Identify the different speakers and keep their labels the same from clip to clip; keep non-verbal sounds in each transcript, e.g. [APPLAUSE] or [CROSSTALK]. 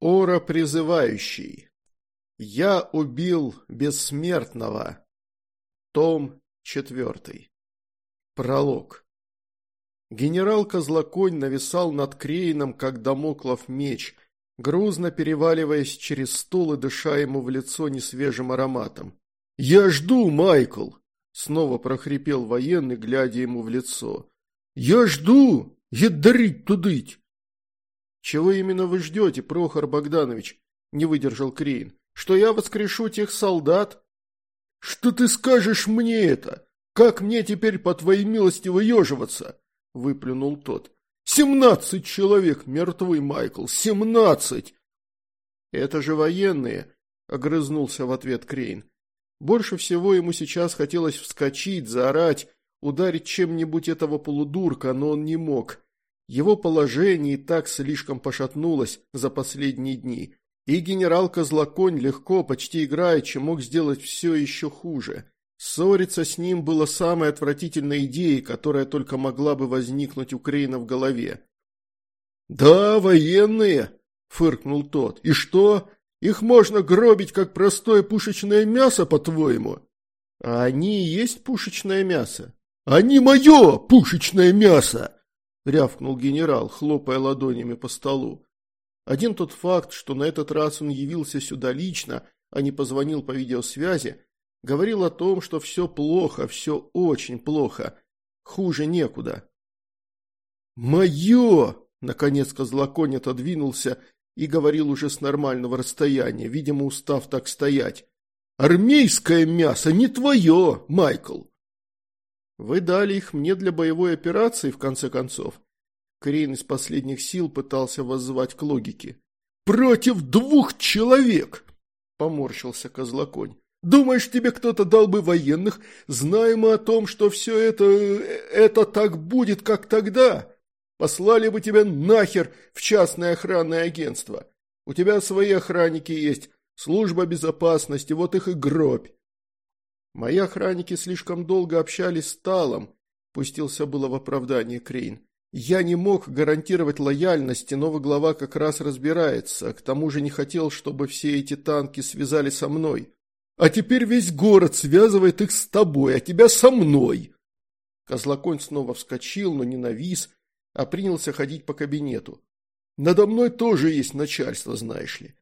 Speaker 1: Ора призывающий. Я убил бессмертного. Том 4. Пролог. Генерал Козлоконь нависал над Крейном, как домоклов меч, грузно переваливаясь через стул и дыша ему в лицо несвежим ароматом. «Я жду, Майкл!» — снова прохрипел военный, глядя ему в лицо. «Я жду! Ядрить тудыть! «Чего именно вы ждете, Прохор Богданович?» – не выдержал Крейн. «Что я воскрешу тех солдат?» «Что ты скажешь мне это? Как мне теперь, по твоей милости, выеживаться?» – выплюнул тот. «Семнадцать человек мертвый Майкл, семнадцать!» «Это же военные!» – огрызнулся в ответ Крейн. Больше всего ему сейчас хотелось вскочить, заорать, ударить чем-нибудь этого полудурка, но он не мог. Его положение и так слишком пошатнулось за последние дни, и генерал Козлаконь легко, почти играючи, мог сделать все еще хуже. Ссориться с ним было самой отвратительной идеей, которая только могла бы возникнуть у Крейна в голове. «Да, военные!» – фыркнул тот. «И что? Их можно гробить, как простое пушечное мясо, по-твоему?» «А они и есть пушечное мясо?» «Они мое пушечное мясо!» рявкнул генерал, хлопая ладонями по столу. Один тот факт, что на этот раз он явился сюда лично, а не позвонил по видеосвязи, говорил о том, что все плохо, все очень плохо, хуже некуда. «Мое!» – наконец козлоконь отодвинулся и говорил уже с нормального расстояния, видимо, устав так стоять. «Армейское мясо не твое, Майкл!» Вы дали их мне для боевой операции, в конце концов. Крин из последних сил пытался воззвать к логике. «Против двух человек!» – поморщился козлоконь. «Думаешь, тебе кто-то дал бы военных? зная мы о том, что все это... это так будет, как тогда. Послали бы тебя нахер в частное охранное агентство. У тебя свои охранники есть, служба безопасности, вот их и гробь. Мои охранники слишком долго общались с Талом, пустился было в оправдание Крейн. Я не мог гарантировать лояльность, и новый глава как раз разбирается, к тому же не хотел, чтобы все эти танки связали со мной. А теперь весь город связывает их с тобой, а тебя со мной. Козлоконь снова вскочил, но не навис, а принялся ходить по кабинету. Надо мной тоже есть начальство, знаешь ли.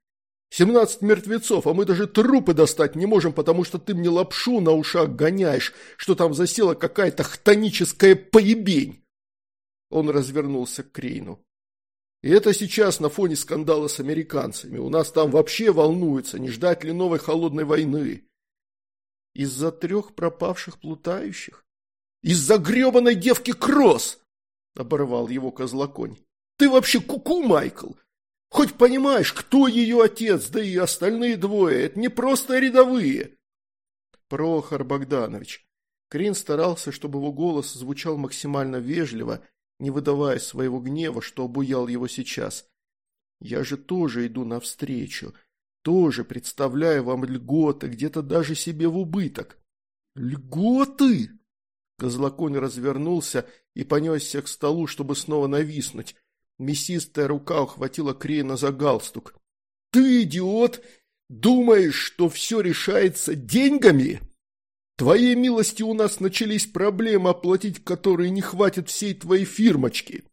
Speaker 1: Семнадцать мертвецов, а мы даже трупы достать не можем, потому что ты мне лапшу на ушах гоняешь, что там засела какая-то хтоническая поебень!» Он развернулся к Крейну. «И это сейчас на фоне скандала с американцами. У нас там вообще волнуется, не ждать ли новой холодной войны». «Из-за трех пропавших плутающих?» «Из-за гребаной девки Кросс!» — оборвал его козлоконь. «Ты вообще куку, -ку, Майкл! Хоть понимаешь, кто ее отец, да и остальные двое, это не просто рядовые. Прохор Богданович. Крин старался, чтобы его голос звучал максимально вежливо, не выдавая своего гнева, что обуял его сейчас. Я же тоже иду навстречу, тоже представляю вам льготы, где-то даже себе в убыток. Льготы! Козлоконь развернулся и понесся к столу, чтобы снова нависнуть. Мясистая рука ухватила Крейна за галстук. «Ты, идиот, думаешь, что все решается деньгами? Твоей милости у нас начались проблемы, оплатить которые не хватит всей твоей фирмочки».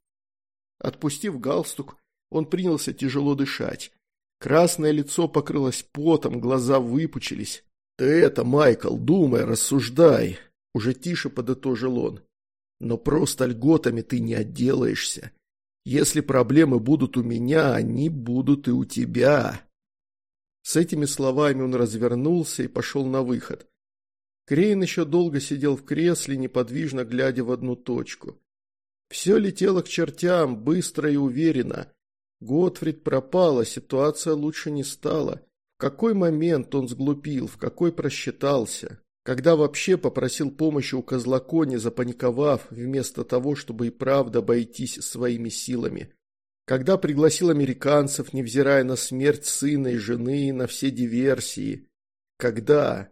Speaker 1: Отпустив галстук, он принялся тяжело дышать. Красное лицо покрылось потом, глаза выпучились. «Ты это, Майкл, думай, рассуждай!» Уже тише подытожил он. «Но просто льготами ты не отделаешься. Если проблемы будут у меня, они будут и у тебя». С этими словами он развернулся и пошел на выход. Крейн еще долго сидел в кресле, неподвижно глядя в одну точку. Все летело к чертям, быстро и уверенно. Готфрид пропала, ситуация лучше не стала. В какой момент он сглупил, в какой просчитался? Когда вообще попросил помощи у Козлакони, запаниковав, вместо того, чтобы и правда обойтись своими силами. Когда пригласил американцев, невзирая на смерть сына и жены, и на все диверсии. Когда?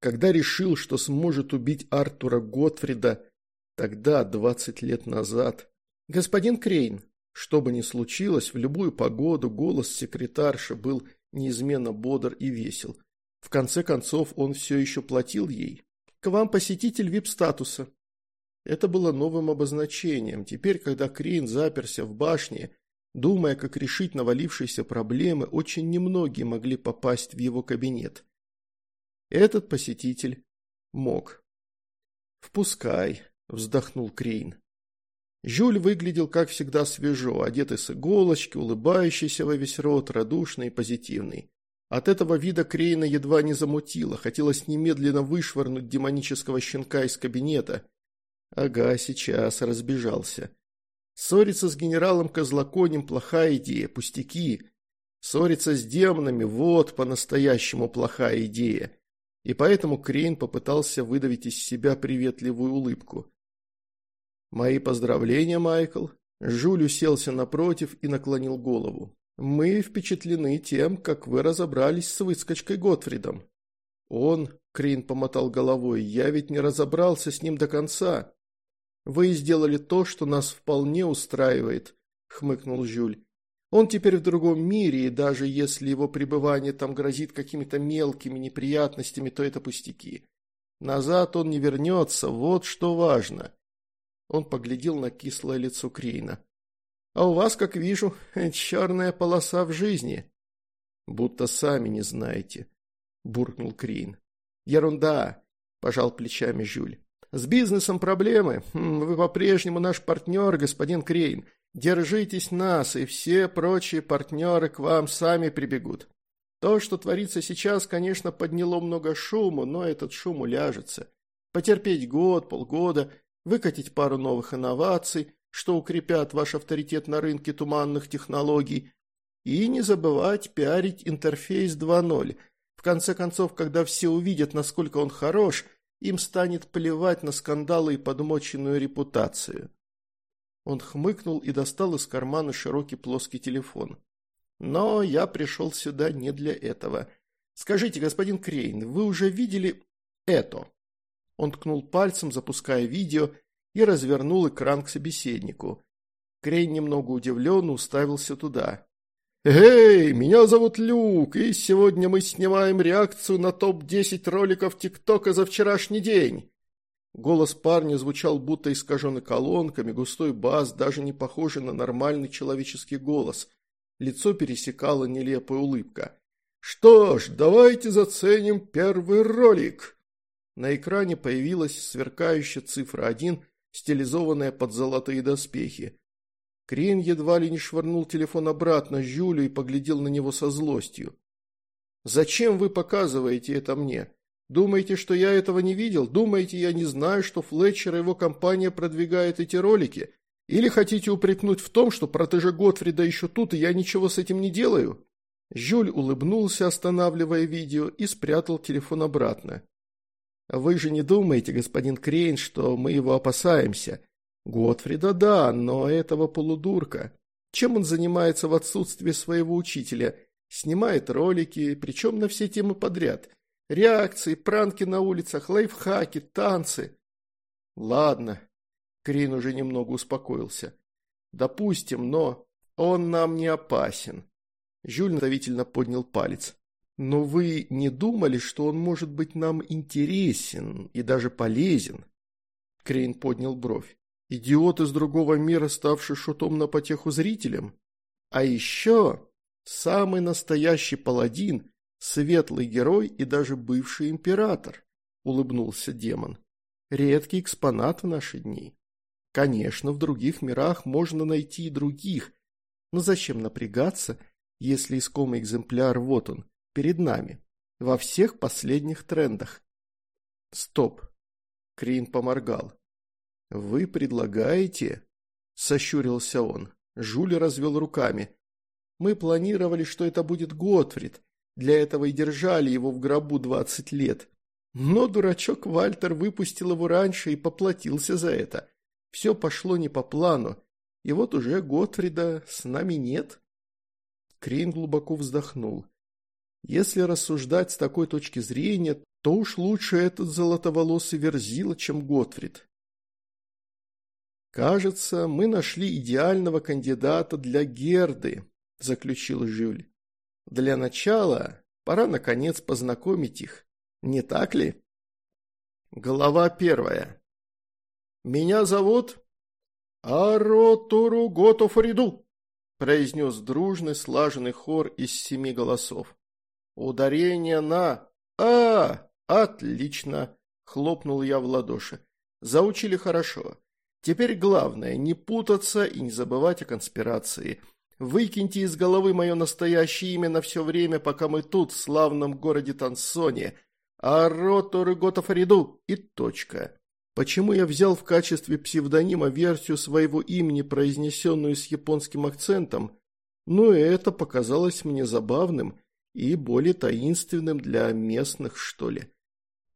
Speaker 1: Когда решил, что сможет убить Артура Готфрида, тогда, двадцать лет назад. Господин Крейн, что бы ни случилось, в любую погоду голос секретарши был неизменно бодр и весел. В конце концов, он все еще платил ей. «К вам посетитель вип-статуса». Это было новым обозначением. Теперь, когда Крин заперся в башне, думая, как решить навалившиеся проблемы, очень немногие могли попасть в его кабинет. Этот посетитель мог. «Впускай», – вздохнул Крейн. Жюль выглядел, как всегда, свежо, одетый с иголочки, улыбающийся во весь рот, радушный и позитивный. От этого вида Крейна едва не замутило, хотелось немедленно вышвырнуть демонического щенка из кабинета. Ага, сейчас разбежался. Ссориться с генералом Козлоконем – плохая идея, пустяки. Ссориться с демонами – вот по-настоящему плохая идея. И поэтому Крейн попытался выдавить из себя приветливую улыбку. «Мои поздравления, Майкл». Жюль уселся напротив и наклонил голову. Мы впечатлены тем, как вы разобрались с выскочкой Готфридом. Он, Крин помотал головой, я ведь не разобрался с ним до конца. Вы сделали то, что нас вполне устраивает, хмыкнул Жюль. Он теперь в другом мире, и даже если его пребывание там грозит какими-то мелкими неприятностями, то это пустяки. Назад он не вернется, вот что важно. Он поглядел на кислое лицо Крейна. А у вас, как вижу, [LAUGHS] черная полоса в жизни». «Будто сами не знаете», – буркнул Крин. «Ерунда», – пожал плечами Жюль. «С бизнесом проблемы. Хм, вы по-прежнему наш партнер, господин Крейн. Держитесь нас, и все прочие партнеры к вам сами прибегут. То, что творится сейчас, конечно, подняло много шума, но этот шум уляжется. Потерпеть год, полгода, выкатить пару новых инноваций, что укрепят ваш авторитет на рынке туманных технологий, и не забывать пиарить интерфейс 2.0. В конце концов, когда все увидят, насколько он хорош, им станет плевать на скандалы и подмоченную репутацию. Он хмыкнул и достал из кармана широкий плоский телефон. Но я пришел сюда не для этого. Скажите, господин Крейн, вы уже видели это? Он ткнул пальцем, запуская видео, и развернул экран к собеседнику. Крейн немного удивлен уставился туда. «Эй, меня зовут Люк, и сегодня мы снимаем реакцию на топ-10 роликов ТикТока за вчерашний день!» Голос парня звучал будто искаженный колонками, густой бас, даже не похожий на нормальный человеческий голос. Лицо пересекала нелепая улыбка. «Что ж, давайте заценим первый ролик!» На экране появилась сверкающая цифра 1 стилизованная под золотые доспехи. Крейн едва ли не швырнул телефон обратно Жюлю и поглядел на него со злостью. «Зачем вы показываете это мне? Думаете, что я этого не видел? Думаете, я не знаю, что Флетчер и его компания продвигают эти ролики? Или хотите упрекнуть в том, что протеже Готфрида еще тут, и я ничего с этим не делаю?» Жюль улыбнулся, останавливая видео, и спрятал телефон обратно. Вы же не думаете, господин Крейн, что мы его опасаемся? Готфрида да, но этого полудурка. Чем он занимается в отсутствии своего учителя? Снимает ролики, причем на все темы подряд. Реакции, пранки на улицах, лайфхаки, танцы. Ладно. Крейн уже немного успокоился. Допустим, но он нам не опасен. Жюль надавительно поднял палец. Но вы не думали, что он может быть нам интересен и даже полезен? Крейн поднял бровь. Идиот из другого мира, ставший шутом на потеху зрителям? А еще самый настоящий паладин, светлый герой и даже бывший император, улыбнулся демон. Редкий экспонат в наши дни. Конечно, в других мирах можно найти и других, но зачем напрягаться, если искомый экземпляр вот он, перед нами, во всех последних трендах. Стоп. Крин поморгал. Вы предлагаете? Сощурился он. Жюль развел руками. Мы планировали, что это будет Готфрид. Для этого и держали его в гробу двадцать лет. Но дурачок Вальтер выпустил его раньше и поплатился за это. Все пошло не по плану, и вот уже Готфрида с нами нет. Крин глубоко вздохнул. Если рассуждать с такой точки зрения, то уж лучше этот золотоволосый верзила, чем Готфрид. «Кажется, мы нашли идеального кандидата для Герды», – заключил Жюль. «Для начала пора, наконец, познакомить их. Не так ли?» Глава первая. «Меня зовут Аротуру Готофриду», – произнес дружный слаженный хор из семи голосов. Ударение на «А! Отлично!» – хлопнул я в ладоши. «Заучили хорошо. Теперь главное – не путаться и не забывать о конспирации. Выкиньте из головы мое настоящее имя на все время, пока мы тут, в славном городе Тансоне. Аротор и Готофариду и точка». Почему я взял в качестве псевдонима версию своего имени, произнесенную с японским акцентом? Ну и это показалось мне забавным, и более таинственным для местных, что ли.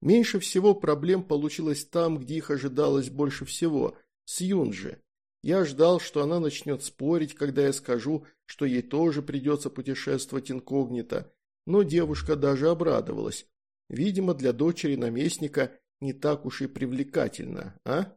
Speaker 1: Меньше всего проблем получилось там, где их ожидалось больше всего – с Юнджи. Я ждал, что она начнет спорить, когда я скажу, что ей тоже придется путешествовать инкогнито, но девушка даже обрадовалась. Видимо, для дочери наместника не так уж и привлекательно, а?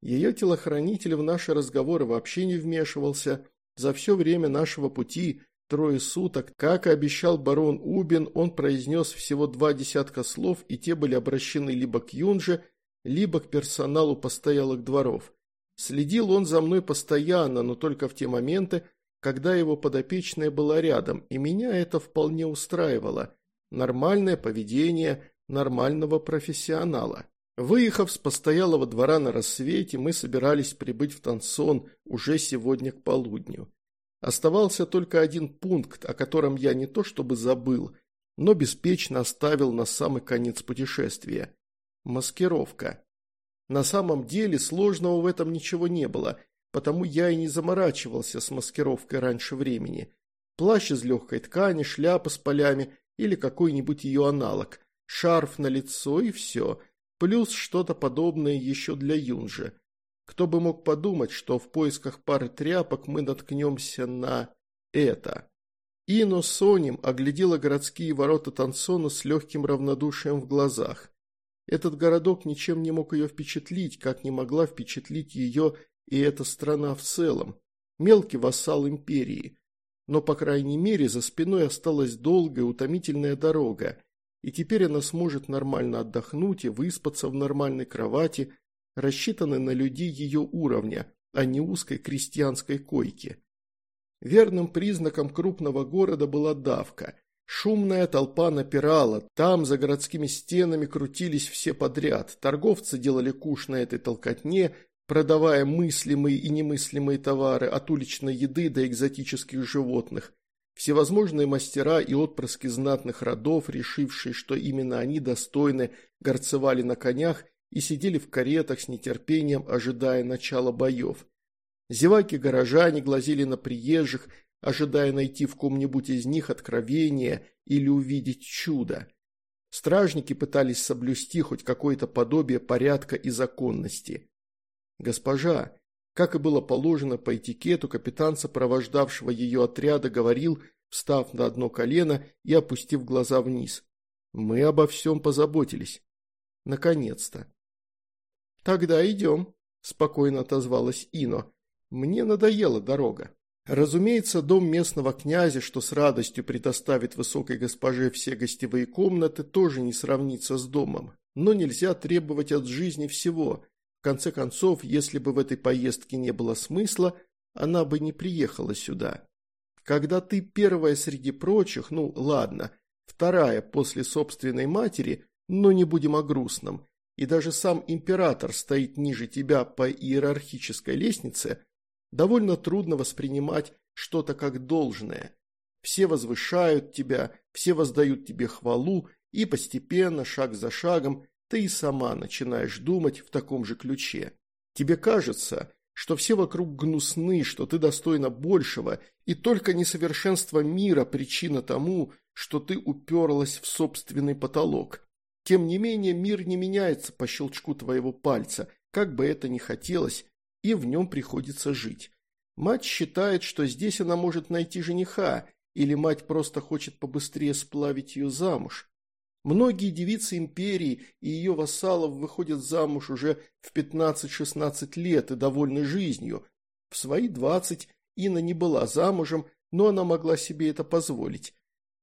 Speaker 1: Ее телохранитель в наши разговоры вообще не вмешивался. За все время нашего пути Трое суток, как и обещал барон Убин, он произнес всего два десятка слов, и те были обращены либо к Юнже, либо к персоналу постоялых дворов. Следил он за мной постоянно, но только в те моменты, когда его подопечная была рядом, и меня это вполне устраивало. Нормальное поведение нормального профессионала. Выехав с постоялого двора на рассвете, мы собирались прибыть в Тансон уже сегодня к полудню. Оставался только один пункт, о котором я не то чтобы забыл, но беспечно оставил на самый конец путешествия. Маскировка. На самом деле сложного в этом ничего не было, потому я и не заморачивался с маскировкой раньше времени. Плащ из легкой ткани, шляпа с полями или какой-нибудь ее аналог, шарф на лицо и все, плюс что-то подобное еще для юнжи. Кто бы мог подумать, что в поисках пары тряпок мы наткнемся на это. Ино Соним оглядела городские ворота Тансона с легким равнодушием в глазах. Этот городок ничем не мог ее впечатлить, как не могла впечатлить ее и эта страна в целом. Мелкий вассал империи. Но, по крайней мере, за спиной осталась долгая, утомительная дорога, и теперь она сможет нормально отдохнуть и выспаться в нормальной кровати, рассчитаны на людей ее уровня, а не узкой крестьянской койки. Верным признаком крупного города была давка. Шумная толпа напирала, там за городскими стенами крутились все подряд, торговцы делали куш на этой толкотне, продавая мыслимые и немыслимые товары от уличной еды до экзотических животных. Всевозможные мастера и отпрыски знатных родов, решившие, что именно они достойны, горцевали на конях и сидели в каретах с нетерпением, ожидая начала боев. Зеваки-горожане глазели на приезжих, ожидая найти в ком-нибудь из них откровение или увидеть чудо. Стражники пытались соблюсти хоть какое-то подобие порядка и законности. Госпожа, как и было положено по этикету, капитан, сопровождавшего ее отряда, говорил, встав на одно колено и опустив глаза вниз. «Мы обо всем позаботились. Наконец-то. «Тогда идем», – спокойно отозвалась Ино. «Мне надоела дорога». Разумеется, дом местного князя, что с радостью предоставит высокой госпоже все гостевые комнаты, тоже не сравнится с домом. Но нельзя требовать от жизни всего. В конце концов, если бы в этой поездке не было смысла, она бы не приехала сюда. Когда ты первая среди прочих, ну ладно, вторая после собственной матери, но не будем о грустном – и даже сам император стоит ниже тебя по иерархической лестнице, довольно трудно воспринимать что-то как должное. Все возвышают тебя, все воздают тебе хвалу, и постепенно, шаг за шагом, ты и сама начинаешь думать в таком же ключе. Тебе кажется, что все вокруг гнусны, что ты достойна большего, и только несовершенство мира причина тому, что ты уперлась в собственный потолок. Тем не менее, мир не меняется по щелчку твоего пальца, как бы это ни хотелось, и в нем приходится жить. Мать считает, что здесь она может найти жениха, или мать просто хочет побыстрее сплавить ее замуж. Многие девицы империи и ее вассалов выходят замуж уже в 15-16 лет и довольны жизнью. В свои 20 Инна не была замужем, но она могла себе это позволить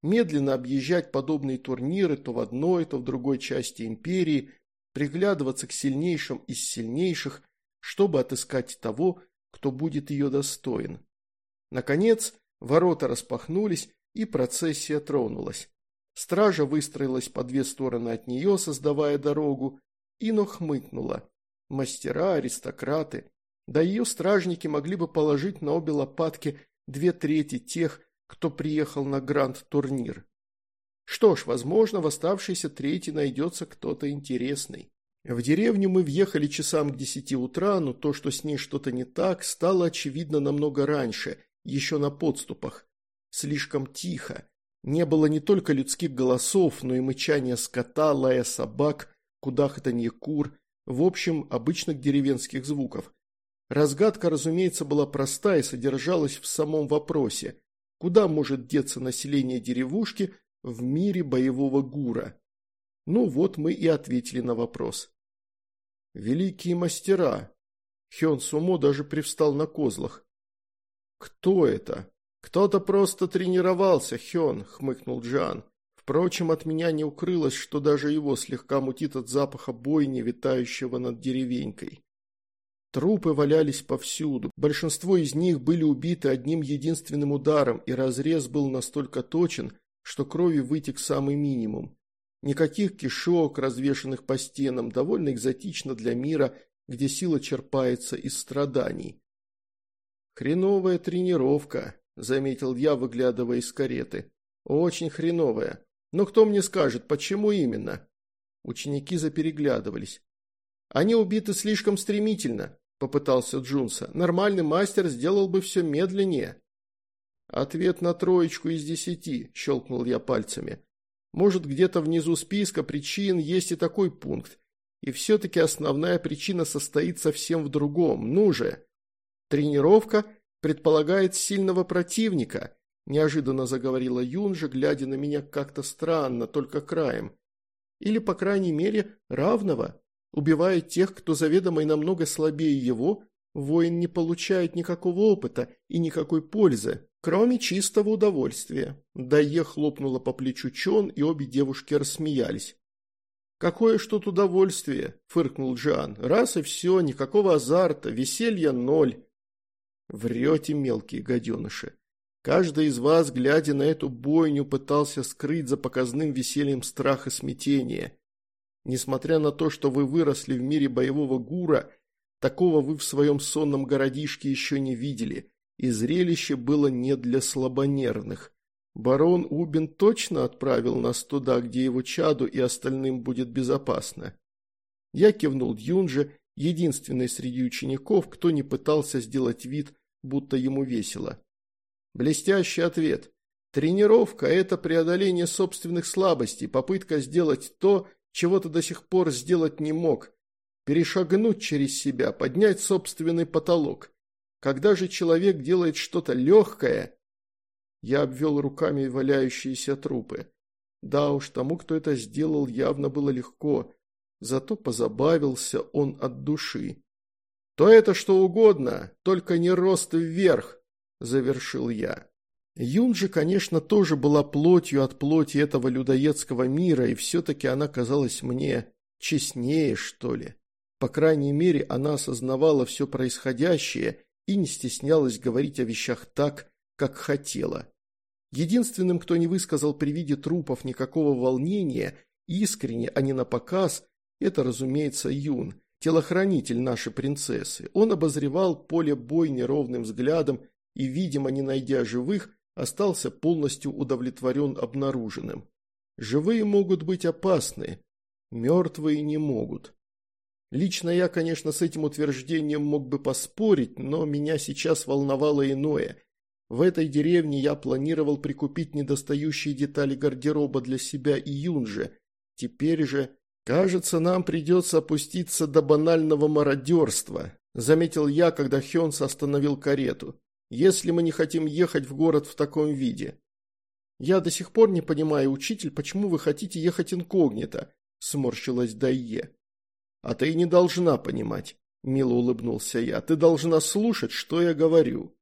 Speaker 1: медленно объезжать подобные турниры то в одной, то в другой части империи, приглядываться к сильнейшим из сильнейших, чтобы отыскать того, кто будет ее достоин. Наконец, ворота распахнулись, и процессия тронулась. Стража выстроилась по две стороны от нее, создавая дорогу, и нохмыкнула. Мастера, аристократы. Да ее стражники могли бы положить на обе лопатки две трети тех, кто приехал на гранд-турнир. Что ж, возможно, в оставшейся трети найдется кто-то интересный. В деревню мы въехали часам к десяти утра, но то, что с ней что-то не так, стало очевидно намного раньше, еще на подступах. Слишком тихо. Не было не только людских голосов, но и мычания скота, лая собак, кудахтанье кур, в общем, обычных деревенских звуков. Разгадка, разумеется, была проста и содержалась в самом вопросе. Куда может деться население деревушки в мире боевого гура? Ну вот мы и ответили на вопрос. Великие мастера. Хён Сумо даже привстал на козлах. Кто это? Кто-то просто тренировался, Хён, хмыкнул Джан. Впрочем, от меня не укрылось, что даже его слегка мутит от запаха бойни, витающего над деревенькой. Трупы валялись повсюду. Большинство из них были убиты одним единственным ударом, и разрез был настолько точен, что крови вытек самый минимум. Никаких кишок, развешанных по стенам, довольно экзотично для мира, где сила черпается из страданий. «Хреновая тренировка», – заметил я, выглядывая из кареты. «Очень хреновая. Но кто мне скажет, почему именно?» Ученики запереглядывались. «Они убиты слишком стремительно», попытался Джунса. «Нормальный мастер сделал бы все медленнее». «Ответ на троечку из десяти», – щелкнул я пальцами. «Может, где-то внизу списка причин есть и такой пункт. И все-таки основная причина состоит совсем в другом. Ну же!» «Тренировка предполагает сильного противника», – неожиданно заговорила Юнжа, глядя на меня как-то странно, только краем. «Или, по крайней мере, равного». Убивая тех, кто заведомо и намного слабее его, воин не получает никакого опыта и никакой пользы, кроме чистого удовольствия. Дае хлопнула по плечу Чон, и обе девушки рассмеялись. «Какое ж тут удовольствие!» – фыркнул Джан. «Раз и все, никакого азарта, веселья ноль!» «Врете, мелкие гаденыши!» Каждый из вас, глядя на эту бойню, пытался скрыть за показным весельем страх и смятение. Несмотря на то, что вы выросли в мире боевого гура, такого вы в своем сонном городишке еще не видели, и зрелище было не для слабонервных. Барон Убин точно отправил нас туда, где его чаду и остальным будет безопасно. Я кивнул дюнже, единственный среди учеников, кто не пытался сделать вид, будто ему весело. Блестящий ответ. Тренировка – это преодоление собственных слабостей, попытка сделать то, чего ты до сих пор сделать не мог, перешагнуть через себя, поднять собственный потолок. Когда же человек делает что-то легкое... Я обвел руками валяющиеся трупы. Да уж, тому, кто это сделал, явно было легко, зато позабавился он от души. «То это что угодно, только не рост вверх», – завершил я. Юнджи, конечно, тоже была плотью от плоти этого людоедского мира, и все-таки она казалась мне честнее, что ли. По крайней мере, она осознавала все происходящее и не стеснялась говорить о вещах так, как хотела. Единственным, кто не высказал при виде трупов никакого волнения, искренне, а не на показ, это, разумеется, Юн, телохранитель нашей принцессы. Он обозревал поле бой неровным взглядом и, видимо, не найдя живых, остался полностью удовлетворен обнаруженным. Живые могут быть опасны, мертвые не могут. Лично я, конечно, с этим утверждением мог бы поспорить, но меня сейчас волновало иное. В этой деревне я планировал прикупить недостающие детали гардероба для себя и Юнже. Теперь же, кажется, нам придется опуститься до банального мародерства, заметил я, когда Хёнс остановил карету если мы не хотим ехать в город в таком виде. Я до сих пор не понимаю, учитель, почему вы хотите ехать инкогнито, сморщилась Дайе. А ты и не должна понимать, мило улыбнулся я. Ты должна слушать, что я говорю.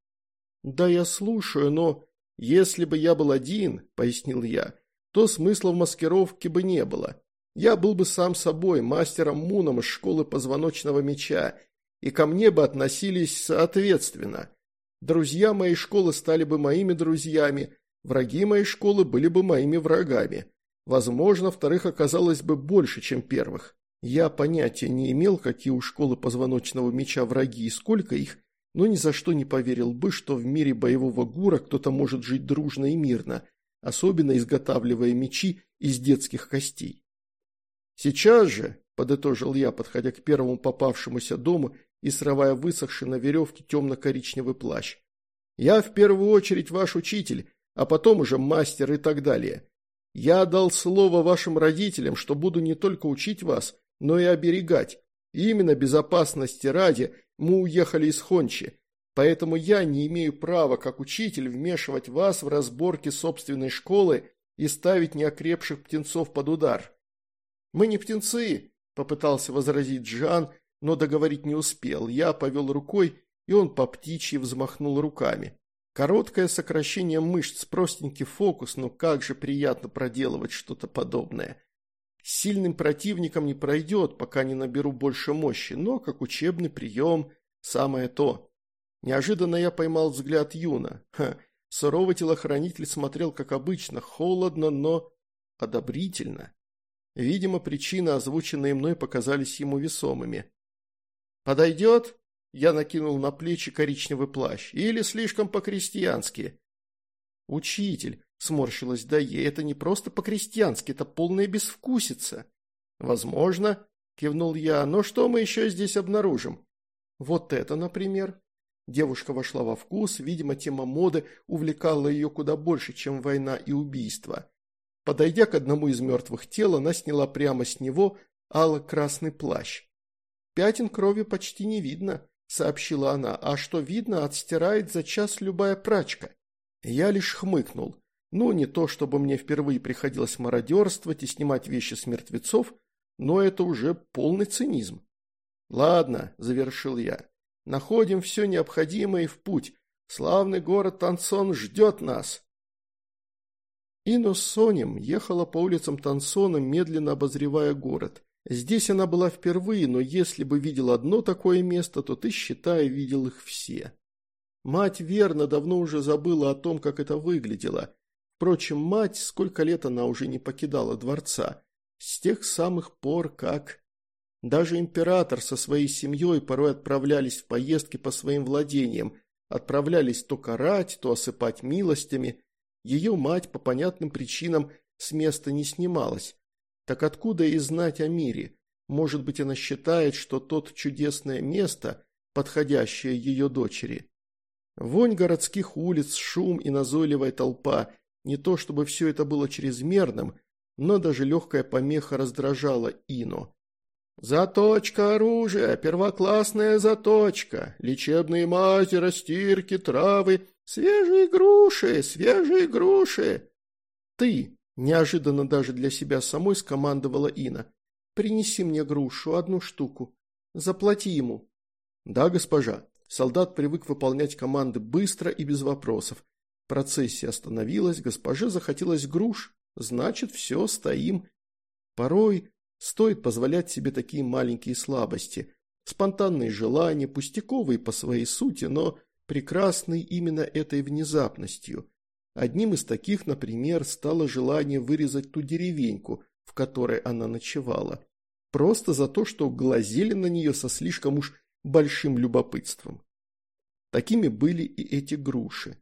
Speaker 1: Да я слушаю, но если бы я был один, пояснил я, то смысла в маскировке бы не было. Я был бы сам собой, мастером Муном из школы позвоночного меча, и ко мне бы относились соответственно. Друзья моей школы стали бы моими друзьями, враги моей школы были бы моими врагами. Возможно, вторых оказалось бы больше, чем первых. Я понятия не имел, какие у школы позвоночного меча враги и сколько их, но ни за что не поверил бы, что в мире боевого гура кто-то может жить дружно и мирно, особенно изготавливая мечи из детских костей. «Сейчас же», – подытожил я, подходя к первому попавшемуся дому и срывая высохший на веревке темно-коричневый плащ. «Я в первую очередь ваш учитель, а потом уже мастер и так далее. Я дал слово вашим родителям, что буду не только учить вас, но и оберегать. И именно безопасности ради мы уехали из Хончи, поэтому я не имею права, как учитель, вмешивать вас в разборки собственной школы и ставить неокрепших птенцов под удар». «Мы не птенцы», – попытался возразить Джан, но договорить не успел. Я повел рукой, и он по птичьи взмахнул руками. Короткое сокращение мышц, простенький фокус, но как же приятно проделывать что-то подобное. сильным противником не пройдет, пока не наберу больше мощи, но как учебный прием самое то. Неожиданно я поймал взгляд Юна. Ха, суровый телохранитель смотрел, как обычно, холодно, но одобрительно. Видимо, причины, озвученные мной, показались ему весомыми. «Подойдет?» Я накинул на плечи коричневый плащ. «Или слишком по-крестьянски?» «Учитель», — сморщилась Дае, — «это не просто по-крестьянски, это полная безвкусица». «Возможно», — кивнул я, — «но что мы еще здесь обнаружим?» «Вот это, например». Девушка вошла во вкус, видимо, тема моды увлекала ее куда больше, чем война и убийство. Подойдя к одному из мертвых тел, она сняла прямо с него ало-красный плащ. Пятен крови почти не видно», – сообщила она, – «а что видно, отстирает за час любая прачка». Я лишь хмыкнул. Ну, не то, чтобы мне впервые приходилось мародерствовать и снимать вещи с мертвецов, но это уже полный цинизм. «Ладно», – завершил я, – «находим все необходимое и в путь. Славный город Тансон ждет нас!» Ино с Сонем ехала по улицам Тансона, медленно обозревая город. Здесь она была впервые, но если бы видел одно такое место, то ты, считай, видел их все. Мать верно давно уже забыла о том, как это выглядело. Впрочем, мать, сколько лет она уже не покидала дворца, с тех самых пор, как... Даже император со своей семьей порой отправлялись в поездки по своим владениям, отправлялись то карать, то осыпать милостями. Ее мать по понятным причинам с места не снималась, так откуда и знать о мире? Может быть, она считает, что тот чудесное место, подходящее ее дочери. Вонь городских улиц, шум и назойливая толпа. Не то чтобы все это было чрезмерным, но даже легкая помеха раздражала Ину. «Заточка оружия, первоклассная заточка, лечебные мази, растирки, травы, свежие груши, свежие груши!» «Ты!» Неожиданно даже для себя самой скомандовала Ина. «Принеси мне грушу, одну штуку. Заплати ему». «Да, госпожа». Солдат привык выполнять команды быстро и без вопросов. Процессия остановилась, госпоже захотелось груш, значит, все, стоим. Порой стоит позволять себе такие маленькие слабости, спонтанные желания, пустяковые по своей сути, но прекрасные именно этой внезапностью. Одним из таких, например, стало желание вырезать ту деревеньку, в которой она ночевала, просто за то, что глазели на нее со слишком уж большим любопытством. Такими были и эти груши.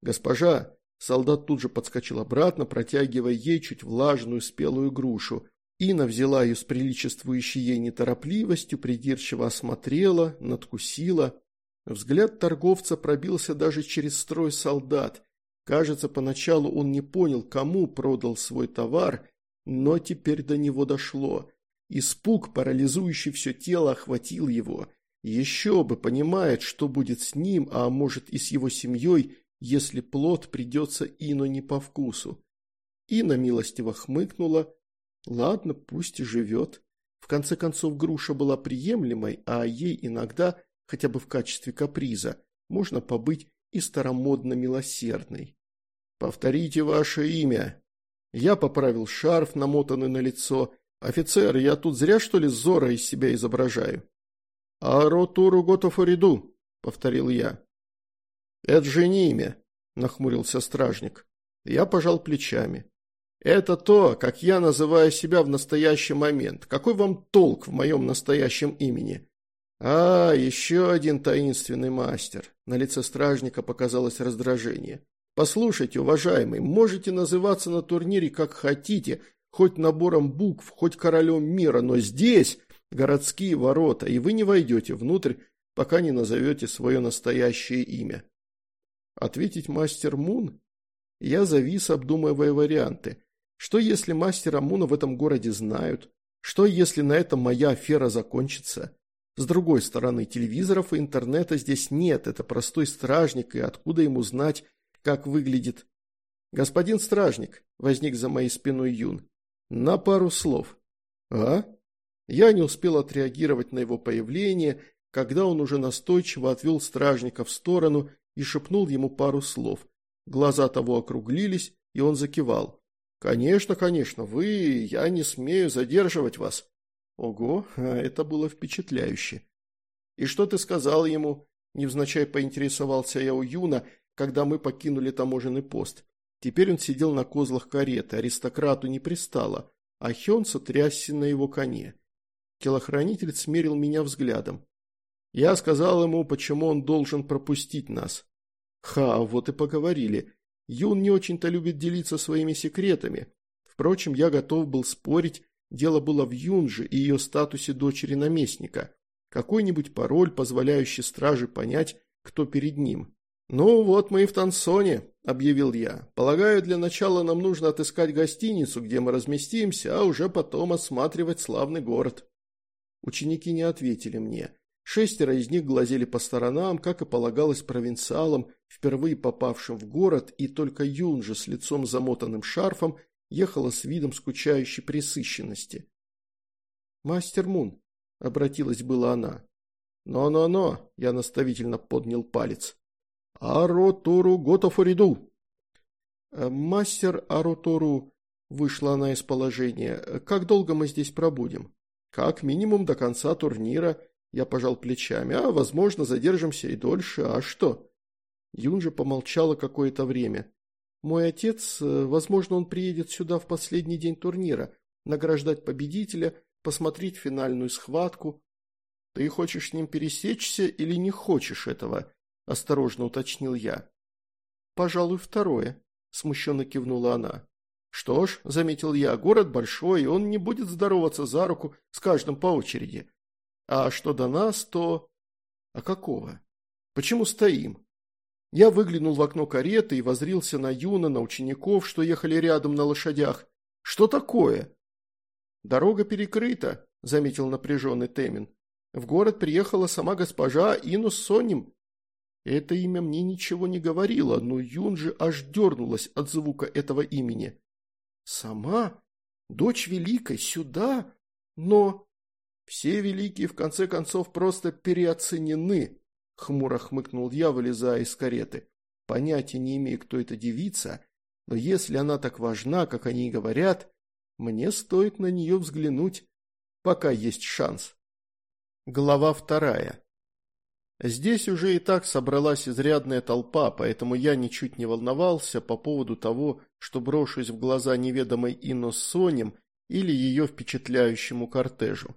Speaker 1: «Госпожа!» – солдат тут же подскочил обратно, протягивая ей чуть влажную спелую грушу. Ина взяла ее с приличествующей ей неторопливостью, придирчиво осмотрела, надкусила. Взгляд торговца пробился даже через строй солдат – Кажется, поначалу он не понял, кому продал свой товар, но теперь до него дошло. Испуг, парализующий все тело, охватил его. Еще бы понимает, что будет с ним, а может и с его семьей, если плод придется Ино не по вкусу. Ина милостиво хмыкнула. Ладно, пусть и живет. В конце концов, груша была приемлемой, а ей иногда, хотя бы в качестве каприза, можно побыть и старомодно милосердный. «Повторите ваше имя». Я поправил шарф, намотанный на лицо. «Офицер, я тут зря, что ли, Зора из себя изображаю?» «Аротуру Готофориду», — повторил я. «Это же не имя», — нахмурился стражник. Я пожал плечами. «Это то, как я называю себя в настоящий момент. Какой вам толк в моем настоящем имени? «А, еще один таинственный мастер!» На лице стражника показалось раздражение. «Послушайте, уважаемый, можете называться на турнире как хотите, хоть набором букв, хоть королем мира, но здесь городские ворота, и вы не войдете внутрь, пока не назовете свое настоящее имя». Ответить мастер Мун? Я завис, обдумывая варианты. Что если мастера Муна в этом городе знают? Что если на этом моя афера закончится? С другой стороны, телевизоров и интернета здесь нет, это простой стражник, и откуда ему знать, как выглядит... «Господин стражник», — возник за моей спиной Юн, — «на пару слов». «А?» Я не успел отреагировать на его появление, когда он уже настойчиво отвел стражника в сторону и шепнул ему пару слов. Глаза того округлились, и он закивал. «Конечно, конечно, вы, я не смею задерживать вас». Ого, [LAUGHS] это было впечатляюще. «И что ты сказал ему?» Невзначай поинтересовался я у Юна, когда мы покинули таможенный пост. Теперь он сидел на козлах кареты, аристократу не пристало, а Хён сотрясся на его коне. Телохранитель смерил меня взглядом. Я сказал ему, почему он должен пропустить нас. Ха, вот и поговорили. Юн не очень-то любит делиться своими секретами. Впрочем, я готов был спорить, Дело было в Юнже и ее статусе дочери наместника. Какой-нибудь пароль, позволяющий страже понять, кто перед ним. «Ну вот мы и в Тансоне», – объявил я. «Полагаю, для начала нам нужно отыскать гостиницу, где мы разместимся, а уже потом осматривать славный город». Ученики не ответили мне. Шестеро из них глазели по сторонам, как и полагалось провинциалам, впервые попавшим в город, и только Юнже с лицом замотанным шарфом ехала с видом скучающей пресыщенности. «Мастер Мун», — обратилась была она. «Но-но-но», — я наставительно поднял палец. «Аротору готофориду». «Э, «Мастер Аротору», — вышла она из положения, — «как долго мы здесь пробудем?» «Как минимум до конца турнира», — я пожал плечами, «а, возможно, задержимся и дольше, а что?» Юнжа помолчала какое-то время. Мой отец, э, возможно, он приедет сюда в последний день турнира, награждать победителя, посмотреть финальную схватку. Ты хочешь с ним пересечься или не хочешь этого? Осторожно уточнил я. Пожалуй, второе, смущенно кивнула она. Что ж, заметил я, город большой, и он не будет здороваться за руку с каждым по очереди. А что до нас, то... А какого? Почему стоим? Я выглянул в окно кареты и возрился на Юна, на учеников, что ехали рядом на лошадях. «Что такое?» «Дорога перекрыта», – заметил напряженный Темин. «В город приехала сама госпожа Инус Соним». Это имя мне ничего не говорило, но Юн же аж дернулась от звука этого имени. «Сама? Дочь Великой? Сюда? Но...» «Все Великие, в конце концов, просто переоценены», хмуро хмыкнул я, вылезая из кареты. Понятия не имею, кто эта девица, но если она так важна, как они говорят, мне стоит на нее взглянуть, пока есть шанс. Глава вторая. Здесь уже и так собралась изрядная толпа, поэтому я ничуть не волновался по поводу того, что брошусь в глаза неведомой Инну Сонем или ее впечатляющему кортежу.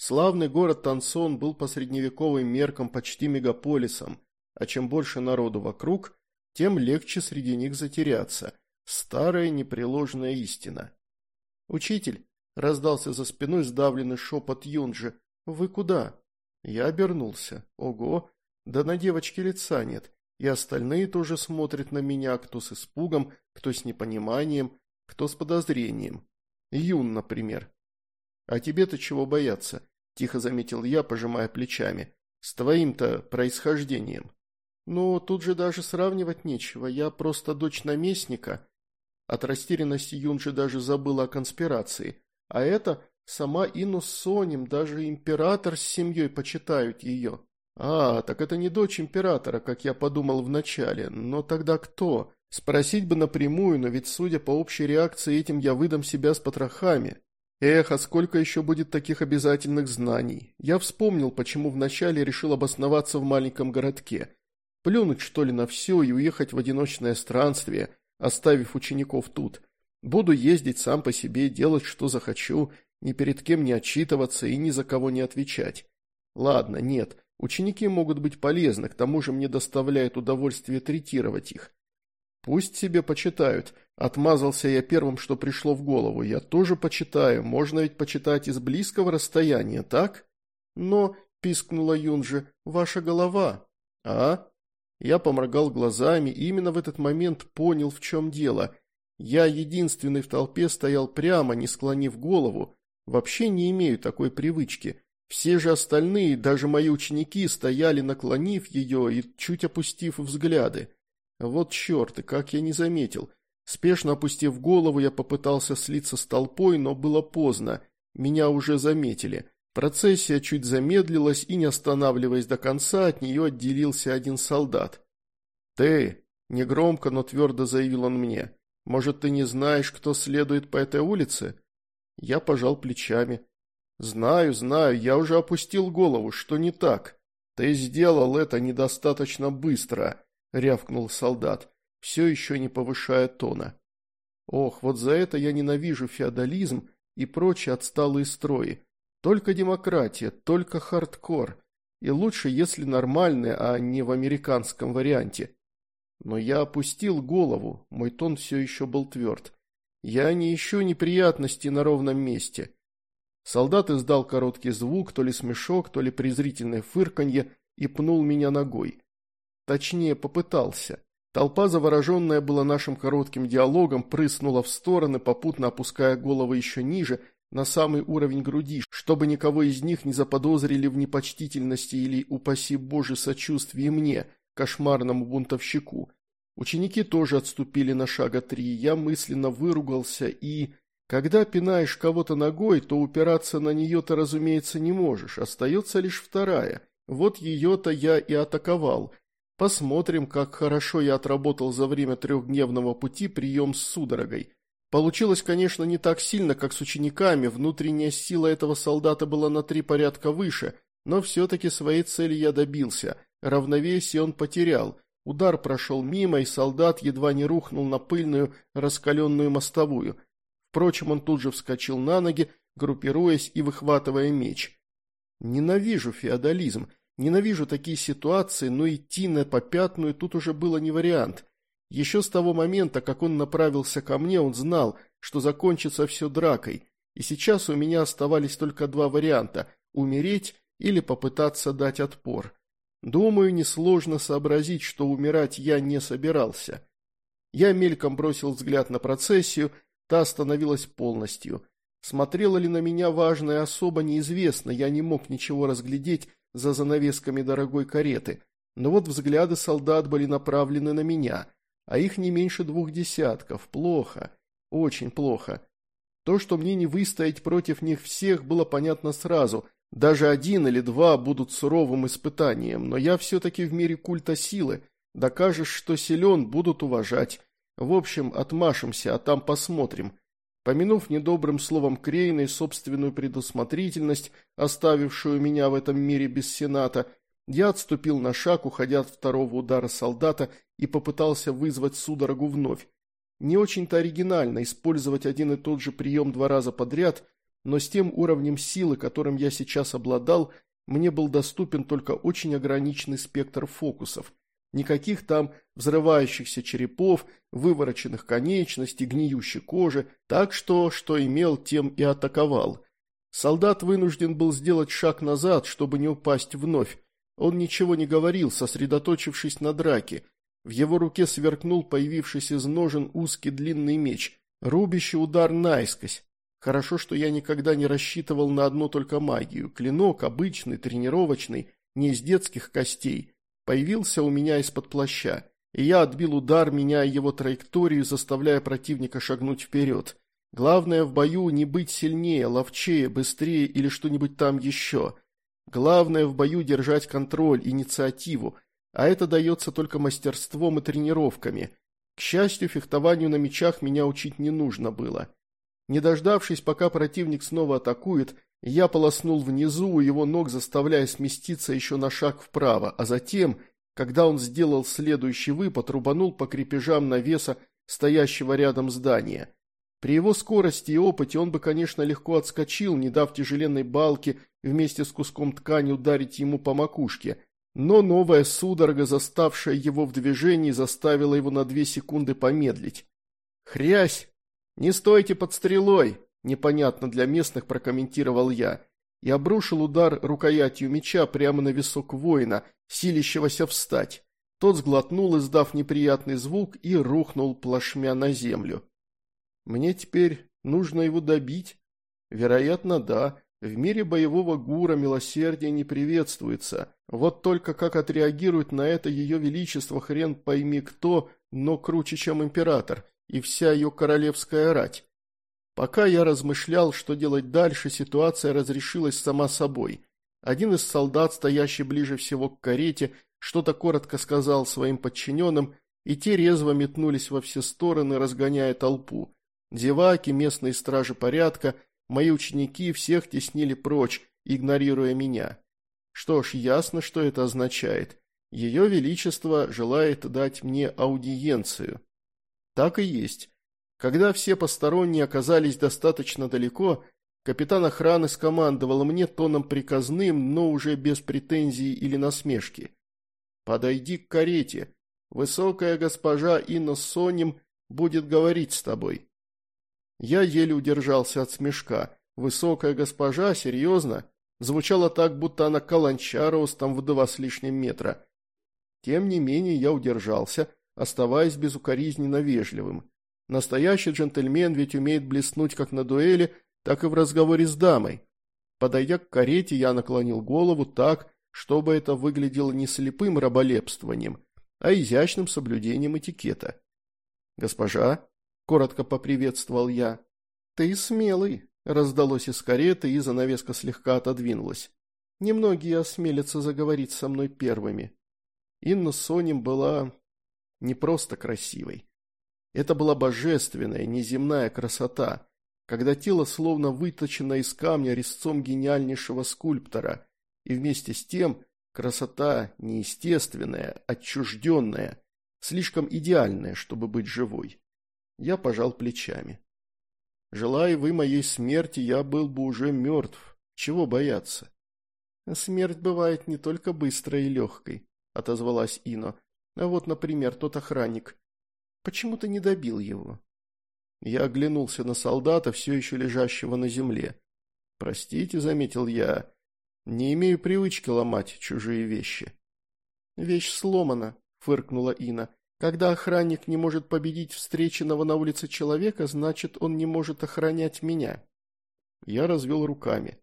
Speaker 1: Славный город Тансон был по средневековым меркам почти мегаполисом, а чем больше народу вокруг, тем легче среди них затеряться. Старая непреложная истина. «Учитель», – раздался за спиной сдавленный шепот Юнджи, – «вы куда?» Я обернулся. Ого, да на девочке лица нет, и остальные тоже смотрят на меня, кто с испугом, кто с непониманием, кто с подозрением. Юн, например. А тебе-то чего бояться? тихо заметил я, пожимая плечами. «С твоим-то происхождением». «Ну, тут же даже сравнивать нечего, я просто дочь наместника». От растерянности Юнджи даже забыла о конспирации. А это сама Инус Соним, даже император с семьей почитают ее. «А, так это не дочь императора, как я подумал вначале, но тогда кто?» Спросить бы напрямую, но ведь, судя по общей реакции, этим я выдам себя с потрохами. Эх, а сколько еще будет таких обязательных знаний? Я вспомнил, почему вначале решил обосноваться в маленьком городке. Плюнуть, что ли, на все и уехать в одиночное странствие, оставив учеников тут. Буду ездить сам по себе, делать, что захочу, ни перед кем не отчитываться и ни за кого не отвечать. Ладно, нет, ученики могут быть полезны, к тому же мне доставляет удовольствие третировать их. Пусть себе почитают – Отмазался я первым, что пришло в голову. Я тоже почитаю, можно ведь почитать из близкого расстояния, так? Но, пискнула Юнджи, ваша голова. А? Я поморгал глазами и именно в этот момент понял, в чем дело. Я единственный в толпе стоял прямо, не склонив голову. Вообще не имею такой привычки. Все же остальные, даже мои ученики, стояли, наклонив ее и чуть опустив взгляды. Вот черт, как я не заметил. Спешно опустив голову, я попытался слиться с толпой, но было поздно. Меня уже заметили. Процессия чуть замедлилась, и, не останавливаясь до конца, от нее отделился один солдат. «Ты!» – негромко, но твердо заявил он мне. «Может, ты не знаешь, кто следует по этой улице?» Я пожал плечами. «Знаю, знаю, я уже опустил голову, что не так?» «Ты сделал это недостаточно быстро», – рявкнул солдат все еще не повышая тона. Ох, вот за это я ненавижу феодализм и прочие отсталые строи. Только демократия, только хардкор. И лучше, если нормальные, а не в американском варианте. Но я опустил голову, мой тон все еще был тверд. Я не ищу неприятностей на ровном месте. Солдат издал короткий звук, то ли смешок, то ли презрительное фырканье, и пнул меня ногой. Точнее, попытался. Толпа, завороженная была нашим коротким диалогом, прыснула в стороны, попутно опуская головы еще ниже, на самый уровень груди, чтобы никого из них не заподозрили в непочтительности или, упаси Боже, сочувствии мне, кошмарному бунтовщику. Ученики тоже отступили на шага три, я мысленно выругался и... Когда пинаешь кого-то ногой, то упираться на нее ты, разумеется, не можешь, остается лишь вторая. Вот ее-то я и атаковал, Посмотрим, как хорошо я отработал за время трехдневного пути прием с судорогой. Получилось, конечно, не так сильно, как с учениками, внутренняя сила этого солдата была на три порядка выше, но все-таки своей цели я добился, равновесие он потерял, удар прошел мимо, и солдат едва не рухнул на пыльную, раскаленную мостовую. Впрочем, он тут же вскочил на ноги, группируясь и выхватывая меч. Ненавижу феодализм, Ненавижу такие ситуации, но идти на попятную тут уже было не вариант. Еще с того момента, как он направился ко мне, он знал, что закончится все дракой, и сейчас у меня оставались только два варианта – умереть или попытаться дать отпор. Думаю, несложно сообразить, что умирать я не собирался. Я мельком бросил взгляд на процессию, та остановилась полностью. Смотрела ли на меня важная особа, неизвестно, я не мог ничего разглядеть, за занавесками дорогой кареты, но вот взгляды солдат были направлены на меня, а их не меньше двух десятков. Плохо. Очень плохо. То, что мне не выстоять против них всех, было понятно сразу. Даже один или два будут суровым испытанием, но я все-таки в мире культа силы. Докажешь, что силен, будут уважать. В общем, отмашемся, а там посмотрим. Помянув недобрым словом Крейна и собственную предусмотрительность, оставившую меня в этом мире без Сената, я отступил на шаг, уходя от второго удара солдата, и попытался вызвать судорогу вновь. Не очень-то оригинально использовать один и тот же прием два раза подряд, но с тем уровнем силы, которым я сейчас обладал, мне был доступен только очень ограниченный спектр фокусов. Никаких там взрывающихся черепов, вывороченных конечностей, гниющей кожи, так что, что имел, тем и атаковал. Солдат вынужден был сделать шаг назад, чтобы не упасть вновь. Он ничего не говорил, сосредоточившись на драке. В его руке сверкнул появившийся из ножен узкий длинный меч, рубящий удар наискось. Хорошо, что я никогда не рассчитывал на одну только магию. Клинок обычный, тренировочный, не из детских костей – появился у меня из-под плаща, и я отбил удар, меняя его траекторию, заставляя противника шагнуть вперед. Главное в бою не быть сильнее, ловчее, быстрее или что-нибудь там еще. Главное в бою держать контроль, инициативу, а это дается только мастерством и тренировками. К счастью, фехтованию на мечах меня учить не нужно было. Не дождавшись, пока противник снова атакует, я полоснул внизу у его ног, заставляя сместиться еще на шаг вправо, а затем, когда он сделал следующий выпад, рубанул по крепежам навеса стоящего рядом здания. При его скорости и опыте он бы, конечно, легко отскочил, не дав тяжеленной балке вместе с куском ткани ударить ему по макушке, но новая судорога, заставшая его в движении, заставила его на две секунды помедлить. «Хрясь! Не стойте под стрелой!» непонятно для местных прокомментировал я, и обрушил удар рукоятью меча прямо на висок воина, силищегося встать. Тот сглотнул, издав неприятный звук, и рухнул плашмя на землю. Мне теперь нужно его добить? Вероятно, да. В мире боевого гура милосердие не приветствуется. Вот только как отреагирует на это ее величество хрен пойми кто, но круче, чем император, и вся ее королевская рать. Пока я размышлял, что делать дальше, ситуация разрешилась сама собой. Один из солдат, стоящий ближе всего к карете, что-то коротко сказал своим подчиненным, и те резво метнулись во все стороны, разгоняя толпу. Зеваки, местные стражи порядка, мои ученики всех теснили прочь, игнорируя меня. Что ж, ясно, что это означает. Ее Величество желает дать мне аудиенцию. Так и есть. Когда все посторонние оказались достаточно далеко, капитан охраны скомандовал мне тоном приказным, но уже без претензий или насмешки. «Подойди к карете. Высокая госпожа Инна Соним будет говорить с тобой». Я еле удержался от смешка. «Высокая госпожа? Серьезно?» Звучало так, будто она каланча ростом в два с лишним метра. Тем не менее я удержался, оставаясь безукоризненно вежливым. Настоящий джентльмен ведь умеет блеснуть как на дуэли, так и в разговоре с дамой. Подойдя к карете, я наклонил голову так, чтобы это выглядело не слепым раболепствованием, а изящным соблюдением этикета. «Госпожа», — коротко поприветствовал я, — «ты смелый», — раздалось из кареты, и занавеска слегка отодвинулась. «Немногие осмелятся заговорить со мной первыми». Инна Соним была не просто красивой. Это была божественная, неземная красота, когда тело словно выточено из камня резцом гениальнейшего скульптора, и вместе с тем красота неестественная, отчужденная, слишком идеальная, чтобы быть живой. Я пожал плечами. Желая вы моей смерти, я был бы уже мертв. Чего бояться? Смерть бывает не только быстрой и легкой, отозвалась Ино. А вот, например, тот охранник, Почему то не добил его?» Я оглянулся на солдата, все еще лежащего на земле. «Простите», — заметил я, — «не имею привычки ломать чужие вещи». «Вещь сломана», — фыркнула Ина. «Когда охранник не может победить встреченного на улице человека, значит, он не может охранять меня». Я развел руками.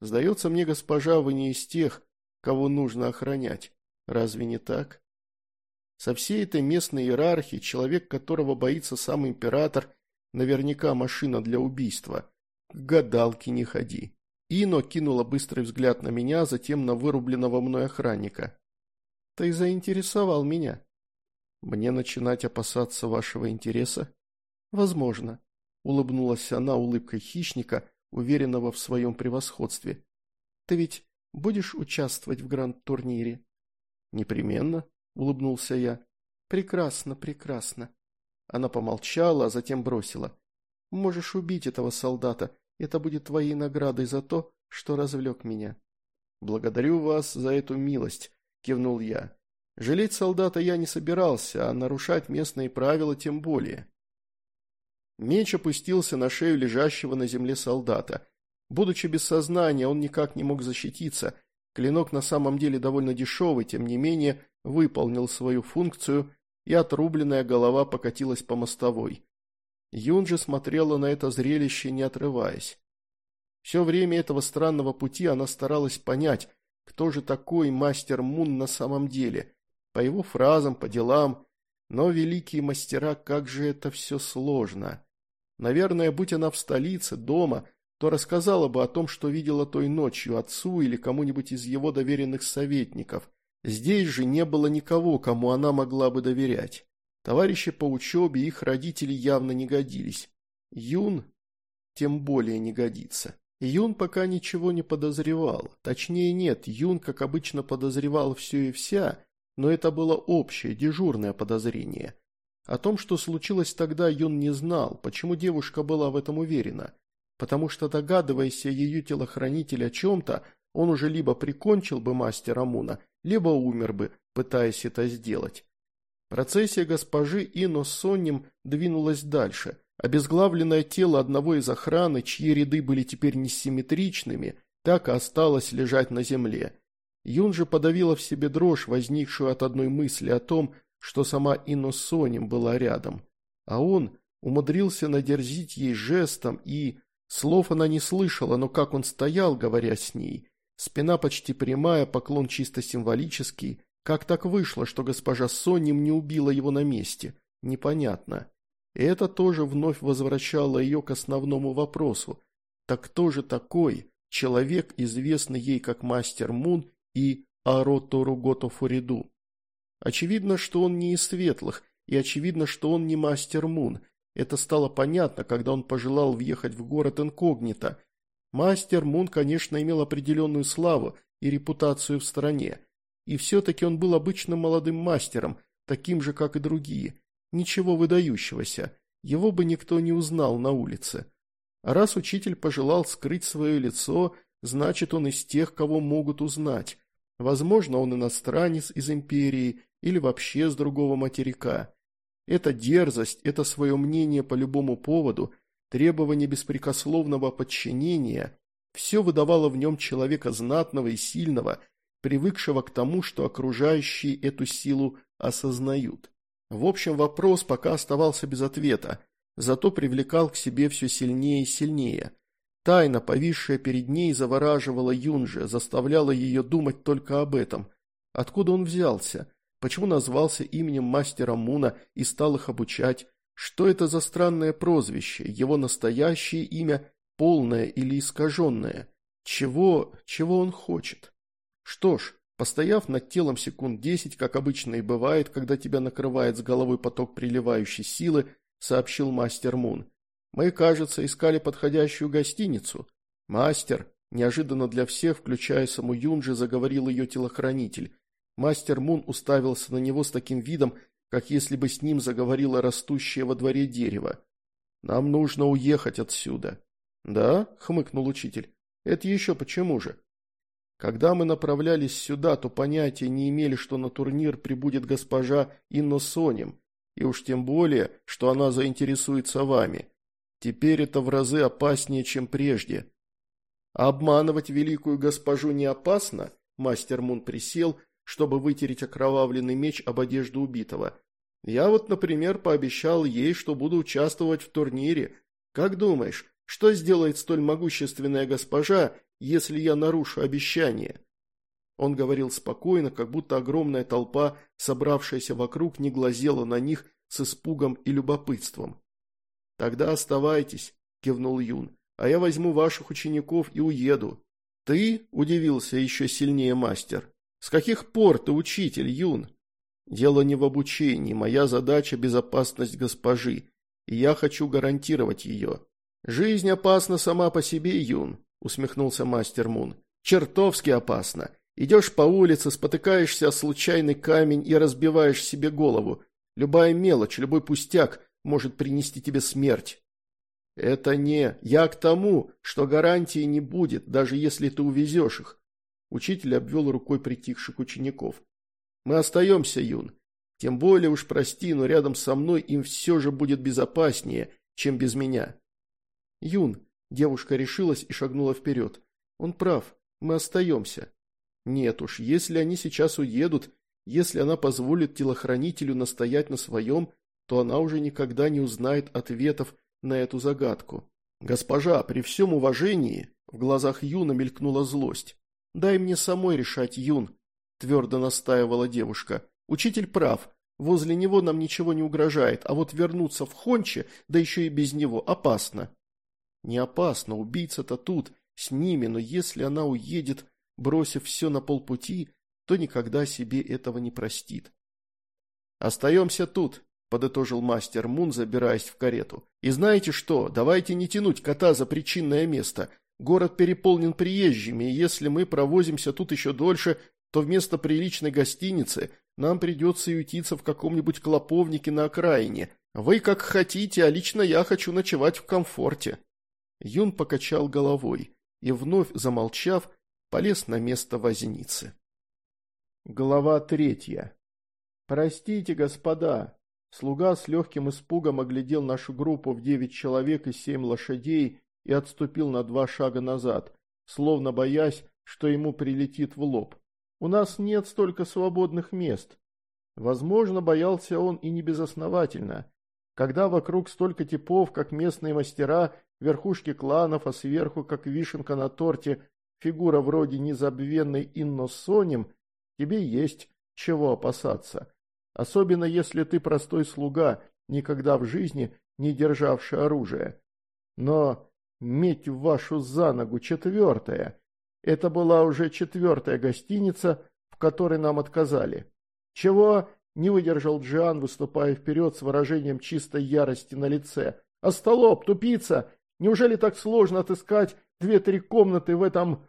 Speaker 1: «Сдается мне, госпожа, вы не из тех, кого нужно охранять. Разве не так?» Со всей этой местной иерархией человек, которого боится сам император, наверняка машина для убийства. К гадалке не ходи. Ино кинула быстрый взгляд на меня, затем на вырубленного мной охранника. «Ты заинтересовал меня». «Мне начинать опасаться вашего интереса?» «Возможно», — улыбнулась она улыбкой хищника, уверенного в своем превосходстве. «Ты ведь будешь участвовать в гранд-турнире?» «Непременно», улыбнулся я. Прекрасно, прекрасно. Она помолчала, а затем бросила. Можешь убить этого солдата. Это будет твоей наградой за то, что развлек меня. Благодарю вас за эту милость, кивнул я. Жалеть солдата я не собирался, а нарушать местные правила тем более. Меч опустился на шею лежащего на земле солдата. Будучи без сознания, он никак не мог защититься. Клинок на самом деле довольно дешевый, тем не менее выполнил свою функцию, и отрубленная голова покатилась по мостовой. Юн смотрела на это зрелище, не отрываясь. Все время этого странного пути она старалась понять, кто же такой мастер Мун на самом деле, по его фразам, по делам. Но, великие мастера, как же это все сложно. Наверное, будь она в столице, дома, то рассказала бы о том, что видела той ночью отцу или кому-нибудь из его доверенных советников. Здесь же не было никого, кому она могла бы доверять. Товарищи по учебе и их родители явно не годились. Юн тем более не годится. Юн пока ничего не подозревал. Точнее нет, Юн, как обычно, подозревал все и вся, но это было общее, дежурное подозрение. О том, что случилось тогда, Юн не знал, почему девушка была в этом уверена. Потому что, догадываясь о ее телохранитель о чем-то, он уже либо прикончил бы мастера Муна, либо умер бы, пытаясь это сделать. Процессия госпожи Ино с Сонним двинулась дальше. Обезглавленное тело одного из охраны, чьи ряды были теперь несимметричными, так и осталось лежать на земле. Юн же подавила в себе дрожь, возникшую от одной мысли о том, что сама Ино с Сонним была рядом. А он умудрился надерзить ей жестом и... Слов она не слышала, но как он стоял, говоря с ней, Спина почти прямая, поклон чисто символический. Как так вышло, что госпожа Соним не убила его на месте? Непонятно. И это тоже вновь возвращало ее к основному вопросу. Так кто же такой человек, известный ей как Мастер Мун и Аротору Торугото Фуриду? Очевидно, что он не из светлых, и очевидно, что он не Мастер Мун. Это стало понятно, когда он пожелал въехать в город инкогнито – Мастер Мун, конечно, имел определенную славу и репутацию в стране. И все-таки он был обычным молодым мастером, таким же, как и другие. Ничего выдающегося. Его бы никто не узнал на улице. А раз учитель пожелал скрыть свое лицо, значит, он из тех, кого могут узнать. Возможно, он иностранец из империи или вообще с другого материка. Эта дерзость, это свое мнение по любому поводу требование беспрекословного подчинения, все выдавало в нем человека знатного и сильного, привыкшего к тому, что окружающие эту силу осознают. В общем, вопрос пока оставался без ответа, зато привлекал к себе все сильнее и сильнее. Тайна, повисшая перед ней, завораживала Юнже, заставляла ее думать только об этом. Откуда он взялся? Почему назвался именем мастера Муна и стал их обучать? Что это за странное прозвище, его настоящее имя, полное или искаженное? Чего, чего он хочет? Что ж, постояв над телом секунд десять, как обычно и бывает, когда тебя накрывает с головой поток приливающей силы, сообщил мастер Мун. Мы, кажется, искали подходящую гостиницу. Мастер, неожиданно для всех, включая саму Юнджи, заговорил ее телохранитель. Мастер Мун уставился на него с таким видом, как если бы с ним заговорило растущее во дворе дерево. «Нам нужно уехать отсюда». «Да?» — хмыкнул учитель. «Это еще почему же?» Когда мы направлялись сюда, то понятия не имели, что на турнир прибудет госпожа Инна Соним, и уж тем более, что она заинтересуется вами. Теперь это в разы опаснее, чем прежде. «А обманывать великую госпожу не опасно? Мастер Мун присел чтобы вытереть окровавленный меч об одежду убитого. Я вот, например, пообещал ей, что буду участвовать в турнире. Как думаешь, что сделает столь могущественная госпожа, если я нарушу обещание?» Он говорил спокойно, как будто огромная толпа, собравшаяся вокруг, не глазела на них с испугом и любопытством. «Тогда оставайтесь», – кивнул Юн, – «а я возьму ваших учеников и уеду». «Ты?» – удивился еще сильнее мастер. С каких пор ты учитель, Юн? Дело не в обучении, моя задача – безопасность госпожи, и я хочу гарантировать ее. Жизнь опасна сама по себе, Юн, усмехнулся мастер Мун. Чертовски опасно. Идешь по улице, спотыкаешься о случайный камень и разбиваешь себе голову. Любая мелочь, любой пустяк может принести тебе смерть. Это не... Я к тому, что гарантии не будет, даже если ты увезешь их. Учитель обвел рукой притихших учеников. «Мы остаемся, Юн. Тем более уж прости, но рядом со мной им все же будет безопаснее, чем без меня». «Юн», – девушка решилась и шагнула вперед. «Он прав. Мы остаемся». «Нет уж, если они сейчас уедут, если она позволит телохранителю настоять на своем, то она уже никогда не узнает ответов на эту загадку». «Госпожа, при всем уважении», – в глазах Юна мелькнула злость. «Дай мне самой решать, Юн», – твердо настаивала девушка. «Учитель прав. Возле него нам ничего не угрожает, а вот вернуться в Хонче, да еще и без него, опасно». «Не опасно, убийца-то тут, с ними, но если она уедет, бросив все на полпути, то никогда себе этого не простит». «Остаемся тут», – подытожил мастер Мун, забираясь в карету. «И знаете что, давайте не тянуть кота за причинное место. Город переполнен приезжими, и если мы провозимся тут еще дольше, то вместо приличной гостиницы нам придется ютиться в каком-нибудь клоповнике на окраине. Вы как хотите, а лично я хочу ночевать в комфорте». Юн покачал головой и, вновь замолчав, полез на место возницы. Глава третья. «Простите, господа!» Слуга с легким испугом оглядел нашу группу в девять человек и семь лошадей, и отступил на два шага назад, словно боясь, что ему прилетит в лоб. «У нас нет столько свободных мест». Возможно, боялся он и не безосновательно. Когда вокруг столько типов, как местные мастера, верхушки кланов, а сверху, как вишенка на торте, фигура вроде незабвенной Инносоним, тебе есть чего опасаться. Особенно если ты простой слуга, никогда в жизни не державший оружие. Но Медь в вашу за ногу четвертая. Это была уже четвертая гостиница, в которой нам отказали. Чего? Не выдержал Джиан, выступая вперед с выражением чистой ярости на лице. «Остолоп, «А тупица! Неужели так сложно отыскать две-три комнаты в этом...»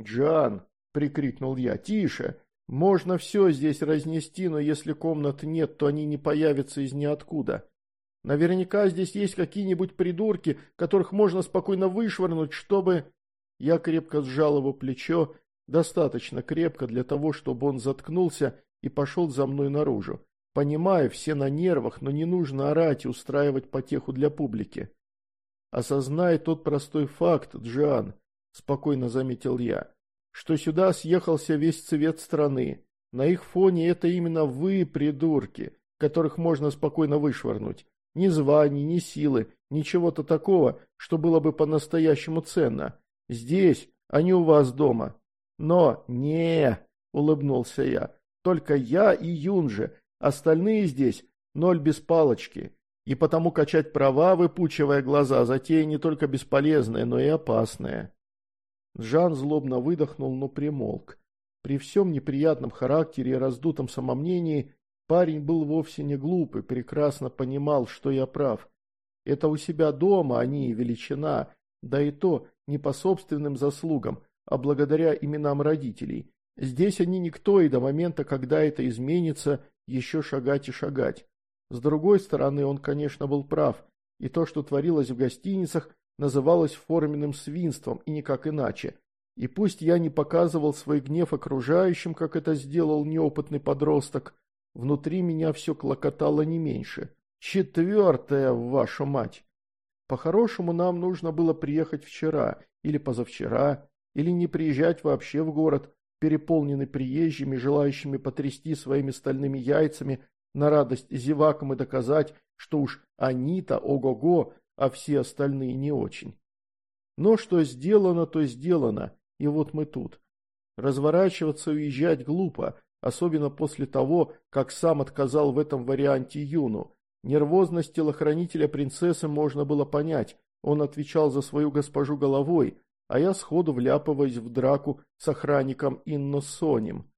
Speaker 1: «Джиан!» — прикрикнул я. «Тише! Можно все здесь разнести, но если комнат нет, то они не появятся из ниоткуда. Наверняка здесь есть какие-нибудь придурки, которых можно спокойно вышвырнуть, чтобы...» Я крепко сжал его плечо, достаточно крепко для того, чтобы он заткнулся и пошел за мной наружу. Понимаю, все на нервах, но не нужно орать и устраивать потеху для публики. Осознай тот простой факт, Джан, спокойно заметил я, что сюда съехался весь цвет страны. На их фоне это именно вы, придурки, которых можно спокойно вышвырнуть. Ни званий, ни силы, ничего-то такого, что было бы по-настоящему ценно. Здесь, а не у вас дома. Но не, улыбнулся я, только я и юнже. остальные здесь ноль без палочки. И потому качать права, выпучивая глаза, затея не только бесполезная, но и опасная. Жан злобно выдохнул, но примолк. При всем неприятном характере и раздутом самомнении Парень был вовсе не глуп и прекрасно понимал, что я прав. Это у себя дома они а и величина, да и то не по собственным заслугам, а благодаря именам родителей. Здесь они никто, и до момента, когда это изменится, еще шагать и шагать. С другой стороны, он, конечно, был прав, и то, что творилось в гостиницах, называлось форменным свинством, и никак иначе. И пусть я не показывал свой гнев окружающим, как это сделал неопытный подросток, Внутри меня все клокотало не меньше. Четвертая, вашу мать! По-хорошему, нам нужно было приехать вчера, или позавчера, или не приезжать вообще в город, переполненный приезжими, желающими потрясти своими стальными яйцами на радость зевакам и доказать, что уж они-то ого-го, а все остальные не очень. Но что сделано, то сделано, и вот мы тут. Разворачиваться и уезжать глупо, особенно после того, как сам отказал в этом варианте Юну. Нервозность телохранителя принцессы можно было понять, он отвечал за свою госпожу головой, а я сходу вляпываюсь в драку с охранником Инносоним.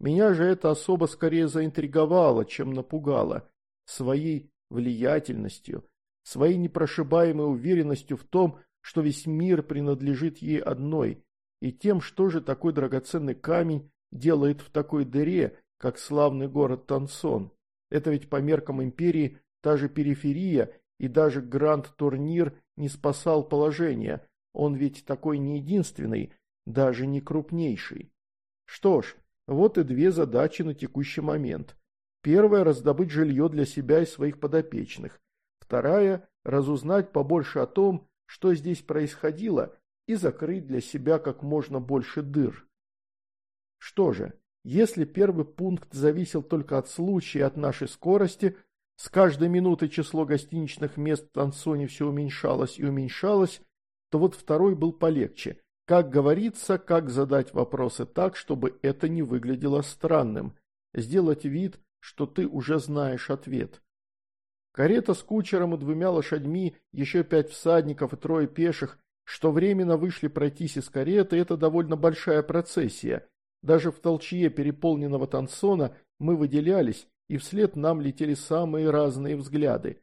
Speaker 1: Меня же это особо скорее заинтриговало, чем напугало, своей влиятельностью, своей непрошибаемой уверенностью в том, что весь мир принадлежит ей одной, и тем, что же такой драгоценный камень делает в такой дыре, как славный город Тансон. Это ведь по меркам империи та же периферия, и даже гранд-турнир не спасал положение. Он ведь такой не единственный, даже не крупнейший. Что ж, вот и две задачи на текущий момент. Первая – раздобыть жилье для себя и своих подопечных. Вторая – разузнать побольше о том, что здесь происходило, и закрыть для себя как можно больше дыр. Что же, если первый пункт зависел только от случая и от нашей скорости, с каждой минуты число гостиничных мест в Тансоне все уменьшалось и уменьшалось, то вот второй был полегче. Как говорится, как задать вопросы так, чтобы это не выглядело странным. Сделать вид, что ты уже знаешь ответ. Карета с кучером и двумя лошадьми, еще пять всадников и трое пеших, что временно вышли пройтись из кареты, это довольно большая процессия. Даже в толчье переполненного танцона мы выделялись, и вслед нам летели самые разные взгляды.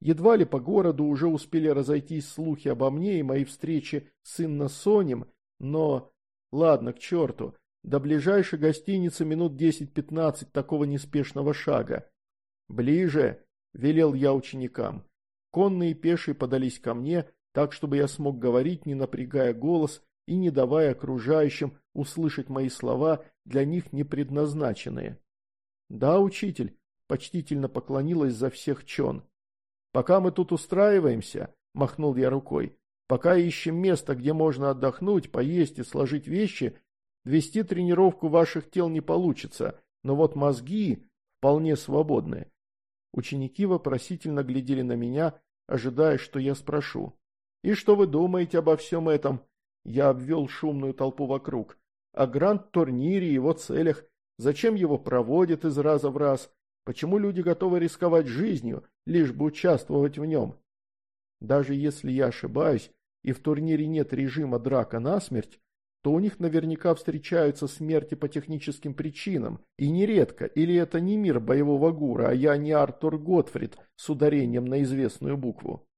Speaker 1: Едва ли по городу уже успели разойтись слухи обо мне и моей встрече с Инносонем, но... Ладно, к черту. До ближайшей гостиницы минут 10-15 такого неспешного шага. «Ближе!» — велел я ученикам. Конные и пешие подались ко мне, так, чтобы я смог говорить, не напрягая голос, и не давая окружающим услышать мои слова, для них не предназначенные. «Да, учитель», — почтительно поклонилась за всех Чон. «Пока мы тут устраиваемся», — махнул я рукой, — «пока ищем место, где можно отдохнуть, поесть и сложить вещи, вести тренировку ваших тел не получится, но вот мозги вполне свободны». Ученики вопросительно глядели на меня, ожидая, что я спрошу. «И что вы думаете обо всем этом?» Я обвел шумную толпу вокруг. О гранд-турнире и его целях, зачем его проводят из раза в раз, почему люди готовы рисковать жизнью, лишь бы участвовать в нем. Даже если я ошибаюсь, и в турнире нет режима драка насмерть, то у них наверняка встречаются смерти по техническим причинам, и нередко, или это не мир боевого гура, а я не Артур Готфрид с ударением на известную букву.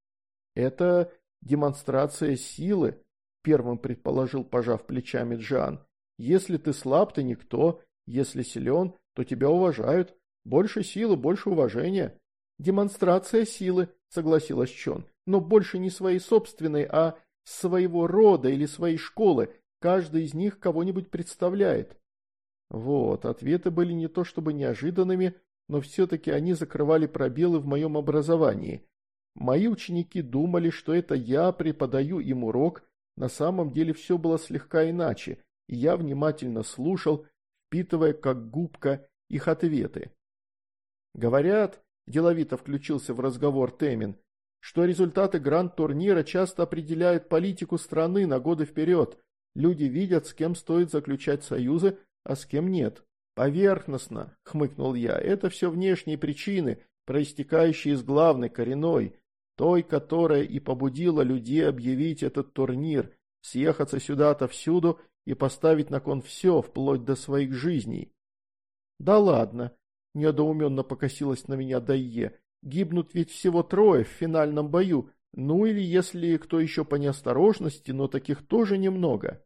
Speaker 1: Это демонстрация силы, первым предположил, пожав плечами Джан. Если ты слаб, ты никто, если силен, то тебя уважают. Больше силы, больше уважения. Демонстрация силы, согласилась Чон, но больше не своей собственной, а своего рода или своей школы. Каждый из них кого-нибудь представляет. Вот, ответы были не то чтобы неожиданными, но все-таки они закрывали пробелы в моем образовании. Мои ученики думали, что это я преподаю им урок, на самом деле все было слегка иначе, и я внимательно слушал, впитывая как губка их ответы. «Говорят», – деловито включился в разговор Темин, – «что результаты гранд-турнира часто определяют политику страны на годы вперед. Люди видят, с кем стоит заключать союзы, а с кем нет». «Поверхностно», – хмыкнул я, – «это все внешние причины, проистекающие из главной, коренной той, которая и побудила людей объявить этот турнир, съехаться сюда-то и поставить на кон все, вплоть до своих жизней. «Да ладно», — недоуменно покосилась на меня Дайе, — «гибнут ведь всего трое в финальном бою, ну или если кто еще по неосторожности, но таких тоже немного».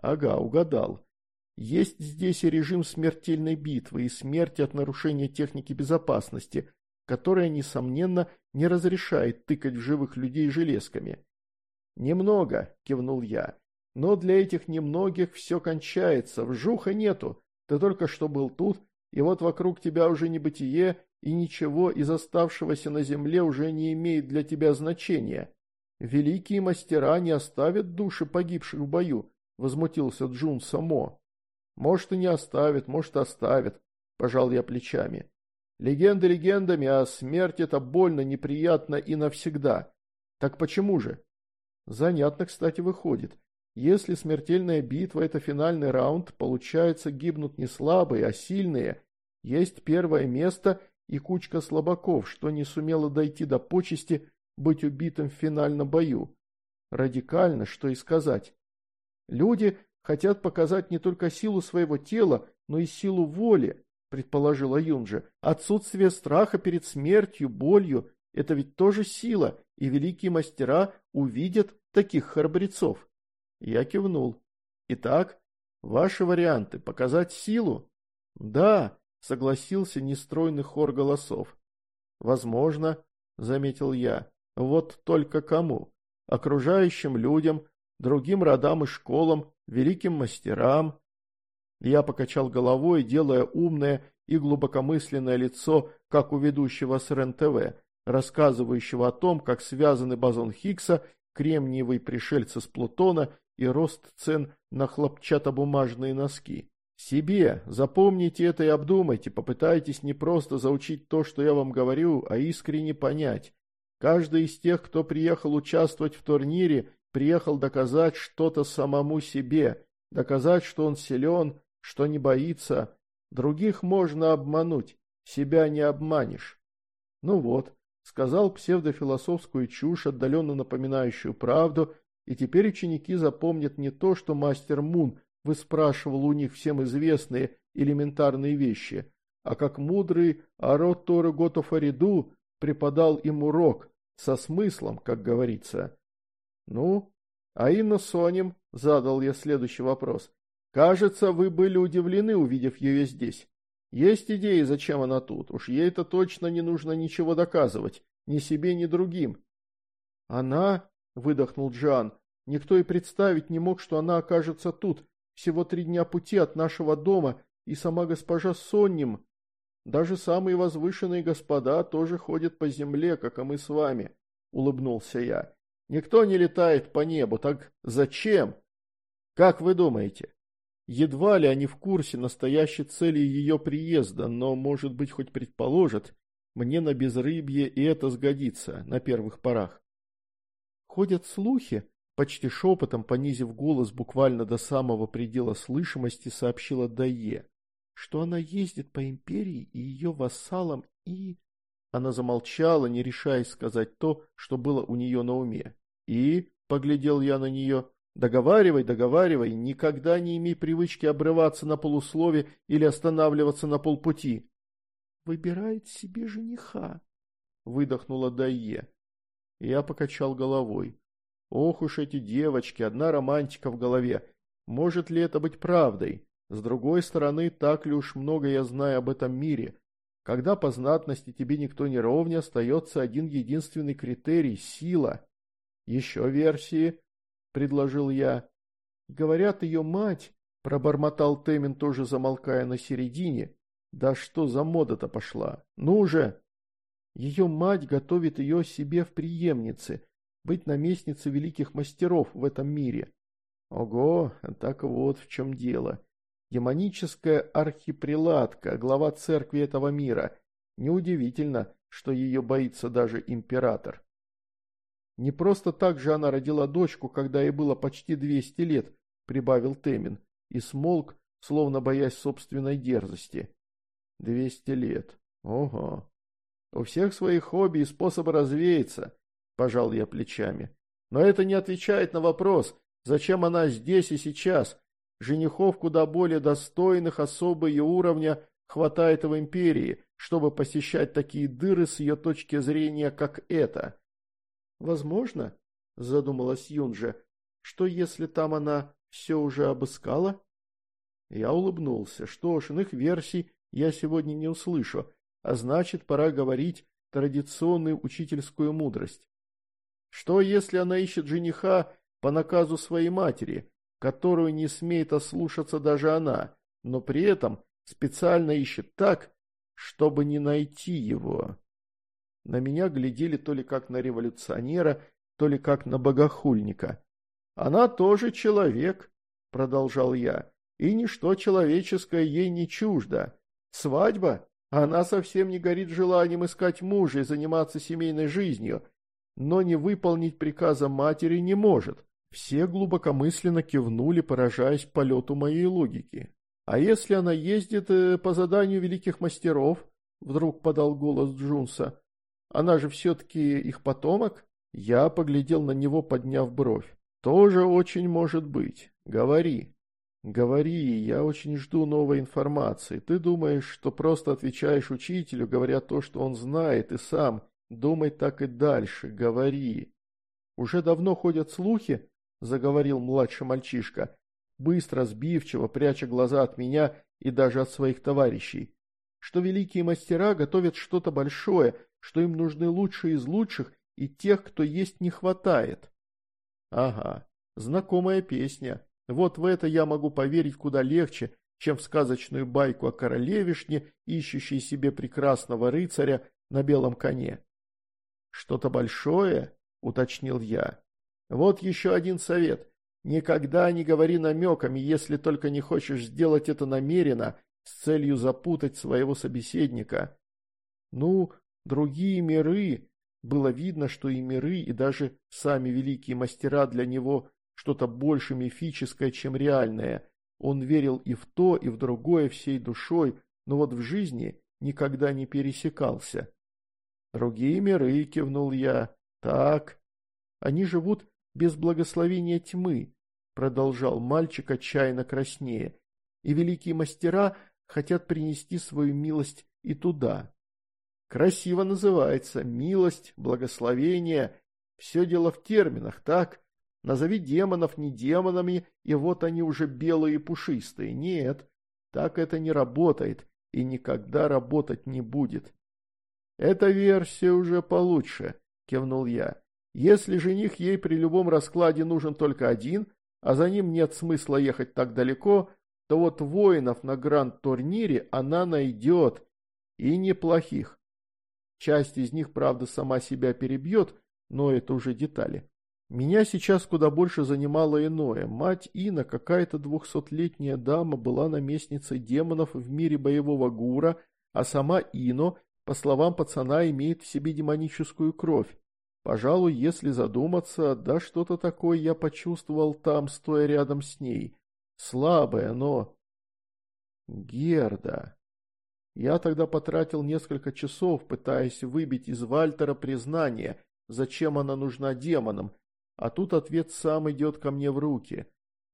Speaker 1: «Ага, угадал. Есть здесь и режим смертельной битвы, и смерти от нарушения техники безопасности, которая, несомненно, не разрешает тыкать в живых людей железками. «Немного», — кивнул я, — «но для этих немногих все кончается, вжуха нету, ты только что был тут, и вот вокруг тебя уже небытие, и ничего из оставшегося на земле уже не имеет для тебя значения. Великие мастера не оставят души погибших в бою», — возмутился Джун Само. «Может, и не оставят, может, оставят», — пожал я плечами. Легенды легендами, а смерть это больно, неприятно и навсегда. Так почему же? Занятно, кстати, выходит. Если смертельная битва – это финальный раунд, получается, гибнут не слабые, а сильные. Есть первое место и кучка слабаков, что не сумела дойти до почести быть убитым в финальном бою. Радикально, что и сказать. Люди хотят показать не только силу своего тела, но и силу воли, предположила Юнджи. Отсутствие страха перед смертью, болью – это ведь тоже сила, и великие мастера увидят таких храбрецов. Я кивнул. Итак, ваши варианты – показать силу? Да, согласился нестройный хор голосов. Возможно, заметил я, вот только кому? Окружающим людям, другим родам и школам, великим мастерам, я покачал головой, делая умное и глубокомысленное лицо, как у ведущего с РЕН-ТВ, рассказывающего о том, как связаны бозон Хиггса, кремниевый пришельцы с Плутона и рост цен на хлопчатобумажные носки. Себе, запомните это и обдумайте, попытайтесь не просто заучить то, что я вам говорю, а искренне понять. Каждый из тех, кто приехал участвовать в турнире, приехал доказать что-то самому себе, доказать, что он силен, что не боится. Других можно обмануть, себя не обманешь. Ну вот, сказал псевдофилософскую чушь, отдаленно напоминающую правду, и теперь ученики запомнят не то, что мастер Мун выспрашивал у них всем известные элементарные вещи, а как мудрый Арот Торы Готофариду преподал им урок, со смыслом, как говорится. Ну, а Инна Соним задал я следующий вопрос. Кажется, вы были удивлены, увидев ее здесь. Есть идеи, зачем она тут. Уж ей-то точно не нужно ничего доказывать. Ни себе, ни другим. Она, выдохнул Джан, никто и представить не мог, что она окажется тут. Всего три дня пути от нашего дома, и сама госпожа Сонним. Даже самые возвышенные господа тоже ходят по земле, как и мы с вами, улыбнулся я. Никто не летает по небу, так зачем? Как вы думаете? Едва ли они в курсе настоящей цели ее приезда, но, может быть, хоть предположат, мне на безрыбье и это сгодится на первых порах. Ходят слухи, почти шепотом, понизив голос буквально до самого предела слышимости, сообщила Дае, что она ездит по империи и ее вассалам и... Она замолчала, не решаясь сказать то, что было у нее на уме. И, — поглядел я на нее, Договаривай, договаривай, никогда не имей привычки обрываться на полуслове или останавливаться на полпути. Выбирает себе жениха, выдохнула Дайе. Я покачал головой. Ох уж эти девочки, одна романтика в голове. Может ли это быть правдой? С другой стороны, так ли уж много я знаю об этом мире? Когда по знатности тебе никто не ровня, остается один единственный критерий – сила. Еще версии предложил я. «Говорят, ее мать», — пробормотал Темин, тоже замолкая на середине. «Да что за мода-то пошла? Ну же!» Ее мать готовит ее себе в преемнице, быть наместницей великих мастеров в этом мире. Ого, так вот в чем дело. Демоническая архипреладка, глава церкви этого мира. Неудивительно, что ее боится даже император. Не просто так же она родила дочку, когда ей было почти 200 лет, прибавил Темин, и смолк, словно боясь собственной дерзости. Двести лет. Ого. У всех свои хобби и способы развеяться, пожал я плечами. Но это не отвечает на вопрос, зачем она здесь и сейчас. Женихов куда более достойных особо ее уровня хватает в империи, чтобы посещать такие дыры с ее точки зрения, как это. «Возможно», — задумалась Юнже, — «что если там она все уже обыскала?» Я улыбнулся. «Что ж, иных версий я сегодня не услышу, а значит, пора говорить традиционную учительскую мудрость. Что, если она ищет жениха по наказу своей матери, которую не смеет ослушаться даже она, но при этом специально ищет так, чтобы не найти его?» На меня глядели то ли как на революционера, то ли как на богохульника. «Она тоже человек», — продолжал я, — «и ничто человеческое ей не чуждо. Свадьба? Она совсем не горит желанием искать мужа и заниматься семейной жизнью, но не выполнить приказа матери не может». Все глубокомысленно кивнули, поражаясь полету моей логики. «А если она ездит э, по заданию великих мастеров?» — вдруг подал голос Джунса. Она же все-таки их потомок? Я поглядел на него, подняв бровь. Тоже очень может быть. Говори. Говори, я очень жду новой информации. Ты думаешь, что просто отвечаешь учителю, говоря то, что он знает, и сам. Думай так и дальше. Говори. Уже давно ходят слухи, заговорил младший мальчишка, быстро, сбивчиво, пряча глаза от меня и даже от своих товарищей, что великие мастера готовят что-то большое, что им нужны лучшие из лучших, и тех, кто есть, не хватает. Ага, знакомая песня. Вот в это я могу поверить куда легче, чем в сказочную байку о королевишне, ищущей себе прекрасного рыцаря на белом коне. «Что-то большое?» — уточнил я. «Вот еще один совет. Никогда не говори намеками, если только не хочешь сделать это намеренно, с целью запутать своего собеседника. Ну, другие миры. Было видно, что и миры, и даже сами великие мастера для него что-то больше мифическое, чем реальное. Он верил и в то, и в другое всей душой, но вот в жизни никогда не пересекался. «Другие миры», — кивнул я, — «так». «Они живут без благословения тьмы», — продолжал мальчик отчаянно краснее, — «и великие мастера хотят принести свою милость и туда. Красиво называется «милость», «благословение». Все дело в терминах, так? Назови демонов не демонами, и вот они уже белые и пушистые. Нет, так это не работает и никогда работать не будет. «Эта версия уже получше», — кивнул я. «Если жених ей при любом раскладе нужен только один, а за ним нет смысла ехать так далеко, то вот воинов на гранд-турнире она найдет. И неплохих. Часть из них, правда, сама себя перебьет, но это уже детали. Меня сейчас куда больше занимало иное. Мать Ина, какая-то двухсотлетняя дама, была наместницей демонов в мире боевого гура, а сама Ино, по словам пацана, имеет в себе демоническую кровь. Пожалуй, если задуматься, да что-то такое я почувствовал там, стоя рядом с ней. Слабое, но... Герда... Я тогда потратил несколько часов, пытаясь выбить из Вальтера признание, зачем она нужна демонам, а тут ответ сам идет ко мне в руки.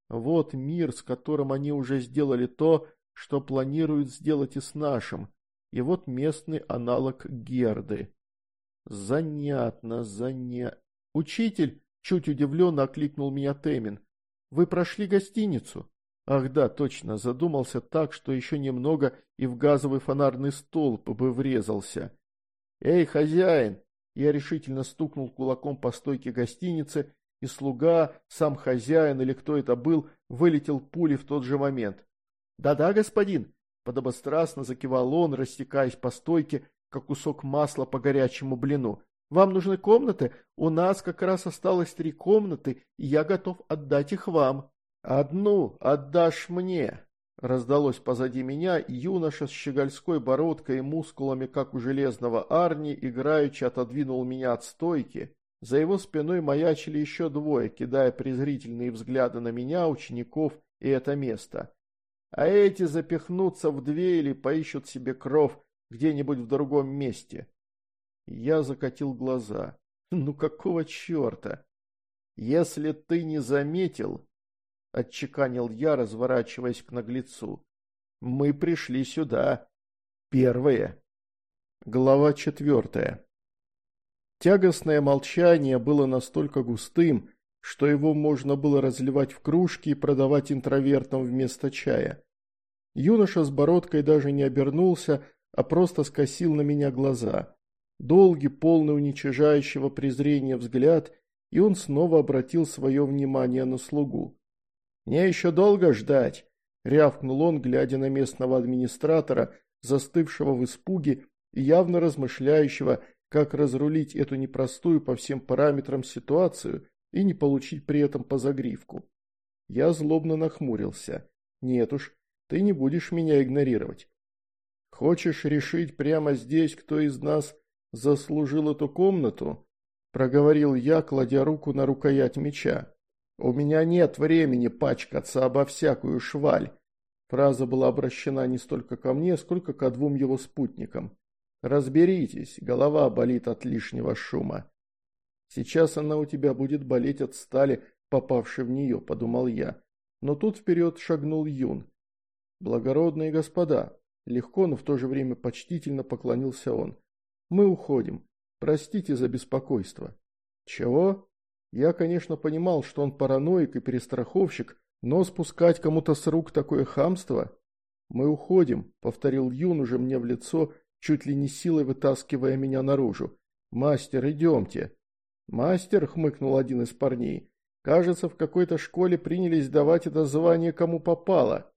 Speaker 1: Вот мир, с которым они уже сделали то, что планируют сделать и с нашим, и вот местный аналог Герды. Занятно, заня... Учитель, чуть удивленно окликнул меня Темин. Вы прошли гостиницу? Ах да, точно, задумался так, что еще немного и в газовый фонарный столб бы врезался. «Эй, хозяин!» Я решительно стукнул кулаком по стойке гостиницы, и слуга, сам хозяин или кто это был, вылетел пули в тот же момент. «Да-да, господин!» — подобострастно закивал он, растекаясь по стойке, как кусок масла по горячему блину. «Вам нужны комнаты? У нас как раз осталось три комнаты, и я готов отдать их вам». «Одну отдашь мне!» — раздалось позади меня, юноша с щегольской бородкой и мускулами, как у железного Арни, играючи отодвинул меня от стойки. За его спиной маячили еще двое, кидая презрительные взгляды на меня, учеников и это место. А эти запихнутся в две или поищут себе кров где-нибудь в другом месте. Я закатил глаза. «Ну какого черта?» «Если ты не заметил, отчеканил я, разворачиваясь к наглецу. Мы пришли сюда. Первые. Глава четвертая. Тягостное молчание было настолько густым, что его можно было разливать в кружки и продавать интровертам вместо чая. Юноша с бородкой даже не обернулся, а просто скосил на меня глаза. Долгий, полный уничижающего презрения взгляд, и он снова обратил свое внимание на слугу. «Мне еще долго ждать?» – рявкнул он, глядя на местного администратора, застывшего в испуге и явно размышляющего, как разрулить эту непростую по всем параметрам ситуацию и не получить при этом позагривку. Я злобно нахмурился. «Нет уж, ты не будешь меня игнорировать. Хочешь решить прямо здесь, кто из нас заслужил эту комнату?» – проговорил я, кладя руку на рукоять меча. У меня нет времени пачкаться обо всякую шваль. Фраза была обращена не столько ко мне, сколько ко двум его спутникам. Разберитесь, голова болит от лишнего шума. Сейчас она у тебя будет болеть от стали, попавшей в нее, подумал я. Но тут вперед шагнул Юн. Благородные господа, легко, но в то же время почтительно поклонился он. Мы уходим. Простите за беспокойство. Чего? Я, конечно, понимал, что он параноик и перестраховщик, но спускать кому-то с рук такое хамство... «Мы уходим», — повторил Юн уже мне в лицо, чуть ли не силой вытаскивая меня наружу. «Мастер, идемте». «Мастер», — хмыкнул один из парней, — «кажется, в какой-то школе принялись давать это звание кому попало».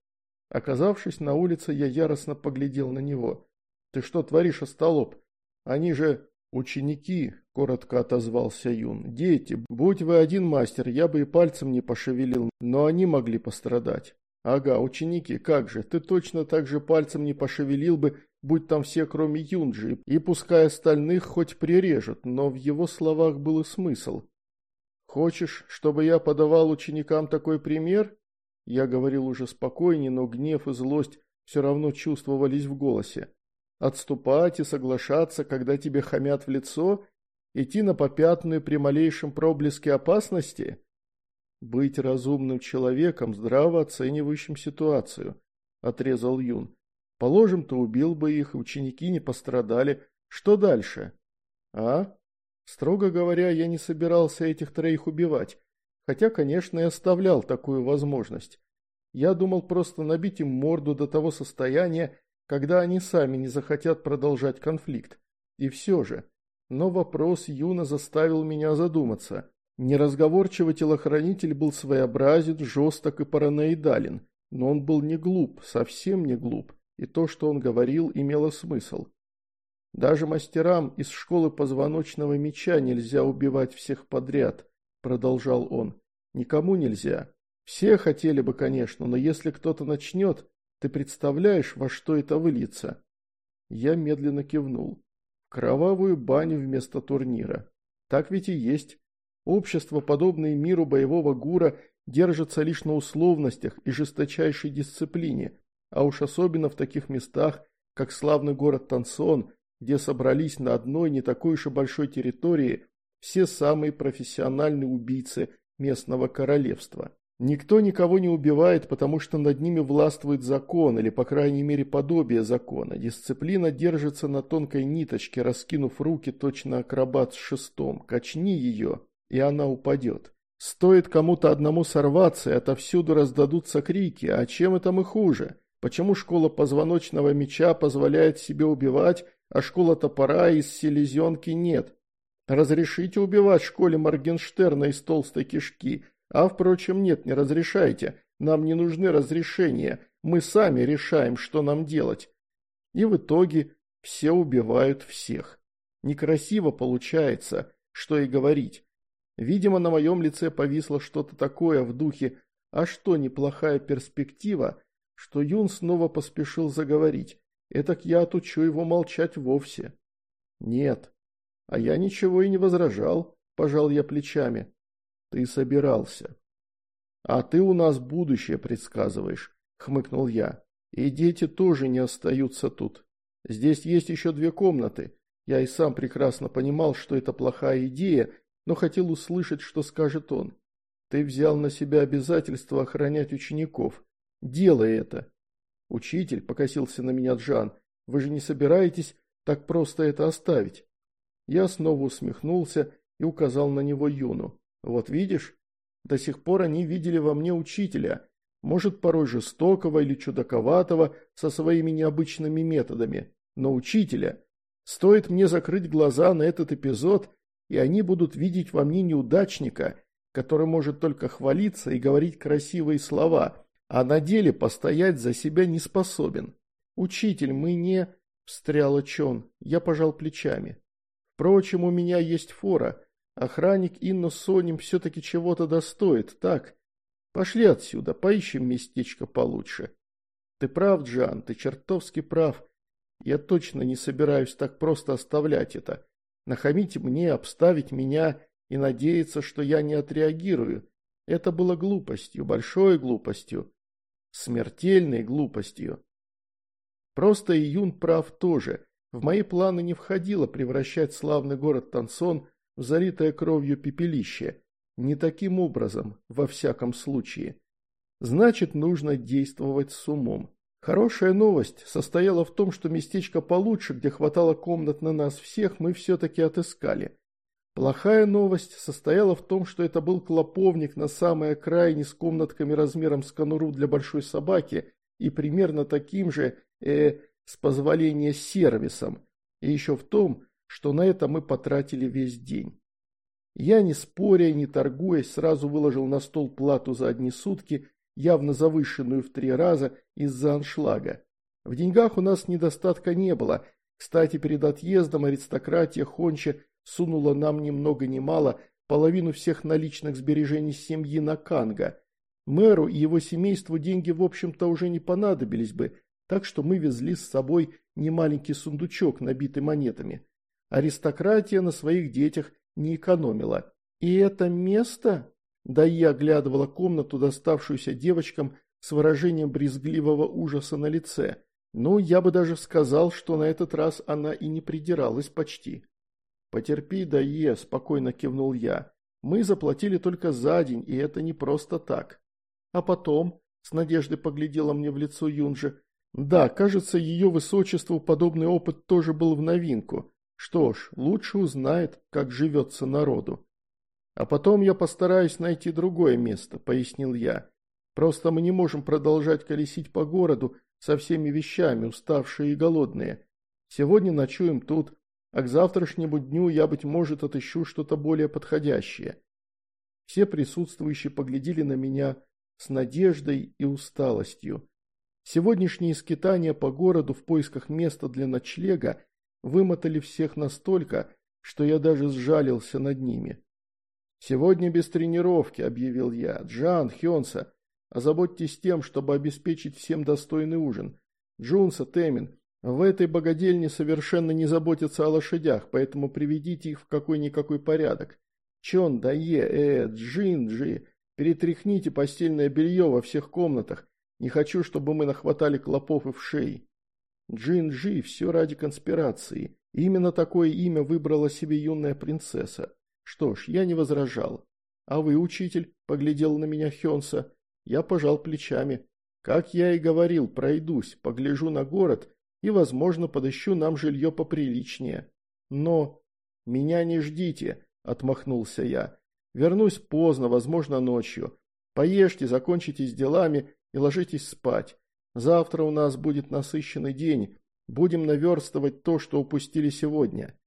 Speaker 1: Оказавшись на улице, я яростно поглядел на него. «Ты что творишь, остолоп? Они же... «Ученики», – коротко отозвался Юн, – «дети, будь вы один мастер, я бы и пальцем не пошевелил, но они могли пострадать». «Ага, ученики, как же, ты точно так же пальцем не пошевелил бы, будь там все, кроме Юнджи, и пускай остальных хоть прирежут, но в его словах был и смысл. «Хочешь, чтобы я подавал ученикам такой пример?» Я говорил уже спокойнее, но гнев и злость все равно чувствовались в голосе. Отступать и соглашаться, когда тебе хамят в лицо? Идти на попятную при малейшем проблеске опасности? Быть разумным человеком, здраво оценивающим ситуацию, отрезал Юн. Положим, ты убил бы их, ученики не пострадали. Что дальше? А? Строго говоря, я не собирался этих троих убивать, хотя, конечно, и оставлял такую возможность. Я думал просто набить им морду до того состояния, когда они сами не захотят продолжать конфликт. И все же. Но вопрос Юна заставил меня задуматься. Неразговорчивый телохранитель был своеобразен, жесток и параноидален, но он был не глуп, совсем не глуп, и то, что он говорил, имело смысл. «Даже мастерам из школы позвоночного меча нельзя убивать всех подряд», — продолжал он. «Никому нельзя. Все хотели бы, конечно, но если кто-то начнет, ты представляешь, во что это выльется?» Я медленно кивнул. кровавую баню вместо турнира. Так ведь и есть. Общество, подобное миру боевого гура, держится лишь на условностях и жесточайшей дисциплине, а уж особенно в таких местах, как славный город Тансон, где собрались на одной не такой уж и большой территории все самые профессиональные убийцы местного королевства. Никто никого не убивает, потому что над ними властвует закон, или, по крайней мере, подобие закона. Дисциплина держится на тонкой ниточке, раскинув руки точно акробат с шестом. Качни ее, и она упадет. Стоит кому-то одному сорваться, и отовсюду раздадутся крики. А чем это мы хуже? Почему школа позвоночного меча позволяет себе убивать, а школа топора из селезенки нет? Разрешите убивать школе Моргенштерна из толстой кишки – а впрочем, нет, не разрешайте. Нам не нужны разрешения. Мы сами решаем, что нам делать. И в итоге все убивают всех. Некрасиво получается, что и говорить. Видимо, на моем лице повисло что-то такое в духе «А что, неплохая перспектива?» что Юн снова поспешил заговорить. Этак я отучу его молчать вовсе. Нет. А я ничего и не возражал, пожал я плечами ты собирался. А ты у нас будущее предсказываешь, хмыкнул я. И дети тоже не остаются тут. Здесь есть еще две комнаты. Я и сам прекрасно понимал, что это плохая идея, но хотел услышать, что скажет он. Ты взял на себя обязательство охранять учеников. Делай это. Учитель, покосился на меня Джан, вы же не собираетесь так просто это оставить? Я снова усмехнулся и указал на него Юну. Вот видишь, до сих пор они видели во мне учителя, может, порой жестокого или чудаковатого со своими необычными методами, но учителя. Стоит мне закрыть глаза на этот эпизод, и они будут видеть во мне неудачника, который может только хвалиться и говорить красивые слова, а на деле постоять за себя не способен. Учитель, мы не... Встряла Чон. Я пожал плечами. Впрочем, у меня есть фора. Охранник Инну Соним все-таки чего-то достоит, так? Пошли отсюда, поищем местечко получше. Ты прав, Джан, ты чертовски прав. Я точно не собираюсь так просто оставлять это. Нахамите мне, обставить меня и надеяться, что я не отреагирую. Это было глупостью, большой глупостью, смертельной глупостью. Просто и Юн прав тоже. В мои планы не входило превращать славный город Тансон в залитое кровью пепелище. Не таким образом, во всяком случае. Значит, нужно действовать с умом. Хорошая новость состояла в том, что местечко получше, где хватало комнат на нас всех, мы все-таки отыскали. Плохая новость состояла в том, что это был клоповник на самой окраине с комнатками размером с конуру для большой собаки и примерно таким же, э, с позволения, сервисом. И еще в том, что на это мы потратили весь день. Я, не споря и не торгуясь, сразу выложил на стол плату за одни сутки, явно завышенную в три раза из-за аншлага. В деньгах у нас недостатка не было. Кстати, перед отъездом аристократия Хонча сунула нам ни много ни мало половину всех наличных сбережений семьи на Канга. Мэру и его семейству деньги, в общем-то, уже не понадобились бы, так что мы везли с собой немаленький сундучок, набитый монетами. Аристократия на своих детях не экономила. И это место... Да и оглядывала комнату, доставшуюся девочкам, с выражением брезгливого ужаса на лице. Ну, я бы даже сказал, что на этот раз она и не придиралась почти. «Потерпи, Дае», – спокойно кивнул я. «Мы заплатили только за день, и это не просто так». А потом, с надеждой поглядела мне в лицо Юнжи, да, кажется, ее высочеству подобный опыт тоже был в новинку. Что ж, лучше узнает, как живется народу. А потом я постараюсь найти другое место, пояснил я. Просто мы не можем продолжать колесить по городу со всеми вещами, уставшие и голодные. Сегодня ночуем тут, а к завтрашнему дню я, быть может, отыщу что-то более подходящее. Все присутствующие поглядели на меня с надеждой и усталостью. Сегодняшние скитания по городу в поисках места для ночлега Вымотали всех настолько, что я даже сжалился над ними. «Сегодня без тренировки», — объявил я. «Джан, Хёнса, озаботьтесь тем, чтобы обеспечить всем достойный ужин. Джунса, Темин, в этой богадельне совершенно не заботятся о лошадях, поэтому приведите их в какой-никакой порядок. Чон, Дае, Э, Джин, Джи, перетряхните постельное белье во всех комнатах. Не хочу, чтобы мы нахватали клопов и в шеи. Джин-Джи все ради конспирации. Именно такое имя выбрала себе юная принцесса. Что ж, я не возражал. А вы, учитель, поглядел на меня Хёнса. Я пожал плечами. Как я и говорил, пройдусь, погляжу на город и, возможно, подыщу нам жилье поприличнее. Но... Меня не ждите, отмахнулся я. Вернусь поздно, возможно, ночью. Поешьте, закончите с делами и ложитесь спать. Завтра у нас будет насыщенный день, будем наверстывать то, что упустили сегодня.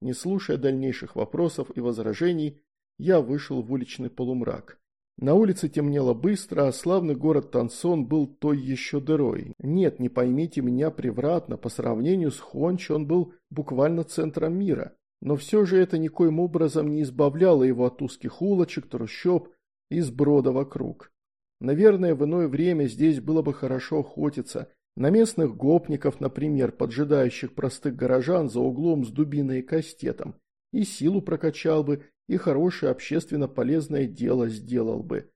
Speaker 1: Не слушая дальнейших вопросов и возражений, я вышел в уличный полумрак. На улице темнело быстро, а славный город Тансон был той еще дырой. Нет, не поймите меня превратно, по сравнению с Хонч он был буквально центром мира. Но все же это никоим образом не избавляло его от узких улочек, трущоб и сброда вокруг. Наверное, в иное время здесь было бы хорошо охотиться. На местных гопников, например, поджидающих простых горожан за углом с дубиной и кастетом. И силу прокачал бы, и хорошее общественно полезное дело сделал бы.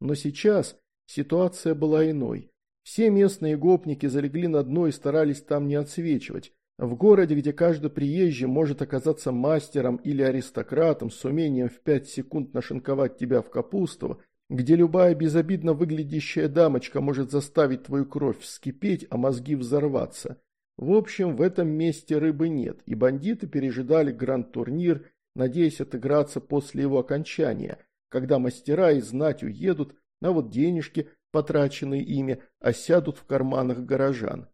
Speaker 1: Но сейчас ситуация была иной. Все местные гопники залегли на дно и старались там не отсвечивать. В городе, где каждый приезжий может оказаться мастером или аристократом с умением в пять секунд нашинковать тебя в капусту, где любая безобидно выглядящая дамочка может заставить твою кровь вскипеть, а мозги взорваться. В общем, в этом месте рыбы нет, и бандиты пережидали гранд-турнир, надеясь отыграться после его окончания, когда мастера и знать уедут, а вот денежки, потраченные ими, осядут в карманах горожан.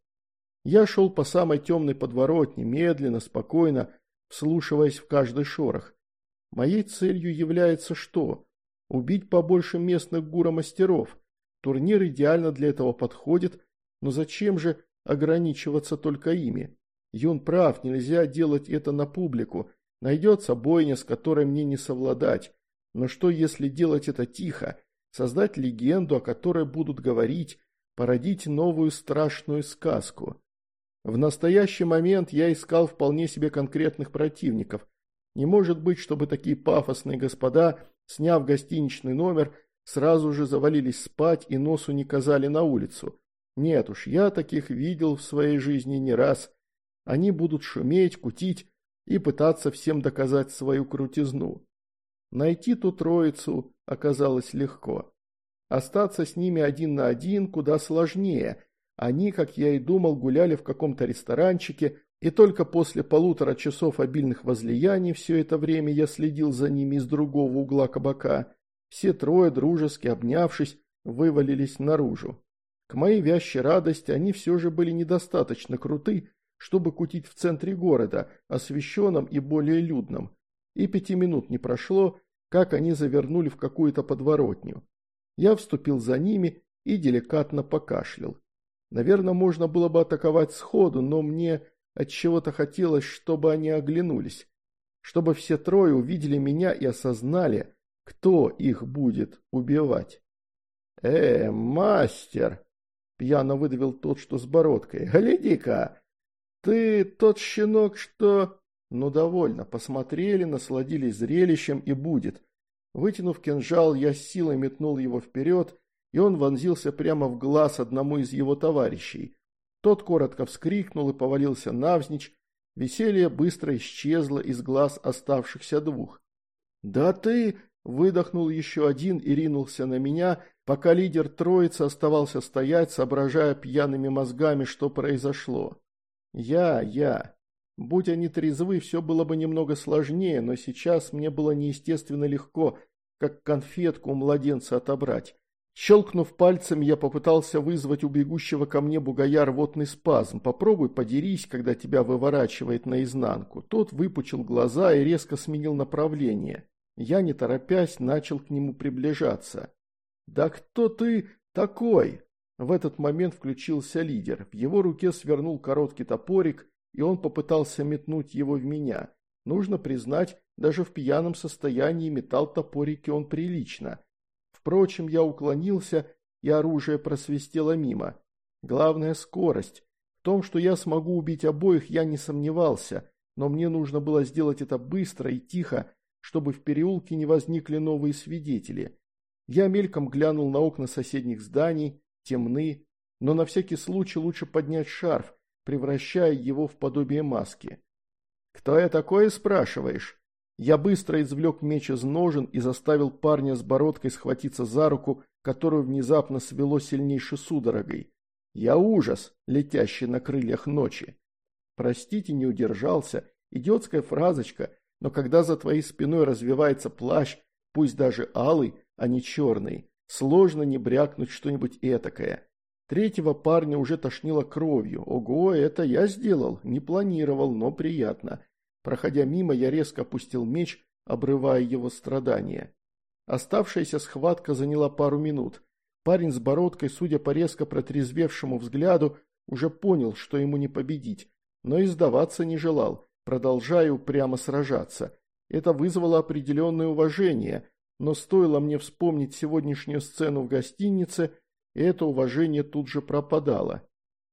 Speaker 1: Я шел по самой темной подворотне, медленно, спокойно, вслушиваясь в каждый шорох. Моей целью является что? Убить побольше местных гуромастеров. Турнир идеально для этого подходит, но зачем же ограничиваться только ими? Юн прав, нельзя делать это на публику. Найдется бойня, с которой мне не совладать. Но что, если делать это тихо? Создать легенду, о которой будут говорить, породить новую страшную сказку. В настоящий момент я искал вполне себе конкретных противников. Не может быть, чтобы такие пафосные господа Сняв гостиничный номер, сразу же завалились спать и носу не казали на улицу. Нет уж, я таких видел в своей жизни не раз. Они будут шуметь, кутить и пытаться всем доказать свою крутизну. Найти ту троицу оказалось легко. Остаться с ними один на один куда сложнее. Они, как я и думал, гуляли в каком-то ресторанчике, и только после полутора часов обильных возлияний все это время я следил за ними из другого угла кабака. Все трое, дружески обнявшись, вывалились наружу. К моей вящей радости они все же были недостаточно круты, чтобы кутить в центре города, освещенном и более людном. И пяти минут не прошло, как они завернули в какую-то подворотню. Я вступил за ними и деликатно покашлял. Наверное, можно было бы атаковать сходу, но мне Отчего-то хотелось, чтобы они оглянулись, чтобы все трое увидели меня и осознали, кто их будет убивать. «Э, мастер!» — пьяно выдавил тот, что с бородкой. «Гляди-ка! Ты тот щенок, что...» Ну, довольно. Посмотрели, насладились зрелищем и будет. Вытянув кинжал, я с силой метнул его вперед, и он вонзился прямо в глаз одному из его товарищей. Тот коротко вскрикнул и повалился навзничь. Веселье быстро исчезло из глаз оставшихся двух. «Да ты!» – выдохнул еще один и ринулся на меня, пока лидер троицы оставался стоять, соображая пьяными мозгами, что произошло. «Я, я!» Будь они трезвы, все было бы немного сложнее, но сейчас мне было неестественно легко, как конфетку у младенца отобрать. Щелкнув пальцем, я попытался вызвать у бегущего ко мне бугая рвотный спазм. Попробуй подерись, когда тебя выворачивает наизнанку. Тот выпучил глаза и резко сменил направление. Я, не торопясь, начал к нему приближаться. «Да кто ты такой?» В этот момент включился лидер. В его руке свернул короткий топорик, и он попытался метнуть его в меня. Нужно признать, даже в пьяном состоянии метал топорики он прилично – Впрочем, я уклонился, и оружие просвистело мимо. Главная скорость. В том, что я смогу убить обоих, я не сомневался, но мне нужно было сделать это быстро и тихо, чтобы в переулке не возникли новые свидетели. Я мельком глянул на окна соседних зданий, темны, но на всякий случай лучше поднять шарф, превращая его в подобие маски. «Кто я такой?» – спрашиваешь. Я быстро извлек меч из ножен и заставил парня с бородкой схватиться за руку, которую внезапно свело сильнейшей судорогой. Я ужас, летящий на крыльях ночи. Простите, не удержался, идиотская фразочка, но когда за твоей спиной развивается плащ, пусть даже алый, а не черный, сложно не брякнуть что-нибудь этакое. Третьего парня уже тошнило кровью. Ого, это я сделал, не планировал, но приятно. Проходя мимо, я резко опустил меч, обрывая его страдания. Оставшаяся схватка заняла пару минут. Парень с бородкой, судя по резко протрезвевшему взгляду, уже понял, что ему не победить, но и сдаваться не желал, продолжая упрямо сражаться. Это вызвало определенное уважение, но стоило мне вспомнить сегодняшнюю сцену в гостинице, и это уважение тут же пропадало.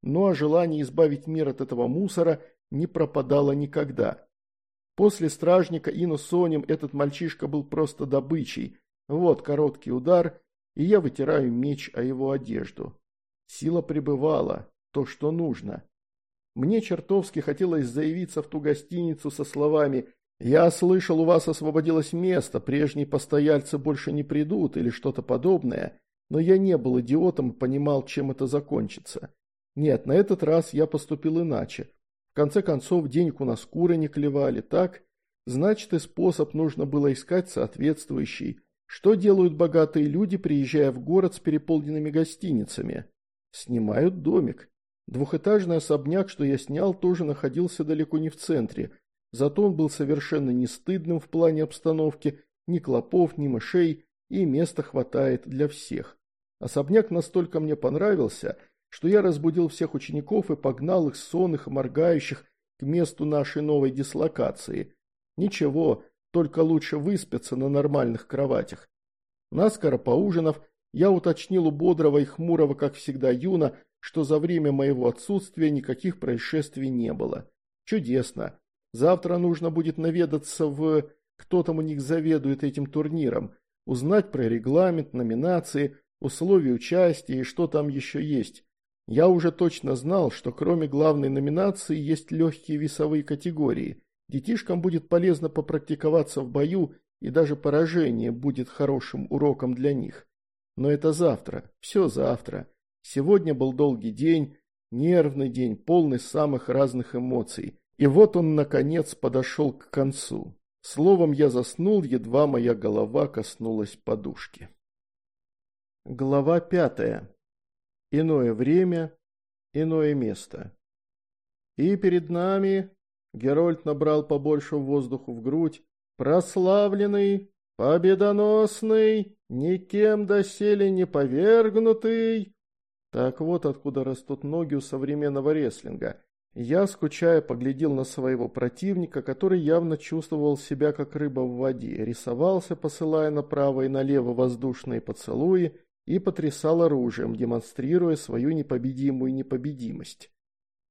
Speaker 1: Ну а желание избавить мир от этого мусора не пропадало никогда. После стражника Ину Соним этот мальчишка был просто добычей. Вот короткий удар, и я вытираю меч о его одежду. Сила пребывала, то, что нужно. Мне чертовски хотелось заявиться в ту гостиницу со словами «Я слышал, у вас освободилось место, прежние постояльцы больше не придут» или что-то подобное, но я не был идиотом и понимал, чем это закончится. Нет, на этот раз я поступил иначе конце концов, денег у нас куры не клевали, так? Значит, и способ нужно было искать соответствующий. Что делают богатые люди, приезжая в город с переполненными гостиницами? Снимают домик. Двухэтажный особняк, что я снял, тоже находился далеко не в центре. Зато он был совершенно не стыдным в плане обстановки, ни клопов, ни мышей, и места хватает для всех. Особняк настолько мне понравился – что я разбудил всех учеников и погнал их сонных моргающих к месту нашей новой дислокации. Ничего, только лучше выспятся на нормальных кроватях. Наскоро поужинав, я уточнил у бодрого и хмурого, как всегда, Юна, что за время моего отсутствия никаких происшествий не было. Чудесно. Завтра нужно будет наведаться в... кто там у них заведует этим турниром, узнать про регламент, номинации, условия участия и что там еще есть. Я уже точно знал, что кроме главной номинации есть легкие весовые категории. Детишкам будет полезно попрактиковаться в бою, и даже поражение будет хорошим уроком для них. Но это завтра, все завтра. Сегодня был долгий день, нервный день, полный самых разных эмоций. И вот он, наконец, подошел к концу. Словом, я заснул, едва моя голова коснулась подушки. Глава пятая иное время, иное место. И перед нами Герольд набрал побольше воздуха в грудь, прославленный, победоносный, никем доселе не повергнутый. Так вот откуда растут ноги у современного рестлинга. Я, скучая, поглядел на своего противника, который явно чувствовал себя как рыба в воде, рисовался, посылая направо и налево воздушные поцелуи, и потрясал оружием, демонстрируя свою непобедимую непобедимость.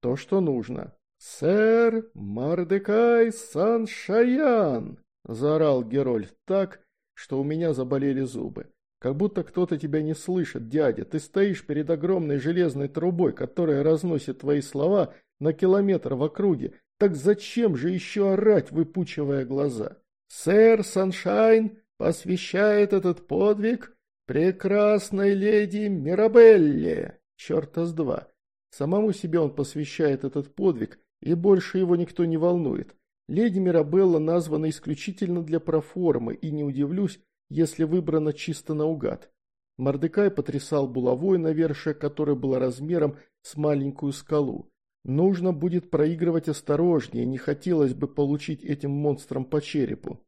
Speaker 1: То, что нужно. «Сэр Мардекай Саншаян!» – заорал Герольд так, что у меня заболели зубы. «Как будто кто-то тебя не слышит, дядя. Ты стоишь перед огромной железной трубой, которая разносит твои слова на километр в округе. Так зачем же еще орать, выпучивая глаза?» «Сэр Саншайн посвящает этот подвиг Прекрасной леди Мирабелле! Черта с два. Самому себе он посвящает этот подвиг, и больше его никто не волнует. Леди Мирабелла названа исключительно для проформы, и не удивлюсь, если выбрана чисто наугад. Мордекай потрясал булавой, навершие которой было размером с маленькую скалу. Нужно будет проигрывать осторожнее, не хотелось бы получить этим монстрам по черепу.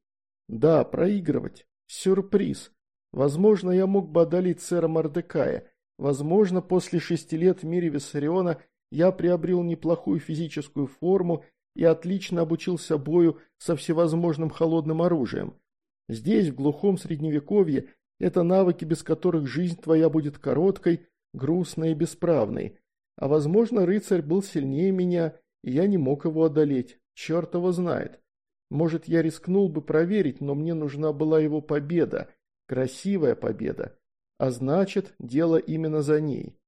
Speaker 1: Да, проигрывать. Сюрприз. Возможно, я мог бы одолеть сэра Мордекая. Возможно, после шести лет в мире Виссариона я приобрел неплохую физическую форму и отлично обучился бою со всевозможным холодным оружием. Здесь, в глухом средневековье, это навыки, без которых жизнь твоя будет короткой, грустной и бесправной. А возможно, рыцарь был сильнее меня, и я не мог его одолеть. Черт его знает. Может, я рискнул бы проверить, но мне нужна была его победа. Красивая победа. А значит, дело именно за ней.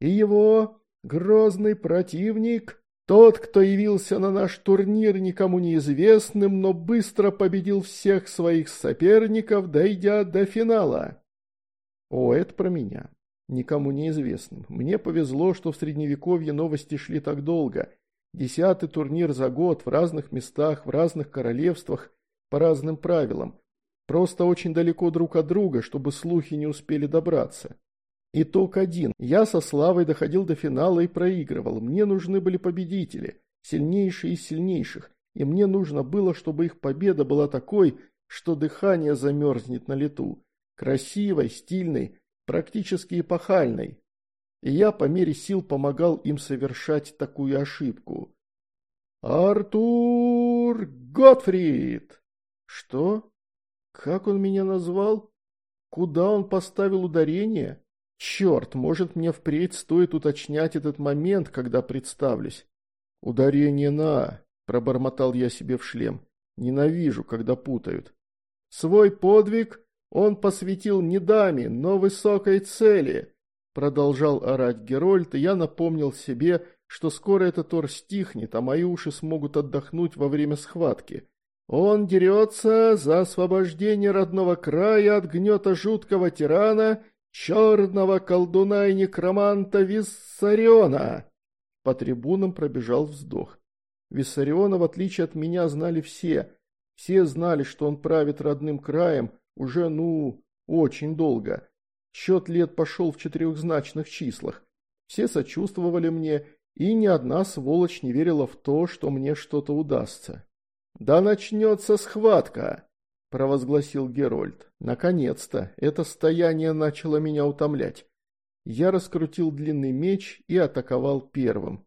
Speaker 1: И его грозный противник, тот, кто явился на наш турнир никому неизвестным, но быстро победил всех своих соперников, дойдя до финала. О, это про меня. Никому неизвестным. Мне повезло, что в средневековье новости шли так долго. Десятый турнир за год в разных местах, в разных королевствах, по разным правилам. Просто очень далеко друг от друга, чтобы слухи не успели добраться. Итог один. Я со Славой доходил до финала и проигрывал. Мне нужны были победители, сильнейшие из сильнейших, и мне нужно было, чтобы их победа была такой, что дыхание замерзнет на лету. Красивой, стильной, практически эпохальной. И я по мере сил помогал им совершать такую ошибку. «Артур Готфрид!» «Что?» Как он меня назвал? Куда он поставил ударение? Черт, может, мне впредь стоит уточнять этот момент, когда представлюсь. Ударение на, пробормотал я себе в шлем. Ненавижу, когда путают. Свой подвиг он посвятил не даме, но высокой цели, продолжал орать Герольд, и я напомнил себе, что скоро этот ор стихнет, а мои уши смогут отдохнуть во время схватки. Он дерется за освобождение родного края от гнета жуткого тирана, черного колдуна и некроманта Виссариона. По трибунам пробежал вздох. Виссариона, в отличие от меня, знали все. Все знали, что он правит родным краем уже, ну, очень долго. Счет лет пошел в четырехзначных числах. Все сочувствовали мне, и ни одна сволочь не верила в то, что мне что-то удастся. «Да начнется схватка!» – провозгласил Герольд. «Наконец-то! Это стояние начало меня утомлять!» Я раскрутил длинный меч и атаковал первым.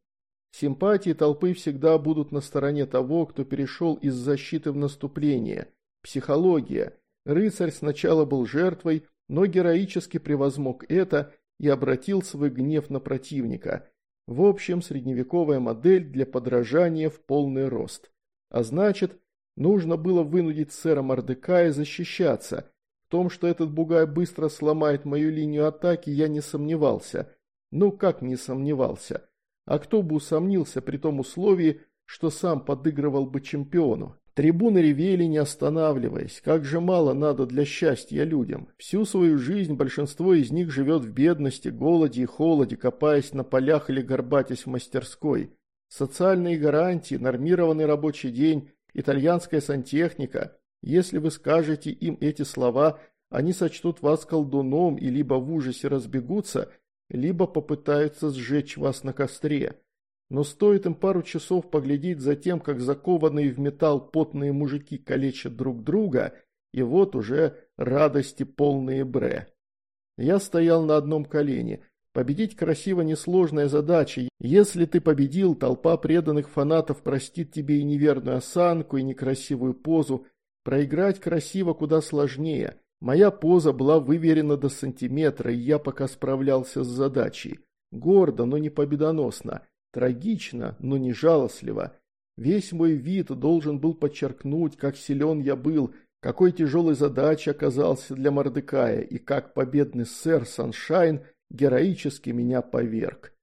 Speaker 1: Симпатии толпы всегда будут на стороне того, кто перешел из защиты в наступление. Психология. Рыцарь сначала был жертвой, но героически превозмог это и обратил свой гнев на противника. В общем, средневековая модель для подражания в полный рост. А значит, нужно было вынудить сэра Мордекая защищаться. В том, что этот бугай быстро сломает мою линию атаки, я не сомневался. Ну как не сомневался? А кто бы усомнился при том условии, что сам подыгрывал бы чемпиону? Трибуны ревели, не останавливаясь. Как же мало надо для счастья людям. Всю свою жизнь большинство из них живет в бедности, голоде и холоде, копаясь на полях или горбатясь в мастерской. Социальные гарантии, нормированный рабочий день, итальянская сантехника. Если вы скажете им эти слова, они сочтут вас колдуном и либо в ужасе разбегутся, либо попытаются сжечь вас на костре. Но стоит им пару часов поглядеть за тем, как закованные в металл потные мужики калечат друг друга, и вот уже радости полные бре. Я стоял на одном колене, Победить красиво несложная задача. Если ты победил, толпа преданных фанатов простит тебе и неверную осанку, и некрасивую позу. Проиграть красиво куда сложнее. Моя поза была выверена до сантиметра, и я пока справлялся с задачей. Гордо, но не победоносно. Трагично, но не жалостливо. Весь мой вид должен был подчеркнуть, как силен я был, какой тяжелой задачей оказался для Мордекая, и как победный сэр Саншайн – героически меня поверг.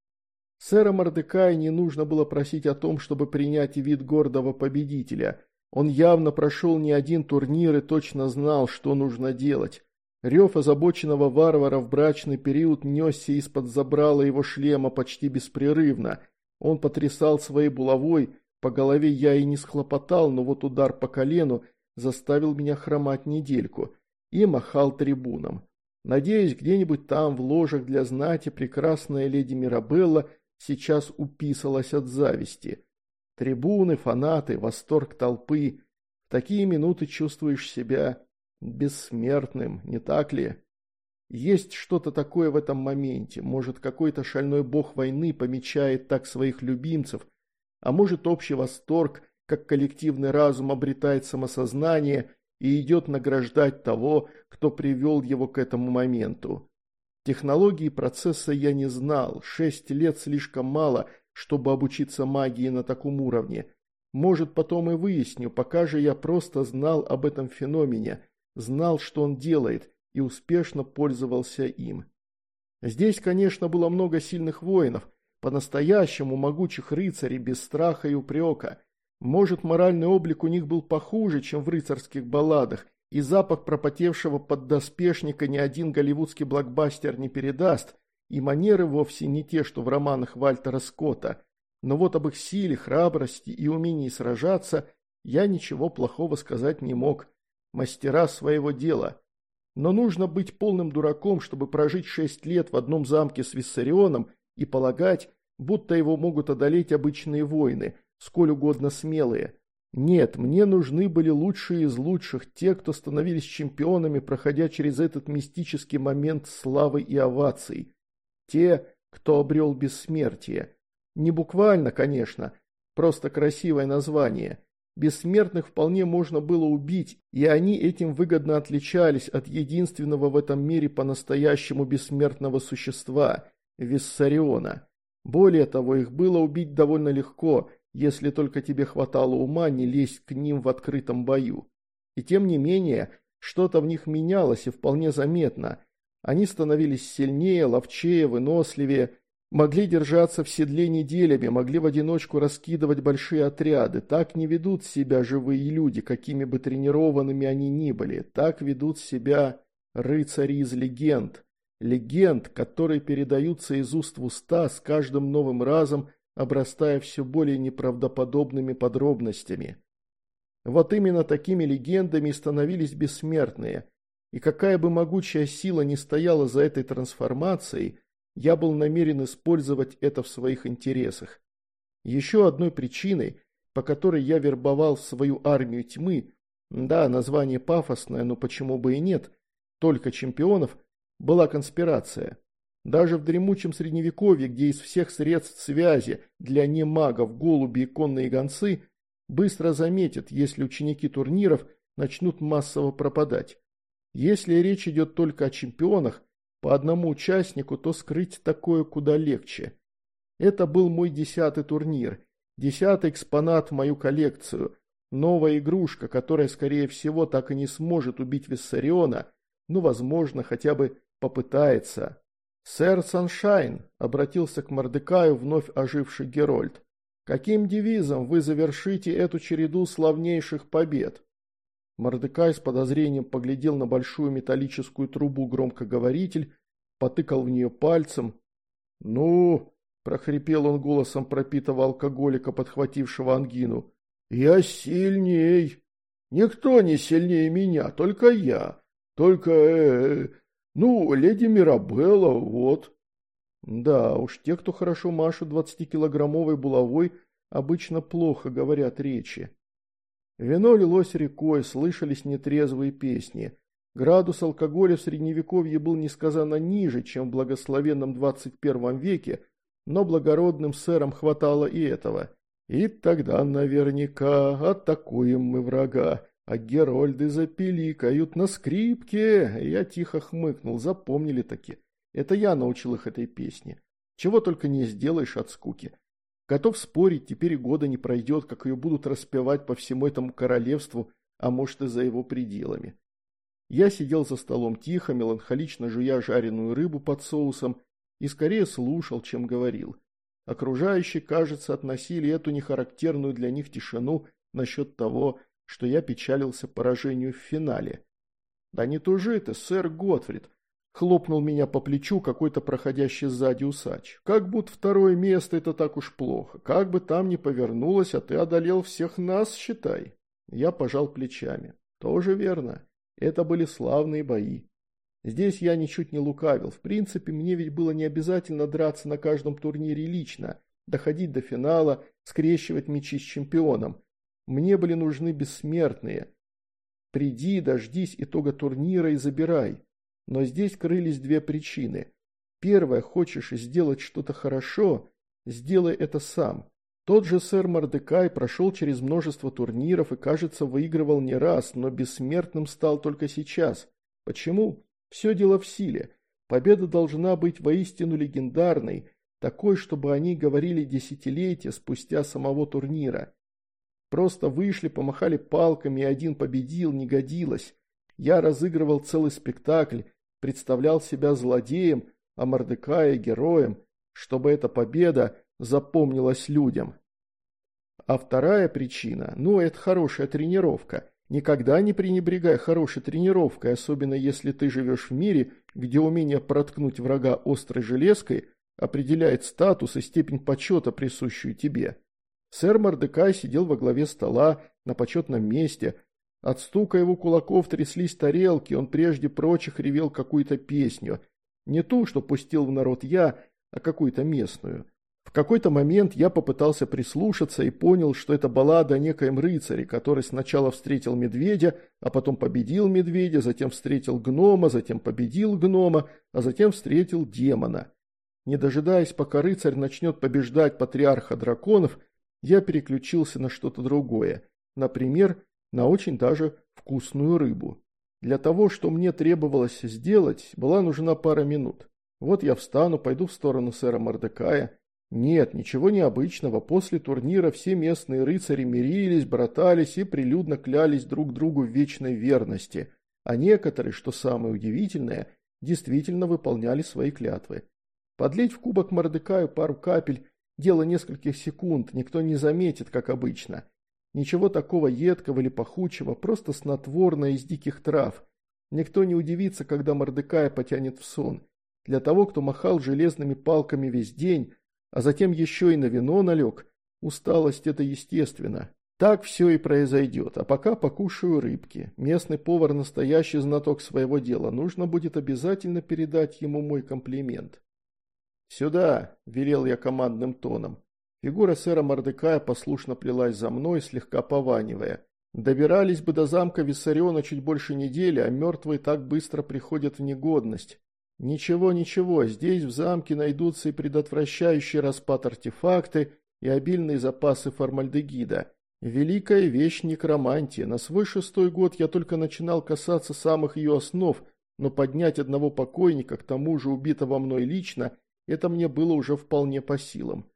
Speaker 1: Сэра Мордекая не нужно было просить о том, чтобы принять вид гордого победителя. Он явно прошел не один турнир и точно знал, что нужно делать. Рев озабоченного варвара в брачный период несся из-под забрала его шлема почти беспрерывно. Он потрясал своей булавой, по голове я и не схлопотал, но вот удар по колену заставил меня хромать недельку, и махал трибунам. Надеюсь, где-нибудь там, в ложах для знати, прекрасная леди Мирабелла сейчас уписалась от зависти. Трибуны, фанаты, восторг толпы. В такие минуты чувствуешь себя бессмертным, не так ли? Есть что-то такое в этом моменте. Может, какой-то шальной бог войны помечает так своих любимцев, а может, общий восторг, как коллективный разум обретает самосознание – и идет награждать того, кто привел его к этому моменту. Технологии процесса я не знал, шесть лет слишком мало, чтобы обучиться магии на таком уровне. Может, потом и выясню, пока же я просто знал об этом феномене, знал, что он делает, и успешно пользовался им. Здесь, конечно, было много сильных воинов, по-настоящему могучих рыцарей без страха и упрека. Может, моральный облик у них был похуже, чем в рыцарских балладах, и запах пропотевшего поддоспешника ни один голливудский блокбастер не передаст, и манеры вовсе не те, что в романах Вальтера Скотта. Но вот об их силе, храбрости и умении сражаться я ничего плохого сказать не мог. Мастера своего дела. Но нужно быть полным дураком, чтобы прожить шесть лет в одном замке с Виссарионом и полагать, будто его могут одолеть обычные воины, сколь угодно смелые. Нет, мне нужны были лучшие из лучших, те, кто становились чемпионами, проходя через этот мистический момент славы и оваций. Те, кто обрел бессмертие. Не буквально, конечно, просто красивое название. Бессмертных вполне можно было убить, и они этим выгодно отличались от единственного в этом мире по-настоящему бессмертного существа – Виссариона. Более того, их было убить довольно легко – если только тебе хватало ума не лезть к ним в открытом бою. И тем не менее, что-то в них менялось и вполне заметно. Они становились сильнее, ловчее, выносливее, могли держаться в седле неделями, могли в одиночку раскидывать большие отряды. Так не ведут себя живые люди, какими бы тренированными они ни были. Так ведут себя рыцари из легенд. Легенд, которые передаются из уст в уста с каждым новым разом – обрастая все более неправдоподобными подробностями. Вот именно такими легендами становились бессмертные, и какая бы могучая сила ни стояла за этой трансформацией, я был намерен использовать это в своих интересах. Еще одной причиной, по которой я вербовал в свою армию тьмы, да, название пафосное, но почему бы и нет, только чемпионов, была конспирация. Даже в дремучем средневековье, где из всех средств связи для немагов голуби и конные гонцы быстро заметят, если ученики турниров начнут массово пропадать. Если речь идет только о чемпионах, по одному участнику, то скрыть такое куда легче. Это был мой десятый турнир, десятый экспонат в мою коллекцию, новая игрушка, которая, скорее всего, так и не сможет убить Виссариона, но, ну, возможно, хотя бы попытается. «Сэр Саншайн», — обратился к Мордекаю вновь оживший Герольд, — «каким девизом вы завершите эту череду славнейших побед?» Мордекай с подозрением поглядел на большую металлическую трубу громкоговоритель, потыкал в нее пальцем. «Ну...» — прохрипел он голосом пропитого алкоголика, подхватившего ангину. «Я сильней! Никто не сильнее меня, только я! Только... Э -э, ну, леди Мирабелла, вот. Да уж, те, кто хорошо машут 20-килограммовой булавой, обычно плохо говорят речи. Вино лилось рекой, слышались нетрезвые песни. Градус алкоголя в средневековье был несказанно ниже, чем в благословенном двадцать первом веке, но благородным сэрам хватало и этого. И тогда наверняка атакуем мы врага а герольды запели, кают на скрипке. Я тихо хмыкнул, запомнили таки. Это я научил их этой песне. Чего только не сделаешь от скуки. Готов спорить, теперь и года не пройдет, как ее будут распевать по всему этому королевству, а может и за его пределами. Я сидел за столом тихо, меланхолично жуя жареную рыбу под соусом и скорее слушал, чем говорил. Окружающие, кажется, относили эту нехарактерную для них тишину насчет того, что я печалился поражению в финале. «Да не тужи ты, сэр Готфрид!» — хлопнул меня по плечу какой-то проходящий сзади усач. «Как будто второе место — это так уж плохо. Как бы там ни повернулось, а ты одолел всех нас, считай». Я пожал плечами. «Тоже верно. Это были славные бои. Здесь я ничуть не лукавил. В принципе, мне ведь было не обязательно драться на каждом турнире лично, доходить до финала, скрещивать мечи с чемпионом. Мне были нужны бессмертные. Приди, дождись итога турнира и забирай. Но здесь крылись две причины. Первое, хочешь сделать что-то хорошо, сделай это сам. Тот же сэр Мордекай прошел через множество турниров и, кажется, выигрывал не раз, но бессмертным стал только сейчас. Почему? Все дело в силе. Победа должна быть воистину легендарной, такой, чтобы они говорили десятилетия спустя самого турнира. Просто вышли, помахали палками, и один победил, не годилось. Я разыгрывал целый спектакль, представлял себя злодеем, а Мордекая – героем, чтобы эта победа запомнилась людям. А вторая причина – ну, это хорошая тренировка. Никогда не пренебрегай хорошей тренировкой, особенно если ты живешь в мире, где умение проткнуть врага острой железкой определяет статус и степень почета, присущую тебе. Сэр Мордекай сидел во главе стола на почетном месте. От стука его кулаков тряслись тарелки, он прежде прочих ревел какую-то песню. Не ту, что пустил в народ я, а какую-то местную. В какой-то момент я попытался прислушаться и понял, что это баллада о некоем рыцаре, который сначала встретил медведя, а потом победил медведя, затем встретил гнома, затем победил гнома, а затем встретил демона. Не дожидаясь, пока рыцарь начнет побеждать патриарха драконов, я переключился на что-то другое, например, на очень даже вкусную рыбу. Для того, что мне требовалось сделать, была нужна пара минут. Вот я встану, пойду в сторону сэра Мордекая. Нет, ничего необычного, после турнира все местные рыцари мирились, братались и прилюдно клялись друг другу в вечной верности, а некоторые, что самое удивительное, действительно выполняли свои клятвы. Подлить в кубок Мордекаю пару капель Дело нескольких секунд, никто не заметит, как обычно. Ничего такого едкого или пахучего, просто снотворное из диких трав. Никто не удивится, когда Мордекая потянет в сон. Для того, кто махал железными палками весь день, а затем еще и на вино налег, усталость это естественно. Так все и произойдет, а пока покушаю рыбки. Местный повар настоящий знаток своего дела, нужно будет обязательно передать ему мой комплимент. «Сюда!» – велел я командным тоном. Фигура сэра Мордекая послушно плелась за мной, слегка пованивая. Добирались бы до замка Виссариона чуть больше недели, а мертвые так быстро приходят в негодность. Ничего, ничего, здесь в замке найдутся и предотвращающий распад артефакты, и обильные запасы формальдегида. Великая вещь некромантия. На свой шестой год я только начинал касаться самых ее основ, но поднять одного покойника, к тому же убитого мной лично, это мне было уже вполне по силам.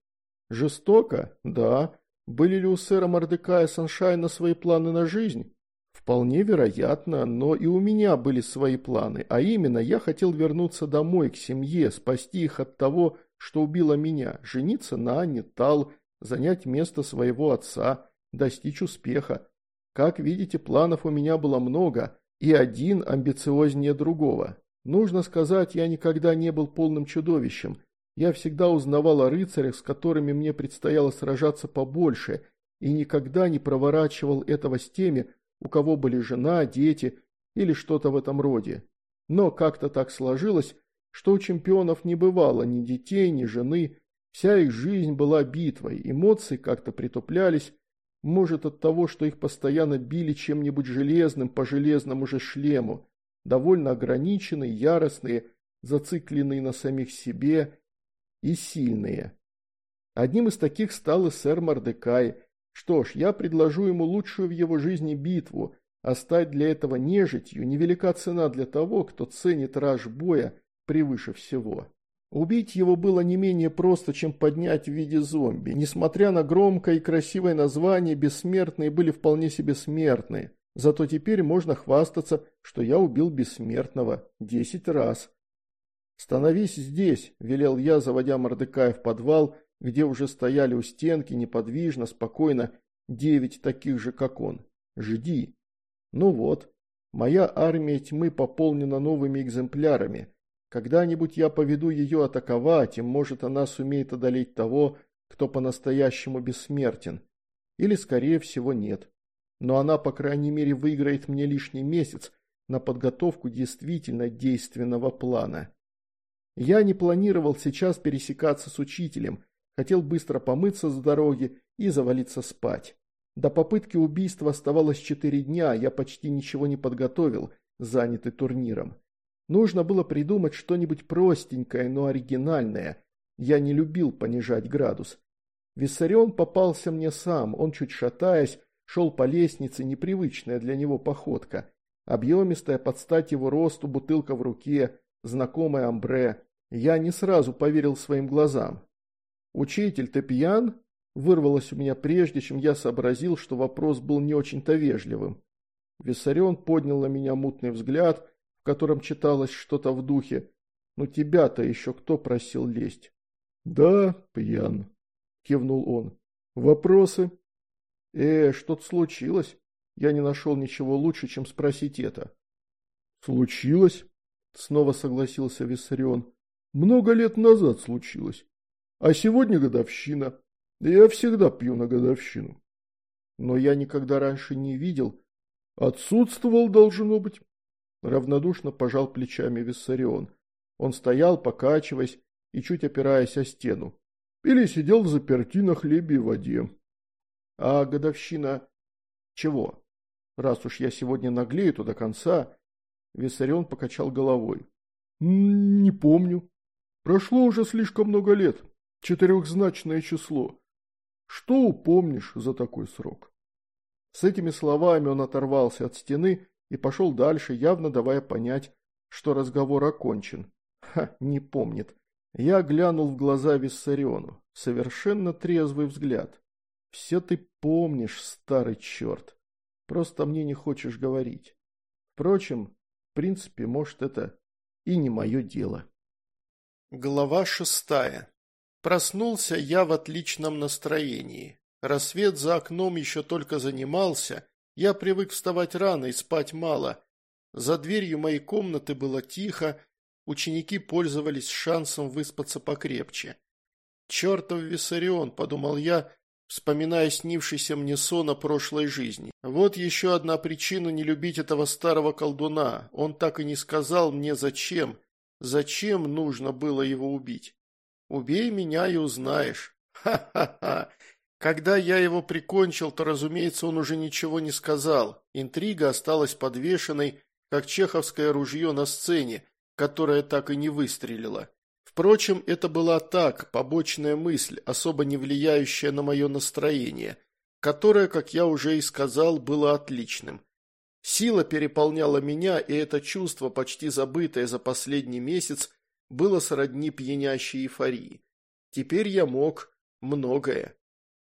Speaker 1: Жестоко? Да. Были ли у сэра Мордекая Саншайна свои планы на жизнь? Вполне вероятно, но и у меня были свои планы, а именно я хотел вернуться домой, к семье, спасти их от того, что убило меня, жениться на Анне Тал, занять место своего отца, достичь успеха. Как видите, планов у меня было много, и один амбициознее другого. Нужно сказать, я никогда не был полным чудовищем. Я всегда узнавал о рыцарях, с которыми мне предстояло сражаться побольше, и никогда не проворачивал этого с теми, у кого были жена, дети или что-то в этом роде. Но как-то так сложилось, что у чемпионов не бывало ни детей, ни жены, вся их жизнь была битвой, эмоции как-то притуплялись, может от того, что их постоянно били чем-нибудь железным по железному же шлему, довольно ограниченные, яростные, зацикленные на самих себе и сильные. Одним из таких стал и сэр Мордекай. Что ж, я предложу ему лучшую в его жизни битву, а стать для этого нежитью невелика цена для того, кто ценит раж боя превыше всего. Убить его было не менее просто, чем поднять в виде зомби. Несмотря на громкое и красивое название, бессмертные были вполне себе смертные. Зато теперь можно хвастаться, что я убил бессмертного десять раз. «Становись здесь», – велел я, заводя Мордыкая в подвал, где уже стояли у стенки неподвижно, спокойно девять таких же, как он. «Жди». Ну вот, моя армия тьмы пополнена новыми экземплярами. Когда-нибудь я поведу ее атаковать, и, может, она сумеет одолеть того, кто по-настоящему бессмертен. Или, скорее всего, нет но она, по крайней мере, выиграет мне лишний месяц на подготовку действительно действенного плана. Я не планировал сейчас пересекаться с учителем, хотел быстро помыться с дороги и завалиться спать. До попытки убийства оставалось четыре дня, а я почти ничего не подготовил, занятый турниром. Нужно было придумать что-нибудь простенькое, но оригинальное. Я не любил понижать градус. Виссарион попался мне сам, он, чуть шатаясь, Шел по лестнице, непривычная для него походка. Объемистая под стать его росту бутылка в руке, знакомая амбре. Я не сразу поверил своим глазам. «Учитель, ты пьян?» Вырвалось у меня прежде, чем я сообразил, что вопрос был не очень-то вежливым. Виссарион поднял на меня мутный взгляд, в котором читалось что-то в духе. «Ну тебя-то еще кто просил лезть?» «Да, пьян», — кивнул он. «Вопросы?» «Э, что-то случилось?» Я не нашел ничего лучше, чем спросить это. «Случилось?» — снова согласился Виссарион. «Много лет назад случилось. А сегодня годовщина. Я всегда пью на годовщину. Но я никогда раньше не видел. Отсутствовал, должно быть». Равнодушно пожал плечами Виссарион. Он стоял, покачиваясь и чуть опираясь о стену. Или сидел в заперти на хлебе и воде. А годовщина... Чего? Раз уж я сегодня наглею, то до конца... Виссарион покачал головой. Не помню. Прошло уже слишком много лет. Четырехзначное число. Что упомнишь за такой срок? С этими словами он оторвался от стены и пошел дальше, явно давая понять, что разговор окончен. Ха, не помнит. Я глянул в глаза Виссариону. Совершенно трезвый взгляд. Все ты помнишь, старый черт. Просто мне не хочешь говорить. Впрочем, в принципе, может, это и не мое дело. Глава шестая. Проснулся я в отличном настроении. Рассвет за окном еще только занимался. Я привык вставать рано и спать мало. За дверью моей комнаты было тихо. Ученики пользовались шансом выспаться покрепче. «Чертов Виссарион», — подумал я, вспоминая снившийся мне сон о прошлой жизни. Вот еще одна причина не любить этого старого колдуна. Он так и не сказал мне, зачем. Зачем нужно было его убить? Убей меня и узнаешь. Ха-ха-ха. Когда я его прикончил, то, разумеется, он уже ничего не сказал. Интрига осталась подвешенной, как чеховское ружье на сцене, которое так и не выстрелило. Впрочем, это была так, побочная мысль, особо не влияющая на мое настроение, которое, как я уже и сказал, было отличным. Сила переполняла меня, и это чувство, почти забытое за последний месяц, было сродни пьянящей эйфории. Теперь я мог многое.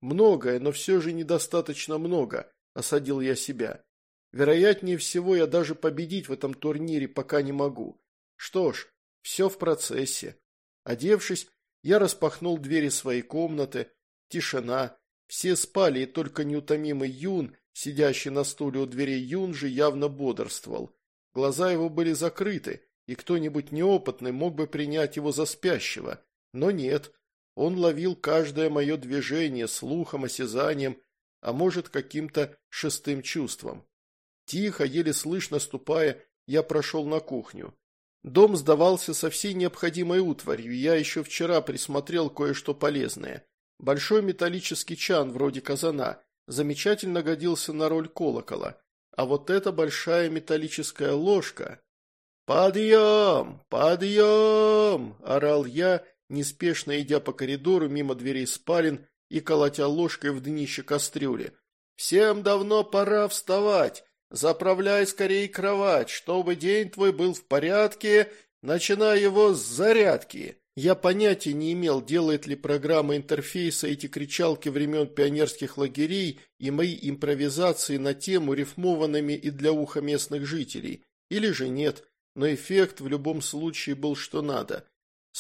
Speaker 1: Многое, но все же недостаточно много, осадил я себя. Вероятнее всего, я даже победить в этом турнире пока не могу. Что ж, все в процессе. Одевшись, я распахнул двери своей комнаты. Тишина. Все спали, и только неутомимый Юн, сидящий на стуле у двери Юн же явно бодрствовал. Глаза его были закрыты, и кто-нибудь неопытный мог бы принять его за спящего. Но нет. Он ловил каждое мое движение слухом, осязанием, а может, каким-то шестым чувством. Тихо, еле слышно ступая, я прошел на кухню. Дом сдавался со всей необходимой утварью, я еще вчера присмотрел кое-что полезное. Большой металлический чан, вроде казана, замечательно годился на роль колокола. А вот эта большая металлическая ложка... «Подъем! Подъем!» – орал я, неспешно идя по коридору мимо дверей спален и колотя ложкой в днище кастрюли. «Всем давно пора вставать! Заправляй скорее кровать, чтобы день твой был в порядке, начиная его с зарядки. Я понятия не имел, делает ли программа интерфейса эти кричалки времен пионерских лагерей и мои импровизации на тему рифмованными и для уха местных жителей, или же нет, но эффект в любом случае был что надо.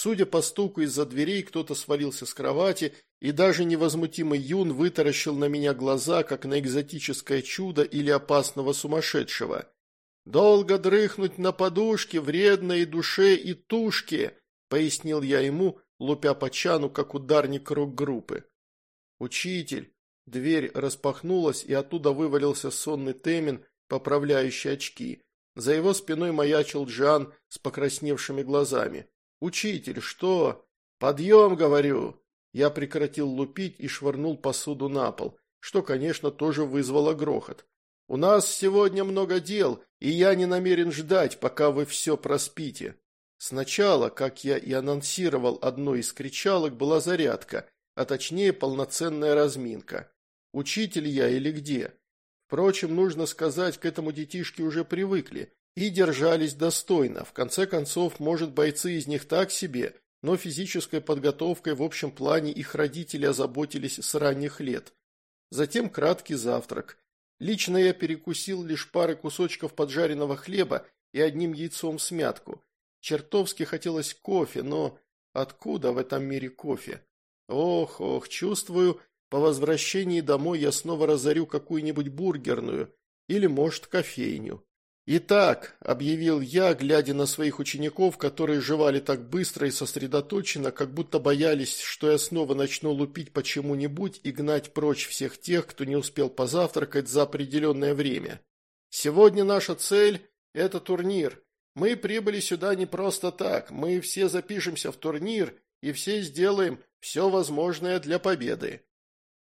Speaker 1: Судя по стуку из-за дверей, кто-то свалился с кровати, и даже невозмутимый Юн вытаращил на меня глаза, как на экзотическое чудо или опасного сумасшедшего. «Долго дрыхнуть на подушке, вредно и душе, и тушке», — пояснил я ему, лупя по чану, как ударник рук группы «Учитель!» Дверь распахнулась, и оттуда вывалился сонный Темин, поправляющий очки. За его спиной маячил Джан с покрасневшими глазами. «Учитель, что?» «Подъем, говорю!» Я прекратил лупить и швырнул посуду на пол, что, конечно, тоже вызвало грохот. «У нас сегодня много дел, и я не намерен ждать, пока вы все проспите». Сначала, как я и анонсировал одной из кричалок, была зарядка, а точнее полноценная разминка. Учитель я или где? Впрочем, нужно сказать, к этому детишки уже привыкли, и держались достойно. В конце концов, может, бойцы из них так себе, но физической подготовкой в общем плане их родители озаботились с ранних лет. Затем краткий завтрак. Лично я перекусил лишь пары кусочков поджаренного хлеба и одним яйцом смятку. Чертовски хотелось кофе, но откуда в этом мире кофе? Ох, ох, чувствую, по возвращении домой я снова разорю какую-нибудь бургерную или, может, кофейню. «Итак», – объявил я, глядя на своих учеников, которые жевали так быстро и сосредоточенно, как будто боялись, что я снова начну лупить по чему-нибудь и гнать прочь всех тех, кто не успел позавтракать за определенное время. «Сегодня наша цель – это турнир. Мы прибыли сюда не просто так, мы все запишемся в турнир и все сделаем все возможное для победы».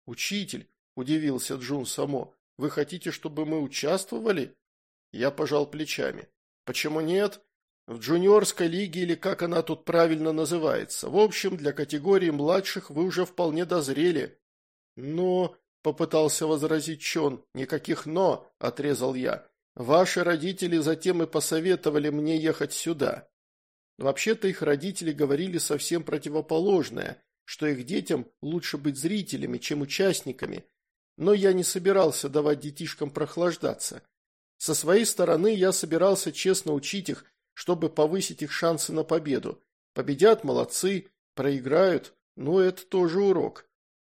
Speaker 1: «Учитель», – удивился Джун Само, – «вы хотите, чтобы мы участвовали?» Я пожал плечами. Почему нет? В джуниорской лиге или как она тут правильно называется. В общем, для категории младших вы уже вполне дозрели. Но, попытался возразить Чон, никаких «но», отрезал я. Ваши родители затем и посоветовали мне ехать сюда. Вообще-то их родители говорили совсем противоположное, что их детям лучше быть зрителями, чем участниками. Но я не собирался давать детишкам прохлаждаться. Со своей стороны я собирался честно учить их, чтобы повысить их шансы на победу. Победят – молодцы, проиграют – но это тоже урок.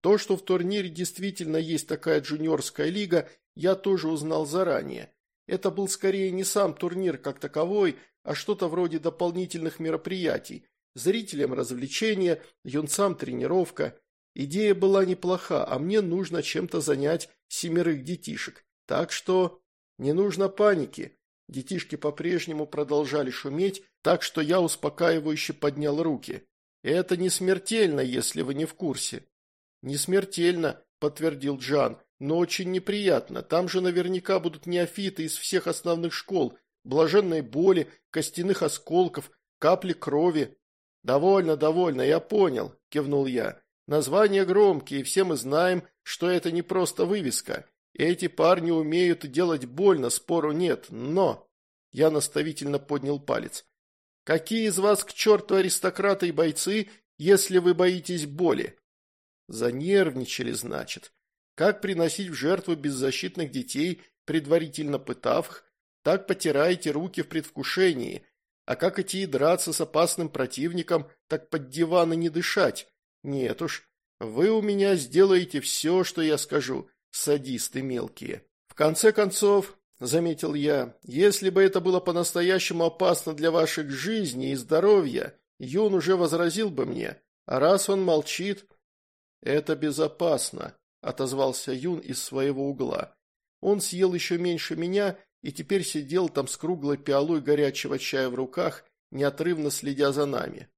Speaker 1: То, что в турнире действительно есть такая джуниорская лига, я тоже узнал заранее. Это был скорее не сам турнир как таковой, а что-то вроде дополнительных мероприятий. Зрителям развлечения, юнцам тренировка. Идея была неплоха, а мне нужно чем-то занять семерых детишек. Так что... Не нужно паники. Детишки по-прежнему продолжали шуметь, так что я успокаивающе поднял руки. Это не смертельно, если вы не в курсе. Не смертельно, подтвердил Джан, но очень неприятно. Там же наверняка будут неофиты из всех основных школ, блаженной боли, костяных осколков, капли крови. Довольно, довольно, я понял, кивнул я. Названия громкие, и все мы знаем, что это не просто вывеска. Эти парни умеют делать больно, спору нет, но...» Я наставительно поднял палец. «Какие из вас к черту аристократы и бойцы, если вы боитесь боли?» Занервничали, значит. Как приносить в жертву беззащитных детей, предварительно пытав их, так потираете руки в предвкушении. А как идти и драться с опасным противником, так под диван и не дышать. Нет уж, вы у меня сделаете все, что я скажу. Садисты мелкие. В конце концов, заметил я, если бы это было по-настоящему опасно для ваших жизней и здоровья, Юн уже возразил бы мне. А раз он молчит... Это безопасно, отозвался Юн из своего угла. Он съел еще меньше меня и теперь сидел там с круглой пиалой горячего чая в руках, неотрывно следя за нами.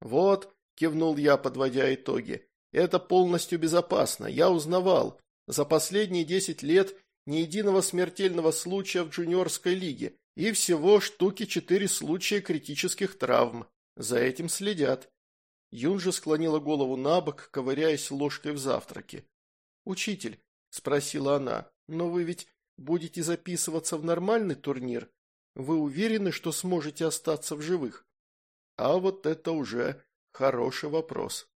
Speaker 1: «Вот», – кивнул я, подводя итоги, – «это полностью безопасно. Я узнавал. За последние 10 лет ни единого смертельного случая в джуниорской лиге и всего штуки 4 случая критических травм. За этим следят. Юнжи склонила голову на бок, ковыряясь ложкой в завтраке. «Учитель», – спросила она, – «но вы ведь будете записываться в нормальный турнир? Вы уверены, что сможете остаться в живых?» «А вот это уже хороший вопрос».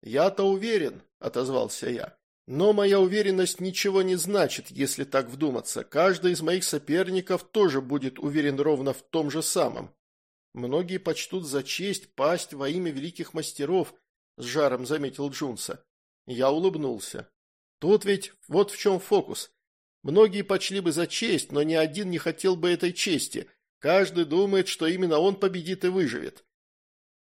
Speaker 1: «Я-то уверен», – отозвался я. Но моя уверенность ничего не значит, если так вдуматься. Каждый из моих соперников тоже будет уверен ровно в том же самом. Многие почтут за честь пасть во имя великих мастеров, с жаром заметил Джунса. Я улыбнулся. Тут ведь вот в чем фокус. Многие почли бы за честь, но ни один не хотел бы этой чести. Каждый думает, что именно он победит и выживет.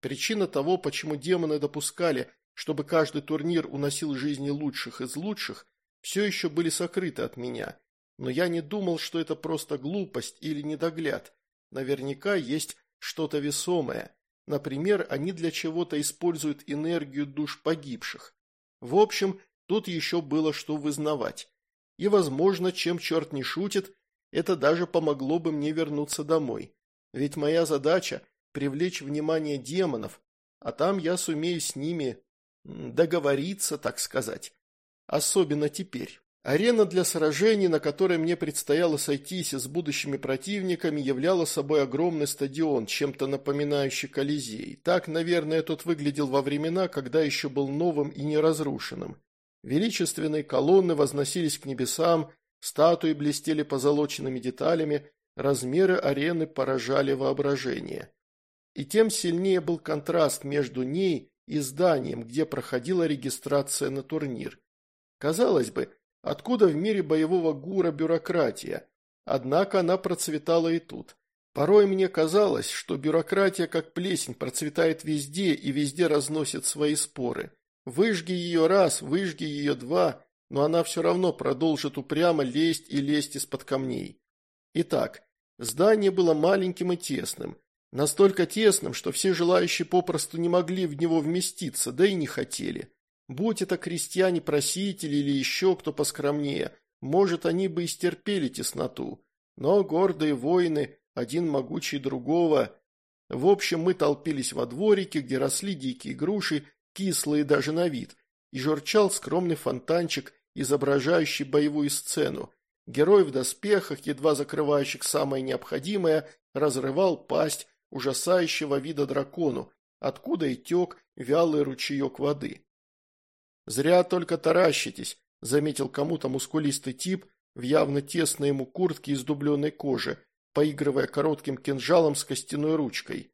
Speaker 1: Причина того, почему демоны допускали – чтобы каждый турнир уносил жизни лучших из лучших, все еще были сокрыты от меня. Но я не думал, что это просто глупость или недогляд. Наверняка есть что-то весомое. Например, они для чего-то используют энергию душ погибших. В общем, тут еще было что вызнавать. И, возможно, чем черт не шутит, это даже помогло бы мне вернуться домой. Ведь моя задача – привлечь внимание демонов, а там я сумею с ними договориться, так сказать. Особенно теперь. Арена для сражений, на которой мне предстояло сойтись с будущими противниками, являла собой огромный стадион, чем-то напоминающий Колизей. Так, наверное, тот выглядел во времена, когда еще был новым и неразрушенным. Величественные колонны возносились к небесам, статуи блестели позолоченными деталями, размеры арены поражали воображение. И тем сильнее был контраст между ней и зданием, где проходила регистрация на турнир. Казалось бы, откуда в мире боевого гура бюрократия? Однако она процветала и тут. Порой мне казалось, что бюрократия как плесень процветает везде и везде разносит свои споры. Выжги ее раз, выжги ее два, но она все равно продолжит упрямо лезть и лезть из-под камней. Итак, здание было маленьким и тесным – Настолько тесным, что все желающие попросту не могли в него вместиться, да и не хотели. Будь это крестьяне-просители или еще кто поскромнее, может, они бы и стерпели тесноту. Но гордые воины, один могучий другого... В общем, мы толпились во дворике, где росли дикие груши, кислые даже на вид, и журчал скромный фонтанчик, изображающий боевую сцену. Герой в доспехах, едва закрывающих самое необходимое, разрывал пасть ужасающего вида дракону, откуда и тек вялый ручеек воды. «Зря только таращитесь», – заметил кому-то мускулистый тип в явно тесной ему куртке из дубленой кожи, поигрывая коротким кинжалом с костяной ручкой.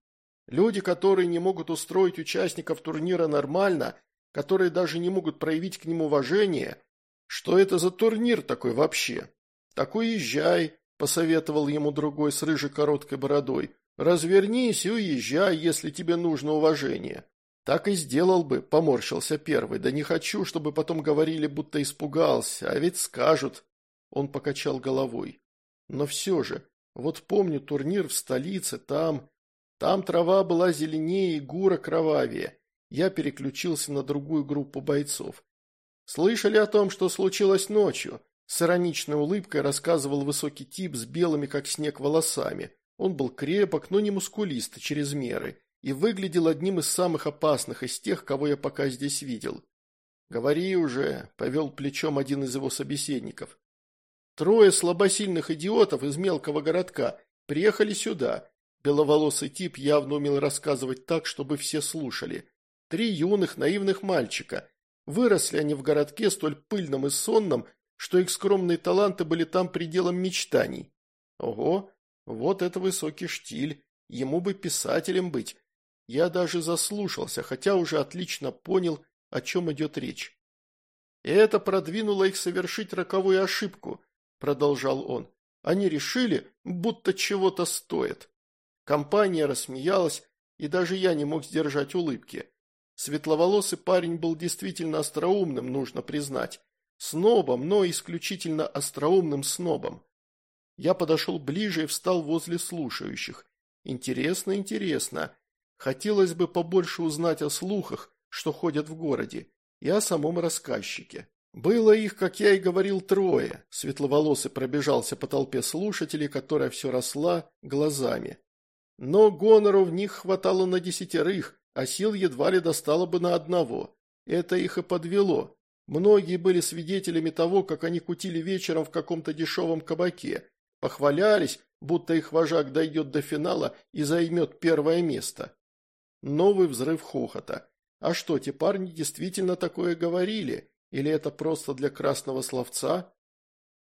Speaker 1: «Люди, которые не могут устроить участников турнира нормально, которые даже не могут проявить к ним уважение, что это за турнир такой вообще?» «Такой езжай», – посоветовал ему другой с рыжей короткой бородой – «Развернись и уезжай, если тебе нужно уважение». «Так и сделал бы», — поморщился первый. «Да не хочу, чтобы потом говорили, будто испугался, а ведь скажут». Он покачал головой. «Но все же, вот помню турнир в столице, там... Там трава была зеленее и гура кровавее. Я переключился на другую группу бойцов. Слышали о том, что случилось ночью?» С ироничной улыбкой рассказывал высокий тип с белыми, как снег, волосами. Он был крепок, но не мускулист а через меры и выглядел одним из самых опасных из тех, кого я пока здесь видел. «Говори уже», – повел плечом один из его собеседников. «Трое слабосильных идиотов из мелкого городка приехали сюда. Беловолосый тип явно умел рассказывать так, чтобы все слушали. Три юных наивных мальчика. Выросли они в городке столь пыльном и сонном, что их скромные таланты были там пределом мечтаний. Ого, вот это высокий штиль, ему бы писателем быть. Я даже заслушался, хотя уже отлично понял, о чем идет речь. И это продвинуло их совершить роковую ошибку, продолжал он. Они решили, будто чего-то стоит. Компания рассмеялась, и даже я не мог сдержать улыбки. Светловолосый парень был действительно остроумным, нужно признать. Снобом, но исключительно остроумным снобом. Я подошел ближе и встал возле слушающих. Интересно, интересно. Хотелось бы побольше узнать о слухах, что ходят в городе, и о самом рассказчике. Было их, как я и говорил, трое. Светловолосый пробежался по толпе слушателей, которая все росла, глазами. Но гонору в них хватало на десятерых, а сил едва ли достало бы на одного. Это их и подвело. Многие были свидетелями того, как они кутили вечером в каком-то дешевом кабаке, Похвалялись, будто их вожак дойдет до финала и займет первое место. Новый взрыв хохота. А что, те парни действительно такое говорили? Или это просто для красного словца?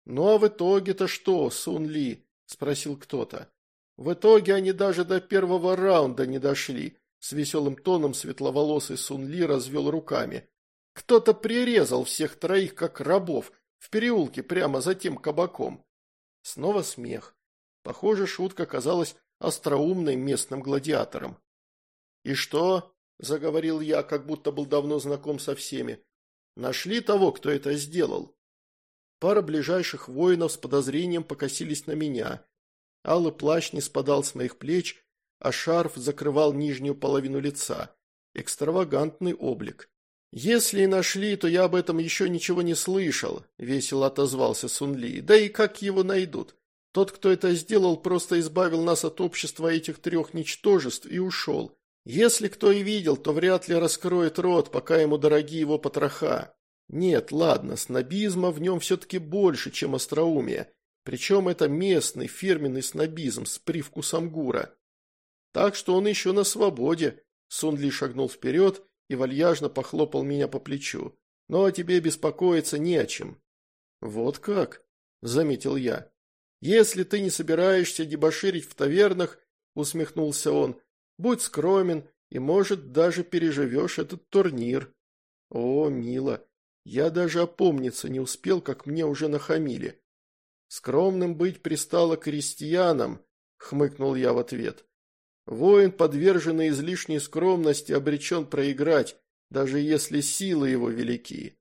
Speaker 1: Ну а в итоге-то что, Сун Ли? Спросил кто-то. В итоге они даже до первого раунда не дошли. С веселым тоном светловолосый Сун Ли развел руками. Кто-то прирезал всех троих, как рабов, в переулке прямо за тем кабаком. Снова смех. Похоже, шутка казалась остроумной местным гладиатором. «И что?» – заговорил я, как будто был давно знаком со всеми. «Нашли того, кто это сделал?» Пара ближайших воинов с подозрением покосились на меня. Алый плащ не спадал с моих плеч, а шарф закрывал нижнюю половину лица. Экстравагантный облик. «Если и нашли, то я об этом еще ничего не слышал», – весело отозвался Сунли. «Да и как его найдут? Тот, кто это сделал, просто избавил нас от общества этих трех ничтожеств и ушел. Если кто и видел, то вряд ли раскроет рот, пока ему дороги его потроха. Нет, ладно, снобизма в нем все-таки больше, чем остроумие. Причем это местный фирменный снобизм с привкусом гура. Так что он еще на свободе». Сунли шагнул вперед – и вальяжно похлопал меня по плечу. «Но «Ну, о а тебе беспокоиться не о чем». «Вот как?» – заметил я. «Если ты не собираешься дебоширить в тавернах, – усмехнулся он, – будь скромен и, может, даже переживешь этот турнир». «О, мило! Я даже опомниться не успел, как мне уже нахамили». «Скромным быть пристало крестьянам», – хмыкнул я в ответ. Воин, подверженный излишней скромности, обречен проиграть, даже если силы его велики.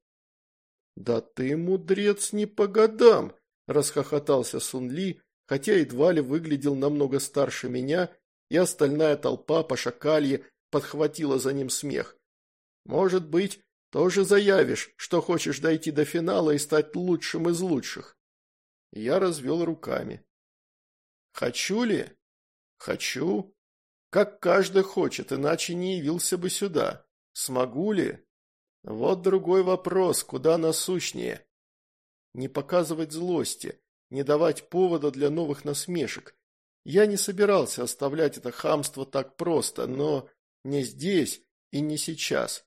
Speaker 1: «Да ты, мудрец, не по годам!» – расхохотался Сун Ли, хотя едва ли выглядел намного старше меня, и остальная толпа по шакалье подхватила за ним смех. «Может быть, тоже заявишь, что хочешь дойти до финала и стать лучшим из лучших?» Я развел руками. «Хочу ли?» «Хочу. Как каждый хочет, иначе не явился бы сюда. Смогу ли? Вот другой вопрос, куда насущнее. Не показывать злости, не давать повода для новых насмешек. Я не собирался оставлять это хамство так просто, но не здесь и не сейчас.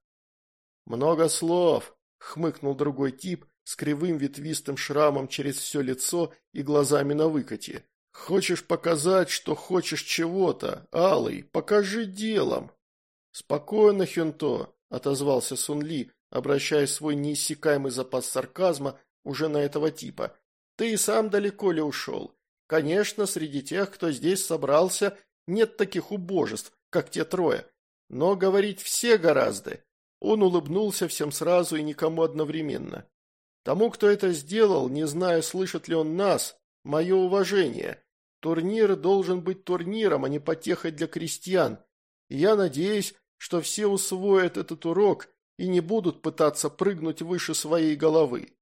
Speaker 1: «Много слов», — хмыкнул другой тип с кривым ветвистым шрамом через все лицо и глазами на выкате. Хочешь показать, что хочешь чего-то, Алый, покажи делом. Спокойно, Хюнто, отозвался Сунли, обращая свой неиссякаемый запас сарказма уже на этого типа. Ты и сам далеко ли ушел? Конечно, среди тех, кто здесь собрался, нет таких убожеств, как те трое. Но говорить все гораздо. Он улыбнулся всем сразу и никому одновременно. Тому, кто это сделал, не знаю, слышит ли он нас, мое уважение. Турнир должен быть турниром, а не потехой для крестьян. И я надеюсь, что все усвоят этот урок и не будут пытаться прыгнуть выше своей головы.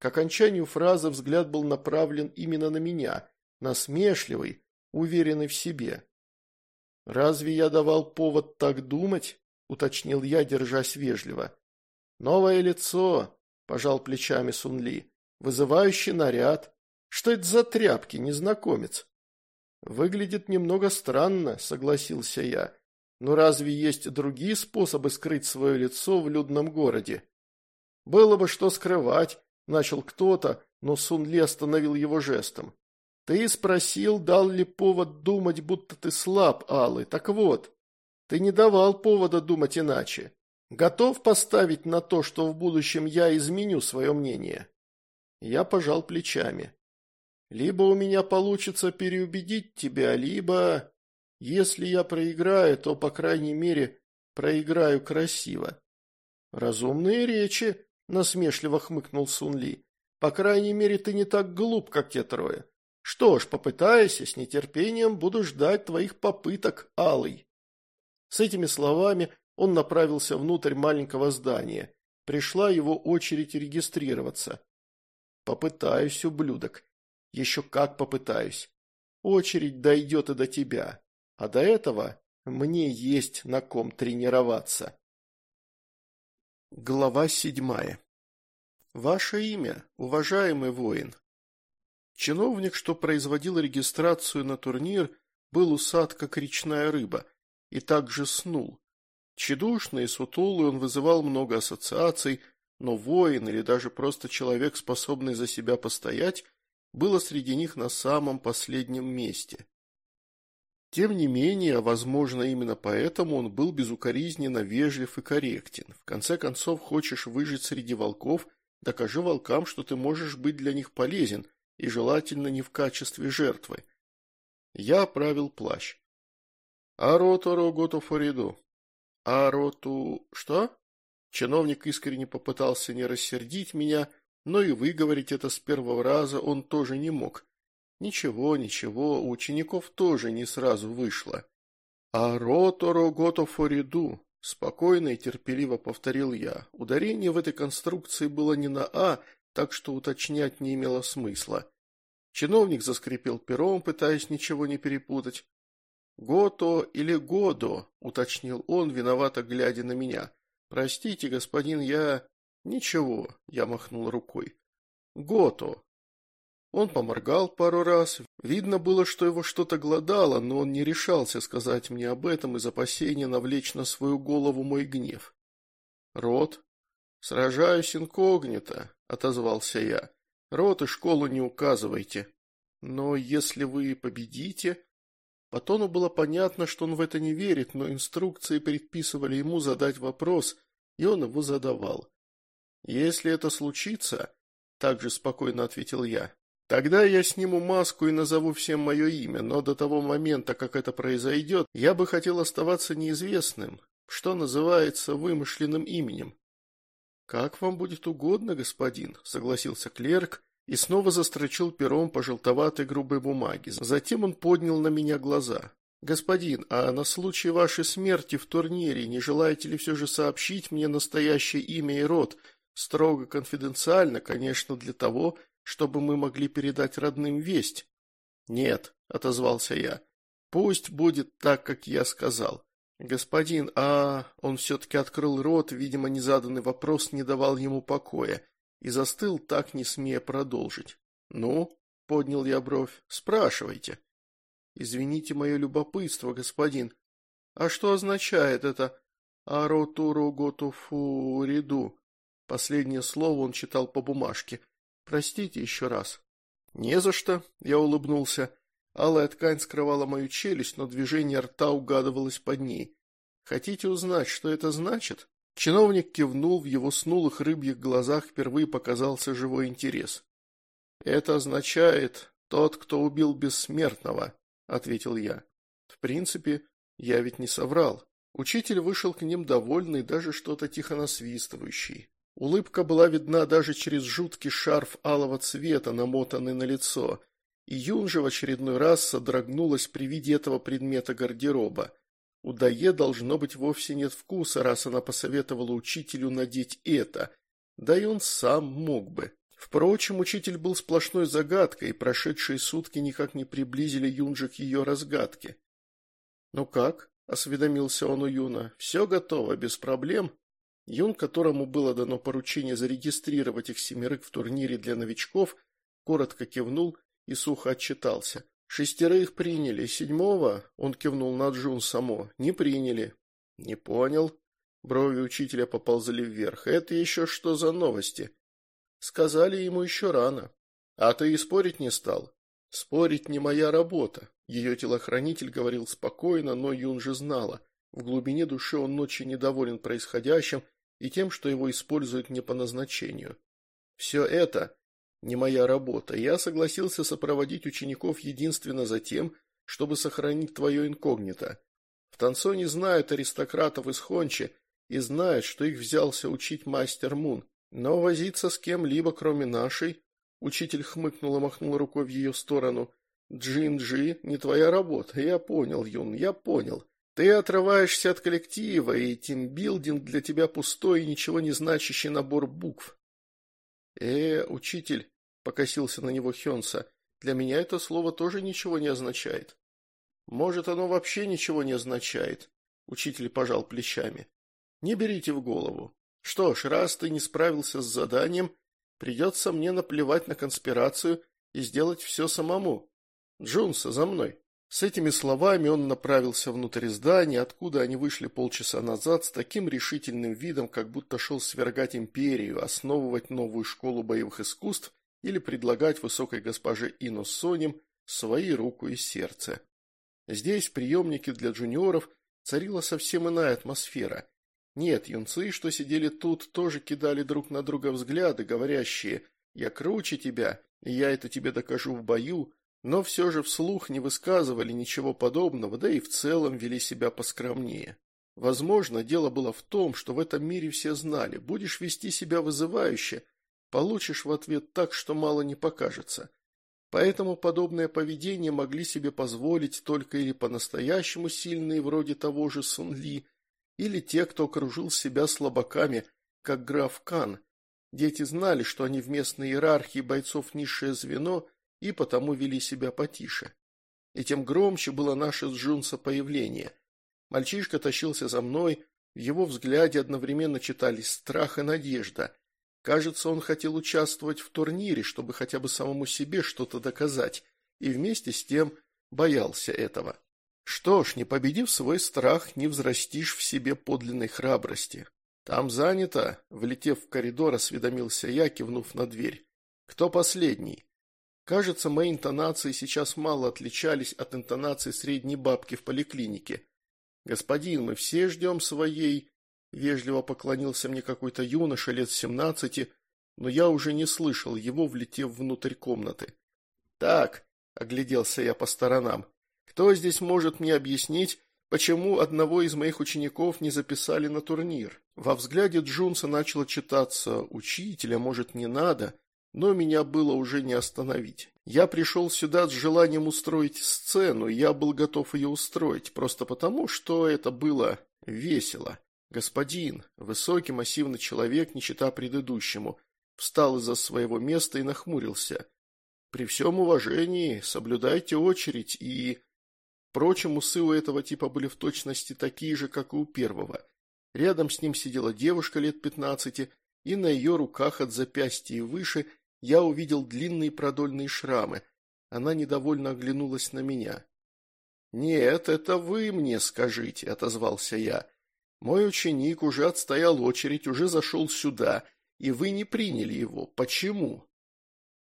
Speaker 1: К окончанию фразы взгляд был направлен именно на меня, насмешливый, уверенный в себе. «Разве я давал повод так думать?» – уточнил я, держась вежливо. «Новое лицо», – пожал плечами Сунли, – «вызывающий наряд, что это за тряпки, незнакомец? Выглядит немного странно, согласился я. Но разве есть другие способы скрыть свое лицо в людном городе? Было бы что скрывать, начал кто-то, но Сунли остановил его жестом. Ты спросил, дал ли повод думать, будто ты слаб, Алый. Так вот, ты не давал повода думать иначе. Готов поставить на то, что в будущем я изменю свое мнение? Я пожал плечами. Либо у меня получится переубедить тебя, либо... Если я проиграю, то, по крайней мере, проиграю красиво». «Разумные речи», — насмешливо хмыкнул Сунли. «По крайней мере, ты не так глуп, как те трое. Что ж, попытайся, с нетерпением буду ждать твоих попыток, Алый». С этими словами он направился внутрь маленького здания. Пришла его очередь регистрироваться. «Попытаюсь, ублюдок», еще как попытаюсь. Очередь дойдет и до тебя. А до этого мне есть на ком тренироваться. Глава седьмая. Ваше имя, уважаемый воин. Чиновник, что производил регистрацию на турнир, был усат, как речная рыба, и также снул. Чедушный и сутулый он вызывал много ассоциаций, но воин или даже просто человек, способный за себя постоять – было среди них на самом последнем месте. Тем не менее, возможно именно поэтому он был безукоризненно вежлив и корректен. В конце концов, хочешь выжить среди волков, докажи волкам, что ты можешь быть для них полезен, и желательно не в качестве жертвы. Я оправил плащ. Аротору роготу фориду». «Ароту... что?» Чиновник искренне попытался не рассердить меня, но и выговорить это с первого раза он тоже не мог. Ничего, ничего, у учеников тоже не сразу вышло. «А роторо гото фориду», – спокойно и терпеливо повторил я. Ударение в этой конструкции было не на «а», так что уточнять не имело смысла. Чиновник заскрипел пером, пытаясь ничего не перепутать. «Гото или Годо?» – уточнил он, виновато глядя на меня. «Простите, господин, я...» «Ничего», – я махнул рукой. «Гото». Он поморгал пару раз. Видно было, что его что-то глодало, но он не решался сказать мне об этом из опасения навлечь на свою голову мой гнев. «Рот?» «Сражаюсь инкогнито», – отозвался я. «Рот и школу не указывайте». «Но если вы победите...» По тону было понятно, что он в это не верит, но инструкции предписывали ему задать вопрос, и он его задавал. «Если это случится», — также спокойно ответил я, — «тогда я сниму маску и назову всем мое имя, но до того момента, как это произойдет, я бы хотел оставаться неизвестным, что называется вымышленным именем». «Как вам будет угодно, господин», — согласился клерк и снова застрочил пером по желтоватой грубой бумаге. Затем он поднял на меня глаза. «Господин, а на случай вашей смерти в турнире не желаете ли все же сообщить мне настоящее имя и род, Строго конфиденциально, конечно, для того, чтобы мы могли передать родным весть. Нет, отозвался я. Пусть будет так, как я сказал. Господин, а... Он все-таки открыл рот, видимо, незаданный вопрос не давал ему покоя и застыл так, не смея продолжить. «Ну?» — поднял я бровь. «Спрашивайте». «Извините мое любопытство, господин. А что означает это «Аротуру готуфу риду»?» Последнее слово он читал по бумажке. «Простите еще раз». «Не за что», — я улыбнулся. Алая ткань скрывала мою челюсть, но движение рта угадывалось под ней. «Хотите узнать, что это значит?» Чиновник кивнул, в его снулых рыбьих глазах впервые показался живой интерес. «Это означает тот, кто убил бессмертного», — ответил я. «В принципе, я ведь не соврал». Учитель вышел к ним довольный, даже что-то тихо насвистывающий. Улыбка была видна даже через жуткий шарф алого цвета, намотанный на лицо, и Юнжа в очередной раз содрогнулась при виде этого предмета гардероба. У Дае должно быть вовсе нет вкуса, раз она посоветовала учителю надеть это, да и он сам мог бы. Впрочем, учитель был сплошной загадкой, и прошедшие сутки никак не приблизили Юнджи к ее разгадке. «Ну как?» – осведомился он у Юна. «Все готово, без проблем?» Юн, которому было дано поручение зарегистрировать их семерых в турнире для новичков, коротко кивнул и сухо отчитался. «Шестерых приняли, седьмого...» — он кивнул на Джун само. «Не приняли». «Не понял». Брови учителя поползли вверх. «Это еще что за новости?» «Сказали ему еще рано». «А ты и спорить не стал?» «Спорить не моя работа», — ее телохранитель говорил спокойно, но Юн же знала. В глубине души он ночи недоволен происходящим и тем, что его используют не по назначению. Все это не моя работа. Я согласился сопроводить учеников единственно за тем, чтобы сохранить твое инкогнито. В Тансоне знают аристократов из Хончи и знают, что их взялся учить мастер Мун. Но возиться с кем-либо, кроме нашей, учитель хмыкнул и махнул рукой в ее сторону, Джин-Джи, не твоя работа. Я понял, Юн, я понял. Ты отрываешься от коллектива, и тимбилдинг для тебя пустой и ничего не значащий набор букв. Э, учитель, покосился на него Хёнса, для меня это слово тоже ничего не означает. Может, оно вообще ничего не означает, учитель пожал плечами. Не берите в голову. Что ж, раз ты не справился с заданием, придется мне наплевать на конспирацию и сделать все самому. Джунса, за мной. С этими словами он направился внутрь здания, откуда они вышли полчаса назад с таким решительным видом, как будто шел свергать империю, основывать новую школу боевых искусств или предлагать высокой госпоже Ино Соним свои руку и сердце. Здесь, в приемнике для джуниоров, царила совсем иная атмосфера. Нет, юнцы, что сидели тут, тоже кидали друг на друга взгляды, говорящие «Я круче тебя, и я это тебе докажу в бою», но все же вслух не высказывали ничего подобного, да и в целом вели себя поскромнее. Возможно, дело было в том, что в этом мире все знали, будешь вести себя вызывающе, получишь в ответ так, что мало не покажется. Поэтому подобное поведение могли себе позволить только или по-настоящему сильные, вроде того же Сунли, или те, кто окружил себя слабаками, как граф Кан. Дети знали, что они в местной иерархии бойцов низшее звено – и потому вели себя потише. И тем громче было наше с Джунса появление. Мальчишка тащился за мной, в его взгляде одновременно читались страх и надежда. Кажется, он хотел участвовать в турнире, чтобы хотя бы самому себе что-то доказать, и вместе с тем боялся этого. Что ж, не победив свой страх, не взрастишь в себе подлинной храбрости. «Там занято», — влетев в коридор, осведомился я, кивнув на дверь. «Кто последний?» Кажется, мои интонации сейчас мало отличались от интонации средней бабки в поликлинике. «Господин, мы все ждем своей...» Вежливо поклонился мне какой-то юноша лет семнадцати, но я уже не слышал его, влетев внутрь комнаты. «Так», — огляделся я по сторонам, — «кто здесь может мне объяснить, почему одного из моих учеников не записали на турнир?» Во взгляде Джунса начало читаться «Учителя, может, не надо?» Но меня было уже не остановить. Я пришел сюда с желанием устроить сцену, и я был готов ее устроить, просто потому, что это было весело. Господин, высокий массивный человек, не чита предыдущему, встал из-за своего места и нахмурился. «При всем уважении, соблюдайте очередь и...» Впрочем, усы у этого типа были в точности такие же, как и у первого. Рядом с ним сидела девушка лет пятнадцати, и на ее руках от запястья и выше – я увидел длинные продольные шрамы. Она недовольно оглянулась на меня. «Нет, это вы мне скажите», — отозвался я. «Мой ученик уже отстоял очередь, уже зашел сюда, и вы не приняли его. Почему?»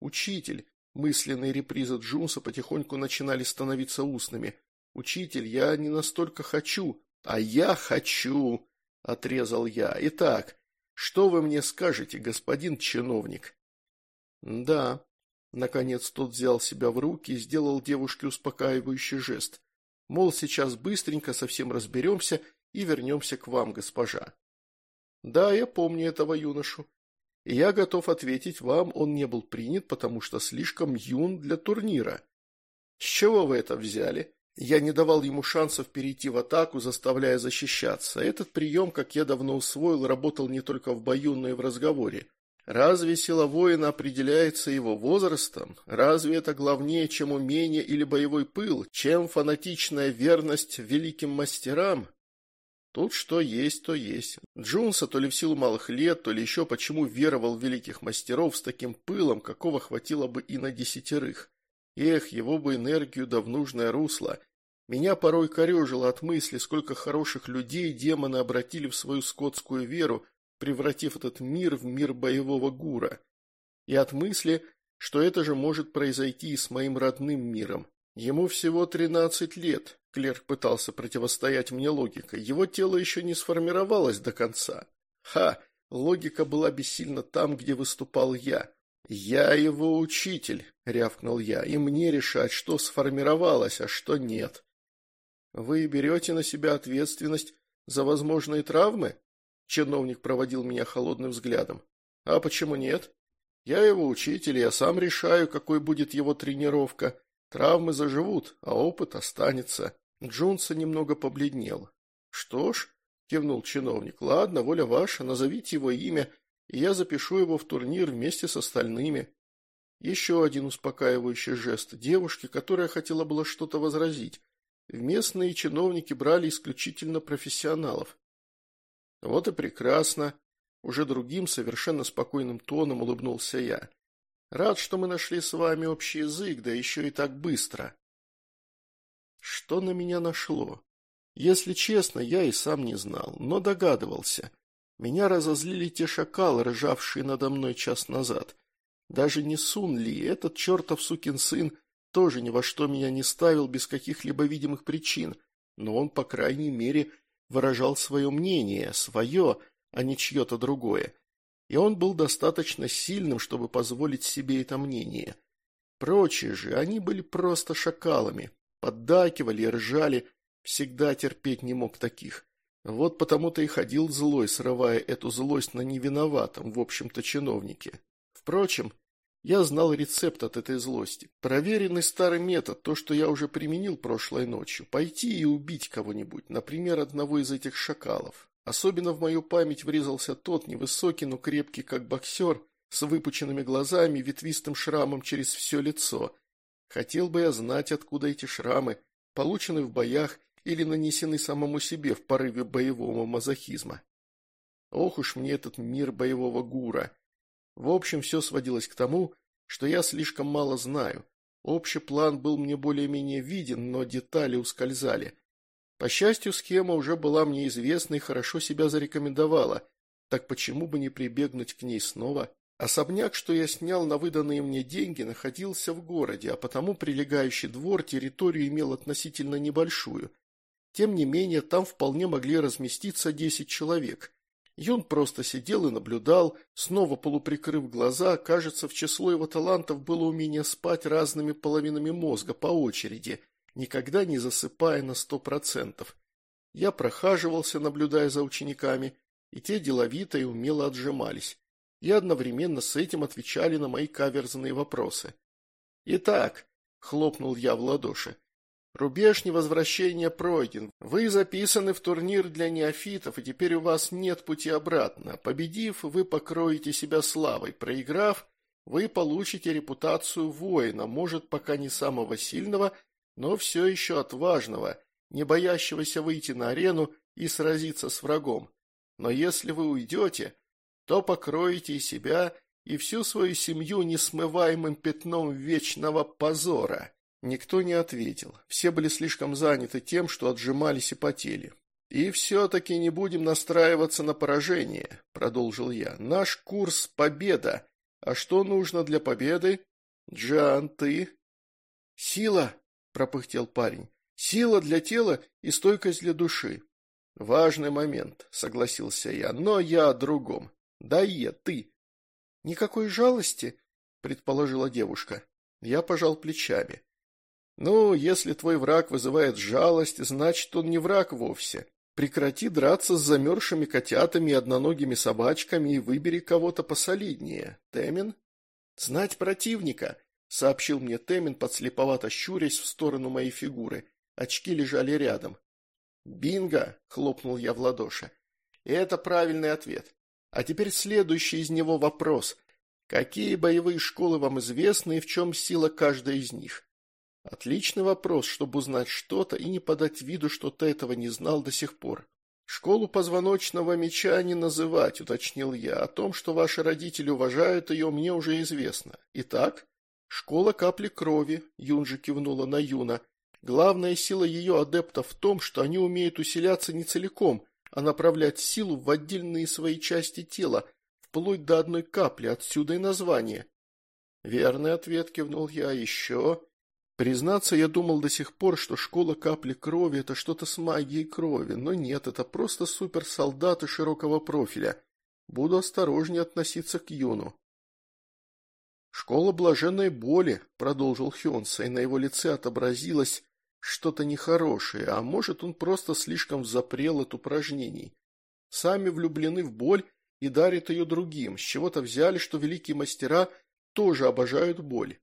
Speaker 1: «Учитель», — мысленные репризы Джунса потихоньку начинали становиться устными. «Учитель, я не настолько хочу, а я хочу», — отрезал я. «Итак, что вы мне скажете, господин чиновник?» «Да». Наконец тот взял себя в руки и сделал девушке успокаивающий жест. Мол, сейчас быстренько совсем разберемся и вернемся к вам, госпожа. «Да, я помню этого юношу. И я готов ответить вам, он не был принят, потому что слишком юн для турнира». «С чего вы это взяли?» Я не давал ему шансов перейти в атаку, заставляя защищаться. Этот прием, как я давно усвоил, работал не только в бою, но и в разговоре. Разве силовой воина определяется его возрастом? Разве это главнее, чем умение или боевой пыл, чем фанатичная верность великим мастерам? Тут что есть, то есть. Джунса то ли в силу малых лет, то ли еще почему веровал в великих мастеров с таким пылом, какого хватило бы и на десятерых. Эх, его бы энергию да в нужное русло. Меня порой корежило от мысли, сколько хороших людей демоны обратили в свою скотскую веру, превратив этот мир в мир боевого гура. И от мысли, что это же может произойти и с моим родным миром. Ему всего 13 лет, клерк пытался противостоять мне логикой, его тело еще не сформировалось до конца. Ха, логика была бессильна там, где выступал я. «Я его учитель», — рявкнул я, — «и мне решать, что сформировалось, а что нет». «Вы берете на себя ответственность за возможные травмы?» Чиновник проводил меня холодным взглядом. «А почему нет? Я его учитель, я сам решаю, какой будет его тренировка. Травмы заживут, а опыт останется». Джунса немного побледнел. «Что ж», – кивнул чиновник, – «ладно, воля ваша, назовите его имя, и я запишу его в турнир вместе с остальными». Еще один успокаивающий жест девушки, которая хотела было что-то возразить. В местные чиновники брали исключительно профессионалов. «Вот и прекрасно», – уже другим, совершенно спокойным тоном улыбнулся я. «Рад, что мы нашли с вами общий язык, да еще и так быстро». Что на меня нашло? Если честно, я и сам не знал, но догадывался. Меня разозлили те шакалы, ржавшие надо мной час назад. Даже не Сун Ли, этот чертов сукин сын, тоже ни во что меня не ставил без каких-либо видимых причин, но он, по крайней мере, выражал свое мнение, свое, а не чье-то другое. И он был достаточно сильным, чтобы позволить себе это мнение. Прочие же, они были просто шакалами, поддакивали и ржали, всегда терпеть не мог таких. Вот потому-то и ходил злой, срывая эту злость на невиноватом, в общем-то, чиновнике. Впрочем, я знал рецепт от этой злости. Проверенный старый метод, то, что я уже применил прошлой ночью. Пойти и убить кого-нибудь, например, одного из этих шакалов. Особенно в мою память врезался тот невысокий, но крепкий, как боксер, с выпученными глазами и ветвистым шрамом через все лицо. Хотел бы я знать, откуда эти шрамы, получены в боях или нанесены самому себе в порыве боевого мазохизма. Ох уж мне этот мир боевого гура! В общем, все сводилось к тому, что я слишком мало знаю. Общий план был мне более-менее виден, но детали ускользали. По счастью, схема уже была мне известна и хорошо себя зарекомендовала, так почему бы не прибегнуть к ней снова? Особняк, что я снял на выданные мне деньги, находился в городе, а потому прилегающий двор территорию имел относительно небольшую. Тем не менее, там вполне могли разместиться десять человек. Юн просто сидел и наблюдал, снова полуприкрыв глаза, кажется, в число его талантов было умение спать разными половинами мозга по очереди, никогда не засыпая на сто процентов. Я прохаживался, наблюдая за учениками, и те деловито и умело отжимались, и одновременно с этим отвечали на мои каверзные вопросы. «Итак», — хлопнул я в ладоши, Рубеж невозвращения пройден. Вы записаны в турнир для неофитов, и теперь у вас нет пути обратно. Победив, вы покроете себя славой. Проиграв, вы получите репутацию воина, может, пока не самого сильного, но все еще отважного, не боящегося выйти на арену и сразиться с врагом. Но если вы уйдете, то покроете и себя, и всю свою семью несмываемым пятном вечного позора. Никто не ответил. Все были слишком заняты тем, что отжимались и потели. «И все-таки не будем настраиваться на поражение», – продолжил я. «Наш курс – победа. А что нужно для победы? Джан, ты?» «Сила», – пропыхтел парень. «Сила для тела и стойкость для души». «Важный момент», – согласился я. «Но я о другом. Да я ты». «Никакой жалости», – предположила девушка. Я пожал плечами. «Ну, если твой враг вызывает жалость, значит, он не враг вовсе. Прекрати драться с замерзшими котятами и одноногими собачками и выбери кого-то посолиднее. Темин?» «Знать противника», — сообщил мне Темин, подслеповато щурясь в сторону моей фигуры. Очки лежали рядом. «Бинго!» — хлопнул я в ладоши. «Это правильный ответ. А теперь следующий из него вопрос. Какие боевые школы вам известны и в чем сила каждой из них?» Отличный вопрос, чтобы узнать что-то и не подать виду, что ты этого не знал до сих пор. Школу позвоночного меча не называть, уточнил я. О том, что ваши родители уважают ее, мне уже известно. Итак, школа капли крови, Юнжи кивнула на Юна. Главная сила ее адептов в том, что они умеют усиляться не целиком, а направлять силу в отдельные свои части тела, вплоть до одной капли, отсюда и название. Верный ответ, кивнул я, еще... Признаться, я думал до сих пор, что школа капли крови – это что-то с магией крови, но нет, это просто суперсолдаты широкого профиля. Буду осторожнее относиться к Юну. «Школа блаженной боли», – продолжил Хёнса, и на его лице отобразилось что-то нехорошее, а может, он просто слишком запрел от упражнений. Сами влюблены в боль и дарят ее другим, с чего-то взяли, что великие мастера тоже обожают боль.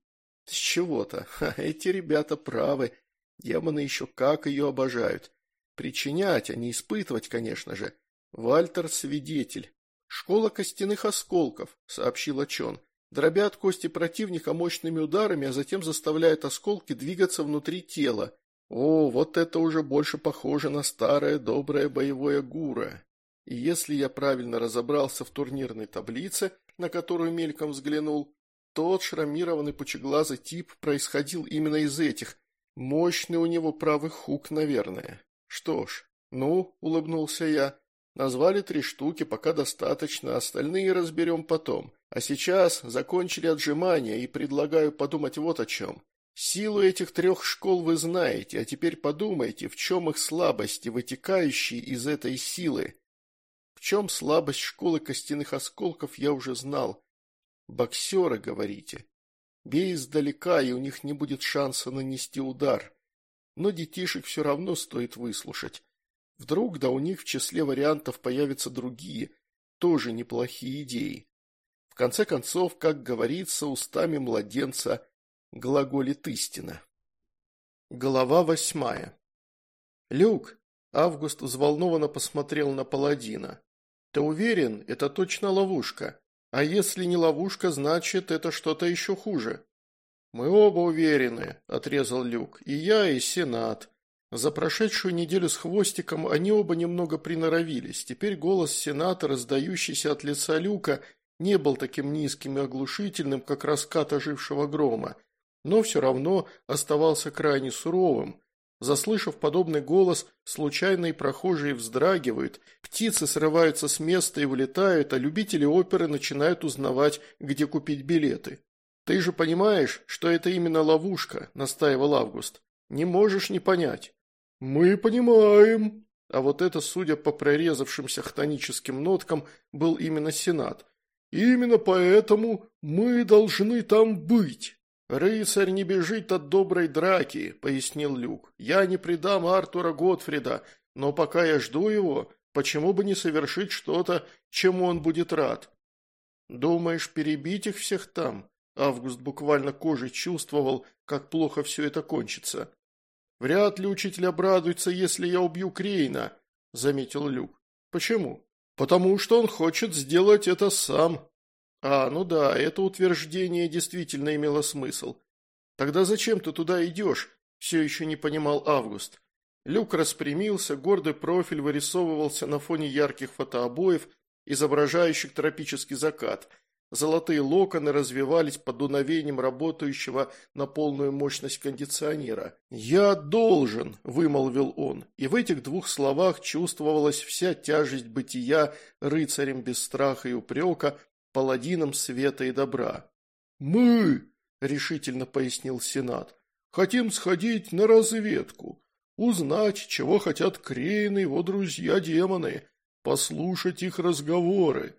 Speaker 1: С чего-то. Эти ребята правы. Демоны еще как ее обожают. Причинять, а не испытывать, конечно же. Вальтер – свидетель. «Школа костяных осколков», – сообщила Чон. «Дробят кости противника мощными ударами, а затем заставляют осколки двигаться внутри тела. О, вот это уже больше похоже на старое доброе боевое гура. И если я правильно разобрался в турнирной таблице, на которую мельком взглянул, тот шрамированный пучеглазый тип происходил именно из этих. Мощный у него правый хук, наверное. Что ж, ну, улыбнулся я, назвали три штуки, пока достаточно, остальные разберем потом. А сейчас закончили отжимания и предлагаю подумать вот о чем. Силу этих трех школ вы знаете, а теперь подумайте, в чем их слабости, вытекающие из этой силы. В чем слабость школы костяных осколков я уже знал, Боксеры, говорите. Бей издалека, и у них не будет шанса нанести удар. Но детишек все равно стоит выслушать. Вдруг да у них в числе вариантов появятся другие, тоже неплохие идеи. В конце концов, как говорится, устами младенца глаголит истина. Глава восьмая. «Люк!» – Август взволнованно посмотрел на паладина. «Ты уверен, это точно ловушка?» А если не ловушка, значит, это что-то еще хуже. Мы оба уверены, отрезал Люк, и я, и Сенат. За прошедшую неделю с хвостиком они оба немного приноровились. Теперь голос Сената, раздающийся от лица Люка, не был таким низким и оглушительным, как раскат ожившего грома, но все равно оставался крайне суровым, Заслышав подобный голос, случайные прохожие вздрагивают, птицы срываются с места и вылетают, а любители оперы начинают узнавать, где купить билеты. «Ты же понимаешь, что это именно ловушка», – настаивал Август. «Не можешь не понять». «Мы понимаем». А вот это, судя по прорезавшимся хтоническим ноткам, был именно Сенат. «Именно поэтому мы должны там быть». «Рыцарь не бежит от доброй драки», — пояснил Люк. «Я не предам Артура Готфрида, но пока я жду его, почему бы не совершить что-то, чему он будет рад?» «Думаешь, перебить их всех там?» Август буквально кожей чувствовал, как плохо все это кончится. «Вряд ли учитель обрадуется, если я убью Крейна», — заметил Люк. «Почему?» «Потому что он хочет сделать это сам», а, ну да, это утверждение действительно имело смысл. Тогда зачем ты туда идешь? Все еще не понимал Август. Люк распрямился, гордый профиль вырисовывался на фоне ярких фотообоев, изображающих тропический закат. Золотые локоны развивались под дуновением работающего на полную мощность кондиционера. «Я должен», – вымолвил он, и в этих двух словах чувствовалась вся тяжесть бытия рыцарем без страха и упрека, паладином света и добра. «Мы», – решительно пояснил Сенат, – «хотим сходить на разведку, узнать, чего хотят Крейн и его друзья-демоны, послушать их разговоры».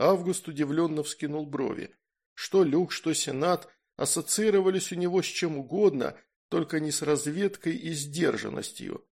Speaker 1: Август удивленно вскинул брови. Что Люк, что Сенат ассоциировались у него с чем угодно, только не с разведкой и сдержанностью.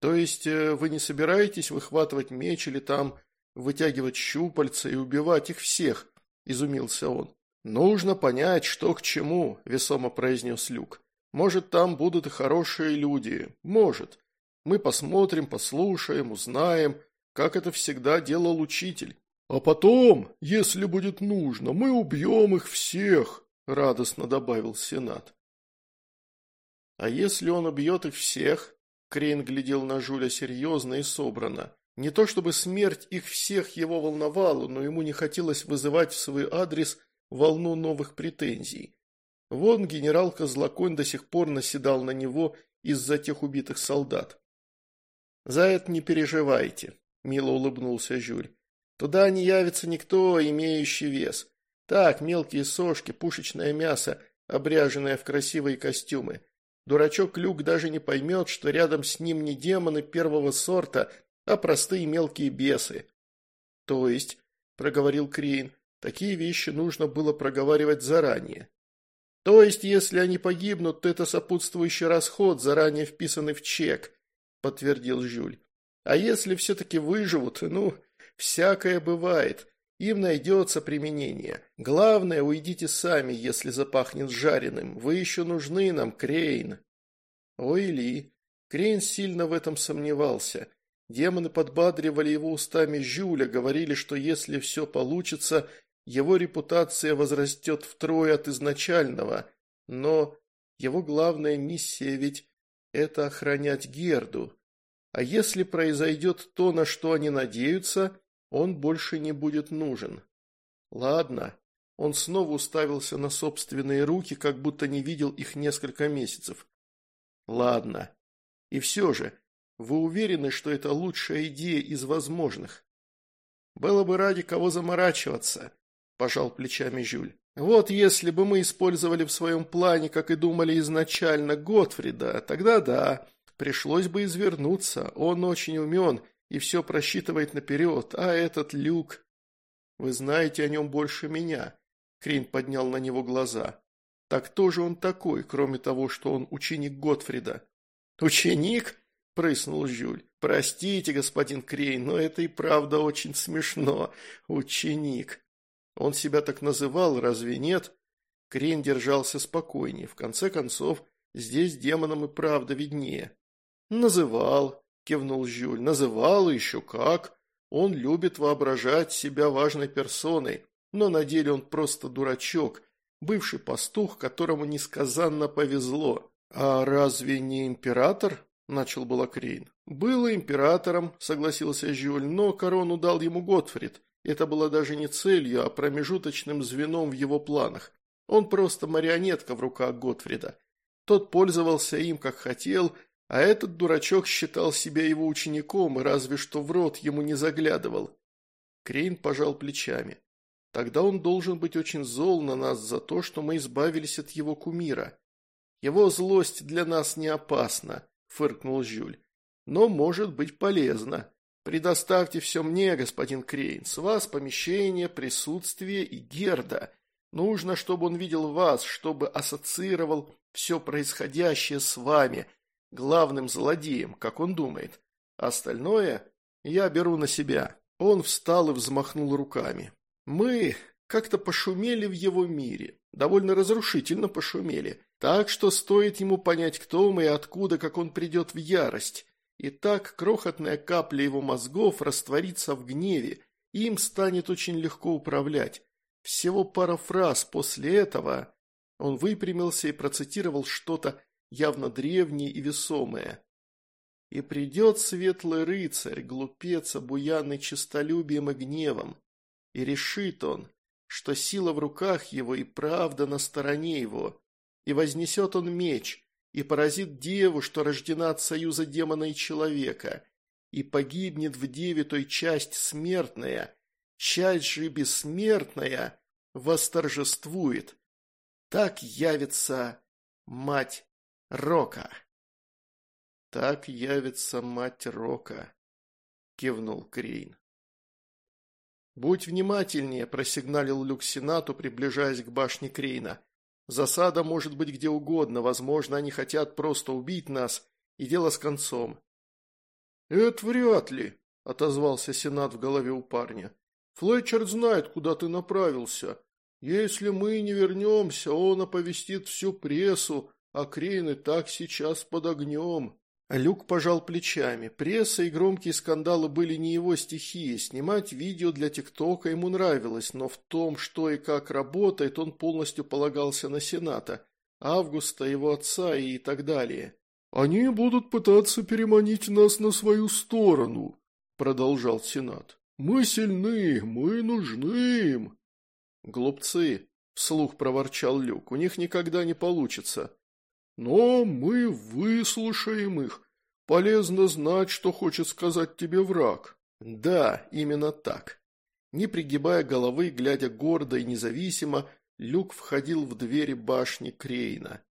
Speaker 1: «То есть э, вы не собираетесь выхватывать меч или там вытягивать щупальца и убивать их всех», – изумился он. «Нужно понять, что к чему», – весомо произнес Люк. «Может, там будут и хорошие люди. Может. Мы посмотрим, послушаем, узнаем, как это всегда делал учитель. А потом, если будет нужно, мы убьем их всех», – радостно добавил Сенат. «А если он убьет их всех?» – Крейн глядел на Жуля серьезно и собрано. Не то чтобы смерть их всех его волновала, но ему не хотелось вызывать в свой адрес волну новых претензий. Вон генерал Козлоконь до сих пор наседал на него из-за тех убитых солдат. «За это не переживайте», — мило улыбнулся Жюль. «Туда не явится никто, имеющий вес. Так, мелкие сошки, пушечное мясо, обряженное в красивые костюмы. Дурачок Люк даже не поймет, что рядом с ним не демоны первого сорта, а простые мелкие бесы. То есть, проговорил Крейн, такие вещи нужно было проговаривать заранее. То есть, если они погибнут, то это сопутствующий расход, заранее вписанный в чек, подтвердил Жюль. А если все-таки выживут, ну, всякое бывает. Им найдется применение. Главное, уйдите сами, если запахнет жареным. Вы еще нужны нам, Крейн. Ой, Ли. Крейн сильно в этом сомневался. Демоны подбадривали его устами Жюля, говорили, что если все получится, его репутация возрастет втрое от изначального, но его главная миссия ведь это охранять Герду. А если произойдет то, на что они надеются, он больше не будет нужен. Ладно. Он снова уставился на собственные руки, как будто не видел их несколько месяцев. Ладно. И все же, вы уверены, что это лучшая идея из возможных? Было бы ради кого заморачиваться, пожал плечами Жюль. Вот если бы мы использовали в своем плане, как и думали изначально, Готфрида, тогда да, пришлось бы извернуться, он очень умен и все просчитывает наперед, а этот люк... Вы знаете о нем больше меня, Крин поднял на него глаза. Так кто же он такой, кроме того, что он ученик Готфрида? Ученик? прыснул Жюль. «Простите, господин Крейн, но это и правда очень смешно. Ученик. Он себя так называл, разве нет?» Крейн держался спокойнее. В конце концов, здесь демонам и правда виднее. «Называл», – кивнул Жюль. «Называл, еще как. Он любит воображать себя важной персоной, но на деле он просто дурачок, бывший пастух, которому несказанно повезло. А разве не император?» – начал было Крейн. «Было императором», – согласился Жюль, – «но корону дал ему Готфрид. Это было даже не целью, а промежуточным звеном в его планах. Он просто марионетка в руках Готфрида. Тот пользовался им, как хотел, а этот дурачок считал себя его учеником и разве что в рот ему не заглядывал». Крейн пожал плечами. «Тогда он должен быть очень зол на нас за то, что мы избавились от его кумира. Его злость для нас не опасна». – фыркнул Жюль. «Но может быть полезно. Предоставьте все мне, господин Крейн. С вас помещение, присутствие и Герда. Нужно, чтобы он видел вас, чтобы ассоциировал все происходящее с вами, главным злодеем, как он думает. Остальное я беру на себя». Он встал и взмахнул руками. «Мы как-то пошумели в его мире, довольно разрушительно пошумели. Так что стоит ему понять, кто мы и откуда, как он придет в ярость. И так крохотная капля его мозгов растворится в гневе, им станет очень легко управлять. Всего пара фраз после этого он выпрямился и процитировал что-то явно древнее и весомое. «И придет светлый рыцарь, глупец, обуянный честолюбием и гневом, и решит он, что сила в руках его и правда на стороне его, и вознесет он меч, и поразит деву, что рождена от союза демона и человека, и погибнет в деве той часть смертная, часть же бессмертная восторжествует. Так явится мать Рока. Так явится мать Рока, кивнул Крейн. «Будь внимательнее», – просигналил Люк Сенату, приближаясь к башне Крейна. Засада может быть где угодно, возможно, они хотят просто убить нас, и дело с концом». «Это вряд ли», – отозвался Сенат в голове у парня. «Флетчер знает, куда ты направился. Если мы не вернемся, он оповестит всю прессу, а Крейн и так сейчас под огнем». Люк пожал плечами. Пресса и громкие скандалы были не его стихией. Снимать видео для ТикТока ему нравилось, но в том, что и как работает, он полностью полагался на Сената, Августа, его отца и так далее. «Они будут пытаться переманить нас на свою сторону», – продолжал Сенат. «Мы сильны, мы нужны им». «Глупцы», – вслух проворчал Люк, – «у них никогда не получится». Но мы выслушаем их. Полезно знать, что хочет сказать тебе враг. Да, именно так. Не пригибая головы, глядя гордо и независимо, Люк входил в двери башни Крейна.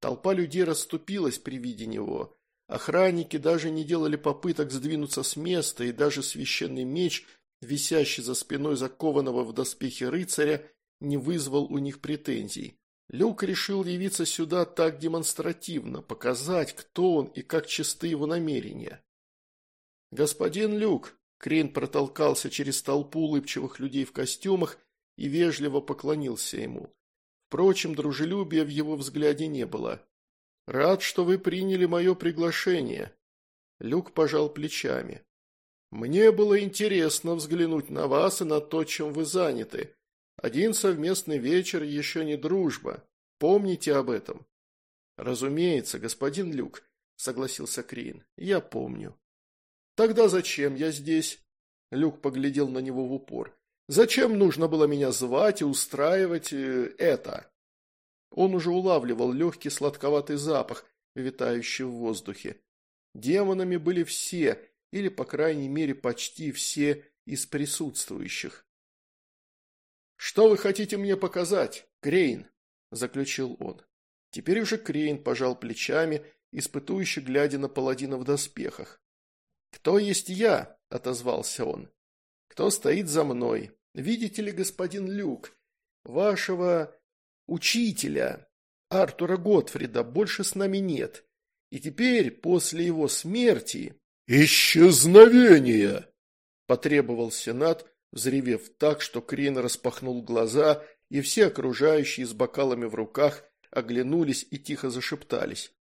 Speaker 1: Толпа людей расступилась при виде него. Охранники даже не делали попыток сдвинуться с места, и даже священный меч, висящий за спиной закованного в доспехи рыцаря, не вызвал у них претензий. Люк решил явиться сюда так демонстративно, показать, кто он и как чисты его намерения. «Господин Люк!» – Крейн протолкался через толпу улыбчивых людей в костюмах и вежливо поклонился ему. Впрочем, дружелюбия в его взгляде не было. «Рад, что вы приняли мое приглашение». Люк пожал плечами. «Мне было интересно взглянуть на вас и на то, чем вы заняты. Один совместный вечер еще не дружба. Помните об этом». «Разумеется, господин Люк», – согласился Крин. «Я помню». «Тогда зачем я здесь?» Люк поглядел на него в упор. «Зачем нужно было меня звать и устраивать э, это?» Он уже улавливал легкий сладковатый запах, витающий в воздухе. Демонами были все, или, по крайней мере, почти все из присутствующих. «Что вы хотите мне показать, Крейн?» – заключил он. Теперь уже Крейн пожал плечами, испытующе глядя на паладина в доспехах. «Кто есть я?» – отозвался он. «Кто стоит за мной? Видите ли, господин Люк, вашего учителя, Артура Готфрида, больше с нами нет. И теперь, после его смерти...» «Исчезновение!» – потребовал Сенат, Взревев так, что Крин распахнул глаза, и все окружающие с бокалами в руках оглянулись и тихо зашептались.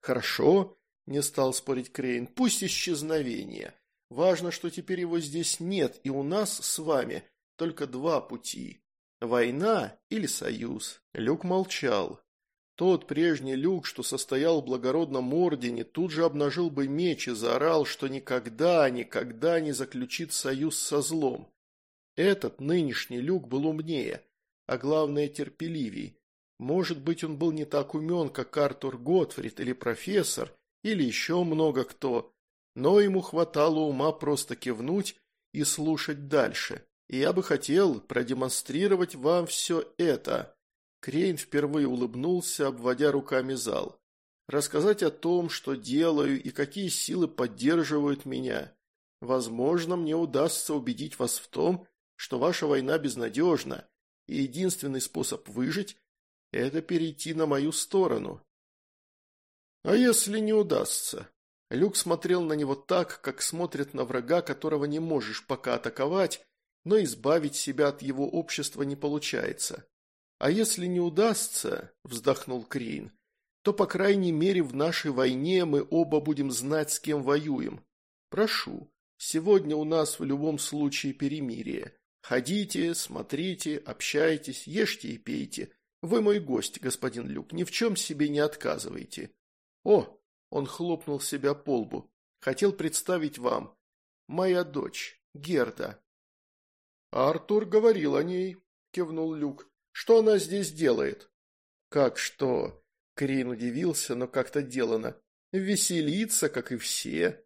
Speaker 1: «Хорошо», – не стал спорить Крейн, – «пусть исчезновение. Важно, что теперь его здесь нет, и у нас с вами только два пути – война или союз». Люк молчал. Тот прежний Люк, что состоял в благородном ордене, тут же обнажил бы меч и заорал, что никогда, никогда не заключит союз со злом. Этот нынешний Люк был умнее, а главное терпеливей. Может быть, он был не так умен, как Артур Готфрид или профессор, или еще много кто, но ему хватало ума просто кивнуть и слушать дальше. И я бы хотел продемонстрировать вам все это. Крейн впервые улыбнулся, обводя руками зал. Рассказать о том, что делаю и какие силы поддерживают меня. Возможно, мне удастся убедить вас в том, что ваша война безнадежна, и единственный способ выжить – это перейти на мою сторону. А если не удастся? Люк смотрел на него так, как смотрят на врага, которого не можешь пока атаковать, но избавить себя от его общества не получается. А если не удастся, вздохнул Крейн, то, по крайней мере, в нашей войне мы оба будем знать, с кем воюем. Прошу, сегодня у нас в любом случае перемирие. Ходите, смотрите, общайтесь, ешьте и пейте. Вы мой гость, господин Люк, ни в чем себе не отказывайте. О, он хлопнул себя по лбу. Хотел представить вам. Моя дочь, Герда. Артур говорил о ней, кивнул Люк. Что она здесь делает? Как что? Крин удивился, но как-то делано. Веселиться, как и все.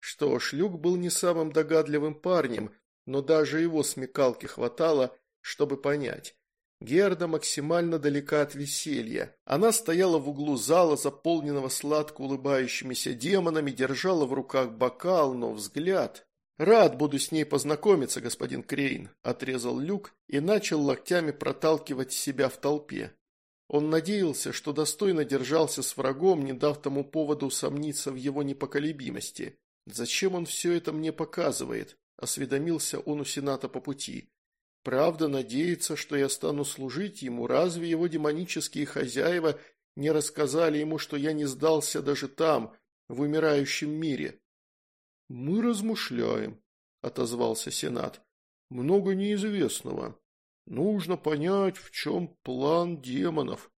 Speaker 1: Что ж, Люк был не самым догадливым парнем, но даже его смекалки хватало, чтобы понять. Герда максимально далека от веселья. Она стояла в углу зала, заполненного сладко улыбающимися демонами, держала в руках бокал, но взгляд... «Рад буду с ней познакомиться, господин Крейн», – отрезал Люк и начал локтями проталкивать себя в толпе. Он надеялся, что достойно держался с врагом, не дав тому поводу сомниться в его непоколебимости. «Зачем он все это мне показывает?» осведомился он у Сената по пути. «Правда надеется, что я стану служить ему? Разве его демонические хозяева не рассказали ему, что я не сдался даже там, в умирающем мире?» «Мы размышляем», – отозвался Сенат. «Много неизвестного. Нужно понять, в чем план демонов.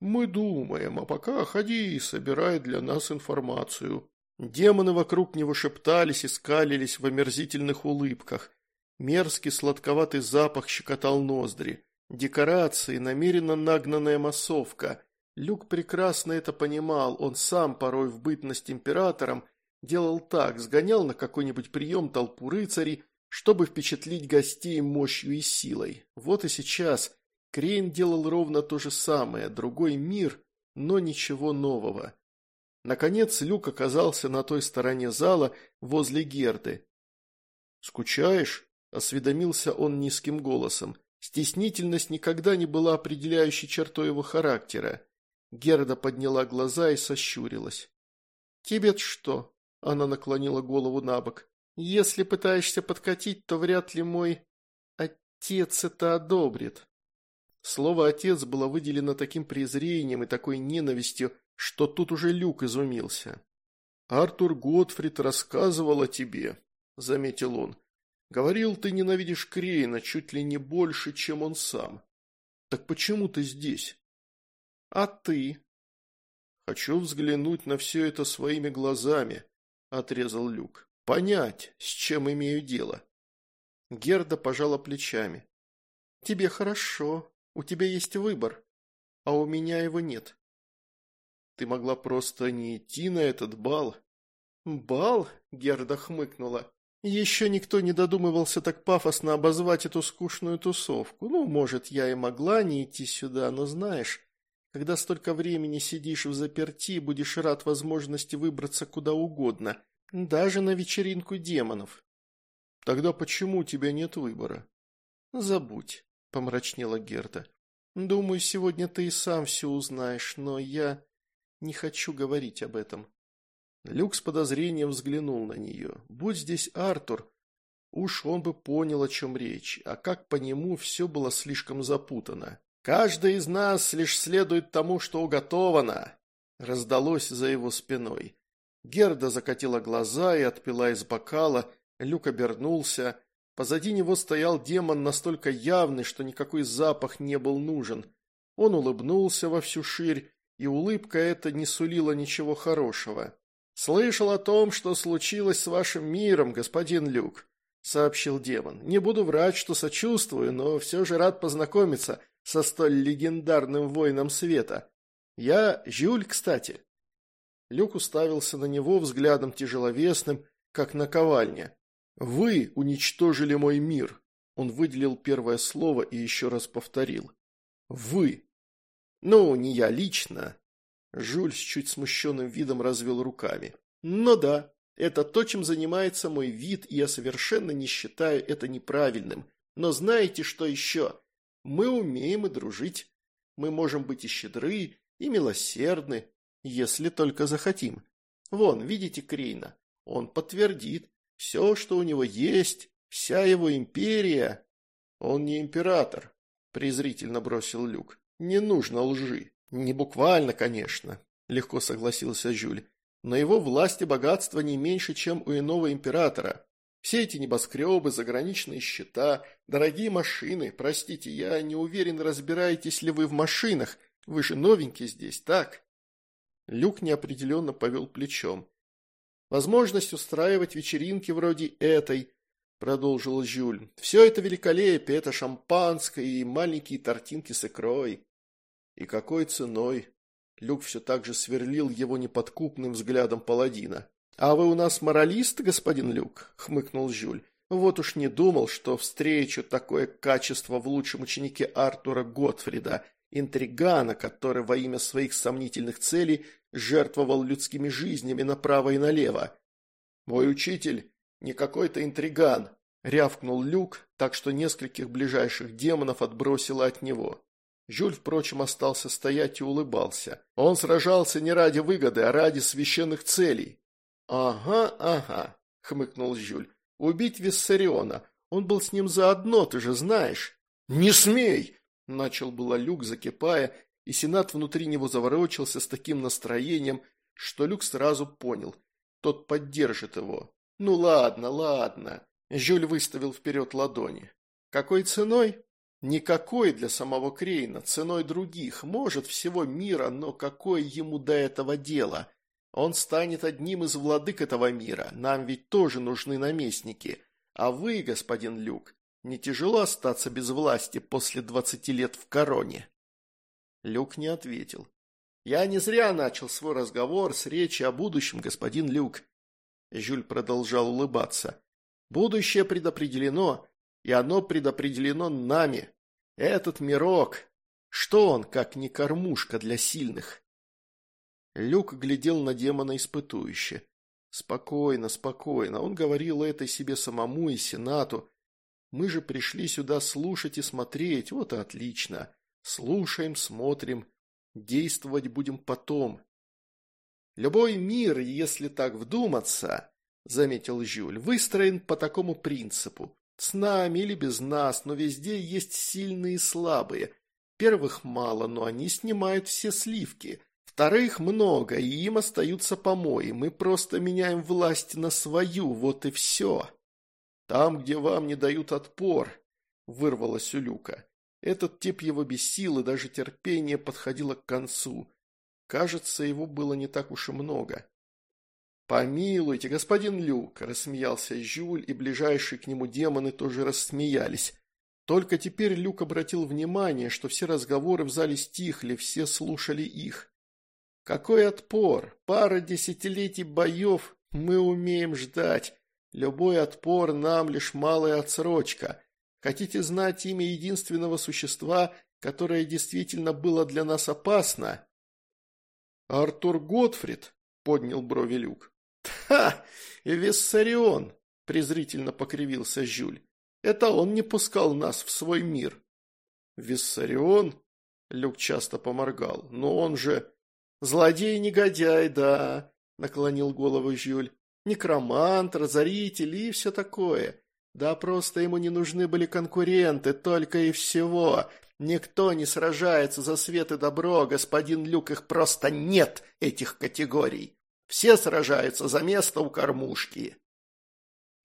Speaker 1: Мы думаем, а пока ходи и собирай для нас информацию». Демоны вокруг него шептались и скалились в омерзительных улыбках. Мерзкий сладковатый запах щекотал ноздри. Декорации, намеренно нагнанная массовка. Люк прекрасно это понимал, он сам порой в бытность императором делал так, сгонял на какой-нибудь прием толпу рыцарей, чтобы впечатлить гостей мощью и силой. Вот и сейчас Крейн делал ровно то же самое, другой мир, но ничего нового. Наконец Люк оказался на той стороне зала, возле Герды. «Скучаешь?» – осведомился он низким голосом. Стеснительность никогда не была определяющей чертой его характера. Герда подняла глаза и сощурилась. «Тебе что?» – она наклонила голову на бок. «Если пытаешься подкатить, то вряд ли мой отец это одобрит». Слово «отец» было выделено таким презрением и такой ненавистью, что тут уже Люк изумился. «Артур Готфрид рассказывал о тебе», — заметил он. «Говорил, ты ненавидишь Крейна чуть ли не больше, чем он сам. Так почему ты здесь?» «А ты?» «Хочу взглянуть на все это своими глазами», — отрезал Люк. «Понять, с чем имею дело». Герда пожала плечами. «Тебе хорошо, у тебя есть выбор, а у меня его нет». Ты могла просто не идти на этот бал». «Бал?» – Герда хмыкнула. «Еще никто не додумывался так пафосно обозвать эту скучную тусовку. Ну, может, я и могла не идти сюда, но знаешь, когда столько времени сидишь в заперти, будешь рад возможности выбраться куда угодно, даже на вечеринку демонов». «Тогда почему у тебя нет выбора?» «Забудь», – помрачнела Герда. «Думаю, сегодня ты и сам все узнаешь, но я не хочу говорить об этом». Люк с подозрением взглянул на нее. «Будь здесь Артур, уж он бы понял, о чем речь, а как по нему все было слишком запутано». «Каждый из нас лишь следует тому, что уготовано», — раздалось за его спиной. Герда закатила глаза и отпила из бокала, Люк обернулся. Позади него стоял демон настолько явный, что никакой запах не был нужен. Он улыбнулся во всю ширь, и улыбка эта не сулила ничего хорошего. «Слышал о том, что случилось с вашим миром, господин Люк», — сообщил демон. «Не буду врать, что сочувствую, но все же рад познакомиться со столь легендарным воином света. Я Жюль, кстати». Люк уставился на него взглядом тяжеловесным, как на ковальне. «Вы уничтожили мой мир», — он выделил первое слово и еще раз повторил. «Вы». Ну, не я лично. Жюль с чуть смущенным видом развел руками. Но да, это то, чем занимается мой вид, и я совершенно не считаю это неправильным. Но знаете, что еще? Мы умеем и дружить. Мы можем быть и щедры, и милосердны, если только захотим. Вон, видите Крейна? Он подтвердит. Все, что у него есть, вся его империя. Он не император, презрительно бросил Люк. «Не нужно лжи. Не буквально, конечно», – легко согласился Жюль. «Но его власть и богатство не меньше, чем у иного императора. Все эти небоскребы, заграничные счета, дорогие машины. Простите, я не уверен, разбираетесь ли вы в машинах. Вы же новенький здесь, так?» Люк неопределенно повел плечом. «Возможность устраивать вечеринки вроде этой», – продолжил Жюль. «Все это великолепие, это шампанское и маленькие тортинки с икрой. И какой ценой? Люк все так же сверлил его неподкупным взглядом паладина. «А вы у нас моралист, господин Люк?» — хмыкнул Жюль. «Вот уж не думал, что встречу такое качество в лучшем ученике Артура Готфрида, интригана, который во имя своих сомнительных целей жертвовал людскими жизнями направо и налево. «Мой учитель не какой-то интриган», — рявкнул Люк, так что нескольких ближайших демонов отбросило от него. Жюль, впрочем, остался стоять и улыбался. Он сражался не ради выгоды, а ради священных целей. «Ага, ага», — хмыкнул Жюль. «Убить Виссариона. Он был с ним заодно, ты же знаешь». «Не смей!» — начал было Люк, закипая, и Сенат внутри него заворочился с таким настроением, что Люк сразу понял. Тот поддержит его. «Ну ладно, ладно», — Жюль выставил вперед ладони. «Какой ценой?» Никакой для самого Крейна, ценой других, может всего мира, но какое ему до этого дело? Он станет одним из владык этого мира, нам ведь тоже нужны наместники. А вы, господин Люк, не тяжело остаться без власти после двадцати лет в короне?» Люк не ответил. «Я не зря начал свой разговор с речи о будущем, господин Люк». Жюль продолжал улыбаться. «Будущее предопределено, и оно предопределено нами. Этот мирок, что он, как не кормушка для сильных? Люк глядел на демона испытующе. Спокойно, спокойно, он говорил это себе самому и сенату. Мы же пришли сюда слушать и смотреть, вот и отлично. Слушаем, смотрим, действовать будем потом. Любой мир, если так вдуматься, заметил Жюль, выстроен по такому принципу. С нами или без нас, но везде есть сильные и слабые. Первых мало, но они снимают все сливки. Вторых много, и им остаются помои. Мы просто меняем власть на свою, вот и все. Там, где вам не дают отпор, вырвалось у Люка. Этот тип его бесил, и даже терпение подходило к концу. Кажется, его было не так уж и много. «Помилуйте, господин Люк!» – рассмеялся Жюль, и ближайшие к нему демоны тоже рассмеялись. Только теперь Люк обратил внимание, что все разговоры в зале стихли, все слушали их. «Какой отпор! Пара десятилетий боев мы умеем ждать. Любой отпор нам лишь малая отсрочка. Хотите знать имя единственного существа, которое действительно было для нас опасно?» «Артур Готфрид», – поднял брови Люк. «Ха! Виссарион!» – презрительно покривился Жюль. «Это он не пускал нас в свой мир». «Виссарион?» – Люк часто поморгал. «Но он же...» «Злодей-негодяй, да!» – наклонил голову Жюль. «Некромант, разоритель и все такое. Да просто ему не нужны были конкуренты, только и всего. Никто не сражается за свет и добро, господин Люк, их просто нет, этих категорий. Все сражаются за место у кормушки».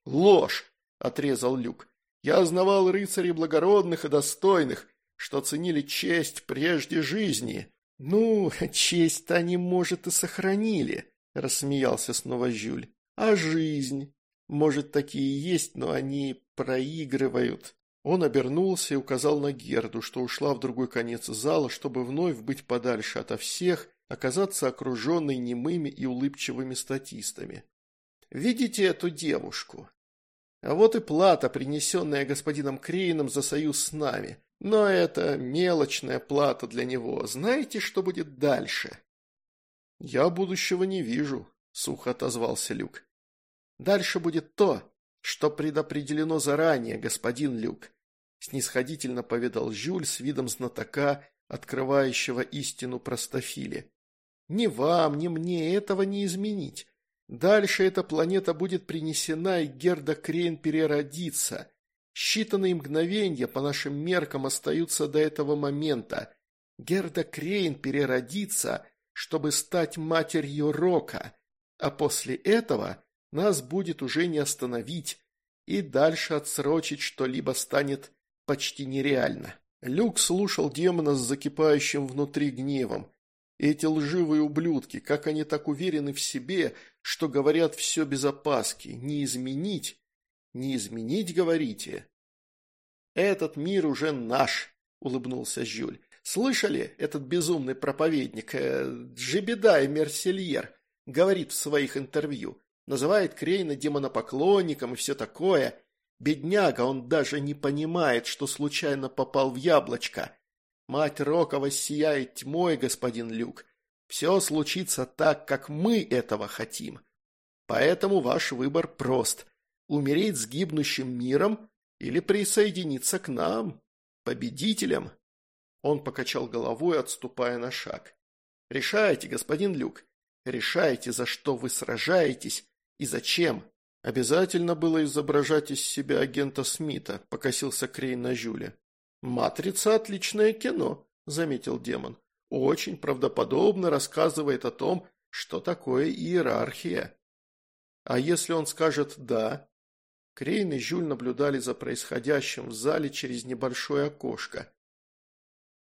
Speaker 1: «Ложь!» – отрезал Люк. «Я знавал рыцарей благородных и достойных, что ценили честь прежде жизни». «Ну, честь-то они, может, и сохранили», – рассмеялся снова Жюль. «А жизнь? Может, такие есть, но они проигрывают». Он обернулся и указал на Герду, что ушла в другой конец зала, чтобы вновь быть подальше ото всех оказаться окруженной немыми и улыбчивыми статистами. «Видите эту девушку? А вот и плата, принесенная господином Криеном за союз с нами. Но это мелочная плата для него. Знаете, что будет дальше?» «Я будущего не вижу», — сухо отозвался Люк. «Дальше будет то, что предопределено заранее, господин Люк», — снисходительно поведал Жюль с видом знатока, открывающего истину простофили. Ни вам, ни мне этого не изменить. Дальше эта планета будет принесена, и Герда Крейн переродится. Считанные мгновения по нашим меркам остаются до этого момента. Герда Крейн переродится, чтобы стать матерью Рока, а после этого нас будет уже не остановить, и дальше отсрочить что-либо станет почти нереально. Люк слушал демона с закипающим внутри гневом. Эти лживые ублюдки, как они так уверены в себе, что говорят все без опаски, не изменить, не изменить, говорите. Этот мир уже наш, улыбнулся Жюль. Слышали этот безумный проповедник э, и Мерсельер говорит в своих интервью, называет Крейна демонопоклонником и все такое. Бедняга, он даже не понимает, что случайно попал в яблочко. Мать Рокова сияет тьмой, господин Люк. Все случится так, как мы этого хотим. Поэтому ваш выбор прост. Умереть с гибнущим миром или присоединиться к нам, победителям. Он покачал головой, отступая на шаг. Решайте, господин Люк. Решайте, за что вы сражаетесь и зачем. Обязательно было изображать из себя агента Смита, покосился Крей на Жюля. «Матрица – отличное кино», – заметил демон. «Очень правдоподобно рассказывает о том, что такое иерархия». «А если он скажет «да»?» Крейн и Жюль наблюдали за происходящим в зале через небольшое окошко.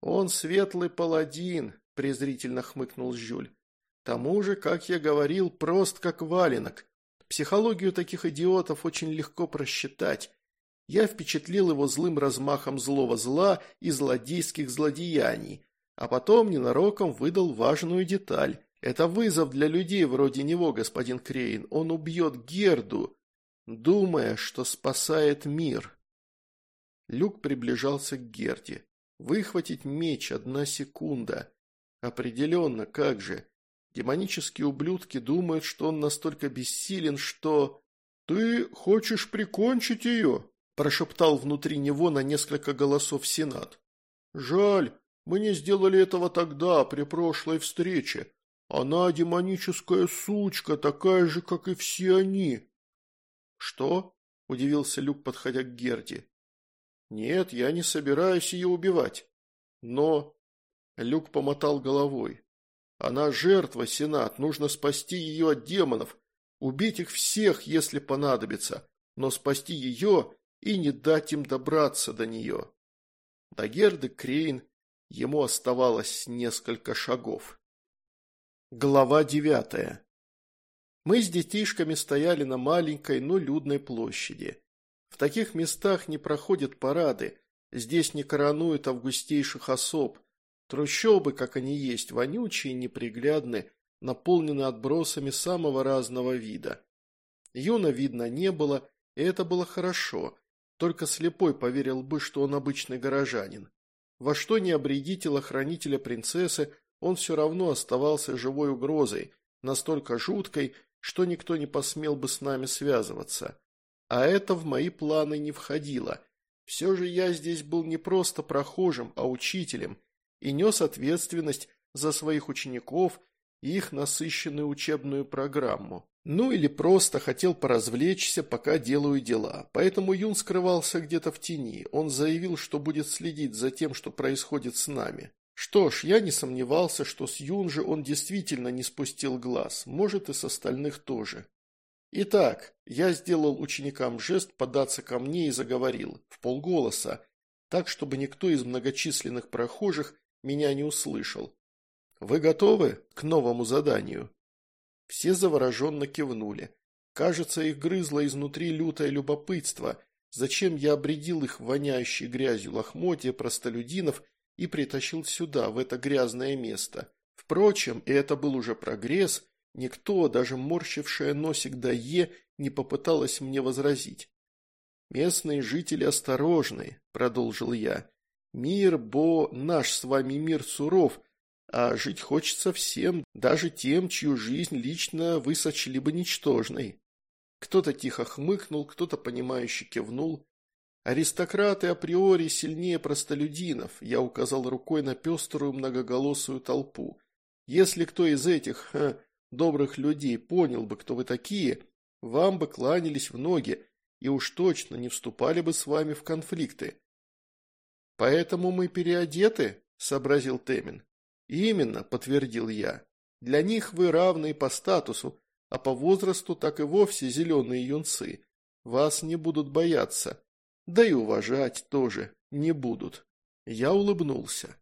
Speaker 1: «Он светлый паладин», – презрительно хмыкнул Жюль. «Тому же, как я говорил, прост как валенок. Психологию таких идиотов очень легко просчитать. Я впечатлил его злым размахом злого зла и злодейских злодеяний, а потом ненароком выдал важную деталь. Это вызов для людей вроде него, господин Крейн. Он убьет Герду, думая, что спасает мир. Люк приближался к Герде. Выхватить меч – одна секунда. Определенно, как же. Демонические ублюдки думают, что он настолько бессилен, что... «Ты хочешь прикончить ее?» прошептал внутри него на несколько голосов Сенат. «Жаль, мы не сделали этого тогда, при прошлой встрече. Она демоническая сучка, такая же, как и все они». «Что?» – удивился Люк, подходя к Герде. «Нет, я не собираюсь ее убивать. Но...» Люк помотал головой. «Она жертва, Сенат, нужно спасти ее от демонов, убить их всех, если понадобится, но спасти ее и не дать им добраться до нее. До Герды Крейн ему оставалось несколько шагов. Глава девятая. Мы с детишками стояли на маленькой, но людной площади. В таких местах не проходят парады, здесь не коронуют августейших особ. Трущобы, как они есть, вонючие и неприглядны, наполнены отбросами самого разного вида. Юна видно не было, и это было хорошо. Только слепой поверил бы, что он обычный горожанин. Во что не обреди телохранителя а принцессы, он все равно оставался живой угрозой, настолько жуткой, что никто не посмел бы с нами связываться. А это в мои планы не входило. Все же я здесь был не просто прохожим, а учителем, и нес ответственность за своих учеников и их насыщенную учебную программу. Ну или просто хотел поразвлечься, пока делаю дела. Поэтому Юн скрывался где-то в тени. Он заявил, что будет следить за тем, что происходит с нами. Что ж, я не сомневался, что с Юнжи он действительно не спустил глаз. Может и с остальных тоже. Итак, я сделал ученикам жест податься ко мне и заговорил, в полголоса, так, чтобы никто из многочисленных прохожих меня не услышал. «Вы готовы к новому заданию?» Все завороженно кивнули. Кажется, их грызло изнутри лютое любопытство. Зачем я обредил их воняющей грязью лохмотья простолюдинов и притащил сюда, в это грязное место? Впрочем, и это был уже прогресс, никто, даже морщившая носик до Е, не попыталась мне возразить. «Местные жители осторожны», — продолжил я. «Мир, бо наш с вами мир суров, а жить хочется всем, даже тем, чью жизнь лично вы сочли бы ничтожной. Кто-то тихо хмыкнул, кто-то понимающе кивнул. Аристократы априори сильнее простолюдинов, я указал рукой на пеструю многоголосую толпу. Если кто из этих ха, добрых людей понял бы, кто вы такие, вам бы кланялись в ноги и уж точно не вступали бы с вами в конфликты. «Поэтому мы переодеты?» – сообразил Темин. «Именно», – подтвердил я. «Для них вы равны по статусу, а по возрасту так и вовсе зеленые юнцы. Вас не будут бояться. Да и уважать тоже не будут». Я улыбнулся.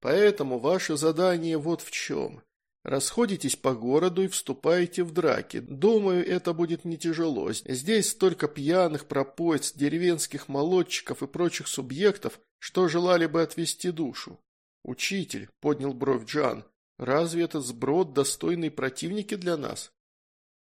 Speaker 1: «Поэтому ваше задание вот в чем. Расходитесь по городу и вступаете в драки. Думаю, это будет не тяжело. Здесь столько пьяных, пропойц, деревенских молодчиков и прочих субъектов, что желали бы отвести душу. «Учитель», — поднял бровь Джан, — «разве этот сброд достойный противники для нас?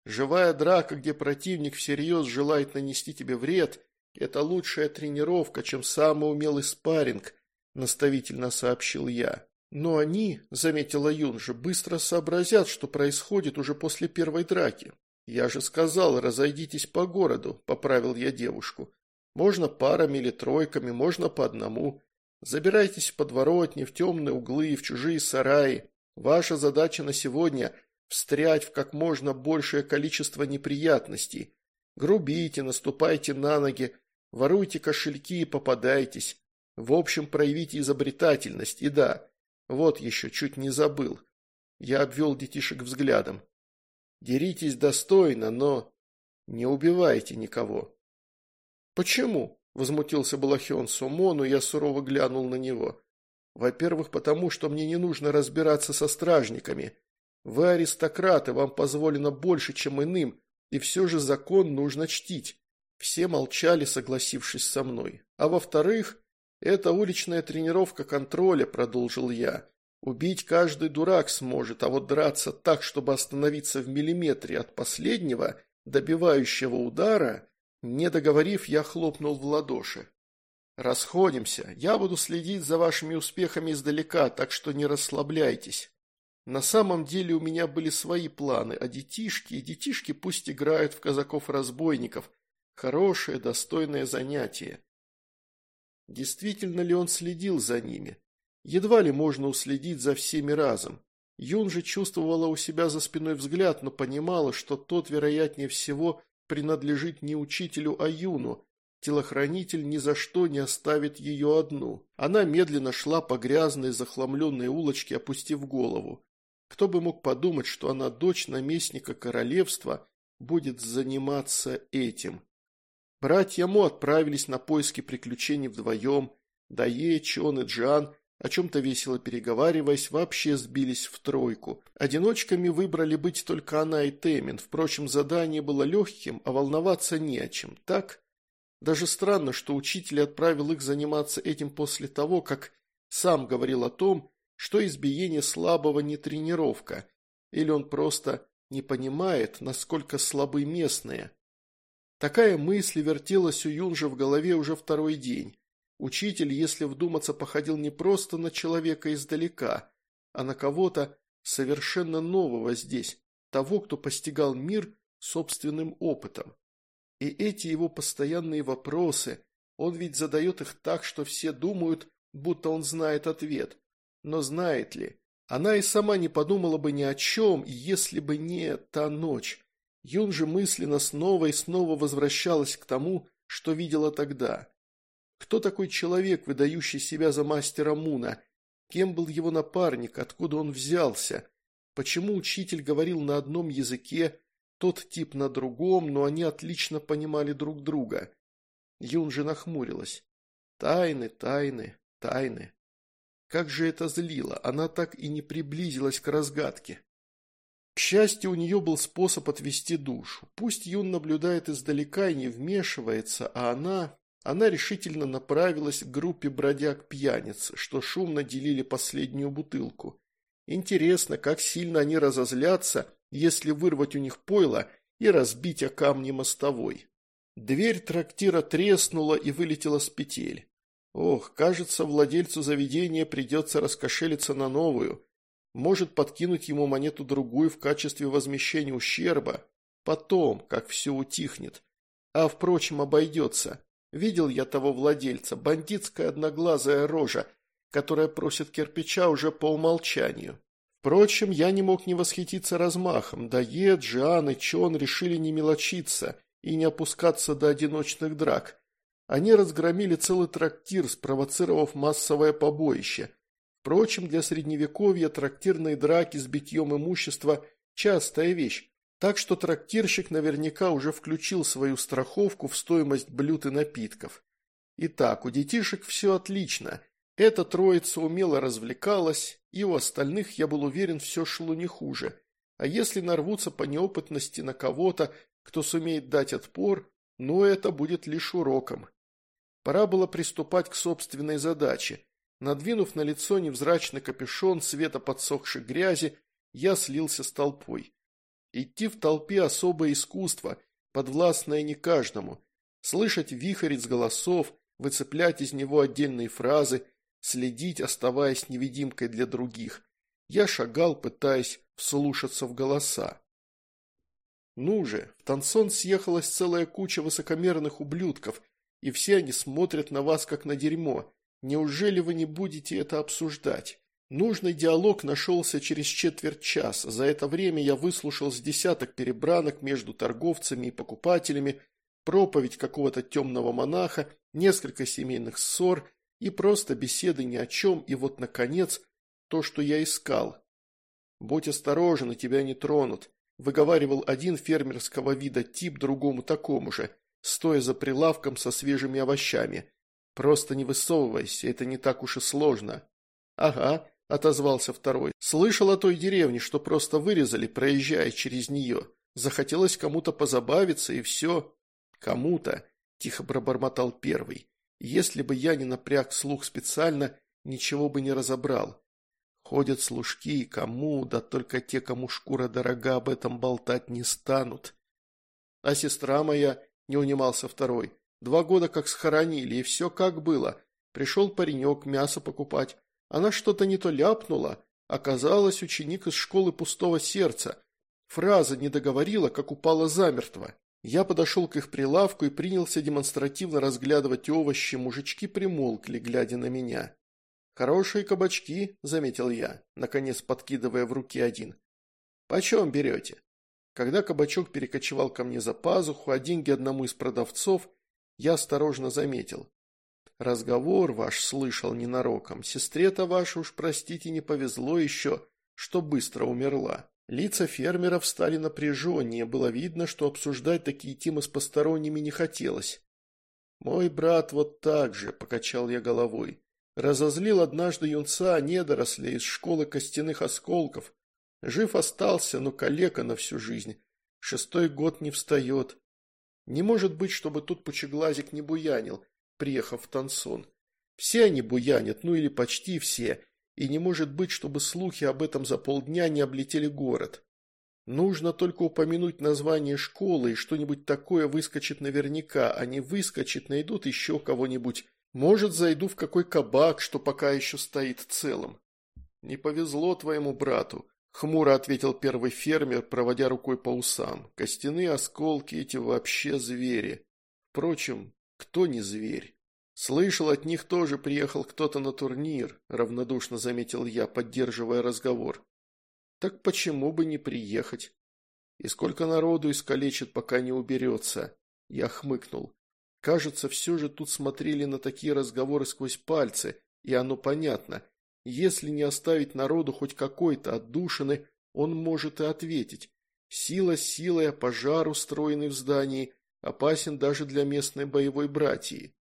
Speaker 1: Живая драка, где противник всерьез желает нанести тебе вред, — это лучшая тренировка, чем самый умелый спарринг», — наставительно сообщил я. «Но они, — заметила Юнжа, — быстро сообразят, что происходит уже после первой драки. Я же сказал, разойдитесь по городу», — поправил я девушку. «Можно парами или тройками, можно по одному». Забирайтесь в подворотни, в темные углы, в чужие сараи. Ваша задача на сегодня – встрять в как можно большее количество неприятностей. Грубите, наступайте на ноги, воруйте кошельки и попадайтесь. В общем, проявите изобретательность. И да, вот еще, чуть не забыл. Я обвел детишек взглядом. Деритесь достойно, но не убивайте никого. Почему? Возмутился Балахион Сумо, но я сурово глянул на него. Во-первых, потому что мне не нужно разбираться со стражниками. Вы аристократы, вам позволено больше, чем иным, и все же закон нужно чтить. Все молчали, согласившись со мной. А во-вторых, это уличная тренировка контроля, продолжил я. Убить каждый дурак сможет, а вот драться так, чтобы остановиться в миллиметре от последнего, добивающего удара, не договорив, я хлопнул в ладоши. «Расходимся. Я буду следить за вашими успехами издалека, так что не расслабляйтесь. На самом деле у меня были свои планы, а детишки и детишки пусть играют в казаков-разбойников. Хорошее, достойное занятие». Действительно ли он следил за ними? Едва ли можно уследить за всеми разом. Юн же чувствовала у себя за спиной взгляд, но понимала, что тот, вероятнее всего, принадлежит не учителю, а юну. Телохранитель ни за что не оставит ее одну. Она медленно шла по грязной, захламленной улочке, опустив голову. Кто бы мог подумать, что она, дочь наместника королевства, будет заниматься этим. Братья Мо отправились на поиски приключений вдвоем. Дае, Чон и Джан о чем-то весело переговариваясь, вообще сбились в тройку. Одиночками выбрали быть только она и Темин, впрочем, задание было легким, а волноваться не о чем, так? Даже странно, что учитель отправил их заниматься этим после того, как сам говорил о том, что избиение слабого не тренировка, или он просто не понимает, насколько слабы местные. Такая мысль вертелась у Юнжа в голове уже второй день. Учитель, если вдуматься, походил не просто на человека издалека, а на кого-то совершенно нового здесь, того, кто постигал мир собственным опытом. И эти его постоянные вопросы, он ведь задает их так, что все думают, будто он знает ответ. Но знает ли? Она и сама не подумала бы ни о чем, если бы не та ночь. Юн же мысленно снова и снова возвращалась к тому, что видела тогда. Кто такой человек, выдающий себя за мастера Муна? Кем был его напарник? Откуда он взялся? Почему учитель говорил на одном языке, тот тип на другом, но они отлично понимали друг друга? Юн же нахмурилась. Тайны, тайны, тайны. Как же это злило, она так и не приблизилась к разгадке. К счастью, у нее был способ отвести душу. Пусть Юн наблюдает издалека и не вмешивается, а она... Она решительно направилась к группе бродяг-пьяниц, что шумно делили последнюю бутылку. Интересно, как сильно они разозлятся, если вырвать у них пойло и разбить о камни мостовой. Дверь трактира треснула и вылетела с петель. Ох, кажется, владельцу заведения придется раскошелиться на новую. Может подкинуть ему монету-другую в качестве возмещения ущерба. Потом, как все утихнет. А, впрочем, обойдется. Видел я того владельца, бандитская одноглазая рожа, которая просит кирпича уже по умолчанию. Впрочем, я не мог не восхититься размахом. Дае, Джиан и Чон решили не мелочиться и не опускаться до одиночных драк. Они разгромили целый трактир, спровоцировав массовое побоище. Впрочем, для средневековья трактирные драки с битьем имущества – частая вещь, так что трактирщик наверняка уже включил свою страховку в стоимость блюд и напитков. Итак, у детишек все отлично. Эта троица умело развлекалась, и у остальных, я был уверен, все шло не хуже. А если нарвутся по неопытности на кого-то, кто сумеет дать отпор, но ну, это будет лишь уроком. Пора было приступать к собственной задаче. Надвинув на лицо невзрачный капюшон цвета подсохшей грязи, я слился с толпой. Идти в толпе особое искусство, подвластное не каждому. Слышать вихрец голосов, выцеплять из него отдельные фразы, следить, оставаясь невидимкой для других. Я шагал, пытаясь вслушаться в голоса. Ну же, в танцон съехалась целая куча высокомерных ублюдков, и все они смотрят на вас, как на дерьмо. Неужели вы не будете это обсуждать? Нужный диалог нашелся через четверть часа. За это время я выслушал с десяток перебранок между торговцами и покупателями, проповедь какого-то темного монаха, несколько семейных ссор и просто беседы ни о чем, и вот, наконец, то, что я искал. «Будь осторожен, и тебя не тронут», – выговаривал один фермерского вида тип другому такому же, стоя за прилавком со свежими овощами. «Просто не высовывайся, это не так уж и сложно». «Ага», – отозвался второй. «Слышал о той деревне, что просто вырезали, проезжая через нее. Захотелось кому-то позабавиться, и все». «Кому-то», – тихо пробормотал первый. «Если бы я не напряг слух специально, ничего бы не разобрал. Ходят служки, кому, да только те, кому шкура дорога, об этом болтать не станут». «А сестра моя», – не унимался второй, – «два года как схоронили, и все как было». Пришел паренек мясо покупать. Она что-то не то ляпнула, оказалась ученик из школы пустого сердца. Фраза не договорила, как упала замертво. Я подошел к их прилавку и принялся демонстративно разглядывать овощи, мужички примолкли, глядя на меня. «Хорошие кабачки», — заметил я, наконец подкидывая в руки один. «Почем берете?» Когда кабачок перекочевал ко мне за пазуху, а деньги одному из продавцов, я осторожно заметил. Разговор ваш слышал ненароком. Сестре-то ваша уж, простите, не повезло еще, что быстро умерла. Лица фермеров стали напряженнее, было видно, что обсуждать такие темы с посторонними не хотелось. «Мой брат вот так же», — покачал я головой. Разозлил однажды юнца недоросля из школы костяных осколков. Жив остался, но калека на всю жизнь. Шестой год не встает. Не может быть, чтобы тут пучеглазик не буянил приехав в Тансон. Все они буянят, ну или почти все, и не может быть, чтобы слухи об этом за полдня не облетели город. Нужно только упомянуть название школы, и что-нибудь такое выскочит наверняка, а не выскочит найдут еще кого-нибудь. Может, зайду в какой кабак, что пока еще стоит целым. Не повезло твоему брату, хмуро ответил первый фермер, проводя рукой по усам. Костяные осколки эти вообще звери. Впрочем, кто не зверь? «Слышал, от них тоже приехал кто-то на турнир», – равнодушно заметил я, поддерживая разговор. «Так почему бы не приехать? И сколько народу искалечит, пока не уберется?» Я хмыкнул. «Кажется, все же тут смотрели на такие разговоры сквозь пальцы, и оно понятно. Если не оставить народу хоть какой-то отдушины, он может и ответить. Сила силой, а пожар, устроенный в здании, опасен даже для местной боевой братьи.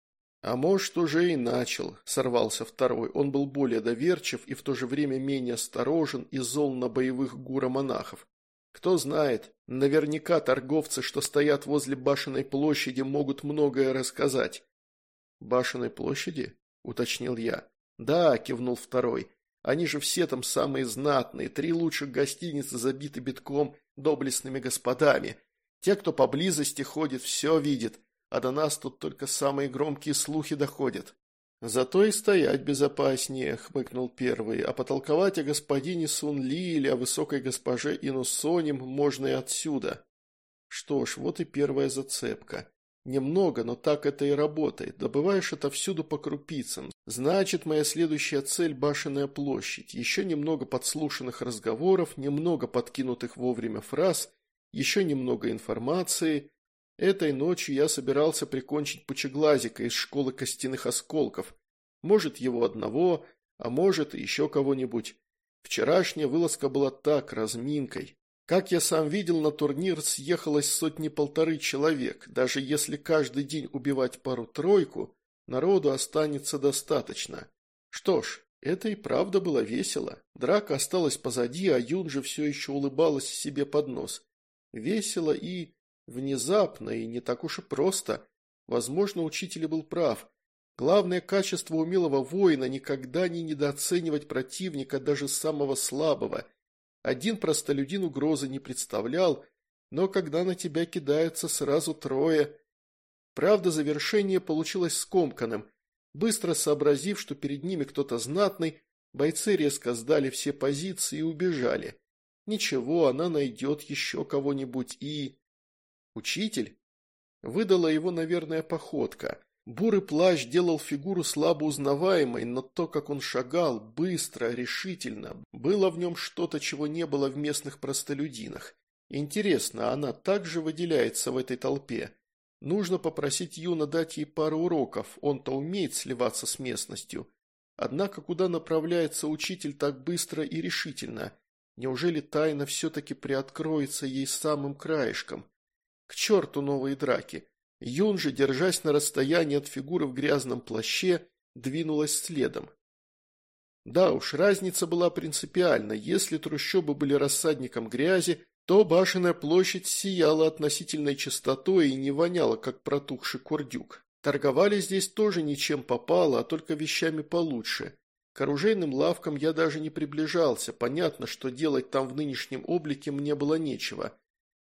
Speaker 1: «А может, уже и начал», – сорвался второй. Он был более доверчив и в то же время менее осторожен и зол на боевых гуромонахов. Кто знает, наверняка торговцы, что стоят возле башенной площади, могут многое рассказать. «Башенной площади?» – уточнил я. «Да», – кивнул второй. «Они же все там самые знатные, три лучших гостиницы забиты битком, доблестными господами. Те, кто поблизости ходит, все видит а до нас тут только самые громкие слухи доходят. Зато и стоять безопаснее, хмыкнул первый, а потолковать о господине Сун Ли или о высокой госпоже Инусоним можно и отсюда. Что ж, вот и первая зацепка. Немного, но так это и работает. Добываешь отовсюду по крупицам. Значит, моя следующая цель – башенная площадь. Еще немного подслушанных разговоров, немного подкинутых вовремя фраз, еще немного информации, Этой ночью я собирался прикончить пучеглазика из школы костяных осколков. Может, его одного, а может, еще кого-нибудь. Вчерашняя вылазка была так, разминкой. Как я сам видел, на турнир съехалось сотни-полторы человек. Даже если каждый день убивать пару-тройку, народу останется достаточно. Что ж, это и правда было весело. Драка осталась позади, а Юнжи все еще улыбалась себе под нос. Весело и Внезапно и не так уж и просто. Возможно, учитель был прав. Главное качество умелого воина – никогда не недооценивать противника, даже самого слабого. Один простолюдин угрозы не представлял, но когда на тебя кидаются сразу трое. Правда, завершение получилось скомканным. Быстро сообразив, что перед ними кто-то знатный, бойцы резко сдали все позиции и убежали. Ничего, она найдет еще кого-нибудь и... Учитель? Выдала его, наверное, походка. Бурый плащ делал фигуру слабо узнаваемой, но то, как он шагал, быстро, решительно, было в нем что-то, чего не было в местных простолюдинах. Интересно, она также выделяется в этой толпе? Нужно попросить Юна дать ей пару уроков, он-то умеет сливаться с местностью. Однако куда направляется учитель так быстро и решительно? Неужели тайна все-таки приоткроется ей самым краешком? К черту новые драки. Юн же, держась на расстоянии от фигуры в грязном плаще, двинулась следом. Да уж, разница была принципиальна. Если трущобы были рассадником грязи, то башенная площадь сияла относительной чистотой и не воняла, как протухший курдюк. Торговали здесь тоже ничем попало, а только вещами получше. К оружейным лавкам я даже не приближался, понятно, что делать там в нынешнем облике мне было нечего.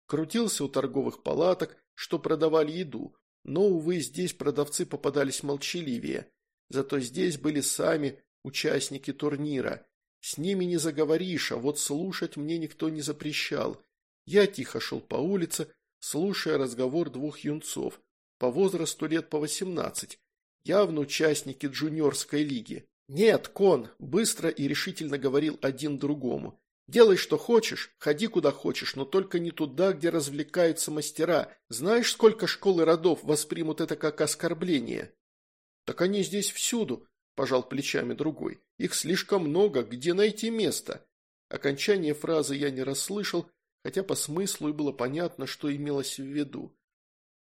Speaker 1: Крутился у торговых палаток, что продавали еду, но, увы, здесь продавцы попадались молчаливее. Зато здесь были сами участники турнира. С ними не заговоришь, а вот слушать мне никто не запрещал. Я тихо шел по улице, слушая разговор двух юнцов, по возрасту лет по восемнадцать, явно участники джуниорской лиги. «Нет, Кон!» – быстро и решительно говорил один другому. Делай, что хочешь, ходи куда хочешь, но только не туда, где развлекаются мастера. Знаешь, сколько школ и родов воспримут это как оскорбление? Так они здесь всюду, пожал плечами другой. Их слишком много, где найти место? Окончание фразы я не расслышал, хотя по смыслу и было понятно, что имелось в виду.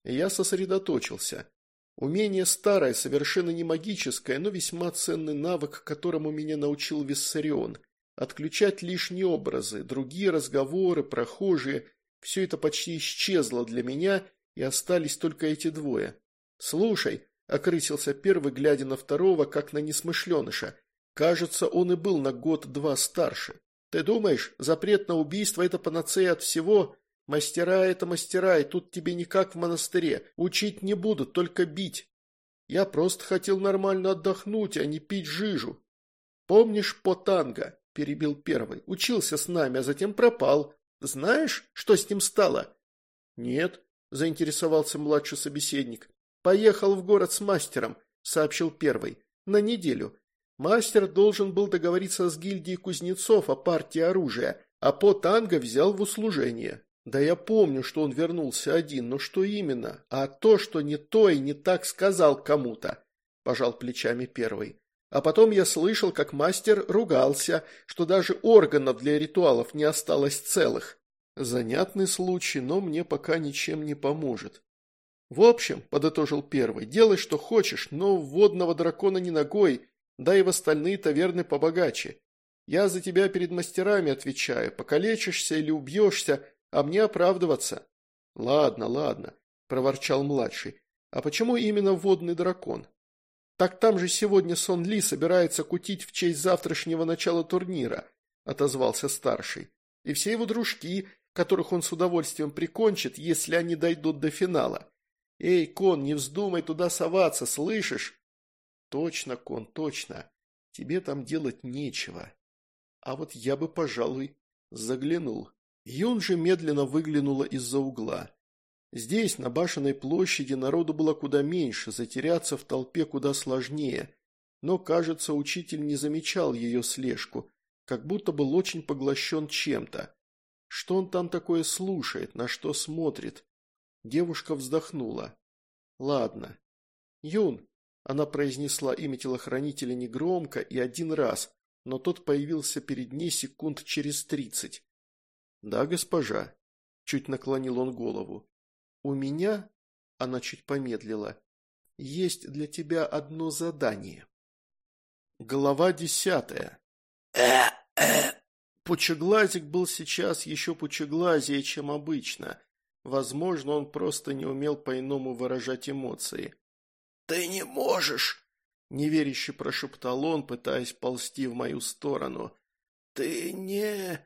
Speaker 1: Я сосредоточился. Умение старое, совершенно не магическое, но весьма ценный навык, которому меня научил Виссарион – Отключать лишние образы, другие разговоры, прохожие – все это почти исчезло для меня, и остались только эти двое. «Слушай», – окрысился первый, глядя на второго, как на несмышленыша. «Кажется, он и был на год-два старше. Ты думаешь, запрет на убийство – это панацея от всего? Мастера – это мастера, и тут тебе никак в монастыре. Учить не будут, только бить. Я просто хотел нормально отдохнуть, а не пить жижу. Помнишь Потанга? перебил первый. Учился с нами, а затем пропал. Знаешь, что с ним стало? Нет, заинтересовался младший собеседник. Поехал в город с мастером, сообщил первый. На неделю. Мастер должен был договориться с гильдией кузнецов о партии оружия, а по танго взял в услужение. Да я помню, что он вернулся один, но что именно? А то, что не то и не так сказал кому-то, пожал плечами первый. А потом я слышал, как мастер ругался, что даже органов для ритуалов не осталось целых. Занятный случай, но мне пока ничем не поможет. В общем, подытожил первый, делай что хочешь, но водного дракона не ногой, да и в остальные таверны побогаче. Я за тебя перед мастерами отвечаю, покалечишься или убьешься, а мне оправдываться. Ладно, ладно, проворчал младший. А почему именно водный дракон? «Так там же сегодня Сон Ли собирается кутить в честь завтрашнего начала турнира», – отозвался старший. «И все его дружки, которых он с удовольствием прикончит, если они дойдут до финала. Эй, Кон, не вздумай туда соваться, слышишь?» «Точно, Кон, точно. Тебе там делать нечего. А вот я бы, пожалуй, заглянул». Юн же медленно выглянула из-за угла. Здесь, на башенной площади, народу было куда меньше, затеряться в толпе куда сложнее. Но, кажется, учитель не замечал ее слежку, как будто был очень поглощен чем-то. Что он там такое слушает, на что смотрит? Девушка вздохнула. «Ладно». «Юн», – она произнесла имя телохранителя негромко и один раз, но тот появился перед ней секунд через тридцать. «Да, госпожа», – чуть наклонил он голову. У меня, она чуть помедлила, есть для тебя одно задание. Глава десятая. Пучеглазик был сейчас еще пучеглазее, чем обычно. Возможно, он просто не умел по-иному выражать эмоции. «Ты не можешь!» – неверяще прошептал он, пытаясь ползти в мою сторону. «Ты не...»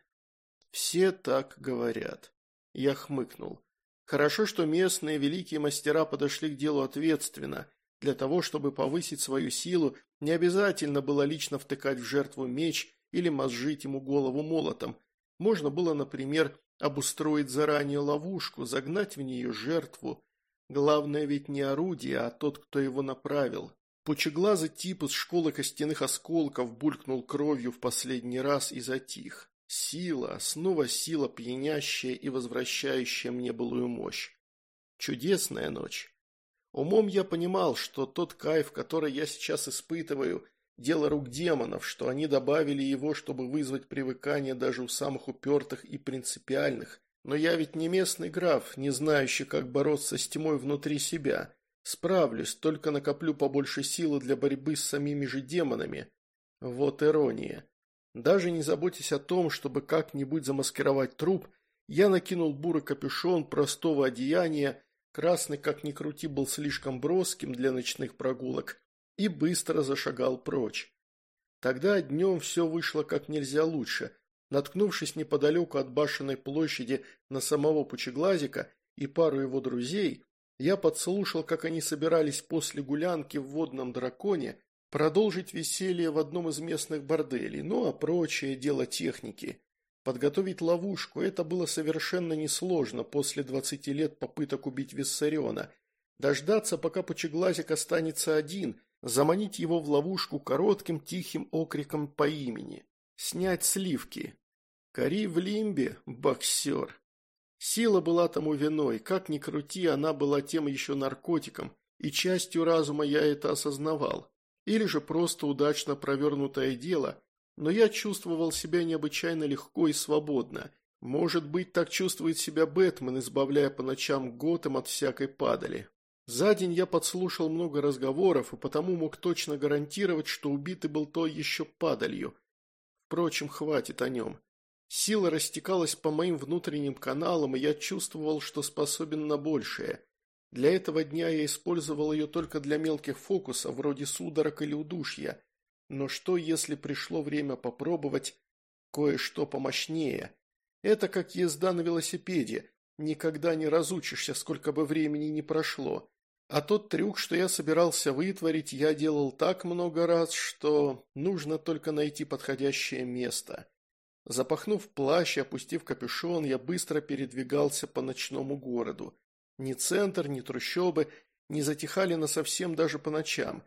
Speaker 1: Все так говорят. Я хмыкнул. Хорошо, что местные великие мастера подошли к делу ответственно. Для того, чтобы повысить свою силу, не обязательно было лично втыкать в жертву меч или мозжить ему голову молотом. Можно было, например, обустроить заранее ловушку, загнать в нее жертву. Главное ведь не орудие, а тот, кто его направил. Пучеглазый тип из школы костяных осколков булькнул кровью в последний раз и затих. Сила, снова сила, пьянящая и возвращающая мне былую мощь. Чудесная ночь. Умом я понимал, что тот кайф, который я сейчас испытываю, дело рук демонов, что они добавили его, чтобы вызвать привыкание даже у самых упертых и принципиальных. Но я ведь не местный граф, не знающий, как бороться с тьмой внутри себя. Справлюсь, только накоплю побольше силы для борьбы с самими же демонами. Вот ирония. Даже не заботясь о том, чтобы как-нибудь замаскировать труп, я накинул бурый капюшон простого одеяния, красный, как ни крути, был слишком броским для ночных прогулок, и быстро зашагал прочь. Тогда днем все вышло как нельзя лучше. Наткнувшись неподалеку от башенной площади на самого Пучеглазика и пару его друзей, я подслушал, как они собирались после гулянки в водном драконе Продолжить веселье в одном из местных борделей, ну а прочее – дело техники. Подготовить ловушку – это было совершенно несложно после 20 лет попыток убить Виссариона. Дождаться, пока Пучеглазик останется один, заманить его в ловушку коротким тихим окриком по имени. Снять сливки. Кори в лимбе – боксер. Сила была тому виной, как ни крути, она была тем еще наркотиком, и частью разума я это осознавал или же просто удачно провернутое дело, но я чувствовал себя необычайно легко и свободно. Может быть, так чувствует себя Бэтмен, избавляя по ночам Готэм от всякой падали. За день я подслушал много разговоров и потому мог точно гарантировать, что убитый был той еще падалью. Впрочем, хватит о нем. Сила растекалась по моим внутренним каналам, и я чувствовал, что способен на большее – для этого дня я использовал ее только для мелких фокусов, вроде судорог или удушья. Но что, если пришло время попробовать кое-что помощнее? Это как езда на велосипеде. Никогда не разучишься, сколько бы времени ни прошло. А тот трюк, что я собирался вытворить, я делал так много раз, что нужно только найти подходящее место. Запахнув плащ и опустив капюшон, я быстро передвигался по ночному городу. Ни центр, ни трущобы не затихали насовсем даже по ночам.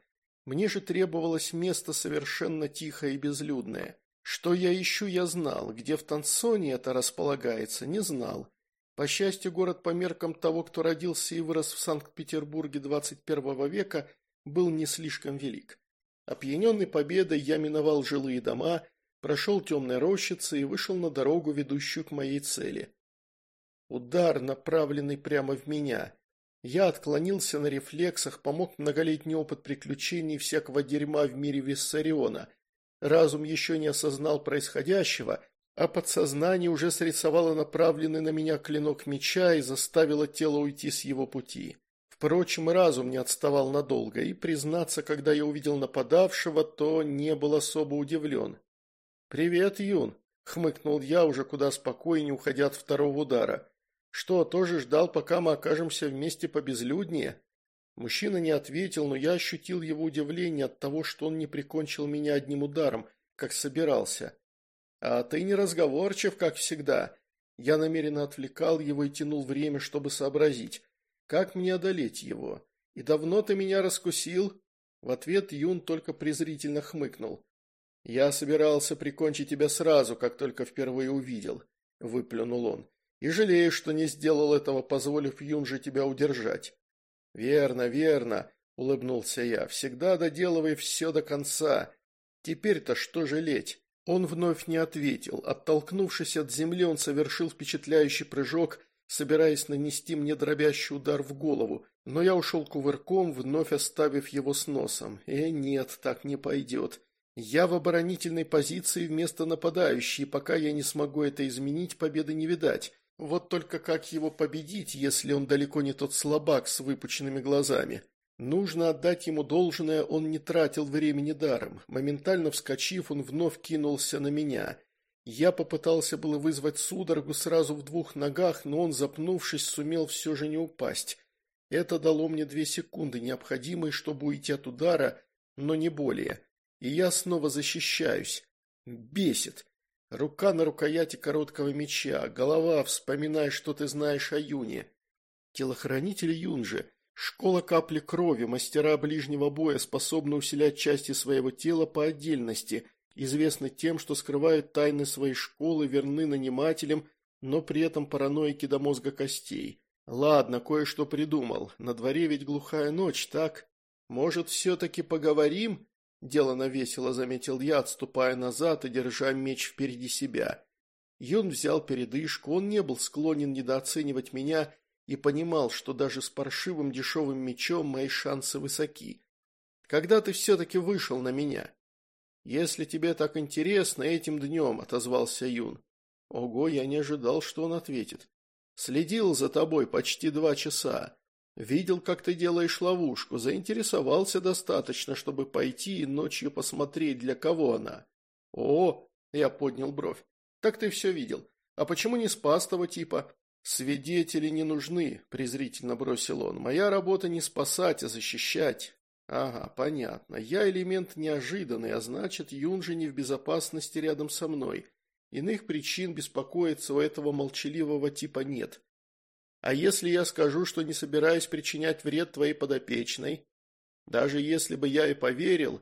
Speaker 1: Мне же требовалось место совершенно тихое и безлюдное. Что я ищу, я знал, где в Тансоне это располагается, не знал. По счастью, город по меркам того, кто родился и вырос в Санкт-Петербурге 21 века, был не слишком велик. Опьяненный победой я миновал жилые дома, прошел темные рощицы и вышел на дорогу, ведущую к моей цели. Удар, направленный прямо в меня. Я отклонился на рефлексах, помог многолетний опыт приключений всякого дерьма в мире Виссариона. Разум еще не осознал происходящего, а подсознание уже срисовало направленный на меня клинок меча и заставило тело уйти с его пути. Впрочем, разум не отставал надолго, и, признаться, когда я увидел нападавшего, то не был особо удивлен. «Привет, Юн!» – хмыкнул я, уже куда спокойнее, уходя от второго удара. «Что, тоже ждал, пока мы окажемся вместе побезлюднее?» Мужчина не ответил, но я ощутил его удивление от того, что он не прикончил меня одним ударом, как собирался. «А ты неразговорчив, как всегда». Я намеренно отвлекал его и тянул время, чтобы сообразить, как мне одолеть его. «И давно ты меня раскусил?» В ответ Юн только презрительно хмыкнул. «Я собирался прикончить тебя сразу, как только впервые увидел», – выплюнул он. И жалею, что не сделал этого, позволив Юнже тебя удержать. Верно, верно, улыбнулся я. Всегда доделывай все до конца. Теперь-то что жалеть? Он вновь не ответил. Оттолкнувшись от земли, он совершил впечатляющий прыжок, собираясь нанести мне дробящий удар в голову, но я ушел кувырком, вновь оставив его с носом. Э, нет, так не пойдет. Я в оборонительной позиции вместо нападающей, пока я не смогу это изменить, победы не видать. Вот только как его победить, если он далеко не тот слабак с выпученными глазами? Нужно отдать ему должное, он не тратил времени даром. Моментально вскочив, он вновь кинулся на меня. Я попытался было вызвать судорогу сразу в двух ногах, но он, запнувшись, сумел все же не упасть. Это дало мне две секунды, необходимые, чтобы уйти от удара, но не более. И я снова защищаюсь. Бесит. Рука на рукояти короткого меча, голова, вспоминая, что ты знаешь о Юне. Телохранитель Юнже, школа капли крови, мастера ближнего боя способны усилять части своего тела по отдельности, известны тем, что скрывают тайны своей школы, верны нанимателям, но при этом параноики до мозга костей. Ладно, кое-что придумал, на дворе ведь глухая ночь, так? Может, все-таки поговорим? Делано весело, заметил я, отступая назад и держа меч впереди себя. Юн взял передышку, он не был склонен недооценивать меня и понимал, что даже с паршивым дешевым мечом мои шансы высоки. Когда ты все-таки вышел на меня? Если тебе так интересно, этим днем, отозвался Юн. Ого, я не ожидал, что он ответит. Следил за тобой почти два часа. Видел, как ты делаешь ловушку, заинтересовался достаточно, чтобы пойти и ночью посмотреть, для кого она. О, я поднял бровь. Так ты все видел. А почему не спас того типа? Свидетели не нужны, презрительно бросил он. Моя работа не спасать, а защищать. Ага, понятно. Я элемент неожиданный, а значит, Юнжи не в безопасности рядом со мной. Иных причин беспокоиться у этого молчаливого типа нет. А если я скажу, что не собираюсь причинять вред твоей подопечной? Даже если бы я и поверил...»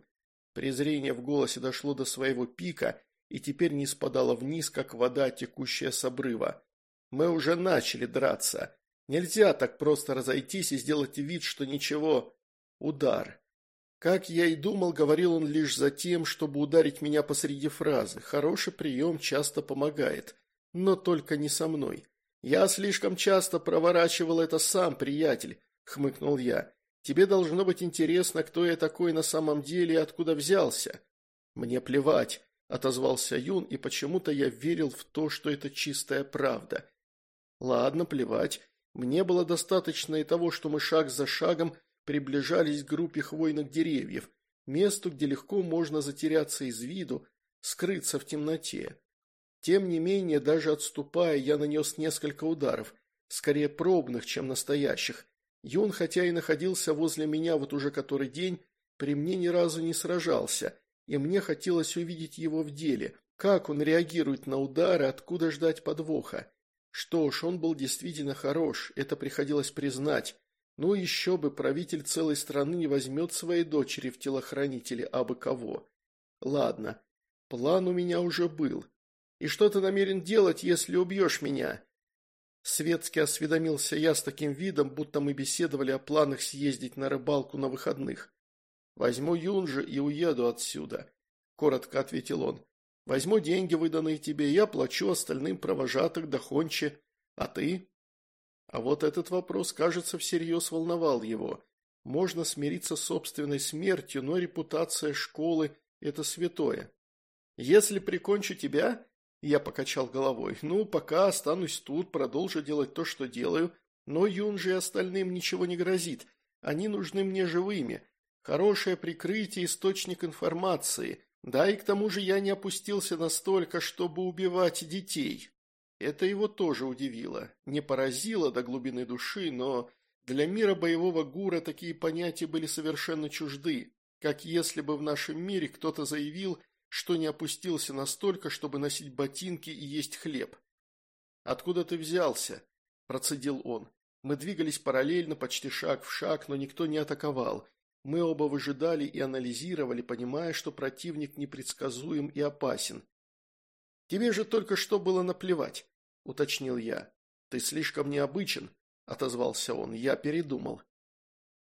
Speaker 1: Презрение в голосе дошло до своего пика и теперь не спадало вниз, как вода, текущая с обрыва. «Мы уже начали драться. Нельзя так просто разойтись и сделать вид, что ничего. Удар». Как я и думал, говорил он лишь за тем, чтобы ударить меня посреди фразы. Хороший прием часто помогает, но только не со мной. «Я слишком часто проворачивал это сам, приятель», — хмыкнул я. «Тебе должно быть интересно, кто я такой на самом деле и откуда взялся». «Мне плевать», — отозвался Юн, и почему-то я верил в то, что это чистая правда. «Ладно, плевать. Мне было достаточно и того, что мы шаг за шагом приближались к группе хвойных деревьев, месту, где легко можно затеряться из виду, скрыться в темноте. Тем не менее, даже отступая, я нанес несколько ударов, скорее пробных, чем настоящих. Юн, хотя и находился возле меня вот уже который день, при мне ни разу не сражался, и мне хотелось увидеть его в деле, как он реагирует на удары, откуда ждать подвоха. Что ж, он был действительно хорош, это приходилось признать. Но ну, еще бы, правитель целой страны не возьмет своей дочери в телохранители абы кого. Ладно, план у меня уже был, и что ты намерен делать, если убьешь меня?» Светски осведомился я с таким видом, будто мы беседовали о планах съездить на рыбалку на выходных. «Возьму Юнжи и уеду отсюда», – коротко ответил он. «Возьму деньги, выданные тебе, я плачу остальным провожатых до Хончи. А ты?» А вот этот вопрос, кажется, всерьез волновал его. Можно смириться с собственной смертью, но репутация школы – это святое. «Если прикончу тебя, я покачал головой. «Ну, пока останусь тут, продолжу делать то, что делаю. Но Юнже и остальным ничего не грозит. Они нужны мне живыми. Хорошее прикрытие – источник информации. Да, и к тому же я не опустился настолько, чтобы убивать детей». Это его тоже удивило. Не поразило до глубины души, но для мира боевого гура такие понятия были совершенно чужды. Как если бы в нашем мире кто-то заявил – что не опустился настолько, чтобы носить ботинки и есть хлеб. «Откуда ты взялся?» – процедил он. Мы двигались параллельно, почти шаг в шаг, но никто не атаковал. Мы оба выжидали и анализировали, понимая, что противник непредсказуем и опасен. «Тебе же только что было наплевать», – уточнил я. «Ты слишком необычен», – отозвался он. «Я передумал».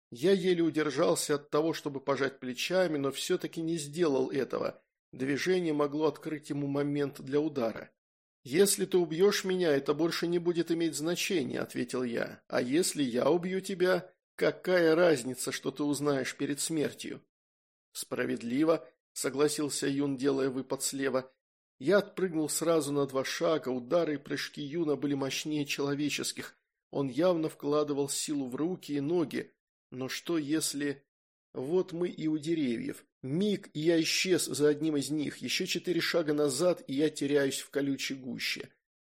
Speaker 1: Я еле удержался от того, чтобы пожать плечами, но все-таки не сделал этого. Движение могло открыть ему момент для удара. «Если ты убьешь меня, это больше не будет иметь значения», – ответил я. «А если я убью тебя, какая разница, что ты узнаешь перед смертью?» «Справедливо», – согласился Юн, делая выпад слева. Я отпрыгнул сразу на два шага, удары и прыжки Юна были мощнее человеческих. Он явно вкладывал силу в руки и ноги. Но что если... Вот мы и у деревьев. Миг, и я исчез за одним из них. Еще четыре шага назад, и я теряюсь в колючей гуще.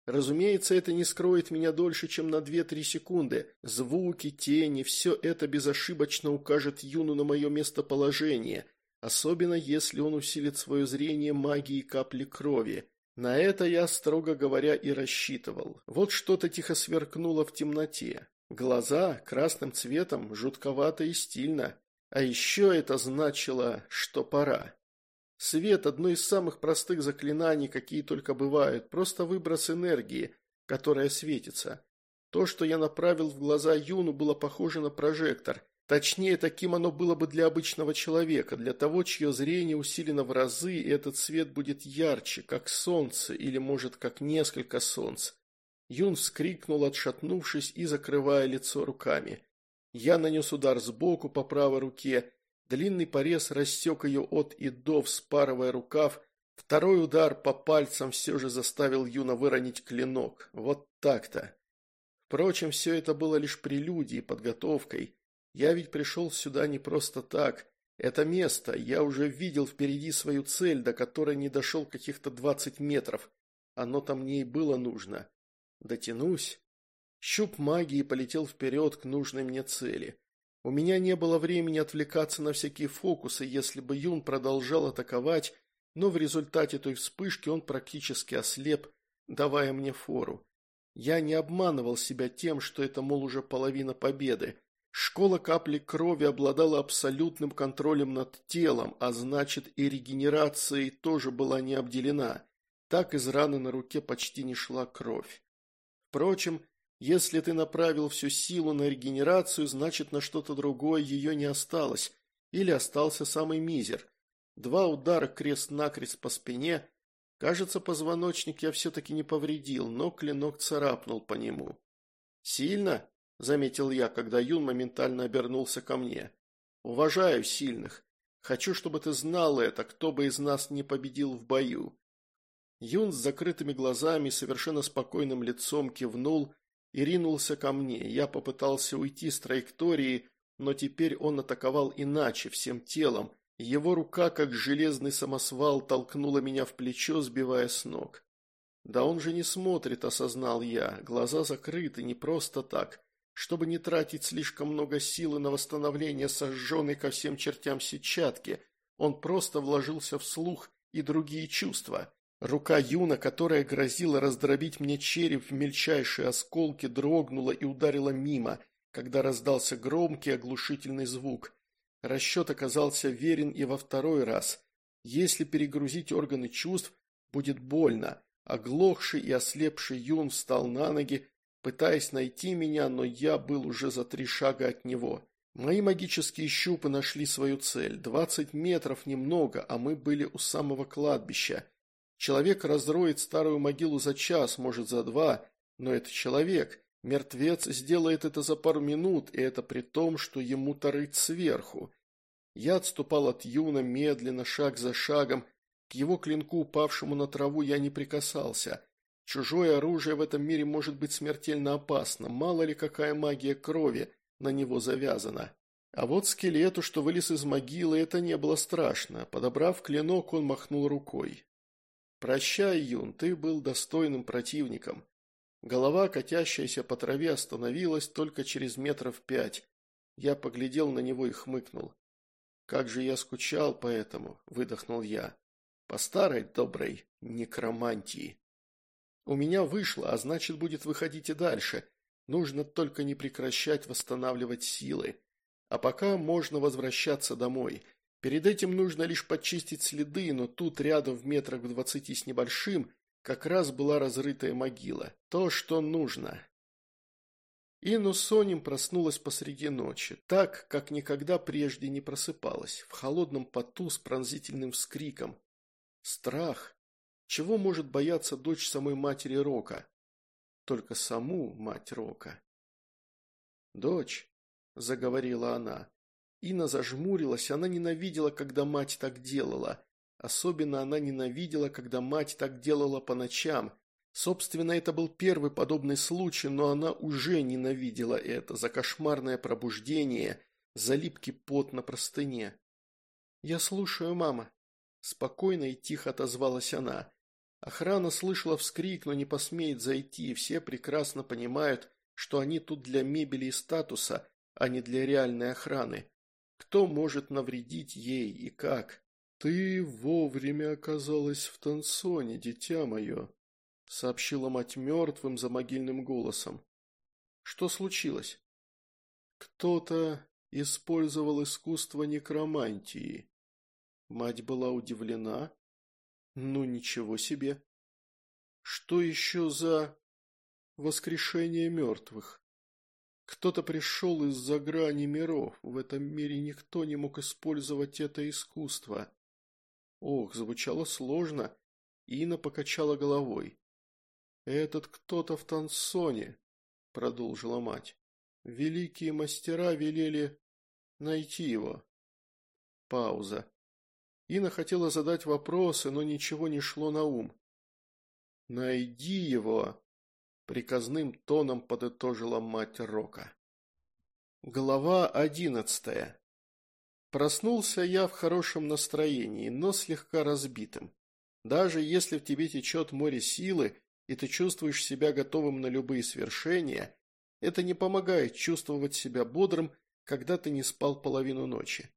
Speaker 1: Разумеется, это не скроет меня дольше, чем на две-три секунды. Звуки, тени, все это безошибочно укажет Юну на мое местоположение, особенно если он усилит свое зрение магией капли крови. На это я, строго говоря, и рассчитывал. Вот что-то тихо сверкнуло в темноте. Глаза красным цветом, жутковато и стильно, а еще это значило, что пора. Свет – одно из самых простых заклинаний, какие только бывают, просто выброс энергии, которая светится. То, что я направил в глаза Юну, было похоже на прожектор. Точнее, таким оно было бы для обычного человека, для того, чье зрение усилено в разы, и этот свет будет ярче, как солнце, или, может, как несколько солнц. Юн вскрикнул, отшатнувшись и закрывая лицо руками. Я нанес удар сбоку по правой руке, длинный порез рассек ее от и до, вспарывая рукав. Второй удар по пальцам все же заставил Юна выронить клинок. Вот так-то. Впрочем, все это было лишь прелюдией, подготовкой. Я ведь пришел сюда не просто так. Это место, я уже видел впереди свою цель, до которой не дошел каких-то двадцать метров. оно там мне и было нужно. Дотянусь, Щуп магии полетел вперед к нужной мне цели. У меня не было времени отвлекаться на всякие фокусы, если бы Юн продолжал атаковать, но в результате той вспышки он практически ослеп, давая мне фору. Я не обманывал себя тем, что это, мол, уже половина победы. Школа капли крови обладала абсолютным контролем над телом, а значит и регенерацией тоже была не обделена. Так из раны на руке почти не шла кровь. Впрочем, если ты направил всю силу на регенерацию, значит на что-то другое ее не осталось, или остался самый мизер. Два удара крест-накрест по спине. Кажется, позвоночник я все-таки не повредил, но клинок царапнул по нему. «Сильно?» – заметил я, когда Юн моментально обернулся ко мне. «Уважаю сильных. Хочу, чтобы ты знал это, кто бы из нас не победил в бою». Юн с закрытыми глазами и совершенно спокойным лицом кивнул – и ринулся ко мне. Я попытался уйти с траектории, но теперь он атаковал иначе, всем телом. Его рука, как железный самосвал, толкнула меня в плечо, сбивая с ног. «Да он же не смотрит», — осознал я. Глаза закрыты, не просто так. Чтобы не тратить слишком много силы на восстановление сожженной ко всем чертям сетчатки, он просто вложился в слух и другие чувства. Рука Юна, которая грозила раздробить мне череп в мельчайшие осколки, дрогнула и ударила мимо, когда раздался громкий оглушительный звук. Расчет оказался верен и во второй раз. Если перегрузить органы чувств, будет больно. Оглохший и ослепший Юн встал на ноги, пытаясь найти меня, но я был уже за три шага от него. Мои магические щупы нашли свою цель. Двадцать метров немного, а мы были у самого кладбища. Человек разроет старую могилу за час, может за два, но это человек. Мертвец сделает это за пару минут, и это при том, что ему тарыть сверху. Я отступал от Юна медленно, шаг за шагом. К его клинку, упавшему на траву, я не прикасался. Чужое оружие в этом мире может быть смертельно опасно, мало ли какая магия крови на него завязана. А вот скелету, что вылез из могилы, это не было страшно. Подобрав клинок, он махнул рукой. «Прощай, Юн, ты был достойным противником». Голова, катящаяся по траве, остановилась только через метров пять. Я поглядел на него и хмыкнул. «Как же я скучал по этому!» – выдохнул я. «По старой доброй некромантии». «У меня вышло, а значит, будет выходить и дальше. Нужно только не прекращать восстанавливать силы. А пока можно возвращаться домой. Перед этим нужно лишь подчистить следы, но тут рядом в метрах в двадцати с небольшим как раз была разрытая могила. То, что нужно. Инну Соним проснулась посреди ночи, так, как никогда прежде не просыпалась, в холодном поту с пронзительным вскриком. Страх. Чего может бояться дочь самой матери Рока? Только саму мать Рока. «Дочь», — заговорила она, Инна зажмурилась, она ненавидела, когда мать так делала. Особенно она ненавидела, когда мать так делала по ночам. Собственно, это был первый подобный случай, но она уже ненавидела это за кошмарное пробуждение, за липкий пот на простыне. «Я слушаю, мама», – спокойно и тихо отозвалась она. Охрана слышала вскрик, но не посмеет зайти, все прекрасно понимают, что они тут для мебели и статуса, а не для реальной охраны. Кто может навредить ей и как? Ты вовремя оказалась в танцоне, дитя мое, сообщила мать мертвым за могильным голосом. Что случилось? Кто-то использовал искусство некромантии. Мать была удивлена. Ну ничего себе. Что еще за воскрешение мертвых? Кто-то пришел из-за грани миров, в этом мире никто не мог использовать это искусство. Ох, звучало сложно, Ина покачала головой. «Этот кто-то в Тансоне», — продолжила мать. «Великие мастера велели найти его». Пауза. Ина хотела задать вопросы, но ничего не шло на ум. «Найди его!» приказным тоном подытожила мать Рока. Глава одиннадцатая. Проснулся я в хорошем настроении, но слегка разбитым. Даже если в тебе течет море силы, и ты чувствуешь себя готовым на любые свершения, это не помогает чувствовать себя бодрым, когда ты не спал половину ночи.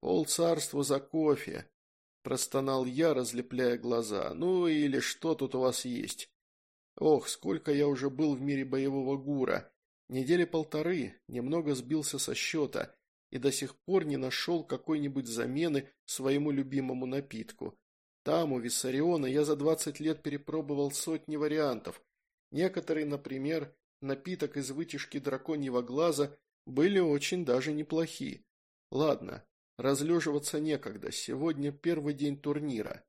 Speaker 1: «Пол царства за кофе», – простонал я, разлепляя глаза. «Ну или что тут у вас есть? Ох, сколько я уже был в мире боевого гура. Недели полторы, немного сбился со счета и до сих пор не нашел какой-нибудь замены своему любимому напитку. Там, у Виссариона, я за 20 лет перепробовал сотни вариантов. Некоторые, например, напиток из вытяжки драконьего глаза были очень даже неплохи. Ладно, разлеживаться некогда, сегодня первый день турнира.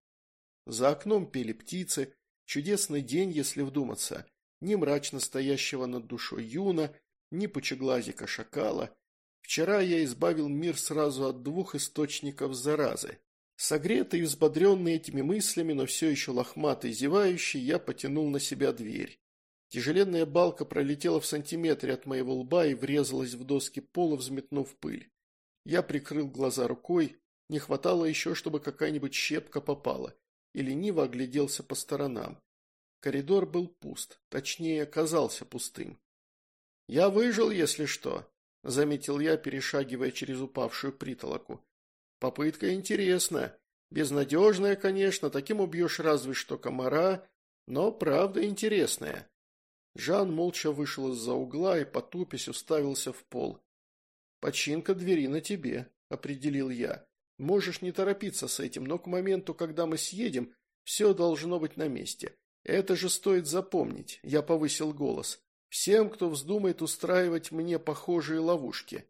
Speaker 1: За окном пели птицы, Чудесный день, если вдуматься. Ни мрачно стоящего над душой юна, ни пучеглазика шакала. Вчера я избавил мир сразу от двух источников заразы. Согретый и взбодренный этими мыслями, но все еще лохматый, зевающий, я потянул на себя дверь. Тяжеленная балка пролетела в сантиметре от моего лба и врезалась в доски пола, взметнув пыль. Я прикрыл глаза рукой, не хватало еще, чтобы какая-нибудь щепка попала и лениво огляделся по сторонам. Коридор был пуст, точнее, казался пустым. «Я выжил, если что», — заметил я, перешагивая через упавшую притолоку. «Попытка интересная, Безнадежная, конечно, таким убьешь разве что комара, но правда интересная». Жан молча вышел из-за угла и, потупясь, уставился в пол. «Починка двери на тебе», — определил я. Можешь не торопиться с этим, но к моменту, когда мы съедем, все должно быть на месте. Это же стоит запомнить, я повысил голос. Всем, кто вздумает устраивать мне похожие ловушки.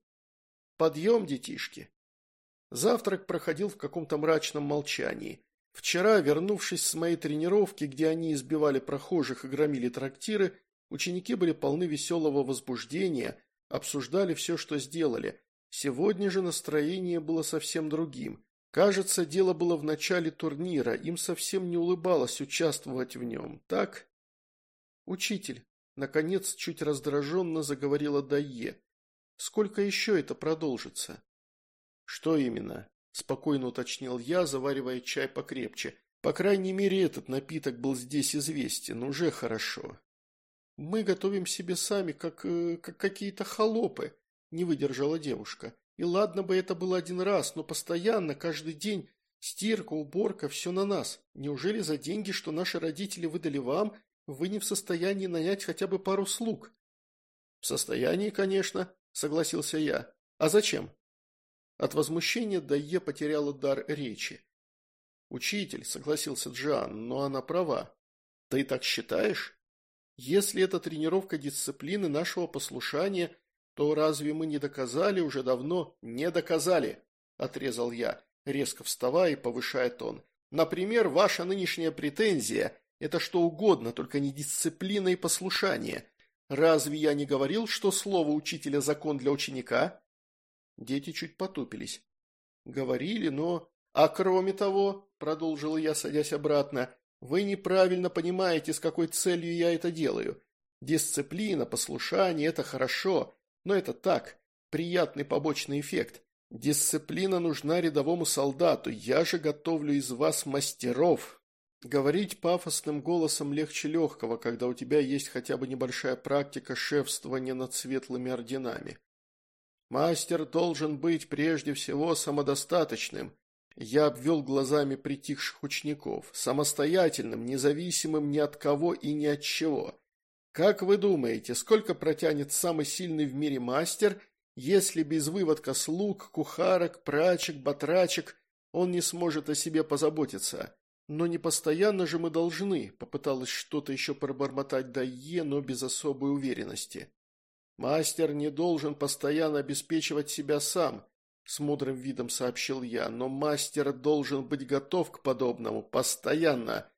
Speaker 1: Подъем, детишки. Завтрак проходил в каком-то мрачном молчании. Вчера, вернувшись с моей тренировки, где они избивали прохожих и громили трактиры, ученики были полны веселого возбуждения, обсуждали все, что сделали – Сегодня же настроение было совсем другим. Кажется, дело было в начале турнира, им совсем не улыбалось участвовать в нем, так? «Учитель», — наконец, чуть раздраженно заговорила Дайе, — «сколько еще это продолжится?» «Что именно?» – спокойно уточнил я, заваривая чай покрепче. По крайней мере, этот напиток был здесь известен, уже хорошо. «Мы готовим себе сами, как, э, как какие-то холопы», не выдержала девушка. И ладно бы это было один раз, но постоянно, каждый день, стирка, уборка, все на нас. Неужели за деньги, что наши родители выдали вам, вы не в состоянии нанять хотя бы пару слуг? В состоянии, конечно, согласился я. А зачем? От возмущения Дайе потеряла дар речи. Учитель, согласился Джан, но она права. Ты так считаешь? Если это тренировка дисциплины нашего послушания – «То разве мы не доказали уже давно?» «Не доказали!» – отрезал я, резко вставая и повышая тон. «Например, ваша нынешняя претензия – это что угодно, только не дисциплина и послушание. Разве я не говорил, что слово учителя – закон для ученика?» Дети чуть потупились. «Говорили, но...» «А кроме того», – продолжил я, садясь обратно, – «вы неправильно понимаете, с какой целью я это делаю. Дисциплина, послушание – это хорошо, но это так, приятный побочный эффект. Дисциплина нужна рядовому солдату, я же готовлю из вас мастеров. Говорить пафосным голосом легче легкого, когда у тебя есть хотя бы небольшая практика шефствования над светлыми орденами. Мастер должен быть прежде всего самодостаточным. Я обвел глазами притихших учеников, самостоятельным, независимым ни от кого и ни от чего. Как вы думаете, сколько протянет самый сильный в мире мастер, если без выводка слуг, кухарок, прачек, батрачек он не сможет о себе позаботиться? Но не постоянно же мы должны, попыталась что-то еще пробормотать Дайе, но без особой уверенности. Мастер не должен постоянно обеспечивать себя сам, с мудрым видом сообщил я, но мастер должен быть готов к подобному постоянно,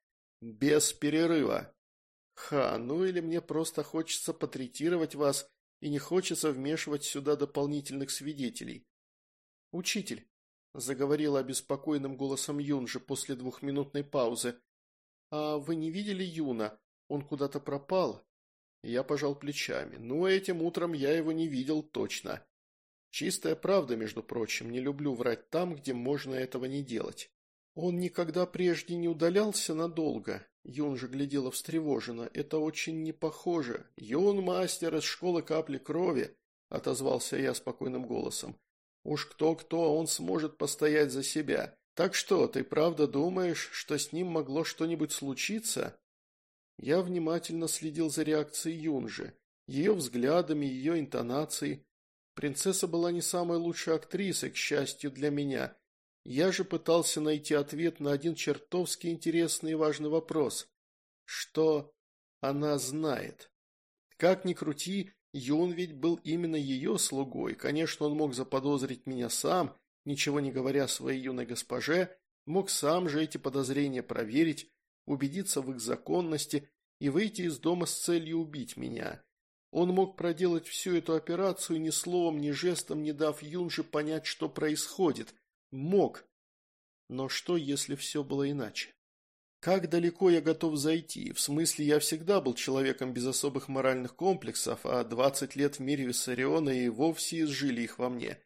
Speaker 1: без перерыва. Ха, ну или мне просто хочется потретировать вас и не хочется вмешивать сюда дополнительных свидетелей. Учитель, заговорила обеспокоенным голосом Юнжи после двухминутной паузы, а вы не видели Юна? Он куда-то пропал? Я пожал плечами. Ну, этим утром я его не видел точно. Чистая правда, между прочим, не люблю врать там, где можно этого не делать. Он никогда прежде не удалялся надолго, Юн же глядела встревоженно. «Это очень не похоже. Юн – мастер из школы капли крови», – отозвался я спокойным голосом. «Уж кто-кто, а он сможет постоять за себя. Так что, ты правда думаешь, что с ним могло что-нибудь случиться?» Я внимательно следил за реакцией Юнжи, ее взглядами, ее интонацией. Принцесса была не самой лучшей актрисой, к счастью для меня – я же пытался найти ответ на один чертовски интересный и важный вопрос. Что она знает? Как ни крути, Юн ведь был именно ее слугой. Конечно, он мог заподозрить меня сам, ничего не говоря своей юной госпоже, мог сам же эти подозрения проверить, убедиться в их законности и выйти из дома с целью убить меня. Он мог проделать всю эту операцию ни словом, ни жестом, не дав Юн же понять, что происходит – Мог. Но что, если все было иначе? Как далеко я готов зайти? В смысле, я всегда был человеком без особых моральных комплексов, а 20 лет в мире Виссариона и вовсе изжили их во мне.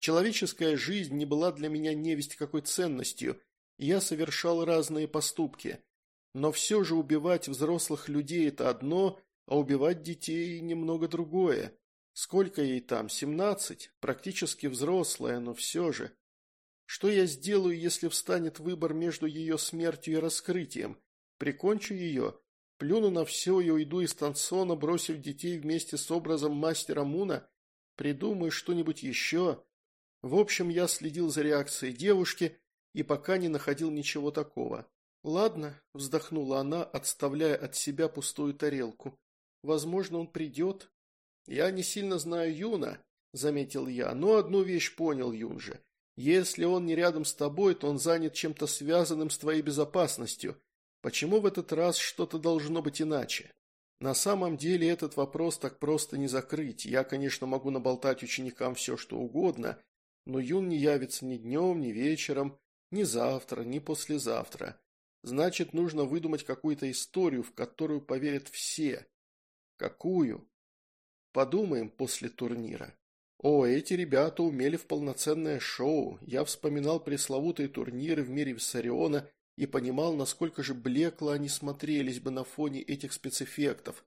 Speaker 1: Человеческая жизнь не была для меня невесть какой ценностью, я совершал разные поступки. Но все же убивать взрослых людей – это одно, а убивать детей – немного другое. Сколько ей там? 17? Практически взрослая, но все же. Что я сделаю, если встанет выбор между ее смертью и раскрытием? Прикончу ее? Плюну на все и уйду из Тансона, бросив детей вместе с образом мастера Муна? Придумаю что-нибудь еще? В общем, я следил за реакцией девушки и пока не находил ничего такого. «Ладно», – вздохнула она, отставляя от себя пустую тарелку. «Возможно, он придет». «Я не сильно знаю Юна», – заметил я, – «но одну вещь понял Юн же. Если он не рядом с тобой, то он занят чем-то связанным с твоей безопасностью. Почему в этот раз что-то должно быть иначе? На самом деле этот вопрос так просто не закрыть. Я, конечно, могу наболтать ученикам все, что угодно, но Юн не явится ни днем, ни вечером, ни завтра, ни послезавтра. Значит, нужно выдумать какую-то историю, в которую поверят все. Какую? Подумаем после турнира. О, эти ребята умели в полноценное шоу. Я вспоминал пресловутые турниры в мире Виссариона и понимал, насколько же блекло они смотрелись бы на фоне этих спецэффектов.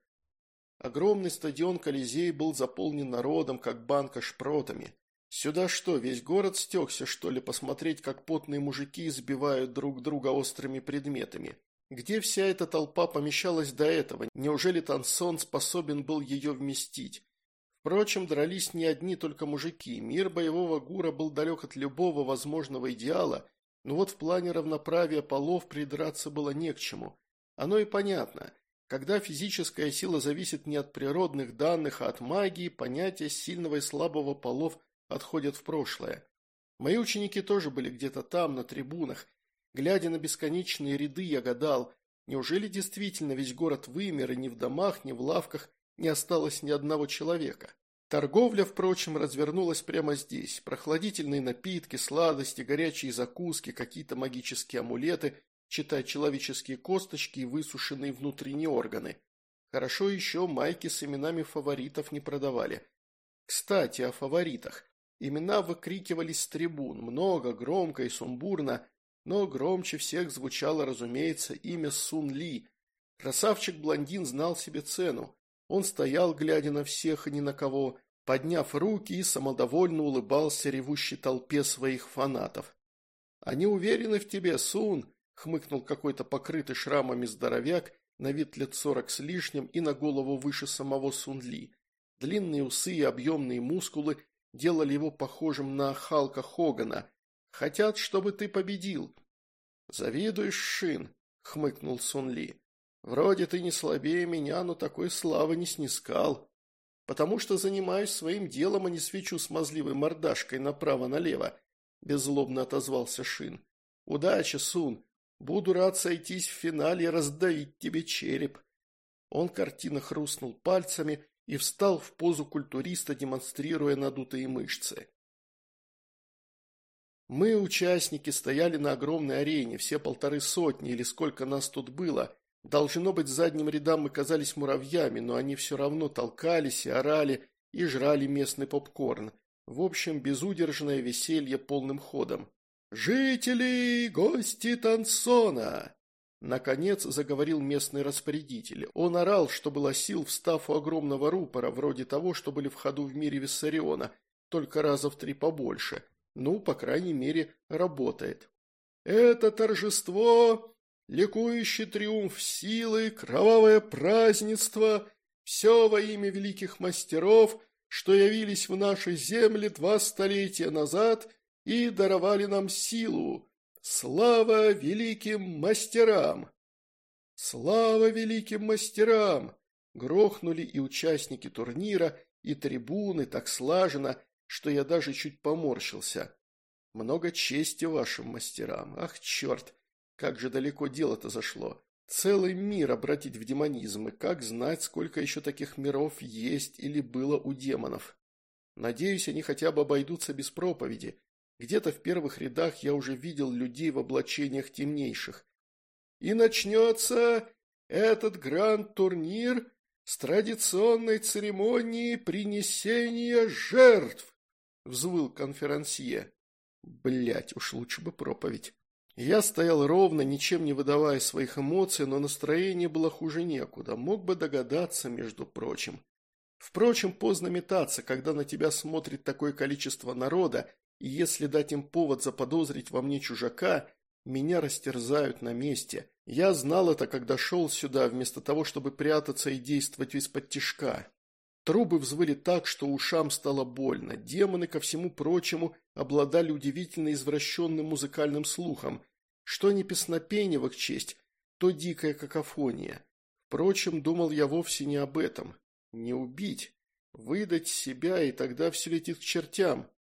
Speaker 1: Огромный стадион Колизей был заполнен народом, как банка шпротами. Сюда что, весь город стекся, что ли, посмотреть, как потные мужики избивают друг друга острыми предметами? Где вся эта толпа помещалась до этого? Неужели Тансон способен был ее вместить? Впрочем, дрались не одни только мужики. Мир боевого гура был далек от любого возможного идеала, но вот в плане равноправия полов придраться было не к чему. Оно и понятно. Когда физическая сила зависит не от природных данных, а от магии, понятия сильного и слабого полов отходят в прошлое. Мои ученики тоже были где-то там, на трибунах. Глядя на бесконечные ряды, я гадал, неужели действительно весь город вымер и ни в домах, ни в лавках не осталось ни одного человека. Торговля, впрочем, развернулась прямо здесь. Прохладительные напитки, сладости, горячие закуски, какие-то магические амулеты, читая человеческие косточки и высушенные внутренние органы. Хорошо еще майки с именами фаворитов не продавали. Кстати, о фаворитах. Имена выкрикивались с трибун, много, громко и сумбурно, но громче всех звучало, разумеется, имя Сун Ли. Красавчик-блондин знал себе цену. Он стоял, глядя на всех и ни на кого, подняв руки и самодовольно улыбался ревущей толпе своих фанатов. «Они уверены в тебе, Сун!» – хмыкнул какой-то покрытый шрамами здоровяк, на вид лет сорок с лишним и на голову выше самого Сунли. Длинные усы и объемные мускулы делали его похожим на Халка Хогана. «Хотят, чтобы ты победил!» «Завидуешь, Шин!» – хмыкнул Сунли. Вроде ты не слабее меня, но такой славы не снискал. Потому что занимаюсь своим делом, а не свечу смазливой мордашкой направо-налево», – беззлобно отозвался Шин. «Удачи, Сун. Буду рад сойтись в финале и раздавить тебе череп». Он картинно хрустнул пальцами и встал в позу культуриста, демонстрируя надутые мышцы. Мы, участники, стояли на огромной арене, все полторы сотни или сколько нас тут было, Должно быть, задним рядам мы казались муравьями, но они все равно толкались и орали, и жрали местный попкорн. В общем, безудержное веселье полным ходом. «Жители, гости Тансона!» Наконец заговорил местный распорядитель. Он орал, что было сил, встав у огромного рупора, вроде того, что были в ходу в мире Виссариона, только раза в три побольше. Ну, по крайней мере, работает. «Это торжество ликующий триумф силы, кровавое празднество, все во имя великих мастеров, что явились в наши земли два столетия назад и даровали нам силу. Слава великим мастерам! Слава великим мастерам! Грохнули и участники турнира, и трибуны так слаженно, что я даже чуть поморщился. Много чести вашим мастерам. Ах, черт! Как же далеко дело-то зашло. Целый мир обратить в демонизм, и как знать, сколько еще таких миров есть или было у демонов. Надеюсь, они хотя бы обойдутся без проповеди. Где-то в первых рядах я уже видел людей в облачениях темнейших. И начнется этот гранд-турнир с традиционной церемонии принесения жертв, взвыл конферансье. Блять, уж лучше бы проповедь. Я стоял ровно, ничем не выдавая своих эмоций, но настроение было хуже некуда, мог бы догадаться, между прочим. Впрочем, поздно метаться, когда на тебя смотрит такое количество народа, и если дать им повод заподозрить во мне чужака, меня растерзают на месте. Я знал это, когда шел сюда, вместо того, чтобы прятаться и действовать из-под тишка. Трубы взвыли так, что ушам стало больно. Демоны, ко всему прочему, обладали удивительно извращенным музыкальным слухом. Что не песнопенево к честь, то дикая какофония. Впрочем, думал я вовсе не об этом. Не убить. Выдать себя, и тогда все летит к чертям.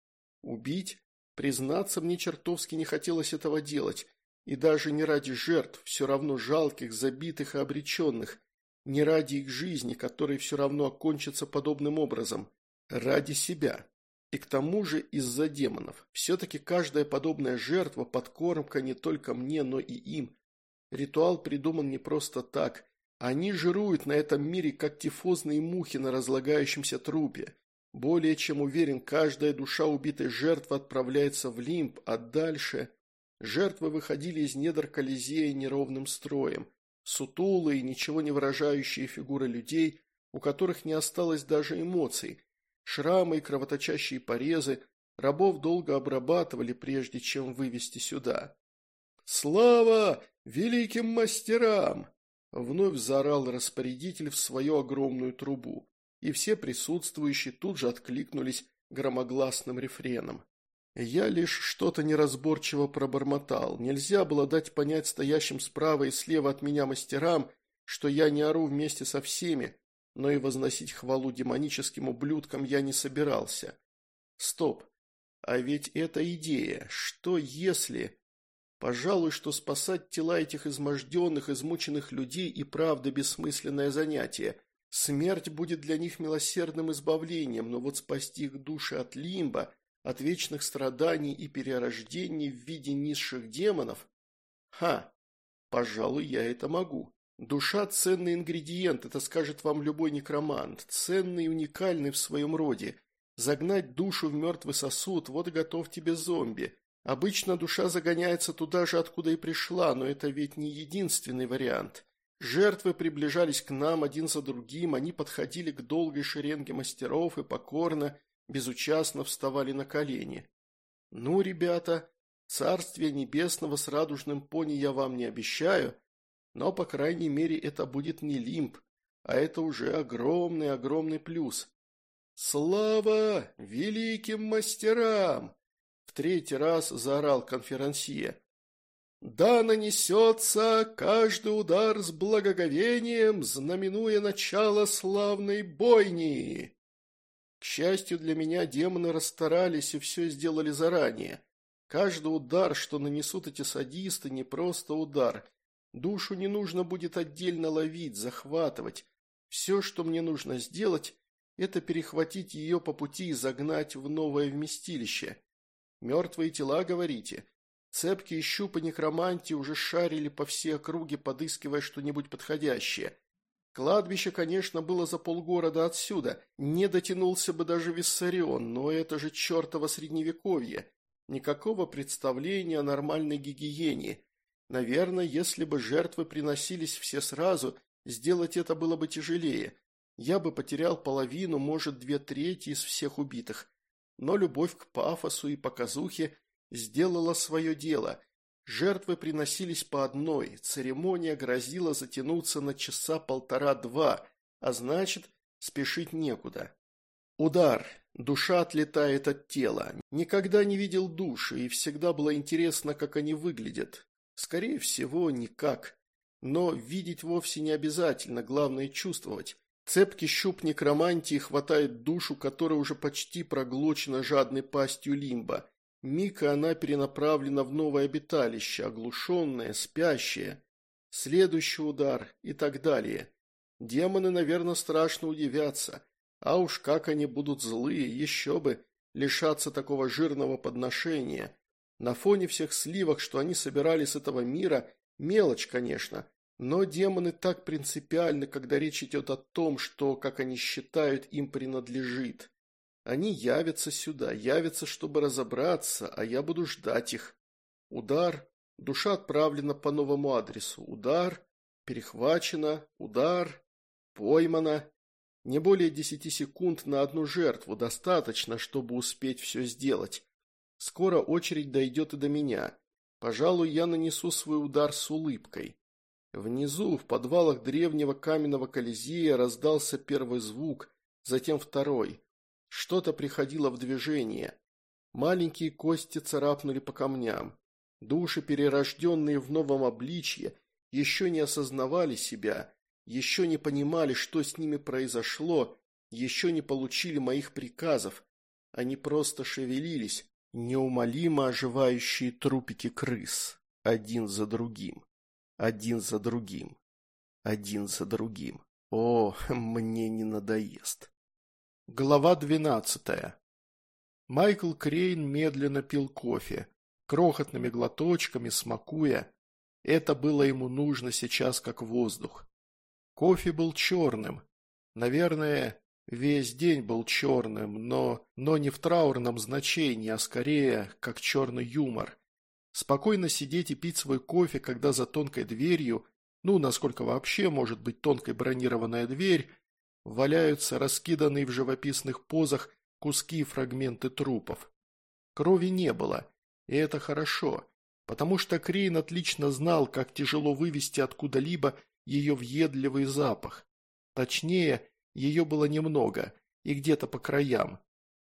Speaker 1: Убить? Признаться, мне чертовски не хотелось этого делать. И даже не ради жертв, все равно жалких, забитых и обреченных. Не ради их жизни, которые все равно окончатся подобным образом. Ради себя. И к тому же из-за демонов. Все-таки каждая подобная жертва – подкормка не только мне, но и им. Ритуал придуман не просто так. Они жируют на этом мире, как тифозные мухи на разлагающемся трупе. Более чем уверен, каждая душа убитой жертвы отправляется в лимб, а дальше... Жертвы выходили из недр Колизея неровным строем сутулые, ничего не выражающие фигуры людей, у которых не осталось даже эмоций, шрамы и кровоточащие порезы, рабов долго обрабатывали, прежде чем вывести сюда. «Слава великим мастерам!» – вновь заорал распорядитель в свою огромную трубу, и все присутствующие тут же откликнулись громогласным рефреном. Я лишь что-то неразборчиво пробормотал. Нельзя было дать понять стоящим справа и слева от меня мастерам, что я не ору вместе со всеми, но и возносить хвалу демоническим ублюдкам я не собирался. Стоп. А ведь это идея. Что если... Пожалуй, что спасать тела этих изможденных, измученных людей и правда бессмысленное занятие. Смерть будет для них милосердным избавлением, но вот спасти их души от лимба от вечных страданий и перерождений в виде низших демонов? Ха, пожалуй, я это могу. Душа – ценный ингредиент, это скажет вам любой некромант, ценный и уникальный в своем роде. Загнать душу в мертвый сосуд – вот готов тебе зомби. Обычно душа загоняется туда же, откуда и пришла, но это ведь не единственный вариант. Жертвы приближались к нам один за другим, они подходили к долгой шеренге мастеров и покорно, безучастно вставали на колени. «Ну, ребята, царствие небесного с радужным пони я вам не обещаю, но, по крайней мере, это будет не лимб, а это уже огромный-огромный плюс. «Слава великим мастерам!» В третий раз заорал конферансье. «Да нанесется каждый удар с благоговением, знаменуя начало славной бойни!» счастью для меня, демоны расстарались и все сделали заранее. Каждый удар, что нанесут эти садисты, не просто удар. Душу не нужно будет отдельно ловить, захватывать. Все, что мне нужно сделать, это перехватить ее по пути и загнать в новое вместилище. Мертвые тела, говорите? Цепки и щупы некромантии уже шарили по всей округе, подыскивая что-нибудь подходящее. Кладбище, конечно, было за полгорода отсюда, не дотянулся бы даже Виссарион, но это же чертово средневековье. Никакого представления о нормальной гигиене. Наверное, если бы жертвы приносились все сразу, сделать это было бы тяжелее. Я бы потерял половину, может, две трети из всех убитых. Но любовь к пафосу и показухе сделала свое дело. Жертвы приносились по одной, церемония грозила затянуться на часа полтора-два, а значит, спешить некуда. Удар. Душа отлетает от тела. Никогда не видел души, и всегда было интересно, как они выглядят. Скорее всего, никак. Но видеть вовсе не обязательно, главное чувствовать. Цепкий щуп некромантии хватает душу, которая уже почти проглочена жадной пастью лимба. Мика она перенаправлена в новое обиталище, оглушенное, спящее. Следующий удар и так далее. Демоны, наверное, страшно удивятся. А уж как они будут злые, еще бы, лишаться такого жирного подношения. На фоне всех сливок, что они собирали с этого мира, мелочь, конечно, но демоны так принципиальны, когда речь идет о том, что, как они считают, им принадлежит. Они явятся сюда, явятся, чтобы разобраться, а я буду ждать их. Удар. Душа отправлена по новому адресу. Удар. Перехвачена. Удар. Поймана. Не более десяти секунд на одну жертву достаточно, чтобы успеть все сделать. Скоро очередь дойдет и до меня. Пожалуй, я нанесу свой удар с улыбкой. Внизу, в подвалах древнего каменного колизея, раздался первый звук, затем второй. Что-то приходило в движение. Маленькие кости царапнули по камням. Души, перерожденные в новом обличье, еще не осознавали себя, еще не понимали, что с ними произошло, еще не получили моих приказов. Они просто шевелились, неумолимо оживающие трупики крыс, один за другим, один за другим, один за другим. О, [LAUGHS] мне не надоест. Глава 12. Майкл Крейн медленно пил кофе, крохотными глоточками, смакуя. Это было ему нужно сейчас как воздух. Кофе был черным. Наверное, весь день был черным, но, но не в траурном значении, а скорее как черный юмор. Спокойно сидеть и пить свой кофе, когда за тонкой дверью, ну, насколько вообще может быть тонкой бронированная дверь, Валяются раскиданные в живописных позах куски и фрагменты трупов. Крови не было, и это хорошо, потому что Крейн отлично знал, как тяжело вывести откуда-либо ее въедливый запах. Точнее, ее было немного, и где-то по краям.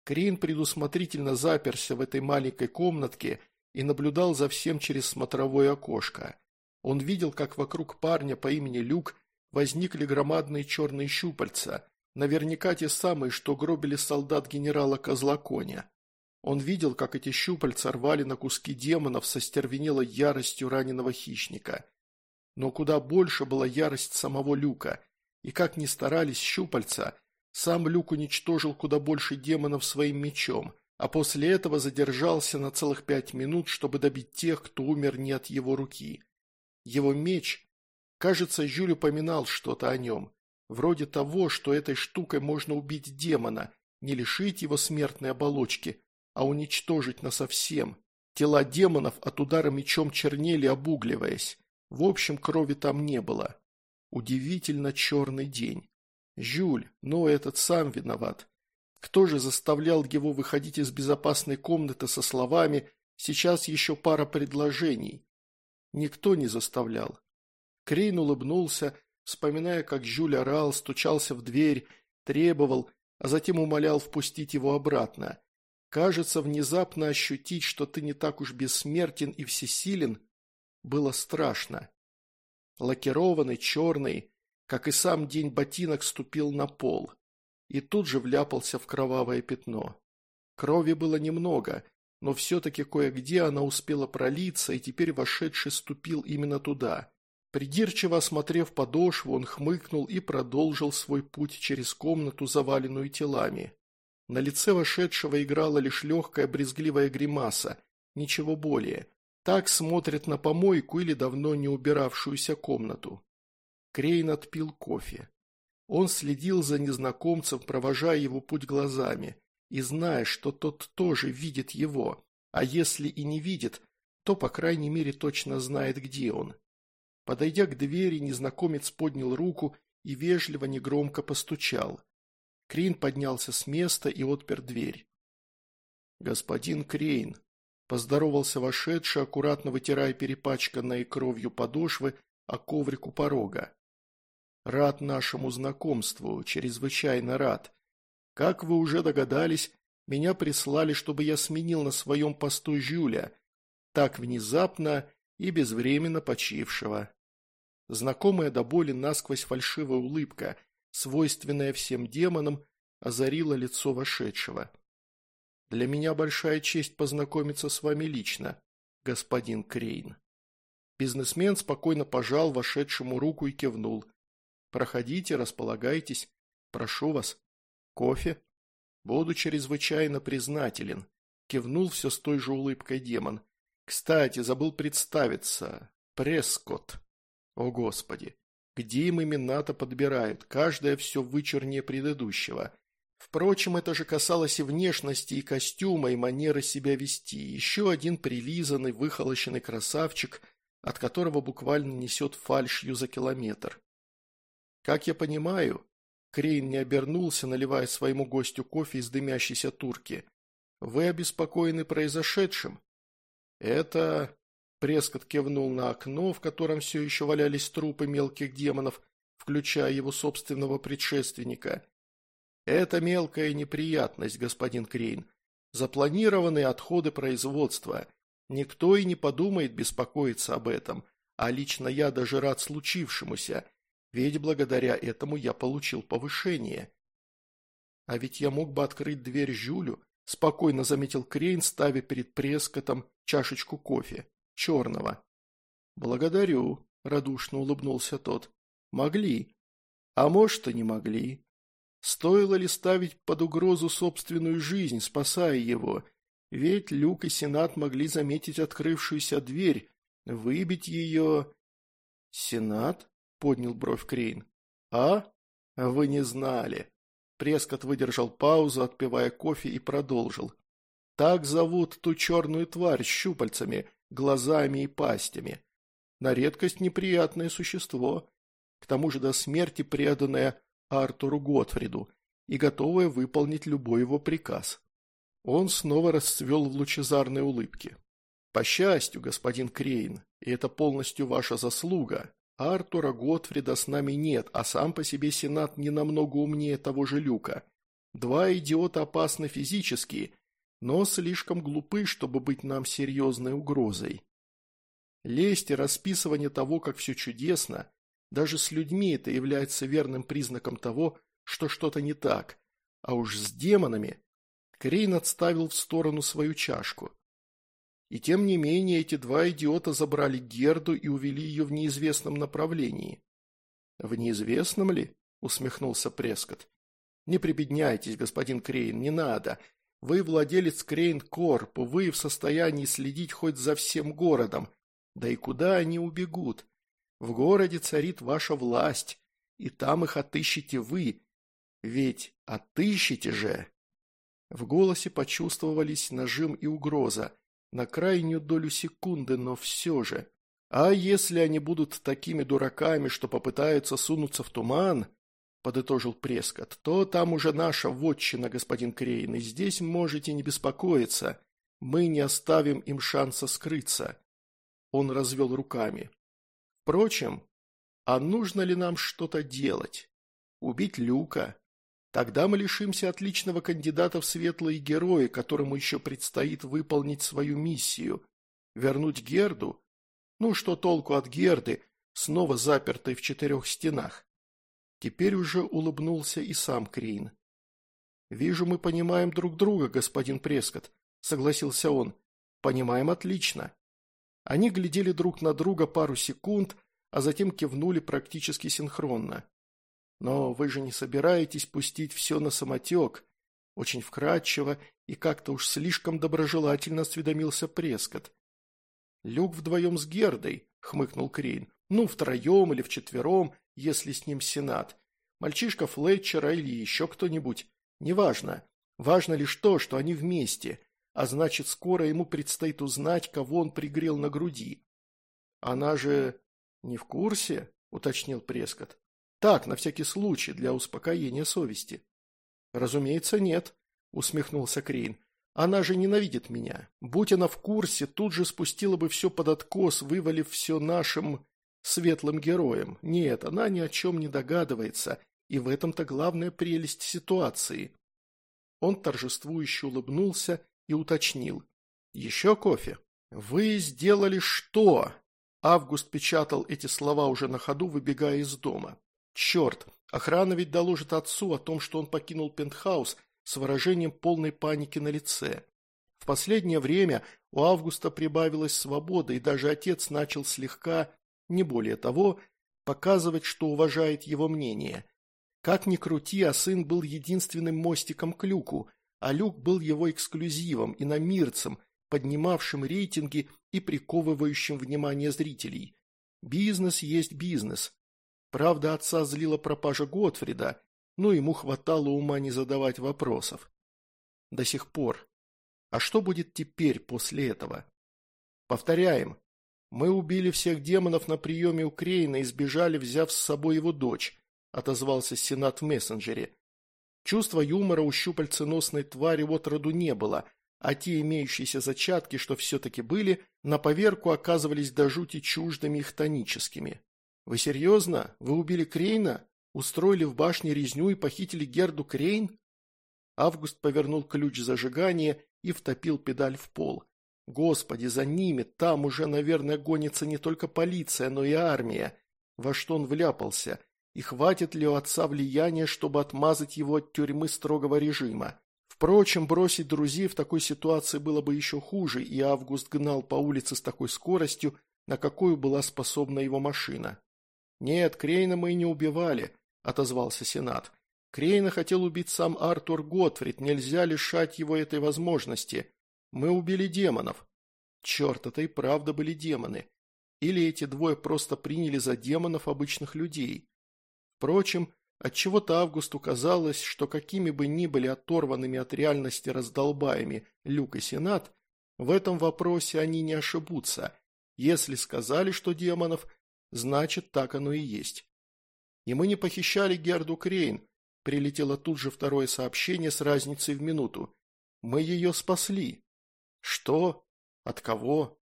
Speaker 1: Крейн предусмотрительно заперся в этой маленькой комнатке и наблюдал за всем через смотровое окошко. Он видел, как вокруг парня по имени Люк возникли громадные черные щупальца, наверняка те самые, что гробили солдат генерала Козлаконя. Он видел, как эти щупальца рвали на куски демонов со стервенелой яростью раненого хищника. Но куда больше была ярость самого Люка, и как ни старались щупальца, сам Люк уничтожил куда больше демонов своим мечом, а после этого задержался на целых пять минут, чтобы добить тех, кто умер не от его руки. Его меч Кажется, Жюль упоминал что-то о нем. Вроде того, что этой штукой можно убить демона, не лишить его смертной оболочки, а уничтожить насовсем. Тела демонов от удара мечом чернели, обугливаясь. В общем, крови там не было. Удивительно черный день. Жюль, но ну, этот сам виноват. Кто же заставлял его выходить из безопасной комнаты со словами «сейчас еще пара предложений»? Никто не заставлял. Крейн улыбнулся, вспоминая, как Жюль орал, стучался в дверь, требовал, а затем умолял впустить его обратно. Кажется, внезапно ощутить, что ты не так уж бессмертен и всесилен, было страшно. Лакированный, черный, как и сам день ботинок, ступил на пол и тут же вляпался в кровавое пятно. Крови было немного, но все-таки кое-где она успела пролиться, и теперь вошедший ступил именно туда. Придирчиво осмотрев подошву, он хмыкнул и продолжил свой путь через комнату, заваленную телами. На лице вошедшего играла лишь легкая брезгливая гримаса, ничего более. Так смотрят на помойку или давно не убиравшуюся комнату. Крейн отпил кофе. Он следил за незнакомцем, провожая его путь глазами, и зная, что тот тоже видит его, а если и не видит, то, по крайней мере, точно знает, где он. Подойдя к двери, незнакомец поднял руку и вежливо негромко постучал. Крин поднялся с места и отпер дверь. «Господин Крейн», – поздоровался вошедший, аккуратно вытирая перепачканные кровью подошвы о коврик у порога. «Рад нашему знакомству, чрезвычайно рад. Как вы уже догадались, меня прислали, чтобы я сменил на своем посту Жюля. Так внезапно и безвременно почившего. Знакомая до боли насквозь фальшивая улыбка, свойственная всем демонам, озарила лицо вошедшего. «Для меня большая честь познакомиться с вами лично, господин Крейн». Бизнесмен спокойно пожал вошедшему руку и кивнул. «Проходите, располагайтесь. Прошу вас. Кофе?» «Буду чрезвычайно признателен», – кивнул все с той же улыбкой демон. Кстати, забыл представиться. Прескот. О, Господи! Где им имена-то подбирают? Каждое все вычернее предыдущего. Впрочем, это же касалось и внешности, и костюма, и манеры себя вести. Еще один прилизанный, выхолощенный красавчик, от которого буквально несет фальшью за километр. Как я понимаю, Крейн не обернулся, наливая своему гостю кофе из дымящейся турки. Вы обеспокоены произошедшим? «Это...» Прескот кивнул на окно, в котором все еще валялись трупы мелких демонов, включая его собственного предшественника. «Это мелкая неприятность, господин Крейн. Запланированные отходы производства. Никто и не подумает беспокоиться об этом, а лично я даже рад случившемуся, ведь благодаря этому я получил повышение. А ведь я мог бы открыть дверь Жюлю, спокойно заметил Крейн, ставя перед Прескотом чашечку кофе, черного. «Благодарю», – радушно улыбнулся тот. «Могли. А может, и не могли. Стоило ли ставить под угрозу собственную жизнь, спасая его? Ведь Люк и Сенат могли заметить открывшуюся дверь, выбить ее...» «Сенат?» – поднял бровь Крейн. «А? Вы не знали». Прескот выдержал паузу, отпивая кофе, и продолжил. «Так зовут ту черную тварь с щупальцами, глазами и пастями. На редкость неприятное существо, к тому же до смерти преданное Артуру Готфриду и готовое выполнить любой его приказ». Он снова расцвел в лучезарной улыбке. «По счастью, господин Крейн, и это полностью ваша заслуга, Артура Готфрида с нами нет, а сам по себе Сенат не намного умнее того же Люка. Два идиота опасны физически, но слишком глупы, чтобы быть нам серьезной угрозой. Лесть и расписывание того, как все чудесно, даже с людьми это является верным признаком того, что что-то не так. А уж с демонами... Крейн отставил в сторону свою чашку. И тем не менее эти два идиота забрали Герду и увели ее в неизвестном направлении. «В неизвестном ли?» – усмехнулся Прескот. «Не прибедняйтесь, господин Крейн, не надо. Вы владелец Крейн Корп, вы в состоянии следить хоть за всем городом. Да и куда они убегут? В городе царит ваша власть, и там их отыщете вы. Ведь отыщете же!» В голосе почувствовались нажим и угроза – на крайнюю долю секунды, но все же. А если они будут такими дураками, что попытаются сунуться в туман, подытожил Прескот, то там уже наша вотчина, господин Крейн, и здесь можете не беспокоиться. Мы не оставим им шанса скрыться. Он развел руками. Впрочем, а нужно ли нам что-то делать? Убить Люка? Тогда мы лишимся отличного кандидата в светлые герои, которому еще предстоит выполнить свою миссию. Вернуть Герду? Ну что толку от Герды, снова запертой в четырех стенах? Теперь уже улыбнулся и сам Крейн. «Вижу, мы понимаем друг друга, господин Прескотт», — согласился он. «Понимаем отлично». Они глядели друг на друга пару секунд, а затем кивнули практически синхронно. Но вы же не собираетесь пустить все на самотек?» Очень вкрадчиво и как-то уж слишком доброжелательно осведомился Прескот. «Люк вдвоем с Гердой», — хмыкнул Крейн. «Ну, втроем или вчетвером, если с ним Сенат. Мальчишка Флетчера или еще кто-нибудь. Неважно. Важно лишь то, что они вместе, а значит, скоро ему предстоит узнать, кого он пригрел на груди». «Она же не в курсе?» — уточнил Прескот. Так, на всякий случай, для успокоения совести. Разумеется, нет, усмехнулся Крейн. Она же ненавидит меня. Будь она в курсе, тут же спустила бы все под откос, вывалив все нашим светлым героям. Нет, она ни о чем не догадывается, и в этом-то главная прелесть ситуации. Он торжествующе улыбнулся и уточнил. «Еще кофе?» «Вы сделали что?» Август печатал эти слова уже на ходу, выбегая из дома. Черт, охрана ведь доложит отцу о том, что он покинул пентхаус с выражением полной паники на лице. В последнее время у Августа прибавилась свобода, и даже отец начал слегка, не более того, показывать, что уважает его мнение. Как ни крути, а сын был единственным мостиком к Люку, а Люк был его эксклюзивом, иномирцем, поднимавшим рейтинги и приковывающим внимание зрителей. Бизнес есть бизнес, Правда, отца злила пропажа Готфрида, но ему хватало ума не задавать вопросов. До сих пор. А что будет теперь после этого? Повторяем. Мы убили всех демонов на приеме у Крейна и сбежали, взяв с собой его дочь, отозвался Сенат в мессенджере. Чувства юмора у щупальценосной твари от роду не было, а те имеющиеся зачатки, что все-таки были, на поверку оказывались до жути чуждыми и хтоническими. «Вы серьезно? Вы убили Крейна? Устроили в башне резню и похитили Герду Крейн?» Август повернул ключ зажигания и втопил педаль в пол. «Господи, за ними! Там уже, наверное, гонится не только полиция, но и армия!» Во что он вляпался? И хватит ли у отца влияния, чтобы отмазать его от тюрьмы строгого режима? Впрочем, бросить друзей в такой ситуации было бы еще хуже, и Август гнал по улице с такой скоростью, на какую была способна его машина. «Нет, Крейна мы и не убивали», – отозвался Сенат. «Крейна хотел убить сам Артур Готфрид, нельзя лишать его этой возможности. Мы убили демонов». Черт, это и правда были демоны. Или эти двое просто приняли за демонов обычных людей. Впрочем, отчего-то Августу казалось, что какими бы ни были оторванными от реальности раздолбаями Люк и Сенат, в этом вопросе они не ошибутся. Если сказали, что демонов – Значит, так оно и есть. И мы не похищали Герду Крейн. Прилетело тут же второе сообщение с разницей в минуту. Мы ее спасли. Что? От кого?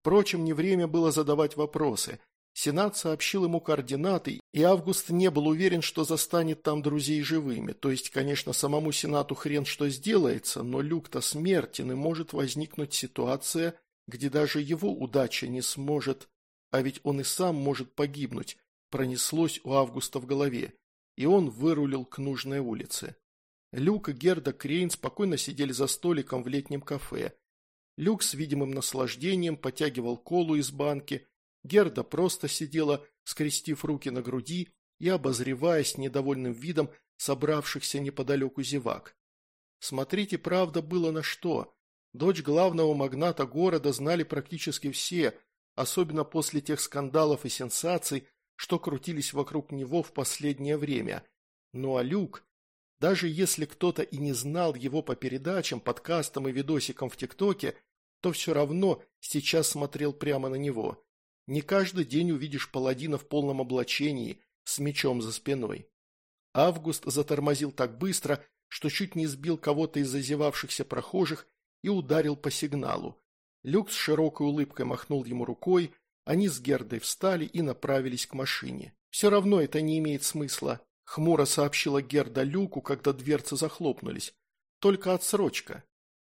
Speaker 1: Впрочем, не время было задавать вопросы. Сенат сообщил ему координаты, и Август не был уверен, что застанет там друзей живыми. То есть, конечно, самому Сенату хрен что сделается, но Люк-то смертен, и может возникнуть ситуация, где даже его удача не сможет... А ведь он и сам может погибнуть, пронеслось у Августа в голове, и он вырулил к нужной улице. Люк и Герда Крейн спокойно сидели за столиком в летнем кафе. Люк с видимым наслаждением потягивал колу из банки, Герда просто сидела, скрестив руки на груди и обозревая с недовольным видом собравшихся неподалеку зевак. Смотрите, правда было на что. Дочь главного магната города знали практически все, особенно после тех скандалов и сенсаций, что крутились вокруг него в последнее время. Ну а Люк, даже если кто-то и не знал его по передачам, подкастам и видосикам в ТикТоке, то все равно сейчас смотрел прямо на него. Не каждый день увидишь паладина в полном облачении, с мечом за спиной. Август затормозил так быстро, что чуть не сбил кого-то из зазевавшихся прохожих и ударил по сигналу. Люк с широкой улыбкой махнул ему рукой, они с Гердой встали и направились к машине. «Все равно это не имеет смысла», – хмуро сообщила Герда Люку, когда дверцы захлопнулись. «Только отсрочка».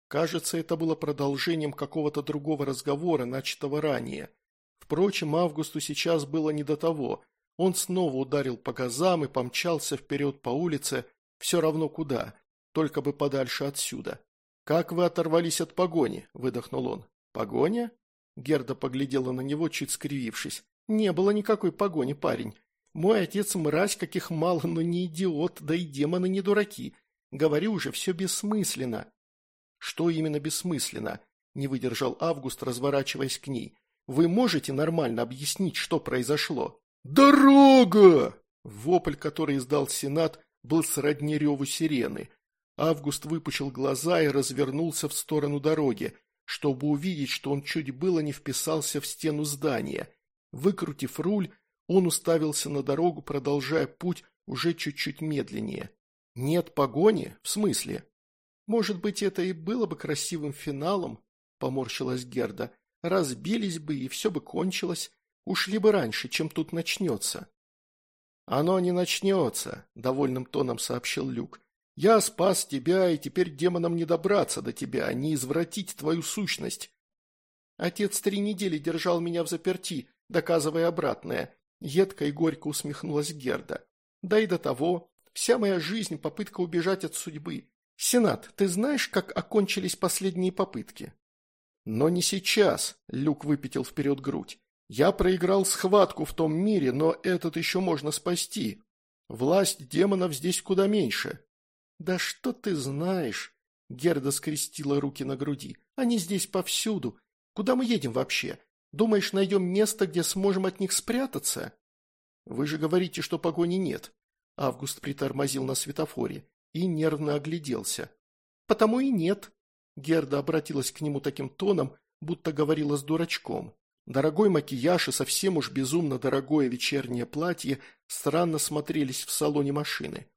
Speaker 1: Кажется, это было продолжением какого-то другого разговора, начатого ранее. Впрочем, Августу сейчас было не до того. Он снова ударил по газам и помчался вперед по улице, все равно куда, только бы подальше отсюда. «Как вы оторвались от погони?» – выдохнул он. «Погоня?» Герда поглядела на него, чуть скривившись. «Не было никакой погони, парень. Мой отец мразь, каких мало, но не идиот, да и демоны не дураки. Говорю уже, все бессмысленно». «Что именно бессмысленно?» – не выдержал Август, разворачиваясь к ней. «Вы можете нормально объяснить, что произошло?» «Дорога!» Вопль, который издал Сенат, был сродни реву сирены. Август выпучил глаза и развернулся в сторону дороги, чтобы увидеть, что он чуть было не вписался в стену здания. Выкрутив руль, он уставился на дорогу, продолжая путь уже чуть-чуть медленнее. Нет погони? В смысле? Может быть, это и было бы красивым финалом, поморщилась Герда. Разбились бы, и все бы кончилось. Ушли бы раньше, чем тут начнется. Оно не начнется, довольным тоном сообщил Люк. Я спас тебя, и теперь демонам не добраться до тебя, а не извратить твою сущность. Отец три недели держал меня в заперти, доказывая обратное. Едко и горько усмехнулась Герда. Да и до того. Вся моя жизнь – попытка убежать от судьбы. Сенат, ты знаешь, как окончились последние попытки? Но не сейчас, Люк выпятил вперед грудь. Я проиграл схватку в том мире, но этот еще можно спасти. Власть демонов здесь куда меньше. «Да что ты знаешь?» Герда скрестила руки на груди. «Они здесь повсюду. Куда мы едем вообще? Думаешь, найдем место, где сможем от них спрятаться?» «Вы же говорите, что погони нет». Август притормозил на светофоре и нервно огляделся. «Потому и нет». Герда обратилась к нему таким тоном, будто говорила с дурачком. Дорогой макияж и совсем уж безумно дорогое вечернее платье странно смотрелись в салоне машины.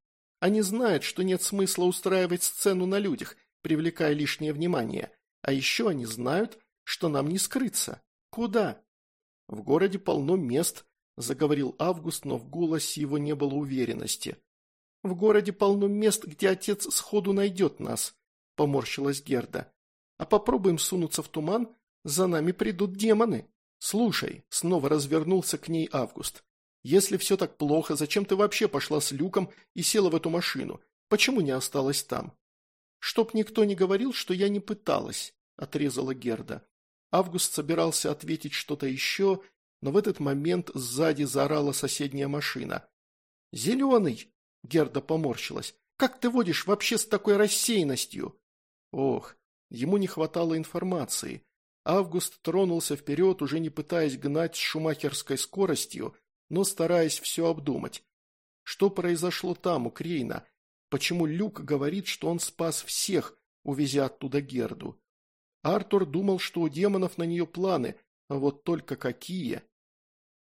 Speaker 1: Они а знают, что нет смысла устраивать сцену на людях, привлекая лишнее внимание. А еще они знают, что нам не скрыться. Куда? В городе полно мест, заговорил Август, но в голосе его не было уверенности. В городе полно мест, где отец сходу найдет нас, поморщилась Герда. А попробуем сунуться в туман, за нами придут демоны. Слушай, снова развернулся к ней Август. Если все так плохо, зачем ты вообще пошла с люком и села в эту машину? Почему не осталась там? Чтоб никто не говорил, что я не пыталась, отрезала Герда. Август собирался ответить что-то еще, но в этот момент сзади заорала соседняя машина. «Зеленый!» – Герда поморщилась. «Как ты водишь вообще с такой рассеянностью?» Ох, ему не хватало информации. Август тронулся вперед, уже не пытаясь гнать с шумахерской скоростью, но стараясь все обдумать. Что произошло там, у Крейна? Почему Люк говорит, что он спас всех, увезя оттуда Герду? Артур думал, что у демонов на нее планы, а вот только какие.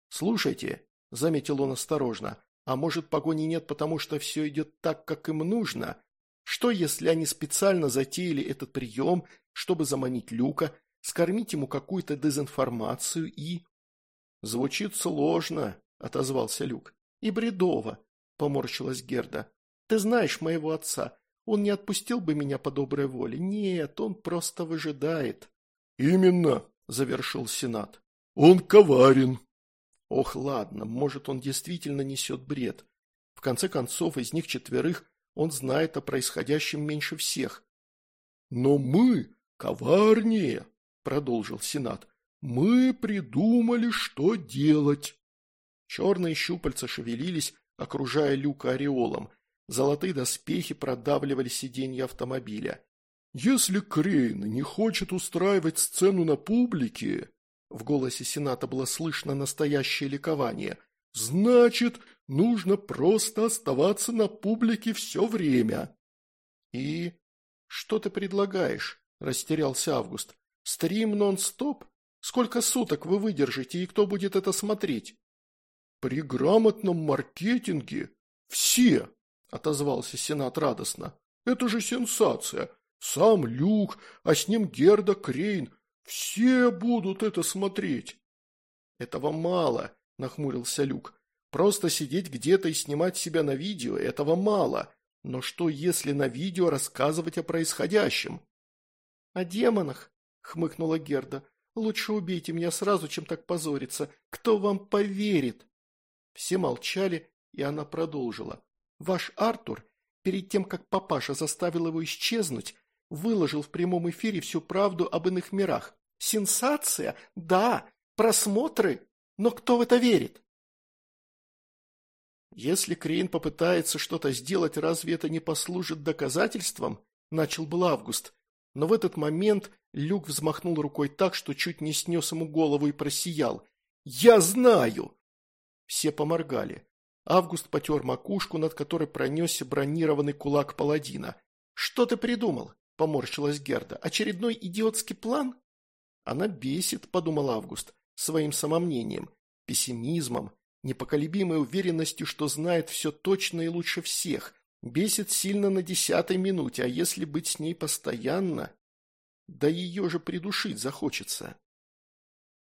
Speaker 1: «Слушайте», — заметил он осторожно, — «а может, погони нет, потому что все идет так, как им нужно? Что, если они специально затеяли этот прием, чтобы заманить Люка, скормить ему какую-то дезинформацию и...» «Звучит сложно», отозвался Люк. «И бредово», – поморщилась Герда. «Ты знаешь моего отца. Он не отпустил бы меня по доброй воле. Нет, он просто выжидает». «Именно», – завершил Сенат. «Он коварен». «Ох, ладно, может, он действительно несет бред. В конце концов, из них четверых он знает о происходящем меньше всех». «Но мы коварнее», – продолжил Сенат. «Мы придумали, что делать». Черные щупальца шевелились, окружая люк ореолом. Золотые доспехи продавливали сиденье автомобиля. «Если Крейн не хочет устраивать сцену на публике...» В голосе Сената было слышно настоящее ликование. «Значит, нужно просто оставаться на публике все время». «И что ты предлагаешь?» – растерялся Август. «Стрим нон-стоп? Сколько суток вы выдержите и кто будет это смотреть?» «При грамотном маркетинге все!» – отозвался Сенат радостно. «Это же сенсация! Сам Люк, а с ним Герда Крейн. Все будут это смотреть!» «Этого мало!» – нахмурился Люк. «Просто сидеть где-то и снимать себя на видео – этого мало!» Но что, если на видео рассказывать о происходящем? «О демонах», — хмыкнула Герда. «Лучше убейте меня сразу, чем так позориться. Кто вам поверит?» Все молчали, и она продолжила. «Ваш Артур, перед тем, как папаша заставил его исчезнуть, выложил в прямом эфире всю правду об иных мирах. Сенсация? Да! Просмотры? Но кто в это верит?» «Если Крейн попытается что-то сделать, разве это не послужит доказательством?» – начал был Август. Но в этот момент Люк взмахнул рукой так, что чуть не снес ему голову и просиял. «Я знаю!» Все поморгали. Август потер макушку, над которой пронесся бронированный кулак паладина. «Что ты придумал?» – поморщилась Герда. «Очередной идиотский план?» «Она бесит», – подумал Август, своим самомнением, пессимизмом, непоколебимой уверенностью, что знает все точно и лучше всех. Бесит сильно на десятой минуте, а если быть с ней постоянно, да ее же придушить захочется.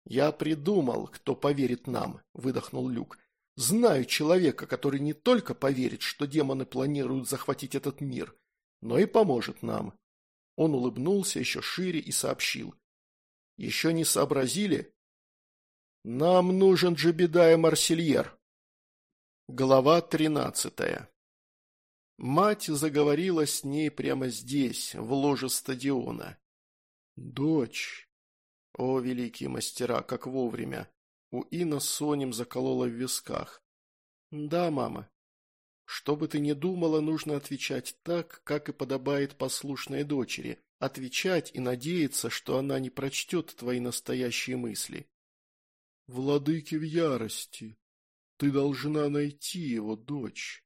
Speaker 1: «Я придумал, кто поверит нам», – выдохнул Люк. «Знаю человека, который не только поверит, что демоны планируют захватить этот мир, но и поможет нам». Он улыбнулся еще шире и сообщил. «Еще не сообразили?» «Нам нужен Джебедай Марсельер». Глава тринадцатая Мать заговорила с ней прямо здесь, в ложе стадиона. «Дочь, о, великие мастера, как вовремя! У Инна сонем заколола в висках. «Да, мама». «Что бы ты ни думала, нужно отвечать так, как и подобает послушной дочери. Отвечать и надеяться, что она не прочтет твои настоящие мысли». «Владыки в ярости. Ты должна найти его, дочь».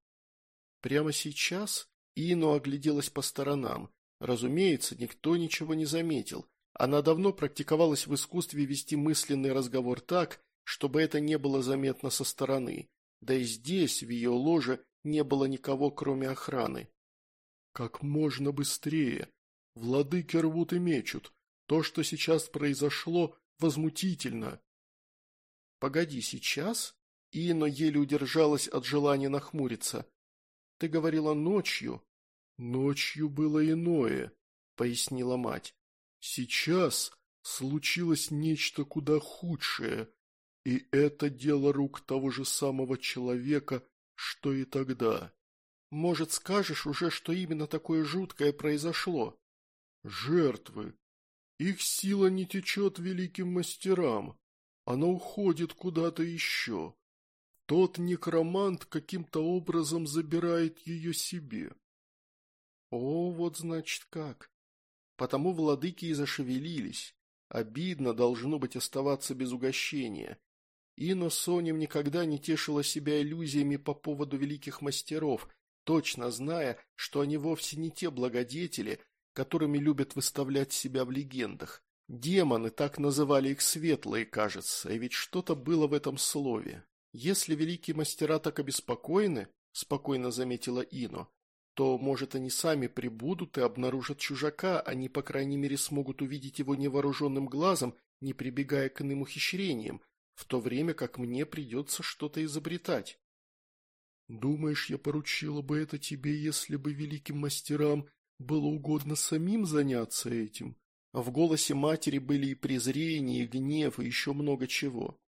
Speaker 1: Прямо сейчас Ино огляделась по сторонам. Разумеется, никто ничего не заметил. Она давно практиковалась в искусстве вести мысленный разговор так, чтобы это не было заметно со стороны. Да и здесь, в ее ложе, не было никого, кроме охраны. «Как можно быстрее! Владыки рвут и мечут. То, что сейчас произошло, возмутительно!» «Погоди, сейчас?» Ино еле удержалась от желания нахмуриться. «Ты говорила ночью». «Ночью было иное», — пояснила мать. Сейчас случилось нечто куда худшее, и это дело рук того же самого человека, что и тогда. Может, скажешь уже, что именно такое жуткое произошло? Жертвы. Их сила не течет великим мастерам. Она уходит куда-то еще. Тот некромант каким-то образом забирает ее себе. О, вот значит как. Потому владыки и зашевелились. Обидно должно быть оставаться без угощения. Ино Сонем никогда не тешила себя иллюзиями по поводу великих мастеров, точно зная, что они вовсе не те благодетели, которыми любят выставлять себя в легендах. Демоны так называли их светлые, кажется, и ведь что-то было в этом слове. Если великие мастера так обеспокоены, спокойно заметила Ино, то, может, они сами прибудут и обнаружат чужака, они, по крайней мере, смогут увидеть его невооруженным глазом, не прибегая к иным ухищрениям, в то время как мне придется что-то изобретать. Думаешь, я поручила бы это тебе, если бы великим мастерам было угодно самим заняться этим? В голосе матери были и презрение, и гнев, и еще много чего.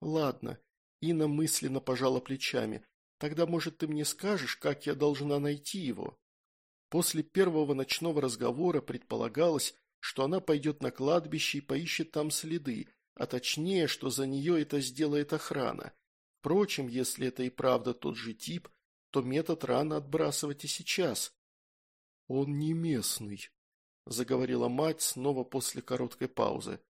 Speaker 1: Ладно, Инна мысленно пожала плечами. Тогда, может, ты мне скажешь, как я должна найти его?» После первого ночного разговора предполагалось, что она пойдет на кладбище и поищет там следы, а точнее, что за нее это сделает охрана. Впрочем, если это и правда тот же тип, то метод рано отбрасывать и сейчас. «Он не местный», — заговорила мать снова после короткой паузы.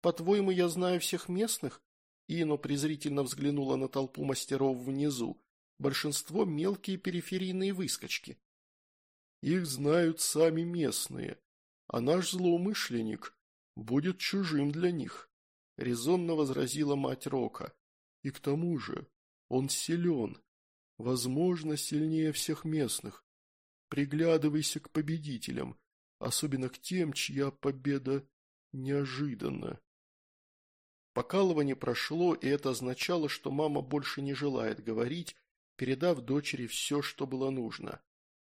Speaker 1: «По-твоему, я знаю всех местных?» Ино презрительно взглянула на толпу мастеров внизу большинство мелкие периферийные выскочки. Их знают сами местные, а наш злоумышленник будет чужим для них, резонно возразила мать Рока. И к тому же он силен, возможно, сильнее всех местных. Приглядывайся к победителям, особенно к тем, чья победа неожиданна. Покалывание прошло, и это означало, что мама больше не желает говорить, передав дочери все, что было нужно.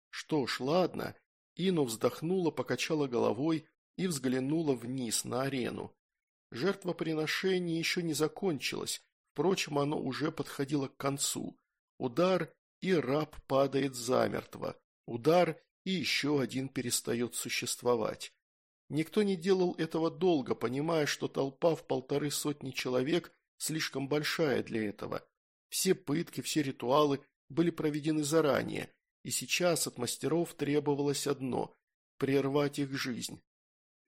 Speaker 1: Что ж, ладно. Ино вздохнула, покачала головой и взглянула вниз на арену. Жертвоприношение еще не закончилось, впрочем, оно уже подходило к концу. Удар, и раб падает замертво. Удар, и еще один перестает существовать. Никто не делал этого долго, понимая, что толпа в полторы сотни человек слишком большая для этого. Все пытки, все ритуалы были проведены заранее, и сейчас от мастеров требовалось одно – прервать их жизнь.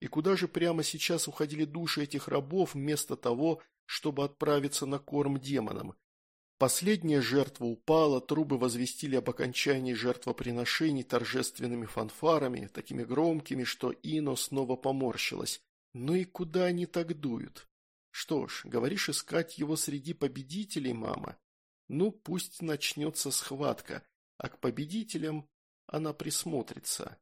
Speaker 1: И куда же прямо сейчас уходили души этих рабов вместо того, чтобы отправиться на корм демонам? Последняя жертва упала, трубы возвестили об окончании жертвоприношений торжественными фанфарами, такими громкими, что Ино снова поморщилась. Ну и куда они так дуют? Что ж, говоришь искать его среди победителей, мама? Ну, пусть начнется схватка, а к победителям она присмотрится.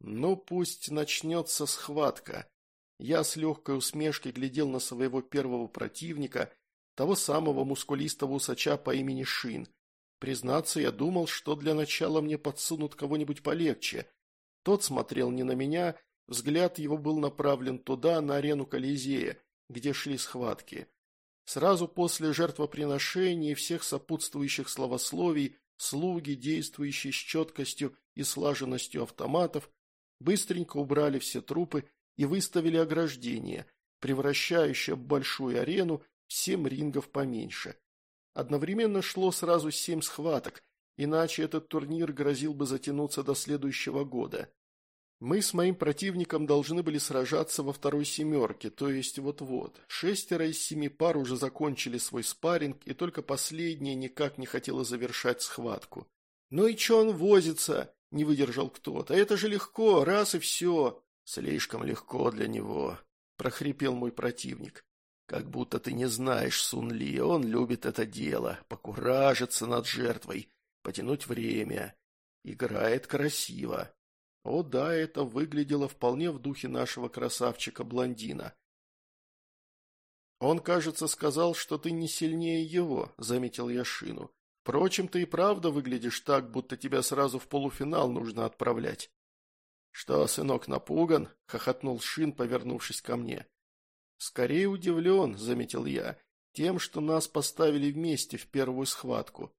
Speaker 1: Ну, пусть начнется схватка. Я с легкой усмешкой глядел на своего первого противника, того самого мускулистого усача по имени Шин. Признаться, я думал, что для начала мне подсунут кого-нибудь полегче. Тот смотрел не на меня, взгляд его был направлен туда, на арену Колизея, где шли схватки. Сразу после жертвоприношения и всех сопутствующих словословий слуги, действующие с четкостью и слаженностью автоматов, быстренько убрали все трупы и выставили ограждение, превращающее большую арену в семь рингов поменьше. Одновременно шло сразу семь схваток, иначе этот турнир грозил бы затянуться до следующего года. Мы с моим противником должны были сражаться во второй семерке, то есть вот-вот. Шестеро из семи пар уже закончили свой спарринг, и только последняя никак не хотела завершать схватку. «Ну и че он возится?» – не выдержал кто-то. «Это же легко, раз и все!» «Слишком легко для него», – прохрипел мой противник. «Как будто ты не знаешь Сунли, он любит это дело, покуражится над жертвой, потянуть время. Играет красиво». О да, это выглядело вполне в духе нашего красавчика-блондина. «Он, кажется, сказал, что ты не сильнее его», – заметил я Шину. «Впрочем, ты и правда выглядишь так, будто тебя сразу в полуфинал нужно отправлять». «Что, сынок, напуган?» – хохотнул Шин, повернувшись ко мне. «Скорее удивлен», – заметил я, – «тем, что нас поставили вместе в первую схватку».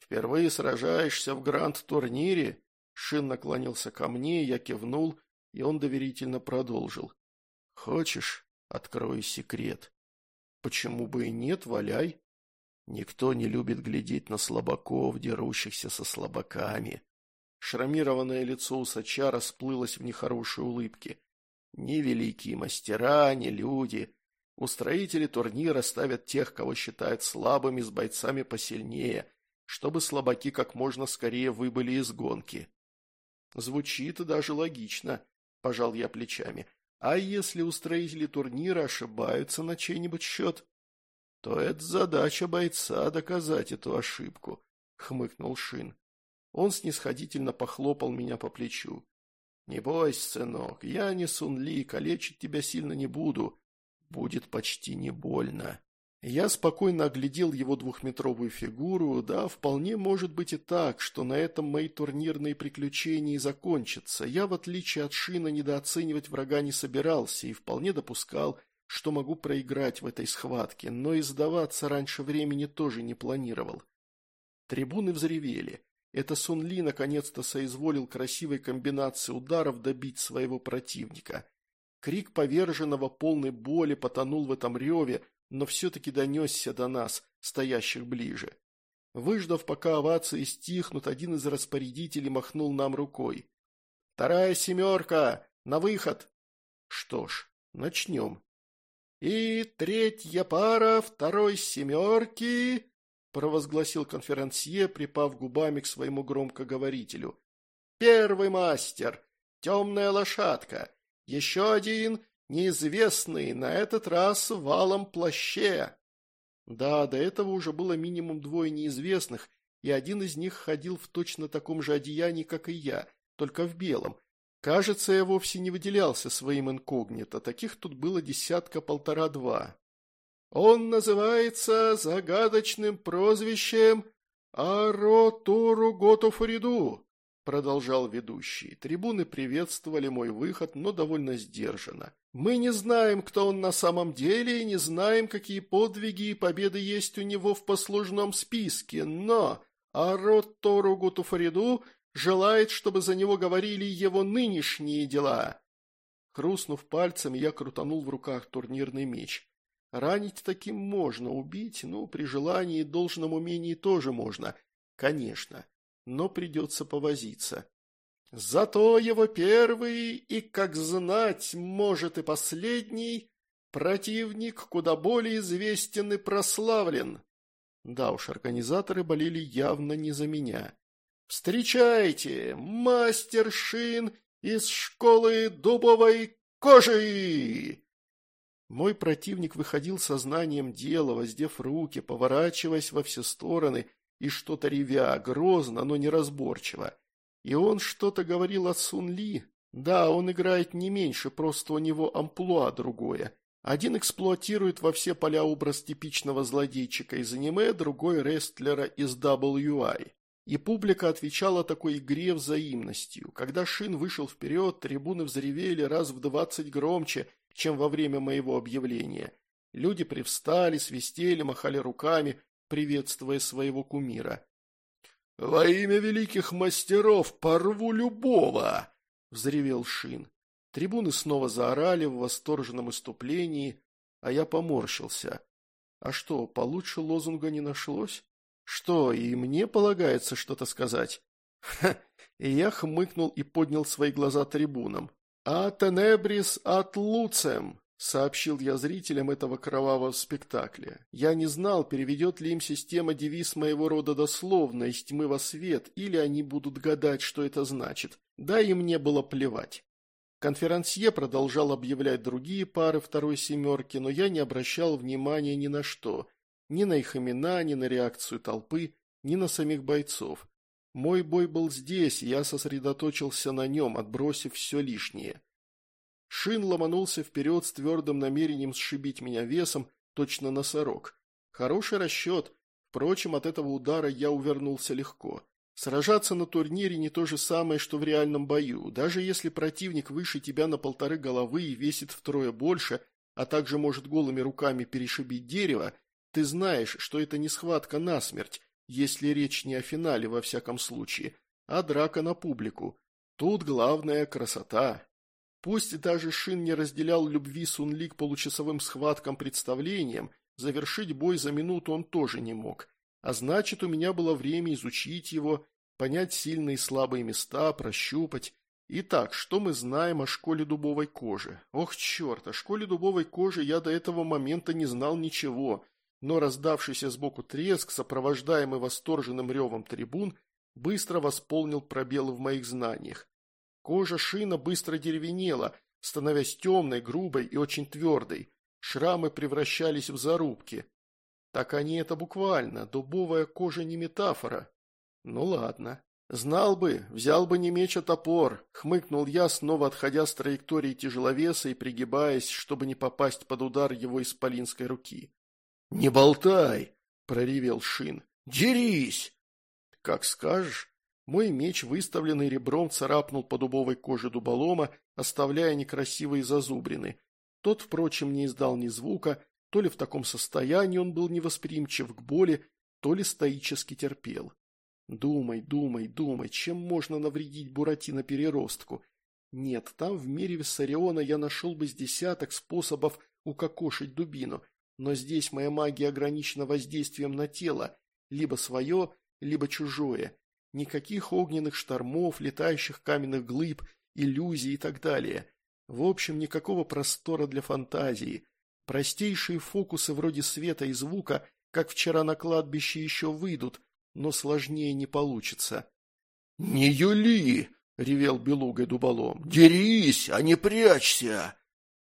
Speaker 1: «Впервые сражаешься в гранд-турнире?» Шин наклонился ко мне, я кивнул, и он доверительно продолжил. «Хочешь, открою секрет?» «Почему бы и нет, валяй!» «Никто не любит глядеть на слабаков, дерущихся со слабаками». Шрамированное лицо усача расплылось в нехорошей улыбке. «Ни великие мастера, ни люди. Устроители турнира ставят тех, кого считают слабыми, с бойцами посильнее, чтобы слабаки как можно скорее выбыли из гонки». Звучит даже логично, пожал я плечами. А если устроители турнира ошибаются на чей-нибудь счет? То это задача бойца доказать эту ошибку, хмыкнул Шин. Он снисходительно похлопал меня по плечу. «Не бойся, сынок, я не Сунли, калечить тебя сильно не буду. Будет почти не больно». Я спокойно оглядел его двухметровую фигуру, да, вполне может быть и так, что на этом мои турнирные приключения и закончатся. Я, в отличие от Шина, недооценивать врага не собирался и вполне допускал, что могу проиграть в этой схватке, но и сдаваться раньше времени тоже не планировал. Трибуны взревели. Это Сун Ли наконец-то соизволил красивой комбинации ударов добить своего противника. Крик поверженного полной боли потонул в этом реве, но все-таки донесся до нас, стоящих ближе. Выждав, пока овации стихнут, один из распорядителей махнул нам рукой. «Вторая семерка! На выход!» «Что ж, начнем!» «И третья пара второй семерки!» – провозгласил конферансье, припав губами к своему громкоговорителю. «Первый мастер! Темная лошадка! Еще один Неизвестный, на этот раз в валом плаще. Да, до этого уже было минимум двое неизвестных, и один из них ходил в точно таком же одеянии, как и я, только в белом. Кажется, я вовсе не выделялся своим инкогнито, таких тут было десятка-полтора-два. Он называется загадочным прозвищем Аротору Готофуриду, продолжал ведущий. Трибуны приветствовали мой выход, но довольно сдержанно. Мы не знаем, кто он на самом деле, и не знаем, какие подвиги и победы есть у него в послужном списке, но Арот Тору Гутуфариду желает, чтобы за него говорили его нынешние дела. Хрустнув пальцами, я крутанул в руках турнирный меч. Ранить таким можно, убить, ну, при желании и должном умении тоже можно, конечно, но придется повозиться. Зато его первый и, как знать, может и последний, противник куда более известен и прославлен. Да уж, организаторы болели явно не за меня. Встречайте, мастер Шин из школы дубовой кожи! Мой противник выходил сознанием дела, воздев руки, поворачиваясь во все стороны и что-то ревя, грозно, но неразборчиво. И он что-то говорил о Сун Ли. Да, он играет не меньше, просто у него амплуа другое. Один эксплуатирует во все поля образ типичного злодейчика из аниме, другой – рестлера из WI. И публика отвечала такой игре взаимностью. Когда Шин вышел вперед, трибуны взревели раз в двадцать громче, чем во время моего объявления. Люди привстали, свистели, махали руками, приветствуя своего кумира. «Во имя великих мастеров порву любого!» – взревел Шин. Трибуны снова заорали в восторженном иступлении, а я поморщился. А что, получше лозунга не нашлось? Что, и мне полагается что-то сказать? Ха! И я хмыкнул и поднял свои глаза трибунам. «А тенебрис от луцем!» Сообщил я зрителям этого кровавого спектакля. Я не знал, переведет ли им система девиз моего рода дословно «из тьмы во свет», или они будут гадать, что это значит. Да и мне было плевать. Конферансье продолжал объявлять другие пары второй семерки, но я не обращал внимания ни на что. Ни на их имена, ни на реакцию толпы, ни на самих бойцов. Мой бой был здесь, я сосредоточился на нем, отбросив все лишнее. Шин ломанулся вперед с твердым намерением сшибить меня весом, точно носорог. Хороший расчет. Впрочем, от этого удара я увернулся легко. Сражаться на турнире не то же самое, что в реальном бою. Даже если противник выше тебя на полторы головы и весит втрое больше, а также может голыми руками перешибить дерево, ты знаешь, что это не схватка насмерть, если речь не о финале во всяком случае, а драка на публику. Тут главная красота. Пусть даже Шин не разделял любви Сунли к получасовым схваткам представлениям, завершить бой за минуту он тоже не мог. А значит, у меня было время изучить его, понять сильные и слабые места, прощупать. Итак, что мы знаем о школе дубовой кожи? Ох, черт, о школе дубовой кожи я до этого момента не знал ничего, но раздавшийся сбоку треск, сопровождаемый восторженным ревом трибун, быстро восполнил пробелы в моих знаниях. Кожа шина быстро деревенела, становясь темной, грубой и очень твердой. Шрамы превращались в зарубки. Так они это буквально, дубовая кожа не метафора. Ну ладно. Знал бы, взял бы не меч, а топор, хмыкнул я, снова отходя с траектории тяжеловеса и пригибаясь, чтобы не попасть под удар его исполинской руки. «Не болтай!» – проревел Шин. «Дерись!» «Как скажешь!» Мой меч, выставленный ребром, царапнул по дубовой коже дуболома, оставляя некрасивые зазубрины. Тот, впрочем, не издал ни звука, то ли в таком состоянии он был невосприимчив к боли, то ли стоически терпел. Думай, думай, думай, чем можно навредить Буратино переростку? Нет, там в мире Виссариона я нашел бы с десяток способов укокошить дубину, но здесь моя магия ограничена воздействием на тело, либо свое, либо чужое, Никаких огненных штормов, летающих каменных глыб, иллюзий и так далее. В общем, никакого простора для фантазии. Простейшие фокусы вроде света и звука, как вчера на кладбище, еще выйдут, но сложнее не получится. «Не юли!» — ревел белугой дуболом. «Дерись, а не прячься!»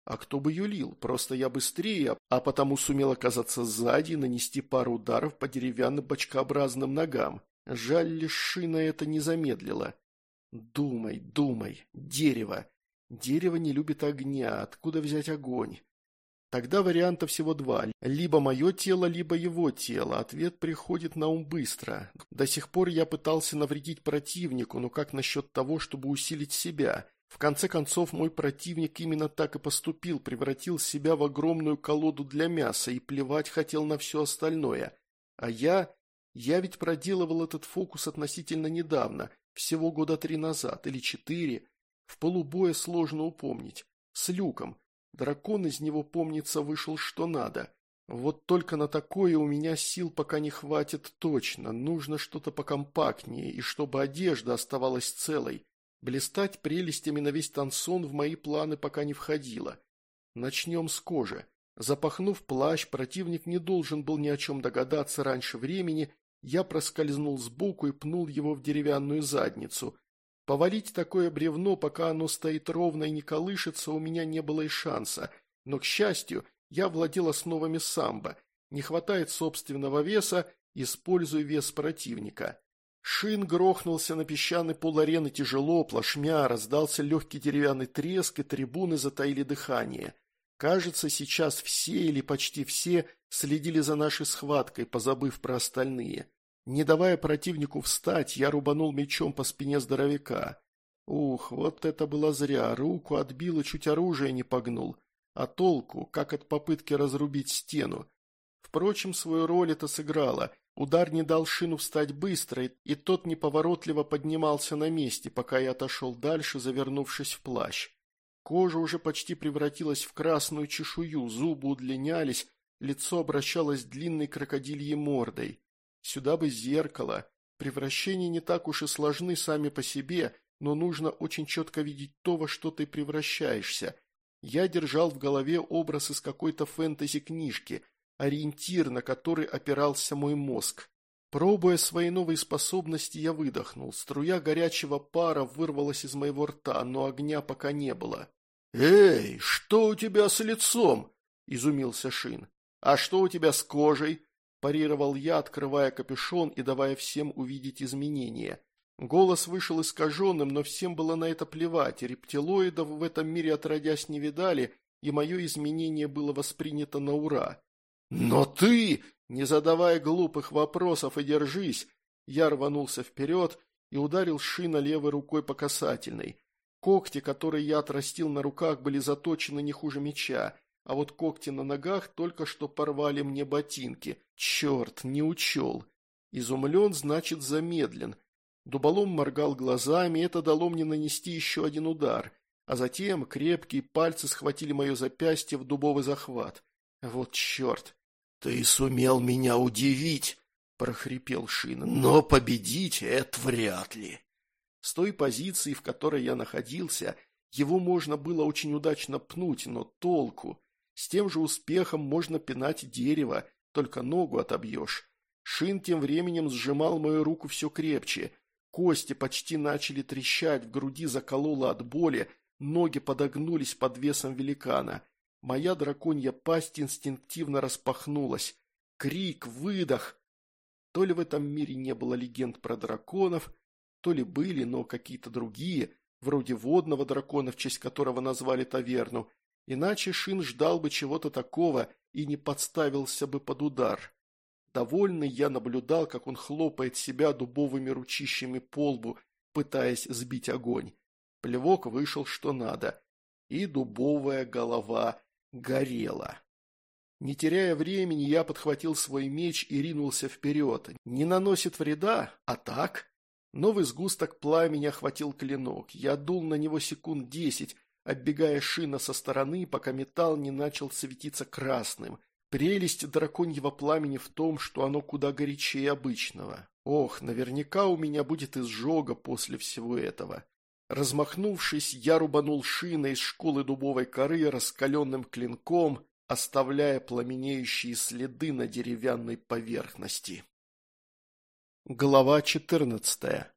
Speaker 1: А кто бы юлил, просто я быстрее, а потому сумел оказаться сзади и нанести пару ударов по деревянным бочкообразным ногам. Жаль, лишь шина это не замедлила. Думай, думай, дерево. Дерево не любит огня, откуда взять огонь? Тогда варианта всего два. Либо мое тело, либо его тело. Ответ приходит на ум быстро. До сих пор я пытался навредить противнику, но как насчет того, чтобы усилить себя? В конце концов, мой противник именно так и поступил, превратил себя в огромную колоду для мяса и плевать хотел на все остальное. А я... Я ведь проделывал этот фокус относительно недавно, всего года три назад или четыре. В полубое сложно упомнить. С люком. Дракон из него, помнится, вышел что надо. Вот только на такое у меня сил пока не хватит точно. Нужно что-то покомпактнее, и чтобы одежда оставалась целой. Блистать прелестями на весь тансон в мои планы пока не входило. Начнем с кожи. Запахнув плащ, противник не должен был ни о чем догадаться раньше времени я проскользнул сбоку и пнул его в деревянную задницу. Повалить такое бревно, пока оно стоит ровно и не колышется, у меня не было и шанса. Но, к счастью, я владел основами самбо. Не хватает собственного веса, используя вес противника. Шин грохнулся на песчаный пол арены тяжело, плашмя, раздался легкий деревянный треск, и трибуны затаили дыхание. Кажется, сейчас все или почти все следили за нашей схваткой, позабыв про остальные. Не давая противнику встать, я рубанул мечом по спине здоровяка. Ух, вот это было зря, руку отбил и чуть оружие не погнул. А толку, как от попытки разрубить стену. Впрочем, свою роль это сыграло. Удар не дал шину встать быстро, и тот неповоротливо поднимался на месте, пока я отошел дальше, завернувшись в плащ. Кожа уже почти превратилась в красную чешую, зубы удлинялись, лицо обращалось длинной крокодильей мордой. Сюда бы зеркало. Превращения не так уж и сложны сами по себе, но нужно очень четко видеть то, во что ты превращаешься. Я держал в голове образ из какой-то фэнтези-книжки, ориентир, на который опирался мой мозг. Пробуя свои новые способности, я выдохнул. Струя горячего пара вырвалась из моего рта, но огня пока не было. «Эй, что у тебя с лицом?» – изумился Шин. «А что у тебя с кожей?» – парировал я, открывая капюшон и давая всем увидеть изменения. Голос вышел искаженным, но всем было на это плевать, рептилоидов в этом мире отродясь не видали, и мое изменение было воспринято на ура. «Но ты!» – не задавая глупых вопросов и держись! Я рванулся вперед и ударил шина левой рукой по касательной. Когти, которые я отрастил на руках, были заточены не хуже меча. А вот когти на ногах только что порвали мне ботинки. Черт, не учел. Изумлен, значит, замедлен. Дуболом моргал глазами, это дало мне нанести еще один удар. А затем крепкие пальцы схватили мое запястье в дубовый захват. Вот черт. «Ты сумел меня удивить!» – прохрипел Шин. «Но победить это вряд ли!» С той позиции, в которой я находился, его можно было очень удачно пнуть, но толку. С тем же успехом можно пинать дерево, только ногу отобьешь. Шин тем временем сжимал мою руку все крепче. Кости почти начали трещать, в груди закололо от боли, ноги подогнулись под весом великана. Моя драконья пасть инстинктивно распахнулась. Крик, выдох. То ли в этом мире не было легенд про драконов, то ли были, но какие-то другие, вроде водного дракона, в честь которого назвали таверну, Иначе Шин ждал бы чего-то такого и не подставился бы под удар. Довольный я наблюдал, как он хлопает себя дубовыми ручищами по лбу, пытаясь сбить огонь. Плевок вышел что надо. И дубовая голова горела. Не теряя времени, я подхватил свой меч и ринулся вперед. Не наносит вреда, а так? Новый сгусток пламени охватил клинок. Я дул на него секунд десять, оббегая шина со стороны, пока металл не начал светиться красным. Прелесть драконьего пламени в том, что оно куда горячее обычного. Ох, наверняка у меня будет изжога после всего этого. Размахнувшись, я рубанул шиной из школы дубовой коры раскаленным клинком, оставляя пламенеющие следы на деревянной поверхности. Глава четырнадцатая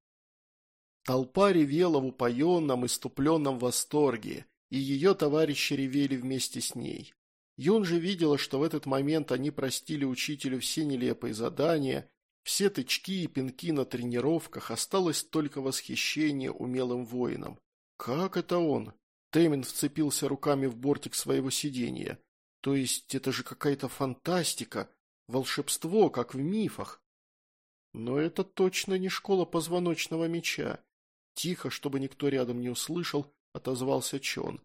Speaker 1: Толпа ревела в упоенном, и ступленном восторге, и ее товарищи ревели вместе с ней. Юн же видела, что в этот момент они простили учителю все нелепые задания, все тычки и пинки на тренировках, осталось только восхищение умелым воином. «Как это он?» Тэмин вцепился руками в бортик своего сиденья. «То есть это же какая-то фантастика, волшебство, как в мифах». Но это точно не школа позвоночного меча. Тихо, чтобы никто рядом не услышал, отозвался Чон.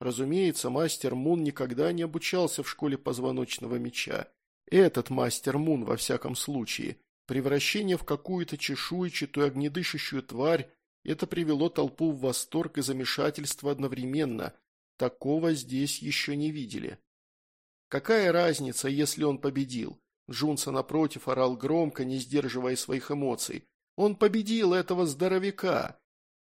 Speaker 1: Разумеется, мастер Мун никогда не обучался в школе позвоночного меча. Этот мастер Мун, во всяком случае, превращение в какую-то чешуйчатую огнедышащую тварь, это привело толпу в восторг и замешательство одновременно. Такого здесь еще не видели. Какая разница, если он победил? Джунса напротив орал громко, не сдерживая своих эмоций. Он победил этого здоровяка.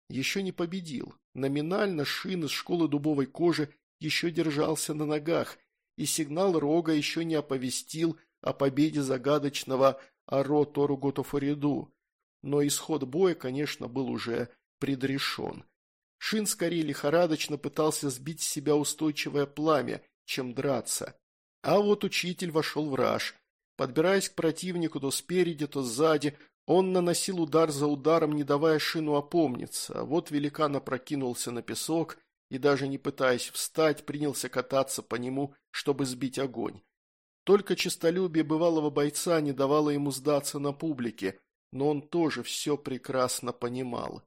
Speaker 1: Еще не победил. Номинально Шин из школы дубовой кожи еще держался на ногах, и сигнал Рога еще не оповестил о победе загадочного Аро Тору Готофориду. Но исход боя, конечно, был уже предрешен. Шин скорее лихорадочно пытался сбить с себя устойчивое пламя, чем драться. А вот учитель вошел в раж. Подбираясь к противнику то спереди, то сзади, он наносил удар за ударом, не давая шину опомниться, вот великан опрокинулся на песок и, даже не пытаясь встать, принялся кататься по нему, чтобы сбить огонь. Только честолюбие бывалого бойца не давало ему сдаться на публике, но он тоже все прекрасно понимал.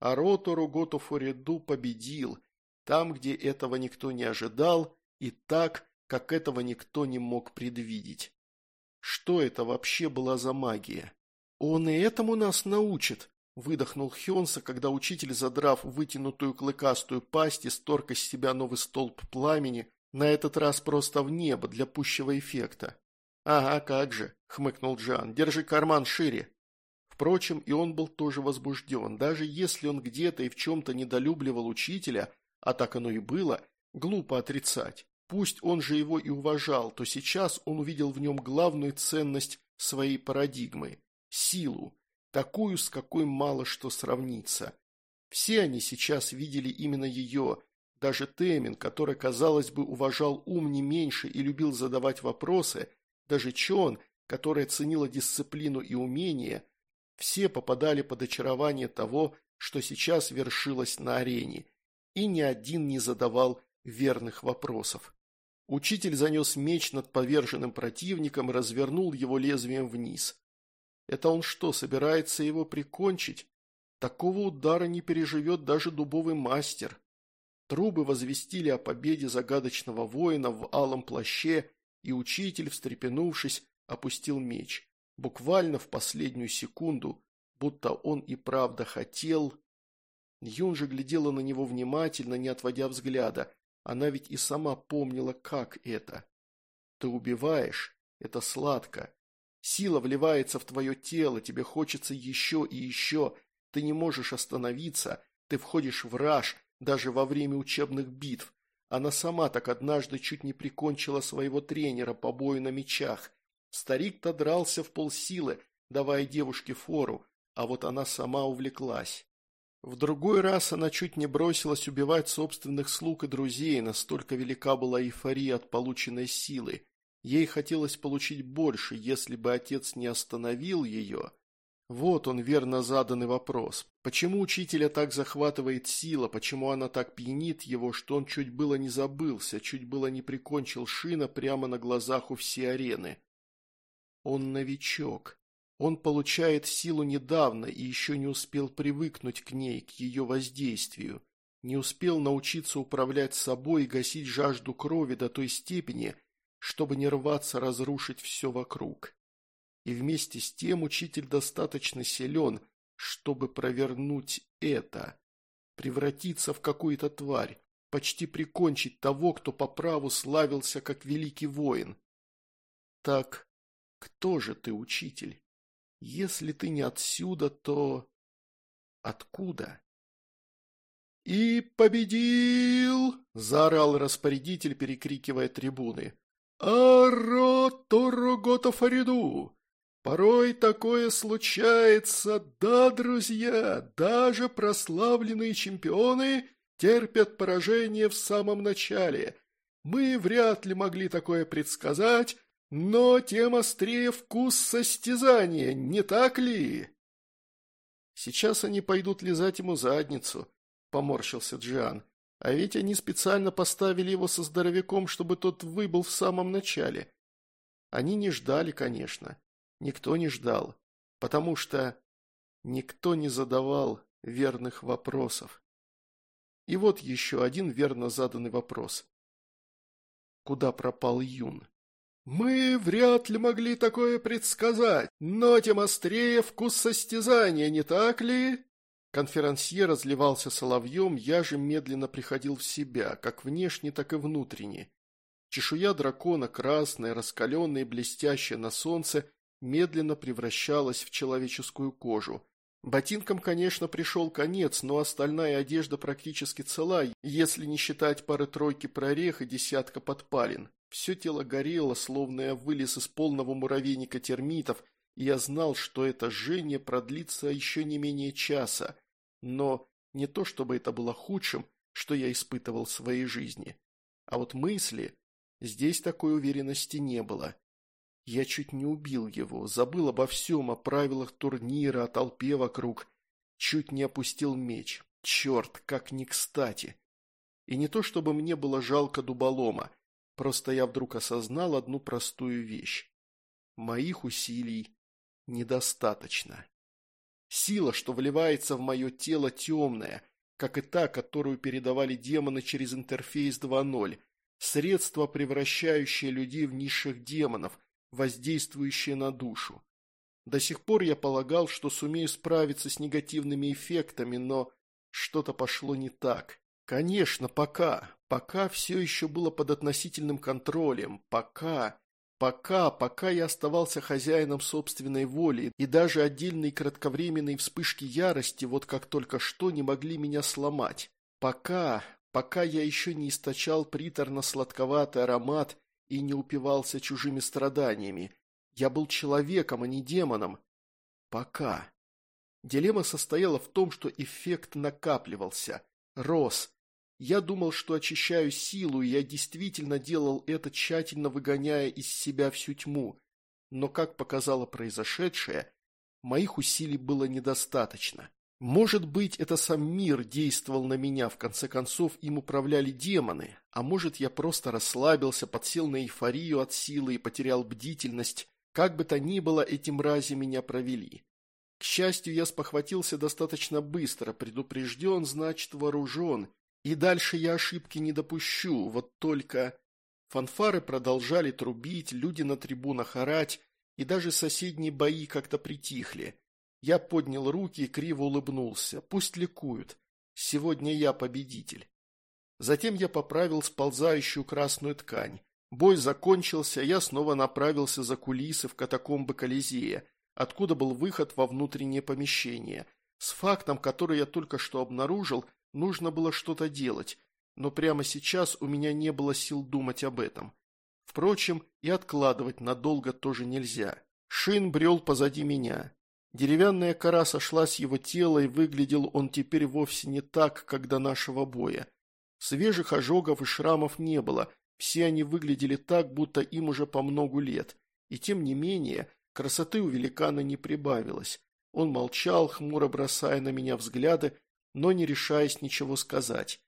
Speaker 1: А Ротору Готофориду победил, там, где этого никто не ожидал, и так, как этого никто не мог предвидеть. Что это вообще была за магия? «Он и этому нас научит!» – выдохнул Хёнса, когда учитель, задрав вытянутую клыкастую пасть, исторг из себя новый столб пламени, на этот раз просто в небо для пущего эффекта. «Ага, как же!» – хмыкнул Джан. «Держи карман шире!» Впрочем, и он был тоже возбужден. Даже если он где-то и в чем-то недолюбливал учителя, а так оно и было, глупо отрицать. Пусть он же его и уважал, то сейчас он увидел в нем главную ценность своей парадигмы силу, такую, с какой мало что сравнится. Все они сейчас видели именно ее, даже Темин, который, казалось бы, уважал ум не меньше и любил задавать вопросы, даже Чон, которая ценила дисциплину и умение, все попадали под очарование того, что сейчас вершилось на арене, и ни один не задавал верных вопросов. Учитель занес меч над поверженным противником и развернул его лезвием вниз. Это он что, собирается его прикончить? Такого удара не переживет даже дубовый мастер. Трубы возвестили о победе загадочного воина в алом плаще, и учитель, встрепенувшись, опустил меч. Буквально в последнюю секунду, будто он и правда хотел... Юн же глядела на него внимательно, не отводя взгляда. Она ведь и сама помнила, как это. «Ты убиваешь? Это сладко. Сила вливается в твое тело, тебе хочется еще и еще. Ты не можешь остановиться, ты входишь в раж даже во время учебных битв. Она сама так однажды чуть не прикончила своего тренера по бою на мечах. Старик-то дрался в полсилы, давая девушке фору, а вот она сама увлеклась. В другой раз она чуть не бросилась убивать собственных слуг и друзей, настолько велика была эйфория от полученной силы. Ей хотелось получить больше, если бы отец не остановил ее. Вот он верно заданный вопрос. Почему учителя так захватывает сила, почему она так пьянит его, что он чуть было не забылся, чуть было не прикончил Шина прямо на глазах у всей арены? Он новичок. Он получает силу недавно и еще не успел привыкнуть к ней, к ее воздействию. Не успел научиться управлять собой и гасить жажду крови до той степени, чтобы не рваться разрушить все вокруг. И вместе с тем учитель достаточно силен, чтобы провернуть это, превратиться в какую-то тварь, почти прикончить того, кто по праву славился как великий воин. Так кто же ты, учитель? Если ты не отсюда, то откуда? «И победил!» – заорал распорядитель, перекрикивая трибуны аро торогото фариду Порой такое случается, да, друзья, даже прославленные чемпионы терпят поражение в самом начале. Мы вряд ли могли такое предсказать, но тем острее вкус состязания, не так ли? Сейчас они пойдут лизать ему задницу, поморщился Джиан. А ведь они специально поставили его со здоровяком, чтобы тот выбыл в самом начале. Они не ждали, конечно. Никто не ждал. Потому что никто не задавал верных вопросов. И вот еще один верно заданный вопрос. Куда пропал Юн? «Мы вряд ли могли такое предсказать, но тем острее вкус состязания, не так ли?» Конферансье разливался соловьем, я же медленно приходил в себя, как внешне, так и внутренне. Чешуя дракона, красная, раскаленная и блестящая на солнце, медленно превращалась в человеческую кожу. Ботинкам, конечно, пришел конец, но остальная одежда практически цела, если не считать пары-тройки прорех и десятка подпалин. Все тело горело, словно я вылез из полного муравейника термитов, и я знал, что это жжение продлится еще не менее часа но не то чтобы это было худшим, что я испытывал в своей жизни. А вот мысли... Здесь такой уверенности не было. Я чуть не убил его, забыл обо всем, о правилах турнира, о толпе вокруг. Чуть не опустил меч. Черт, как не кстати. И не то, чтобы мне было жалко дуболома, просто я вдруг осознал одну простую вещь. Моих усилий недостаточно. Сила, что вливается в мое тело, темная, как и та, которую передавали демоны через интерфейс 2.0. Средство, превращающее людей в низших демонов, воздействующее на душу. До сих пор я полагал, что сумею справиться с негативными эффектами, но что-то пошло не так. Конечно, пока. Пока все еще было под относительным контролем. Пока. Пока, пока я оставался хозяином собственной воли, и даже отдельные кратковременные вспышки ярости, вот как только что, не могли меня сломать. Пока, пока я еще не источал приторно-сладковатый аромат и не упивался чужими страданиями. Я был человеком, а не демоном. Пока. Дилемма состояла в том, что эффект накапливался, рос, я думал, что очищаю силу, и я действительно делал это, тщательно выгоняя из себя всю тьму. Но, как показало произошедшее, моих усилий было недостаточно. Может быть, это сам мир действовал на меня, в конце концов им управляли демоны, а может, я просто расслабился, подсел на эйфорию от силы и потерял бдительность. Как бы то ни было, этим мрази меня провели. К счастью, я спохватился достаточно быстро, предупрежден, значит вооружен, и дальше я ошибки не допущу, вот только... Фанфары продолжали трубить, люди на трибунах орать, и даже соседние бои как-то притихли. Я поднял руки и криво улыбнулся. Пусть ликуют. Сегодня я победитель. Затем я поправил сползающую красную ткань. Бой закончился, я снова направился за кулисы в катакомбы Колизея, откуда был выход во внутреннее помещение. С фактом, который я только что обнаружил, Нужно было что-то делать, но прямо сейчас у меня не было сил думать об этом. Впрочем, и откладывать надолго тоже нельзя. Шин брел позади меня. Деревянная кора сошла с его тела, и выглядел он теперь вовсе не так, как до нашего боя. Свежих ожогов и шрамов не было, все они выглядели так, будто им уже по многу лет. И тем не менее, красоты у великана не прибавилось. Он молчал, хмуро бросая на меня взгляды, но не решаясь ничего сказать.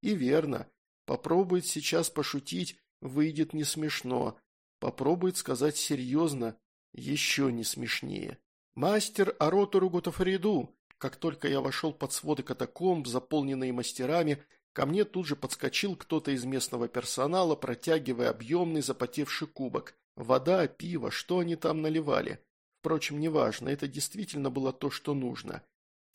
Speaker 1: И верно. Попробует сейчас пошутить, выйдет не смешно. Попробует сказать серьезно, еще не смешнее. «Мастер Аротору Готофриду!» Как только я вошел под своды катакомб, заполненные мастерами, ко мне тут же подскочил кто-то из местного персонала, протягивая объемный запотевший кубок. Вода, пиво, что они там наливали? Впрочем, неважно, это действительно было то, что нужно.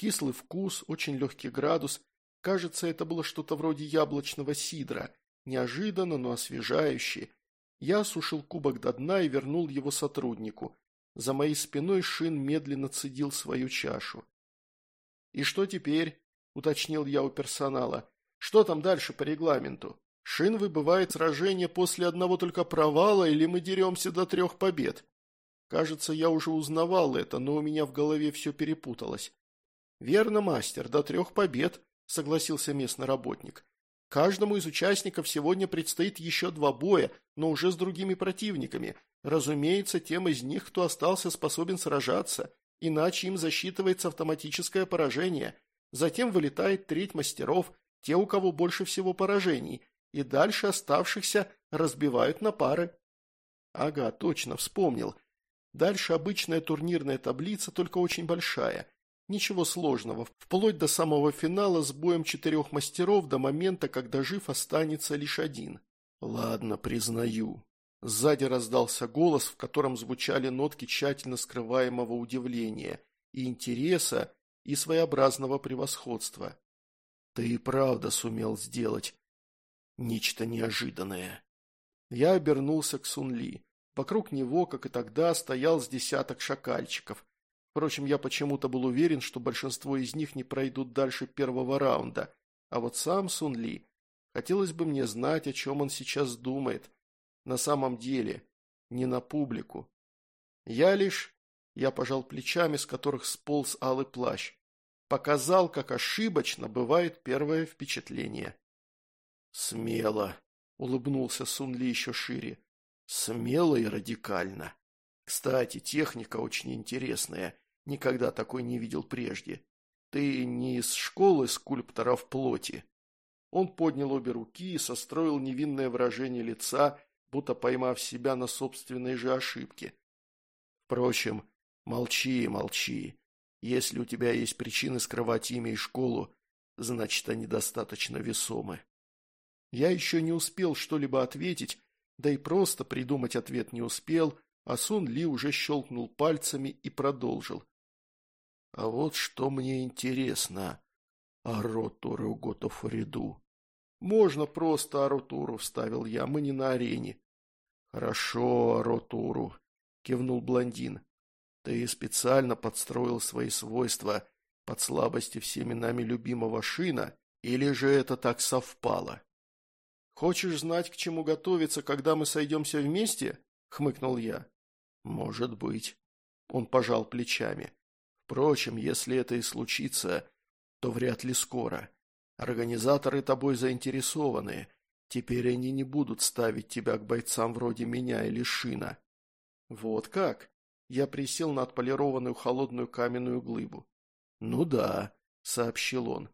Speaker 1: Кислый вкус, очень легкий градус. Кажется, это было что-то вроде яблочного сидра. Неожиданно, но освежающе. Я осушил кубок до дна и вернул его сотруднику. За моей спиной Шин медленно цедил свою чашу. «И что теперь?» – уточнил я у персонала. «Что там дальше по регламенту? Шин выбывает сражение после одного только провала или мы деремся до трех побед?» Кажется, я уже узнавал это, но у меня в голове все перепуталось. «Верно, мастер, до трех побед», – согласился местный работник. «Каждому из участников сегодня предстоит еще два боя, но уже с другими противниками. Разумеется, тем из них, кто остался способен сражаться, иначе им засчитывается автоматическое поражение. Затем вылетает треть мастеров, те, у кого больше всего поражений, и дальше оставшихся разбивают на пары». «Ага, точно, вспомнил. Дальше обычная турнирная таблица, только очень большая». Ничего сложного, вплоть до самого финала с боем четырех мастеров до момента, когда жив останется лишь один. «Ладно, признаю». Сзади раздался голос, в котором звучали нотки тщательно скрываемого удивления и интереса, и своеобразного превосходства. «Ты и правда сумел сделать нечто неожиданное». Я обернулся к Сунли. Вокруг него, как и тогда, стоял с десяток шакальчиков. Впрочем, я почему-то был уверен, что большинство из них не пройдут дальше первого раунда. А вот сам Сун Ли... Хотелось бы мне знать, о чем он сейчас думает. На самом деле, не на публику. Я лишь... Я пожал плечами, с которых сполз алый плащ. Показал, как ошибочно бывает первое впечатление. «Смело», — улыбнулся Сун Ли еще шире. «Смело и радикально. Кстати, техника очень интересная. Никогда такой не видел прежде. Ты не из школы скульптора в плоти. Он поднял обе руки и состроил невинное выражение лица, будто поймав себя на собственной же ошибке. Впрочем, молчи, молчи. Если у тебя есть причины скрывать имя и школу, значит, они достаточно весомы. Я еще не успел что-либо ответить, да и просто придумать ответ не успел, а Сун Ли уже щелкнул пальцами и продолжил. А вот что мне интересно. готов ряду. Можно просто Аротуру, вставил я, мы не на арене. Хорошо, Аротуру, кивнул блондин. Ты специально подстроил свои свойства под слабости всеми нами любимого Шина, или же это так совпало? Хочешь знать, к чему готовиться, когда мы сойдемся вместе? хмыкнул я. Может быть. Он пожал плечами. Впрочем, если это и случится, то вряд ли скоро. Организаторы тобой заинтересованы. Теперь они не будут ставить тебя к бойцам вроде меня или Шина. Вот как? Я присел на отполированную холодную каменную глыбу. Ну да, сообщил он.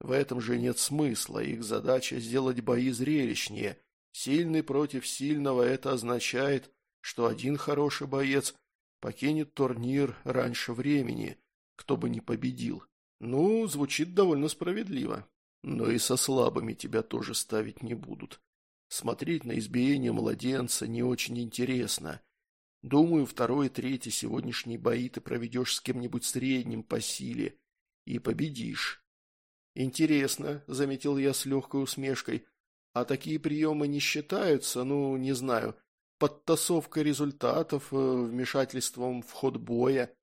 Speaker 1: В этом же нет смысла. Их задача сделать бои зрелищнее. Сильный против сильного – это означает, что один хороший боец – покинет турнир раньше времени, кто бы ни победил. Ну, звучит довольно справедливо. Но и со слабыми тебя тоже ставить не будут. Смотреть на избиение младенца не очень интересно. Думаю, второй и третий сегодняшние бои ты проведешь с кем-нибудь средним по силе и победишь. Интересно, заметил я с легкой усмешкой, а такие приемы не считаются, ну, не знаю, подтасовкой результатов, э, вмешательством в ход боя.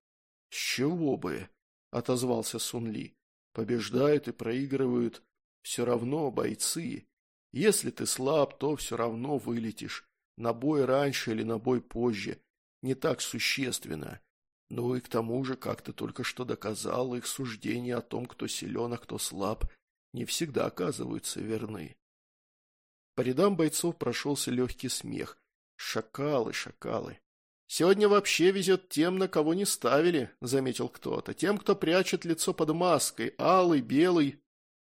Speaker 1: «С чего бы?» – отозвался Сун Ли. «Побеждают и проигрывают. Все равно бойцы. Если ты слаб, то все равно вылетишь. На бой раньше или на бой позже. Не так существенно. Ну и к тому же, как ты только что доказал, их суждения о том, кто силен, а кто слаб, не всегда оказываются верны». По рядам бойцов прошелся легкий смех, Шакалы, шакалы. Сегодня вообще везет тем, на кого не ставили, заметил кто-то. Тем, кто прячет лицо под маской, алый, белый.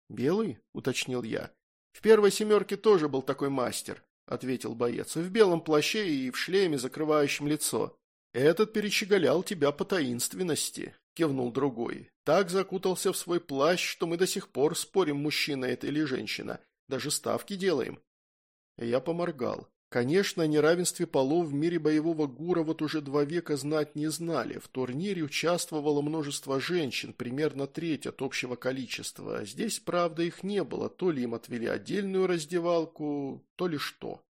Speaker 1: Белый? уточнил я. В первой семерке тоже был такой мастер, ответил боец, в белом плаще и в шлеме, закрывающем лицо. Этот перещеголял тебя по таинственности, кивнул другой. Так закутался в свой плащ, что мы до сих пор спорим, мужчина это или женщина. Даже ставки делаем. Я поморгал. Конечно, о неравенстве полов в мире боевого гура вот уже два века знать не знали. В турнире участвовало множество женщин, примерно треть от общего количества. Здесь, правда, их не было, то ли им отвели отдельную раздевалку, то ли что.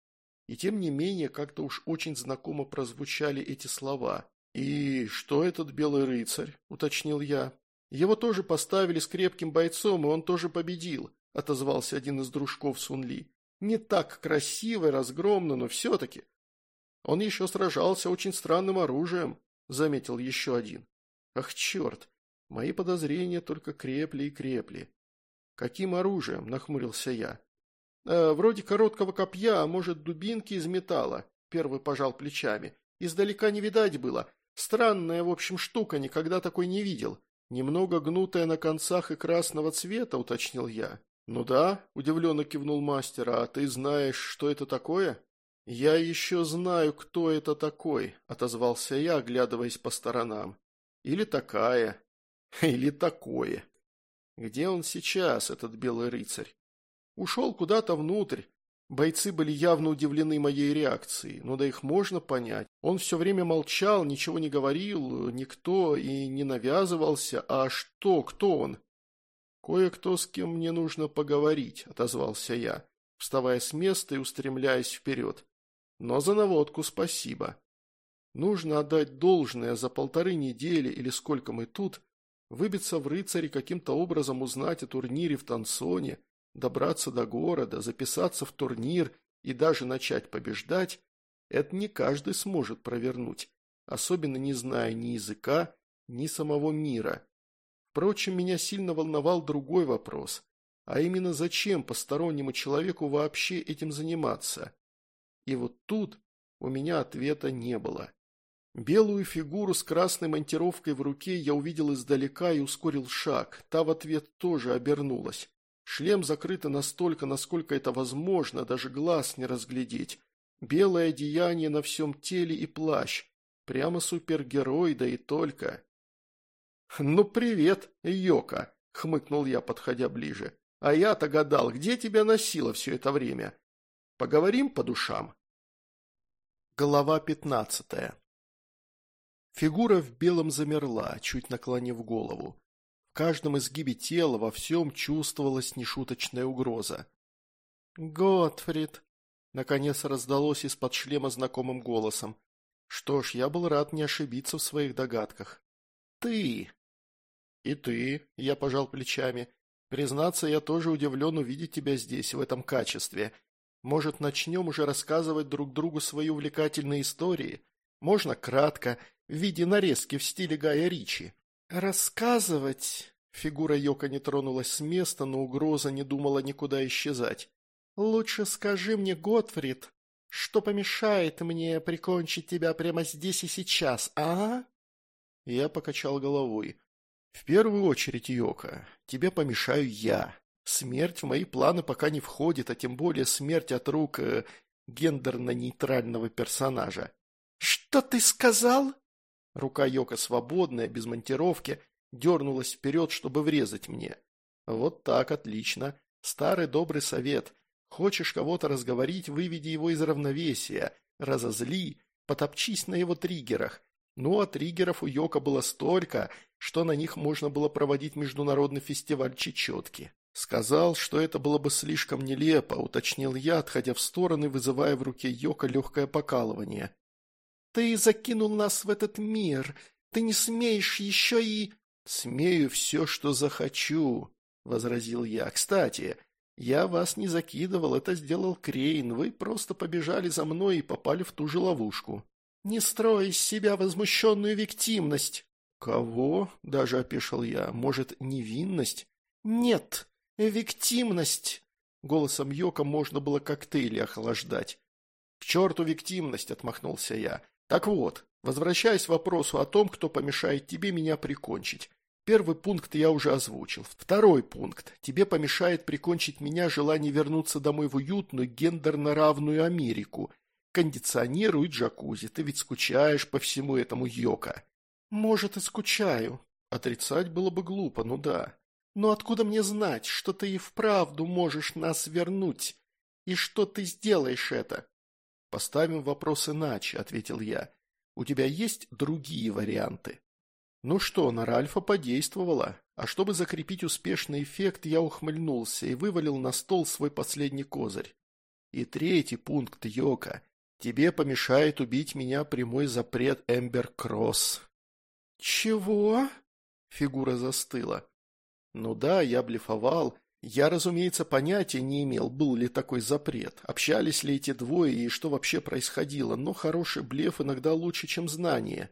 Speaker 1: И тем не менее, как-то уж очень знакомо прозвучали эти слова. «И что этот белый рыцарь?» – уточнил я. «Его тоже поставили с крепким бойцом, и он тоже победил», – отозвался один из дружков Сунли. Не так красиво и разгромно, но все-таки. Он еще сражался очень странным оружием, заметил еще один. Ах, черт, мои подозрения только крепли и крепли. Каким оружием? Нахмурился я. «Э, вроде короткого копья, а может дубинки из металла. Первый пожал плечами. Издалека не видать было. Странная, в общем, штука, никогда такой не видел. Немного гнутая на концах и красного цвета, уточнил я. «Ну да», – удивленно кивнул мастер, – «а ты знаешь, что это такое?» «Я еще знаю, кто это такой», – отозвался я, оглядываясь по сторонам. «Или такая, [LAUGHS] или такое». «Где он сейчас, этот белый рыцарь?» «Ушел куда-то внутрь. Бойцы были явно удивлены моей реакцией, но ну да их можно понять. Он все время молчал, ничего не говорил, никто и не навязывался. А что, кто он?» «Кое-кто, с кем мне нужно поговорить», – отозвался я, вставая с места и устремляясь вперед. «Но за наводку спасибо. Нужно отдать должное за полторы недели или сколько мы тут, выбиться в рыцаре каким-то образом узнать о турнире в Тансоне, добраться до города, записаться в турнир и даже начать побеждать. Это не каждый сможет провернуть, особенно не зная ни языка, ни самого мира». Впрочем, меня сильно волновал другой вопрос, а именно зачем постороннему человеку вообще этим заниматься? И вот тут у меня ответа не было. Белую фигуру с красной монтировкой в руке я увидел издалека и ускорил шаг. Та в ответ тоже обернулась. Шлем закрыт настолько, насколько это возможно, даже глаз не разглядеть. Белое одеяние на всем теле и плащ. Прямо супергерой, да и только. «Ну привет, Йока», — хмыкнул я, подходя ближе. «А я-то гадал, где тебя носило все это время? Поговорим по душам?» Глава пятнадцатая Фигура в белом замерла, чуть наклонив голову. В каждом изгибе тела во всем чувствовалась нешуточная угроза. «Готфрид!» — наконец раздалось из-под шлема знакомым голосом. Что ж, я был рад не ошибиться в своих догадках. «Ты!» «И ты?» – я пожал плечами. «Признаться, я тоже удивлен увидеть тебя здесь, в этом качестве. Может, начнем уже рассказывать друг другу свои увлекательные истории? Можно кратко, в виде нарезки в стиле Гая Ричи?» «Рассказывать?» Фигура Йока не тронулась с места, но угроза не думала никуда исчезать. «Лучше скажи мне, Готфрид, что помешает мне прикончить тебя прямо здесь и сейчас, а?» Я покачал головой. «В первую очередь, Йока, тебе помешаю я. Смерть в мои планы пока не входит, а тем более смерть от рук э, гендерно-нейтрального персонажа». «Что ты сказал?» Рука Йока свободная, без монтировки, дернулась вперед, чтобы врезать мне. «Вот так, отлично. Старый добрый совет. Хочешь кого-то разговорить, выведи его из равновесия, разозли, потопчись на его триггерах, ну а триггеров у Йока было столько, что на них можно было проводить международный фестиваль чечетки. Сказал, что это было бы слишком нелепо, уточнил я, отходя в стороны, вызывая в руке Йока легкое покалывание. «Ты закинул нас в этот мир. Ты не смеешь еще и...» «Смею все, что захочу», — возразил я. «Кстати, я вас не закидывал, это сделал Крейн. Вы просто побежали за мной и попали в ту же ловушку». Не строй из себя возмущенную виктимность. Кого? Даже опешил я. Может, невинность? Нет, виктимность. Голосом Йока можно было коктейли охлаждать. К черту виктимность, отмахнулся я. Так вот, возвращаясь к вопросу о том, кто помешает тебе меня прикончить. Первый пункт я уже озвучил. Второй пункт. Тебе помешает прикончить меня желание вернуться домой в уютную, гендерно равную Америку, кондиционеру и джакузи. Ты ведь скучаешь по всему этому йока. Может, и скучаю. Отрицать было бы глупо, ну да. Но откуда мне знать, что ты и вправду можешь нас вернуть? И что ты сделаешь это? Поставим вопрос иначе, ответил я. У тебя есть другие варианты? Ну что, на Ральфа подействовало. А чтобы закрепить успешный эффект, я ухмыльнулся и вывалил на стол свой последний козырь. И третий пункт Йока Тебе помешает убить меня прямой запрет Эмбер Кросс». «Чего?» Фигура застыла. «Ну да, я блефовал. Я, разумеется, понятия не имел, был ли такой запрет, общались ли эти двое и что вообще происходило, но хороший блеф иногда лучше, чем знание».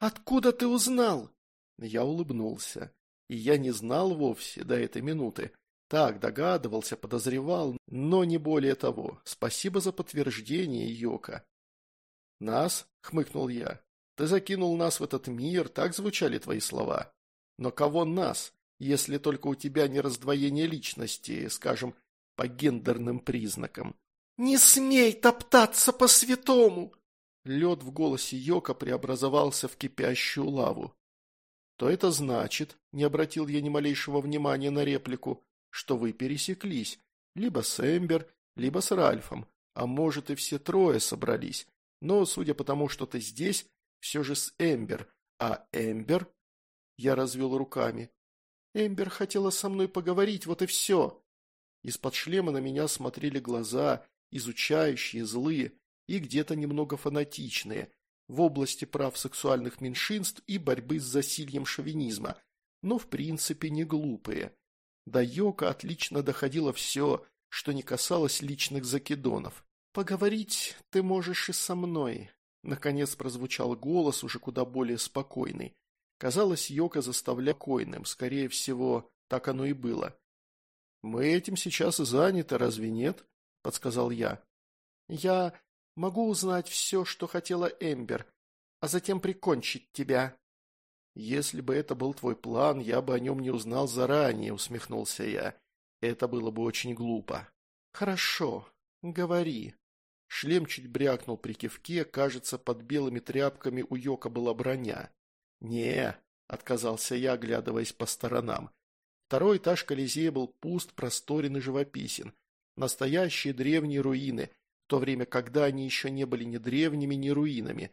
Speaker 1: «Откуда ты узнал?» Я улыбнулся. И я не знал вовсе до этой минуты, так, догадывался, подозревал, но не более того. Спасибо за подтверждение, Йока. «Нас?» – хмыкнул я. «Ты закинул нас в этот мир, так звучали твои слова. Но кого нас, если только у тебя не раздвоение личности, скажем, по гендерным признакам?» «Не смей топтаться по-святому!» Лед в голосе Йока преобразовался в кипящую лаву. «То это значит?» – не обратил я ни малейшего внимания на реплику что вы пересеклись, либо с Эмбер, либо с Ральфом, а может и все трое собрались. Но, судя по тому, что ты здесь, все же с Эмбер, а Эмбер...» Я развел руками. «Эмбер хотела со мной поговорить, вот и все!» Из-под шлема на меня смотрели глаза, изучающие, злые и где-то немного фанатичные, в области прав сексуальных меньшинств и борьбы с засильем шовинизма, но в принципе не глупые. До Йока отлично доходило все, что не касалось личных закидонов. «Поговорить ты можешь и со мной», — наконец прозвучал голос, уже куда более спокойный. Казалось, Йока заставлял койным, скорее всего, так оно и было. «Мы этим сейчас и заняты, разве нет?» — подсказал я. «Я могу узнать все, что хотела Эмбер, а затем прикончить тебя», «Если бы это был твой план, я бы о нем не узнал заранее», — усмехнулся я. «Это было бы очень глупо». «Хорошо. Говори». Шлем чуть брякнул при кивке, кажется, под белыми тряпками у Йока была броня. «Не», — отказался я, оглядываясь по сторонам. Второй этаж Колизея был пуст, просторен и живописен. Настоящие древние руины, в то время, когда они еще не были ни древними, ни руинами.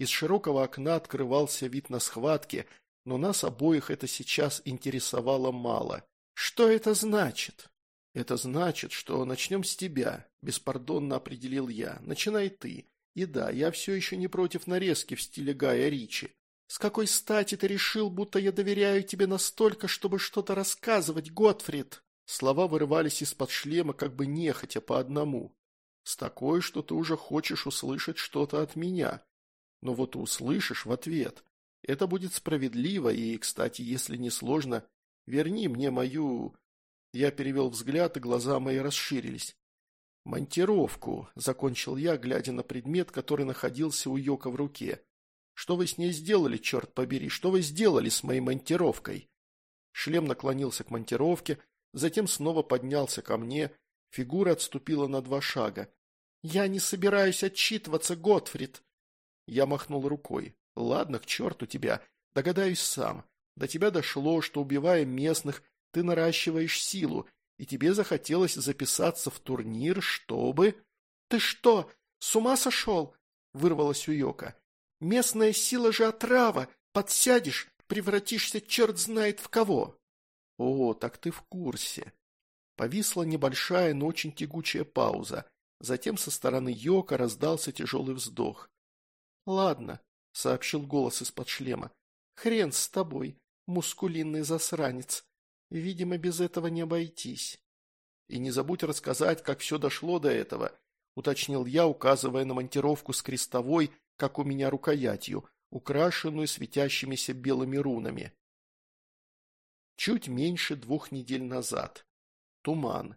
Speaker 1: Из широкого окна открывался вид на схватки, но нас обоих это сейчас интересовало мало. «Что это значит?» «Это значит, что начнем с тебя», – беспардонно определил я. «Начинай ты. И да, я все еще не против нарезки в стиле Гая Ричи. С какой стати ты решил, будто я доверяю тебе настолько, чтобы что-то рассказывать, Готфрид?» Слова вырывались из-под шлема, как бы нехотя по одному. «С такой, что ты уже хочешь услышать что-то от меня», но вот услышишь в ответ. Это будет справедливо и, кстати, если не сложно, верни мне мою...» Я перевел взгляд, и глаза мои расширились. «Монтировку», — закончил я, глядя на предмет, который находился у Йока в руке. «Что вы с ней сделали, черт побери? Что вы сделали с моей монтировкой?» Шлем наклонился к монтировке, затем снова поднялся ко мне. Фигура отступила на два шага. «Я не собираюсь отчитываться, Готфрид!» Я махнул рукой. «Ладно, к черту тебя. Догадаюсь сам. До тебя дошло, что, убивая местных, ты наращиваешь силу, и тебе захотелось записаться в турнир, чтобы...» «Ты что, с ума сошел?» — вырвалась у Йока. «Местная сила же отрава! Подсядешь, превратишься черт знает в кого!» «О, так ты в курсе!» Повисла небольшая, но очень тягучая пауза. Затем со стороны Йока раздался тяжелый вздох. «Ладно», — сообщил голос из-под шлема. «Хрен с тобой, мускулинный засранец. Видимо, без этого не обойтись». «И не забудь рассказать, как все дошло до этого», — уточнил я, указывая на монтировку с крестовой, как у меня рукоятью, украшенную светящимися белыми рунами. Чуть меньше двух недель назад. Туман.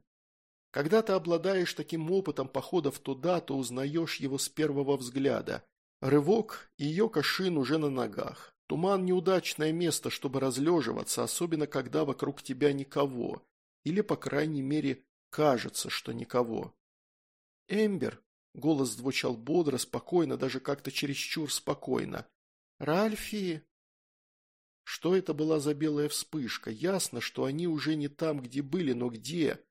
Speaker 1: Когда ты обладаешь таким опытом походов туда, то узнаешь его с первого взгляда. Рывок, и ее Шин уже на ногах. Туман – неудачное место, чтобы разлеживаться, особенно когда вокруг тебя никого. Или, по крайней мере, кажется, что никого. «Эмбер», – голос звучал бодро, спокойно, даже как-то чересчур спокойно. «Ральфи!» Что это была за белая вспышка? Ясно, что они уже не там, где были, но где?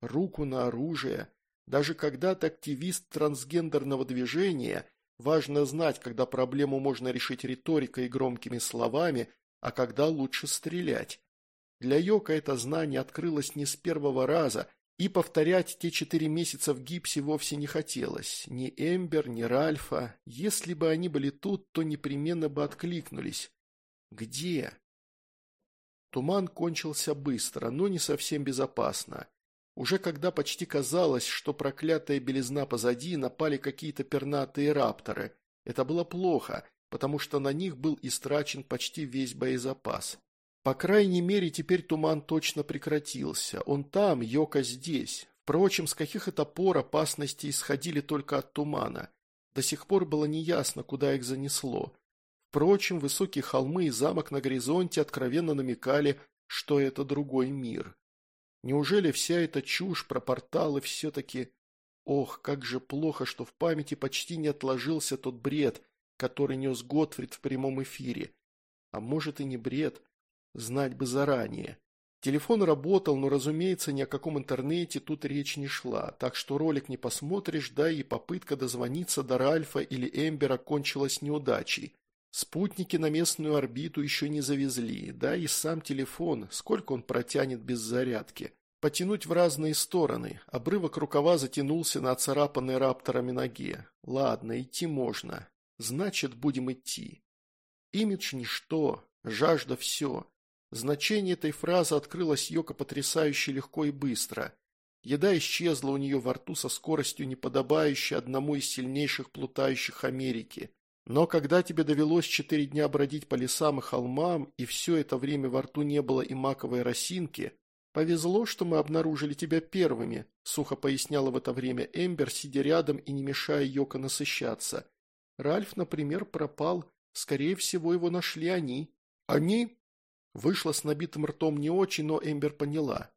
Speaker 1: Руку на оружие. Даже когда-то активист трансгендерного движения – Важно знать, когда проблему можно решить риторикой и громкими словами, а когда лучше стрелять. Для Йока это знание открылось не с первого раза, и повторять те четыре месяца в гипсе вовсе не хотелось. Ни Эмбер, ни Ральфа. Если бы они были тут, то непременно бы откликнулись. Где? Туман кончился быстро, но не совсем безопасно. Уже когда почти казалось, что проклятая белизна позади, напали какие-то пернатые рапторы. Это было плохо, потому что на них был истрачен почти весь боезапас. По крайней мере, теперь туман точно прекратился. Он там, Йока здесь. Впрочем, с каких это пор опасности исходили только от тумана. До сих пор было неясно, куда их занесло. Впрочем, высокие холмы и замок на горизонте откровенно намекали, что это другой мир. Неужели вся эта чушь про порталы все-таки... Ох, как же плохо, что в памяти почти не отложился тот бред, который нес Готфрид в прямом эфире. А может и не бред, знать бы заранее. Телефон работал, но, разумеется, ни о каком интернете тут речь не шла, так что ролик не посмотришь, да и попытка дозвониться до Ральфа или Эмбера кончилась неудачей. Спутники на местную орбиту еще не завезли, да и сам телефон, сколько он протянет без зарядки. Потянуть в разные стороны. Обрывок рукава затянулся на оцарапанной рапторами ноге. Ладно, идти можно. Значит, будем идти. Имидж – ничто, жажда – все. Значение этой фразы открылось Йока потрясающе легко и быстро. Еда исчезла у нее во рту со скоростью, неподобающей одному из сильнейших плутающих Америки. Но когда тебе довелось четыре дня бродить по лесам и холмам, и все это время во рту не было и маковой росинки, повезло, что мы обнаружили тебя первыми, сухо поясняла в это время Эмбер, сидя рядом и не мешая Йока насыщаться. Ральф, например, пропал, скорее всего, его нашли они. Они? Вышла с набитым ртом не очень, но Эмбер поняла.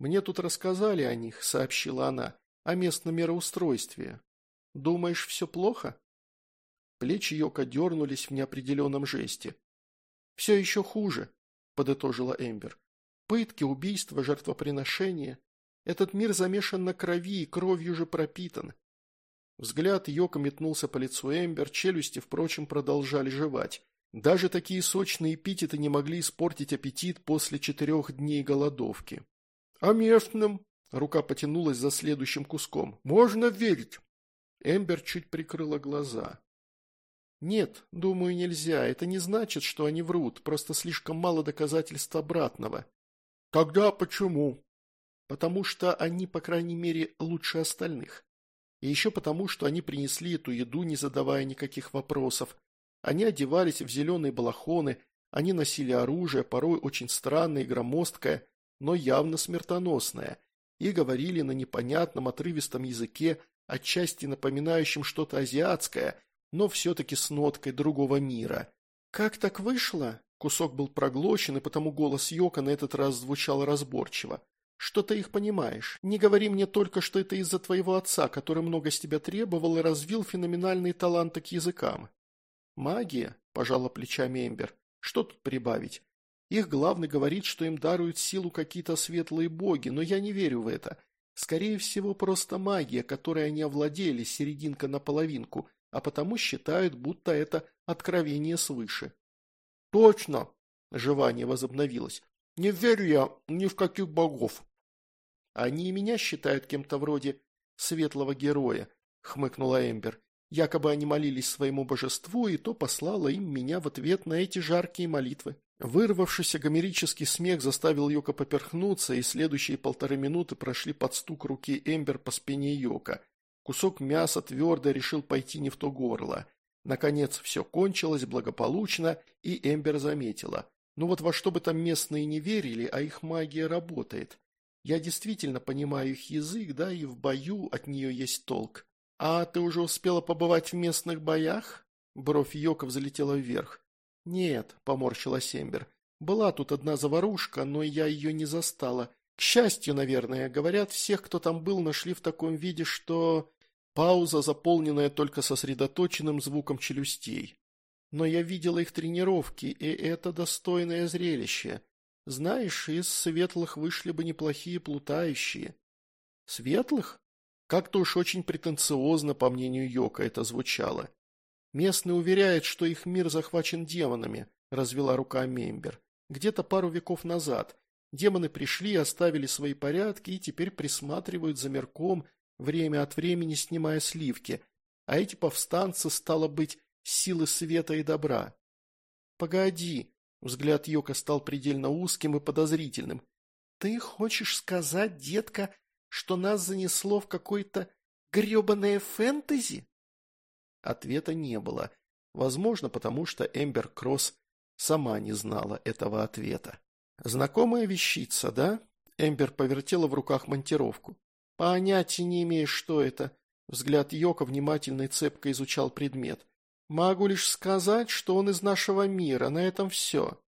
Speaker 1: «Мне тут рассказали о них», — сообщила она, — «о местном мироустройстве». «Думаешь, все плохо?» Плечи Йока дернулись в неопределенном жесте. «Все еще хуже», – подытожила Эмбер. «Пытки, убийства, жертвоприношения. Этот мир замешан на крови и кровью же пропитан». Взгляд Йока метнулся по лицу Эмбер, челюсти, впрочем, продолжали жевать. Даже такие сочные эпитеты не могли испортить аппетит после четырех дней голодовки. «А местным?» – рука потянулась за следующим куском. «Можно верить!» Эмбер чуть прикрыла глаза. «Нет, думаю, нельзя. Это не значит, что они врут. Просто слишком мало доказательств обратного». «Тогда почему?» «Потому что они, по крайней мере, лучше остальных. И еще потому, что они принесли эту еду, не задавая никаких вопросов. Они одевались в зеленые балахоны, они носили оружие, порой очень странное и громоздкое, но явно смертоносное, и говорили на непонятном отрывистом языке, отчасти напоминающем что-то азиатское – но все-таки с ноткой другого мира. «Как так вышло?» Кусок был проглочен, и потому голос Йока на этот раз звучал разборчиво. «Что ты их понимаешь? Не говори мне только, что это из-за твоего отца, который много с тебя требовал и развил феноменальные таланты к языкам». «Магия?» – пожала плечами Эмбер. «Что тут прибавить? Их главный говорит, что им даруют силу какие-то светлые боги, но я не верю в это. Скорее всего, просто магия, которой они овладели, серединка на половинку, а потому считают, будто это откровение свыше. «Точно!» – жевание возобновилось. «Не верю я ни в каких богов!» «Они и меня считают кем-то вроде светлого героя», – хмыкнула Эмбер. «Якобы они молились своему божеству, и то послала им меня в ответ на эти жаркие молитвы». Вырвавшийся гомерический смех заставил Йока поперхнуться, и следующие полторы минуты прошли под стук руки Эмбер по спине Йока – Кусок мяса твердо решил пойти не в то горло. Наконец все кончилось благополучно, и Эмбер заметила. Ну вот во что бы там местные не верили, а их магия работает. Я действительно понимаю их язык, да, и в бою от нее есть толк. А ты уже успела побывать в местных боях? Бровь Йока взлетела вверх. «Нет», — поморщила Эмбер. «Была тут одна заварушка, но я ее не застала. К счастью, наверное, говорят, всех, кто там был, нашли в таком виде, что... Пауза, заполненная только сосредоточенным звуком челюстей. Но я видела их тренировки, и это достойное зрелище. Знаешь, из светлых вышли бы неплохие плутающие. Светлых? Как-то уж очень претенциозно, по мнению Йока, это звучало. Местный уверяет, что их мир захвачен демонами, развела рука Мембер. Где-то пару веков назад, Демоны пришли, оставили свои порядки и теперь присматривают за мерком, время от времени снимая сливки. А эти повстанцы, стало быть, силы света и добра. «Погоди», — взгляд Йока стал предельно узким и подозрительным. «Ты хочешь сказать, детка, что нас занесло в какое-то гребаное фэнтези?» Ответа не было. Возможно, потому что Эмбер Кросс сама не знала этого ответа. «Знакомая вещица, да?» Эмбер повертела в руках монтировку. «Понятия не имею, что это». Взгляд Йока внимательно и цепко изучал предмет. «Могу лишь сказать, что он из нашего мира, на этом все».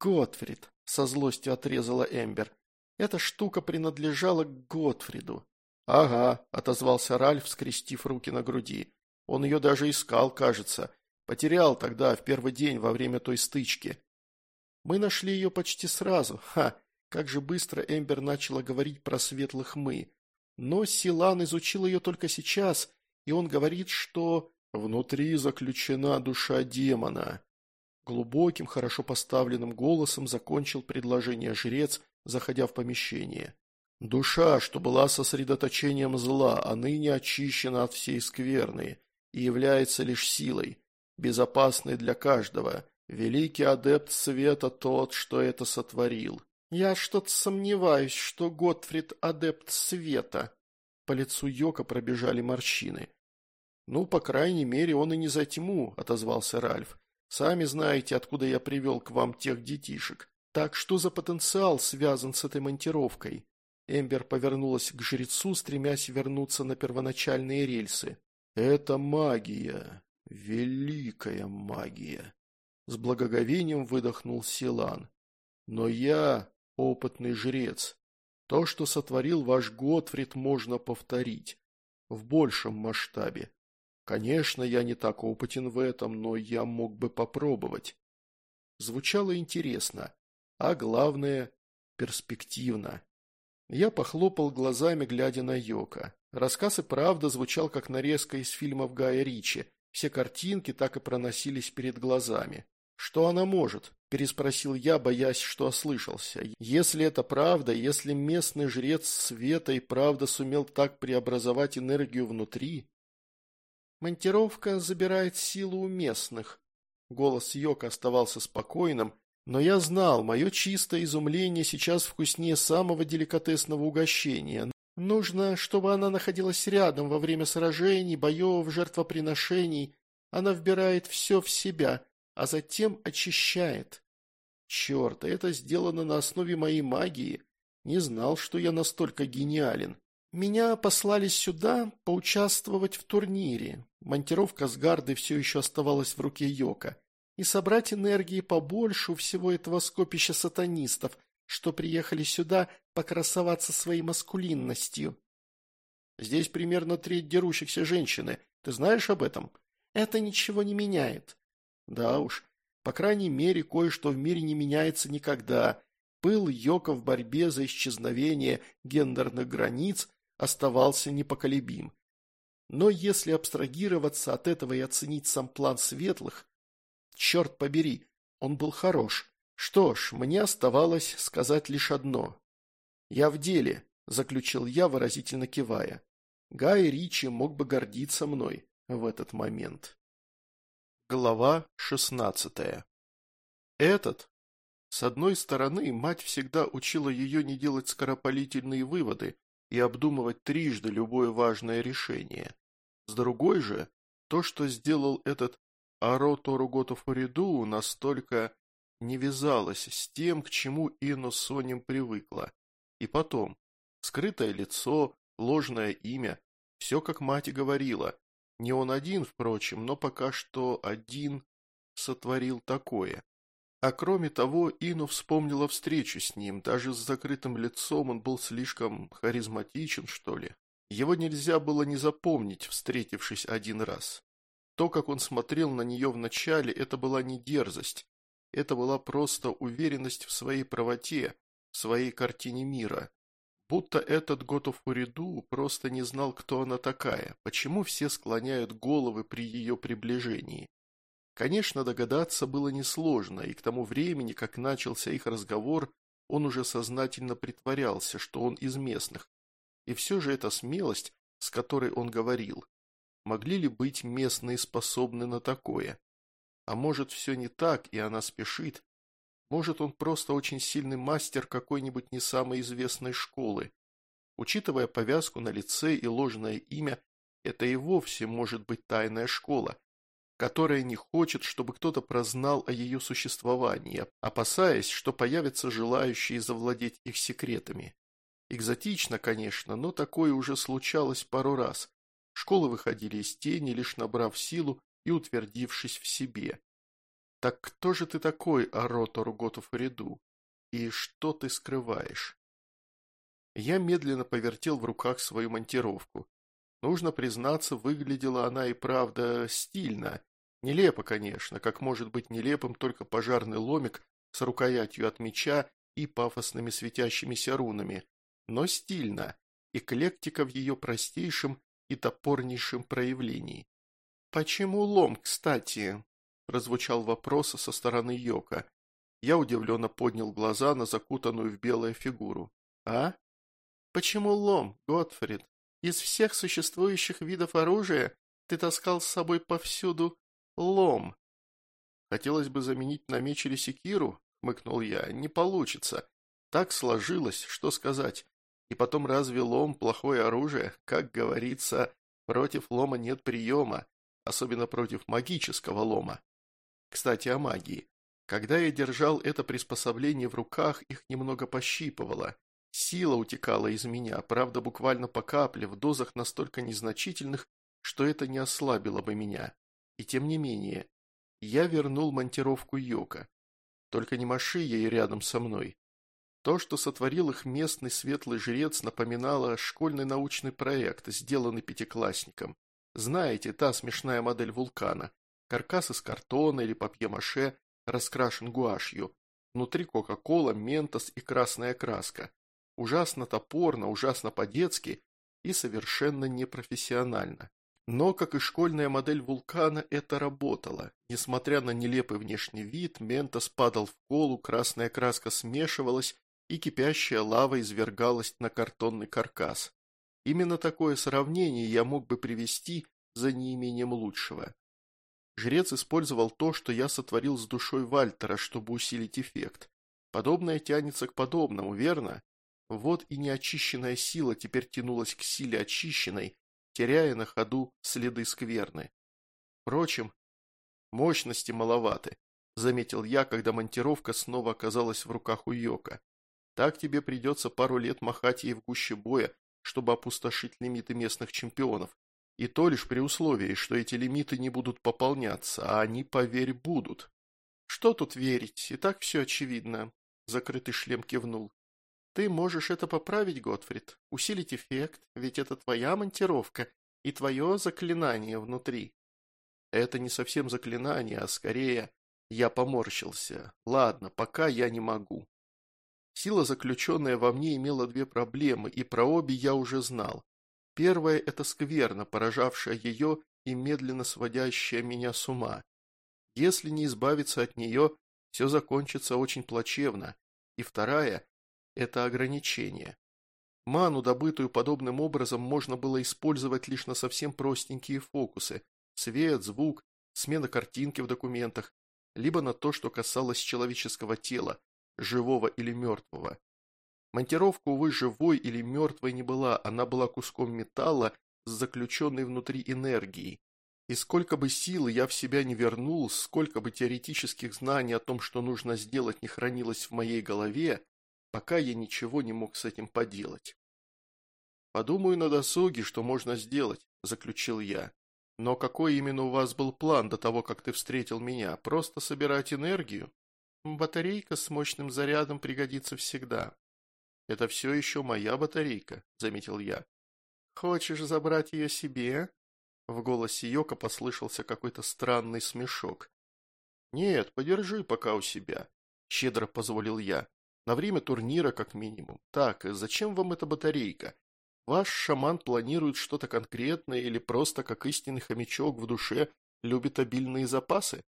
Speaker 1: «Готфрид», — со злостью отрезала Эмбер. «Эта штука принадлежала к Готфриду». «Ага», — отозвался Ральф, скрестив руки на груди. «Он ее даже искал, кажется. Потерял тогда, в первый день, во время той стычки. Мы нашли ее почти сразу. Ха! Как же быстро Эмбер начала говорить про светлых «мы». Но Силан изучил ее только сейчас, и он говорит, что «внутри заключена душа демона». Глубоким, хорошо поставленным голосом закончил предложение жрец, заходя в помещение. «Душа, что была сосредоточением зла, а ныне очищена от всей скверны и является лишь силой, безопасной для каждого, Великий адепт света тот, что это сотворил. Я что-то сомневаюсь, что Готфрид адепт света. По лицу Йока пробежали морщины. Ну, по крайней мере, он и не за тьму, отозвался Ральф. Сами знаете, откуда я привел к вам тех детишек. Так что за потенциал связан с этой монтировкой? Эмбер повернулась к жрецу, стремясь вернуться на первоначальные рельсы. Это магия. Великая магия. С благоговением выдохнул Силан. Но я опытный жрец. То, что сотворил ваш Готфрид, можно повторить. В большем масштабе. Конечно, я не так опытен в этом, но я мог бы попробовать. Звучало интересно, а главное – перспективно. Я похлопал глазами, глядя на Йока. Рассказ и правда звучал, как нарезка из фильмов Гая Ричи. Все картинки так и проносились перед глазами. «Что она может?» – переспросил я, боясь, что ослышался. «Если это правда, если местный жрец света и правда сумел так преобразовать энергию внутри...» «Монтировка забирает силу у местных». Голос Йока оставался спокойным, но я знал, мое чистое изумление сейчас вкуснее самого деликатесного угощения. Нужно, чтобы она находилась рядом во время сражений, боев, жертвоприношений. Она вбирает все в себя, а затем очищает. Черт, а это сделано на основе моей магии. Не знал, что я настолько гениален. Меня послали сюда поучаствовать в турнире. Монтировка с гарды все еще оставалась в руке Йока. И собрать энергии побольше у всего этого скопища сатанистов, что приехали сюда покрасоваться своей маскулинностью. Здесь примерно треть дерущихся женщины. Ты знаешь об этом? Это ничего не меняет. Да уж, по крайней мере, кое-что в мире не меняется никогда. Пыл Йока в борьбе за исчезновение гендерных границ оставался непоколебим. Но если абстрагироваться от этого и оценить сам план светлых, черт побери, он был хорош. Что ж, мне оставалось сказать лишь одно. «Я в деле», – заключил я, выразительно кивая. Гай Ричи мог бы гордиться мной в этот момент. Глава 16. Этот. С одной стороны, мать всегда учила ее не делать скоропалительные выводы и обдумывать трижды любое важное решение. С другой же, то, что сделал этот Аро Торуготов Риду, настолько не вязалось с тем, к чему Ино Соним привыкла. И потом, скрытое лицо, ложное имя, все, как мать говорила, не он один, впрочем, но пока что один сотворил такое. А кроме того, Ину вспомнила встречу с ним. Даже с закрытым лицом он был слишком харизматичен, что ли. Его нельзя было не запомнить, встретившись один раз. То, как он смотрел на нее вначале, это была не дерзость. Это была просто уверенность в своей правоте, в своей картине мира. Будто этот Готов Уриду просто не знал, кто она такая, почему все склоняют головы при ее приближении. Конечно, догадаться было несложно, и к тому времени, как начался их разговор, он уже сознательно притворялся, что он из местных. И все же эта смелость, с которой он говорил, могли ли быть местные способны на такое? А может, все не так, и она спешит, может, он просто очень сильный мастер какой-нибудь не самой известной школы. Учитывая повязку на лице и ложное имя, это и вовсе может быть тайная школа, которая не хочет, чтобы кто-то прознал о ее существовании, опасаясь, что появятся желающие завладеть их секретами. Экзотично, конечно, но такое уже случалось пару раз. Школы выходили из тени, лишь набрав силу и утвердившись в себе. Так кто же ты такой, Арото Руготов Риду? И что ты скрываешь? Я медленно повертел в руках свою монтировку. Нужно признаться, выглядела она и правда стильно. Нелепо, конечно, как может быть нелепым только пожарный ломик с рукоятью от меча и пафосными светящимися рунами, но стильно, эклектика в ее простейшем и топорнейшем проявлении. «Почему лом, кстати?» – прозвучал вопрос со стороны Йока. Я удивленно поднял глаза на закутанную в белое фигуру. «А? Почему лом, Готфрид? Из всех существующих видов оружия ты таскал с собой повсюду лом». «Хотелось бы заменить на меч или секиру», – хмыкнул я. «Не получится. Так сложилось, что сказать. И потом разве лом – плохое оружие? Как говорится, против лома нет приема, особенно против магического лома. Кстати, о магии. Когда я держал это приспособление в руках, их немного пощипывало. Сила утекала из меня, правда, буквально по капле, в дозах настолько незначительных, что это не ослабило бы меня. И тем не менее, я вернул монтировку Йока. Только не маши ей рядом со мной. То, что сотворил их местный светлый жрец, напоминало школьный научный проект, сделанный пятиклассником. Знаете, та смешная модель вулкана, Каркас из картона или папье-маше раскрашен гуашью. Внутри кока-кола, ментос и красная краска. Ужасно топорно, ужасно по-детски и совершенно непрофессионально. Но, как и школьная модель вулкана, это работало. Несмотря на нелепый внешний вид, ментос падал в колу, красная краска смешивалась, и кипящая лава извергалась на картонный каркас. Именно такое сравнение я мог бы привести за неимением лучшего. Жрец использовал то, что я сотворил с душой Вальтера, чтобы усилить эффект. Подобное тянется к подобному, верно? Вот и неочищенная сила теперь тянулась к силе очищенной, теряя на ходу следы скверны. Впрочем, мощности маловаты, заметил я, когда монтировка снова оказалась в руках у Йока. Так тебе придется пару лет махать ей в гуще боя, чтобы опустошить лимиты местных чемпионов, и то лишь при условии, что эти лимиты не будут пополняться, а они, поверь, будут. Что тут верить, и так все очевидно, закрытый шлем кивнул. Ты можешь это поправить, Готфрид, усилить эффект, ведь это твоя монтировка и твое заклинание внутри. Это не совсем заклинание, а скорее я поморщился. Ладно, пока я не могу. Сила, заключенная во мне, имела две проблемы, и про обе я уже знал. Первое – это скверно, поражавшая ее и медленно сводящая меня с ума. Если не избавиться от нее, все закончится очень плачевно. И второе — это ограничение. Ману, добытую подобным образом, можно было использовать лишь на совсем простенькие фокусы – свет, звук, смена картинки в документах, либо на то, что касалось человеческого тела, живого или мертвого. Монтировка, увы, живой или мертвой не была, она была куском металла с заключенной внутри энергией. И сколько бы сил я в себя не вернул, сколько бы теоретических знаний о том, что нужно сделать, не хранилось в моей голове, пока я ничего не мог с этим поделать. «Подумаю на досуге, что можно сделать», – заключил я. «Но какой именно у вас был план до того, как ты встретил меня? Просто собирать энергию?» «Батарейка с мощным зарядом пригодится всегда», «Это все еще моя батарейка», – заметил я. «Хочешь забрать ее себе?» В голосе Йока послышался какой-то странный смешок. «Нет, подержи пока у себя», – щедро позволил я. «На время турнира, как минимум. Так, зачем вам эта батарейка? Ваш шаман планирует что-то конкретное или просто, как истинный хомячок в душе, любит обильные запасы?»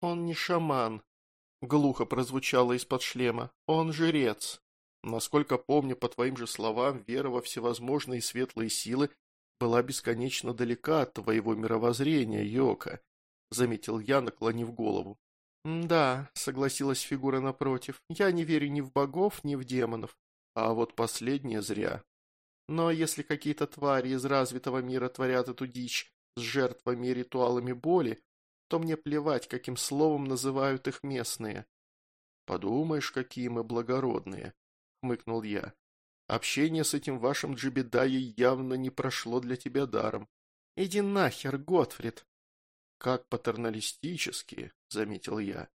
Speaker 1: «Он не шаман», – глухо прозвучало из-под шлема. «Он жрец». Насколько помню, по твоим же словам, вера во всевозможные светлые силы была бесконечно далека от твоего мировоззрения, Йока», — заметил я, наклонив голову. «Да», — согласилась фигура напротив, — «я не верю ни в богов, ни в демонов. А вот последнее зря. Но если какие-то твари из развитого мира творят эту дичь с жертвами и ритуалами боли, то мне плевать, каким словом называют их местные. Подумаешь, какие мы благородные. – хмыкнул я. «Общение с этим вашим Джебедаей явно не прошло для тебя даром». «Иди нахер, Готфрид!» «Как патерналистически», – заметил я.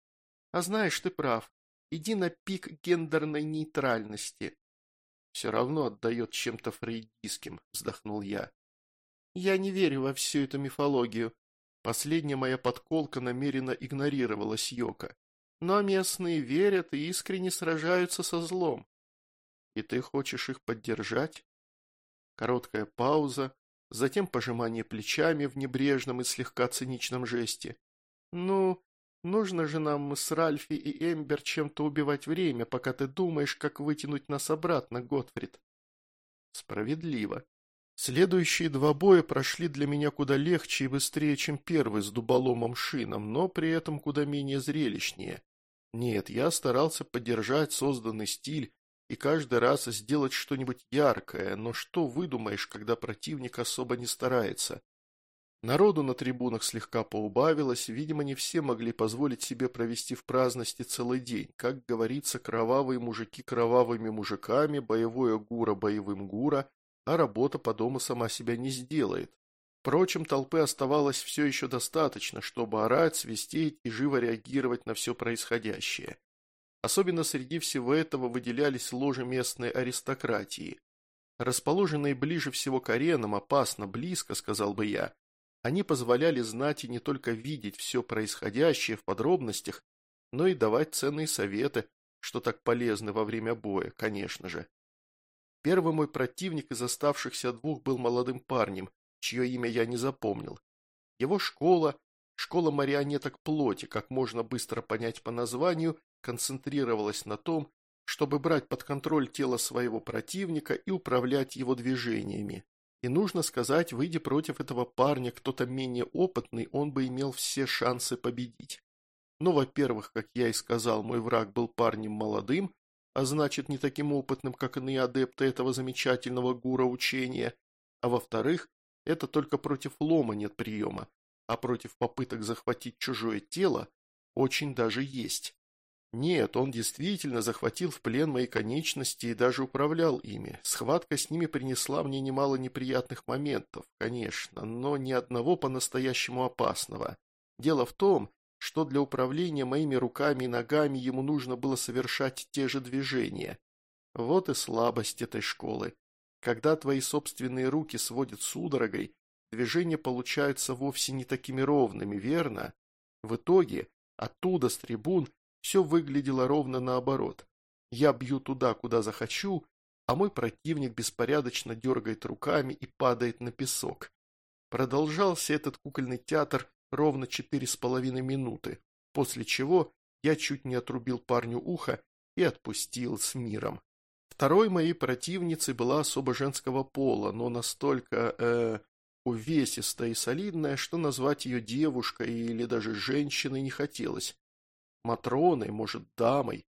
Speaker 1: «А знаешь, ты прав. Иди на пик гендерной нейтральности». «Все равно отдает чем-то фрейдистским», – вздохнул я. «Я не верю во всю эту мифологию», Последняя моя подколка намеренно игнорировалась Йока. Но местные верят и искренне сражаются со злом. И ты хочешь их поддержать? Короткая пауза, затем пожимание плечами в небрежном и слегка циничном жесте. Ну, нужно же нам с Ральфи и Эмбер чем-то убивать время, пока ты думаешь, как вытянуть нас обратно, Готфрид. Справедливо. Следующие два боя прошли для меня куда легче и быстрее, чем первый с дуболомом шином, но при этом куда менее зрелищнее. Нет, я старался поддержать созданный стиль и каждый раз сделать что-нибудь яркое, но что выдумаешь, когда противник особо не старается? Народу на трибунах слегка поубавилось, видимо, не все могли позволить себе провести в праздности целый день. Как говорится, кровавые мужики кровавыми мужиками, боевое гура боевым гура, а работа по дому сама себя не сделает. Впрочем, толпы оставалось все еще достаточно, чтобы орать, свистеть и живо реагировать на все происходящее. Особенно среди всего этого выделялись ложи местной аристократии. Расположенные ближе всего к аренам, опасно близко, сказал бы я, они позволяли знать и не только видеть все происходящее в подробностях, но и давать ценные советы, что так полезны во время боя, конечно же. Первый мой противник из оставшихся двух был молодым парнем, чье имя я не запомнил. Его школа, школа марионеток плоти, как можно быстро понять по названию, концентрировалась на том, чтобы брать под контроль тело своего противника и управлять его движениями. И нужно сказать, выйдя против этого парня кто-то менее опытный, он бы имел все шансы победить. Но, ну, во-первых, как я и сказал, мой враг был парнем молодым, а значит не таким опытным, как иные адепты этого замечательного гура учения. А во-вторых, это только против лома нет приема, а против попыток захватить чужое тело очень даже есть. Нет, он действительно захватил в плен мои конечности и даже управлял ими. Схватка с ними принесла мне немало неприятных моментов, конечно, но ни одного по-настоящему опасного. Дело в том, что для управления моими руками и ногами ему нужно было совершать те же движения. Вот и слабость этой школы. Когда твои собственные руки сводят судорогой, движения получаются вовсе не такими ровными, верно? В итоге оттуда с трибун все выглядело ровно наоборот. Я бью туда, куда захочу, а мой противник беспорядочно дергает руками и падает на песок. Продолжался этот кукольный театр ровно четыре с половиной минуты, после чего я чуть не отрубил парню ухо и отпустил с миром. Второй моей противницей была особо женского пола, но настолько э, увесистая и солидная, что назвать ее девушкой или даже женщиной не хотелось. Матроной, может, дамой.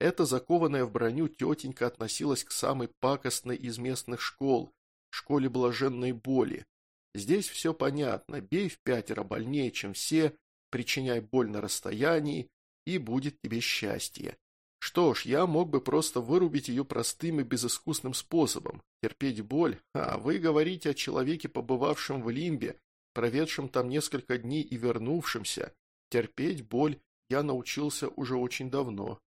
Speaker 1: Эта закованная в броню тетенька относилась к самой пакостной из местных школ, школе блаженной боли. Здесь все понятно, бей в пятеро больнее, чем все, причиняй боль на расстоянии, и будет тебе счастье. Что ж, я мог бы просто вырубить ее простым и безыскусным способом. Терпеть боль? А вы говорите о человеке, побывавшем в Лимбе, проведшем там несколько дней и вернувшемся. Терпеть боль я научился уже очень давно.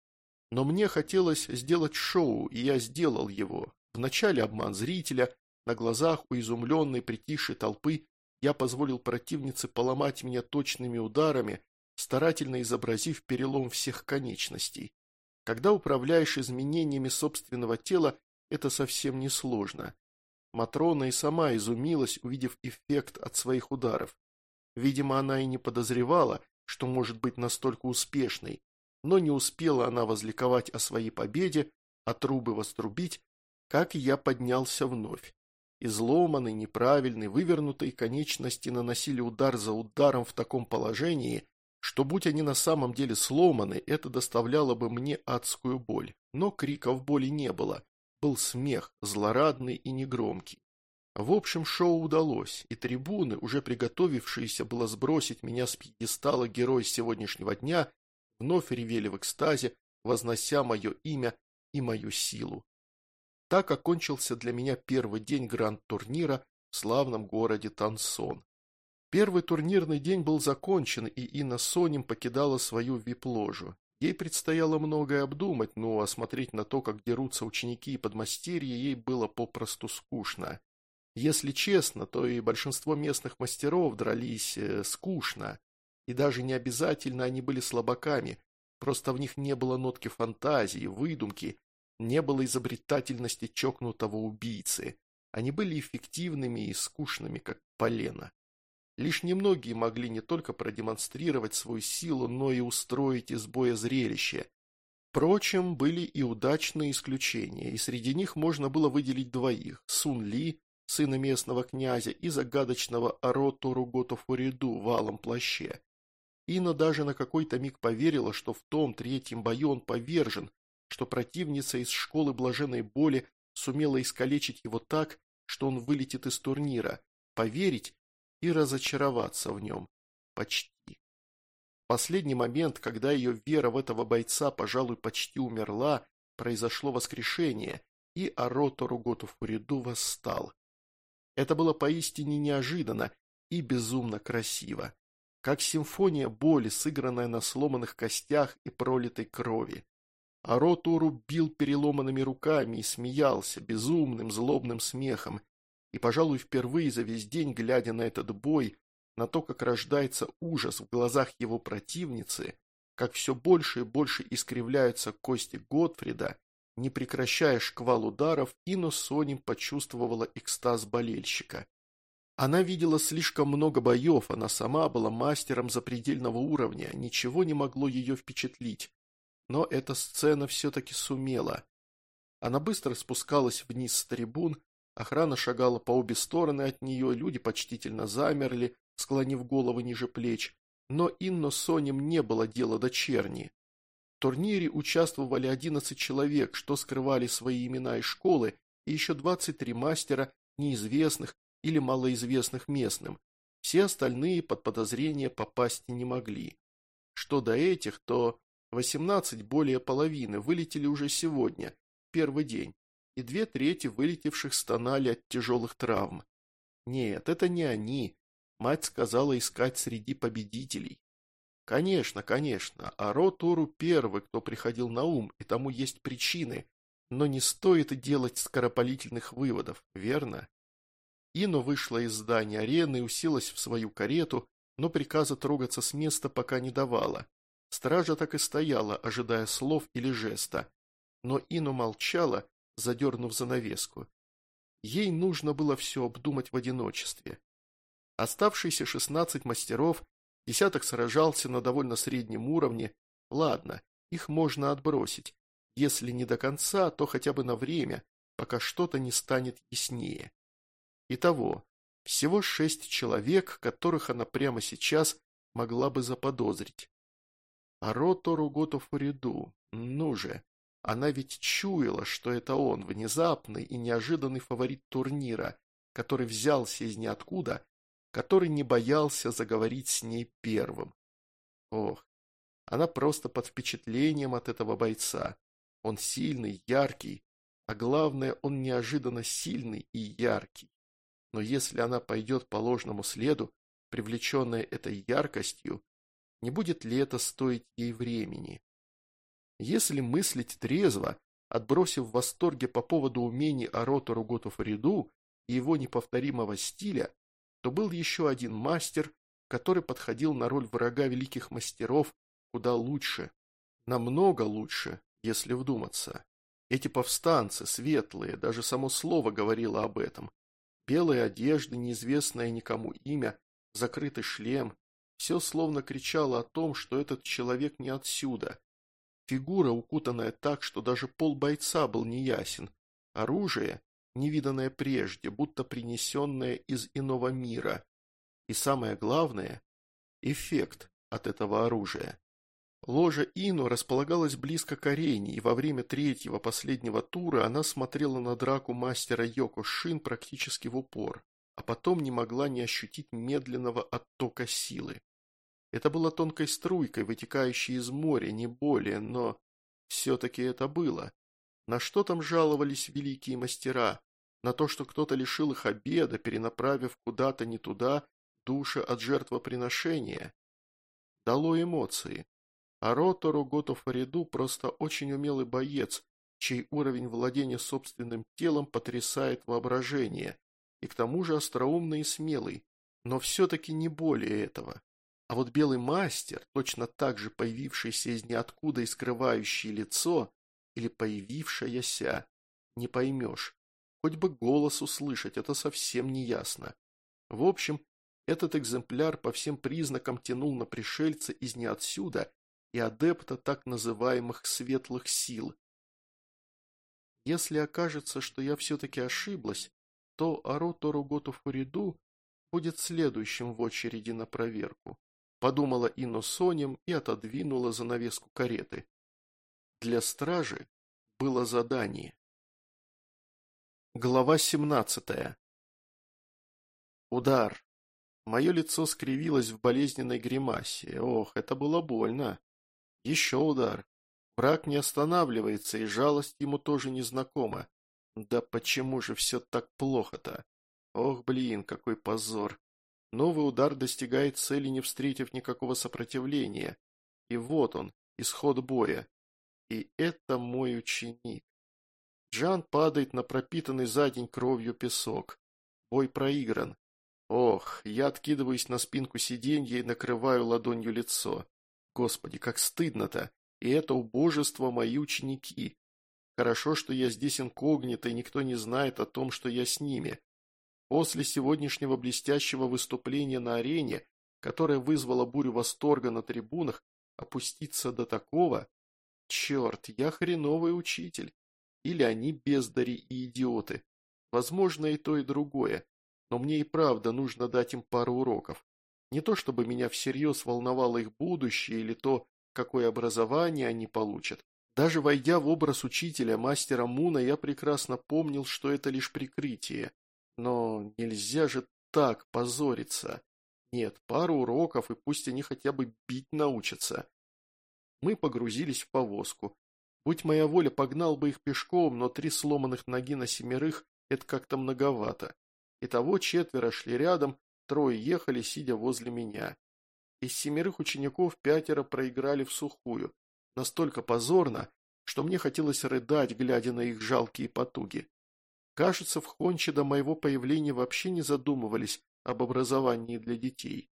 Speaker 1: Но мне хотелось сделать шоу, и я сделал его. Вначале обман зрителя, на глазах у изумленной притихшей толпы я позволил противнице поломать меня точными ударами, старательно изобразив перелом всех конечностей. Когда управляешь изменениями собственного тела, это совсем не сложно. Матрона и сама изумилась, увидев эффект от своих ударов. Видимо, она и не подозревала, что может быть настолько успешной, но не успела она возликовать о своей победе, а трубы вострубить, как я поднялся вновь. Изломанный, неправильный, вывернутые конечности наносили удар за ударом в таком положении, что будь они на самом деле сломаны, это доставляло бы мне адскую боль. Но криков боли не было, был смех, злорадный и негромкий. В общем, шоу удалось, и трибуны, уже приготовившиеся было сбросить меня с пьедестала героя сегодняшнего дня, вновь ревели в экстазе, вознося мое имя и мою силу. Так окончился для меня первый день гранд-турнира в славном городе Тансон. Первый турнирный день был закончен, и Инна Соним покидала свою вип-ложу. Ей предстояло многое обдумать, но осмотреть на то, как дерутся ученики и подмастерья, ей было попросту скучно. Если честно, то и большинство местных мастеров дрались э, скучно, и даже не обязательно они были слабаками, просто в них не было нотки фантазии, выдумки, не было изобретательности чокнутого убийцы. Они были эффективными и скучными, как полено. Лишь немногие могли не только продемонстрировать свою силу, но и устроить из боя зрелище. Впрочем, были и удачные исключения, и среди них можно было выделить двоих – Сун Ли сына местного князя и загадочного Ароту руготу в алом плаще. Ина даже на какой-то миг поверила, что в том третьем бою он повержен, что противница из школы блаженной боли сумела искалечить его так, что он вылетит из турнира, поверить и разочароваться в нем. Почти. В последний момент, когда ее вера в этого бойца, пожалуй, почти умерла, произошло воскрешение, и Арото Руготу Фуриду восстал. Это было поистине неожиданно и безумно красиво. Как симфония боли, сыгранная на сломанных костях и пролитой крови. А Ротуру бил переломанными руками и смеялся безумным злобным смехом. И, пожалуй, впервые за весь день, глядя на этот бой, на то, как рождается ужас в глазах его противницы, как все больше и больше искривляются кости Готфрида, не прекращая шквал ударов, Ино Соним почувствовала экстаз болельщика. Она видела слишком много боев, она сама была мастером запредельного уровня, ничего не могло ее впечатлить. Но эта сцена все-таки сумела. Она быстро спускалась вниз с трибун, охрана шагала по обе стороны от нее, люди почтительно замерли, склонив головы ниже плеч. Но Инно Соним не было дела до черни турнире участвовали 11 человек, что скрывали свои имена и школы, и еще 23 мастера, неизвестных или малоизвестных местным. Все остальные под подозрение попасть не могли. Что до этих, то 18 более половины вылетели уже сегодня, первый день, и две трети вылетевших стонали от тяжелых травм. Нет, это не они. Мать сказала искать среди победителей. Конечно, конечно, А Тору первый, кто приходил на ум, и тому есть причины, но не стоит делать скоропалительных выводов, верно? Ино вышла из здания арены и уселась в свою карету, но приказа трогаться с места пока не давала. Стража так и стояла, ожидая слов или жеста. Но Ино молчала, задернув занавеску. Ей нужно было все обдумать в одиночестве. Оставшиеся шестнадцать мастеров Десяток сражался на довольно среднем уровне. Ладно, их можно отбросить. Если не до конца, то хотя бы на время, пока что-то не станет яснее. Итого, всего шесть человек, которых она прямо сейчас могла бы заподозрить. А Ротору Готофуриду, ну же, она ведь чуяла, что это он, внезапный и неожиданный фаворит турнира, который взялся из ниоткуда который не боялся заговорить с ней первым. Ох, она просто под впечатлением от этого бойца. Он сильный, яркий, а главное, он неожиданно сильный и яркий. Но если она пойдет по ложному следу, привлеченная этой яркостью, не будет ли это стоить ей времени? Если мыслить трезво, отбросив в восторге по поводу умений Арота Руготу Фариду и его неповторимого стиля, то был еще один мастер, который подходил на роль врага великих мастеров куда лучше, намного лучше, если вдуматься. Эти повстанцы, светлые, даже само слово говорило об этом. Белые одежды, неизвестное никому имя, закрытый шлем. Все словно кричало о том, что этот человек не отсюда. Фигура, укутанная так, что даже пол бойца был неясен. Оружие невиданное прежде, будто принесенное из иного мира. И самое главное – эффект от этого оружия. Ложа Ино располагалась близко к арене, и во время третьего последнего тура она смотрела на драку мастера Йоко Шин практически в упор, а потом не могла не ощутить медленного оттока силы. Это было тонкой струйкой, вытекающей из моря, не более, но все-таки это было. На что там жаловались великие мастера? На то, что кто-то лишил их обеда, перенаправив куда-то не туда души от жертвоприношения? Дало эмоции. А Ротору Готофариду просто очень умелый боец, чей уровень владения собственным телом потрясает воображение, и к тому же остроумный и смелый, но все-таки не более этого. А вот белый мастер, точно так же появившийся из ниоткуда и скрывающий лицо, или появившаяся. Не поймешь. Хоть бы голос услышать, это совсем не ясно. В общем, этот экземпляр по всем признакам тянул на пришельца из неотсюда отсюда и адепта так называемых светлых сил. Если окажется, что я все-таки ошиблась, то Аротору Готуфуриду будет следующим в очереди на проверку. Подумала Иносонем и отодвинула занавеску кареты. Для стражи было задание. Глава 17. Удар. Мое лицо скривилось в болезненной гримасе. Ох, это было больно. Еще удар. Враг не останавливается, и жалость ему тоже незнакома. Да почему же все так плохо-то? Ох, блин, какой позор. Новый удар достигает цели, не встретив никакого сопротивления. И вот он, исход боя. И это мой ученик. Джан падает на пропитанный за день кровью песок. Бой проигран. Ох, я откидываюсь на спинку сиденья и накрываю ладонью лицо. Господи, как стыдно-то! И это убожество мои ученики. Хорошо, что я здесь инкогнито, и никто не знает о том, что я с ними. После сегодняшнего блестящего выступления на арене, которое вызвало бурю восторга на трибунах, опуститься до такого... Черт, я хреновый учитель. Или они бездари и идиоты. Возможно, и то, и другое. Но мне и правда нужно дать им пару уроков. Не то, чтобы меня всерьез волновало их будущее или то, какое образование они получат. Даже войдя в образ учителя, мастера Муна, я прекрасно помнил, что это лишь прикрытие. Но нельзя же так позориться. Нет, пару уроков, и пусть они хотя бы бить научатся. Мы погрузились в повозку. Будь моя воля, погнал бы их пешком, но три сломанных ноги на семерых – это как-то многовато. Итого четверо шли рядом, трое ехали, сидя возле меня. Из семерых учеников пятеро проиграли в сухую. Настолько позорно, что мне хотелось рыдать, глядя на их жалкие потуги. Кажется, в Хонче до моего появления вообще не задумывались об образовании для детей.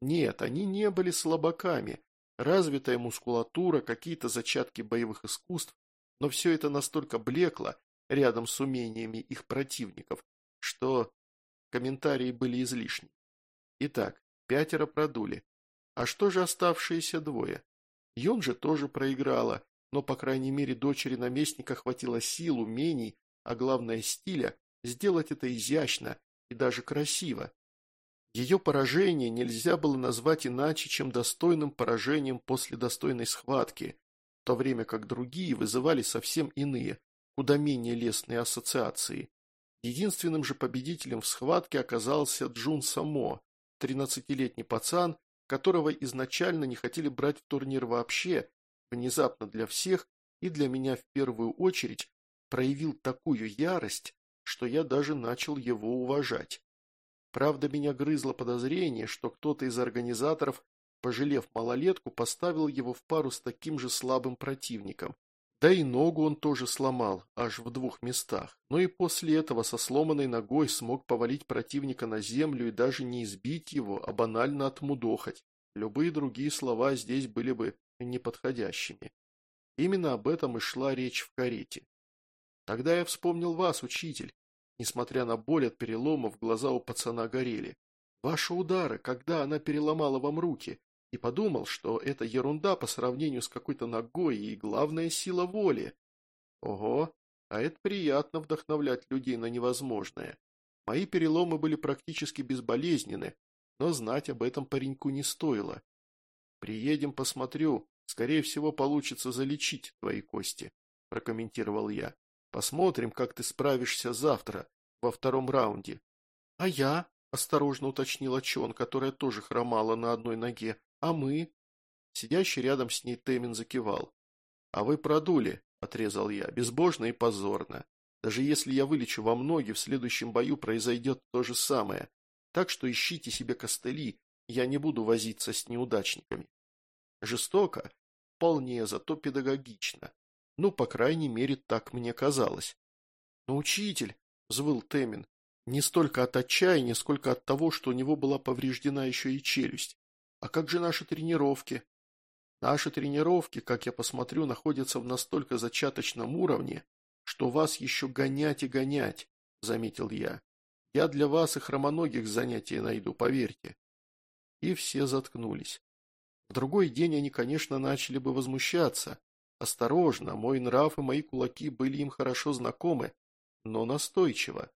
Speaker 1: Нет, они не были слабаками, развитая мускулатура, какие-то зачатки боевых искусств, но все это настолько блекло рядом с умениями их противников, что комментарии были излишни. Итак, пятеро продули. А что же оставшиеся двое? Юн же тоже проиграла, но, по крайней мере, дочери наместника хватило сил, умений, а главное стиля, сделать это изящно и даже красиво, ее поражение нельзя было назвать иначе, чем достойным поражением после достойной схватки, в то время как другие вызывали совсем иные, куда менее лестные ассоциации. Единственным же победителем в схватке оказался Джун Само, 13-летний пацан, которого изначально не хотели брать в турнир вообще, внезапно для всех и для меня в первую очередь проявил такую ярость, что я даже начал его уважать. Правда, меня грызло подозрение, что кто-то из организаторов, пожалев малолетку, поставил его в пару с таким же слабым противником. Да и ногу он тоже сломал, аж в двух местах. Но и после этого со сломанной ногой смог повалить противника на землю и даже не избить его, а банально отмудохать. Любые другие слова здесь были бы неподходящими. Именно об этом и шла речь в карете. Тогда я вспомнил вас, учитель. Несмотря на боль от переломов, глаза у пацана горели. «Ваши удары, когда она переломала вам руки!» И подумал, что это ерунда по сравнению с какой-то ногой и, главная сила воли. Ого, а это приятно вдохновлять людей на невозможное. Мои переломы были практически безболезненны, но знать об этом пареньку не стоило. «Приедем, посмотрю. Скорее всего, получится залечить твои кости», – прокомментировал я. Посмотрим, как ты справишься завтра, во втором раунде. — А я? — осторожно уточнила Чон, которая тоже хромала на одной ноге. — А мы? Сидящий рядом с ней Темин закивал. — А вы продули, — отрезал я, — безбожно и позорно. Даже если я вылечу вам ноги, в следующем бою произойдет то же самое. Так что ищите себе костыли, я не буду возиться с неудачниками. Жестоко? Вполне, зато педагогично. Ну, по крайней мере, так мне казалось. «Но учитель!» – взвыл Темин. Не столько от отчаяния, сколько от того, что у него была повреждена еще и челюсть. «А как же наши тренировки?» «Наши тренировки, как я посмотрю, находятся в настолько зачаточном уровне, что вас еще гонять и гонять», – заметил я. «Я для вас и хромоногих занятий найду, поверьте». И все заткнулись. В другой день они, конечно, начали бы возмущаться, Осторожно, мой нрав и мои кулаки были им хорошо знакомы, но настойчиво.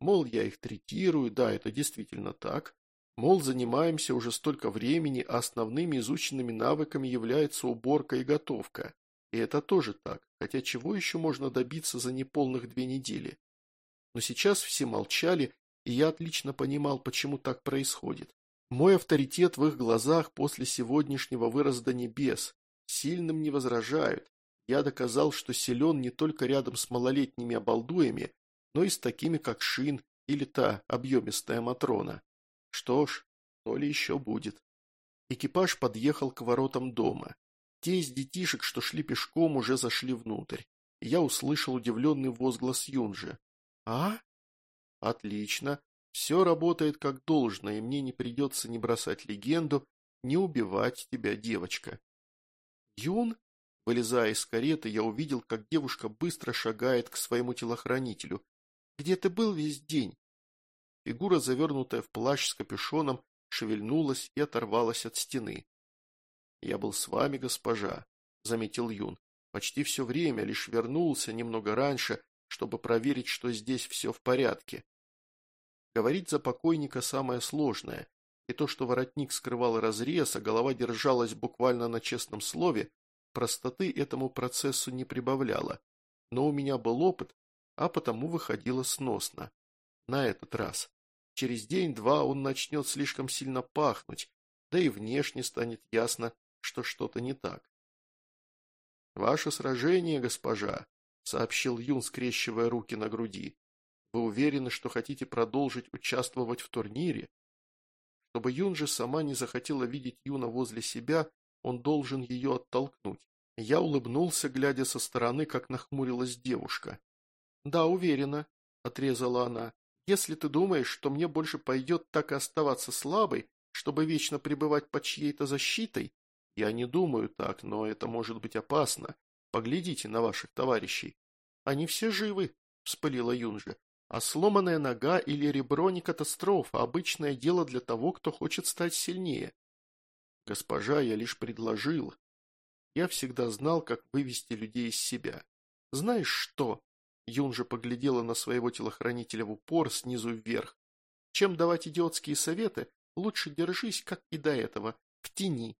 Speaker 1: Мол, я их третирую, да, это действительно так. Мол, занимаемся уже столько времени, а основными изученными навыками является уборка и готовка. И это тоже так, хотя чего еще можно добиться за неполных две недели? Но сейчас все молчали, и я отлично понимал, почему так происходит. Мой авторитет в их глазах после сегодняшнего вырос до небес, Сильным не возражают. Я доказал, что силен не только рядом с малолетними обалдуями, но и с такими, как Шин или та объемистая Матрона. Что ж, то ли еще будет. Экипаж подъехал к воротам дома. Те из детишек, что шли пешком, уже зашли внутрь. я услышал удивленный возглас Юнжи. «А?» «Отлично. Все работает как должно, и мне не придется не бросать легенду, не убивать тебя, девочка. «Юн?» Вылезая из кареты, я увидел, как девушка быстро шагает к своему телохранителю. «Где ты был весь день?» Фигура, завернутая в плащ с капюшоном, шевельнулась и оторвалась от стены. «Я был с вами, госпожа», — заметил Юн. «Почти все время, лишь вернулся немного раньше, чтобы проверить, что здесь все в порядке». Говорить за покойника самое сложное, и то, что воротник скрывал разрез, а голова держалась буквально на честном слове, простоты этому процессу не прибавляло. Но у меня был опыт, а потому выходило сносно. На этот раз. Через день-два он начнет слишком сильно пахнуть, да и внешне станет ясно, что что-то не так. «Ваше сражение, госпожа», — сообщил Юн, скрещивая руки на груди. «Вы уверены, что хотите продолжить участвовать в турнире?» Чтобы Юнжи сама не захотела видеть Юна возле себя, он должен ее оттолкнуть. Я улыбнулся, глядя со стороны, как нахмурилась девушка. «Да, уверена», — отрезала она. «Если ты думаешь, что мне больше пойдет так и оставаться слабой, чтобы вечно пребывать под чьей-то защитой, я не думаю так, но это может быть опасно. Поглядите на ваших товарищей. Они все живы, — вспылила Юнжа. А сломанная нога или ребро не катастрофа, обычное дело для того, кто хочет стать сильнее. Госпожа, я лишь предложил. Я всегда знал, как вывести людей из себя. Знаешь что? Юн же поглядела на своего телохранителя в упор снизу вверх. Чем давать идиотские советы, лучше держись, как и до этого, в тени.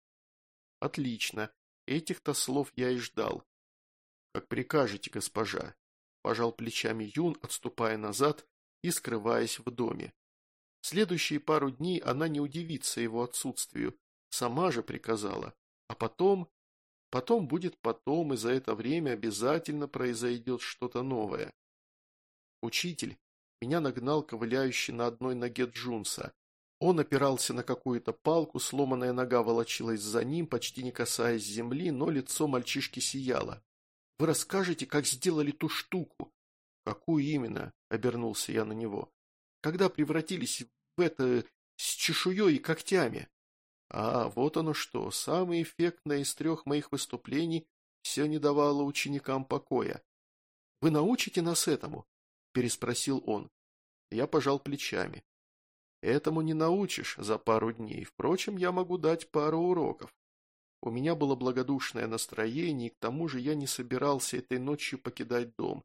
Speaker 1: Отлично. Этих-то слов я и ждал. Как прикажете, госпожа. Пожал плечами Юн, отступая назад и скрываясь в доме. следующие пару дней она не удивится его отсутствию, сама же приказала. А потом... Потом будет потом, и за это время обязательно произойдет что-то новое. Учитель меня нагнал ковыляющий на одной ноге Джунса. Он опирался на какую-то палку, сломанная нога волочилась за ним, почти не касаясь земли, но лицо мальчишки сияло. Вы расскажете, как сделали ту штуку?» «Какую именно?» – обернулся я на него. «Когда превратились в это с чешуей и когтями?» А вот оно что, самое эффектное из трех моих выступлений все не давало ученикам покоя. «Вы научите нас этому?» – переспросил он. Я пожал плечами. «Этому не научишь за пару дней, впрочем, я могу дать пару уроков. У меня было благодушное настроение, и к тому же я не собирался этой ночью покидать дом.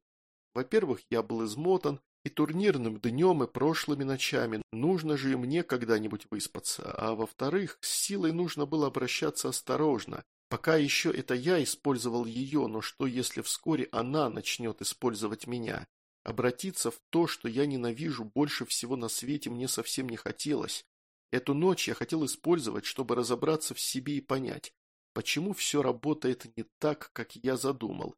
Speaker 1: Во-первых, я был измотан и турнирным днем, и прошлыми ночами. Нужно же и мне когда-нибудь выспаться. А во-вторых, с силой нужно было обращаться осторожно. Пока еще это я использовал ее, но что если вскоре она начнет использовать меня? Обратиться в то, что я ненавижу больше всего на свете, мне совсем не хотелось. Эту ночь я хотел использовать, чтобы разобраться в себе и понять, почему все работает не так, как я задумал.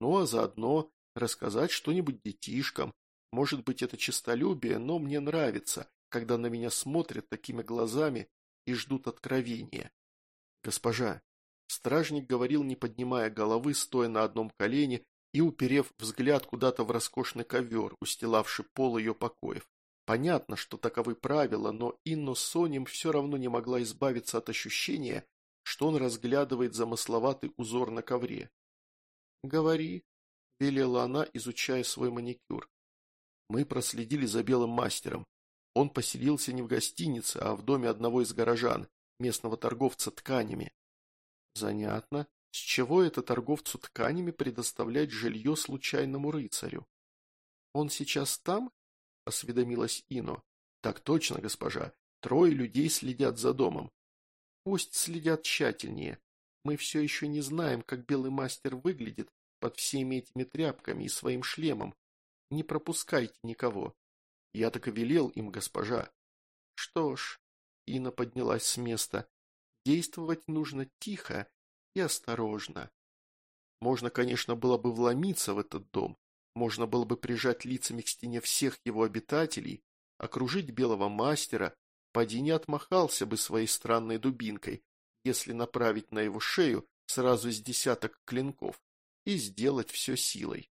Speaker 1: Ну а заодно рассказать что-нибудь детишкам. Может быть, это честолюбие, но мне нравится, когда на меня смотрят такими глазами и ждут откровения. Госпожа, стражник говорил, не поднимая головы, стоя на одном колене и уперев взгляд куда-то в роскошный ковер, устилавший пол ее покоев. Понятно, что таковы правила, но Инно Соним все равно не могла избавиться от ощущения, что он разглядывает замысловатый узор на ковре. «Говори», – велела она, изучая свой маникюр. Мы проследили за белым мастером. Он поселился не в гостинице, а в доме одного из горожан, местного торговца тканями. Занятно. С чего это торговцу тканями предоставлять жилье случайному рыцарю? Он сейчас там? Осведомилась Ино. Так точно, госпожа. Трое людей следят за домом. Пусть следят тщательнее. Мы все еще не знаем, как белый мастер выглядит под всеми этими тряпками и своим шлемом. Не пропускайте никого. Я так и велел им, госпожа. Что ж, Ина поднялась с места. Действовать нужно тихо и осторожно. Можно, конечно, было бы вломиться в этот дом, можно было бы прижать лицами к стене всех его обитателей, окружить белого мастера, Падение отмахался бы своей странной дубинкой, если направить на его шею сразу с десяток клинков, и сделать все силой.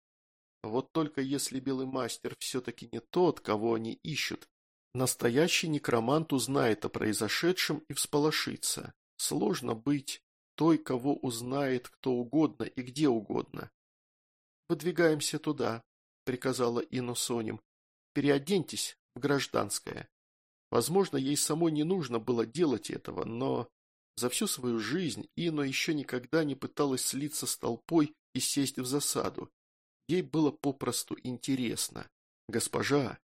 Speaker 1: Вот только если белый мастер все-таки не тот, кого они ищут, настоящий некромант узнает о произошедшем и всполошится. Сложно быть той, кого узнает кто угодно и где угодно. «Выдвигаемся туда», — приказала Инну Соним. «Переоденьтесь в гражданское». Возможно, ей самой не нужно было делать этого, но за всю свою жизнь Ино еще никогда не пыталась слиться с толпой и сесть в засаду. Ей было попросту интересно. «Госпожа!»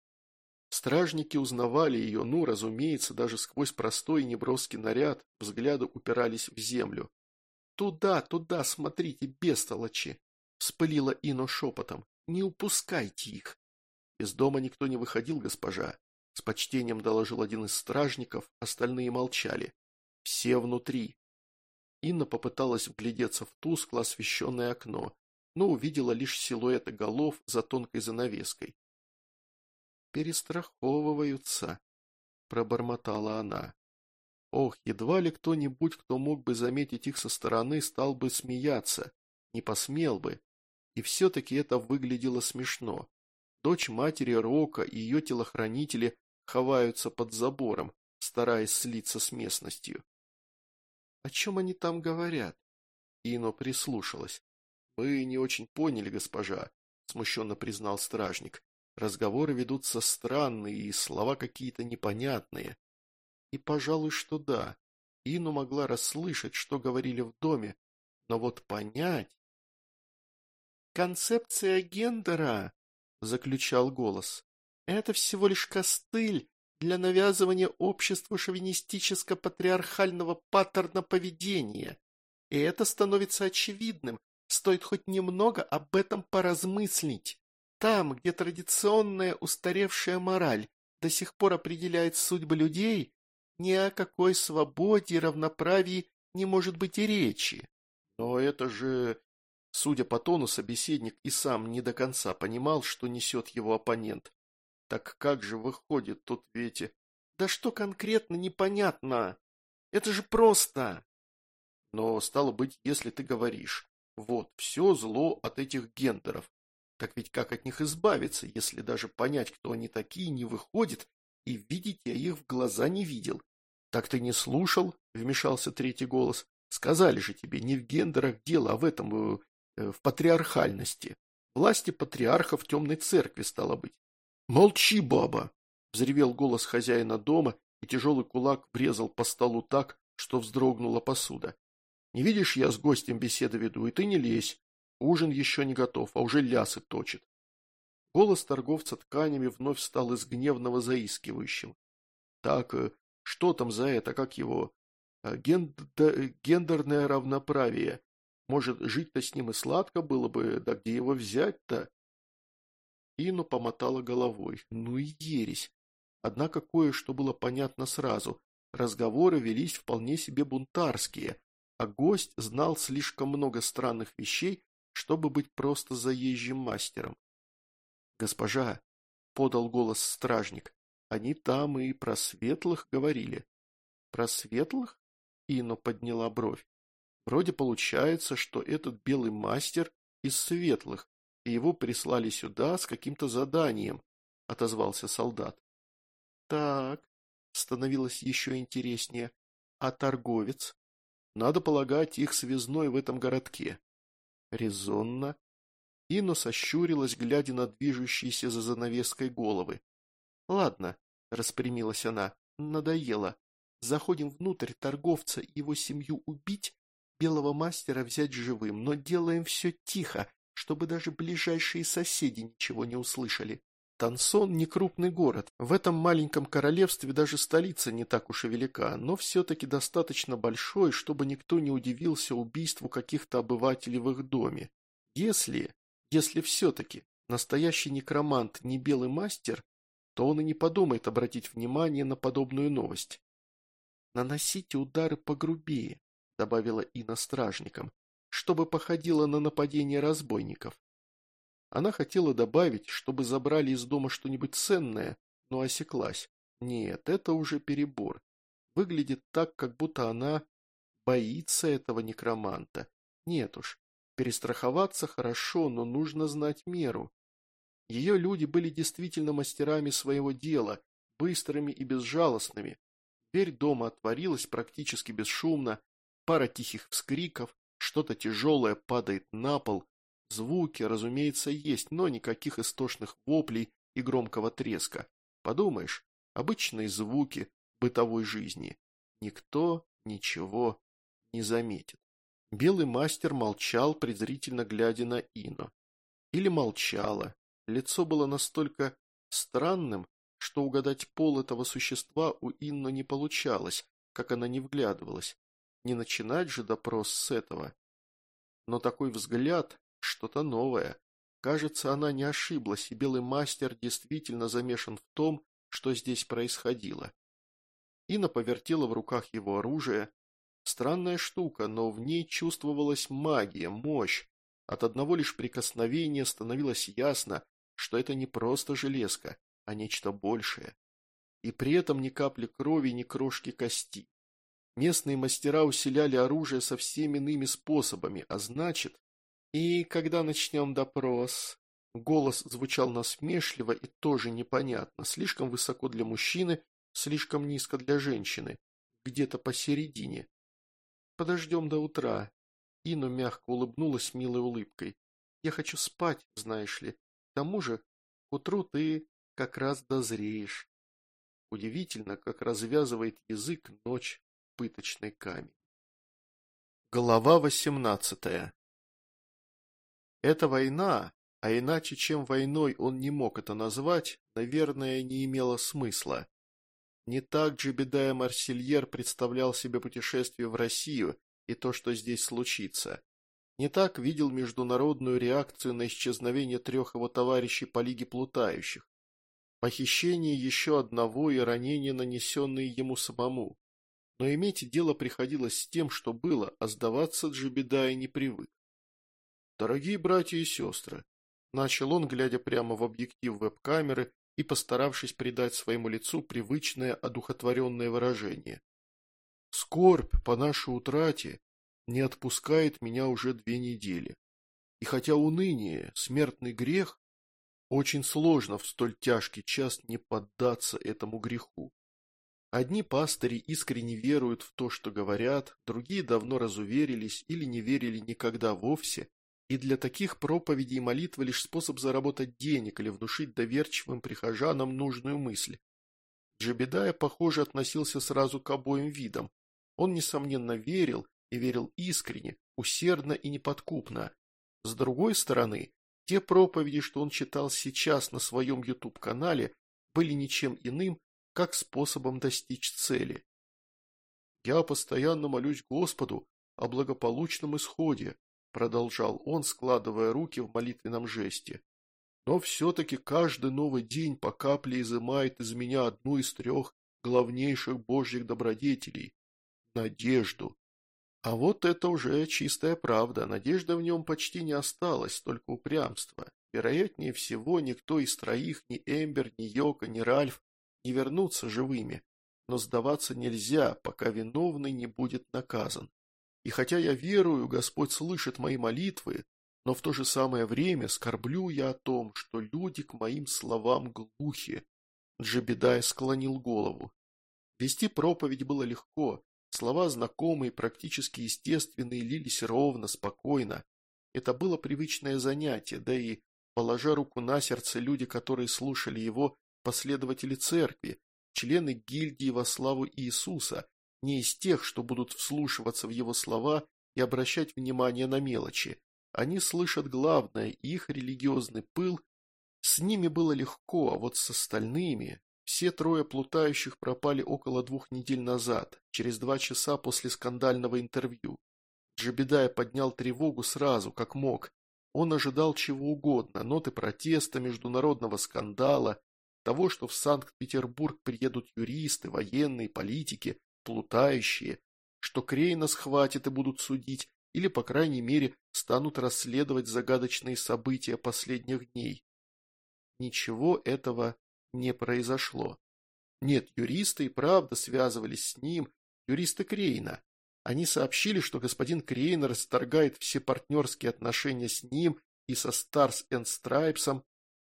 Speaker 1: Стражники узнавали ее, ну, разумеется, даже сквозь простой и неброский наряд взгляды упирались в землю. «Туда, туда, смотрите, бестолочи!» — вспылила Ино шепотом. «Не упускайте их!» «Из дома никто не выходил, госпожа. С почтением доложил один из стражников, остальные молчали. Все внутри. Инна попыталась вглядеться в тускло освещенное окно, но увидела лишь силуэты голов за тонкой занавеской. «Перестраховываются», — пробормотала она. Ох, едва ли кто-нибудь, кто мог бы заметить их со стороны, стал бы смеяться, не посмел бы. И все-таки это выглядело смешно. Дочь матери Рока и ее телохранители ховаются под забором, стараясь слиться с местностью. «О чем они там говорят?» Ино прислушалась. «Мы не очень поняли, госпожа», — смущенно признал стражник. «Разговоры ведутся странные, и слова какие-то непонятные». И, пожалуй, что да. Ину могла расслышать, что говорили в доме, но вот понять... «Концепция гендера», — заключал голос, это всего лишь костыль для навязывания обществу шовинистическо-патриархального паттерна поведения. И это становится очевидным, стоит хоть немного об этом поразмыслить. Там, где традиционная устаревшая мораль до сих пор определяет судьбы людей, ни о какой свободе и равноправии не может быть и речи. Но это же... Судя по тону, собеседник и сам не до конца понимал, что несет его оппонент. Так как же выходит тут Вете? Да что конкретно, непонятно. Это же просто. Но стало быть, если ты говоришь, вот все зло от этих гендеров. Так ведь как от них избавиться, если даже понять, кто они такие, не выходит, и видеть я их в глаза не видел. Так ты не слушал, вмешался третий голос. Сказали же тебе, не в гендерах дело, а в этом, э, э, в патриархальности. Власти патриархов темной церкви, стало быть. «Молчи, баба!» — взревел голос хозяина дома, и тяжелый кулак врезал по столу так, что вздрогнула посуда. «Не видишь, я с гостем беседы веду, и ты не лезь. Ужин еще не готов, а уже лясы точит». Голос торговца тканями вновь стал из гневного заискивающим. «Так, э, что там за это, как его? Э, Ген... Э, гендерное равноправие. Может, жить-то с ним и сладко было бы, да где его взять-то?» Ино помотала головой. Ну и ересь. Однако кое-что было понятно сразу. Разговоры велись вполне себе бунтарские, а гость знал слишком много странных вещей, чтобы быть просто заезжим мастером. «Госпожа», — подал голос стражник, — «они там и про светлых говорили». «Про светлых?» — Ино подняла бровь. «Вроде получается, что этот белый мастер из светлых, и его прислали сюда с каким-то заданием», — отозвался солдат. «Так», — становилось еще интереснее, — «а торговец?» «Надо полагать, их связной в этом городке». «Резонно». Ино сощурилась, глядя на движущиеся за занавеской головы. «Ладно», — распрямилась она, — «надоело. Заходим внутрь торговца и его семью убить, белого мастера взять живым, но делаем все тихо, чтобы даже ближайшие соседи ничего не услышали. Тансон – не крупный город. В этом маленьком королевстве даже столица не так уж и велика, но все-таки достаточно большой, чтобы никто не удивился убийству каких-то обывателей в их доме. Если, если все-таки настоящий некромант не белый мастер, то он и не подумает обратить внимание на подобную новость. «Наносите удары погрубее», – добавила Инна стражникам чтобы походило на нападение разбойников. Она хотела добавить, чтобы забрали из дома что-нибудь ценное, но осеклась. Нет, это уже перебор. Выглядит так, как будто она боится этого некроманта. Нет уж, перестраховаться хорошо, но нужно знать меру. Ее люди были действительно мастерами своего дела, быстрыми и безжалостными. Дверь дома отворилась практически бесшумно, пара тихих вскриков, что-то тяжелое падает на пол. Звуки, разумеется, есть, но никаких истошных воплей и громкого треска. Подумаешь, обычные звуки бытовой жизни. Никто ничего не заметит. Белый мастер молчал, презрительно глядя на Ино. Или молчала. Лицо было настолько странным, что угадать пол этого существа у Инно не получалось, как она не вглядывалась. Не начинать же допрос с этого. Но такой взгляд – что-то новое. Кажется, она не ошиблась, и белый мастер действительно замешан в том, что здесь происходило. Ина повертела в руках его оружие. Странная штука, но в ней чувствовалась магия, мощь. От одного лишь прикосновения становилось ясно, что это не просто железка, а нечто большее. И при этом ни капли крови, ни крошки кости. Местные мастера усиляли оружие со всеми иными способами, а значит... И когда начнем допрос... Голос звучал насмешливо и тоже непонятно, слишком высоко для мужчины, слишком низко для женщины, где-то посередине. Подождем до утра. Ино мягко улыбнулась милой улыбкой. Я хочу спать, знаешь ли. К тому же, к утру ты как раз дозреешь. Удивительно, как развязывает язык ночь пыточный камень. Глава 18. Эта война, а иначе чем войной он не мог это назвать, наверное, не имела смысла. Не так Джебедая Марсельер представлял себе путешествие в Россию и то, что здесь случится. Не так видел международную реакцию на исчезновение трех его товарищей по Лиге Плутающих. Похищение еще одного и ранения, нанесенные ему самому. Но иметь дело приходилось с тем, что было, а сдаваться Джебедая не привык. «Дорогие братья и сестры», – начал он, глядя прямо в объектив веб-камеры и постаравшись придать своему лицу привычное одухотворенное выражение. «Скорбь по нашей утрате не отпускает меня уже две недели. И хотя уныние – смертный грех, очень сложно в столь тяжкий час не поддаться этому греху. Одни пастыри искренне веруют в то, что говорят, другие давно разуверились или не верили никогда вовсе, и для таких проповедей молитва лишь способ заработать денег или внушить доверчивым прихожанам нужную мысль. Джебедая, похоже, относился сразу к обоим видам. Он, несомненно, верил, и верил искренне, усердно и неподкупно. С другой стороны, те проповеди, что он читал сейчас на своем YouTube-канале, были ничем иным, как способом достичь цели. «Я постоянно молюсь Господу о благополучном исходе», продолжал он, складывая руки в молитвенном жесте. «Но все-таки каждый новый день по капле изымает из меня одну из трех главнейших божьих добродетелей – надежду. А вот это уже чистая правда, надежда в нем почти не осталась, только упрямство. Вероятнее всего, никто из троих, ни Эмбер, ни Йока, ни Ральф, не вернуться живыми, но сдаваться нельзя, пока виновный не будет наказан. И хотя я верую, Господь слышит мои молитвы, но в то же самое время скорблю я о том, что люди к моим словам глухи. Джебедай склонил голову. Вести проповедь было легко, слова знакомые, практически естественные, лились ровно, спокойно. Это было привычное занятие, да и, положа руку на сердце, люди, которые слушали его, последователи церкви, члены гильдии во славу Иисуса, не из тех, что будут вслушиваться в его слова и обращать внимание на мелочи. Они слышат главное, их религиозный пыл с ними было легко, а вот с остальными... Все трое плутающих пропали около двух недель назад, через два часа после скандального интервью. Джебедая поднял тревогу сразу, как мог. Он ожидал чего угодно, ноты протеста, международного скандала, того, что в Санкт-Петербург приедут юристы, военные, политики, плутающие, что Крейна схватят и будут судить, или, по крайней мере, станут расследовать загадочные события последних дней. Ничего этого не произошло. Нет, юристы и правда связывались с ним, юристы Крейна. Они сообщили, что господин Крейн расторгает все партнерские отношения с ним и со Stars and Stripes,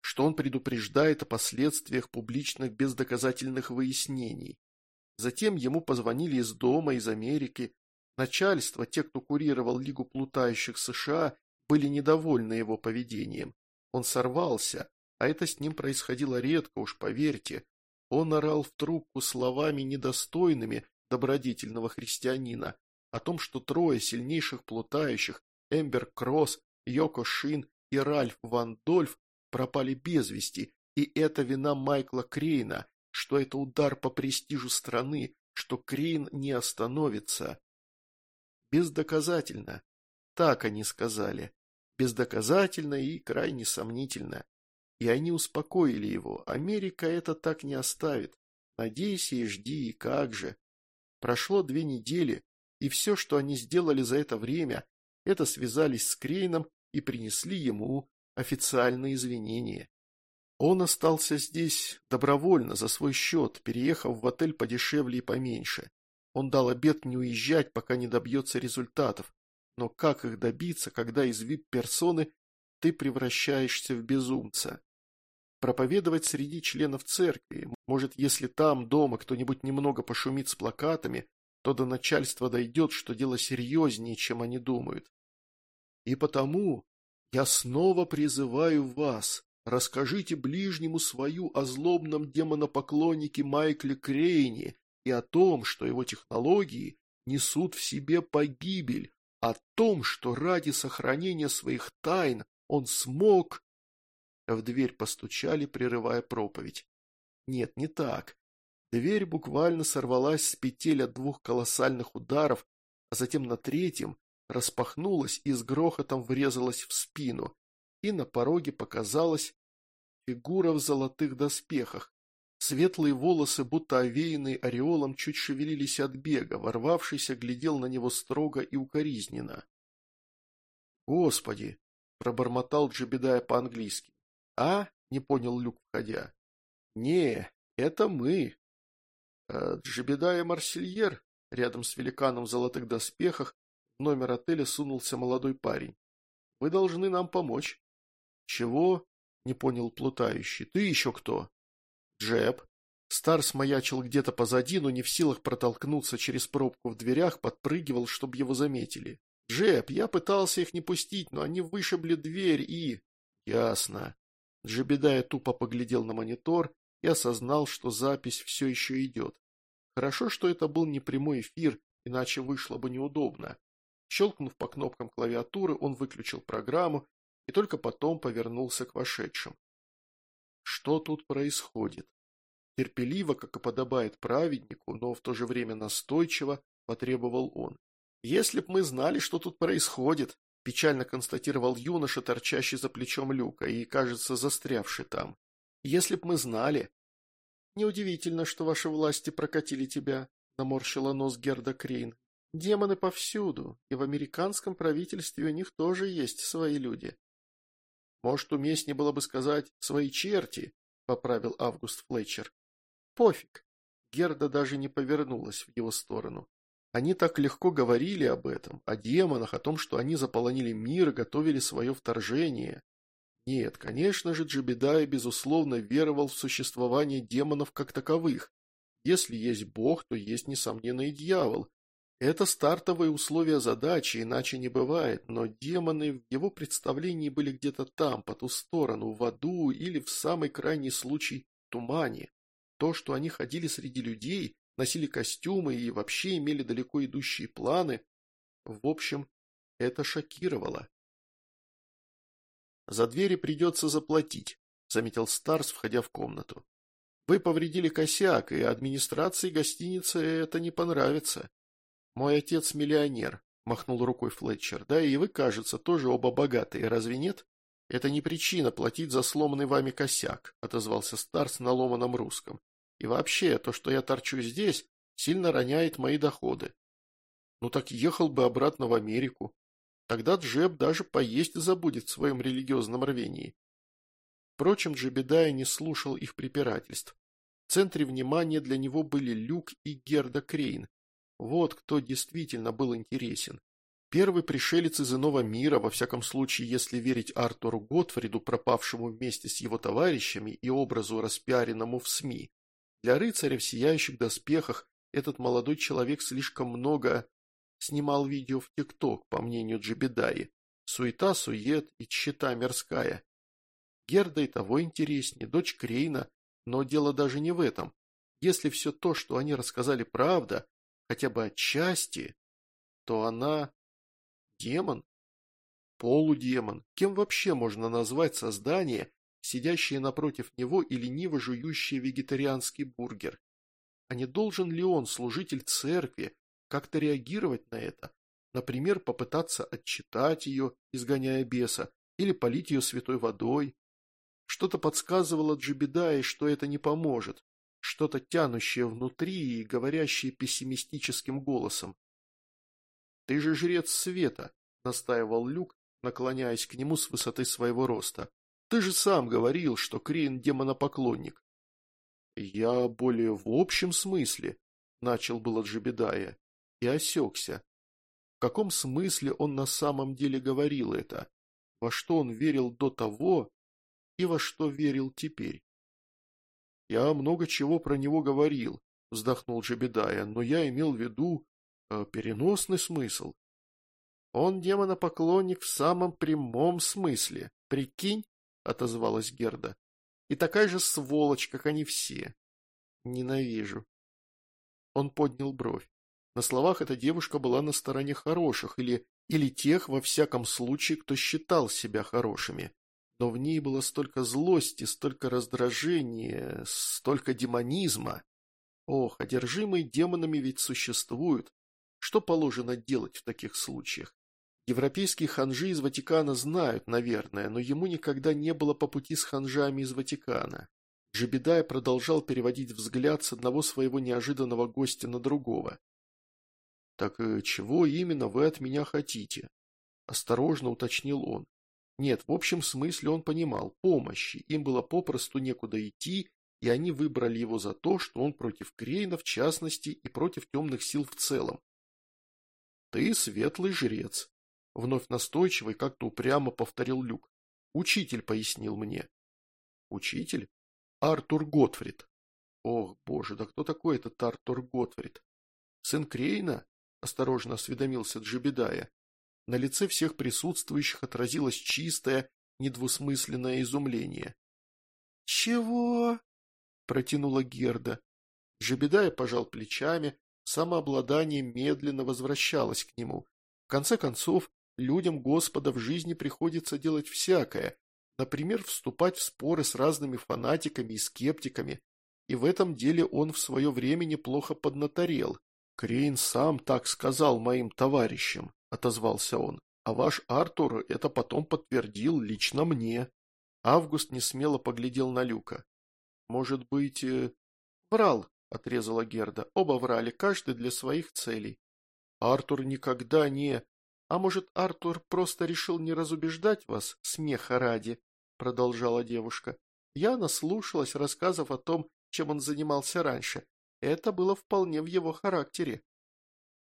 Speaker 1: что он предупреждает о последствиях публичных бездоказательных выяснений. Затем ему позвонили из дома, из Америки. Начальство, те, кто курировал Лигу плутающих США, были недовольны его поведением. Он сорвался, а это с ним происходило редко, уж поверьте. Он орал в трубку словами недостойными добродетельного христианина о том, что трое сильнейших плутающих, Эмбер Кросс, Йоко Шин и Ральф Ван Дольф, пропали без вести, и это вина Майкла Крейна, что это удар по престижу страны, что Крейн не остановится. Бездоказательно. Так они сказали. Бездоказательно и крайне сомнительно. И они успокоили его. Америка это так не оставит. Надейся и жди, и как же. Прошло две недели, и все, что они сделали за это время, это связались с Крейном и принесли ему официальные извинения. Он остался здесь добровольно, за свой счет, переехав в отель подешевле и поменьше. Он дал обет не уезжать, пока не добьется результатов. Но как их добиться, когда из вип-персоны ты превращаешься в безумца? Проповедовать среди членов церкви, может, если там, дома, кто-нибудь немного пошумит с плакатами, то до начальства дойдет, что дело серьезнее, чем они думают. И потому я снова призываю вас, расскажите ближнему свою о злобном демонопоклоннике Майкле Крейне и о том, что его технологии несут в себе погибель, о том, что ради сохранения своих тайн он смог... В дверь постучали, прерывая проповедь. Нет, не так. Дверь буквально сорвалась с петель от двух колоссальных ударов, а затем на третьем распахнулась и с грохотом врезалась в спину, и на пороге показалась фигура в золотых доспехах. Светлые волосы, будто овеянные ореолом, чуть шевелились от бега, ворвавшийся глядел на него строго и укоризненно. «Господи!» — пробормотал Джебедая по-английски. «А?» — не понял Люк, входя. «Не, это мы!» а «Джебедая Марсельер!» Рядом с великаном в золотых доспехах номер отеля сунулся молодой парень. «Вы должны нам помочь». «Чего?» – не понял плутающий. «Ты еще кто?» «Джеб». Старс маячил где-то позади, но не в силах протолкнуться через пробку в дверях, подпрыгивал, чтобы его заметили. «Джеб, я пытался их не пустить, но они вышибли дверь и...» «Ясно». Джебедая тупо поглядел на монитор и осознал, что запись все еще идет. Хорошо, что это был не прямой эфир, иначе вышло бы неудобно. Щелкнув по кнопкам клавиатуры, он выключил программу и только потом повернулся к вошедшим. Что тут происходит? Терпеливо, как и подобает праведнику, но в то же время настойчиво, потребовал он. «Если б мы знали, что тут происходит», – печально констатировал юноша, торчащий за плечом люка и, кажется, застрявший там. «Если б мы знали». «Неудивительно, что ваши власти прокатили тебя», – наморщила нос Герда Крейн. Демоны повсюду, и в американском правительстве у них тоже есть свои люди. Может, уместнее было бы сказать «свои черти», — поправил Август Флетчер. «Пофиг». Герда даже не повернулась в его сторону. Они так легко говорили об этом, о демонах, о том, что они заполонили мир и готовили свое вторжение. Нет, конечно же, Джебедай, безусловно, веровал в существование демонов как таковых. Если есть бог, то есть, несомненно, и дьявол, это стартовые условия задачи, иначе не бывает, но демоны в его представлении были где-то там, по ту сторону, в аду или, в самый крайний случай, тумане. То, что они ходили среди людей, носили костюмы и вообще имели далеко идущие планы, в общем, это шокировало. «За двери придется заплатить», – заметил Старс, входя в комнату. «Вы повредили косяк, и администрации гостиницы это не понравится. «Мой отец миллионер», – махнул рукой Флетчер. «Да и вы, кажется, тоже оба богатые, разве нет?» «Это не причина платить за сломанный вами косяк», – отозвался Старс на ломаном русском. «И вообще, то, что я торчу здесь, сильно роняет мои доходы». «Ну так ехал бы обратно в Америку. Тогда Джеб даже поесть забудет в своем религиозном рвении». Впрочем, Джебедая не слушал их препирательств. В центре внимания для него были Люк и Герда Крейн, вот кто действительно был интересен. Первый пришелец из иного мира, во всяком случае, если верить Артуру Готфриду, пропавшему вместе с его товарищами и образу распиаренному в СМИ. Для рыцаря в сияющих доспехах этот молодой человек слишком много снимал видео в ТикТок, по мнению Джебедаи. Суета, сует и тщета мирская. Герда и того интереснее, дочь Крейна, но дело даже не в этом. Если все то, что они рассказали, правда, хотя бы отчасти, то она демон, полудемон. Кем вообще можно назвать создание, сидящее напротив него и лениво жующее вегетарианский бургер? А не должен ли он, служитель церкви, как-то реагировать на это? Например, попытаться отчитать ее, изгоняя беса, или полить ее святой водой? Что-то подсказывало Джебедае, что это не поможет, что-то тянущее внутри и говорящее пессимистическим голосом. «Ты же жрец света», — настаивал Люк, наклоняясь к нему с высоты своего роста. «Ты же сам говорил, что Крин демонопоклонник». «Я более в общем смысле», — начал было Джебедая, и осекся. В каком смысле он на самом деле говорил это? Во что он верил до того и во что верил теперь? Я много чего про него говорил, вздохнул Джебедая, но я имел в виду э, переносный смысл. Он демонопоклонник в самом прямом смысле. Прикинь, отозвалась Герда. И такая же сволочь, как они все. Ненавижу. Он поднял бровь. На словах эта девушка была на стороне хороших или или тех во всяком случае, кто считал себя хорошими но в ней было столько злости, столько раздражения, столько демонизма. Ох, одержимые демонами ведь существуют. Что положено делать в таких случаях? Европейские ханжи из Ватикана знают, наверное, но ему никогда не было по пути с ханжами из Ватикана. Джебедай продолжал переводить взгляд с одного своего неожиданного гостя на другого. «Так э, чего именно вы от меня хотите?» – осторожно уточнил он. Нет, в общем смысле он понимал, помощи, им было попросту некуда идти, и они выбрали его за то, что он против Крейна в частности и против темных сил в целом. «Ты светлый жрец», — вновь настойчивый, как-то упрямо повторил Люк. «Учитель пояснил мне». «Учитель? Артур Готфрид». «Ох, боже, да кто такой этот Артур Готфрид?» «Сын Крейна?» – осторожно осведомился Джебедая. На лице всех присутствующих отразилось чистое, недвусмысленное изумление. «Чего?» – протянула Герда. Жебедая пожал плечами, самообладание медленно возвращалось к нему. В конце концов, людям Господа в жизни приходится делать всякое, например, вступать в споры с разными фанатиками и скептиками, и в этом деле он в свое время неплохо поднаторел. Крейн сам так сказал моим товарищам отозвался он. А ваш Артур это потом подтвердил лично мне. Август несмело поглядел на Люка. Может быть, э... врал, отрезала Герда. Оба врали, каждый для своих целей. Артур никогда не... А может, Артур просто решил не разубеждать вас, смеха ради, продолжала девушка. Я наслушалась рассказов о том, чем он занимался раньше. Это было вполне в его характере.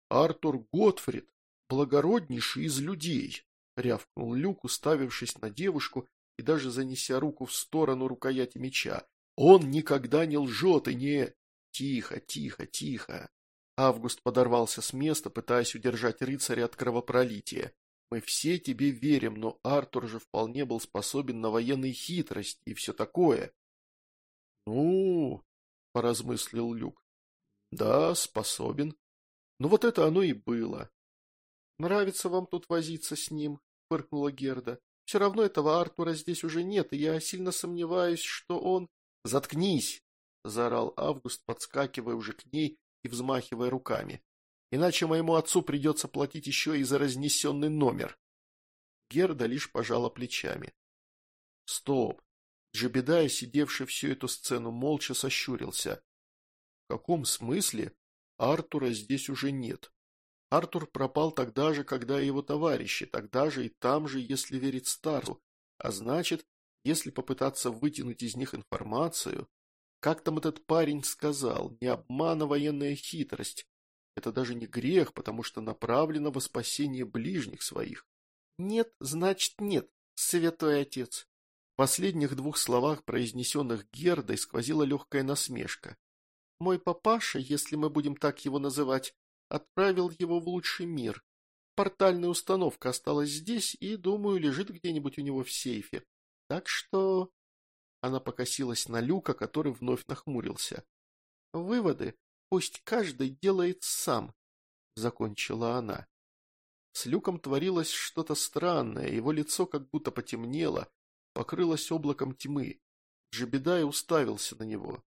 Speaker 1: Артур Готфрид благороднейший из людей!» — рявкнул Люк, уставившись на девушку и даже занеся руку в сторону рукояти меча. «Он никогда не лжет и не...» «Тихо, тихо, тихо!» Август подорвался с места, пытаясь удержать рыцаря от кровопролития. «Мы все тебе верим, но Артур же вполне был способен на военные хитрости и все такое». «Ну...» — поразмыслил Люк. «Да, способен. Но ну, вот это оно и было. «Нравится вам тут возиться с ним», — фыркнула Герда. «Все равно этого Артура здесь уже нет, и я сильно сомневаюсь, что он...» «Заткнись!» — заорал Август, подскакивая уже к ней и взмахивая руками. «Иначе моему отцу придется платить еще и за разнесенный номер». Герда лишь пожала плечами. «Стоп!» Джебедай, сидевший всю эту сцену, молча сощурился. «В каком смысле? Артура здесь уже нет. Артур пропал тогда же, когда и его товарищи, тогда же и там же, если верить старцу, А значит, если попытаться вытянуть из них информацию... Как там этот парень сказал? Не обмана военная хитрость. Это даже не грех, потому что направлено во спасение ближних своих. Нет, значит нет, святой отец. В последних двух словах, произнесенных Гердой, сквозила легкая насмешка. Мой папаша, если мы будем так его называть, отправил его в лучший мир. Портальная установка осталась здесь и, думаю, лежит где-нибудь у него в сейфе. Так что...» Она покосилась на люка, который вновь нахмурился. «Выводы пусть каждый делает сам», — закончила она. С люком творилось что-то странное, его лицо как будто потемнело, покрылось облаком тьмы. Джебедай уставился на него.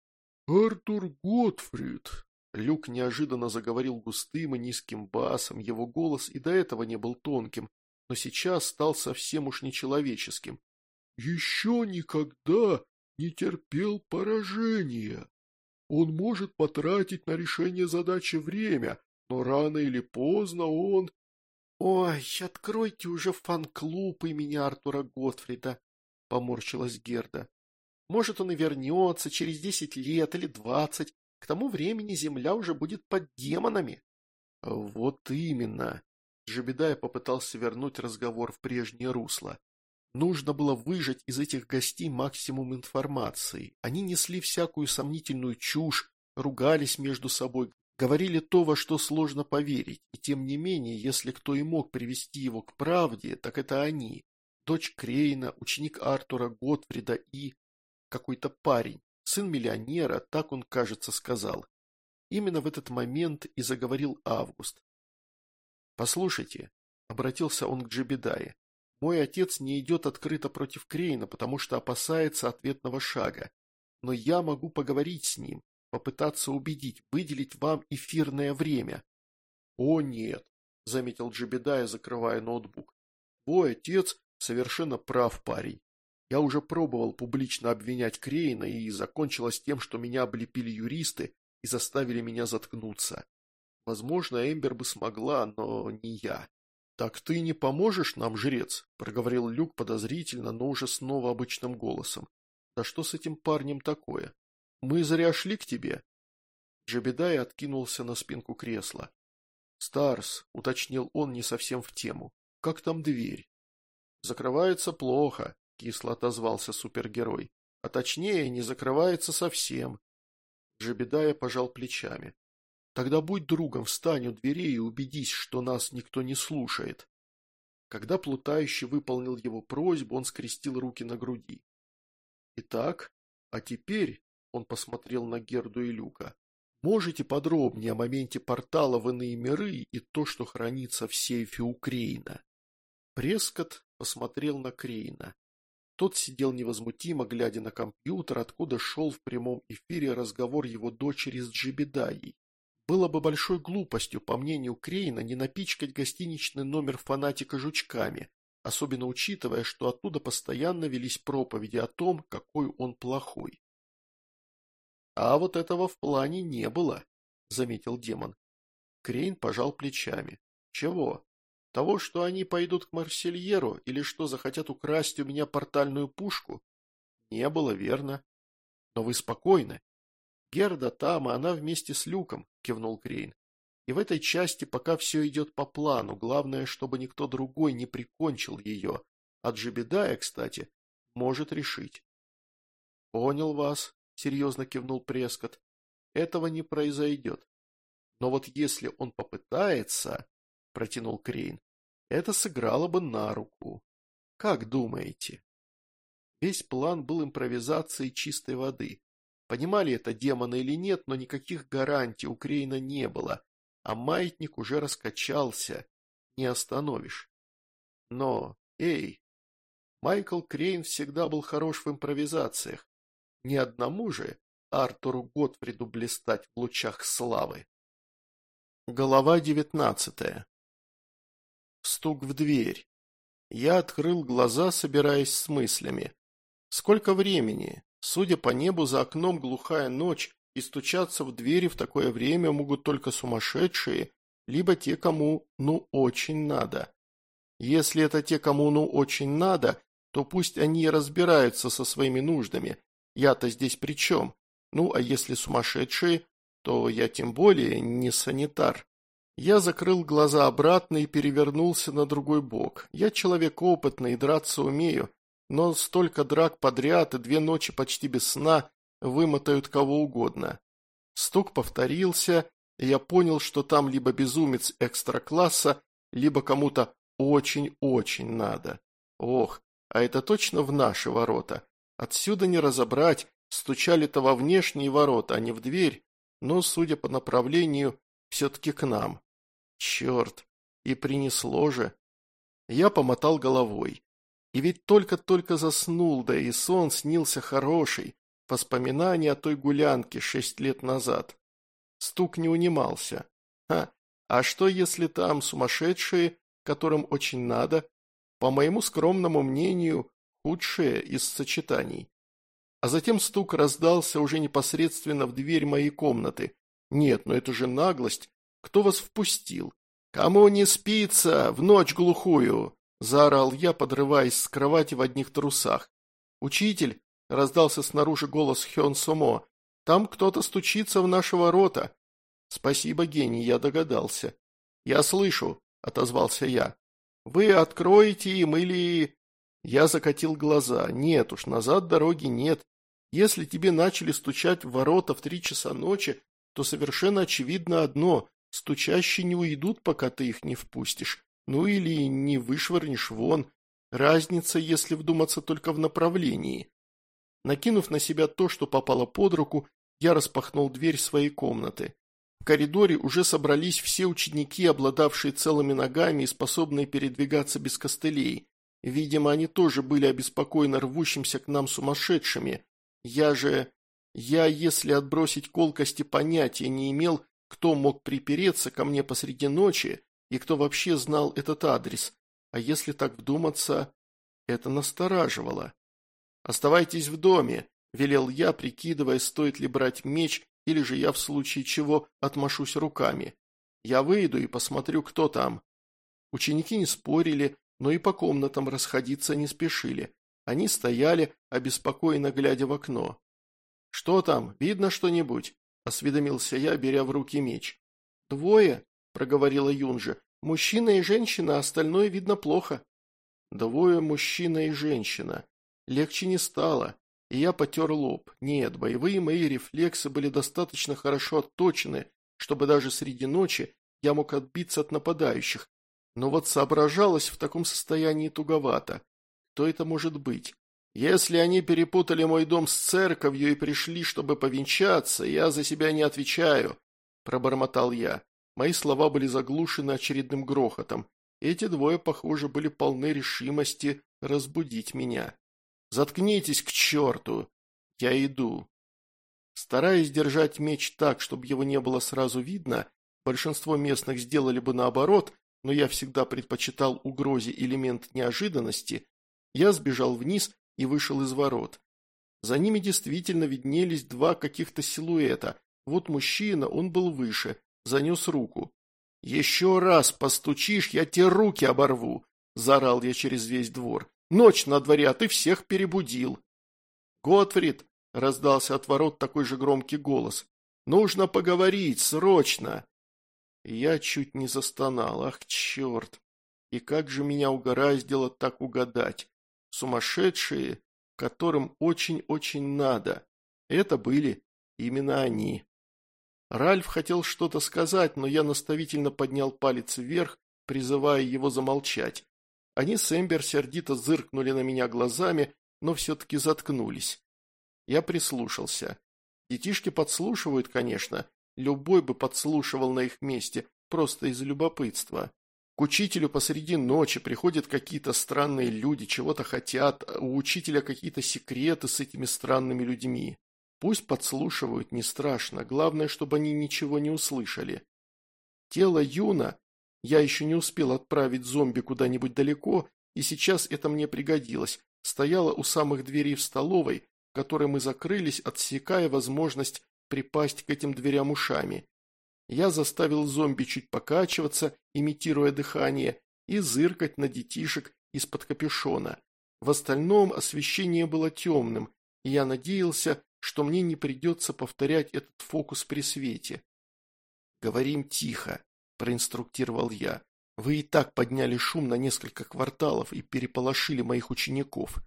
Speaker 1: «Артур Готфрид», Люк неожиданно заговорил густым и низким басом, его голос и до этого не был тонким, но сейчас стал совсем уж нечеловеческим. «Еще никогда не терпел поражения. Он может потратить на решение задачи время, но рано или поздно он...» «Ой, откройте уже фан-клуб имени Артура Готфрида», — поморщилась Герда. «Может, он и вернется через десять лет или двадцать, к тому времени земля уже будет под демонами. Вот именно. Жебедай попытался вернуть разговор в прежнее русло. Нужно было выжать из этих гостей максимум информации. Они несли всякую сомнительную чушь, ругались между собой, говорили то, во что сложно поверить, и тем не менее, если кто и мог привести его к правде, так это они. Дочь Крейна, ученик Артура Готфрида и... какой-то парень, сын миллионера, так он, кажется, сказал. Именно в этот момент и заговорил Август. «Послушайте», — обратился он к Джебедае, — «мой отец не идет открыто против Крейна, потому что опасается ответного шага. Но я могу поговорить с ним, попытаться убедить, выделить вам эфирное время». «О, нет», — заметил Джебедая, закрывая ноутбук. «Твой отец совершенно прав, парень. Я уже пробовал публично обвинять Крейна, и закончилось тем, что меня облепили юристы и заставили меня заткнуться. Возможно, Эмбер бы смогла, но не я. «Так ты не поможешь нам, жрец?» – проговорил Люк подозрительно, но уже снова обычным голосом. «Да что с этим парнем такое? Мы зря шли к тебе!» Джебедай откинулся на спинку кресла. «Старс», – уточнил он не совсем в тему, – «как там дверь?» «Закрывается плохо», — кисло отозвался супергерой. «А точнее, не закрывается совсем». Джебедая пожал плечами. «Тогда будь другом, встань у дверей и убедись, что нас никто не слушает». Когда плутающий выполнил его просьбу, он скрестил руки на груди. «Итак, а теперь...» — он посмотрел на Герду и Люка. «Можете подробнее о моменте портала в иные миры и то, что хранится в сейфе у Крейна?» Прескот посмотрел на Крейна. Тот сидел невозмутимо, глядя на компьютер, откуда шел в прямом эфире разговор его дочери с Джебедаей. Было бы большой глупостью, по мнению Крейна, не напичкать гостиничный номер фанатика жучками, особенно учитывая, что оттуда постоянно велись проповеди о том, какой он плохой. «А вот этого в плане не было», — заметил демон. Крейн пожал плечами. «Чего? Того, что они пойдут к Марсельеру или что захотят украсть у меня портальную пушку, не было, верно? Но вы спокойны. Герда там, и а она вместе с Люком, кивнул Крейн. И в этой части пока все идет по плану, главное, чтобы никто другой не прикончил ее. А Джебедая, кстати, может решить. Понял вас, серьезно кивнул Прескот. Этого не произойдет. Но вот если он попытается, протянул Крейн, это сыграло бы на руку. Как думаете? Весь план был импровизацией чистой воды. Понимали это демоны или нет, но никаких гарантий у Крейна не было, а маятник уже раскачался, не остановишь. Но, эй, Майкл Крейн всегда был хорош в импровизациях. Не одному же Артуру Готфриду блистать в лучах славы. Глава девятнадцатая стук в дверь. Я открыл глаза, собираясь с мыслями. Сколько времени? Судя по небу, за окном глухая ночь, и стучаться в двери в такое время могут только сумасшедшие, либо те, кому ну очень надо. Если это те, кому ну очень надо, то пусть они разбираются со своими нуждами. Я-то здесь при чем? Ну, а если сумасшедшие, то я тем более не санитар. Я закрыл глаза обратно и перевернулся на другой бок. Я человек опытный и драться умею, но столько драк подряд и две ночи почти без сна вымотают кого угодно. Стук повторился, и я понял, что там либо безумец экстра-класса, либо кому-то очень-очень надо. Ох, а это точно в наши ворота. Отсюда не разобрать, стучали-то во внешние ворота, а не в дверь, но, судя по направлению, все-таки к нам. Черт, и принесло же. Я помотал головой. И ведь только-только заснул, да и сон снился хороший. Воспоминания о той гулянке шесть лет назад. Стук не унимался. Ха, а что если там сумасшедшие, которым очень надо, по моему скромному мнению, худшее из сочетаний? А затем стук раздался уже непосредственно в дверь моей комнаты. Нет, ну это же наглость, кто вас впустил. «Кому не спится в ночь глухую?» – заорал я, подрываясь с кровати в одних трусах. «Учитель!» – раздался снаружи голос Хён Сумо. «Там кто-то стучится в наши ворота». «Спасибо, гений, я догадался». «Я слышу», – отозвался я. «Вы откроете им или...» Я закатил глаза. «Нет уж, назад дороги нет. Если тебе начали стучать в ворота в три часа ночи, то совершенно очевидно одно Стучащие не уйдут, пока ты их не впустишь. Ну или не вышвырнешь вон. Разница, если вдуматься только в направлении. Накинув на себя то, что попало под руку, я распахнул дверь своей комнаты. В коридоре уже собрались все ученики, обладавшие целыми ногами и способные передвигаться без костылей. Видимо, они тоже были обеспокоены рвущимся к нам сумасшедшими. Я же... Я, если отбросить колкости, понятия не имел, кто мог припереться ко мне посреди ночи и кто вообще знал этот адрес, а если так вдуматься, это настораживало. «Оставайтесь в доме», – велел я, прикидывая, стоит ли брать меч или же я в случае чего отмашусь руками. Я выйду и посмотрю, кто там. Ученики не спорили, но и по комнатам расходиться не спешили. Они стояли, обеспокоенно глядя в окно. «Что там? Видно что-нибудь?» – осведомился я, беря в руки меч. «Двое», – проговорила Юнжи, – «мужчина и женщина, а остальное видно плохо». «Двое мужчина и женщина. Легче не стало». И я потер лоб. Нет, боевые мои рефлексы были достаточно хорошо отточены, чтобы даже среди ночи я мог отбиться от нападающих. Но вот соображалось в таком состоянии туговато. Кто это может быть? Если они перепутали мой дом с церковью и пришли, чтобы повенчаться, я за себя не отвечаю», – пробормотал я. Мои слова были заглушены очередным грохотом. Эти двое, похоже, были полны решимости разбудить меня. «Заткнитесь к черту! Я иду!» Стараясь держать меч так, чтобы его не было сразу видно, большинство местных сделали бы наоборот, но я всегда предпочитал угрозе элемент неожиданности, я сбежал вниз и вышел из ворот. За ними действительно виднелись два каких-то силуэта. Вот мужчина, он был выше, занес руку. «Еще раз постучишь, я тебе руки оборву!» – заорал я через весь двор. «Ночь на дворе, а ты всех перебудил!» «Готфрид!» – раздался от ворот такой же громкий голос. «Нужно поговорить, срочно!» Я чуть не застонал. Ах, черт! И как же меня угораздило так угадать? сумасшедшие, которым очень-очень надо. Это были именно они. Ральф хотел что-то сказать, но я наставительно поднял палец вверх, призывая его замолчать. Они с Эмбер сердито зыркнули на меня глазами, но все-таки заткнулись. Я прислушался. Детишки подслушивают, конечно. Любой бы подслушивал на их месте, просто из любопытства. К учителю посреди ночи приходят какие-то странные люди, чего-то хотят, а у учителя какие-то секреты с этими странными людьми. Пусть подслушивают, не страшно, главное, чтобы они ничего не услышали. Тело Юна я еще не успел отправить зомби куда-нибудь далеко, и сейчас это мне пригодилось, стояло у самых дверей в столовой, которые мы закрылись, отсекая возможность припасть к этим дверям ушами. Я заставил зомби чуть покачиваться, имитируя дыхание, и зыркать на детишек из-под капюшона. В остальном освещение было темным, и я надеялся, что мне не придется повторять этот фокус при свете. «Говорим тихо», – проинструктировал я. «Вы и так подняли шум на несколько кварталов и переполошили моих учеников».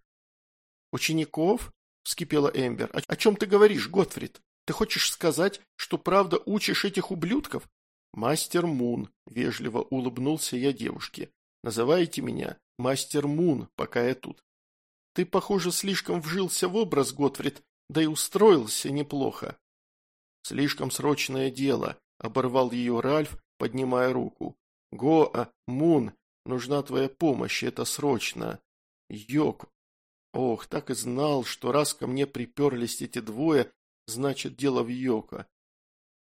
Speaker 1: «Учеников?» – вскипела Эмбер. «О, «О чем ты говоришь, Готфрид?» Ты хочешь сказать, что правда учишь этих ублюдков?» «Мастер Мун», – вежливо улыбнулся я девушке. «Называйте меня Мастер Мун, пока я тут». «Ты, похоже, слишком вжился в образ, Готфрид, да и устроился неплохо». «Слишком срочное дело», – оборвал ее Ральф, поднимая руку. «Гоа, Мун, нужна твоя помощь, это срочно». «Йок». Ох, так и знал, что раз ко мне приперлись эти двое, Значит, дело в Йоко.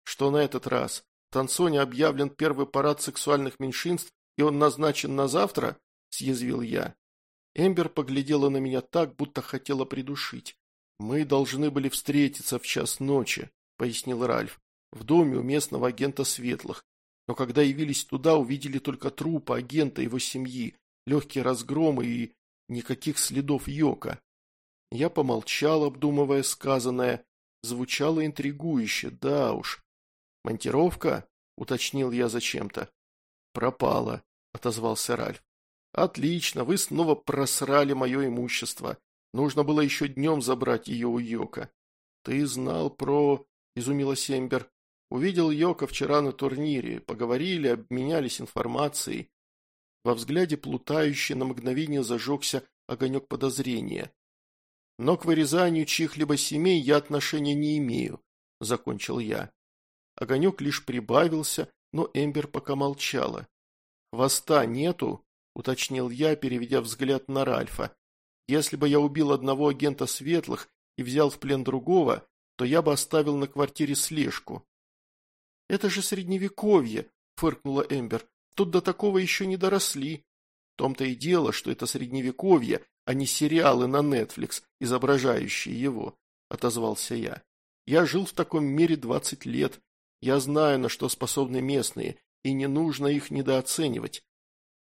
Speaker 1: Что на этот раз? В Тансоне объявлен первый парад сексуальных меньшинств, и он назначен на завтра? Съязвил я. Эмбер поглядела на меня так, будто хотела придушить. «Мы должны были встретиться в час ночи», — пояснил Ральф, — «в доме у местного агента Светлых. Но когда явились туда, увидели только трупы агента и его семьи, легкие разгромы и никаких следов Йока». Я помолчал, обдумывая сказанное, звучало интригующе, да уж. «Монтировка?» – уточнил я зачем-то. «Пропала», – отозвался Ральф. «Отлично, вы снова просрали мое имущество. Нужно было еще днем забрать ее у Йока». «Ты знал про...» – изумила Сембер. «Увидел Йока вчера на турнире. Поговорили, обменялись информацией». Во взгляде плутающий на мгновение зажегся огонек подозрения. Но к вырезанию чьих-либо семей я отношения не имею, закончил я. Огонек лишь прибавился, но Эмбер пока молчала. «Хвоста нету?» – уточнил я, переведя взгляд на Ральфа. «Если бы я убил одного агента светлых и взял в плен другого, то я бы оставил на квартире слежку». «Это же средневековье!» – фыркнула Эмбер. «Тут до такого еще не доросли. В том-то и дело, что это средневековье, а не сериалы на Netflix, изображающие его», – отозвался я. «Я жил в таком мире 20 лет. Я знаю, на что способны местные, и не нужно их недооценивать».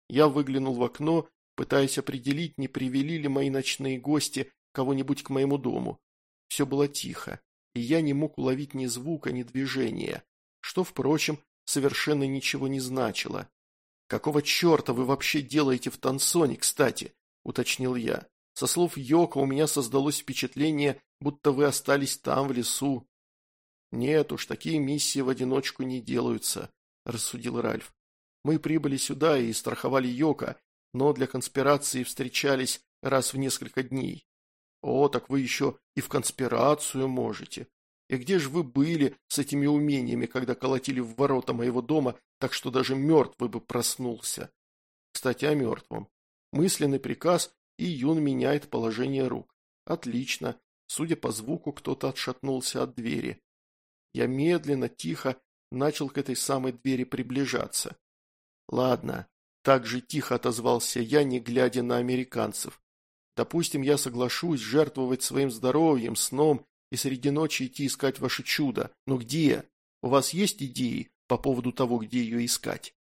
Speaker 1: Я выглянул в окно, пытаясь определить, не привели ли мои ночные гости кого-нибудь к моему дому. Все было тихо, и я не мог уловить ни звука, ни движения, что, впрочем, совершенно ничего не значило. «Какого черта вы вообще делаете в Тансоне, кстати?» уточнил я. Со слов Йока у меня создалось впечатление, будто вы остались там, в лесу. Нет уж, такие миссии в одиночку не делаются, рассудил Ральф. Мы прибыли сюда и страховали Йока, но для конспирации встречались раз в несколько дней. О, так вы еще и в конспирацию можете. И где же вы были с этими умениями, когда колотили в ворота моего дома, так что даже мертвый бы проснулся? Кстати, о мертвом. Мысленный приказ, и Юн меняет положение рук. Отлично. Судя по звуку, кто-то отшатнулся от двери. Я медленно, тихо начал к этой самой двери приближаться. Ладно. Так же тихо отозвался я, не глядя на американцев. Допустим, я соглашусь жертвовать своим здоровьем, сном и среди ночи идти искать ваше чудо. Но где? У вас есть идеи по поводу того, где ее искать?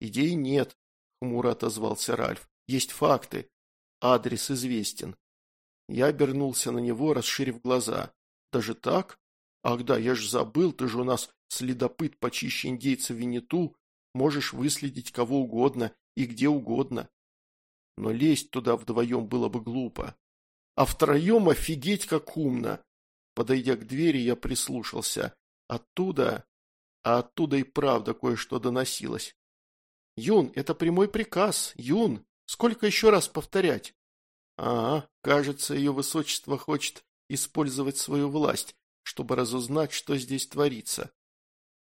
Speaker 1: Идей нет, хмуро отозвался Ральф. Есть факты. Адрес известен. Я обернулся на него, расширив глаза. Даже так? Ах да, я ж забыл, ты же у нас следопыт почище индейца Винету. Можешь выследить кого угодно и где угодно. Но лезть туда вдвоем было бы глупо. А втроем офигеть как умно. Подойдя к двери, я прислушался. Оттуда... А оттуда и правда кое-что доносилось. «Юн, это прямой приказ, Юн!» Сколько еще раз повторять? А, кажется, ее высочество хочет использовать свою власть, чтобы разузнать, что здесь творится.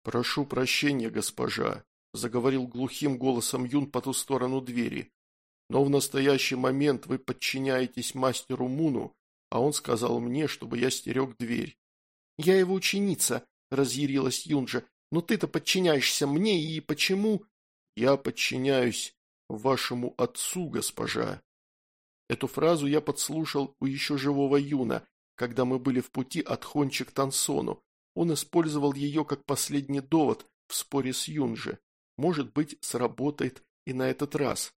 Speaker 1: «Прошу прощения, госпожа», — заговорил глухим голосом Юн по ту сторону двери. «Но в настоящий момент вы подчиняетесь мастеру Муну, а он сказал мне, чтобы я стерег дверь». «Я его ученица», — разъярилась Юнджа. «Но «Ну ты-то подчиняешься мне, и почему...» «Я подчиняюсь вашему отцу, госпожа». Эту фразу я подслушал у еще живого юна, когда мы были в пути от Хончи Тансону. Он использовал ее как последний довод в споре с Юнже. Может быть, сработает и на этот раз.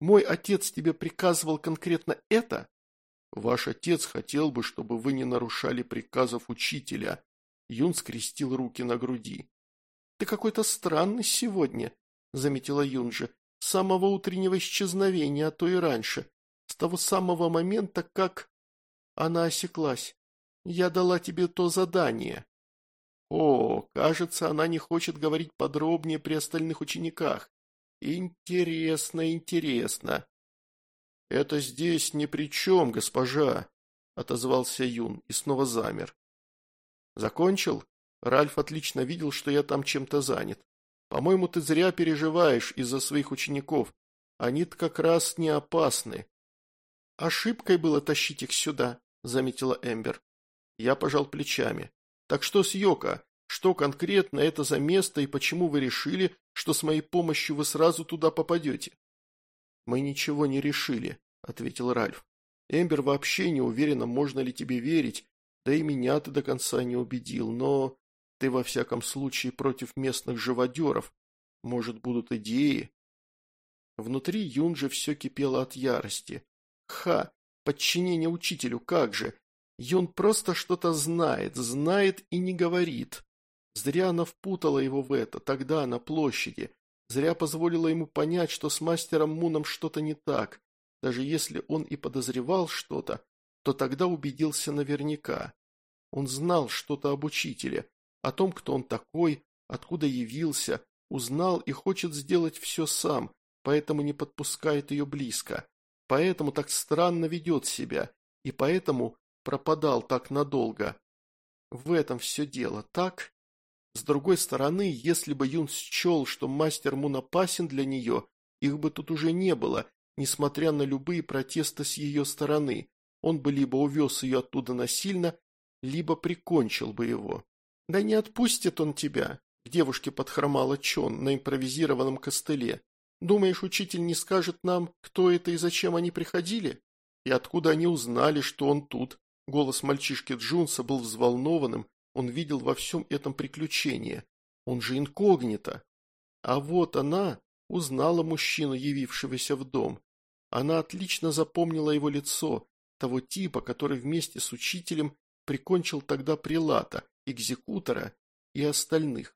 Speaker 1: «Мой отец тебе приказывал конкретно это?» «Ваш отец хотел бы, чтобы вы не нарушали приказов учителя». Юн скрестил руки на груди. «Ты какой-то странный сегодня», — заметила Юнже. С самого утреннего исчезновения, а то и раньше. С того самого момента, как... Она осеклась. Я дала тебе то задание. О, кажется, она не хочет говорить подробнее при остальных учениках. Интересно, интересно. Это здесь ни при чем, госпожа, отозвался Юн и снова замер. Закончил? Ральф отлично видел, что я там чем-то занят. По-моему, ты зря переживаешь из-за своих учеников. Они-то как раз не опасны. Ошибкой было тащить их сюда, заметила Эмбер. Я пожал плечами. Так что с Йока? Что конкретно это за место и почему вы решили, что с моей помощью вы сразу туда попадете? Мы ничего не решили, ответил Ральф. Эмбер вообще не уверена, можно ли тебе верить, да и меня ты до конца не убедил, но... Ты, во всяком случае, против местных живодеров. Может, будут идеи?» Внутри Юнджи все кипело от ярости. «Ха! Подчинение учителю, как же! Юн просто что-то знает, знает и не говорит. Зря она впутала его в это, тогда на площади. Зря позволила ему понять, что с мастером Муном что-то не так. Даже если он и подозревал что-то, то тогда убедился наверняка. Он знал что-то об учителе, о том, кто он такой, откуда явился, узнал и хочет сделать все сам, поэтому не подпускает ее близко, поэтому так странно ведет себя и поэтому пропадал так надолго. В этом все дело, так? С другой стороны, если бы Юн счел, что мастер Мун опасен для нее, их бы тут уже не было, несмотря на любые протесты с ее стороны. Он бы либо увез ее оттуда насильно, либо прикончил бы его. «Да не отпустит он тебя», – к девушке подхромала Чон на импровизированном костыле. «Думаешь, учитель не скажет нам, кто это и зачем они приходили? И откуда они узнали, что он тут?» Голос мальчишки Джунса был взволнованным, он видел во всем этом приключение. Он же инкогнито. А вот она узнала мужчину, явившегося в дом. Она отлично запомнила его лицо, того типа, который вместе с учителем прикончил тогда прилата, экзекутора и остальных.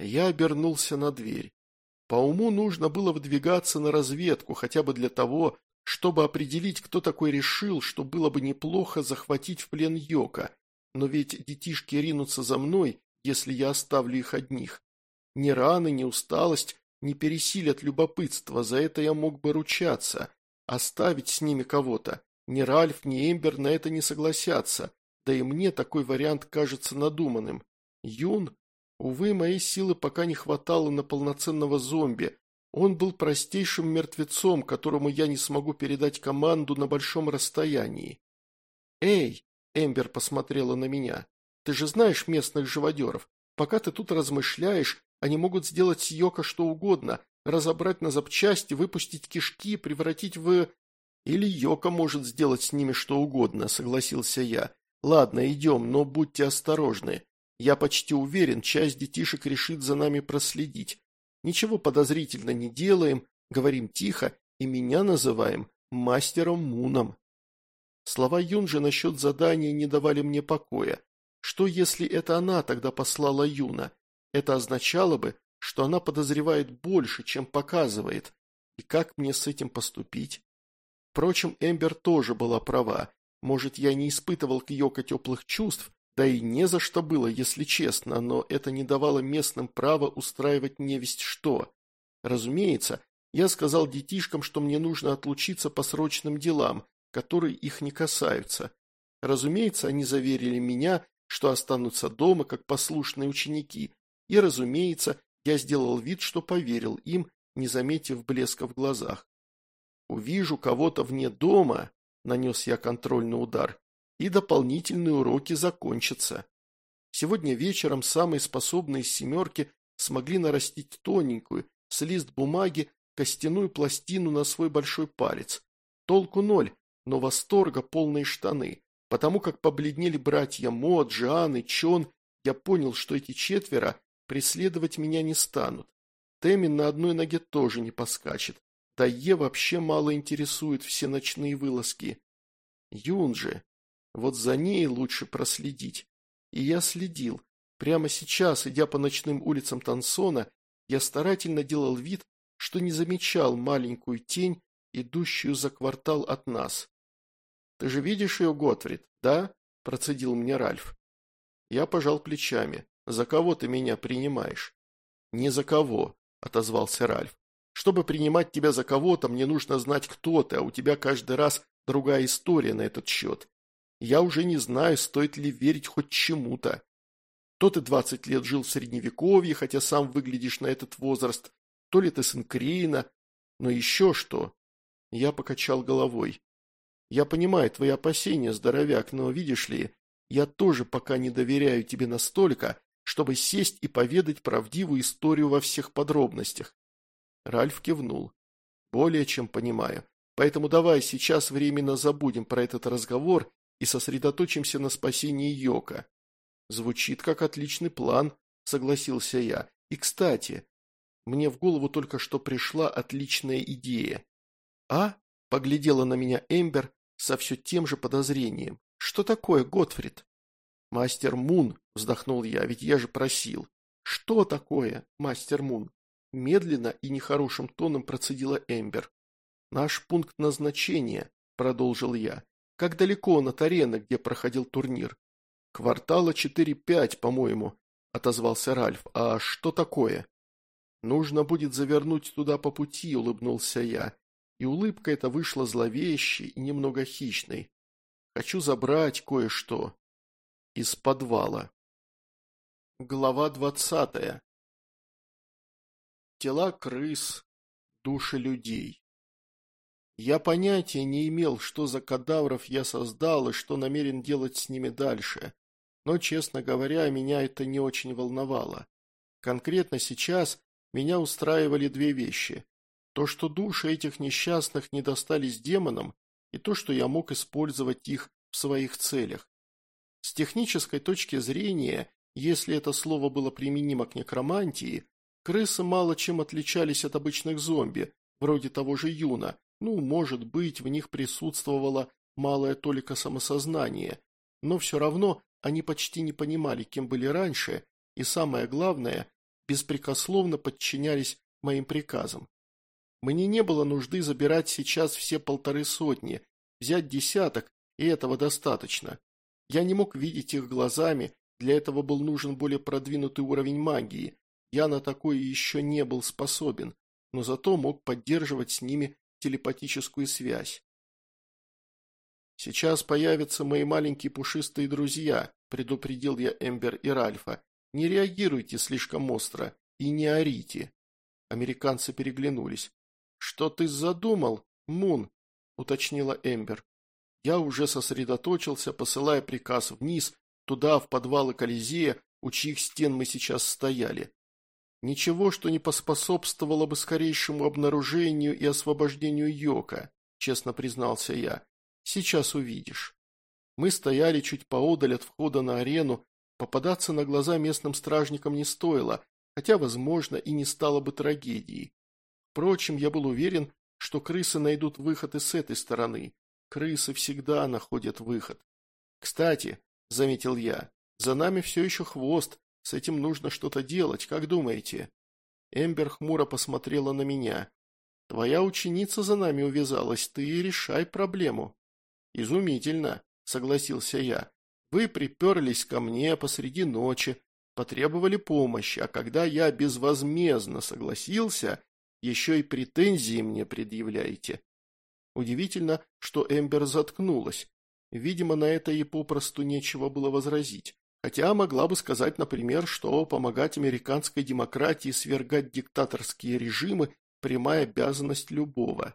Speaker 1: Я обернулся на дверь. По уму нужно было выдвигаться на разведку, хотя бы для того, чтобы определить, кто такой решил, что было бы неплохо захватить в плен Йока. Но ведь детишки ринутся за мной, если я оставлю их одних. Ни раны, ни усталость не пересилят любопытство, за это я мог бы ручаться. Оставить с ними кого-то. Ни Ральф, ни Эмбер на это не согласятся. Да и мне такой вариант кажется надуманным. Юн? Увы, моей силы пока не хватало на полноценного зомби. Он был простейшим мертвецом, которому я не смогу передать команду на большом расстоянии. «Эй!» – Эмбер посмотрела на меня. «Ты же знаешь местных живодеров. Пока ты тут размышляешь, они могут сделать с Йока что угодно, разобрать на запчасти, выпустить кишки, превратить в... Или Йока может сделать с ними что угодно, согласился я. Ладно, идем, но будьте осторожны. Я почти уверен, часть детишек решит за нами проследить. Ничего подозрительно не делаем, говорим тихо и меня называем мастером Муном. Слова Юнжи насчет задания не давали мне покоя. Что если это она тогда послала Юна? Это означало бы, что она подозревает больше, чем показывает. И как мне с этим поступить? Впрочем, Эмбер тоже была права. Может, я не испытывал к Йоко теплых чувств, да и не за что было, если честно, но это не давало местным права устраивать невесть что. Разумеется, я сказал детишкам, что мне нужно отлучиться по срочным делам, которые их не касаются. Разумеется, они заверили меня, что останутся дома, как послушные ученики. И, разумеется, я сделал вид, что поверил им, не заметив блеска в глазах. Увижу кого-то вне дома, нанес я контрольный удар, и дополнительные уроки закончатся. Сегодня вечером самые способные из семерки смогли нарастить тоненькую, с лист бумаги, костяную пластину на свой большой палец. Толку ноль, но восторга полные штаны, потому как побледнели братья Мо, Джиан и Чон, я понял, что эти четверо преследовать меня не станут. Темин на одной ноге тоже не поскачет. Да е вообще мало интересует все ночные вылазки. Юн же. Вот за ней лучше проследить. И я следил. Прямо сейчас, идя по ночным улицам Тансона, я старательно делал вид, что не замечал маленькую тень, идущую за квартал от нас. «Ты же видишь ее, Готфрид, да?» – процедил мне Ральф. Я пожал плечами. «За кого ты меня принимаешь?» «Не за кого», – отозвался Ральф. Чтобы принимать тебя за кого-то, мне нужно знать, кто ты, а у тебя каждый раз другая история на этот счет. Я уже не знаю, стоит ли верить хоть чему-то. То ты двадцать лет жил в Средневековье, хотя сам выглядишь на этот возраст, то ли ты сын Крейна, но еще что. Я покачал головой. Я понимаю твои опасения, здоровяк, но, видишь ли, я тоже пока не доверяю тебе настолько, чтобы сесть и поведать правдивую историю во всех подробностях. Ральф кивнул. «Более чем понимаю. Поэтому давай сейчас временно забудем про этот разговор и сосредоточимся на спасении Йока». «Звучит как отличный план», – согласился я. «И, кстати, мне в голову только что пришла отличная идея». «А?» – поглядела на меня Эмбер со все тем же подозрением. «Что такое, Готфрид?» «Мастер Мун», – вздохнул я, – «ведь я же просил». «Что такое, мастер Мун?» Медленно и нехорошим тоном процедила Эмбер. «Наш пункт назначения», – продолжил я. «Как далеко он от арены, где проходил турнир?» «Квартала 4-5, по-моему», – отозвался Ральф. «А что такое?» «Нужно будет завернуть туда по пути», – улыбнулся я. И улыбка эта вышла зловещей и немного хищной. «Хочу забрать кое-что». Из подвала. Глава двадцатая тела крыс, души людей. Я понятия не имел, что за кадавров я создал и что намерен делать с ними дальше, но, честно говоря, меня это не очень волновало. Конкретно сейчас меня устраивали две вещи. То, что души этих несчастных не достались демонам, и то, что я мог использовать их в своих целях. С технической точки зрения, если это слово было применимо к некромантии, Крысы мало чем отличались от обычных зомби, вроде того же Юна. Ну, может быть, в них присутствовало малое толика самосознания. Но все равно они почти не понимали, кем были раньше, и самое главное, беспрекословно подчинялись моим приказам. Мне не было нужды забирать сейчас все полторы сотни, взять десяток, и этого достаточно. Я не мог видеть их глазами, для этого был нужен более продвинутый уровень магии, я на такое еще не был способен, но зато мог поддерживать с ними телепатическую связь. «Сейчас появятся мои маленькие пушистые друзья», – предупредил я Эмбер и Ральфа. «Не реагируйте слишком остро и не орите». Американцы переглянулись. «Что ты задумал, Мун?» – уточнила Эмбер. Я уже сосредоточился, посылая приказ вниз, туда, в подвалы Колизея, у чьих стен мы сейчас стояли. Ничего, что не поспособствовало бы скорейшему обнаружению и освобождению Йока, честно признался я. Сейчас увидишь. Мы стояли чуть поодаль от входа на арену, попадаться на глаза местным стражникам не стоило, хотя, возможно, и не стало бы трагедией. Впрочем, я был уверен, что крысы найдут выход и с этой стороны. Крысы всегда находят выход. «Кстати», — заметил я, — «за нами все еще хвост, с этим нужно что-то делать, как думаете?» Эмбер хмуро посмотрела на меня. «Твоя ученица за нами увязалась, ты решай проблему». «Изумительно», — согласился я. «Вы приперлись ко мне посреди ночи, потребовали помощи, а когда я безвозмездно согласился, еще и претензии мне предъявляете». Удивительно, что Эмбер заткнулась. Видимо, на это ей попросту нечего было возразить. Хотя могла бы сказать, например, что помогать американской демократии свергать диктаторские режимы – прямая обязанность любого.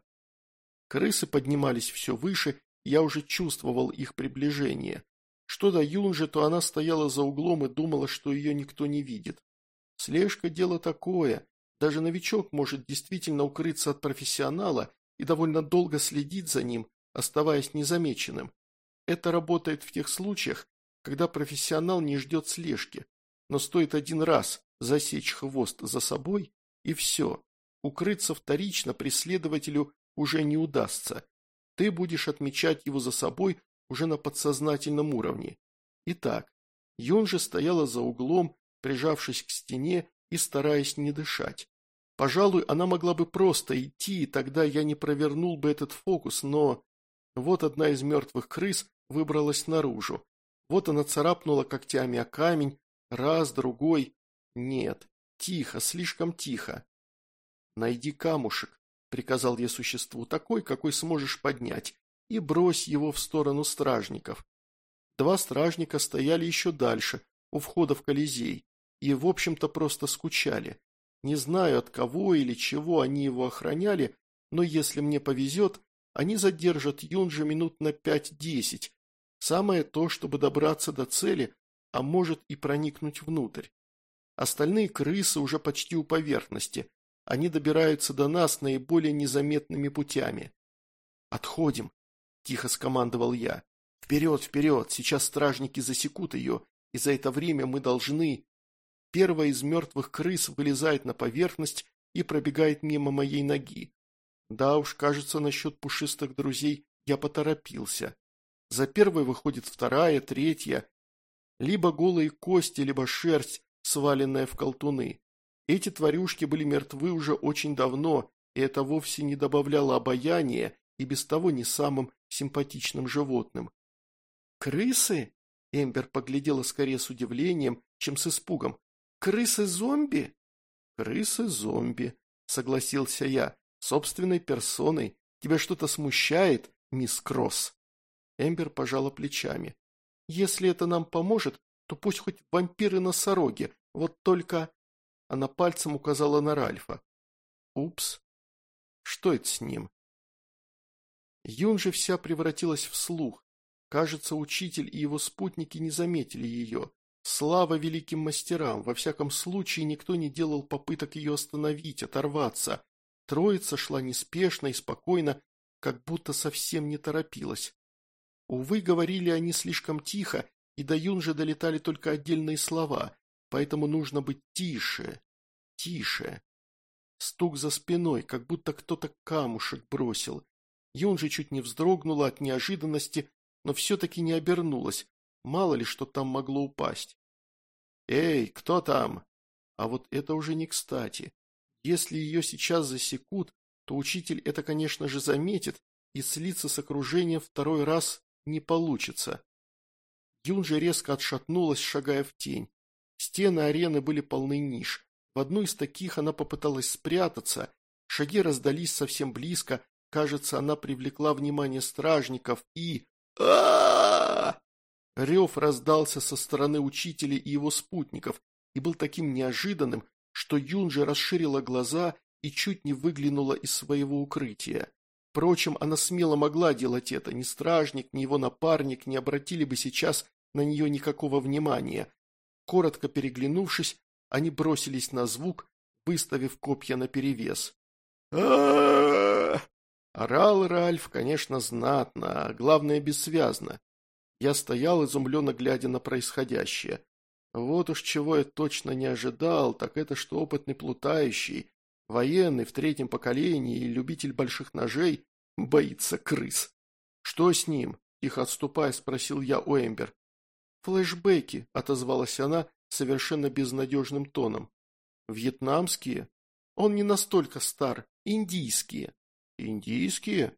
Speaker 1: Крысы поднимались все выше, я уже чувствовал их приближение. Что до Юнжи, то она стояла за углом и думала, что ее никто не видит. Слежка – дело такое. Даже новичок может действительно укрыться от профессионала и довольно долго следить за ним, оставаясь незамеченным. Это работает в тех случаях, когда профессионал не ждет слежки, но стоит один раз засечь хвост за собой, и все. Укрыться вторично преследователю уже не удастся. Ты будешь отмечать его за собой уже на подсознательном уровне. Итак, же стояла за углом, прижавшись к стене и стараясь не дышать. Пожалуй, она могла бы просто идти, и тогда я не провернул бы этот фокус, но... Вот одна из мертвых крыс выбралась наружу. Вот она царапнула когтями о камень, раз, другой. Нет, тихо, слишком тихо. «Найди камушек», — приказал я существу, — «такой, какой сможешь поднять, и брось его в сторону стражников». Два стражника стояли еще дальше, у входа в Колизей, и, в общем-то, просто скучали. Не знаю, от кого или чего они его охраняли, но если мне повезет, они задержат Юнджа минут на пять-десять, Самое то, чтобы добраться до цели, а может и проникнуть внутрь. Остальные крысы уже почти у поверхности. Они добираются до нас наиболее незаметными путями. «Отходим», – тихо скомандовал я. «Вперед, вперед! Сейчас стражники засекут ее, и за это время мы должны...» Первая из мертвых крыс вылезает на поверхность и пробегает мимо моей ноги. Да уж, кажется, насчет пушистых друзей я поторопился. За первой выходит вторая, третья. Либо голые кости, либо шерсть, сваленная в колтуны. Эти тварюшки были мертвы уже очень давно, и это вовсе не добавляло обаяния и без того не самым симпатичным животным. «Крысы?» – Эмбер поглядела скорее с удивлением, чем с испугом. «Крысы-зомби?» «Крысы-зомби», – согласился я, – собственной персоной. Тебя что-то смущает, мисс Кросс?» Эмбер пожала плечами. «Если это нам поможет, то пусть хоть вампиры-носороги, вот только...» Она пальцем указала на Ральфа. «Упс. Что это с ним?» Юн же вся превратилась в слух. Кажется, учитель и его спутники не заметили ее. Слава великим мастерам, во всяком случае никто не делал попыток ее остановить, оторваться. Троица шла неспешно и спокойно, как будто совсем не торопилась. Увы, говорили они слишком тихо, и до Юнжи долетали только отдельные слова, поэтому нужно быть тише, тише. Стук за спиной, как будто кто-то камушек бросил. Юнжи чуть не вздрогнула от неожиданности, но все-таки не обернулась, мало ли что там могло упасть. «Эй, кто там?» А вот это уже не кстати. Если ее сейчас засекут, то учитель это, конечно же, заметит и слиться с окружением второй раз не получится. Юнжи резко отшатнулась, шагая в тень. Стены арены были полны ниш. В одну из таких она попыталась спрятаться. Шаги раздались совсем близко. Кажется, она привлекла внимание стражников и... а Рев раздался со стороны учителя и его спутников и был таким неожиданным, что Юнжи расширила глаза и чуть не выглянула из своего укрытия. Впрочем, она смело могла делать это, ни стражник, ни его напарник не обратили бы сейчас на нее никакого внимания. Коротко переглянувшись, они бросились на звук, выставив копья наперевес. Орал Ральф, конечно, знатно, а главное, бессвязно. Я стоял, изумленно глядя на происходящее. Вот уж чего я точно не ожидал, так это что опытный плутающий Военный в третьем поколении и любитель больших ножей боится крыс. «Что с ним?» – Их отступая, спросил я у Эмбер. «Флэшбэки», – отозвалась она совершенно безнадежным тоном. «Вьетнамские? Он не настолько стар. Индийские». «Индийские?»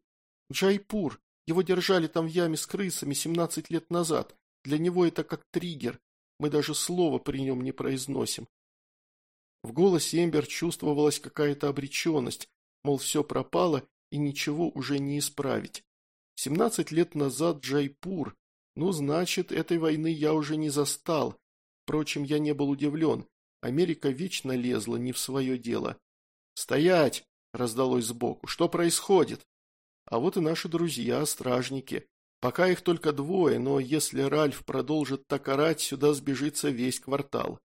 Speaker 1: «Джайпур. Его держали там в яме с крысами 17 лет назад. Для него это как триггер. Мы даже слова при нем не произносим. В голосе Эмбер чувствовалась какая-то обреченность, мол, все пропало и ничего уже не исправить. Семнадцать лет назад Джайпур. Ну, значит, этой войны я уже не застал. Впрочем, я не был удивлен. Америка вечно лезла не в свое дело. «Стоять!» – раздалось сбоку. «Что происходит?» А вот и наши друзья, стражники. Пока их только двое, но если Ральф продолжит так орать, сюда сбежится весь квартал.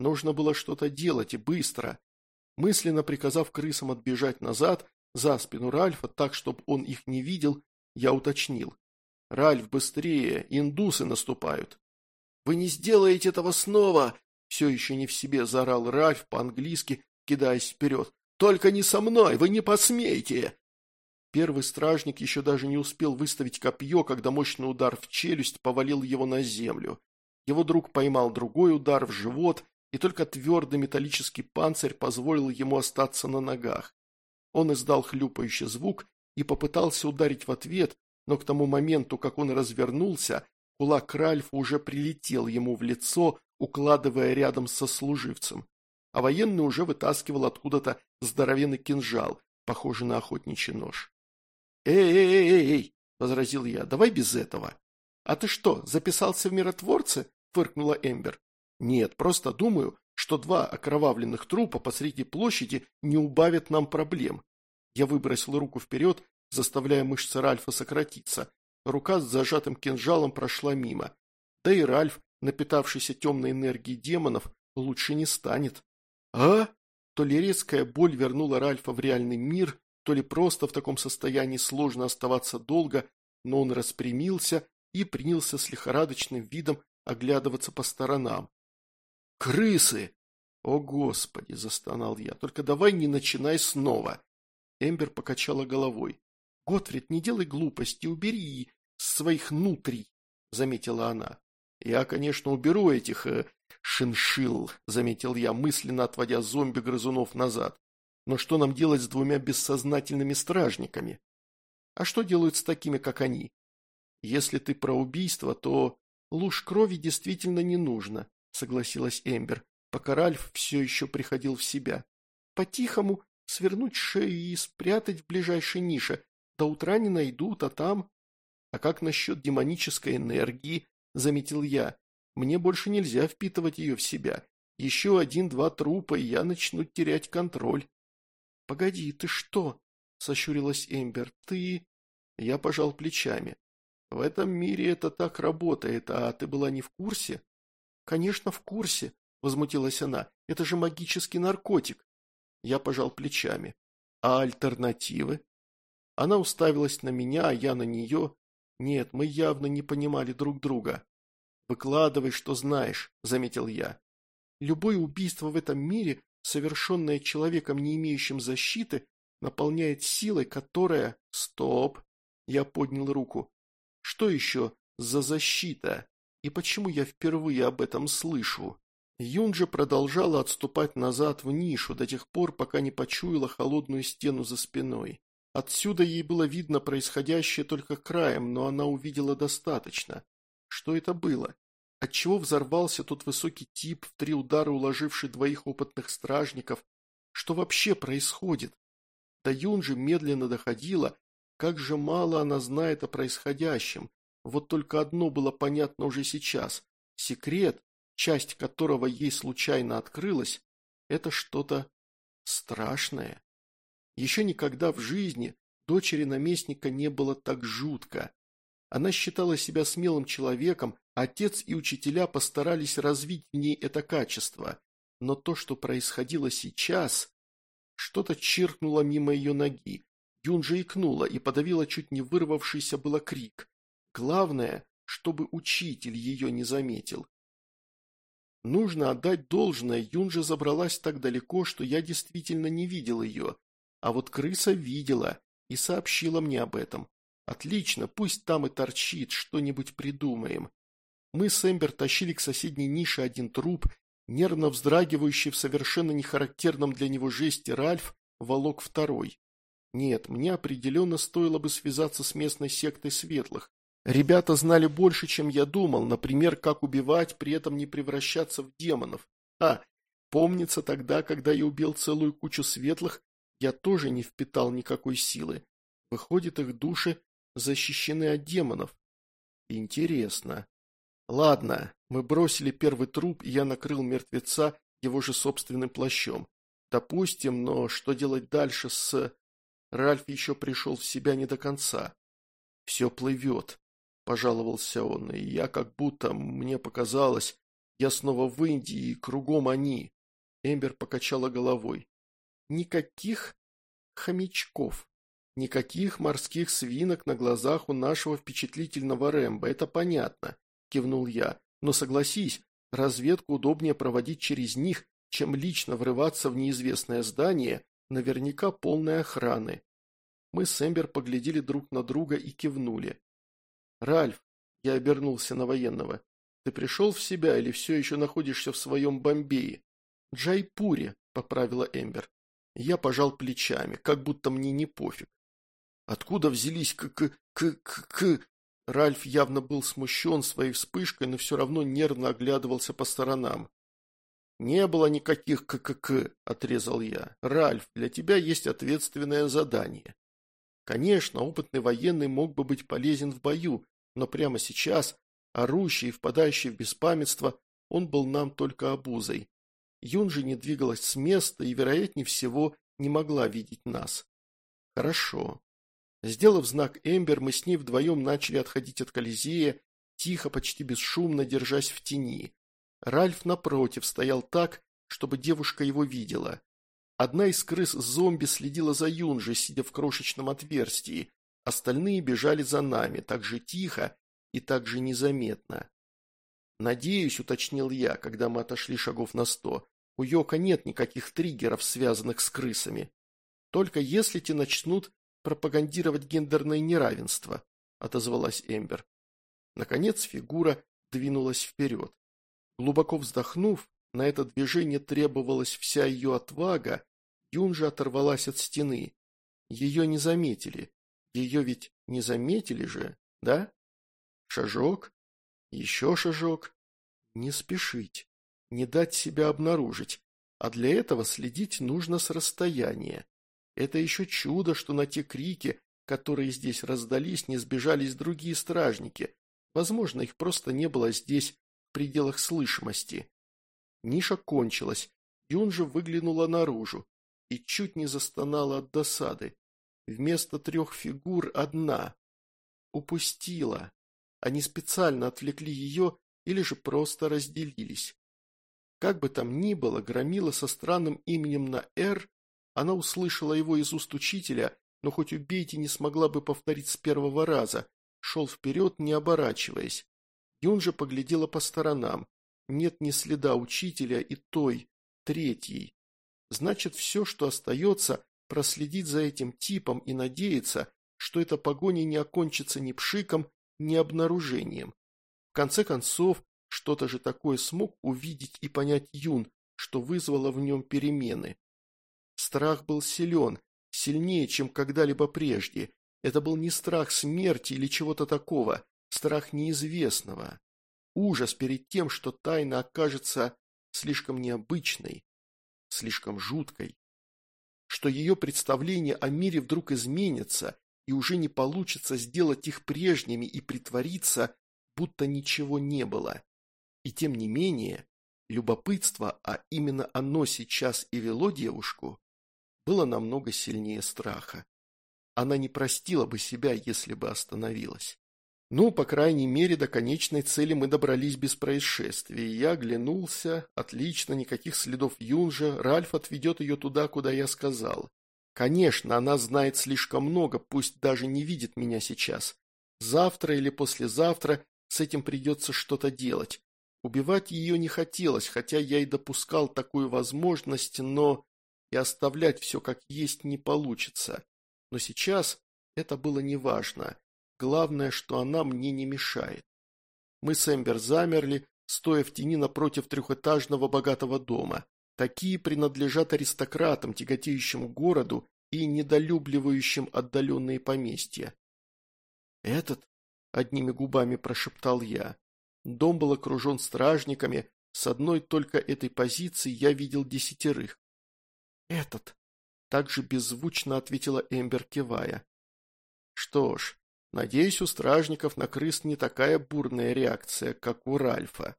Speaker 1: Нужно было что-то делать и быстро. Мысленно приказав крысам отбежать назад, за спину Ральфа, так, чтобы он их не видел, я уточнил. «Ральф, быстрее! Индусы наступают!» «Вы не сделаете этого снова!» Все еще не в себе заорал Ральф по-английски, кидаясь вперед. «Только не со мной! Вы не посмеете!» Первый стражник еще даже не успел выставить копье, когда мощный удар в челюсть повалил его на землю. Его друг поймал другой удар в живот и только твердый металлический панцирь позволил ему остаться на ногах. Он издал хлюпающий звук и попытался ударить в ответ, но к тому моменту, как он развернулся, кулак Ральфа уже прилетел ему в лицо, укладывая рядом со служивцем. А военный уже вытаскивал откуда-то здоровенный кинжал, похожий на охотничий нож. «Эй-эй-эй-эй!» – возразил я. «Давай без этого!» «А ты что, записался в миротворцы?» – фыркнула Эмбер. Нет, просто думаю, что два окровавленных трупа посреди площади не убавят нам проблем. Я выбросил руку вперед, заставляя мышцы Ральфа сократиться. Рука с зажатым кинжалом прошла мимо. Да и Ральф, напитавшийся темной энергией демонов, лучше не станет. А? То ли резкая боль вернула Ральфа в реальный мир, то ли просто в таком состоянии сложно оставаться долго, но он распрямился и принялся с лихорадочным видом оглядываться по сторонам. Крысы! О, Господи! Застонал я. Только давай не начинай снова. Эмбер покачала головой. Готфрид, не делай глупости, убери с своих нутрий, заметила она. Я, конечно, уберу этих э, шиншил, заметил я, мысленно отводя зомби-грызунов назад. Но что нам делать с двумя бессознательными стражниками? А что делают с такими, как они? Если ты про убийство, то луж крови действительно не нужно. – согласилась Эмбер, пока Ральф все еще приходил в себя. «По-тихому свернуть шею и спрятать в ближайшей нише. До утра не найдут, а там...» «А как насчет демонической энергии?» – заметил я. «Мне больше нельзя впитывать ее в себя. Еще один-два трупа, и я начну терять контроль». «Погоди, ты что?» – сощурилась Эмбер. «Ты...» Я пожал плечами. «В этом мире это так работает, а ты была не в курсе?» «Конечно, в курсе», – возмутилась она. «Это же магический наркотик». Я пожал плечами. «А альтернативы?» Она уставилась на меня, а я на нее. Нет, мы явно не понимали друг друга. «Выкладывай, что знаешь», – заметил я. «Любое убийство в этом мире, совершенное человеком, не имеющим защиты, наполняет силой, которая...» «Стоп!» – я поднял руку. «Что еще за защита?» И почему я впервые об этом слышу? Юнджи продолжала отступать назад в нишу до тех пор, пока не почуяла холодную стену за спиной. Отсюда ей было видно происходящее только краем, но она увидела достаточно. Что это было? Отчего взорвался тот высокий тип, в три удара уложивший двоих опытных стражников? Что вообще происходит? Да Юнджи медленно доходила, как же мало она знает о происходящем, вот только одно было понятно уже сейчас. Секрет, часть которого ей случайно открылась, это что-то страшное. Еще никогда в жизни дочери наместника не было так жутко. Она считала себя смелым человеком, отец и учителя постарались развить в ней это качество. Но то, что происходило сейчас, что-то чиркнуло мимо ее ноги. Юнжа икнула и подавила чуть не вырвавшийся было крик. Главное, чтобы учитель ее не заметил. Нужно отдать должное, Юн забралась так далеко, что я действительно не видел ее. А вот крыса видела и сообщила мне об этом. Отлично, пусть там и торчит, что-нибудь придумаем. Мы с Эмбер тащили к соседней нише один труп, нервно вздрагивающий в совершенно нехарактерном для него жесте Ральф волок второй. Нет, мне определенно стоило бы связаться с местной сектой светлых, Ребята знали больше, чем я думал, например, как убивать, при этом не превращаться в демонов. А, помнится тогда, когда я убил целую кучу светлых, я тоже не впитал никакой силы. Выходит, их души защищены от демонов. Интересно. Ладно, мы бросили первый труп, и я накрыл мертвеца его же собственным плащом. Допустим, но что делать дальше с... Ральф еще пришел в себя не до конца. Все плывет пожаловался он, и я как будто, мне показалось, я снова в Индии, и кругом они. Эмбер покачала головой. Никаких хомячков, никаких морских свинок на глазах у нашего впечатлительного Рэмбо, это понятно, кивнул я. Но согласись, разведку удобнее проводить через них, чем лично врываться в неизвестное здание, наверняка полной охраны. Мы с Эмбер поглядели друг на друга и кивнули. «Ральф!» – я обернулся на военного. «Ты пришел в себя или все еще находишься в своем Бомбее?» «Джайпуре», – поправила Эмбер. Я пожал плечами, как будто мне не пофиг. «Откуда взялись к-к-к-к-к...» Ральф явно был смущен своей вспышкой, но все равно нервно оглядывался по сторонам. «Не было никаких ККК», – отрезал я. «Ральф, для тебя есть ответственное задание. Конечно, опытный военный мог бы быть полезен в бою, но прямо сейчас, орущий и впадающий в беспамятство, он был нам только обузой. Юн же не двигалась с места и, вероятнее всего, не могла видеть нас. Хорошо. Сделав знак Эмбер, мы с ней вдвоем начали отходить от Колизея, тихо, почти бесшумно, держась в тени. Ральф, напротив, стоял так, чтобы девушка его видела. Одна из крыс-зомби следила за Юнжи, сидя в крошечном отверстии. Остальные бежали за нами, так же тихо и так же незаметно. «Надеюсь», — уточнил я, когда мы отошли шагов на сто, — «у Йока нет никаких триггеров, связанных с крысами. Только если те начнут пропагандировать гендерное неравенство», — отозвалась Эмбер. Наконец фигура двинулась вперед. Глубоко вздохнув, на это движение требовалась вся ее отвага, Юнжа оторвалась от стены. Ее не заметили. Ее ведь не заметили же, да? Шажок, еще шажок. Не спешить, не дать себя обнаружить, а для этого следить нужно с расстояния. Это еще чудо, что на те крики, которые здесь раздались, не сбежались другие стражники. Возможно, их просто не было здесь в пределах слышимости. Ниша кончилась, Юнжа выглянула наружу и чуть не застонала от досады. Вместо трех фигур одна. Упустила. Они специально отвлекли ее или же просто разделились. Как бы там ни было, громила со странным именем на «Р», она услышала его из уст учителя, но хоть убейте не смогла бы повторить с первого раза, шел вперед, не оборачиваясь. Юн же поглядела по сторонам. Нет ни следа учителя и той, третьей. Значит, все, что остается, проследить за этим типом и надеяться, что эта погоня не окончится ни пшиком, ни обнаружением. В конце концов, что-то же такое смог увидеть и понять Юн, что вызвало в нем перемены. Страх был силен, сильнее, чем когда-либо прежде. Это был не страх смерти или чего-то такого, страх неизвестного. Ужас перед тем, что тайна окажется слишком необычной, слишком жуткой, что ее представления о мире вдруг изменятся, и уже не получится сделать их прежними и притвориться, будто ничего не было. И тем не менее, любопытство, а именно оно сейчас и вело девушку, было намного сильнее страха. Она не простила бы себя, если бы остановилась. Ну, по крайней мере, до конечной цели мы добрались без происшествий. Я оглянулся. Отлично, никаких следов Юнжа. Ральф отведет ее туда, куда я сказал. Конечно, она знает слишком много, пусть даже не видит меня сейчас. Завтра или послезавтра с этим придется что-то делать. Убивать ее не хотелось, хотя я и допускал такую возможность, но и оставлять все как есть не получится. Но сейчас это было неважно. Главное, что она мне не мешает. Мы с Эмбер замерли, стоя в тени напротив трехэтажного богатого дома. Такие принадлежат аристократам, тяготеющим городу и недолюбливающим отдаленные поместья. «Этот?» – одними губами прошептал я. Дом был окружен стражниками, с одной только этой позиции я видел десятерых. «Этот?» – также беззвучно ответила Эмбер, кивая. «Что ж, Надеюсь, у стражников на крыс не такая бурная реакция, как у Ральфа.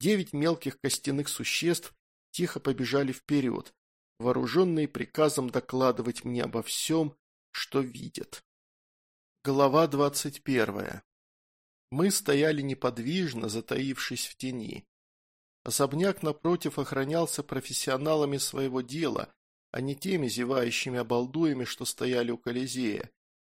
Speaker 1: Девять мелких костяных существ тихо побежали вперед, вооруженные приказом докладывать мне обо всем, что видят. Глава двадцать первая. Мы стояли неподвижно, затаившись в тени. Особняк напротив охранялся профессионалами своего дела, а не теми зевающими обалдуями, что стояли у Колизея.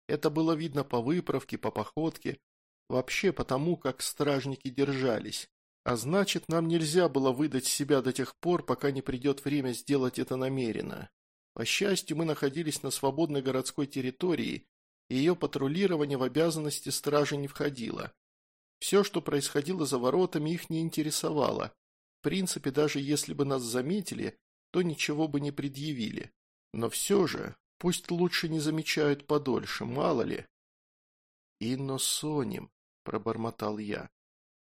Speaker 1: Это было видно по выправке, по походке, вообще по тому, как стражники держались. А значит, нам нельзя было выдать себя до тех пор, пока не придет время сделать это намеренно. По счастью, мы находились на свободной городской территории, и ее патрулирование в обязанности стражи не входило. Все, что происходило за воротами, их не интересовало. В принципе, даже если бы нас заметили, то ничего бы не предъявили. Но все же Пусть лучше не замечают подольше, мало ли. «Инносоним», — пробормотал я.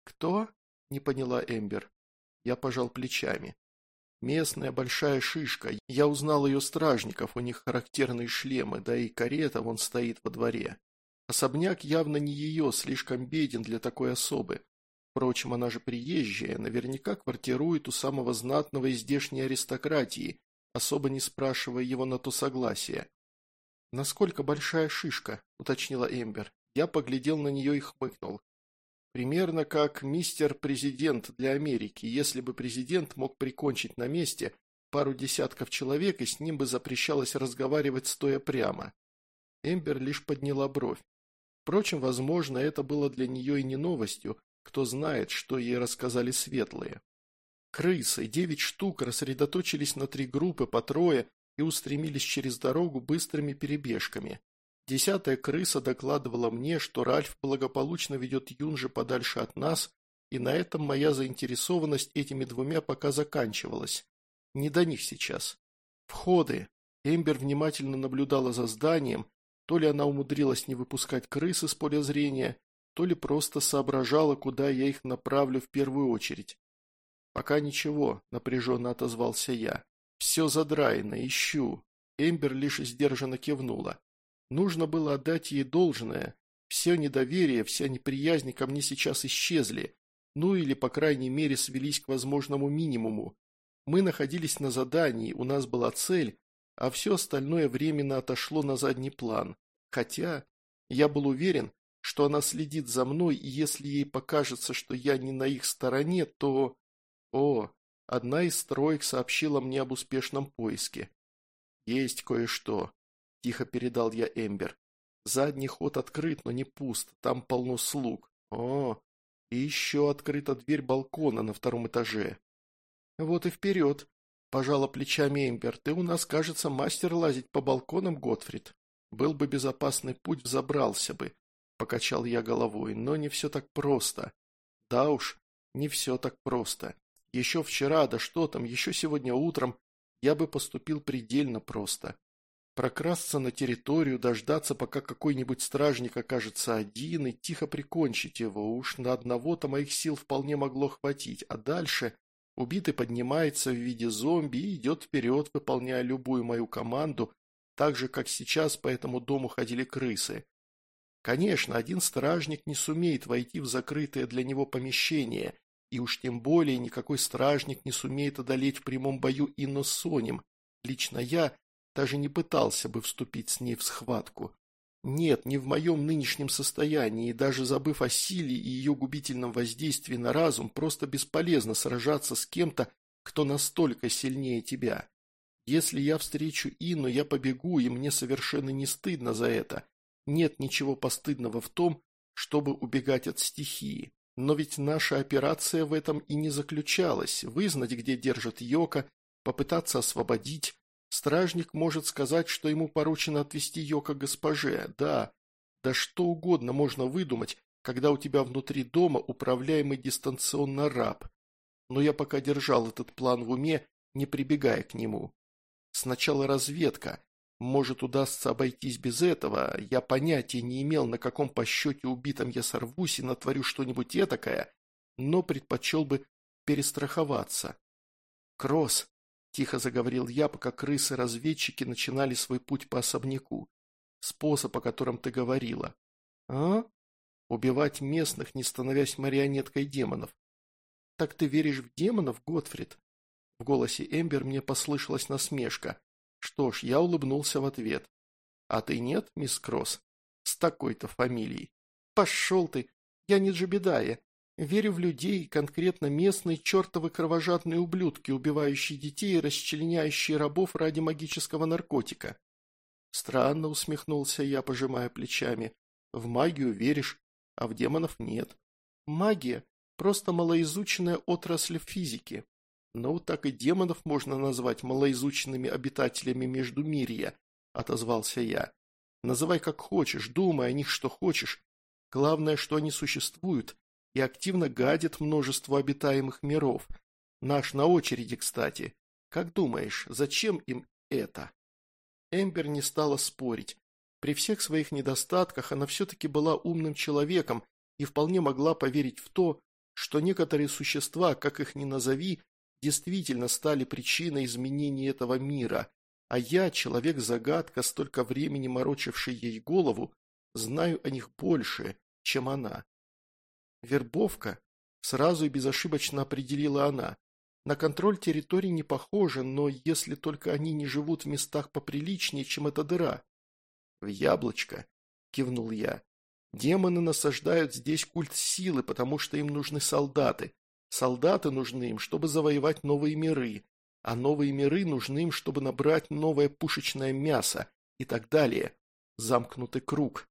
Speaker 1: «Кто?» — не поняла Эмбер. Я пожал плечами. Местная большая шишка. Я узнал ее стражников, у них характерные шлемы, да и карета вон стоит во дворе. Особняк явно не ее, слишком беден для такой особы. Впрочем, она же приезжая, наверняка квартирует у самого знатного из здешней аристократии, особо не спрашивая его на то согласия. «Насколько большая шишка?» – уточнила Эмбер. Я поглядел на нее и хмыкнул. Примерно как мистер-президент для Америки, если бы президент мог прикончить на месте пару десятков человек, и с ним бы запрещалось разговаривать стоя прямо. Эмбер лишь подняла бровь. Впрочем, возможно, это было для нее и не новостью, кто знает, что ей рассказали светлые. Крысы, девять штук, рассредоточились на три группы по трое и устремились через дорогу быстрыми перебежками. Десятая крыса докладывала мне, что Ральф благополучно ведет Юнжи подальше от нас, и на этом моя заинтересованность этими двумя пока заканчивалась. Не до них сейчас. Входы. Эмбер внимательно наблюдала за зданием, то ли она умудрилась не выпускать крысы с поля зрения, то ли просто соображала, куда я их направлю в первую очередь. «Пока ничего», – напряженно отозвался я. «Все задраено, ищу». Эмбер лишь сдержанно кивнула. Нужно было отдать ей должное. Все недоверие, вся неприязнь ко мне сейчас исчезли. Ну или, по крайней мере, свелись к возможному минимуму. Мы находились на задании, у нас была цель, а все остальное временно отошло на задний план. Хотя я был уверен, что она следит за мной, и если ей покажется, что я не на их стороне, то... О, одна из строек сообщила мне об успешном поиске. Есть кое-что, тихо передал я Эмбер. Задний ход открыт, но не пуст, там полно слуг. О, и еще открыта дверь балкона на втором этаже. Вот и вперед, пожала плечами Эмбер. Ты у нас, кажется, мастер лазить по балконам, Готфрид. Был бы безопасный путь, взобрался бы. Покачал я головой, но не все так просто. Да уж, не все так просто. Еще вчера, да что там, еще сегодня утром я бы поступил предельно просто. Прокрасться на территорию, дождаться, пока какой-нибудь стражник окажется один, и тихо прикончить его. Уж на одного-то моих сил вполне могло хватить. А дальше убитый поднимается в виде зомби и идет вперед, выполняя любую мою команду, так же, как сейчас по этому дому ходили крысы. Конечно, один стражник не сумеет войти в закрытое для него помещение, и уж тем более никакой стражник не сумеет одолеть в прямом бою Инну Соним. Лично я даже не пытался бы вступить с ней в схватку. Нет, не в моем нынешнем состоянии, и даже забыв о силе и ее губительном воздействии на разум, просто бесполезно сражаться с кем-то, кто настолько сильнее тебя. Если я встречу Ину, я побегу, и мне совершенно не стыдно за это. Нет ничего постыдного в том, чтобы убегать от стихии. Но ведь наша операция в этом и не заключалась. Вызнать, где держит Йока, попытаться освободить. Стражник может сказать, что ему поручено отвести Йока госпоже. Да, да что угодно можно выдумать, когда у тебя внутри дома управляемый дистанционно раб. Но я пока держал этот план в уме, не прибегая к нему. Сначала разведка, может, удастся обойтись без этого, я понятия не имел, на каком по счете убитом я сорвусь и натворю что-нибудь этакое, но предпочел бы перестраховаться. «Кросс!» – тихо заговорил я, пока крысы-разведчики начинали свой путь по особняку. «Способ, о котором ты говорила». «А?» «Убивать местных, не становясь марионеткой демонов». «Так ты веришь в демонов, Готфрид?» В голосе Эмбер мне послышалась насмешка. Что ж, я улыбнулся в ответ. А ты нет, мисс Кросс? С такой-то фамилией. Пошел ты, я не Джебедая. Верю в людей, конкретно местные чертовы кровожадные ублюдки, убивающие детей и расчленяющие рабов ради магического наркотика. Странно усмехнулся я, пожимая плечами. В магию веришь, а в демонов нет. Магия – просто малоизученная отрасль физики. «Ну, так и демонов можно назвать малоизученными обитателями Междумирья», – отозвался я. «Называй как хочешь, думай о них что хочешь. Главное, что они существуют и активно гадят множество обитаемых миров. Наш на очереди, кстати. Как думаешь, зачем им это?» Эмбер не стала спорить. При всех своих недостатках она все-таки была умным человеком и вполне могла поверить в то, что некоторые существа, как их ни назови, действительно стали причиной изменения этого мира, а я, человек-загадка, столько времени морочивший ей голову, знаю о них больше, чем она. Вербовка сразу и безошибочно определила она. На контроль территории не похоже, но если только они не живут в местах поприличнее, чем эта дыра. В яблочко, кивнул я. Демоны насаждают здесь культ силы, потому что им нужны солдаты. Солдаты нужны им, чтобы завоевать новые миры, а новые миры нужны им, чтобы набрать новое пушечное мясо и так далее. Замкнутый круг.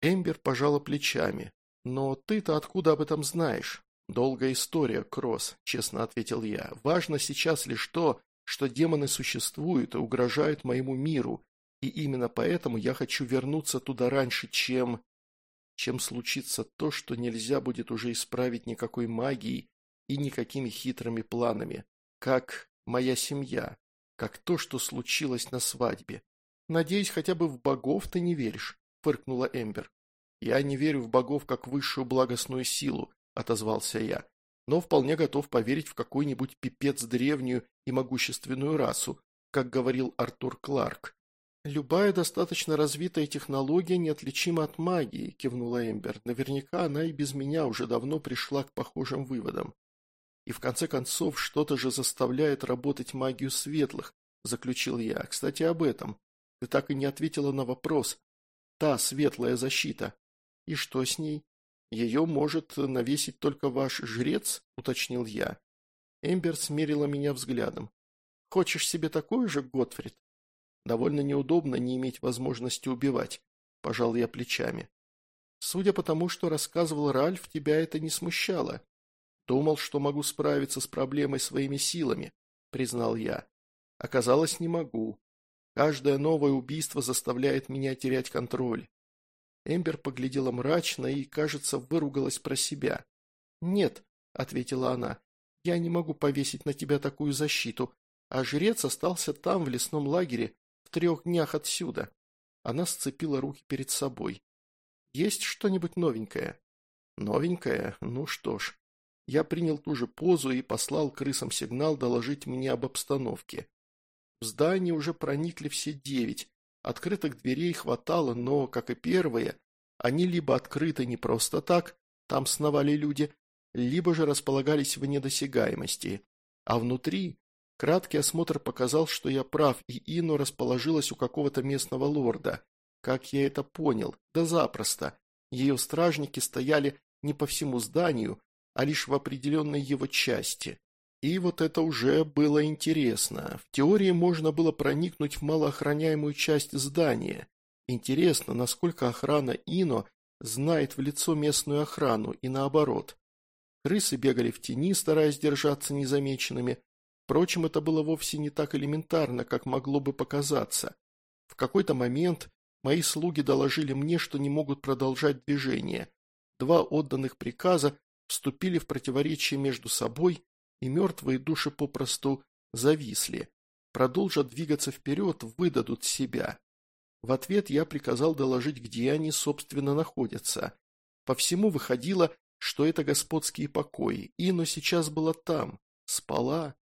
Speaker 1: Эмбер пожала плечами. «Но ты-то откуда об этом знаешь?» «Долгая история, Кросс», — честно ответил я. «Важно сейчас лишь то, что демоны существуют и угрожают моему миру, и именно поэтому я хочу вернуться туда раньше, чем... чем случится то, что нельзя будет уже исправить никакой магией и никакими хитрыми планами, как моя семья, как то, что случилось на свадьбе. Надеюсь, хотя бы в богов ты не веришь, фыркнула Эмбер. Я не верю в богов как высшую благостную силу, отозвался я, но вполне готов поверить в какой-нибудь пипец древнюю и могущественную расу, как говорил Артур Кларк. «Любая достаточно развитая технология неотличима от магии», – кивнула Эмбер. «Наверняка она и без меня уже давно пришла к похожим выводам. И в конце концов, что-то же заставляет работать магию светлых, заключил я. Кстати, об этом. Ты так и не ответила на вопрос. Та светлая защита. И что с ней? Ее может навесить только ваш жрец, уточнил я. Эмбер смерила меня взглядом. Хочешь себе такую же, Готфрид? Довольно неудобно не иметь возможности убивать, пожал я плечами. Судя по тому, что рассказывал Ральф, тебя это не смущало. Думал, что могу справиться с проблемой своими силами, признал я. Оказалось, не могу. Каждое новое убийство заставляет меня терять контроль. Эмбер поглядела мрачно и, кажется, выругалась про себя. «Нет», — ответила она, — «я не могу повесить на тебя такую защиту, а жрец остался там, в лесном лагере, в трех днях отсюда». Она сцепила руки перед собой. «Есть что-нибудь новенькое?» «Новенькое? Ну что ж, я принял ту же позу и послал крысам сигнал доложить мне об обстановке. В здание уже проникли все девять. Открытых дверей хватало, но, как и первые, они либо открыты не просто так, там сновали люди, либо же располагались вне досягаемости. А внутри краткий осмотр показал, что я прав, и Ино расположилась у какого-то местного лорда. Как я это понял? Да запросто. Ее стражники стояли не по всему зданию, а лишь в определенной его части. И вот это уже было интересно. В теории можно было проникнуть в малоохраняемую часть здания. Интересно, насколько охрана Ино знает в лицо местную охрану и наоборот. Крысы бегали в тени, стараясь держаться незамеченными. Впрочем, это было вовсе не так элементарно, как могло бы показаться. В какой-то момент мои слуги доложили мне, что не могут продолжать движение. Два отданных приказа вступили в противоречие между собой, и мертвые души попросту зависли, продолжат двигаться вперед, выдадут себя. В ответ я приказал доложить, где они, собственно, находятся. По всему выходило, что это господские покои, и, но сейчас была там, спала.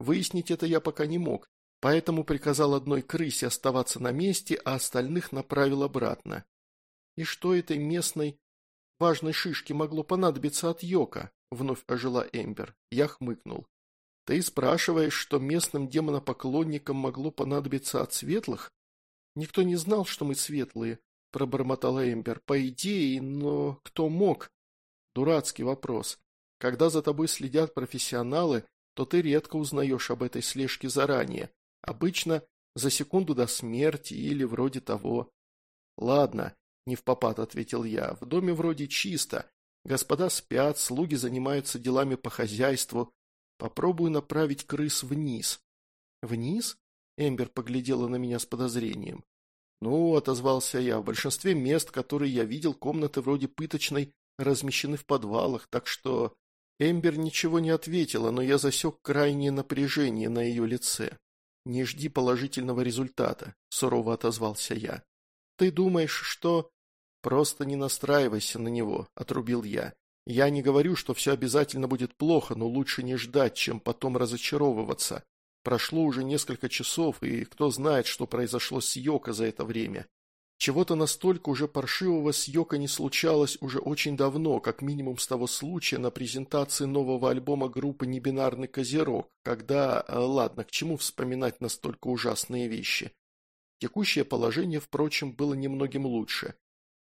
Speaker 1: Выяснить это я пока не мог, поэтому приказал одной крысе оставаться на месте, а остальных направил обратно. И что этой местной Важной шишке могло понадобиться от Йока», – вновь ожила Эмбер. Я хмыкнул. «Ты спрашиваешь, что местным демонопоклонникам могло понадобиться от светлых?» «Никто не знал, что мы светлые», – пробормотала Эмбер. «По идее, но кто мог?» «Дурацкий вопрос. Когда за тобой следят профессионалы, то ты редко узнаешь об этой слежке заранее. Обычно за секунду до смерти или вроде того. Ладно, не в попад, ответил я. В доме вроде чисто. Господа спят, слуги занимаются делами по хозяйству. Попробую направить крыс вниз. Вниз? Эмбер поглядела на меня с подозрением. «Ну», — отозвался я, — «в большинстве мест, которые я видел, комнаты вроде пыточной размещены в подвалах, так что...» Эмбер ничего не ответила, но я засек крайнее напряжение на ее лице. «Не жди положительного результата», — сурово отозвался я. «Ты думаешь, что...» «Просто не настраивайся на него», – отрубил я. «Я не говорю, что все обязательно будет плохо, но лучше не ждать, чем потом разочаровываться. Прошло уже несколько часов, и кто знает, что произошло с Йоко за это время. Чего-то настолько уже паршивого с Йоко не случалось уже очень давно, как минимум с того случая на презентации нового альбома группы «Небинарный Козерог», когда, э, ладно, к чему вспоминать настолько ужасные вещи. Текущее положение, впрочем, было немногим лучше.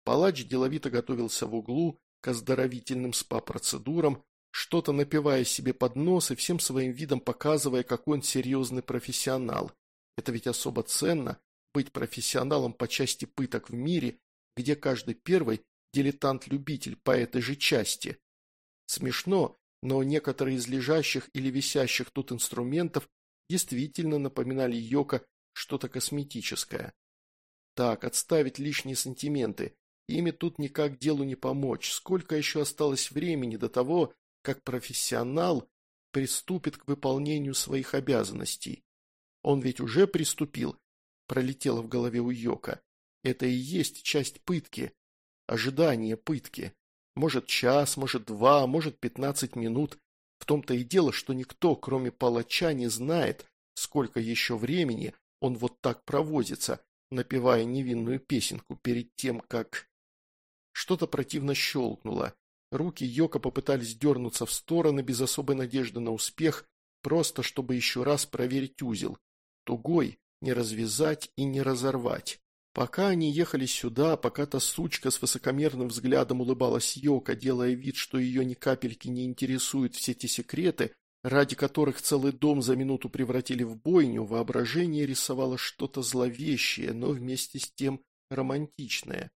Speaker 1: Палач деловито готовился в углу к оздоровительным спа-процедурам, что-то напивая себе под нос и всем своим видом показывая, какой он серьезный профессионал. Это ведь особо ценно – быть профессионалом по части пыток в мире, где каждый первый – дилетант-любитель по этой же части. Смешно, но некоторые из лежащих или висящих тут инструментов действительно напоминали Йока что-то косметическое. Так, отставить лишние сантименты. Ими тут никак делу не помочь. Сколько еще осталось времени до того, как профессионал приступит к выполнению своих обязанностей? Он ведь уже приступил, пролетело в голове у Йока. Это и есть часть пытки, ожидание пытки. Может час, может два, может пятнадцать минут. В том-то и дело, что никто, кроме палача, не знает, сколько еще времени он вот так провозится, напевая невинную песенку перед тем, как... Что-то противно щелкнуло. Руки Йока попытались дернуться в стороны без особой надежды на успех, просто чтобы еще раз проверить узел. Тугой, не развязать и не разорвать. Пока они ехали сюда, пока та сучка с высокомерным взглядом улыбалась Йока, делая вид, что ее ни капельки не интересуют все те секреты, ради которых целый дом за минуту превратили в бойню, воображение рисовало что-то зловещее, но вместе с тем романтичное.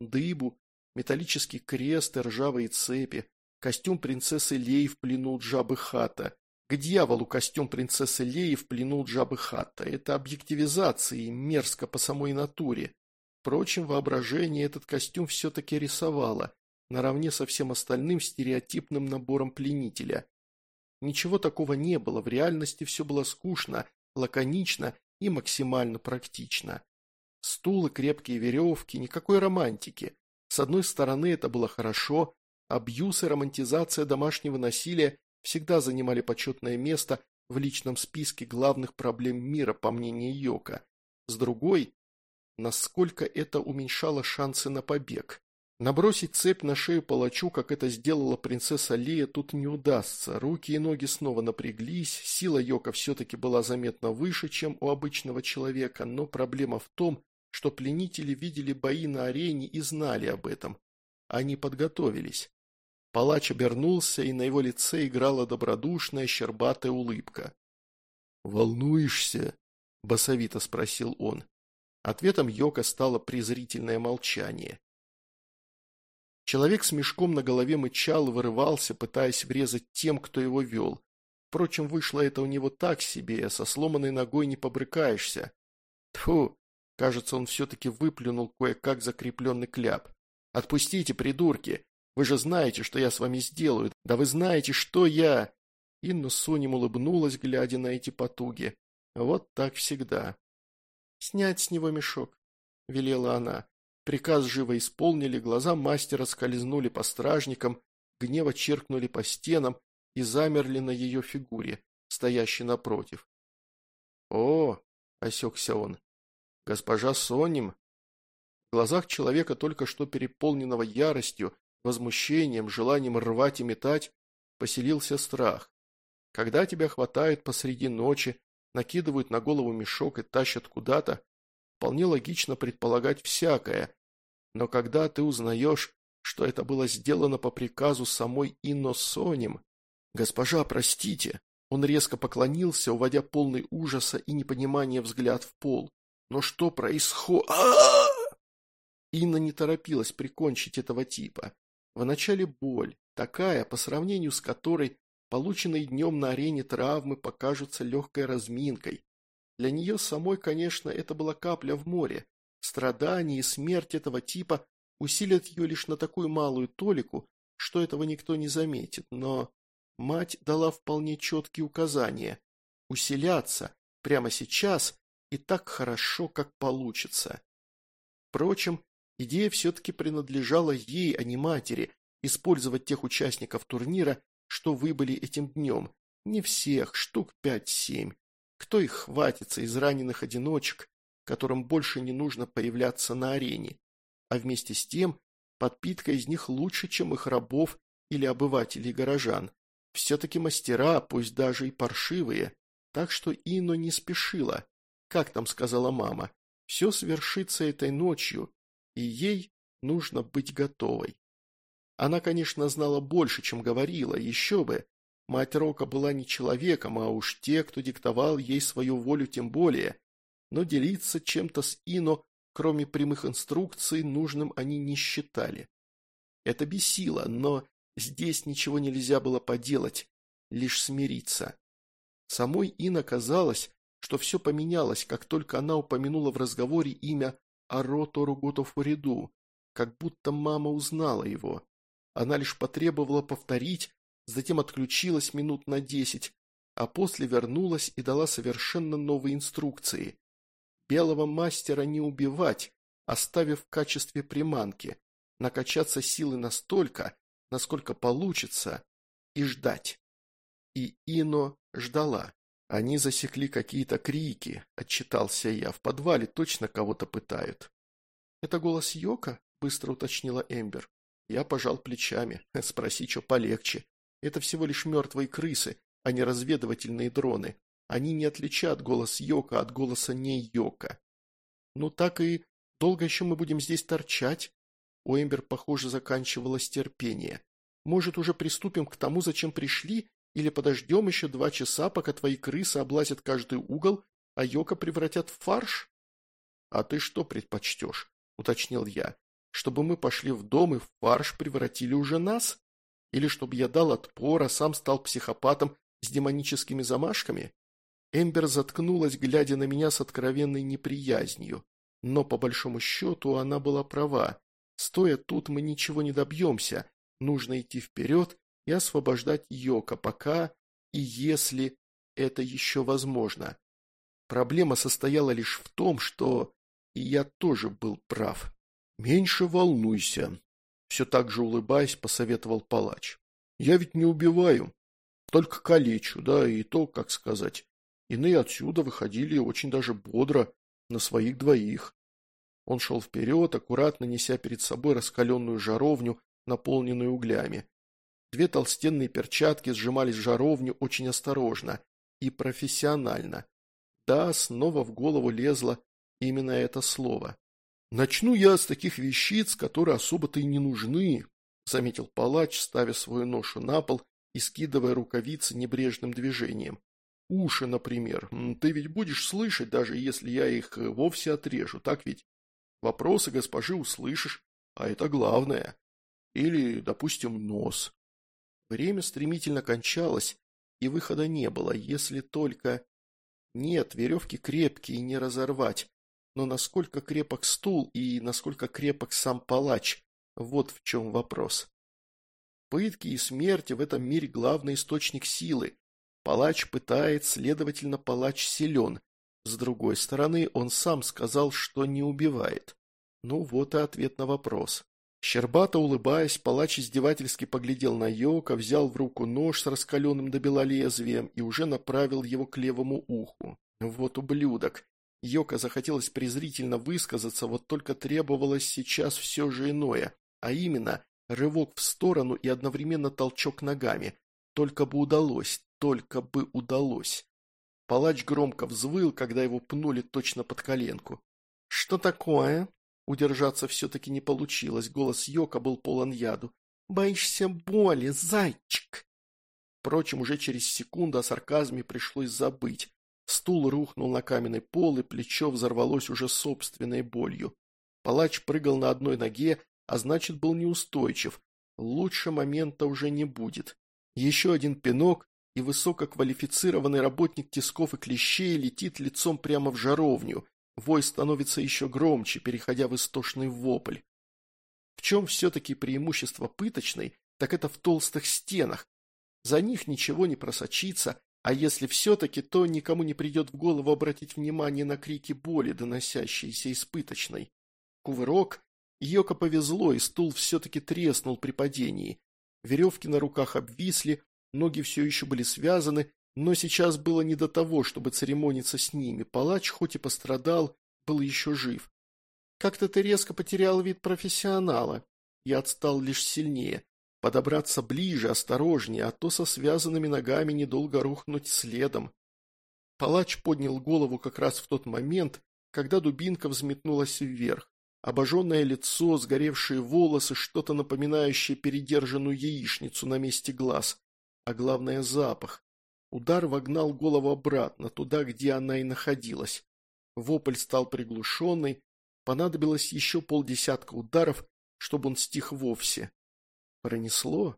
Speaker 1: Дыбу, металлический крест и ржавые цепи, костюм принцессы Леи в плену Джабы Хата. К дьяволу костюм принцессы Леи в плену Джабы Хата. Это объективизация и мерзко по самой натуре. Впрочем, воображение этот костюм все-таки рисовало, наравне со всем остальным стереотипным набором пленителя. Ничего такого не было, в реальности все было скучно, лаконично и максимально практично. Стулы, крепкие веревки, никакой романтики. С одной стороны, это было хорошо, абьюз и романтизация домашнего насилия всегда занимали почетное место в личном списке главных проблем мира, по мнению Йока. С другой, насколько это уменьшало шансы на побег. Набросить цепь на шею палачу, как это сделала принцесса Лея, тут не удастся. Руки и ноги снова напряглись, сила Йока все-таки была заметно выше, чем у обычного человека, но проблема в том, что пленители видели бои на арене и знали об этом. Они подготовились. Палач обернулся, и на его лице играла добродушная, щербатая улыбка. «Волнуешься?» – басовито спросил он. Ответом Йока стало презрительное молчание. Человек с мешком на голове мычал, вырывался, пытаясь врезать тем, кто его вел. Впрочем, вышло это у него так себе, со сломанной ногой не побрыкаешься. Тфу, Кажется, он все-таки выплюнул кое-как закрепленный кляп. «Отпустите, придурки! Вы же знаете, что я с вами сделаю! Да вы знаете, что я...» Инна Суним улыбнулась, глядя на эти потуги. «Вот так всегда». «Снять с него мешок», — велела она. Приказ живо исполнили, глаза мастера скользнули по стражникам, гнево черкнули по стенам и замерли на ее фигуре, стоящей напротив. «О!» — осекся он. Госпожа Соним. В глазах человека, только что переполненного яростью, возмущением, желанием рвать и метать, поселился страх. Когда тебя хватают посреди ночи, накидывают на голову мешок и тащат куда-то, вполне логично предполагать всякое. Но когда ты узнаешь, что это было сделано по приказу самой Инно Соним, «Госпожа, простите!» Он резко поклонился, уводя полный ужаса и непонимания взгляд в пол. Но что происходит? Инна не торопилась прикончить этого типа. Вначале боль, такая, по сравнению с которой полученные днем на арене травмы покажутся легкой разминкой. Для нее самой, конечно, это была капля в море. Страдания и смерть этого типа усилят ее лишь на такую малую толику, что этого никто не заметит, но мать дала вполне четкие указания. Усиляться прямо сейчас и так хорошо, как получится. Впрочем, идея все-таки принадлежала ей, а не матери, использовать тех участников турнира, что выбыли этим днем. Не всех, штук пять-семь. Кто их хватится из раненых одиночек, которым больше не нужно появляться на арене? А вместе с тем, подпитка из них лучше, чем их рабов или обывателей горожан. Все-таки мастера, пусть даже и паршивые, так что Ино не спешила как там сказала мама, все свершится этой ночью, и ей нужно быть готовой. Она, конечно, знала больше, чем говорила, еще бы. Мать Рока была не человеком, а уж те, кто диктовал ей свою волю тем более. Но делиться чем-то с Ино, кроме прямых инструкций, нужным они не считали. Это бесило, но здесь ничего нельзя было поделать, лишь смириться. Самой Ино казалось, что все поменялось, как только она упомянула в разговоре имя Арото Руготов-Уриду, как будто мама узнала его. Она лишь потребовала повторить, затем отключилась минут на десять, а после вернулась и дала совершенно новые инструкции. Белого мастера не убивать, оставив в качестве приманки, накачаться силы настолько, насколько получится, и ждать. И Ино ждала. Они засекли какие-то крики, отчитался я. В подвале точно кого-то пытают. Это голос Йока? Быстро уточнила Эмбер. Я пожал плечами. [LAUGHS] Спроси, что полегче. Это всего лишь мертвые крысы, а не разведывательные дроны. Они не отличат голос Йока от голоса не Йока. Ну так и долго еще мы будем здесь торчать? У Эмбер, похоже, заканчивалось терпение. Может, уже приступим к тому, зачем пришли, или подождем еще два часа, пока твои крысы облазят каждый угол, а Йока превратят в фарш? А ты что предпочтешь? Уточнил я. Чтобы мы пошли в дом и в фарш превратили уже нас? Или чтобы я дал отпор, а сам стал психопатом с демоническими замашками? Эмбер заткнулась, глядя на меня с откровенной неприязнью. Но, по большому счету, она была права. Стоя тут, мы ничего не добьемся. Нужно идти вперед и освобождать Йока, пока и если это еще возможно. Проблема состояла лишь в том, что и я тоже был прав. «Меньше волнуйся», — все так же улыбаясь, посоветовал палач. «Я ведь не убиваю, только калечу, да, и то, как сказать. Иные отсюда выходили очень даже бодро, на своих двоих». Он шел вперед, аккуратно неся перед собой раскаленную жаровню, наполненную углями. Две толстенные перчатки сжимались жаровню очень осторожно и профессионально. Да, снова в голову лезло именно это слово. «Начну я с таких вещиц, которые особо-то и не нужны», – заметил палач, ставя свою ношу на пол и скидывая рукавицы небрежным движением. «Уши, например. Ты ведь будешь слышать, даже если я их э, вовсе отрежу, так ведь? Вопросы госпожи услышишь, а это главное. Или, допустим, нос. Время стремительно кончалось, и выхода не было, если только... Нет, веревки крепкие, не разорвать. Но насколько крепок стул и насколько крепок сам палач, вот в чем вопрос. Пытки и смерти в этом мире главный источник силы. Палач пытает, следовательно, палач силен. С другой стороны, он сам сказал, что не убивает. Ну вот и ответ на вопрос. Щербато, улыбаясь, палач издевательски поглядел на Йока, взял в руку нож с раскаленным до бела лезвием и уже направил его к левому уху. Вот ублюдок. Йока захотелось презрительно высказаться, вот только требовалось сейчас все же иное, а именно рывок в сторону и одновременно толчок ногами. Только бы удалось, только бы удалось. Палач громко взвыл, когда его пнули точно под коленку. «Что такое?» Удержаться все-таки не получилось, голос Йока был полон яду. «Боишься боли, зайчик!» Впрочем, уже через секунду о сарказме пришлось забыть. Стул рухнул на каменный пол, и плечо взорвалось уже собственной болью. Палач прыгал на одной ноге, а значит был неустойчив. Лучше момента уже не будет. Еще один пинок, и высококвалифицированный работник тисков и клещей летит лицом прямо в жаровню. Вой становится еще громче, переходя в истошный вопль. В чем все-таки преимущество пыточной, так это в толстых стенах. За них ничего не просочится, а если все-таки, то никому не придет в голову обратить внимание на крики боли, доносящиеся из пыточной. Кувырок. Йоко повезло, и стул все-таки треснул при падении. Веревки на руках обвисли, ноги все еще были связаны, но сейчас было не до того, чтобы церемониться с ними. Палач, хоть и пострадал, был еще жив. Как-то ты резко потерял вид профессионала. Я отстал лишь сильнее. Подобраться ближе, осторожнее, а то со связанными ногами недолго рухнуть следом. Палач поднял голову как раз в тот момент, когда дубинка взметнулась вверх. Обожженное лицо, сгоревшие волосы, что-то напоминающее передержанную яичницу на месте глаз. А главное запах. Удар вогнал голову обратно, туда, где она и находилась. Вопль стал приглушенный, понадобилось еще полдесятка ударов, чтобы он стих вовсе. Пронесло?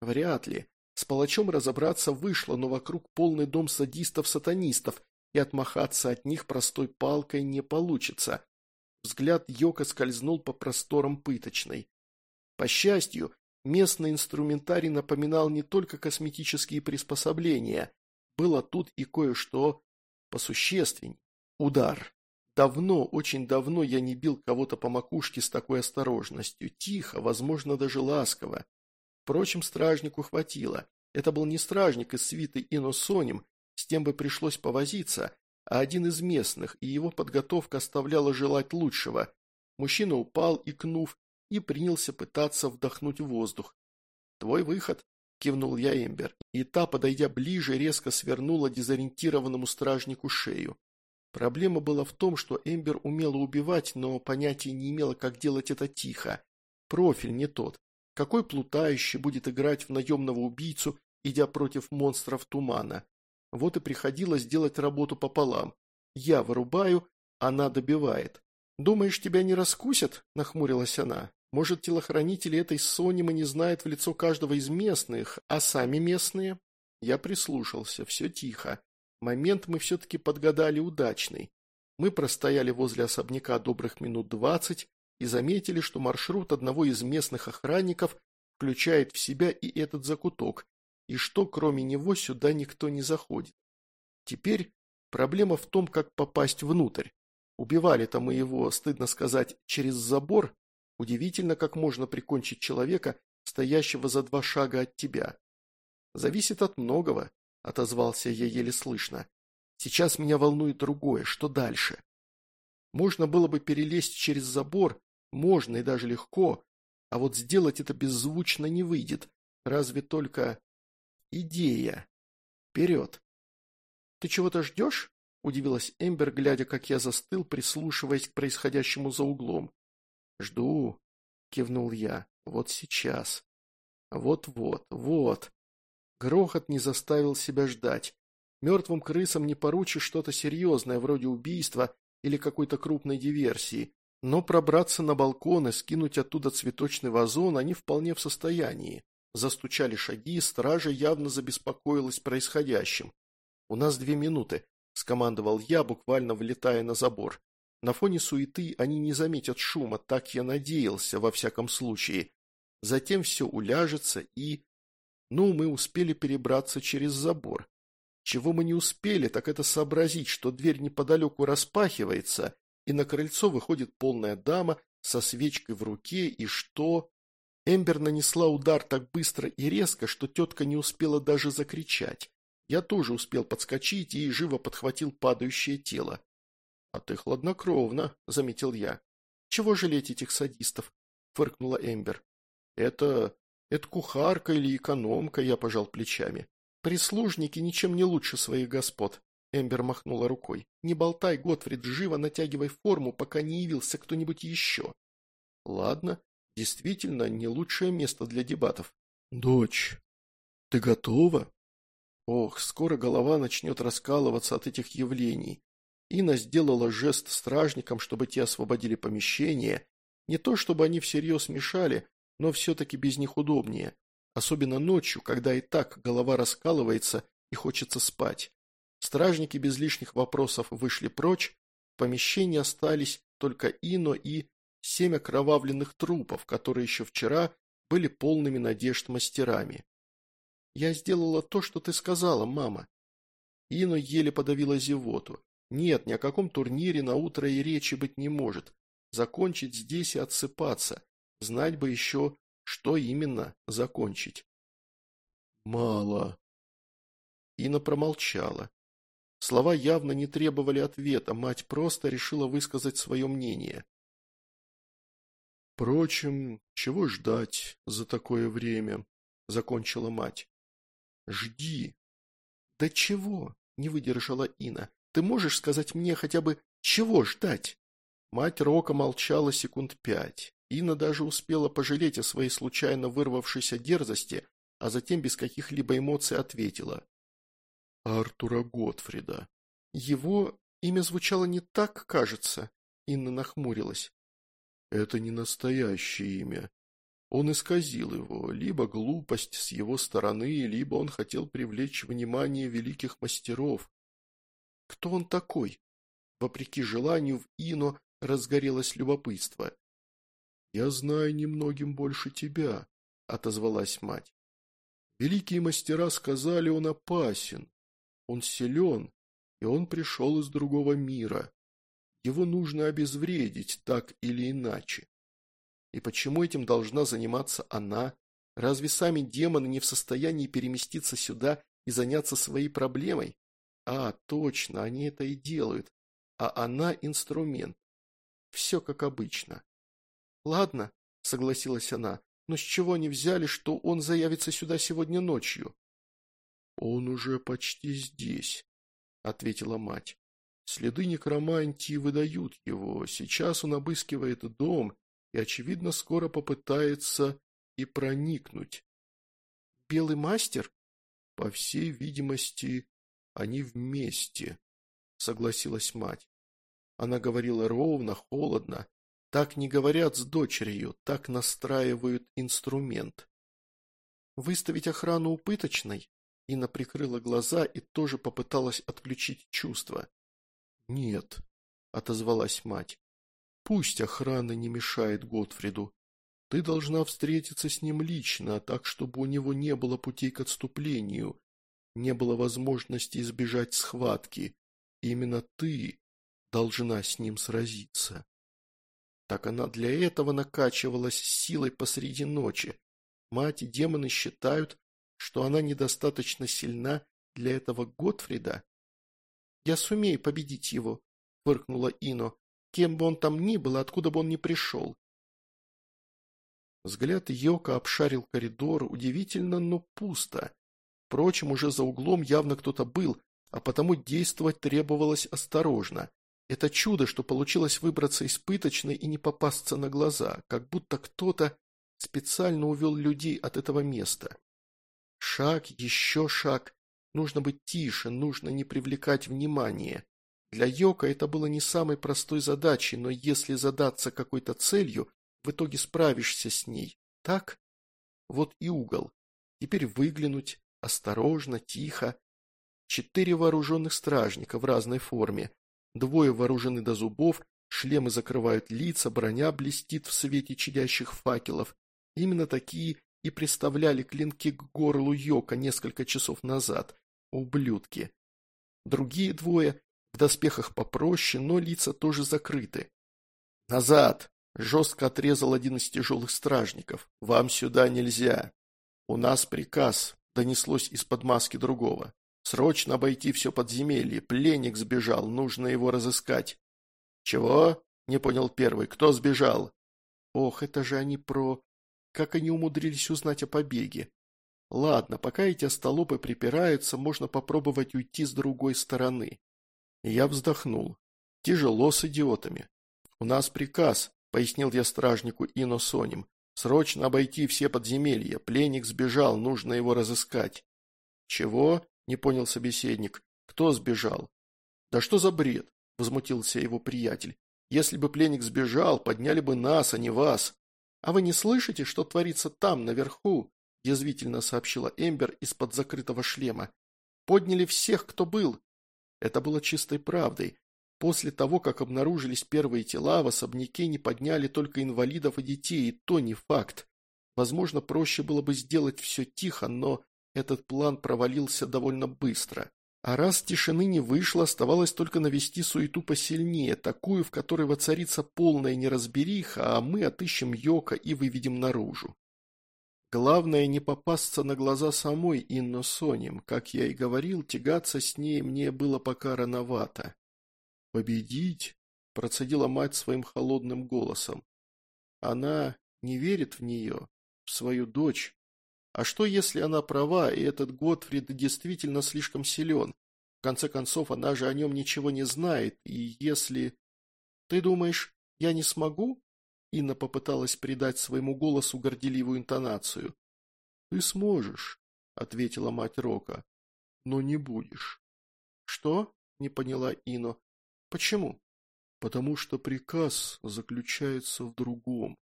Speaker 1: Вряд ли. С палачом разобраться вышло, но вокруг полный дом садистов-сатанистов, и отмахаться от них простой палкой не получится. Взгляд Йока скользнул по просторам пыточной. По счастью, Местный инструментарий напоминал не только косметические приспособления. Было тут и кое-что посущественней. Удар. Давно, очень давно я не бил кого-то по макушке с такой осторожностью. Тихо, возможно, даже ласково. Впрочем, стражнику хватило. Это был не стражник из свиты Иносоним, с тем бы пришлось повозиться, а один из местных, и его подготовка оставляла желать лучшего. Мужчина упал, икнув, и принялся пытаться вдохнуть воздух. «Твой выход», – кивнул я Эмбер, и та, подойдя ближе, резко свернула дезориентированному стражнику шею. Проблема была в том, что Эмбер умела убивать, но понятия не имела, как делать это тихо. Профиль не тот. Какой плутающий будет играть в наемного убийцу, идя против монстров тумана? Вот и приходилось делать работу пополам. Я вырубаю, она добивает. «Думаешь, тебя не раскусят?» – нахмурилась она. Может, телохранители этой Сонимы не знают в лицо каждого из местных, а сами местные? Я прислушался, все тихо. Момент мы все-таки подгадали удачный. Мы простояли возле особняка добрых минут двадцать и заметили, что маршрут одного из местных охранников включает в себя и этот закуток, и что кроме него сюда никто не заходит. Теперь проблема в том, как попасть внутрь. Убивали-то мы его, стыдно сказать, через забор, Удивительно, как можно прикончить человека, стоящего за два шага от тебя. «Зависит от многого», – отозвался я еле слышно. «Сейчас меня волнует другое, что дальше?» Можно было бы перелезть через забор, можно и даже легко, а вот сделать это беззвучно не выйдет, разве только... идея. Вперед. «Ты чего-то ждешь?» – удивилась Эмбер, глядя, как я застыл, прислушиваясь к происходящему за углом. «Жду», — кивнул я, — «вот сейчас». «Вот-вот, вот». Грохот не заставил себя ждать. Мертвым крысам не поручишь что-то серьезное, вроде убийства или какой-то крупной диверсии, но пробраться на балкон и скинуть оттуда цветочный вазон они вполне в состоянии. Застучали шаги, стража явно забеспокоилась происходящим. «У нас две минуты», — скомандовал я, буквально влетая на забор. На фоне суеты они не заметят шума, так я надеялся, во всяком случае. Затем все уляжется и... Ну, мы успели перебраться через забор. Чего мы не успели, так это сообразить, что дверь неподалеку распахивается, и на крыльцо выходит полная дама со свечкой в руке, и что... Эмбер нанесла удар так быстро и резко, что тетка не успела даже закричать. Я тоже успел подскочить и живо подхватил падающее тело. «А ты хладнокровно», — заметил я. «Чего жалеть этих садистов?» — фыркнула Эмбер. «Это... это кухарка или экономка», — я пожал плечами. «Прислужники ничем не лучше своих господ», — Эмбер махнула рукой. «Не болтай, Готфрид, живо натягивай форму, пока не явился кто-нибудь еще». «Ладно, действительно, не лучшее место для дебатов». «Дочь, ты готова?» Ох, скоро голова начнет раскалываться от этих явлений. Инна сделала жест стражникам, чтобы те освободили помещение. Не то, чтобы они всерьез мешали, но все-таки без них удобнее. Особенно ночью, когда и так голова раскалывается и хочется спать. Стражники без лишних вопросов вышли прочь, в помещении остались только Ино и семь окровавленных трупов, которые еще вчера были полными надежд мастерами. «Я сделала то, что ты сказала, мама». Ино еле подавила зевоту. Нет, ни о каком турнире на утро и речи быть не может. Закончить здесь и отсыпаться. Знать бы еще, что именно закончить. Мало. Ина промолчала. Слова явно не требовали ответа, мать просто решила высказать свое мнение. «Впрочем, чего ждать за такое время?» – закончила мать. «Жди». «Да чего?» – не выдержала Ина. Ты можешь сказать мне хотя бы, чего ждать?» Мать Рока молчала секунд пять. Инна даже успела пожалеть о своей случайно вырвавшейся дерзости, а затем без каких-либо эмоций ответила. «Артура Готфрида». «Его имя звучало не так, кажется», — Инна нахмурилась. «Это не настоящее имя. Он исказил его, либо глупость с его стороны, либо он хотел привлечь внимание великих мастеров, кто он такой? Вопреки желанию в Ино разгорелось любопытство. «Я знаю немногим больше тебя», — отозвалась мать. «Великие мастера сказали, он опасен, он силен, и он пришел из другого мира. Его нужно обезвредить так или иначе. И почему этим должна заниматься она? Разве сами демоны не в состоянии переместиться сюда и заняться своей проблемой? А, точно, они это и делают. А она инструмент. Все как обычно. Ладно, согласилась она, но с чего они взяли, что он заявится сюда сегодня ночью? Он уже почти здесь, ответила мать. Следы некромантии выдают его. Сейчас он обыскивает дом и, очевидно, скоро попытается и проникнуть. Белый мастер? По всей видимости, они вместе», — согласилась мать. Она говорила ровно, холодно. Так не говорят с дочерью, так настраивают инструмент. «Выставить охрану упыточной?» Инна прикрыла глаза и тоже попыталась отключить чувства. «Нет», — отозвалась мать. «Пусть охрана не мешает Готфриду. Ты должна встретиться с ним лично, так, чтобы у него не было путей к отступлению, не было возможности избежать схватки. Именно ты должна с ним сразиться. Так она для этого накачивалась силой посреди ночи. Мать и демоны считают, что она недостаточно сильна для этого Готфрида. «Я сумею победить его», — фыркнула Ино, — «кем бы он там ни был, откуда бы он ни пришел». Взгляд Йока обшарил коридор, удивительно, но пусто. Впрочем, уже за углом явно кто-то был, а потому действовать требовалось осторожно. Это чудо, что получилось выбраться из пыточной и не попасться на глаза, как будто кто-то специально увел людей от этого места. Шаг, еще шаг. Нужно быть тише, нужно не привлекать внимания. Для Йока это было не самой простой задачей, но если задаться какой-то целью, в итоге справишься с ней. Так? Вот и угол. Теперь выглянуть, осторожно, тихо. Четыре вооруженных стражника в разной форме. Двое вооружены до зубов, шлемы закрывают лица, броня блестит в свете чадящих факелов. Именно такие и приставляли клинки к горлу Йока несколько часов назад. Ублюдки. Другие двое в доспехах попроще, но лица тоже закрыты. «Назад!» – жестко отрезал один из тяжелых стражников. «Вам сюда нельзя. У нас приказ Донеслось из-под маски другого. «Срочно обойти все подземелье. Пленник сбежал. Нужно его разыскать». «Чего?» – не понял первый. «Кто сбежал?» «Ох, это же они про...» Как они умудрились узнать о побеге? Ладно, пока эти остолопы припираются, можно попробовать уйти с другой стороны. Я вздохнул. Тяжело с идиотами. «У нас приказ», — пояснил я стражнику Ино Соним, Срочно обойти все подземелья. Пленник сбежал, нужно его разыскать. Чего? Не понял собеседник. Кто сбежал? Да что за бред? Возмутился его приятель. Если бы пленник сбежал, подняли бы нас, а не вас. А вы не слышите, что творится там, наверху? Язвительно сообщила Эмбер из-под закрытого шлема. Подняли всех, кто был. Это было чистой правдой. После того, как обнаружились первые тела, в особняке не подняли только инвалидов и детей, и то не факт. Возможно, проще было бы сделать все тихо, но этот план провалился довольно быстро. А раз тишины не вышло, оставалось только навести суету посильнее, такую, в которой воцарится полная неразбериха, а мы отыщем Йока и выведем наружу. Главное не попасться на глаза самой Инно Соним. Как я и говорил, тягаться с ней мне было пока рановато. «Победить?» – процедила мать своим холодным голосом. «Она не верит в нее, в свою дочь. А что, если она права, и этот Готфрид действительно слишком силен? В конце концов, она же о нем ничего не знает, и если... Ты думаешь, я не смогу?» Инна попыталась придать своему голосу горделивую интонацию. «Ты сможешь», — ответила мать Рока, — «но не будешь». «Что?» — не поняла Ино. Почему? Потому что приказ заключается в другом,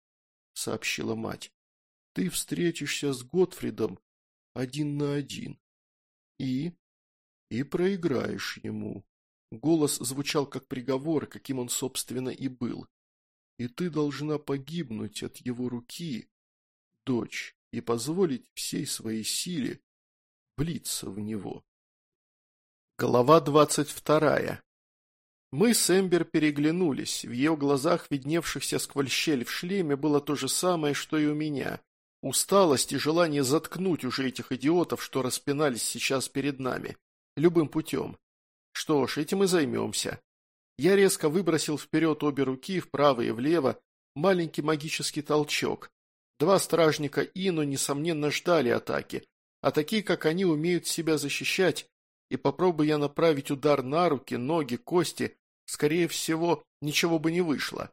Speaker 1: сообщила мать. Ты встретишься с Готфридом один на один. И? И проиграешь ему. Голос звучал как приговор, каким он, собственно, и был. И ты должна погибнуть от его руки, дочь, и позволить всей своей силе влиться в него. Голова двадцать вторая. Мы с Эмбер переглянулись, в ее глазах, видневшихся сквозь щель в шлеме, было то же самое, что и у меня. Усталость и желание заткнуть уже этих идиотов, что распинались сейчас перед нами. Любым путем. Что ж, этим и займемся. Я резко выбросил вперед обе руки, вправо и влево, маленький магический толчок. Два стражника Ину, несомненно, ждали атаки, а такие, как они, умеют себя защищать, и попробуй я направить удар на руки, ноги, кости – Скорее всего, ничего бы не вышло,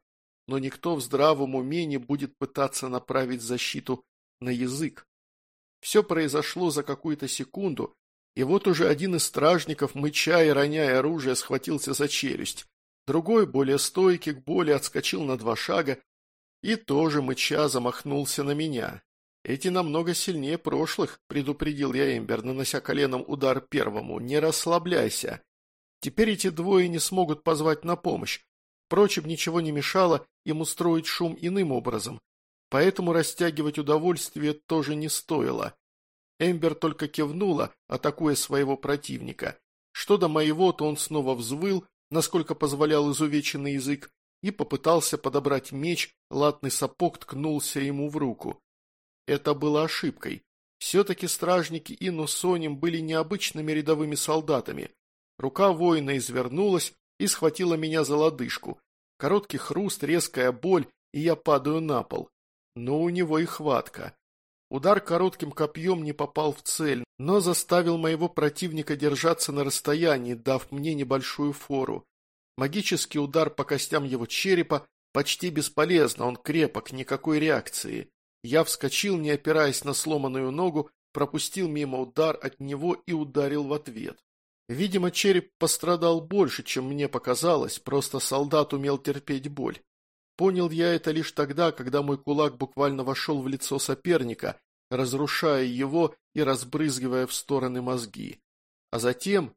Speaker 1: но никто в здравом уме не будет пытаться направить защиту на язык. Все произошло за какую-то секунду, и вот уже один из стражников, мыча и роняя оружие, схватился за челюсть. Другой, более стойкий к боли, отскочил на два шага и тоже мыча замахнулся на меня. «Эти намного сильнее прошлых», — предупредил я Эмбер, нанося коленом удар первому. «Не расслабляйся. Теперь эти двое не смогут позвать на помощь. Впрочем, ничего не мешало им устроить шум иным образом. Поэтому растягивать удовольствие тоже не стоило. Эмбер только кивнула, атакуя своего противника. Что до моего, то он снова взвыл, насколько позволял изувеченный язык, и попытался подобрать меч, латный сапог ткнулся ему в руку. Это было ошибкой. Все-таки стражники Инну Соним были необычными рядовыми солдатами – Рука воина извернулась и схватила меня за лодыжку. Короткий хруст, резкая боль, и я падаю на пол. Но у него и хватка. Удар коротким копьем не попал в цель, но заставил моего противника держаться на расстоянии, дав мне небольшую фору. Магический удар по костям его черепа почти бесполезно, он крепок, никакой реакции. Я вскочил, не опираясь на сломанную ногу, пропустил мимо удар от него и ударил в ответ. Видимо, череп пострадал больше, чем мне показалось, просто солдат умел терпеть боль. Понял я это лишь тогда, когда мой кулак буквально вошел в лицо соперника, разрушая его и разбрызгивая в стороны мозги. А затем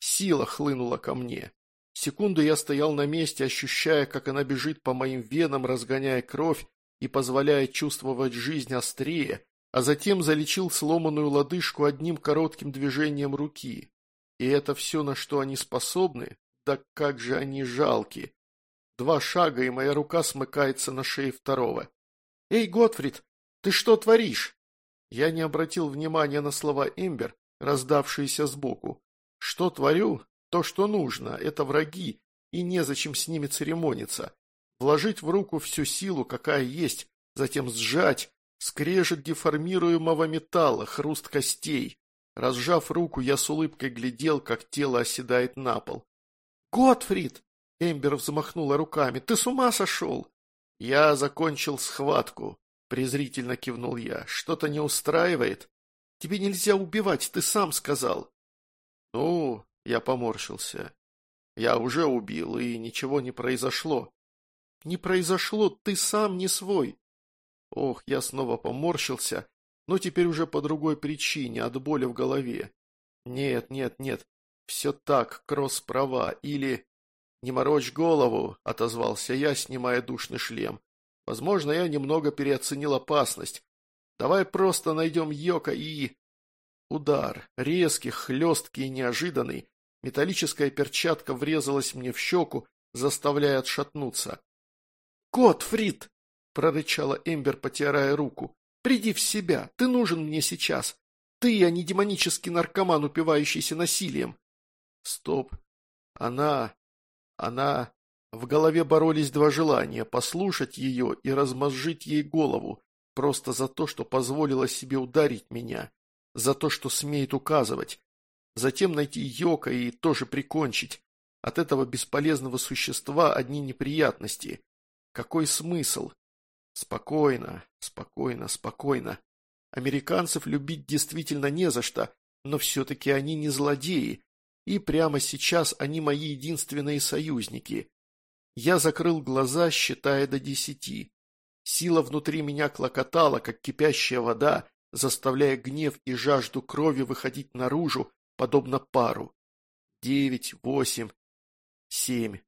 Speaker 1: сила хлынула ко мне. Секунду я стоял на месте, ощущая, как она бежит по моим венам, разгоняя кровь и позволяя чувствовать жизнь острее, а затем залечил сломанную лодыжку одним коротким движением руки. И это все, на что они способны? Да как же они жалки! Два шага, и моя рука смыкается на шее второго. «Эй, Готфрид, ты что творишь?» Я не обратил внимания на слова Эмбер, раздавшиеся сбоку. «Что творю? То, что нужно. Это враги, и незачем с ними церемониться. Вложить в руку всю силу, какая есть, затем сжать, скрежет деформируемого металла, хруст костей. Разжав руку, я с улыбкой глядел, как тело оседает на пол. «Готфрид!» — Эмбер взмахнула руками. «Ты с ума сошел?» «Я закончил схватку», — презрительно кивнул я. «Что-то не устраивает?» «Тебе нельзя убивать, ты сам сказал». «Ну...» — я поморщился. «Я уже убил, и ничего не произошло». «Не произошло, ты сам не свой». Ох, я снова поморщился но теперь уже по другой причине, от боли в голове. Нет, нет, нет, все так, Кросс права, или... «Не морочь голову», — отозвался я, снимая душный шлем. «Возможно, я немного переоценил опасность. Давай просто найдем Йока и...» Удар, резкий, хлесткий и неожиданный. Металлическая перчатка врезалась мне в щеку, заставляя отшатнуться. «Кот, Фрид!» — прорычала Эмбер, потирая руку. Приди в себя, ты нужен мне сейчас. Ты, а не демонический наркоман, упивающийся насилием. Стоп. Она... Она... В голове боролись два желания – послушать ее и размозжить ей голову, просто за то, что позволила себе ударить меня, за то, что смеет указывать. Затем найти Йока и тоже прикончить. От этого бесполезного существа одни неприятности. Какой смысл? Спокойно, спокойно, спокойно. Американцев любить действительно не за что, но все-таки они не злодеи, и прямо сейчас они мои единственные союзники. Я закрыл глаза, считая до десяти. Сила внутри меня клокотала, как кипящая вода, заставляя гнев и жажду крови выходить наружу, подобно пару. Девять, восемь, семь.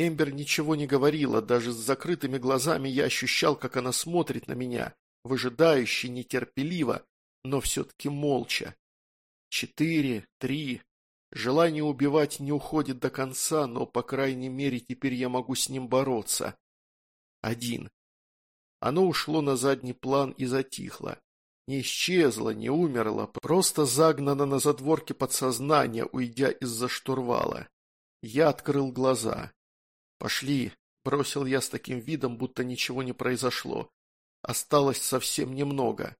Speaker 1: Эмбер ничего не говорила, даже с закрытыми глазами я ощущал, как она смотрит на меня, выжидающе, нетерпеливо, но все-таки молча. Четыре, три. Желание убивать не уходит до конца, но, по крайней мере, теперь я могу с ним бороться. Один. Оно ушло на задний план и затихло. Не исчезло, не умерло, просто загнано на задворке подсознания, уйдя из-за штурвала. Я открыл глаза. «Пошли», — бросил я с таким видом, будто ничего не произошло. Осталось совсем немного.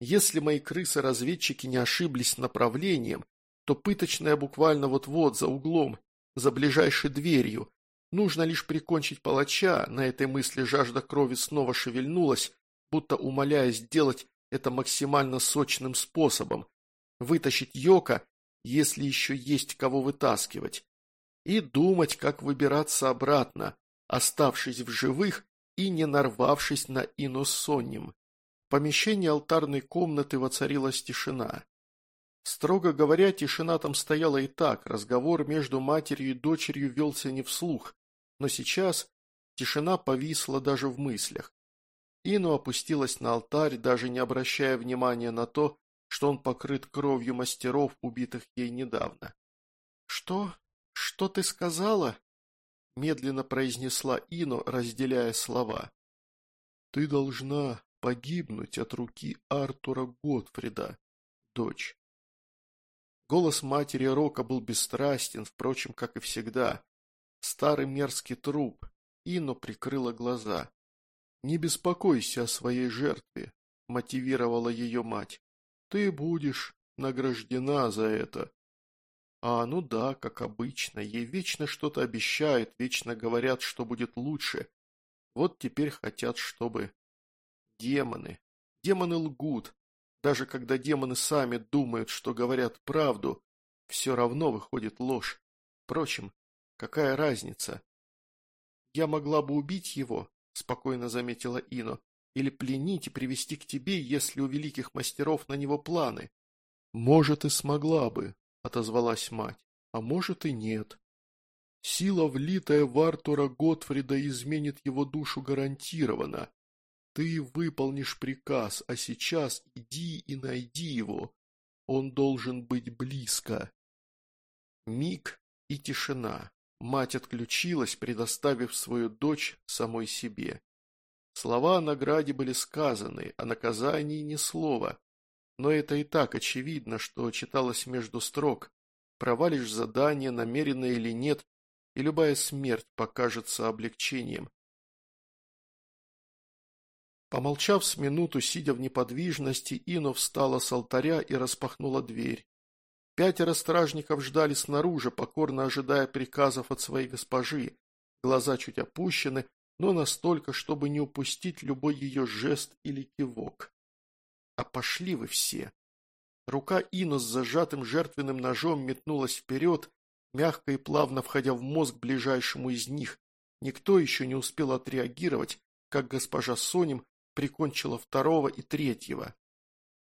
Speaker 1: Если мои крысы-разведчики не ошиблись направлением, то пыточная буквально вот-вот за углом, за ближайшей дверью. Нужно лишь прикончить палача, на этой мысли жажда крови снова шевельнулась, будто умоляя сделать это максимально сочным способом. Вытащить Йока, если еще есть кого вытаскивать и думать, как выбираться обратно, оставшись в живых и не нарвавшись на иносоним. В помещении алтарной комнаты воцарилась тишина. Строго говоря, тишина там стояла и так, разговор между матерью и дочерью велся не вслух, но сейчас тишина повисла даже в мыслях. Ину опустилась на алтарь, даже не обращая внимания на то, что он покрыт кровью мастеров, убитых ей недавно. «Что?» «Что ты сказала?» – медленно произнесла Ино, разделяя слова. «Ты должна погибнуть от руки Артура Готфрида, дочь». Голос матери Рока был бесстрастен, впрочем, как и всегда. Старый мерзкий труп. Ино прикрыла глаза. «Не беспокойся о своей жертве», – мотивировала ее мать. «Ты будешь награждена за это». А ну да, как обычно, ей вечно что-то обещают, вечно говорят, что будет лучше. Вот теперь хотят, чтобы... Демоны. Демоны лгут. Даже когда демоны сами думают, что говорят правду, все равно выходит ложь. Впрочем, какая разница? Я могла бы убить его, спокойно заметила Ино, или пленить и привести к тебе, если у великих мастеров на него планы. Может, и смогла бы, отозвалась мать, а может и нет. Сила, влитая в Артура Готфрида, изменит его душу гарантированно. Ты выполнишь приказ, а сейчас иди и найди его. Он должен быть близко. Миг и тишина. Мать отключилась, предоставив свою дочь самой себе. Слова о награде были сказаны, о а наказании ни слова но это и так очевидно, что читалось между строк. Провалишь задание, намеренно или нет, и любая смерть покажется облегчением. Помолчав с минуту, сидя в неподвижности, Ино встала с алтаря и распахнула дверь. Пятеро стражников ждали снаружи, покорно ожидая приказов от своей госпожи. Глаза чуть опущены, но настолько, чтобы не упустить любой ее жест или кивок. А пошли вы все!» Рука Ино с зажатым жертвенным ножом метнулась вперед, мягко и плавно входя в мозг ближайшему из них. Никто еще не успел отреагировать, как госпожа Соним прикончила второго и третьего.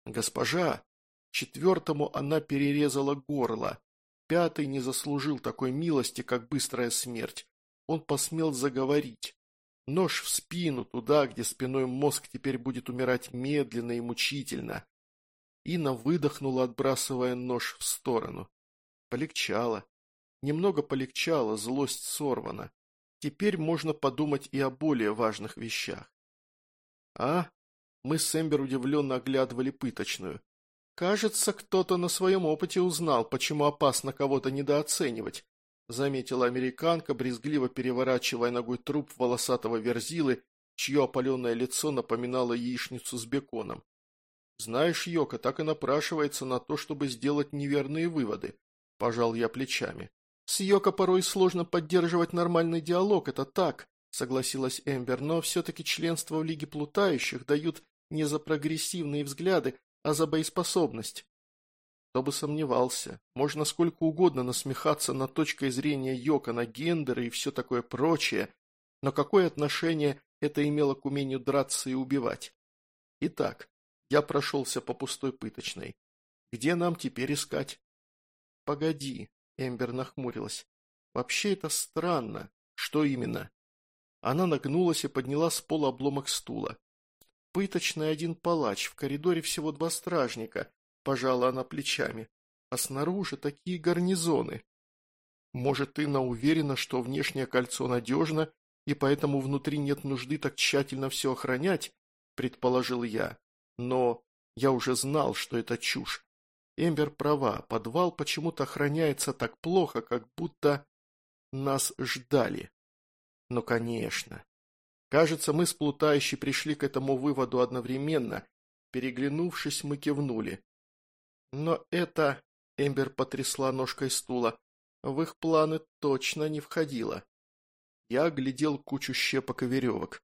Speaker 1: Госпожа, четвертому она перерезала горло. Пятый не заслужил такой милости, как быстрая смерть. Он посмел заговорить. Нож в спину, туда, где спиной мозг теперь будет умирать медленно и мучительно. Инна выдохнула, отбрасывая нож в сторону. Полегчало. Немного полегчало, злость сорвана. Теперь можно подумать и о более важных вещах. А? Мы с Эмбер удивленно оглядывали пыточную. Кажется, кто-то на своем опыте узнал, почему опасно кого-то недооценивать заметила американка, брезгливо переворачивая ногой труп волосатого верзилы, чье опаленное лицо напоминало яичницу с беконом. «Знаешь, Йока так и напрашивается на то, чтобы сделать неверные выводы», – пожал я плечами. «С Йока порой сложно поддерживать нормальный диалог, это так», – согласилась Эмбер, «но все-таки членство в Лиге Плутающих дают не за прогрессивные взгляды, а за боеспособность. Кто бы сомневался, можно сколько угодно насмехаться над точкой зрения Йока на гендер и все такое прочее, но какое отношение это имело к умению драться и убивать? Итак, я прошелся по пустой пыточной. Где нам теперь искать? Погоди, Эмбер нахмурилась. Вообще это странно. Что именно? Она нагнулась и подняла с пола обломок стула. Пыточная один палач, в коридоре всего два стражника, пожала она плечами. А снаружи такие гарнизоны. Может, ты на уверена, что внешнее кольцо надежно, и поэтому внутри нет нужды так тщательно все охранять, предположил я. Но я уже знал, что это чушь. Эмбер права, подвал почему-то охраняется так плохо, как будто нас ждали. Но, конечно. Кажется, мы с плутающей пришли к этому выводу одновременно. Переглянувшись, мы кивнули. Но это... Эмбер потрясла ножкой стула. В их планы точно не входило. Я оглядел кучу щепок и веревок.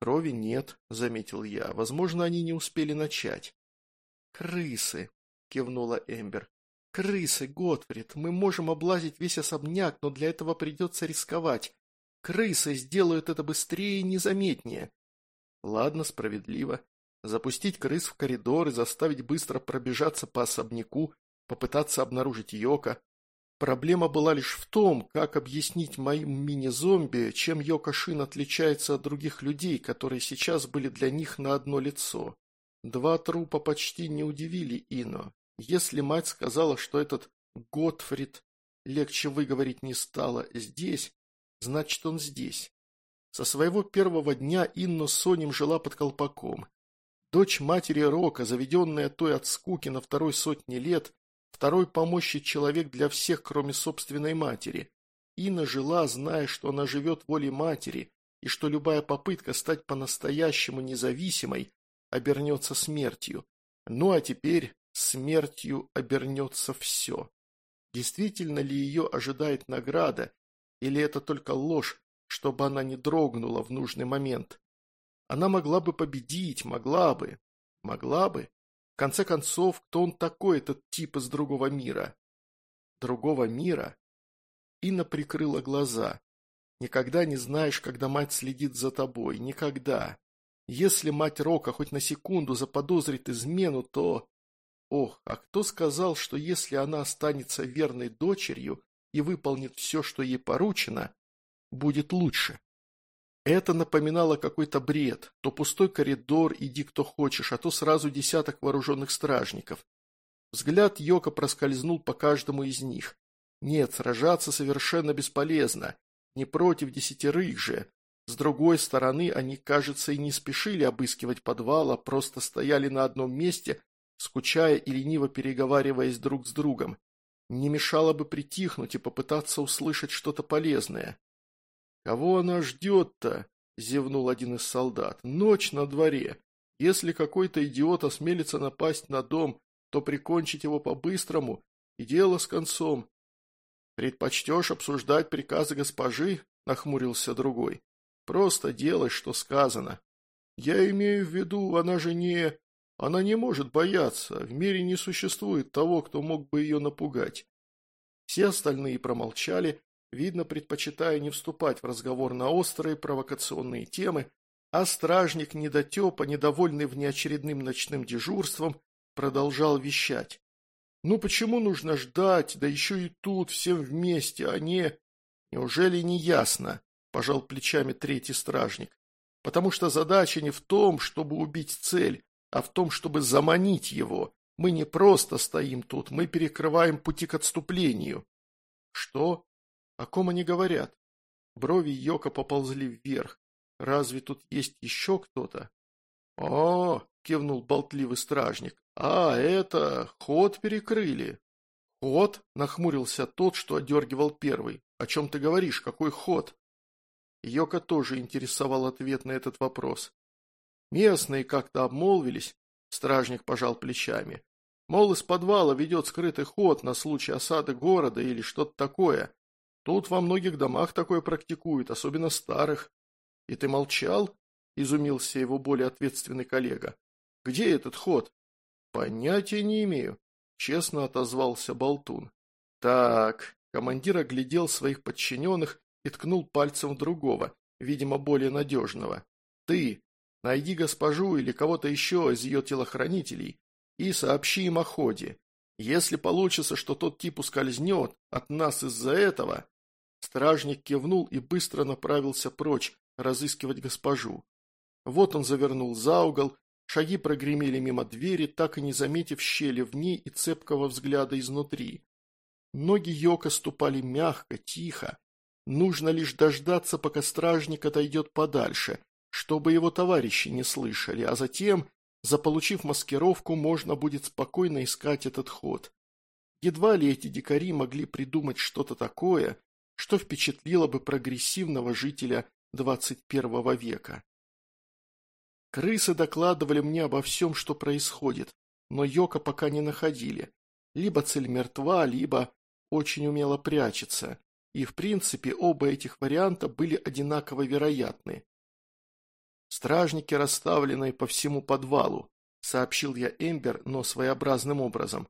Speaker 1: Крови нет, заметил я. Возможно, они не успели начать. Крысы, кивнула Эмбер. Крысы, Готфрид, мы можем облазить весь особняк, но для этого придется рисковать. Крысы сделают это быстрее и незаметнее. Ладно, справедливо запустить крыс в коридор и заставить быстро пробежаться по особняку, попытаться обнаружить Йока. Проблема была лишь в том, как объяснить моим мини-зомби, чем Йока Шин отличается от других людей, которые сейчас были для них на одно лицо. Два трупа почти не удивили Ино. Если мать сказала, что этот Готфрид легче выговорить не стало здесь, значит он здесь. Со своего первого дня Инна с Сонем жила под колпаком. Дочь матери Рока, заведенная той от скуки на второй сотни лет, второй помощи человек для всех, кроме собственной матери. Инна жила, зная, что она живет волей матери, и что любая попытка стать по-настоящему независимой обернется смертью. Ну а теперь смертью обернется все. Действительно ли ее ожидает награда, или это только ложь, чтобы она не дрогнула в нужный момент? Она могла бы победить, могла бы. Могла бы. В конце концов, кто он такой, этот тип из другого мира? Другого мира? Инна прикрыла глаза. Никогда не знаешь, когда мать следит за тобой. Никогда. Если мать Рока хоть на секунду заподозрит измену, то... Ох, а кто сказал, что если она останется верной дочерью и выполнит все, что ей поручено, будет лучше? Это напоминало какой-то бред. То пустой коридор, иди кто хочешь, а то сразу десяток вооруженных стражников. Взгляд Йока проскользнул по каждому из них. Нет, сражаться совершенно бесполезно. Не против десятерых же. С другой стороны, они, кажется, и не спешили обыскивать подвал, а просто стояли на одном месте, скучая и лениво переговариваясь друг с другом. Не мешало бы притихнуть и попытаться услышать что-то полезное. «Кого она ждет-то?» – зевнул один из солдат. «Ночь на дворе. Если какой-то идиот осмелится напасть на дом, то прикончить его по-быстрому, и дело с концом». «Предпочтешь обсуждать приказы госпожи?» – нахмурился другой. «Просто делай, что сказано». «Я имею в виду, она же не...» Она не может бояться, в мире не существует того, кто мог бы ее напугать. Все остальные промолчали, Видно, предпочитая не вступать в разговор на острые провокационные темы, а стражник недотепа, недовольный внеочередным ночным дежурством, продолжал вещать. «Ну почему нужно ждать, да еще и тут, всем вместе, а не...» «Неужели не ясно?» – пожал плечами третий стражник. «Потому что задача не в том, чтобы убить цель, а в том, чтобы заманить его. Мы не просто стоим тут, мы перекрываем пути к отступлению». «Что?» О ком они говорят? Брови Йока поползли вверх. Разве тут есть еще кто-то? О, кивнул болтливый стражник. А, это, ход перекрыли. Ход? Нахмурился тот, что одергивал первый. О чем ты говоришь? Какой ход? Йока тоже интересовал ответ на этот вопрос. Местные как-то обмолвились. Стражник пожал плечами. Мол, из подвала ведет скрытый ход на случай осады города или что-то такое. Тут во многих домах такое практикуют, особенно старых. И ты молчал? Изумился его более ответственный коллега. Где этот ход? Понятия не имею, честно отозвался Болтун. Так, командир оглядел своих подчиненных и ткнул пальцем в другого, видимо, более надежного. Ты, найди госпожу или кого-то еще из ее телохранителей и сообщи им о ходе. Если получится, что тот тип ускользнет от нас из-за этого, Стражник кивнул и быстро направился прочь, разыскивать госпожу. Вот он завернул за угол, шаги прогремели мимо двери, так и не заметив щели в ней и цепкого взгляда изнутри. Ноги Йока ступали мягко, тихо. Нужно лишь дождаться, пока стражник отойдет подальше, чтобы его товарищи не слышали, а затем, заполучив маскировку, можно будет спокойно искать этот ход. Едва ли эти дикари могли придумать что-то такое, что впечатлило бы прогрессивного жителя 21 века. Крысы докладывали мне обо всем, что происходит, но Йока пока не находили. Либо цель мертва, либо очень умело прячется. И в принципе оба этих варианта были одинаково вероятны. «Стражники расставлены по всему подвалу», — сообщил я Эмбер, но своеобразным образом.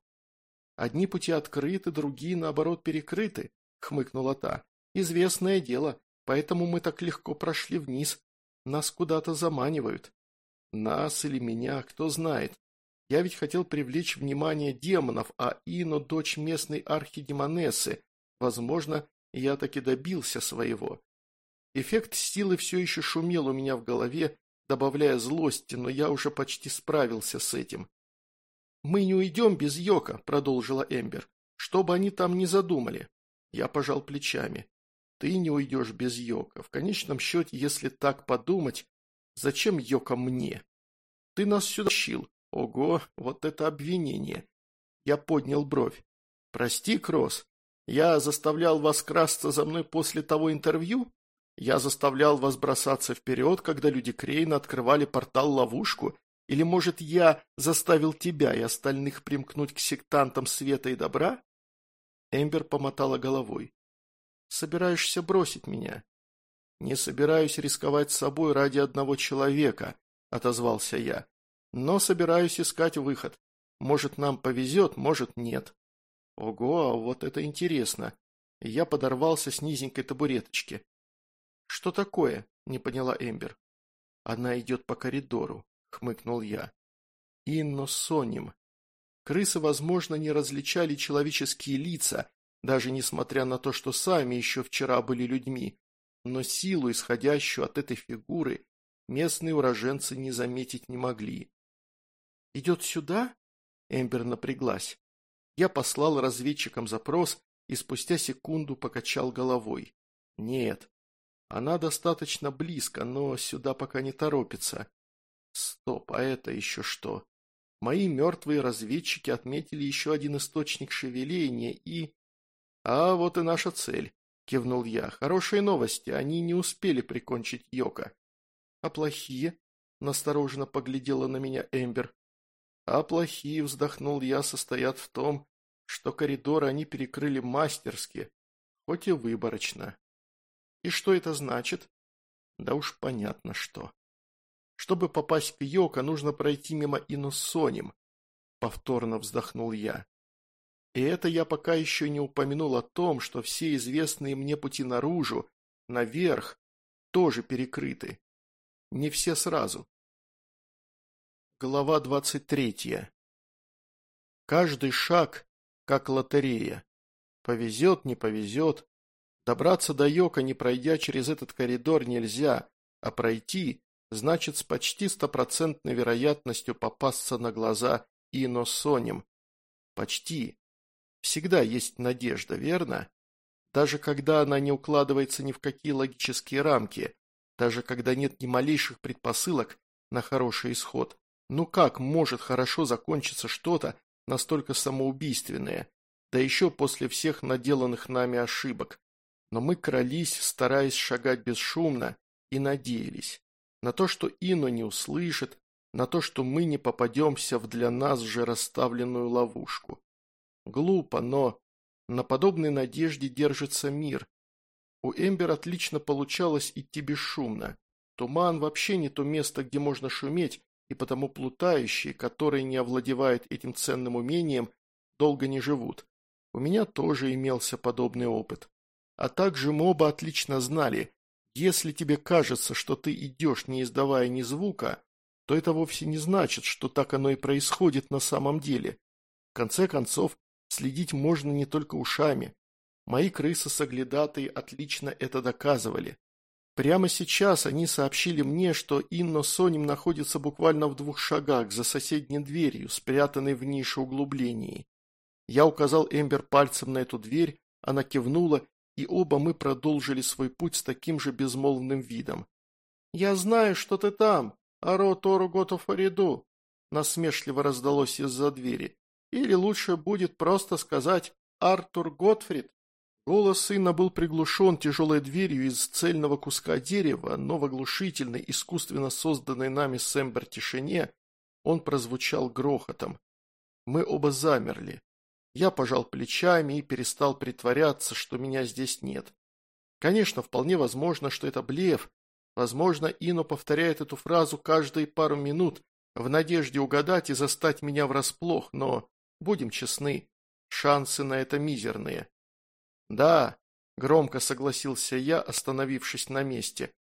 Speaker 1: «Одни пути открыты, другие, наоборот, перекрыты. – хмыкнула та. «Известное дело, поэтому мы так легко прошли вниз. Нас куда-то заманивают. Нас или меня, кто знает. Я ведь хотел привлечь внимание демонов, а Ино – дочь местной архидемонессы. Возможно, я так и добился своего. Эффект силы все еще шумел у меня в голове, добавляя злости, но я уже почти справился с этим. «Мы не уйдем без Йока», – продолжила Эмбер, – «что бы они там ни задумали». Я пожал плечами. Ты не уйдешь без Йока. В конечном счете, если так подумать, зачем Йока мне? Ты нас сюда щил. Ого, вот это обвинение. Я поднял бровь. Прости, Кросс, я заставлял вас красться за мной после того интервью? Я заставлял вас бросаться вперед, когда люди Крейна открывали портал-ловушку? Или, может, я заставил тебя и остальных примкнуть к сектантам света и добра? Эмбер помотала головой. «Собираешься бросить меня?» «Не собираюсь рисковать собой ради одного человека», – отозвался я. «Но собираюсь искать выход. Может, нам повезет, может, нет». «Ого, а вот это интересно!» Я подорвался с низенькой табуреточки. «Что такое?» – не поняла Эмбер. «Она идет по коридору», – хмыкнул я. «Инно соним», Крысы, возможно, не различали человеческие лица, даже несмотря на то, что сами еще вчера были людьми, но силу, исходящую от этой фигуры, местные уроженцы не заметить не могли. «Идет сюда?» — Эмбер напряглась. Я послал разведчикам запрос и спустя секунду покачал головой. «Нет, она достаточно близко, но сюда пока не торопится. Стоп, а это еще что?» мои мертвые разведчики отметили еще один источник шевеления и... «А вот и наша цель», – кивнул я. «Хорошие новости, они не успели прикончить Йока». «А плохие?» – настороженно поглядела на меня Эмбер. «А плохие», – вздохнул я, – «состоят в том, что коридоры они перекрыли мастерски, хоть и выборочно». «И что это значит?» «Да уж понятно что». Чтобы попасть к Йоко, нужно пройти мимо Инуссоним. Повторно вздохнул я. И это я пока еще не упомянул о том, что все известные мне пути наружу, наверх, тоже перекрыты. Не все сразу. Глава двадцать третья. Каждый шаг, как лотерея. Повезет, не повезет. Добраться до Йока, не пройдя через этот коридор, нельзя, а пройти значит с почти стопроцентной вероятностью попасться на глаза иносоним. Почти. Всегда есть надежда, верно? Даже когда она не укладывается ни в какие логические рамки, даже когда нет ни малейших предпосылок на хороший исход. Ну как может хорошо закончиться что-то настолько самоубийственное, да еще после всех наделанных нами ошибок? Но мы крались, стараясь шагать бесшумно, и надеялись на то, что Ино не услышит, на то, что мы не попадемся в для нас же расставленную ловушку. Глупо, но на подобной надежде держится мир. У Эмбер отлично получалось идти бесшумно. Туман вообще не то место, где можно шуметь, и потому плутающие, которые не овладевают этим ценным умением, долго не живут. У меня тоже имелся подобный опыт. А также мы оба отлично знали, если тебе кажется, что ты идешь, не издавая ни звука, то это вовсе не значит, что так оно и происходит на самом деле. В конце концов, следить можно не только ушами. Мои крысы-соглядатые отлично это доказывали. Прямо сейчас они сообщили мне, что Инно Соним находится буквально в двух шагах за соседней дверью, спрятанной в нише углублении. Я указал Эмбер пальцем на эту дверь, она кивнула и оба мы продолжили свой путь с таким же безмолвным видом. «Я знаю, что ты там! Аро Тору Готофариду!» насмешливо раздалось из-за двери. «Или лучше будет просто сказать «Артур Готфрид!» Голос сына был приглушен тяжелой дверью из цельного куска дерева, но в оглушительной, искусственно созданной нами Сэмбер тишине он прозвучал грохотом. Мы оба замерли. Я пожал плечами и перестал притворяться, что меня здесь нет. Конечно, вполне возможно, что это блеф. Возможно, Ино повторяет эту фразу каждые пару минут в надежде угадать и застать меня врасплох, но, будем честны, шансы на это мизерные. «Да», — громко согласился я, остановившись на месте.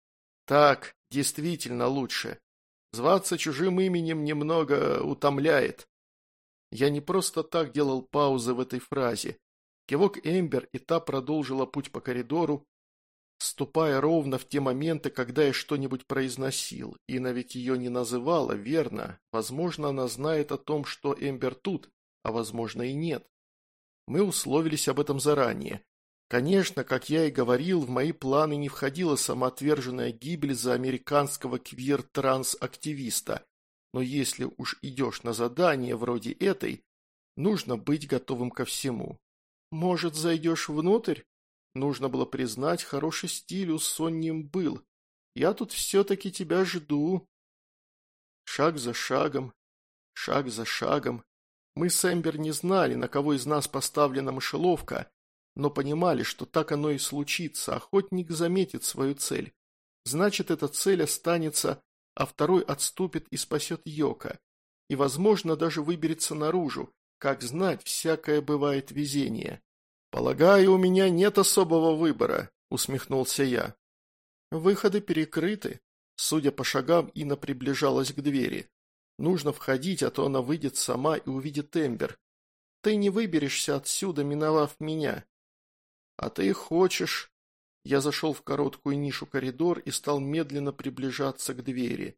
Speaker 1: «Так, действительно лучше. Зваться чужим именем немного утомляет». Я не просто так делал паузы в этой фразе. Кивок Эмбер, и та продолжила путь по коридору, ступая ровно в те моменты, когда я что-нибудь произносил. Ина ведь ее не называла, верно? Возможно, она знает о том, что Эмбер тут, а возможно и нет. Мы условились об этом заранее. Конечно, как я и говорил, в мои планы не входила самоотверженная гибель за американского квир-транс-активиста. Но если уж идешь на задание вроде этой, нужно быть готовым ко всему. Может, зайдешь внутрь? Нужно было признать, хороший стиль у Сонним был. Я тут все-таки тебя жду. Шаг за шагом, шаг за шагом. Мы с Эмбер не знали, на кого из нас поставлена мышеловка, но понимали, что так оно и случится. Охотник заметит свою цель. Значит, эта цель останется а второй отступит и спасет Йока. И, возможно, даже выберется наружу. Как знать, всякое бывает везение. «Полагаю, у меня нет особого выбора», — усмехнулся я. Выходы перекрыты. Судя по шагам, Инна приближалась к двери. Нужно входить, а то она выйдет сама и увидит Эмбер. Ты не выберешься отсюда, миновав меня. А ты хочешь... Я зашел в короткую нишу коридор и стал медленно приближаться к двери.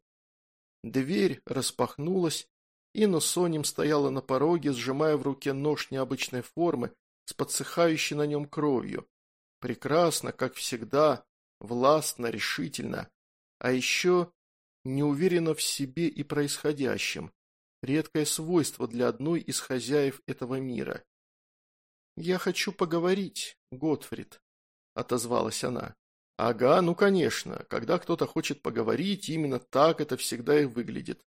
Speaker 1: Дверь распахнулась, и Носоним стояла на пороге, сжимая в руке нож необычной формы с подсыхающей на нем кровью. Прекрасно, как всегда, властно, решительно. А еще неуверенно в себе и происходящем. Редкое свойство для одной из хозяев этого мира. «Я хочу поговорить, Готфрид», отозвалась она. «Ага, ну конечно, когда кто-то хочет поговорить, именно так это всегда и выглядит».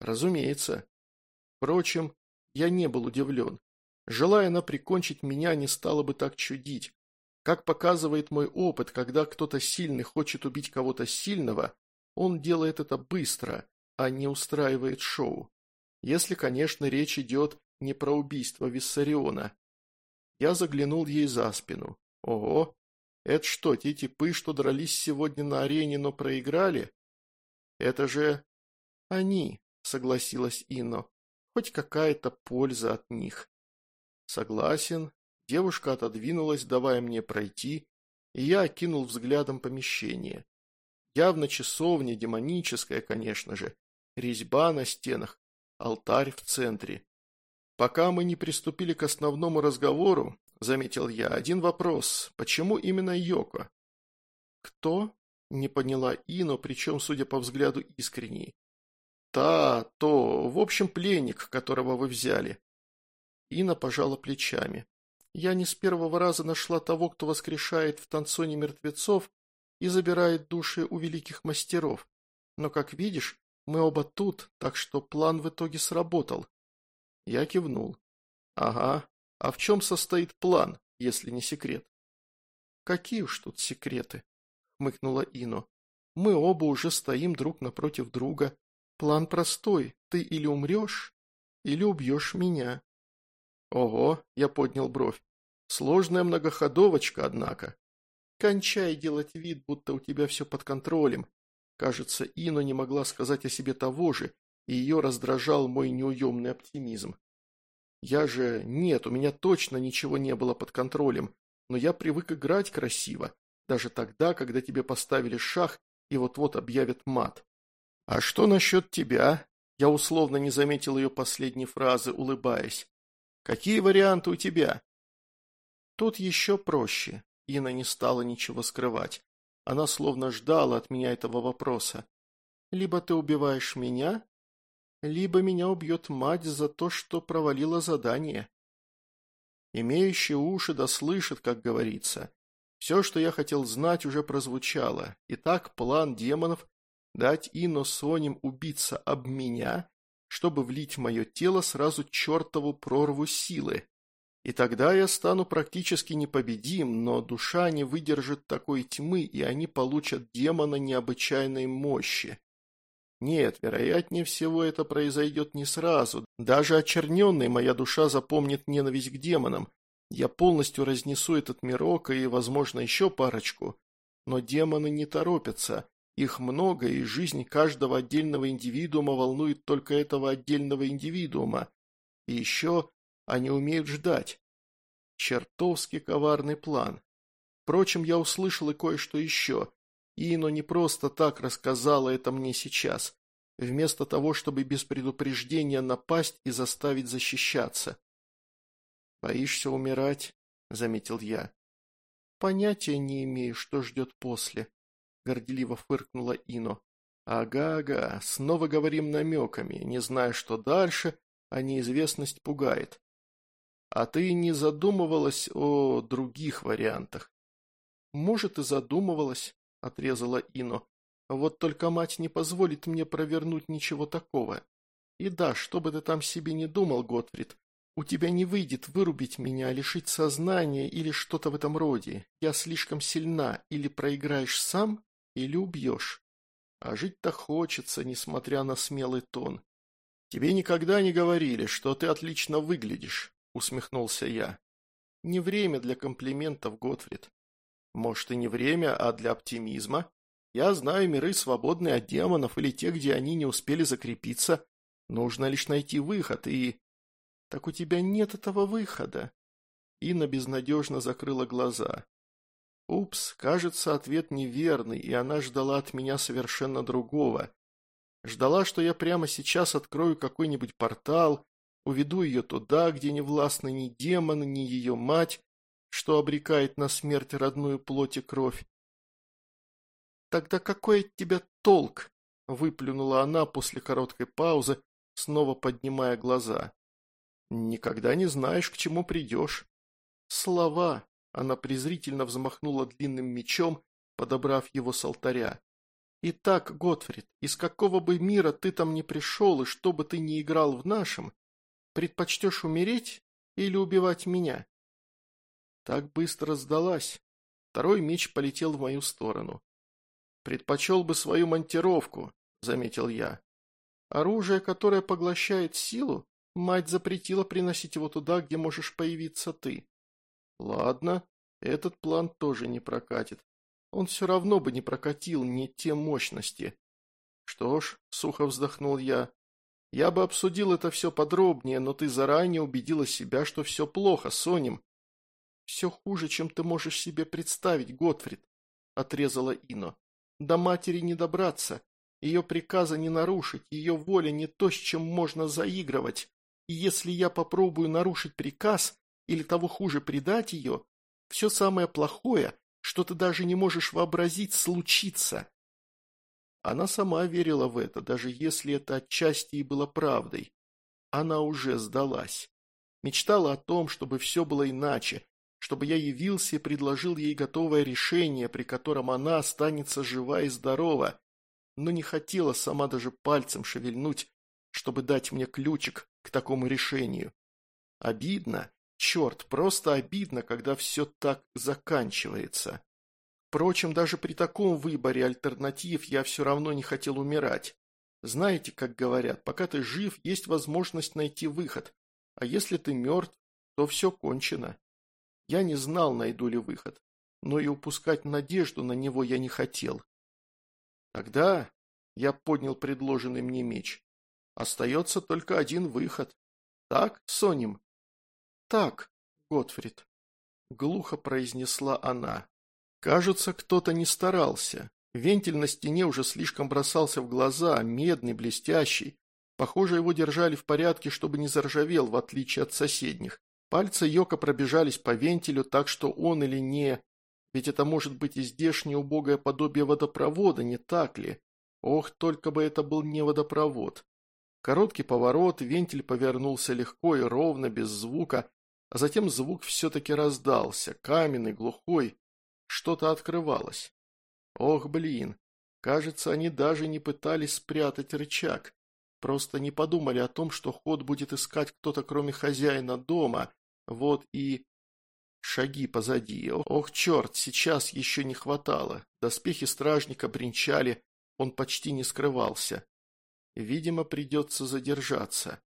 Speaker 1: «Разумеется». Впрочем, я не был удивлен. Желая она прикончить меня, не стала бы так чудить. Как показывает мой опыт, когда кто-то сильный хочет убить кого-то сильного, он делает это быстро, а не устраивает шоу. Если, конечно, речь идет не про убийство Виссариона. Я заглянул ей за спину. Ого, это что, те типы, что дрались сегодня на арене, но проиграли? Это же... Они, согласилась Инно. Хоть какая-то польза от них. Согласен. Девушка отодвинулась, давая мне пройти, и я окинул взглядом помещение. Явно часовня, демоническая, конечно же. Резьба на стенах, алтарь в центре. Пока мы не приступили к основному разговору, – заметил я. «Один вопрос. Почему именно Йоко?» «Кто?» – не поняла Ино, причем, судя по взгляду, искренней. «Та, то, в общем, пленник, которого вы взяли». Ина пожала плечами. «Я не с первого раза нашла того, кто воскрешает в танцоне мертвецов и забирает души у великих мастеров. Но, как видишь, мы оба тут, так что план в итоге сработал». Я кивнул. «Ага, а в чем состоит план, если не секрет? Какие уж тут секреты, хмыкнула Ино. Мы оба уже стоим друг напротив друга. План простой, ты или умрешь, или убьешь меня. Ого, я поднял бровь. Сложная многоходовочка, однако. Кончай делать вид, будто у тебя все под контролем. Кажется, Ино не могла сказать о себе того же, и ее раздражал мой неуемный оптимизм. Я же... Нет, у меня точно ничего не было под контролем, но я привык играть красиво, даже тогда, когда тебе поставили шах и вот-вот объявят мат. «А что насчет тебя?» Я условно не заметил ее последней фразы, улыбаясь. «Какие варианты у тебя?» Тут еще проще. Инна не стала ничего скрывать. Она словно ждала от меня этого вопроса. «Либо ты убиваешь меня, либо меня убьет мать за то, что провалила задание. Имеющие уши да слышат, как говорится. Все, что я хотел знать, уже прозвучало. Итак, план демонов – дать Ино Соним убиться об меня, чтобы влить в мое тело сразу чертову прорву силы. И тогда я стану практически непобедим, но душа не выдержит такой тьмы, и они получат демона необычайной мощи. Нет, вероятнее всего это произойдет не сразу. Даже очерненной моя душа запомнит ненависть к демонам. Я полностью разнесу этот мирок и, возможно, еще парочку. Но демоны не торопятся. Их много, и жизнь каждого отдельного индивидуума волнует только этого отдельного индивидуума. И еще они умеют ждать. Чертовски коварный план. Впрочем, я услышал и кое-что еще. Ино не просто так рассказала это мне сейчас, вместо того, чтобы без предупреждения напасть и заставить защищаться. «Боишься умирать?» — заметил я. «Понятия не имею, что ждет после», — горделиво фыркнула Ино. «Ага-ага, снова говорим намеками, не зная, что дальше, а неизвестность пугает. А ты не задумывалась о других вариантах?» «Может, и задумывалась», отрезала Ино. «Вот только мать не позволит мне провернуть ничего такого. И да, что бы ты там себе не думал, Готфрид, у тебя не выйдет вырубить меня, а лишить сознания или что-то в этом роде. Я слишком сильна, или проиграешь сам, или убьешь. А жить-то хочется, несмотря на смелый тон. Тебе никогда не говорили, что ты отлично выглядишь», — усмехнулся я. «Не время для комплиментов, Готфрид. Может, и не время, а для оптимизма? Я знаю миры, свободные от демонов или те, где они не успели закрепиться. Нужно лишь найти выход и... Так у тебя нет этого выхода. Инна безнадежно закрыла глаза. Упс, кажется, ответ неверный, и она ждала от меня совершенно другого. Ждала, что я прямо сейчас открою какой-нибудь портал, уведу ее туда, где не властны ни демон, ни ее мать, что обрекает на смерть родную плоть и кровь. «Тогда какой от тебя толк?» – выплюнула она после короткой паузы, снова поднимая глаза. «Никогда не знаешь, к чему придешь». «Слова!» – она презрительно взмахнула длинным мечом, подобрав его с алтаря. «Итак, Готфрид, из какого бы мира ты там ни пришел и что бы ты ни играл в нашем, предпочтешь умереть или убивать меня?» Так быстро сдалась. Второй меч полетел в мою сторону. «Предпочел бы свою монтировку», — заметил я. «Оружие, которое поглощает силу, мать запретила приносить его туда, где можешь появиться ты». «Ладно, этот план тоже не прокатит. Он все равно бы не прокатил не те мощности». «Что ж», — сухо вздохнул я, — «я бы обсудил это все подробнее, но ты заранее убедила себя, что все плохо, Соним. «Все хуже, чем ты можешь себе представить, Готфрид», – отрезала Ино. «До матери не добраться, ее приказа не нарушить, ее воля не то, с чем можно заигрывать. И если я попробую нарушить приказ или того хуже предать ее, все самое плохое, что ты даже не можешь вообразить, случится». Она сама верила в это, даже если это отчасти и было правдой. Она уже сдалась. Мечтала о том, чтобы все было иначе, чтобы я явился и предложил ей готовое решение, при котором она останется жива и здорова, но не хотела сама даже пальцем шевельнуть, чтобы дать мне ключик к такому решению. Обидно, черт, просто обидно, когда все так заканчивается. Впрочем, даже при таком выборе альтернатив я все равно не хотел умирать. Знаете, как говорят, пока ты жив, есть возможность найти выход, а если ты мертв, то все кончено. Я не знал, найду ли выход, но и упускать надежду на него я не хотел. Тогда я поднял предложенный мне меч. Остается только один выход. Так, Соним? Так, Готфрид. Глухо произнесла она. Кажется, кто-то не старался. Вентиль на стене уже слишком бросался в глаза, медный, блестящий. Похоже, его держали в порядке, чтобы не заржавел, в отличие от соседних. Пальцы Йока пробежались по вентилю, так что он или не... Ведь это может быть и здешнее убогое подобие водопровода, не так ли? Ох, только бы это был не водопровод. Короткий поворот, вентиль повернулся легко и ровно, без звука, а затем звук все-таки раздался, каменный, глухой. Что-то открывалось. Ох, блин, кажется, они даже не пытались спрятать рычаг. Просто не подумали о том, что ход будет искать кто-то, кроме хозяина дома, вот и... Шаги позади. Ох, черт, сейчас еще не хватало. Доспехи стражника бренчали, он почти не скрывался. Видимо, придется задержаться.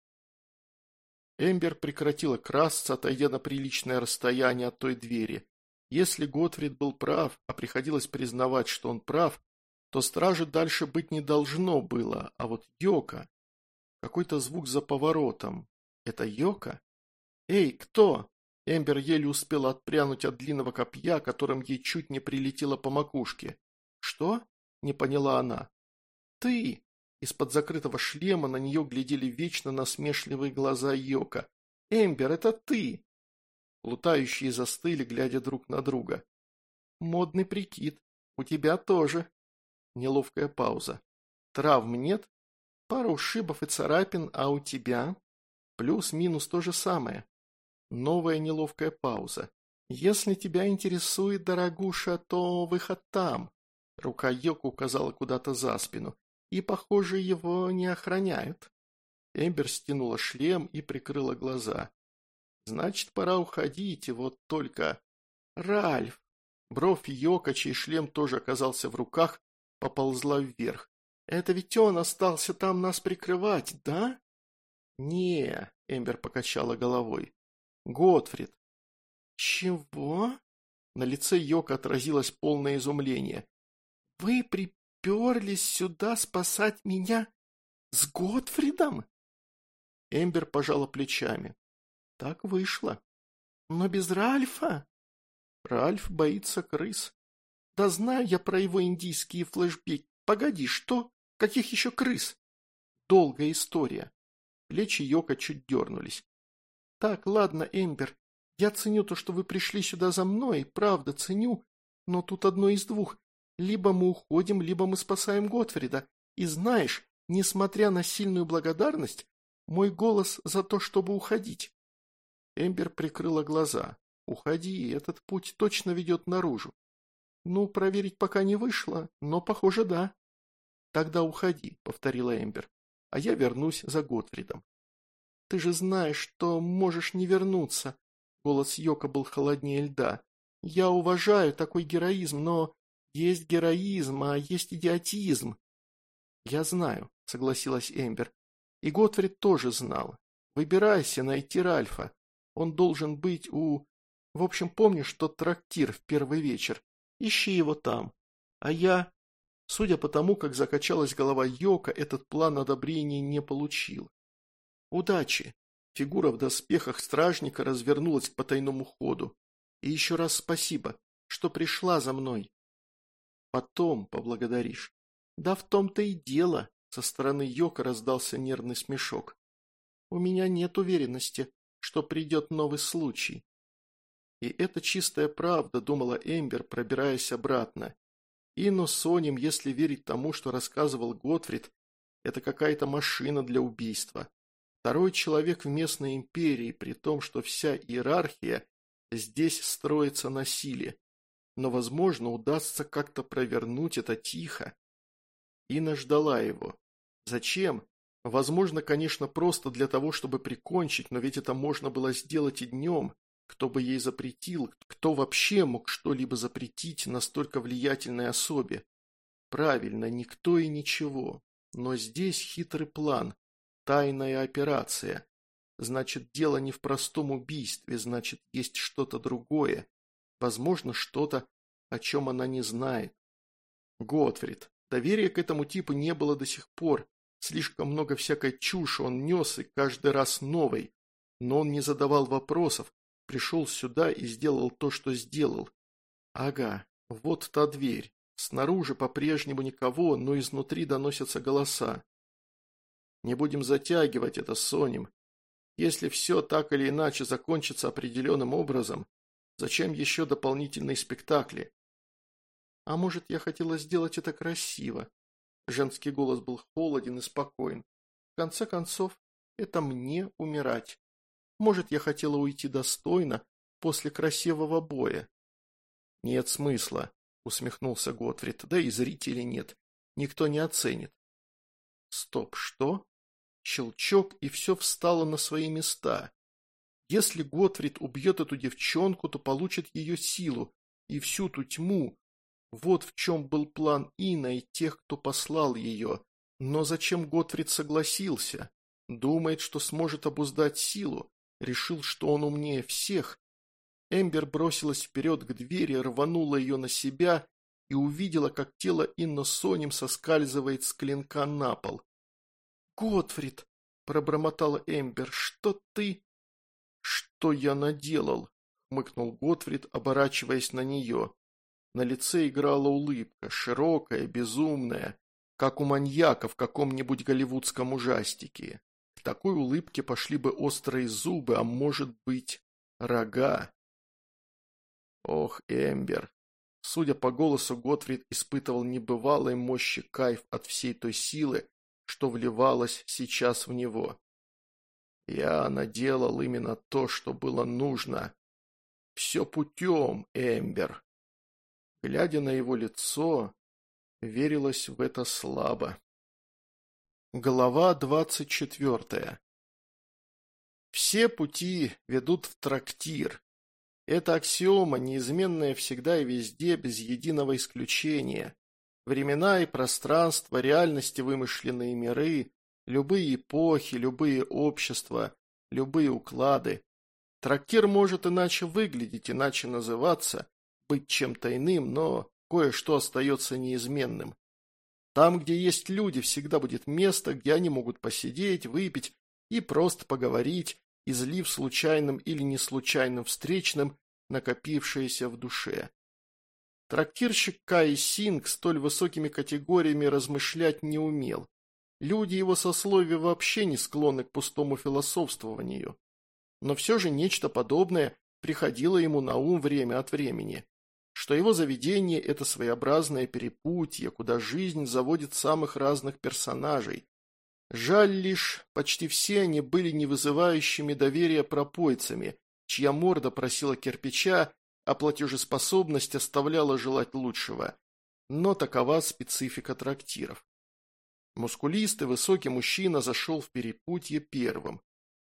Speaker 1: Эмбер прекратила красться, отойдя на приличное расстояние от той двери. Если Готфрид был прав, а приходилось признавать, что он прав, то стражи дальше быть не должно было, а вот Йока... Какой-то звук за поворотом. Это Йока? «Эй, кто?» Эмбер еле успела отпрянуть от длинного копья, которым ей чуть не прилетело по макушке. «Что?» – не поняла она. «Ты!» Из-под закрытого шлема на нее глядели вечно насмешливые глаза Йока. «Эмбер, это ты!» Лутающие застыли, глядя друг на друга. «Модный прикид. У тебя тоже». Неловкая пауза. «Травм нет? Пара ушибов и царапин, а у тебя?» «Плюс-минус то же самое. Новая неловкая пауза. «Если тебя интересует, дорогуша, то выход там». Рука Йоку указала куда-то за спину. «И, похоже, его не охраняют». Эмбер стянула шлем и прикрыла глаза. «Значит, пора уходить, и вот только...» «Ральф!» Бровь Йока, чей шлем тоже оказался в руках, поползла вверх. «Это ведь он остался там нас прикрывать, да?» «Не», — Эмбер покачала головой. Готфрид. Чего? На лице Йока отразилось полное изумление. Вы приперлись сюда спасать меня с Готфридом? Эмбер пожала плечами. Так вышло. Но без Ральфа? Ральф боится крыс. Да знаю я про его индийские флешбеки. Погоди, что? Каких еще крыс? Долгая история. Плечи Йока чуть дернулись так, ладно, Эмбер, я ценю то, что вы пришли сюда за мной, правда, ценю, но тут одно из двух. Либо мы уходим, либо мы спасаем Готфрида. И знаешь, несмотря на сильную благодарность, мой голос за то, чтобы уходить». Эмбер прикрыла глаза. «Уходи, этот путь точно ведет наружу». «Ну, проверить пока не вышло, но, похоже, да». «Тогда уходи», — повторила Эмбер, — «а я вернусь за Готфридом». Ты же знаешь, что можешь не вернуться. Голос Йока был холоднее льда. Я уважаю такой героизм, но есть героизм, а есть идиотизм. Я знаю, согласилась Эмбер. И Готфрид тоже знал. Выбирайся найти Ральфа. Он должен быть у... В общем, помнишь тот трактир в первый вечер? Ищи его там. А я... Судя по тому, как закачалась голова Йока, этот план одобрения не получил. «Удачи!» Фигура в доспехах стражника развернулась к потайному ходу. «И еще раз спасибо, что пришла за мной!» «Потом поблагодаришь!» «Да в том-то и дело!» Со стороны Йока раздался нервный смешок. «У меня нет уверенности, что придет новый случай». И это чистая правда, думала Эмбер, пробираясь обратно. Ино Соним, если верить тому, что рассказывал Готфрид, это какая-то машина для убийства. Второй человек в местной империи, при том, что вся иерархия здесь строится на силе. Но, возможно, удастся как-то провернуть это тихо. Инна ждала его. Зачем? Возможно, конечно, просто для того, чтобы прикончить, но ведь это можно было сделать и днем. Кто бы ей запретил, кто вообще мог что-либо запретить настолько влиятельной особе? Правильно, никто и ничего. Но здесь хитрый план. Тайная операция. Значит, дело не в простом убийстве, значит, есть что-то другое. Возможно, что-то, о чем она не знает. Готфрид. Доверия к этому типу не было до сих пор. Слишком много всякой чуши он нес и каждый раз новой. Но он не задавал вопросов, пришел сюда и сделал то, что сделал. Ага, вот та дверь. Снаружи по-прежнему никого, но изнутри доносятся голоса. Не будем затягивать это с Сонем. Если все так или иначе закончится определенным образом, зачем еще дополнительные спектакли? А может, я хотела сделать это красиво? Женский голос был холоден и спокоен. В конце концов, это мне умирать. Может, я хотела уйти достойно после красивого боя? Нет смысла, усмехнулся Готфрид, да и зрителей нет. Никто не оценит. Стоп, что? Щелчок, и все встало на свои места. Если Готфрид убьет эту девчонку, то получит ее силу и всю ту тьму. Вот в чем был план Ина и тех, кто послал ее. Но зачем Готфрид согласился? Думает, что сможет обуздать силу. Решил, что он умнее всех. Эмбер бросилась вперед к двери, рванула ее на себя и увидела, как тело Инна сонем соскальзывает с клинка на пол. «Готфрид!» – пробормотала Эмбер. «Что ты...» «Что я наделал?» – хмыкнул Готфрид, оборачиваясь на нее. На лице играла улыбка, широкая, безумная, как у маньяка в каком-нибудь голливудском ужастике. В такой улыбке пошли бы острые зубы, а может быть, рога. Ох, Эмбер. Судя по голосу, Готфрид испытывал небывалой мощи кайф от всей той силы, что вливалось сейчас в него. Я наделал именно то, что было нужно. Все путем, Эмбер. Глядя на его лицо, верилось в это слабо. Глава двадцать четвертая. Все пути ведут в трактир. Это аксиома, неизменная всегда и везде, без единого исключения. Времена и пространство, реальности вымышленные миры, любые эпохи, любые общества, любые уклады. Трактир может иначе выглядеть, иначе называться, быть чем-то иным, но кое-что остается неизменным. Там, где есть люди, всегда будет место, где они могут посидеть, выпить и просто поговорить, излив случайным или неслучайным встречным накопившееся в душе. Трактирщик Кай Синг столь высокими категориями размышлять не умел. Люди его сословия вообще не склонны к пустому философствованию. Но все же нечто подобное приходило ему на ум время от времени. Что его заведение – это своеобразное перепутье, куда жизнь заводит самых разных персонажей. Жаль лишь, почти все они были не вызывающими доверия пропойцами, чья морда просила кирпича а платежеспособность оставляла желать лучшего. Но такова специфика трактиров. Мускулистый высокий мужчина зашел в перепутье первым.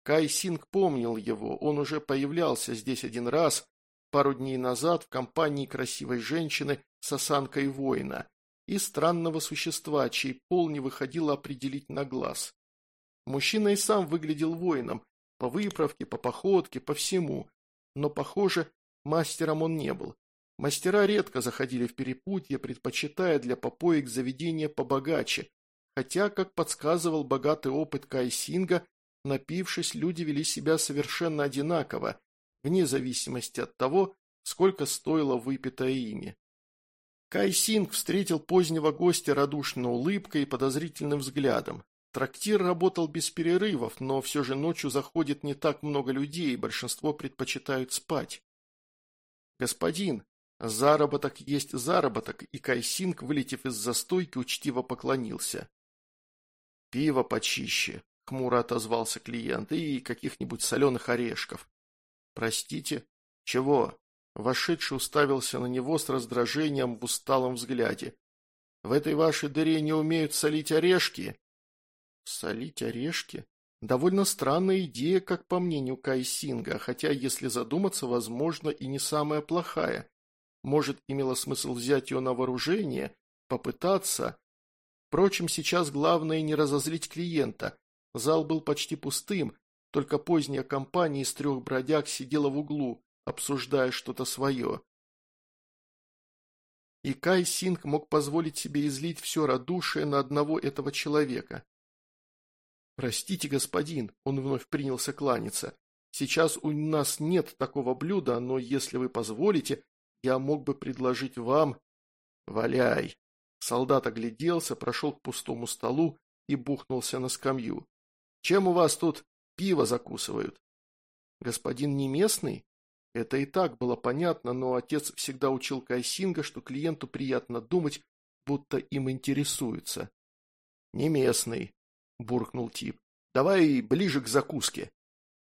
Speaker 1: Кай Синг помнил его, он уже появлялся здесь один раз, пару дней назад в компании красивой женщины с осанкой воина и странного существа, чей пол не выходило определить на глаз. Мужчина и сам выглядел воином, по выправке, по походке, по всему, но, похоже, Мастером он не был. Мастера редко заходили в перепутье, предпочитая для попоек заведения побогаче, хотя, как подсказывал богатый опыт Кайсинга, напившись, люди вели себя совершенно одинаково, вне зависимости от того, сколько стоило выпитое ими. Кайсинг встретил позднего гостя радушной улыбкой и подозрительным взглядом. Трактир работал без перерывов, но все же ночью заходит не так много людей, и большинство предпочитают спать. «Господин, заработок есть заработок», и Кайсинг, вылетев из застойки, учтиво поклонился. «Пиво почище», — хмуро отозвался клиент, — «и каких-нибудь соленых орешков». «Простите? Чего?» Вошедший уставился на него с раздражением в усталом взгляде. «В этой вашей дыре не умеют солить орешки?» «Солить орешки?» Довольно странная идея, как по мнению Кайсинга, хотя, если задуматься, возможно, и не самая плохая. Может, имело смысл взять ее на вооружение, попытаться. Впрочем, сейчас главное не разозлить клиента. Зал был почти пустым, только поздняя компания из трех бродяг сидела в углу, обсуждая что-то свое. И Кай Синг мог позволить себе излить все радушие на одного этого человека. «Простите, господин», — он вновь принялся кланяться. «Сейчас у нас нет такого блюда, но если вы позволите, я мог бы предложить вам...» «Валяй!» Солдат огляделся, прошел к пустому столу и бухнулся на скамью. «Чем у вас тут пиво закусывают?» «Господин не местный?» Это и так было понятно, но отец всегда учил Кайсинга, что клиенту приятно думать, будто им интересуется. «Не местный», буркнул тип. «Давай ближе к закуске».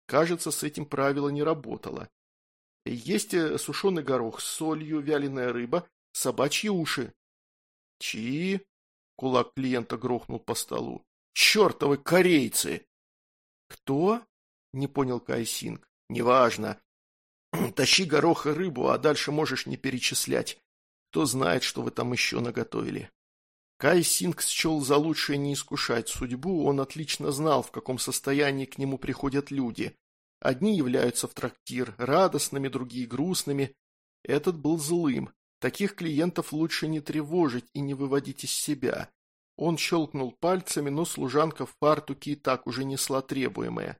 Speaker 1: Кажется, с этим правило не работало. Есть э, сушеный горох с солью, вяленая рыба, собачьи уши. Чи? Кулак клиента грохнул по столу. Чертовы корейцы! Кто? Не понял Кайсинг. Неважно. [CLEARS THROAT] Тащи горох и рыбу, а дальше можешь не перечислять. Кто знает, что вы там еще наготовили. Кай Синг счел за лучшее не искушать судьбу, он отлично знал, в каком состоянии к нему приходят люди. Одни являются в трактир радостными, другие грустными. Этот был злым. Таких клиентов лучше не тревожить и не выводить из себя. Он щелкнул пальцами, но служанка в фартуке и так уже несла требуемое.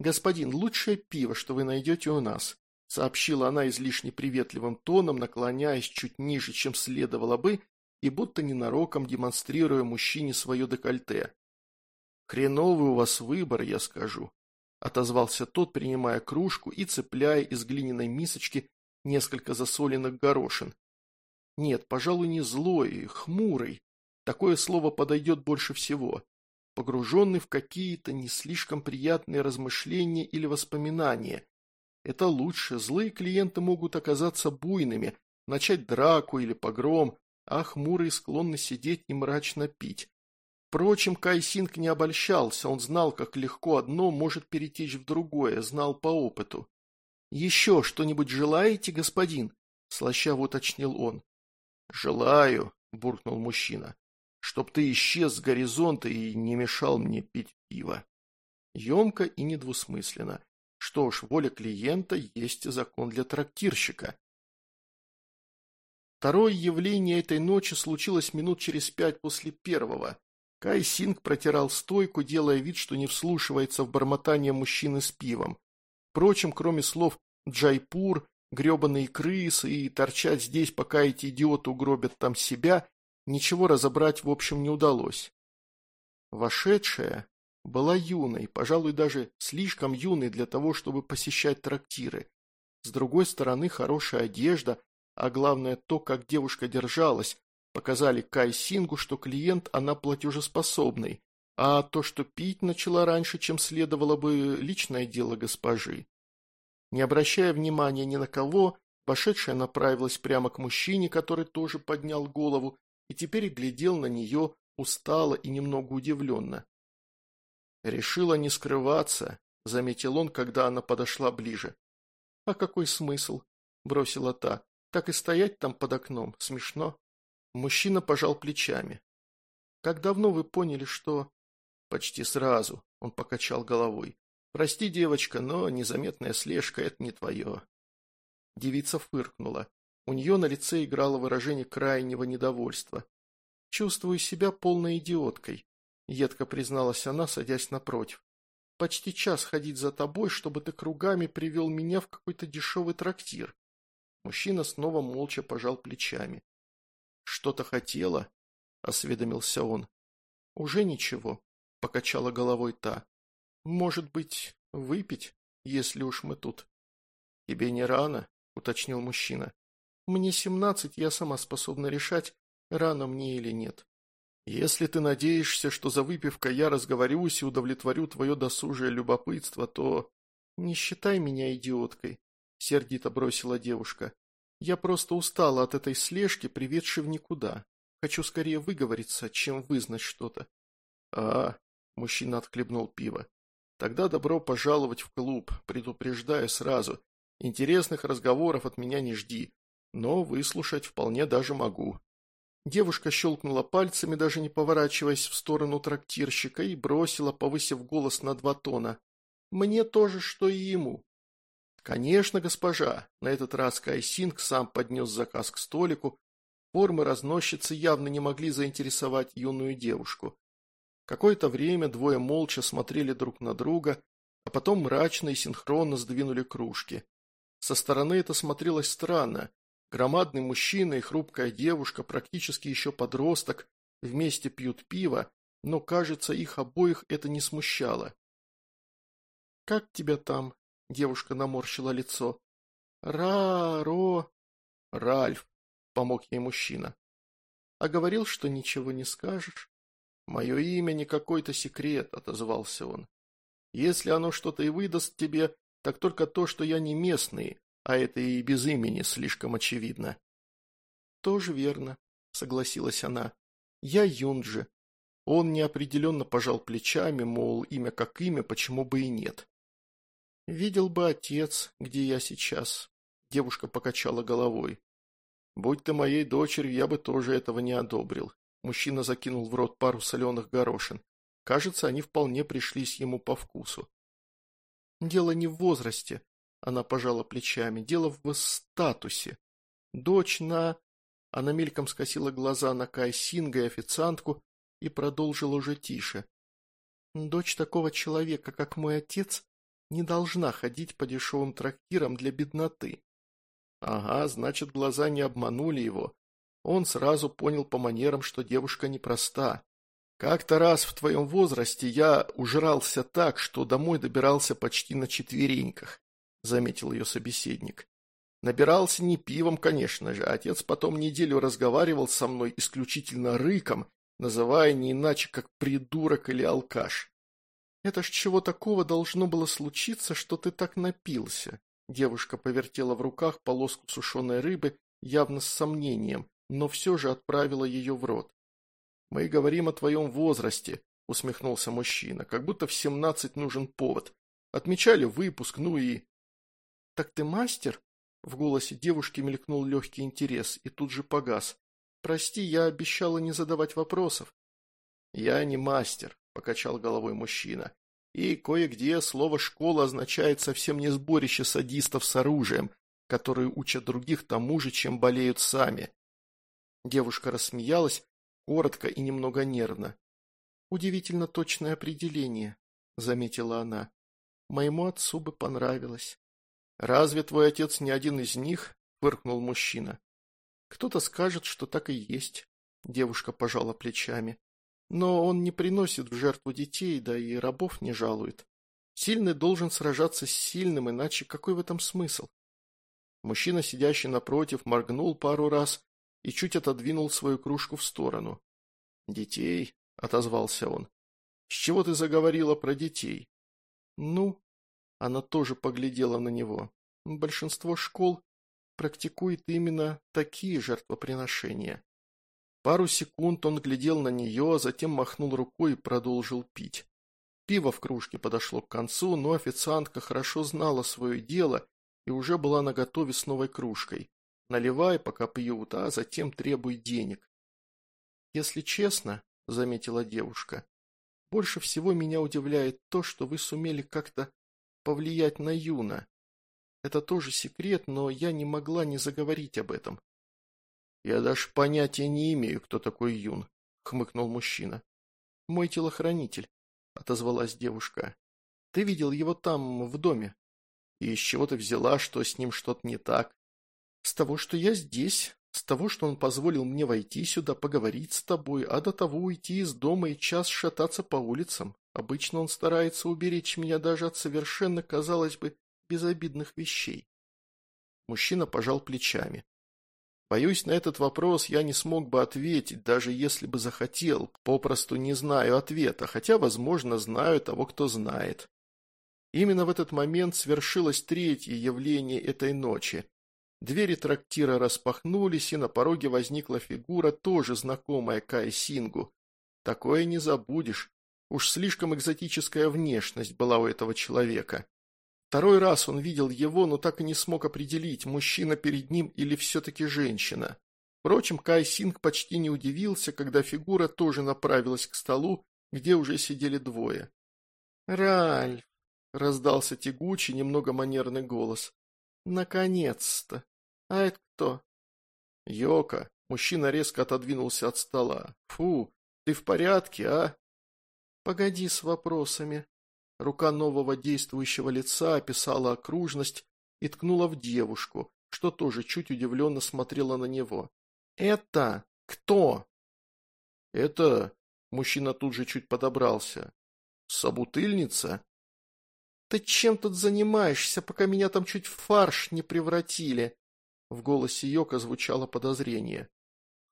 Speaker 1: «Господин, лучшее пиво, что вы найдете у нас», — сообщила она излишне приветливым тоном, наклоняясь чуть ниже, чем следовало бы, и будто ненароком демонстрируя мужчине свое декольте. «Хреновый у вас выбор, я скажу», – отозвался тот, принимая кружку и цепляя из глиняной мисочки несколько засоленных горошин. «Нет, пожалуй, не злой, хмурый. Такое слово подойдет больше всего. Погруженный в какие-то не слишком приятные размышления или воспоминания. Это лучше, злые клиенты могут оказаться буйными, начать драку или погром, а хмурые склонны сидеть и мрачно пить. Впрочем, Кайсинг не обольщался, он знал, как легко одно может перетечь в другое, знал по опыту. «Еще что-нибудь желаете, господин?» – слащаво уточнил он. «Желаю», – буркнул мужчина, – «чтоб ты исчез с горизонта и не мешал мне пить пиво». Емко и недвусмысленно. Что ж, воля клиента есть закон для трактирщика. Второе явление этой ночи случилось минут через пять после первого. Кай Синг протирал стойку, делая вид, что не вслушивается в бормотание мужчины с пивом. Впрочем, кроме слов «джайпур», «гребаные крысы» и «торчать здесь, пока эти идиоты угробят там себя», ничего разобрать в общем не удалось. Вошедшая была юной, пожалуй, даже слишком юной для того, чтобы посещать трактиры. С другой стороны, хорошая одежда, а главное то, как девушка держалась, показали Кай Сингу, что клиент она платежеспособный, а то, что пить начала раньше, чем следовало бы, личное дело госпожи. Не обращая внимания ни на кого, вошедшая направилась прямо к мужчине, который тоже поднял голову и теперь глядел на нее устало и немного удивленно. «Решила не скрываться», — заметил он, когда она подошла ближе. «А какой смысл?» — бросила та. Так и стоять там под окном. Смешно. Мужчина пожал плечами. Как давно вы поняли, что... Почти сразу. Он покачал головой. Прости, девочка, но незаметная слежка — это не твое. Девица фыркнула. У нее на лице играло выражение крайнего недовольства. «Чувствую себя полной идиоткой», — едко призналась она, садясь напротив. «Почти час ходить за тобой, чтобы ты кругами привел меня в какой-то дешевый трактир. Мужчина снова молча пожал плечами. «Что-то хотела?» – осведомился он. «Уже ничего», – покачала головой та. «Может быть, выпить, если уж мы тут?» «Тебе не рано?» – уточнил мужчина. «Мне семнадцать, я сама способна решать, рано мне или нет». «Если ты надеешься, что за выпивкой я разговорюсь и удовлетворю твое досужее любопытство, то...» «Не считай меня идиоткой», сердито бросила девушка. Я просто устала от этой слежки, приведшей в никуда. Хочу скорее выговориться, чем вызнать что-то. А, -а, а, мужчина отхлебнул пиво. Тогда добро пожаловать в клуб, предупреждаю сразу. Интересных разговоров от меня не жди, но выслушать вполне даже могу. Девушка щелкнула пальцами, даже не поворачиваясь в сторону трактирщика, и бросила, повысив голос на два тона. «Мне тоже, что и ему». «Конечно, госпожа!» На этот раз Кайсинг сам поднес заказ к столику. Формы разносчицы явно не могли заинтересовать юную девушку. Какое-то время двое молча смотрели друг на друга, а потом мрачно и синхронно сдвинули кружки. Со стороны это смотрелось странно. Громадный мужчина и хрупкая девушка, практически еще подросток, вместе пьют пиво, но, кажется, их обоих это не смущало. «Как тебя там?» Девушка наморщила лицо. «Ра-ро...» «Ральф», — помог ей мужчина. «А говорил, что ничего не скажешь?» «Мое имя не какой-то секрет», — отозвался он. «Если оно что-то и выдаст тебе, так только то, что я не местный, а это и без имени слишком очевидно». «Тоже верно», — согласилась она. «Я Юнджи». Он неопределенно пожал плечами, мол, имя как имя, почему бы и нет. Видел бы отец, где я сейчас. Девушка покачала головой. Будь ты моей дочерью, я бы тоже этого не одобрил. Мужчина закинул в рот пару соленых горошин. Кажется, они вполне пришлись ему по вкусу. Дело не в возрасте, она пожала плечами, дело в статусе. Дочь на... Она мельком скосила глаза на Кай Синга и официантку и продолжила уже тише. Дочь такого человека, как мой отец, не должна ходить по дешевым трактирам для бедноты. Ага, значит, глаза не обманули его. Он сразу понял по манерам, что девушка непроста. Как-то раз в твоем возрасте я ужрался так, что домой добирался почти на четвереньках, заметил ее собеседник. Набирался не пивом, конечно же. А отец потом неделю разговаривал со мной исключительно рыком, называя не иначе, как придурок или алкаш. «Это ж чего такого должно было случиться, что ты так напился?» Девушка повертела в руках полоску сушеной рыбы, явно с сомнением, но все же отправила ее в рот. «Мы говорим о твоем возрасте», — усмехнулся мужчина, — «как будто в семнадцать нужен повод. Отмечали выпуск, ну и...» «Так ты мастер?» — в голосе девушки мелькнул легкий интерес и тут же погас. «Прости, я обещала не задавать вопросов». «Я не мастер», покачал головой мужчина. И кое-где слово «школа» означает совсем не сборище садистов с оружием, которые учат других тому же, чем болеют сами. Девушка рассмеялась, коротко и немного нервно. «Удивительно точное определение», — заметила она. «Моему отцу бы понравилось». «Разве твой отец не один из них?» — фыркнул мужчина. «Кто-то скажет, что так и есть», — девушка пожала плечами. Но он не приносит в жертву детей, да и рабов не жалует. Сильный должен сражаться с сильным, иначе какой в этом смысл? Мужчина, сидящий напротив, моргнул пару раз и чуть отодвинул свою кружку в сторону. «Детей?» — отозвался он. «С чего ты заговорила про детей?» «Ну?» Она тоже поглядела на него. «Большинство школ практикует именно такие жертвоприношения. Пару секунд он глядел на нее, а затем махнул рукой и продолжил пить. Пиво в кружке подошло к концу, но официантка хорошо знала свое дело и уже была наготове с новой кружкой. Наливай, пока пьют, а затем требуй денег. «Если честно», — заметила девушка, — «больше всего меня удивляет то, что вы сумели как-то повлиять на Юна. Это тоже секрет, но я не могла не заговорить об этом. «Я даже понятия не имею, кто такой Юн», — хмыкнул мужчина. «Мой телохранитель», — отозвалась девушка. «Ты видел его там, в доме?» «И из чего ты взяла, что с ним что-то не так?» «С того, что я здесь, с того, что он позволил мне войти сюда, поговорить с тобой, а до того уйти из дома и час шататься по улицам. Обычно он старается уберечь меня даже от совершенно, казалось бы, безобидных вещей». Мужчина пожал плечами. Боюсь, на этот вопрос я не смог бы ответить, даже если бы захотел. Попросту не знаю ответа, хотя, возможно, знаю того, кто знает. Именно в этот момент свершилось третье явление этой ночи. Двери трактира распахнулись, и на пороге возникла фигура, тоже знакомая Кай Сингу. Такое не забудешь. Уж слишком экзотическая внешность была у этого человека. Второй раз он видел его, но так и не смог определить, мужчина перед ним или все-таки женщина. Впрочем, Кай Синг почти не удивился, когда фигура тоже направилась к столу, где уже сидели двое. «Ральф!» – раздался тягучий, немного манерный голос. «Наконец-то! А это кто?» «Йока!» – мужчина резко отодвинулся от стола. «Фу, ты в порядке, а?» «Погоди с вопросами», Рука нового действующего лица описала окружность и ткнула в девушку, что тоже чуть удивленно смотрела на него. «Это кто?» «Это...» – мужчина тут же чуть подобрался. «Собутыльница?» «Ты чем тут занимаешься, пока меня там чуть в фарш не превратили?» В голосе Йока звучало подозрение.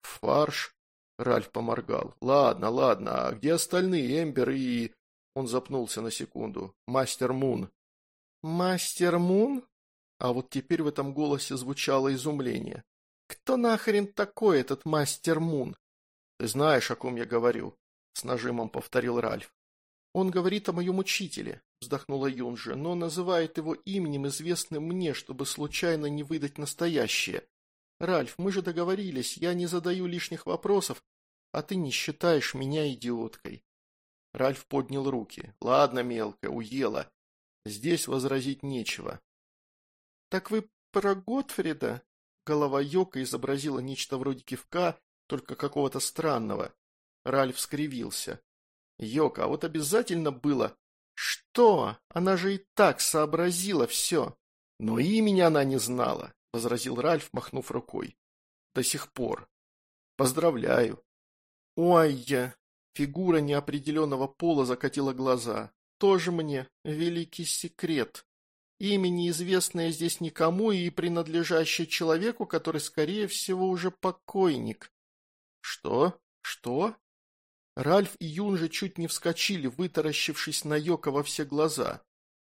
Speaker 1: «Фарш?» – Ральф поморгал. «Ладно, ладно, а где остальные, Эмбер и...» Он запнулся на секунду. «Мастер Мун». «Мастер Мун?» А вот теперь в этом голосе звучало изумление. «Кто нахрен такой этот мастер Мун?» «Ты знаешь, о ком я говорю», — с нажимом повторил Ральф. «Он говорит о моем учителе», — вздохнула Юнжи, «но называет его именем, известным мне, чтобы случайно не выдать настоящее. Ральф, мы же договорились, я не задаю лишних вопросов, а ты не считаешь меня идиоткой. Ральф поднял руки. «Ладно, мелко, уела. Здесь возразить нечего». «Так вы про Готфрида?» Голова Йока изобразила нечто вроде кивка, только какого-то странного. Ральф скривился. «Йока, а вот обязательно было...» «Что? Она же и так сообразила все!» «Но имени она не знала», — возразил Ральф, махнув рукой. «До сих пор. Поздравляю». «Ой я!» Фигура неопределенного пола закатила глаза. «Тоже мне великий секрет. Имя, неизвестное здесь никому и принадлежащее человеку, который, скорее всего, уже покойник». «Что? Что?» Ральф и Юнжи чуть не вскочили, вытаращившись на Йока во все глаза.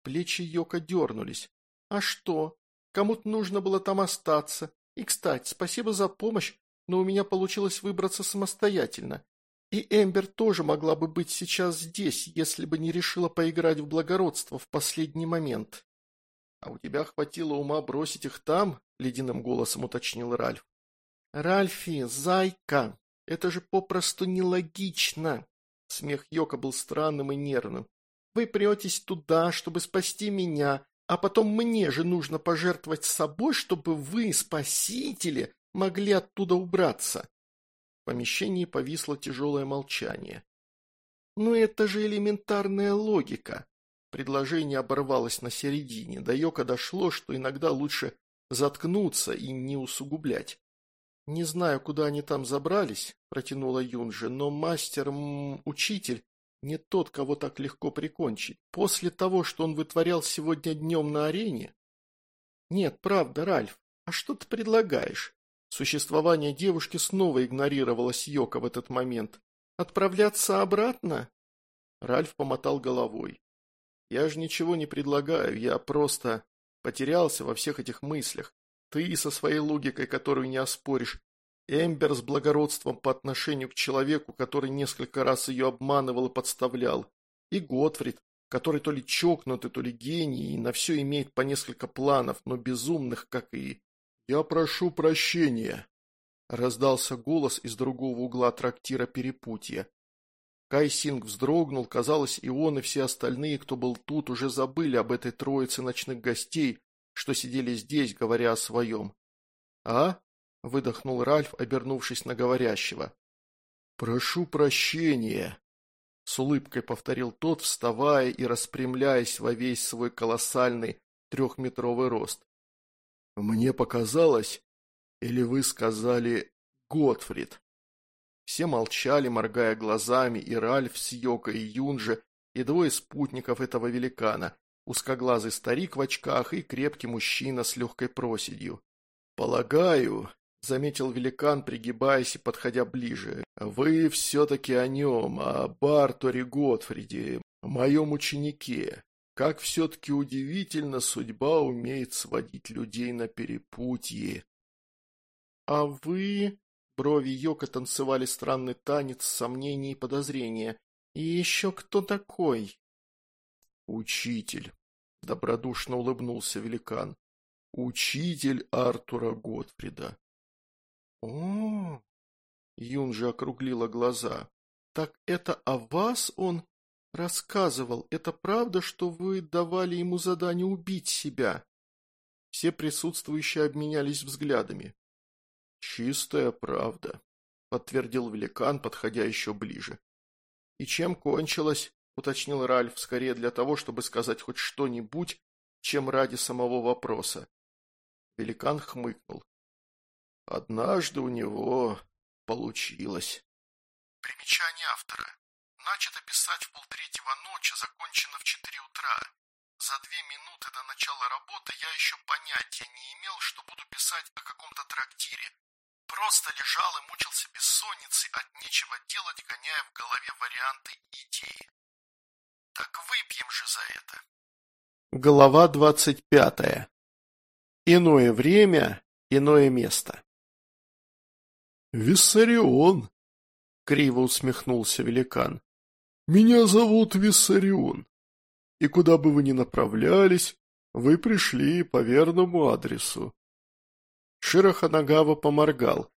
Speaker 1: Плечи Йока дернулись. «А что? Кому-то нужно было там остаться. И, кстати, спасибо за помощь, но у меня получилось выбраться самостоятельно. И Эмбер тоже могла бы быть сейчас здесь, если бы не решила поиграть в благородство в последний момент. «А у тебя хватило ума бросить их там?» — ледяным голосом уточнил Ральф. «Ральфи, зайка, это же попросту нелогично!» Смех Йока был странным и нервным. «Вы претесь туда, чтобы спасти меня, а потом мне же нужно пожертвовать собой, чтобы вы, спасители, могли оттуда убраться. В помещении повисло тяжелое молчание. «Ну это же элементарная логика!» Предложение оборвалось на середине. До Йока дошло, что иногда лучше заткнуться и не усугублять. «Не знаю, куда они там забрались», – протянула Юнжи, – «но мастер, м -м, учитель, не тот, кого так легко прикончить. После того, что он вытворял сегодня днем на арене...» «Нет, правда, Ральф, а что ты предлагаешь?» Существование девушки снова игнорировалось Йока в этот момент. «Отправляться обратно?» Ральф помотал головой. «Я же ничего не предлагаю, я просто потерялся во всех этих мыслях. Ты со своей логикой, которую не оспоришь, Эмбер с благородством по отношению к человеку, который несколько раз ее обманывал и подставлял, и Готфрид, который то ли чокнутый, то ли гений, и на все имеет по несколько планов, но безумных, как и «Я прошу прощения», – раздался голос из другого угла трактира перепутья. Кайсинг вздрогнул, казалось, и он, и все остальные, кто был тут, уже забыли об этой троице ночных гостей, что сидели здесь, говоря о своем. «А?» – выдохнул Ральф, обернувшись на говорящего. «Прошу прощения», – с улыбкой повторил тот, вставая и распрямляясь во весь свой колоссальный трехметровый рост. Мне показалось, или вы сказали «Готфрид». Все молчали, моргая глазами, и Ральф с Йокой и Юнже, и двое спутников этого великана, узкоглазый старик в очках и крепкий мужчина с легкой проседью. «Полагаю», — заметил великан, пригибаясь и подходя ближе, — «вы все-таки о нем, о Барторе Готфриде, моем ученике. Как все-таки удивительно судьба умеет сводить людей на перепутье. А вы... Брови Йока танцевали странный танец сомнений и подозрения. И еще кто такой? Учитель. Добродушно улыбнулся великан. Учитель Артура Готфрида. О, -о, Юн же округлила глаза. Так это о вас он рассказывал, это правда, что вы давали ему задание убить себя?» Все присутствующие обменялись взглядами. «Чистая правда», — подтвердил великан, подходя еще ближе. «И чем кончилось?» — уточнил Ральф, скорее для того, чтобы сказать хоть что-нибудь, чем ради самого вопроса. Великан хмыкнул. «Однажды у него получилось». Примечание автора. Начато писать в полтретьего ночи, закончено в четыре утра. За две минуты до начала работы я еще понятия не имел, что буду писать о каком-то трактире. Просто лежал и мучился бессонницей от нечего делать, гоняя в голове варианты идеи. Так выпьем же за это. Глава двадцать пятая. Иное время, иное место. «Виссарион!» — криво усмехнулся великан. «Меня зовут Виссарион, и куда бы вы ни направлялись, вы пришли по верному адресу». Широханагава поморгал.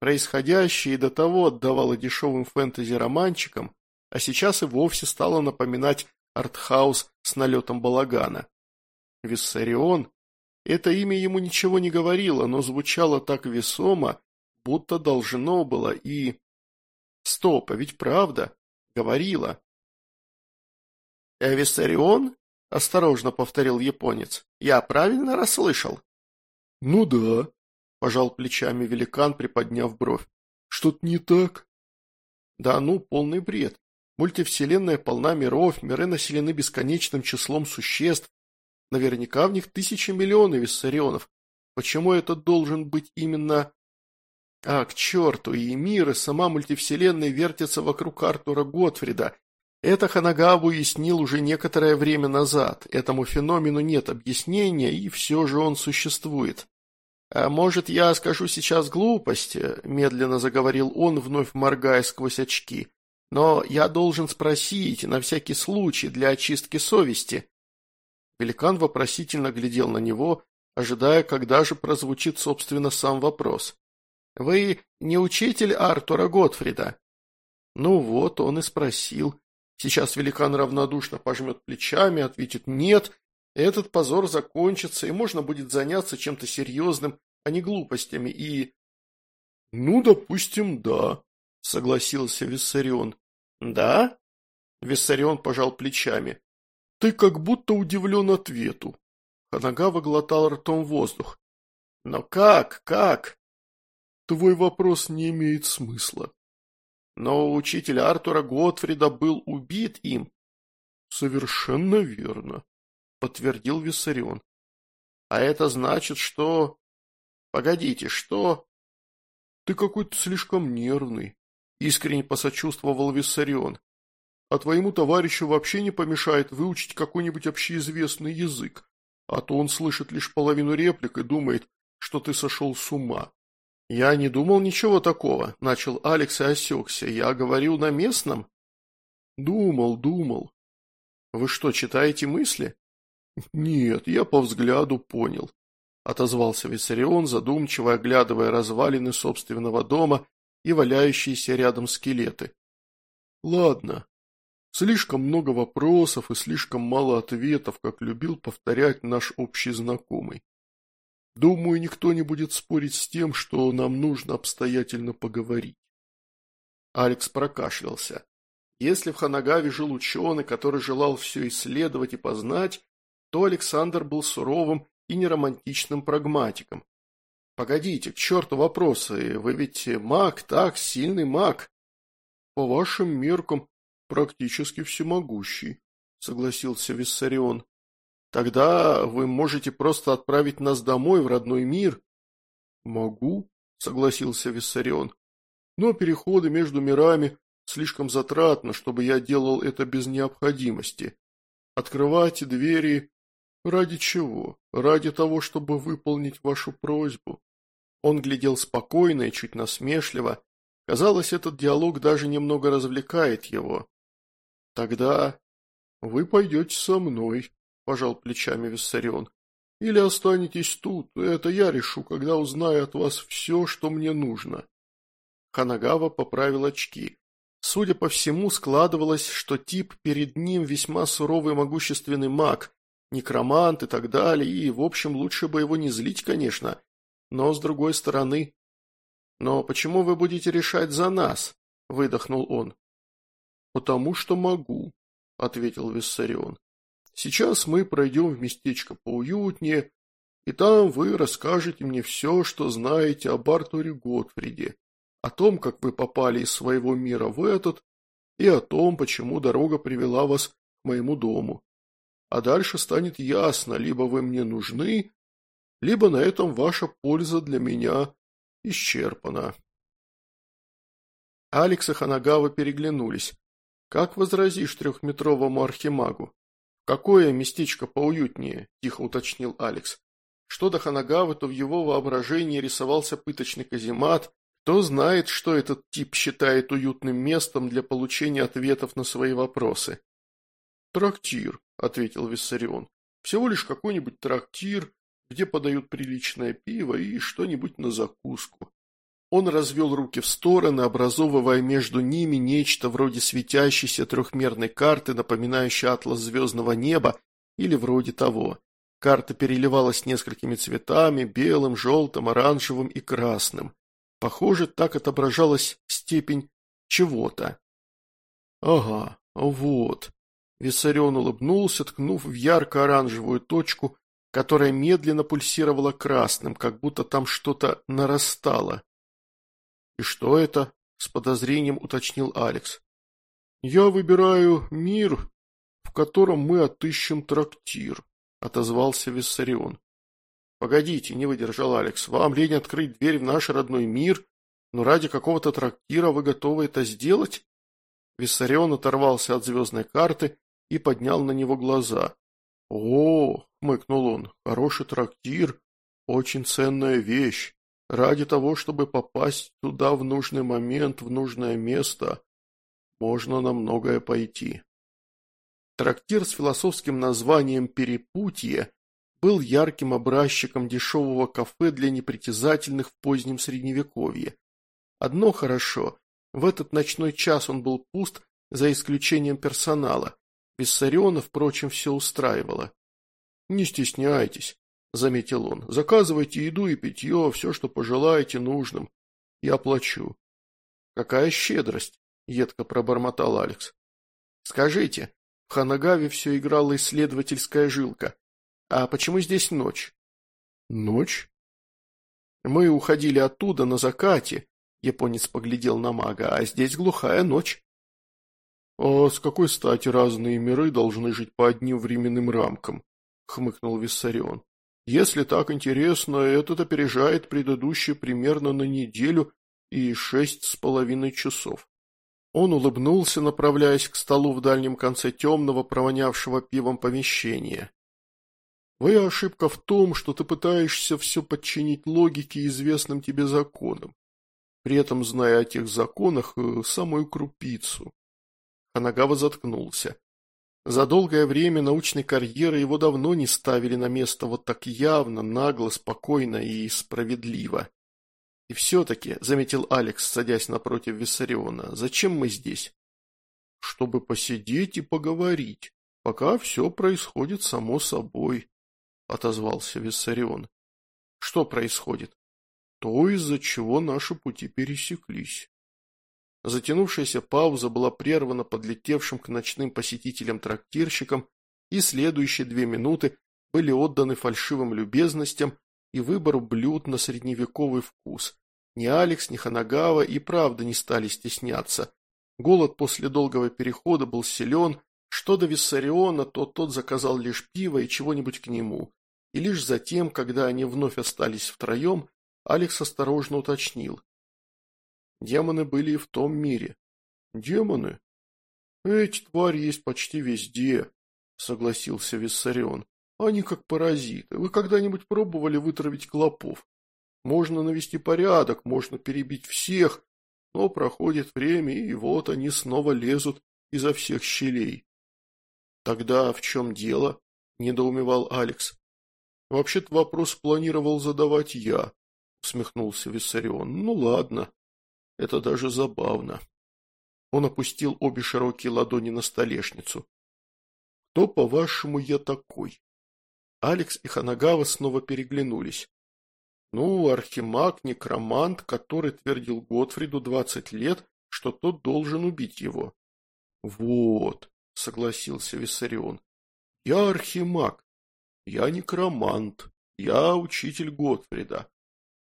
Speaker 1: Происходящее и до того отдавало дешевым фэнтези-романчикам, а сейчас и вовсе стало напоминать артхаус с налетом балагана. Виссарион это имя ему ничего не говорило, но звучало так весомо, будто должно было и... Стоп, а ведь правда говорила. Эвисарион осторожно повторил японец. «Я правильно расслышал?» «Ну да», — пожал плечами великан, приподняв бровь. «Что-то не так?» «Да ну, полный бред. Мультивселенная полна миров, миры населены бесконечным числом существ. Наверняка в них тысячи миллионов эвисарионов. Почему это должен быть именно а, к черту, и мир, и сама мультивселенная вертятся вокруг Артура Готфрида. Это Ханагаву уяснил уже некоторое время назад. Этому феномену нет объяснения, и все же он существует. «А может, я скажу сейчас глупости?» – медленно заговорил он, вновь моргая сквозь очки. «Но я должен спросить, на всякий случай, для очистки совести». Великан вопросительно глядел на него, ожидая, когда же прозвучит, собственно, сам вопрос. Вы не учитель Артура Готфрида?» Ну вот, он и спросил. Сейчас великан равнодушно пожмет плечами, ответит «нет», этот позор закончится, и можно будет заняться чем-то серьезным, а не глупостями, и... «Ну, допустим, да», — согласился Виссарион. «Да?» — Виссарион пожал плечами. «Ты как будто удивлен ответу». Ханагава глотал ртом воздух. «Но как, как?» Твой вопрос не имеет смысла. Но учитель Артура Готфрида был убит им. Совершенно верно, подтвердил Виссарион. А это значит, что... Погодите, что... Ты какой-то слишком нервный, искренне посочувствовал Виссарион. А твоему товарищу вообще не помешает выучить какой-нибудь общеизвестный язык, а то он слышит лишь половину реплик и думает, что ты сошел с ума. «Я не думал ничего такого», – начал Алекс и осекся. «Я говорил на местном?» «Думал, думал». «Вы что, читаете мысли?» «Нет, я по взгляду понял», – отозвался Виссарион, задумчиво оглядывая развалины собственного дома и валяющиеся рядом скелеты. «Ладно. Слишком много вопросов и слишком мало ответов, как любил повторять наш общий знакомый. Думаю, никто не будет спорить с тем, что нам нужно обстоятельно поговорить. Алекс прокашлялся. Если в Ханагаве жил ученый, который желал все исследовать и познать, то Александр был суровым и неромантичным прагматиком. «Погодите, к черту вопросы, вы ведь маг, так, сильный маг». «По вашим меркам, практически всемогущий», — согласился Виссарион. Тогда вы можете просто отправить нас домой, в родной мир». «Могу», — согласился Виссарион. «Но переходы между мирами слишком затратно, чтобы я делал это без необходимости. Открывайте двери ради чего? Ради того, чтобы выполнить вашу просьбу». Он глядел спокойно и чуть насмешливо. Казалось, этот диалог даже немного развлекает его. «Тогда вы пойдете со мной», – пожал плечами Виссарион. «Или останетесь тут, это я решу, когда узнаю от вас все, что мне нужно». Ханагава поправил очки. Судя по всему, складывалось, что тип перед ним весьма суровый могущественный маг, некромант и так далее, и, в общем, лучше бы его не злить, конечно. Но, с другой стороны... «Но почему вы будете решать за нас?» – выдохнул он. «Потому что могу», – ответил Виссарион. Сейчас мы пройдем в местечко поуютнее, и там вы расскажете мне все, что знаете об Артуре Готфриде, о том, как вы попали из своего мира в этот, и о том, почему дорога привела вас к моему дому. А дальше станет ясно, либо вы мне нужны, либо на этом ваша польза для меня исчерпана. Алекс и Ханагава переглянулись. Как возразишь трехметровому архимагу? «Какое местечко поуютнее?» – тихо уточнил Алекс. Что до Ханагавы, то в его воображении рисовался пыточный каземат. Кто знает, что этот тип считает уютным местом для получения ответов на свои вопросы? «Трактир», – ответил Виссарион. «Всего лишь какой-нибудь трактир, где подают приличное пиво и что-нибудь на закуску. Он развел руки в стороны, образовывая между ними нечто вроде светящейся трехмерной карты, напоминающей атлас звездного неба или вроде того. Карта переливалась несколькими цветами – белым, желтым, оранжевым и красным. Похоже, так отображалась степень чего-то. «Ага, вот», Виссарион улыбнулся, ткнув в ярко-оранжевую точку, которая медленно пульсировала красным, как будто там что-то нарастало. «И что это?» – с подозрением уточнил Алекс. «Я выбираю мир, в котором мы отыщем трактир», – отозвался Виссарион. «Погодите», – не выдержал Алекс, – «вам лень открыть дверь в наш родной мир, но ради какого-то трактира вы готовы это сделать?» Виссарион оторвался от звездной карты и поднял на него глаза. «О!» – хмыкнул он. «Хороший трактир. Очень ценная вещь. Ради того, чтобы попасть туда в нужный момент, в нужное место, можно на многое пойти. Трактир с философским названием «Перепутье» был ярким образчиком дешевого кафе для непритязательных в позднем средневековье. Одно хорошо, в этот ночной час он был пуст, за исключением персонала. Виссариона, впрочем, все устраивало. «Не стесняйтесь», — заметил он. — Заказывайте еду и питье, все, что пожелаете нужным. Я плачу. — Какая щедрость! — едко пробормотал Алекс. — Скажите, в Ханагаве все играла исследовательская жилка. А почему здесь ночь? — Ночь? — Мы уходили оттуда на закате, — японец поглядел на мага, — а здесь глухая ночь. — А с какой стати разные миры должны жить по одним временным рамкам? — хмыкнул Виссарион. Если так интересно, этот опережает предыдущий примерно на неделю и шесть с половиной часов. Он улыбнулся, направляясь к столу в дальнем конце темного, провонявшего пивом помещения. «Твоя ошибка в том, что ты пытаешься все подчинить логике и известным тебе законам, при этом зная о тех законах э, самую крупицу». Ханагава заткнулся. За долгое время научной карьеры его давно не ставили на место вот так явно, нагло, спокойно и справедливо. «И все-таки», — заметил Алекс, садясь напротив Виссариона, — «зачем мы здесь?» «Чтобы посидеть и поговорить, пока все происходит само собой», — отозвался Виссарион. «Что происходит?» «То, из-за чего наши пути пересеклись». Затянувшаяся пауза была прервана подлетевшим к ночным посетителям трактирщиком, и следующие две минуты были отданы фальшивым любезностям и выбору блюд на средневековый вкус. Ни Алекс, ни Ханагава и правда не стали стесняться. Голод после долгого перехода был силен, что до Виссариона, то тот заказал лишь пиво и чего-нибудь к нему. И лишь затем, когда они вновь остались втроем, Алекс осторожно уточнил. Демоны были и в том мире. Демоны? Эти твари есть почти везде, согласился Виссарион. Они как паразиты. Вы когда-нибудь пробовали вытравить клопов? Можно навести порядок, можно перебить всех, но проходит время, и вот они снова лезут изо всех щелей. «Тогда в чем дело?» – недоумевал Алекс. «Вообще-то вопрос планировал задавать я», – усмехнулся Виссарион. «Ну ладно». Это даже забавно. Он опустил обе широкие ладони на столешницу. «Кто, по-вашему, я такой?» Алекс и Ханагава снова переглянулись. «Ну, архимаг, некромант, который твердил Готфриду двадцать лет, что тот должен убить его». «Вот», — согласился Виссарион, — «я архимаг, я некромант, я учитель Готфрида,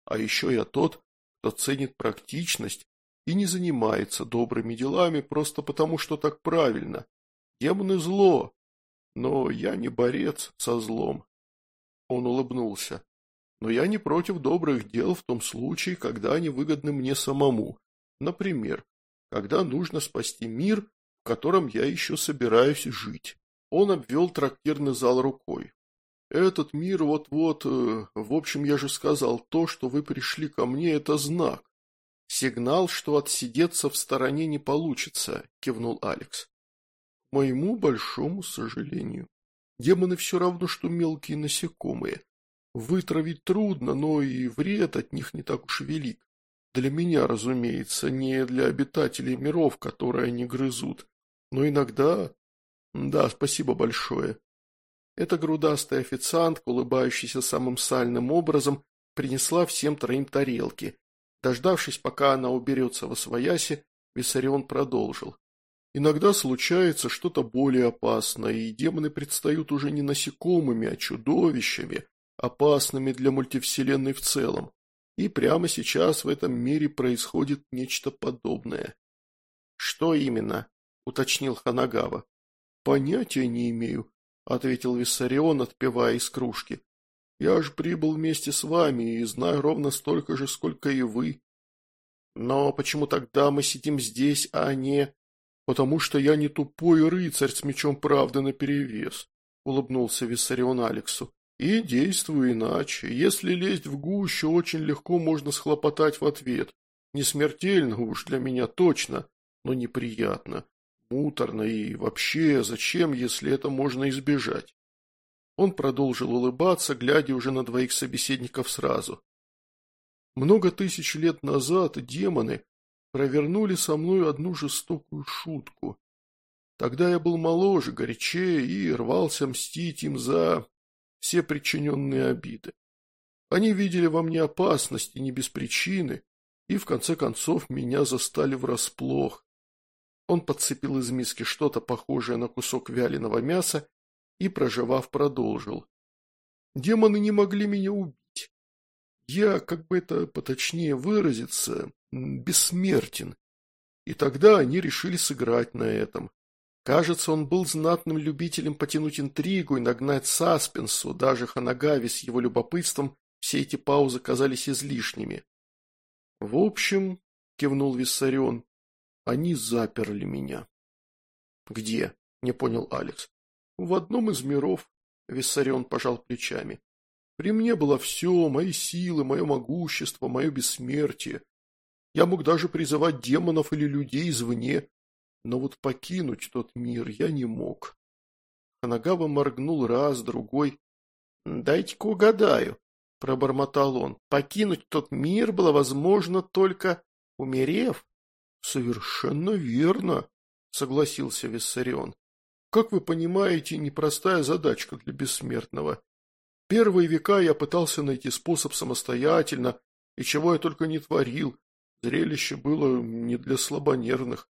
Speaker 1: а еще я тот, кто ценит практичность и не занимается добрыми делами просто потому, что так правильно. Демоны зло, но я не борец со злом. Он улыбнулся. Но я не против добрых дел в том случае, когда они выгодны мне самому. Например, когда нужно спасти мир, в котором я еще собираюсь жить. Он обвел трактирный зал рукой. Этот мир вот-вот... Э, в общем, я же сказал, то, что вы пришли ко мне, это знак. «Сигнал, что отсидеться в стороне не получится», – кивнул Алекс. моему большому сожалению. Демоны все равно, что мелкие насекомые. Вытравить трудно, но и вред от них не так уж велик. Для меня, разумеется, не для обитателей миров, которые они грызут. Но иногда... Да, спасибо большое». Эта грудастая официантка, улыбающаяся самым сальным образом, принесла всем троим тарелки, Дождавшись, пока она уберется во свояси, Виссарион продолжил. Иногда случается что-то более опасное, и демоны предстают уже не насекомыми, а чудовищами, опасными для мультивселенной в целом. И прямо сейчас в этом мире происходит нечто подобное. «Что именно?» – уточнил Ханагава. «Понятия не имею», – ответил Виссарион, отпивая из кружки. Я ж прибыл вместе с вами и знаю ровно столько же, сколько и вы. Но почему тогда мы сидим здесь, а не... Потому что я не тупой рыцарь с мечом правды наперевес, улыбнулся Виссарион Алексу. И действую иначе. Если лезть в гущу, очень легко можно схлопотать в ответ. Не смертельно уж для меня точно, но неприятно, муторно и вообще, зачем, если это можно избежать? Он продолжил улыбаться, глядя уже на двоих собеседников сразу. Много тысяч лет назад демоны провернули со мной одну жестокую шутку. Тогда я был моложе, горячее и рвался мстить им за все причиненные обиды. Они видели во мне опасность и не без причины, и в конце концов меня застали врасплох. Он подцепил из миски что-то похожее на кусок вяленого мяса и, проживав, продолжил. Демоны не могли меня убить. Я, как бы это поточнее выразиться, бессмертен. И тогда они решили сыграть на этом. Кажется, он был знатным любителем потянуть интригу и нагнать саспенсу, даже Ханагаве с его любопытством все эти паузы казались излишними. «В общем», — кивнул Виссарион, — «они заперли меня». «Где?» — не понял Алекс. В одном из миров, Виссарион пожал плечами. При мне было все, мои силы, мое могущество, мое бессмертие. Я мог даже призывать демонов или людей извне, но вот покинуть тот мир я не мог. Ханагава моргнул раз, другой. «Дайте-ка угадаю», — пробормотал он. «Покинуть тот мир было возможно только умерев». «Совершенно верно», — согласился Виссарион. Как вы понимаете, непростая задачка для бессмертного. Первые века я пытался найти способ самостоятельно, и чего я только не творил. Зрелище было не для слабонервных.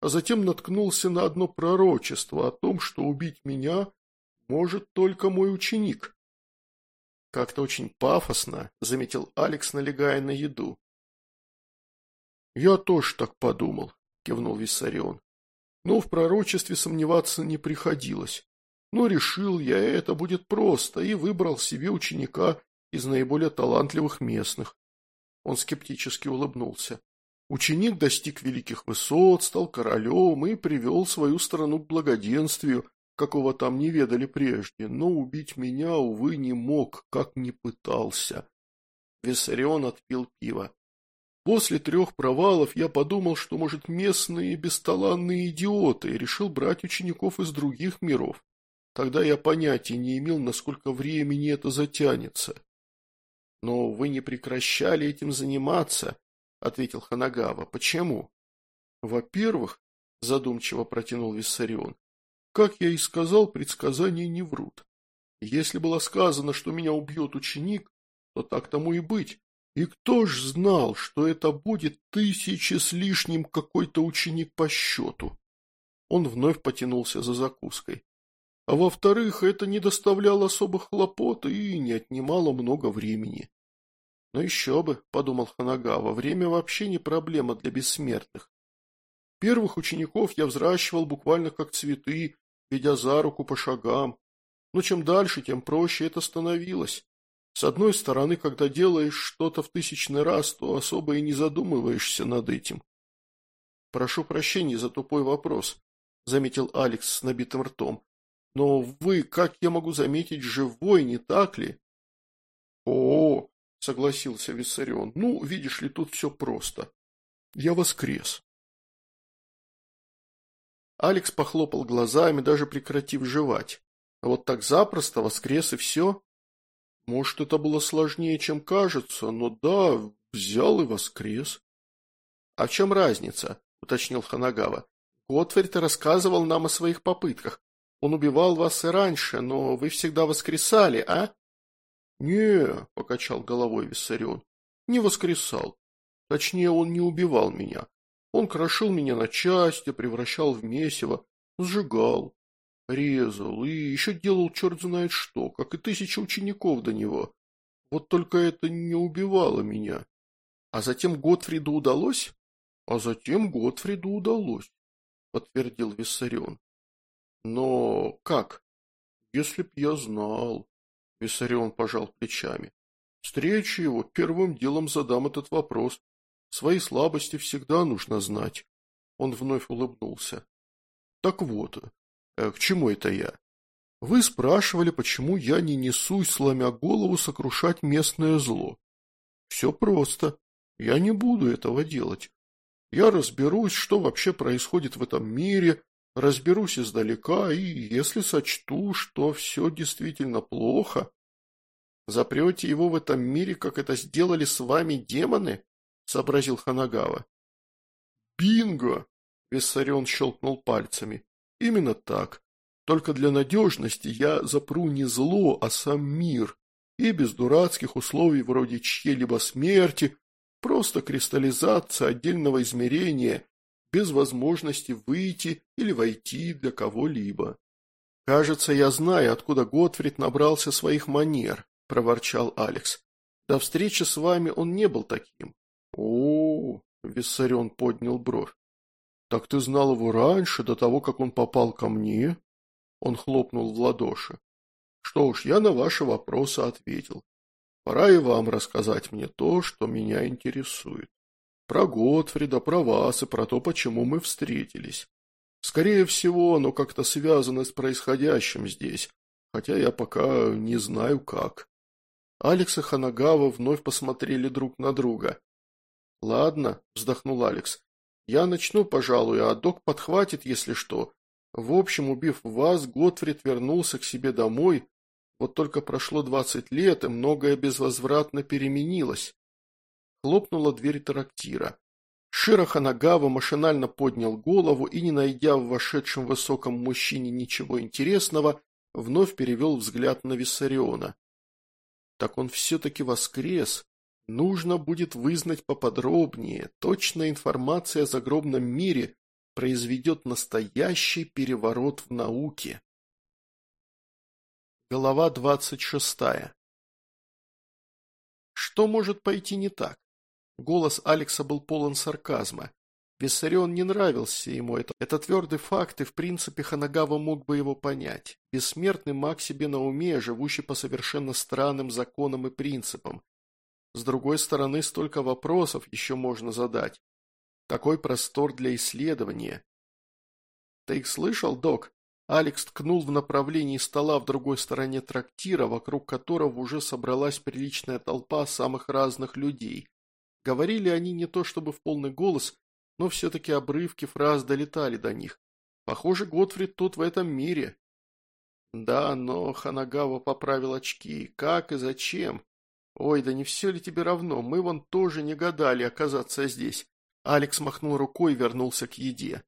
Speaker 1: А затем наткнулся на одно пророчество о том, что убить меня может только мой ученик. Как-то очень пафосно, заметил Алекс, налегая на еду. Я тоже так подумал, кивнул Виссарион но в пророчестве сомневаться не приходилось. Но решил я, это будет просто, и выбрал себе ученика из наиболее талантливых местных. Он скептически улыбнулся. Ученик достиг великих высот, стал королем и привел свою страну к благоденствию, какого там не ведали прежде, но убить меня, увы, не мог, как не пытался. Виссарион отпил пиво. После трех провалов я подумал, что, может, местные бесталанные идиоты, и решил брать учеников из других миров. Тогда я понятия не имел, насколько времени это затянется. — Но вы не прекращали этим заниматься, — ответил Ханагава. — Почему? — Во-первых, — задумчиво протянул Виссарион, — как я и сказал, предсказания не врут. Если было сказано, что меня убьет ученик, то так тому и быть. И кто ж знал, что это будет тысячи с лишним какой-то ученик по счету? Он вновь потянулся за закуской. А во-вторых, это не доставляло особых хлопот и не отнимало много времени. Но еще бы, подумал Ханагава, время вообще не проблема для бессмертных. Первых учеников я взращивал буквально как цветы, ведя за руку по шагам. Но чем дальше, тем проще это становилось. С одной стороны, когда делаешь что-то в тысячный раз, то особо и не задумываешься над этим. «Прошу прощения за тупой вопрос», — заметил Алекс с набитым ртом. «Но вы, как я могу заметить, живой, не так ли?» «О-о-о!» — согласился Виссарион. «Ну, видишь ли, тут все просто. Я воскрес». Алекс похлопал глазами, даже прекратив жевать. А вот так запросто воскрес и все. Может, это было сложнее, чем кажется, но да, взял и воскрес. — А в чем разница? — уточнил Ханагава. — Готфрид рассказывал нам о своих попытках. Он убивал вас и раньше, но вы всегда воскресали, а? — Не, — покачал головой Виссарион, — не воскресал. Точнее, он не убивал меня. Он крошил меня на части, превращал в месиво, сжигал резал и еще делал черт знает что, как и тысяча учеников до него. Вот только это не убивало меня. А затем Готфриду удалось? А затем Готфриду удалось, подтвердил Виссарион. Но как? Если б я знал, Виссарион пожал плечами. Встречу его, первым делом задам этот вопрос. Свои слабости всегда нужно знать. Он вновь улыбнулся. Так вот, Э, к чему это я? Вы спрашивали, почему я не несусь, сломя голову, сокрушать местное зло. Все просто. Я не буду этого делать. Я разберусь, что вообще происходит в этом мире, разберусь издалека, и если сочту, что все действительно плохо, запрете его в этом мире, как это сделали с вами демоны, сообразил Ханагава. Бинго! Виссарион щелкнул пальцами. Именно так. Только для надежности я запру не зло, а сам мир. И без дурацких условий вроде чьей-либо смерти, просто кристаллизация отдельного измерения, без возможности выйти или войти для кого-либо. «Кажется, я знаю, откуда Готфрид набрался своих манер», – проворчал Алекс. «До встречи с вами он не был таким». «О-о-о!» – Виссарион поднял бровь. «Так ты знал его раньше, до того, как он попал ко мне?» Он хлопнул в ладоши. «Что уж, я на ваши вопросы ответил. Пора и вам рассказать мне то, что меня интересует. Про Готфрида, про вас и про то, почему мы встретились. Скорее всего, оно как-то связано с происходящим здесь, хотя я пока не знаю как». Алекс и Ханагава вновь посмотрели друг на друга. «Ладно», – вздохнул Алекс, я начну, пожалуй, а док подхватит, если что. В общем, убив вас, Готфрид вернулся к себе домой. Вот только прошло двадцать лет, и многое безвозвратно переменилось. Хлопнула дверь трактира. Широха Нагава машинально поднял голову и, не найдя в вошедшем высоком мужчине ничего интересного, вновь перевел взгляд на Виссариона. Так он все-таки воскрес. Нужно будет вызнать поподробнее. Точная информация о загробном мире произведет настоящий переворот в науке. Глава 26. Что может пойти не так? Голос Алекса был полон сарказма. Виссарион не нравился ему, это, это твердый факт, и в принципе Ханагава мог бы его понять. Бессмертный маг себе на уме, живущий по совершенно странным законам и принципам. С другой стороны, столько вопросов еще можно задать. Такой простор для исследования. Ты их слышал, док? Алекс ткнул в направлении стола в другой стороне трактира, вокруг которого уже собралась приличная толпа самых разных людей. Говорили они не то чтобы в полный голос, но все-таки обрывки фраз долетали до них. Похоже, Готфрид тут в этом мире. Да, но Ханагава поправил очки. Как и зачем? «Ой, да не все ли тебе равно? Мы вон тоже не гадали оказаться здесь». Алекс махнул рукой и вернулся к еде.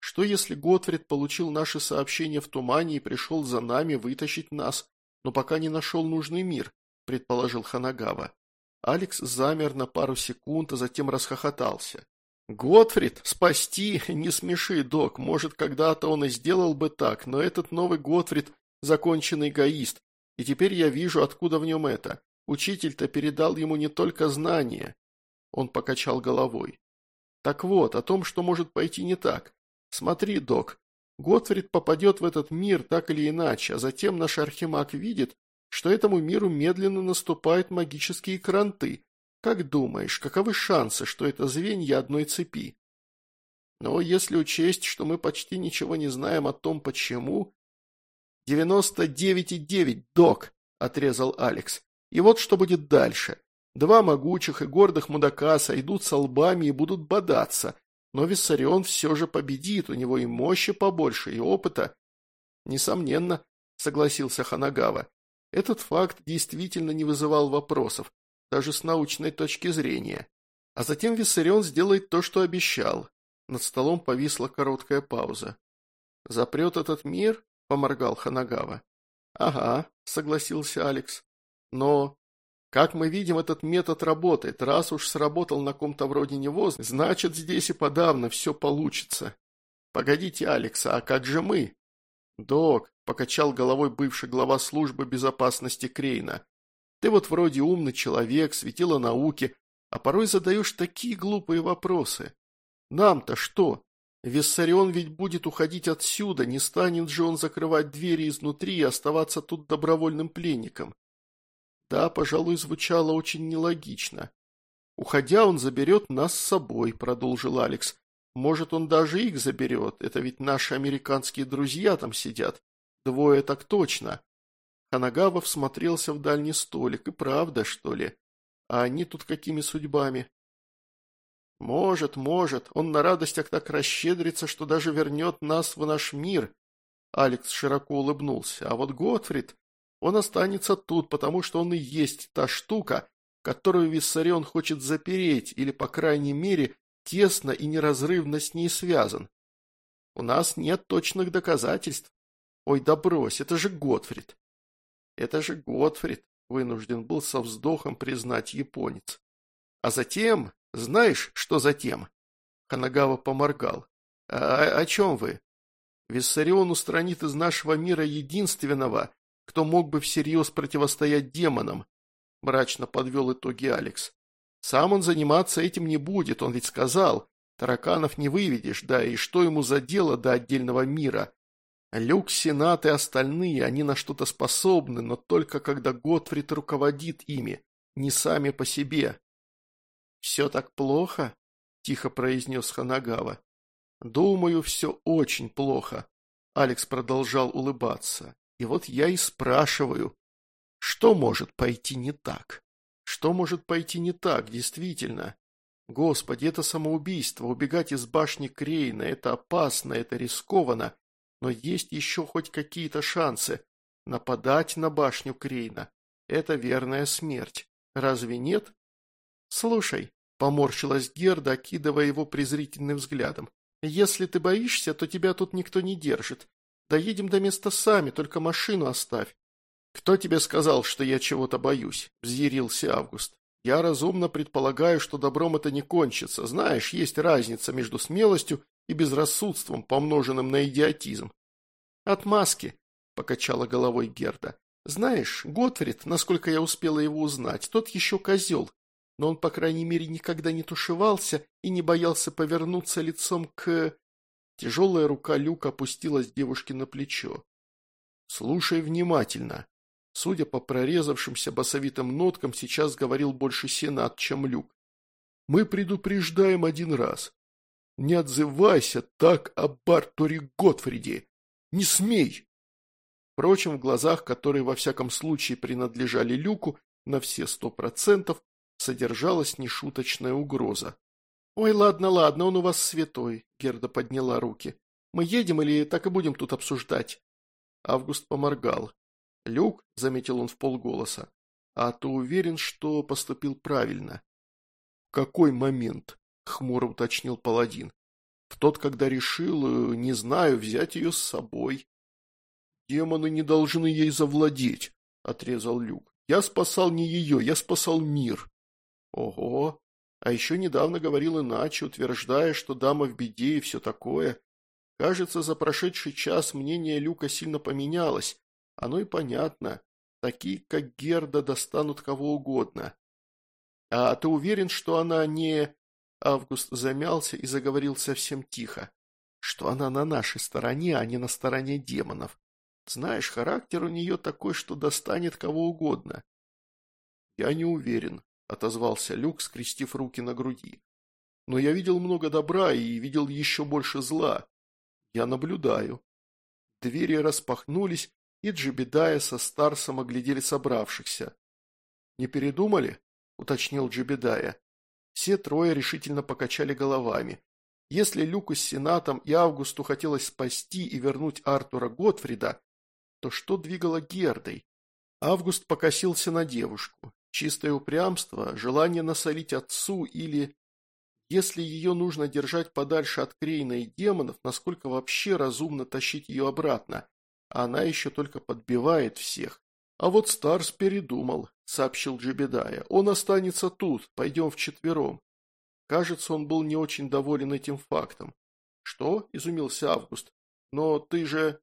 Speaker 1: «Что если Готфрид получил наше сообщение в тумане и пришел за нами вытащить нас, но пока не нашел нужный мир?» – предположил Ханагава. Алекс замер на пару секунд, а затем расхохотался. «Готфрид, спасти! Не смеши, док, может, когда-то он и сделал бы так, но этот новый Готфрид – законченный эгоист, и теперь я вижу, откуда в нем это. Учитель-то передал ему не только знания. Он покачал головой. Так вот, о том, что может пойти не так. Смотри, док, Готфрид попадет в этот мир так или иначе, а затем наш архимаг видит, что этому миру медленно наступают магические кранты. Как думаешь, каковы шансы, что это звенья одной цепи? Но если учесть, что мы почти ничего не знаем о том, почему... «Девяносто девять и девять, док!» – отрезал Алекс. И вот что будет дальше. Два могучих и гордых мудака сойдутся лбами и будут бодаться, но Виссарион все же победит, у него и мощи побольше, и опыта. Несомненно, согласился Ханагава. Этот факт действительно не вызывал вопросов, даже с научной точки зрения. А затем Виссарион сделает то, что обещал. Над столом повисла короткая пауза. «Запрет этот мир?» – поморгал Ханагава. «Ага», – согласился Алекс. Но, как мы видим, этот метод работает. Раз уж сработал на ком-то вроде него, значит, здесь и подавно все получится. Погодите, Алекс, а как же мы? Док, покачал головой бывший глава службы безопасности Крейна. Ты вот вроде умный человек, светила науки, а порой задаешь такие глупые вопросы. Нам-то что? Виссарион ведь будет уходить отсюда, не станет же он закрывать двери изнутри и оставаться тут добровольным пленником. Да, пожалуй, звучало очень нелогично. «Уходя, он заберет нас с собой», — продолжил Алекс. «Может, он даже их заберет, это ведь наши американские друзья там сидят. Двое так точно». Ханагава всмотрелся в дальний столик. «И правда, что ли? А они тут какими судьбами?» «Может, может. Он на радостях так расщедрится, что даже вернет нас в наш мир». Алекс широко улыбнулся. «А вот Готфрид...» Он останется тут, потому что он и есть та штука, которую Виссарион хочет запереть или, по крайней мере, тесно и неразрывно с ней связан. У нас нет точных доказательств. Ой, да брось, это же Готфрид. Это же Готфрид, вынужден был со вздохом признать японец. А затем, знаешь, что затем? Ханагава поморгал. А о, о чем вы? Виссарион устранит из нашего мира единственного, кто мог бы всерьез противостоять демонам, мрачно подвел итоги Алекс. Сам он заниматься этим не будет, он ведь сказал, тараканов не выведешь, да и что ему за дело до отдельного мира. Люк, Сенат и остальные, они на что-то способны, но только когда Готфрид руководит ими, не сами по себе. «Все так плохо?» – тихо произнес Ханагава. «Думаю, все очень плохо», – Алекс продолжал улыбаться. И вот я и спрашиваю, что может пойти не так? Что может пойти не так, действительно? Господи, это самоубийство, убегать из башни Крейна, это опасно, это рискованно, но есть еще хоть какие-то шансы. Нападать на башню Крейна – это верная смерть. Разве нет? Слушай, поморщилась Герда, окидывая его презрительным взглядом. Если ты боишься, то тебя тут никто не держит. Доедем до места сами, только машину оставь. Кто тебе сказал, что я чего-то боюсь? Взъярился Август. Я разумно предполагаю, что добром это не кончится. Знаешь, есть разница между смелостью и безрассудством, помноженным на идиотизм. Отмазки, покачала головой Герда. Знаешь, Готфрид, насколько я успела его узнать, тот еще козел, но он, по крайней мере, никогда не тушевался и не боялся повернуться лицом к... Тяжелая рука Люка опустилась девушке на плечо. «Слушай внимательно», Судя по прорезавшимся басовитым ноткам, сейчас говорил больше Сенат, чем Люк. «Мы предупреждаем один раз. Не отзывайся так о Бартуре Готфриде. Не смей!» Впрочем, в глазах, которые во всяком случае принадлежали Люку на все сто процентов, содержалась нешуточная угроза. «Ой, ладно, ладно, он у вас святой», — Герда подняла руки. «Мы едем или так и будем тут обсуждать?» Август поморгал. «Люк», — заметил он в полголоса, — «а ты уверен, что поступил правильно?» какой момент?» — хмуро уточнил паладин. «В тот, когда решил, э, не знаю, взять ее с собой». «Демоны не должны ей завладеть», — отрезал Люк. «Я спасал не ее, я спасал мир». «Ого!» А еще недавно говорил иначе, утверждая, что дама в беде и все такое. Кажется, за прошедший час мнение Люка сильно поменялось. Оно и понятно. Такие, как Герда, достанут кого угодно. А ты уверен, что она не... Август замялся и заговорил совсем тихо. Что она на нашей стороне, а не на стороне демонов. Знаешь, характер у нее такой, что достанет кого угодно. Я не уверен, – отозвался Люк, скрестив руки на груди. «Но я видел много добра и видел еще больше зла. Я наблюдаю». Двери распахнулись, и Джебедая со Старсом оглядели собравшихся. «Не передумали?» – уточнил Джебедая. Все трое решительно покачали головами. Если Люку с Сенатом и Августу хотелось спасти и вернуть Артура Готфрида, то что двигало Гердой? Август покосился на девушку. Чистое упрямство, желание насолить отцу или... Если ее нужно держать подальше от Крейна и демонов, насколько вообще разумно тащить ее обратно? Она еще только подбивает всех. А вот Старс передумал, сообщил Джебедая. Он останется тут, пойдем вчетвером. Кажется, он был не очень доволен этим фактом. Что? Изумился Август. Но ты же...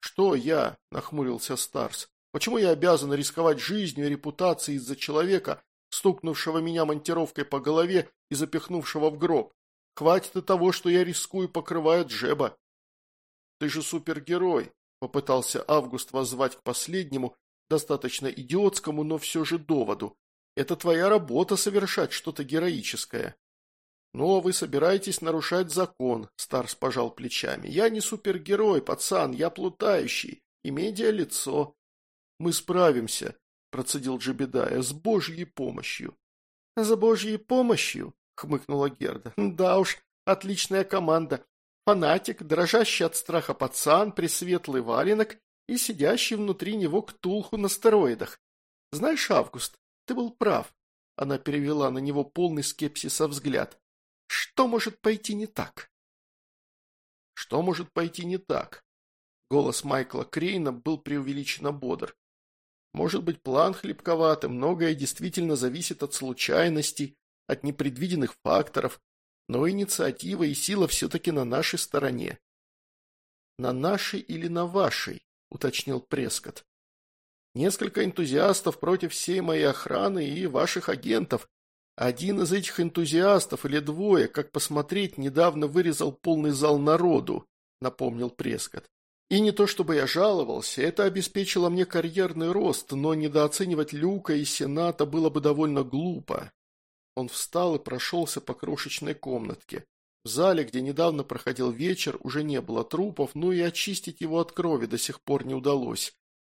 Speaker 1: Что я? Нахмурился Старс. Почему я обязан рисковать жизнью и репутацией из-за человека, стукнувшего меня монтировкой по голове и запихнувшего в гроб? Хватит и того, что я рискую, покрывая Джеба. Ты же супергерой, попытался Август воззвать к последнему, достаточно идиотскому, но все же доводу. Это твоя работа совершать что-то героическое. «Ну, а вы собираетесь нарушать закон», – Старс пожал плечами. «Я не супергерой, пацан, я плутающий, и медиа-лицо. «Мы справимся», – процедил Джебедая, – «с Божьей помощью». «А «За Божьей помощью?» – хмыкнула Герда. «Да уж, отличная команда. Фанатик, дрожащий от страха пацан, пресветлый валенок и сидящий внутри него ктулху на стероидах. Знаешь, Август, ты был прав». Она перевела на него полный скепсиса взгляд. «Что может пойти не так?» «Что может пойти не так?» Голос Майкла Крейна был преувеличенно бодр. Может быть, план хлебковатый, многое действительно зависит от случайностей, от непредвиденных факторов, но инициатива и сила все-таки на нашей стороне. «На нашей или на вашей?» – уточнил Прескотт. «Несколько энтузиастов против всей моей охраны и ваших агентов. Один из этих энтузиастов или двое, как посмотреть, недавно вырезал полный зал народу», – напомнил Прескотт. И не то чтобы я жаловался, это обеспечило мне карьерный рост, но недооценивать Люка и Сената было бы довольно глупо. Он встал и прошелся по крошечной комнатке. В зале, где недавно проходил вечер, уже не было трупов, но ну и очистить его от крови до сих пор не удалось.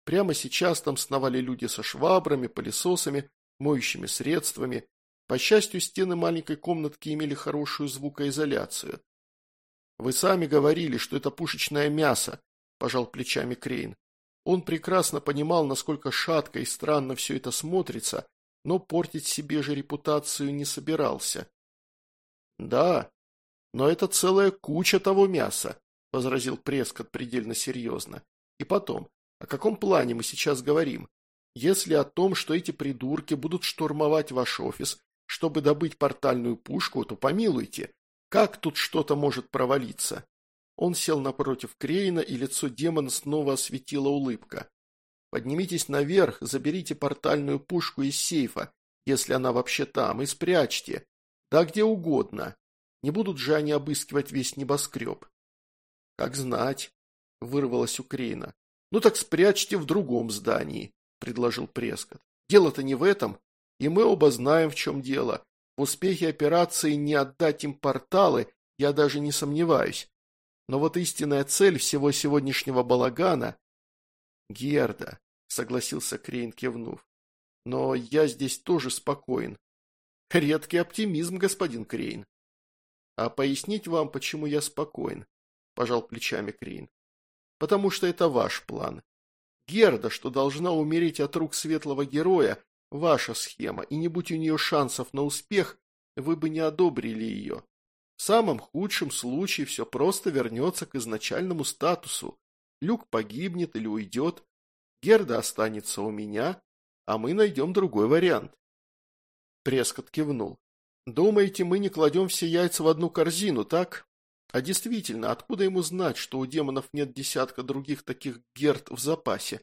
Speaker 1: Прямо сейчас там сновали люди со швабрами, пылесосами, моющими средствами. По счастью, стены маленькой комнатки имели хорошую звукоизоляцию. «Вы сами говорили, что это пушечное мясо», – пожал плечами Крейн. Он прекрасно понимал, насколько шатко и странно все это смотрится, но портить себе же репутацию не собирался. «Да, но это целая куча того мяса», – возразил Прескот предельно серьезно. «И потом, о каком плане мы сейчас говорим? Если о том, что эти придурки будут штурмовать ваш офис, чтобы добыть портальную пушку, то помилуйте, как тут что-то может провалиться?» Он сел напротив Крейна, и лицо демона снова осветила улыбка. «Поднимитесь наверх, заберите портальную пушку из сейфа, если она вообще там, и спрячьте. Да где угодно. Не будут же они обыскивать весь небоскреб». «Как знать», — вырвалось у Крейна. «Ну так спрячьте в другом здании», — предложил Прескот. «Дело-то не в этом, и мы оба знаем, в чем дело. В успехе операции не отдать им порталы я даже не сомневаюсь. Но вот истинная цель всего сегодняшнего балагана... Герда, согласился Крейн, кивнув. Но я здесь тоже спокоен. Редкий оптимизм, господин Крейн. А пояснить вам, почему я спокоен, пожал плечами Крейн. Потому что это ваш план. Герда, что должна умереть от рук светлого героя, ваша схема, и не будь у нее шансов на успех, вы бы не одобрили ее. В самом худшем случае все просто вернется к изначальному статусу. Люк погибнет или уйдет, Герда останется у меня, а мы найдем другой вариант. Прескот кивнул. «Думаете, мы не кладем все яйца в одну корзину, так? А действительно, откуда ему знать, что у демонов нет десятка других таких Герд в запасе?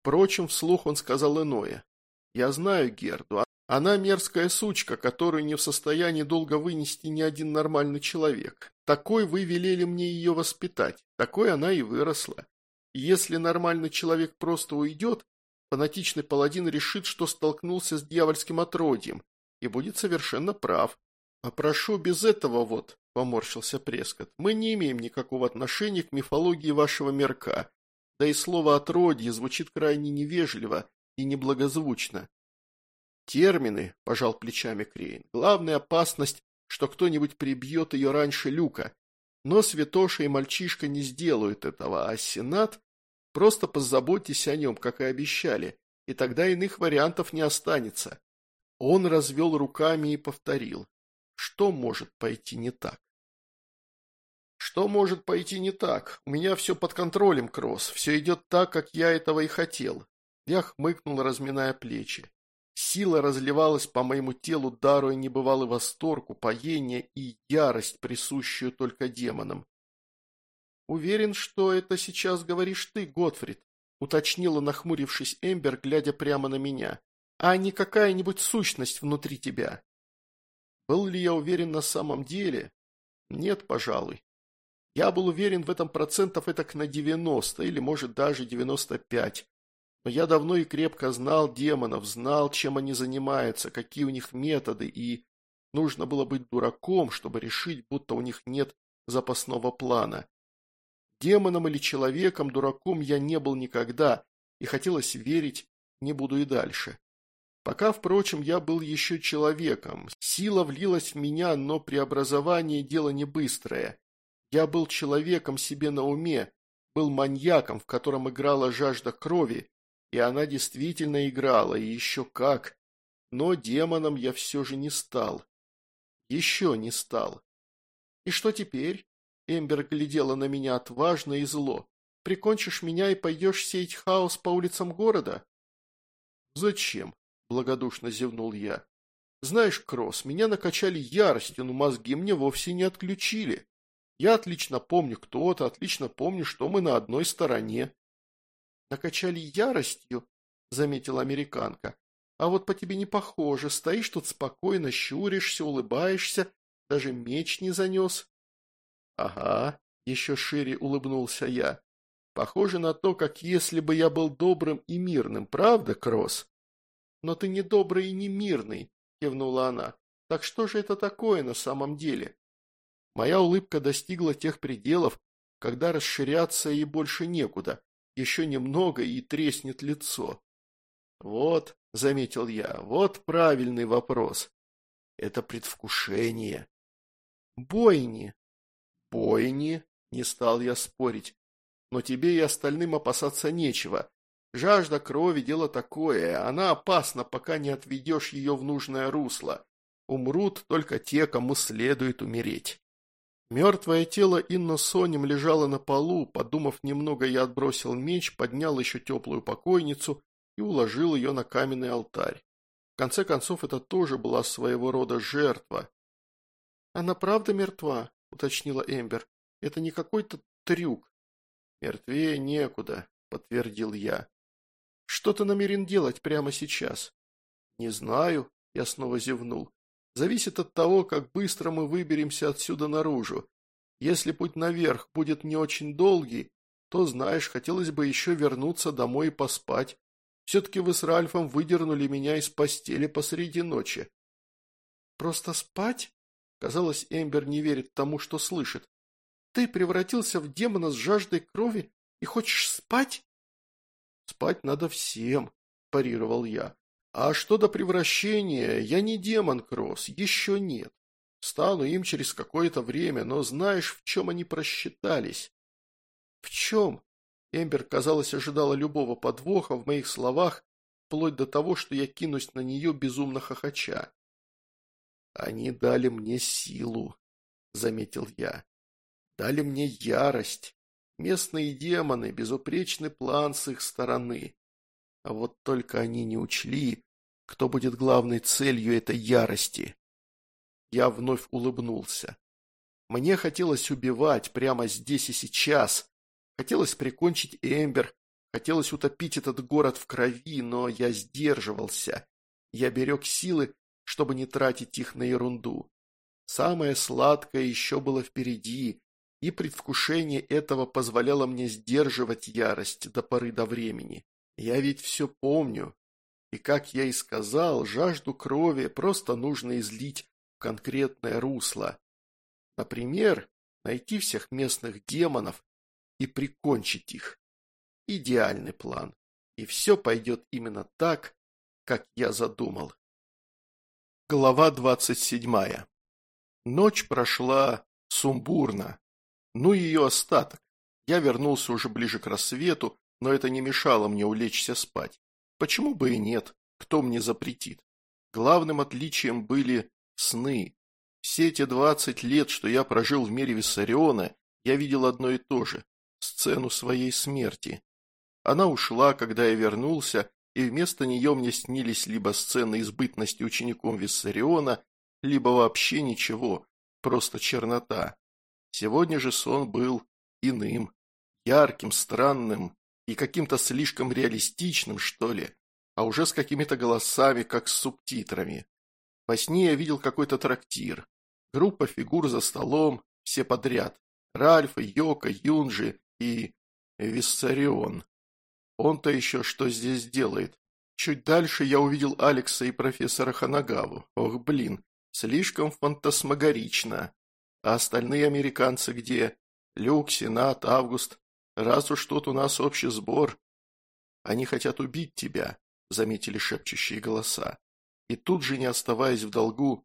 Speaker 1: Впрочем, вслух он сказал иное. Я знаю Герду, а она мерзкая сучка, которую не в состоянии долго вынести ни один нормальный человек. Такой вы велели мне ее воспитать, такой она и выросла. если нормальный человек просто уйдет, фанатичный паладин решит, что столкнулся с дьявольским отродьем, и будет совершенно прав. А прошу без этого вот, — поморщился Прескот, — мы не имеем никакого отношения к мифологии вашего мирка. Да и слово «отродье» звучит крайне невежливо и неблагозвучно. Термины, пожал плечами Крейн. Главная опасность, что кто-нибудь прибьет ее раньше люка. Но Святоша и мальчишка не сделают этого, а Сенат... Просто позаботьтесь о нем, как и обещали, и тогда иных вариантов не останется. Он развел руками и повторил. Что может пойти не так? Что может пойти не так? У меня все под контролем, Кросс. Все идет так, как я этого и хотел. Я хмыкнул, разминая плечи. Сила разливалась по моему телу, даруя небывалый восторг, упоение и ярость, присущую только демонам. «Уверен, что это сейчас говоришь ты, Готфрид», — уточнила, нахмурившись Эмбер, глядя прямо на меня, — «а не какая-нибудь сущность внутри тебя». Был ли я уверен на самом деле? Нет, пожалуй. Я был уверен в этом процентов этак на девяносто, или, может, даже девяносто пять. Но я давно и крепко знал демонов, знал, чем они занимаются, какие у них методы, и нужно было быть дураком, чтобы решить, будто у них нет запасного плана. Демоном или человеком, дураком я не был никогда, и хотелось верить, не буду и дальше. Пока, впрочем, я был еще человеком. Сила влилась в меня, но преобразование – дело не быстрое. Я был человеком себе на уме, был маньяком, в котором играла жажда крови, и она действительно играла, и еще как. Но демоном я все же не стал. Еще не стал. И что теперь? Эмбер глядела на меня отважно и зло. Прикончишь меня и пойдешь сеять хаос по улицам города? Зачем? Благодушно зевнул я. Знаешь, Кросс, меня накачали яростью, но мозги мне вовсе не отключили. Я отлично помню кто-то, отлично помню, что мы на одной стороне. «Накачали яростью», — заметила американка. «А вот по тебе не похоже. Стоишь тут спокойно, щуришься, улыбаешься, даже меч не занес». «Ага», — еще шире улыбнулся я. «Похоже на то, как если бы я был добрым и мирным, правда, Кросс?» «Но ты не добрый и не мирный», — кивнула она. «Так что же это такое на самом деле?» Моя улыбка достигла тех пределов, когда расширяться ей больше некуда, еще немного, и треснет лицо. Вот, заметил я, вот правильный вопрос. Это предвкушение. Бойни. Бойни, не стал я спорить. Но тебе и остальным опасаться нечего. Жажда крови – дело такое, она опасна, пока не отведешь ее в нужное русло. Умрут только те, кому следует умереть. Мертвое тело Инно Сонем лежало на полу, подумав немного, я отбросил меч, поднял еще теплую покойницу и уложил ее на каменный алтарь. В конце концов, это тоже была своего рода жертва. «Она правда мертва?» – уточнила Эмбер. «Это не какой-то трюк». «Мертвее некуда», – подтвердил я. «Что ты намерен делать прямо сейчас?» «Не знаю», – я снова зевнул зависит от того, как быстро мы выберемся отсюда наружу. Если путь наверх будет не очень долгий, то, знаешь, хотелось бы еще вернуться домой и поспать. Все-таки вы с Ральфом выдернули меня из постели посреди ночи». «Просто спать?» Казалось, Эмбер не верит тому, что слышит. «Ты превратился в демона с жаждой крови и хочешь спать?» «Спать надо всем», – парировал я. А что до превращения, я не демон Кросс, еще нет. Стану им через какое-то время, но знаешь, в чем они просчитались? В чем? Эмбер, казалось, ожидала любого подвоха в моих словах, вплоть до того, что я кинусь на нее безумно хохоча. «Они дали мне силу», — заметил я. «Дали мне ярость. Местные демоны, безупречный план с их стороны. А вот только они не учли, кто будет главной целью этой ярости. Я вновь улыбнулся. Мне хотелось убивать прямо здесь и сейчас. Хотелось прикончить Эмбер, хотелось утопить этот город в крови, но я сдерживался. Я берег силы, чтобы не тратить их на ерунду. Самое сладкое еще было впереди, и предвкушение этого позволяло мне сдерживать ярость до поры до времени. Я ведь все помню. И, как я и сказал, жажду крови просто нужно излить в конкретное русло. Например, найти всех местных демонов и прикончить их. Идеальный план. И все пойдет именно так, как я задумал. Глава двадцать седьмая. Ночь прошла сумбурно. Ну и ее остаток. Я вернулся уже ближе к рассвету, но это не мешало мне улечься спать. Почему бы и нет? Кто мне запретит? Главным отличием были сны. Все те двадцать лет, что я прожил в мире Виссариона, я видел одно и то же – сцену своей смерти. Она ушла, когда я вернулся, и вместо нее мне снились либо сцены избытности учеником Виссариона, либо вообще ничего, просто чернота. Сегодня же сон был иным, ярким, странным, и каким-то слишком реалистичным, что ли, а уже с какими-то голосами, как с субтитрами. Во сне я видел какой-то трактир. Группа фигур за столом, все подряд. Ральф, Йока, Юнджи и... Виссарион. Он-то еще что здесь делает? Чуть дальше я увидел Алекса и профессора Ханагаву. Ох, блин, слишком фантасмагорично. А остальные американцы где? Люк, Сенат, Август. Раз уж тут у нас общий сбор...» «Они хотят убить тебя», — заметили шепчущие голоса. И тут же, не оставаясь в долгу,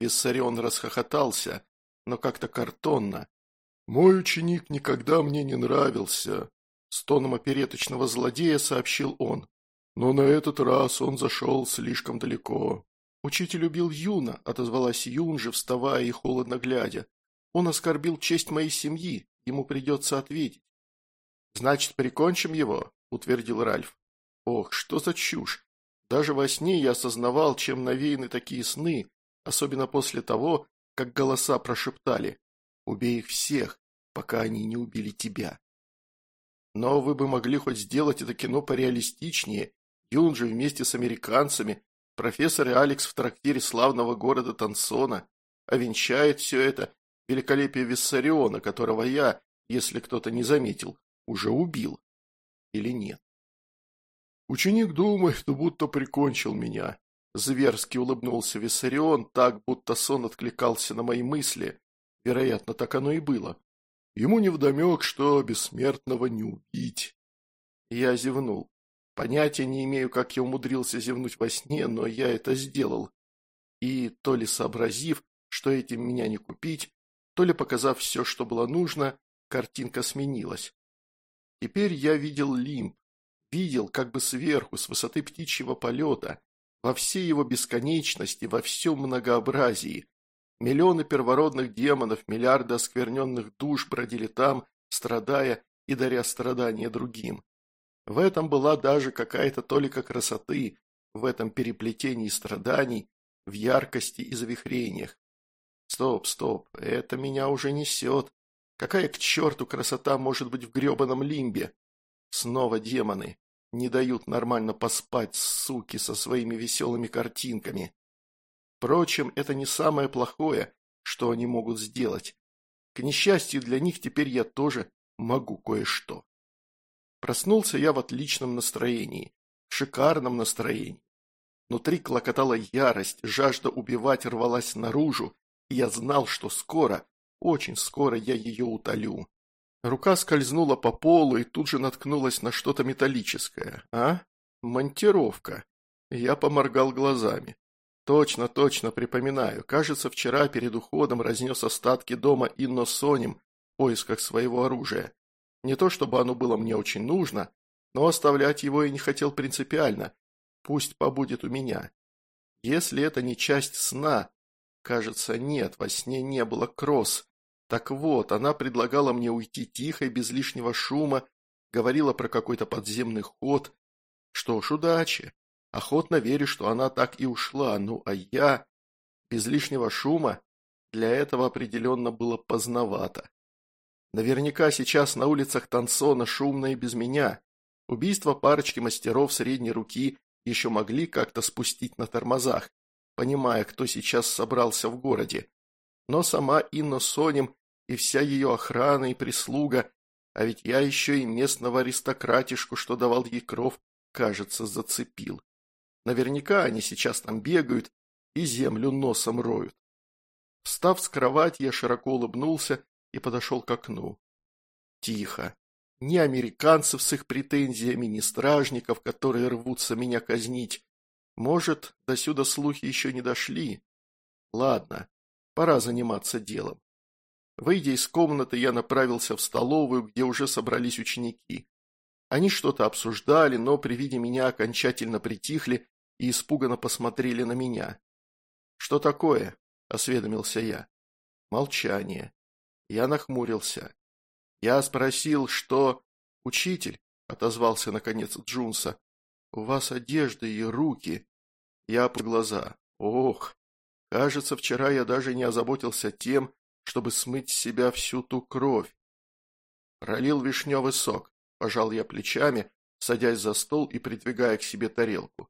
Speaker 1: Виссарион расхохотался, но как-то картонно. «Мой ученик никогда мне не нравился», — с тоном опереточного злодея сообщил он. «Но на этот раз он зашел слишком далеко». «Учитель убил Юна», — отозвалась Юнжи, вставая и холодно глядя. «Он оскорбил честь моей семьи, ему придется ответить». «Значит, прикончим его?» – утвердил Ральф. «Ох, что за чушь! Даже во сне я осознавал, чем навеяны такие сны, особенно после того, как голоса прошептали «Убей их всех, пока они не убили тебя». Но вы бы могли хоть сделать это кино пореалистичнее. Юн же вместе с американцами, профессор и Алекс в трактире славного города Тансона, овенчает а все это великолепие Виссариона, которого я, если кто-то не заметил, уже убил или нет. Ученик думает, будто прикончил меня. Зверски улыбнулся Виссарион, так, будто сон откликался на мои мысли. Вероятно, так оно и было. Ему невдомек, что бессмертного не убить. Я зевнул. Понятия не имею, как я умудрился зевнуть во сне, но я это сделал. И то ли сообразив, что этим меня не купить, то ли показав все, что было нужно, картинка сменилась. Теперь я видел лимб, видел как бы сверху, с высоты птичьего полета, во всей его бесконечности, во всем многообразии. Миллионы первородных демонов, миллиарды оскверненных душ бродили там, страдая и даря страдания другим. В этом была даже какая-то толика красоты, в этом переплетении страданий, в яркости и завихрениях. Стоп, стоп, это меня уже несет. Какая к черту красота может быть в гребаном лимбе? Снова демоны. Не дают нормально поспать, суки, со своими веселыми картинками. Впрочем, это не самое плохое, что они могут сделать. К несчастью для них теперь я тоже могу кое-что. Проснулся я в отличном настроении, в шикарном настроении. Внутри клокотала ярость, жажда убивать рвалась наружу, и я знал, что скоро очень скоро я ее утолю. Рука скользнула по полу и тут же наткнулась на что-то металлическое. А? Монтировка. Я поморгал глазами. Точно, точно, припоминаю. Кажется, вчера перед уходом разнес остатки дома Инно Соним в поисках своего оружия. Не то чтобы оно было мне очень нужно, но оставлять его я не хотел принципиально. Пусть побудет у меня. Если это не часть сна... Кажется, нет, во сне не было кросс. Так вот, она предлагала мне уйти тихо и без лишнего шума, говорила про какой-то подземный ход. Что ж, удачи. Охотно верю, что она так и ушла, ну а я... Без лишнего шума для этого определенно было поздновато. Наверняка сейчас на улицах Тансона шумно и без меня. Убийство парочки мастеров средней руки еще могли как-то спустить на тормозах, понимая, кто сейчас собрался в городе но сама Инна Сонем и вся ее охрана и прислуга, а ведь я еще и местного аристократишку, что давал ей кров, кажется, зацепил. Наверняка они сейчас там бегают и землю носом роют. Встав с кровати, я широко улыбнулся и подошел к окну. Тихо. Ни американцев с их претензиями, ни стражников, которые рвутся меня казнить. Может, до сюда слухи еще не дошли. Ладно, Пора заниматься делом. Выйдя из комнаты, я направился в столовую, где уже собрались ученики. Они что-то обсуждали, но при виде меня окончательно притихли и испуганно посмотрели на меня. «Что такое?» – осведомился я. Молчание. Я нахмурился. Я спросил, что... «Учитель», – отозвался наконец Джунса, – «у вас одежда и руки». Я по глаза. «Ох, Кажется, вчера я даже не озаботился тем, чтобы смыть с себя всю ту кровь. Пролил вишневый сок, пожал я плечами, садясь за стол и придвигая к себе тарелку.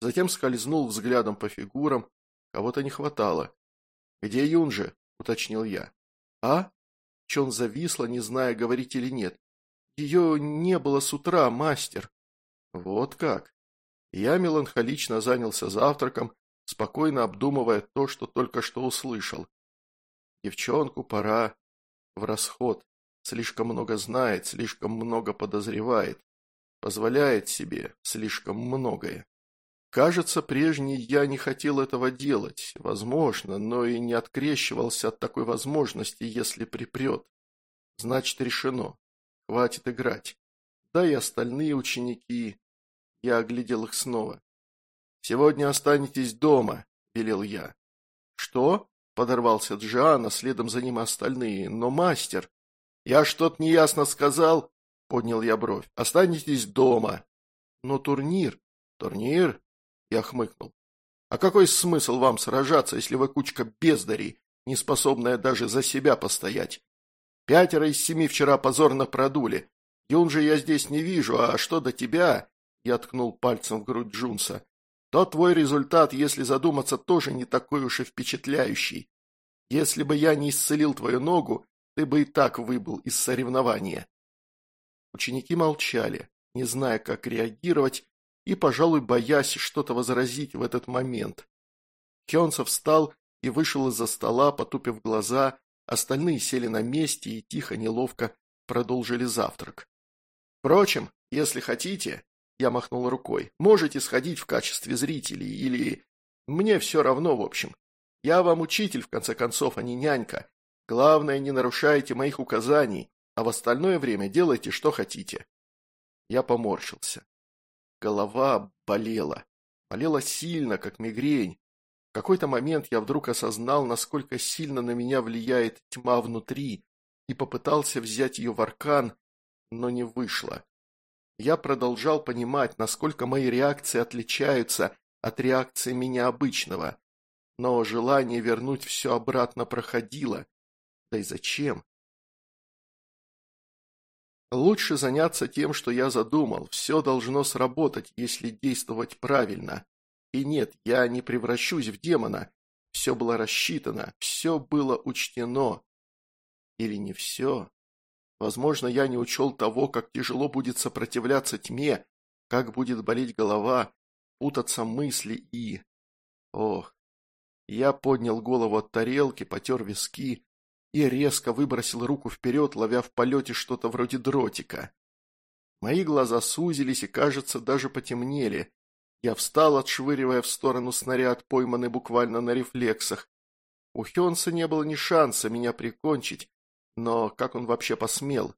Speaker 1: Затем скользнул взглядом по фигурам, кого-то не хватало. «Где Юнже? уточнил я. «А?» — Чон зависла, не зная, говорить или нет. «Ее не было с утра, мастер». «Вот как». Я меланхолично занялся завтраком, спокойно обдумывая то, что только что услышал. Девчонку пора в расход. Слишком много знает, слишком много подозревает. Позволяет себе слишком многое. Кажется, прежний я не хотел этого делать, возможно, но и не открещивался от такой возможности, если припрет. Значит, решено. Хватит играть. Да и остальные ученики. Я оглядел их снова. «Сегодня останетесь дома», – велел я. «Что?» – подорвался Джиан, следом за ним остальные. «Но мастер...» «Я что-то неясно сказал?» – поднял я бровь. «Останетесь дома». «Но турнир...» «Турнир?» – я хмыкнул. «А какой смысл вам сражаться, если вы кучка бездарей, не способная даже за себя постоять? Пятеро из семи вчера позорно продули. же я здесь не вижу, а что до тебя?» Я ткнул пальцем в грудь Джунса то твой результат, если задуматься, тоже не такой уж и впечатляющий. Если бы я не исцелил твою ногу, ты бы и так выбыл из соревнования». Ученики молчали, не зная, как реагировать, и, пожалуй, боясь что-то возразить в этот момент. Хёнсов встал и вышел из-за стола, потупив глаза, остальные сели на месте и тихо, неловко продолжили завтрак. «Впрочем, если хотите, я махнул рукой. «Можете сходить в качестве зрителей или...» «Мне все равно, в общем. Я вам учитель, в конце концов, а не нянька. Главное, не нарушайте моих указаний, а в остальное время делайте, что хотите». Я поморщился. Голова болела. Болела сильно, как мигрень. В какой-то момент я вдруг осознал, насколько сильно на меня влияет тьма внутри, и попытался взять ее в аркан, но не вышло. Я продолжал понимать, насколько мои реакции отличаются от реакции меня обычного. Но желание вернуть все обратно проходило. Да и зачем? Лучше заняться тем, что я задумал. Все должно сработать, если действовать правильно. И нет, я не превращусь в демона. Все было рассчитано, все было учтено. Или не все? Возможно, я не учел того, как тяжело будет сопротивляться тьме, как будет болеть голова, путаться мысли и... Ох. Я поднял голову от тарелки, потер виски и резко выбросил руку вперед, ловя в полете что-то вроде дротика. Мои глаза сузились и, кажется, даже потемнели. Я встал, отшвыривая в сторону снаряд, пойманный буквально на рефлексах. У Хёнса не было ни шанса меня прикончить, но как он вообще посмел?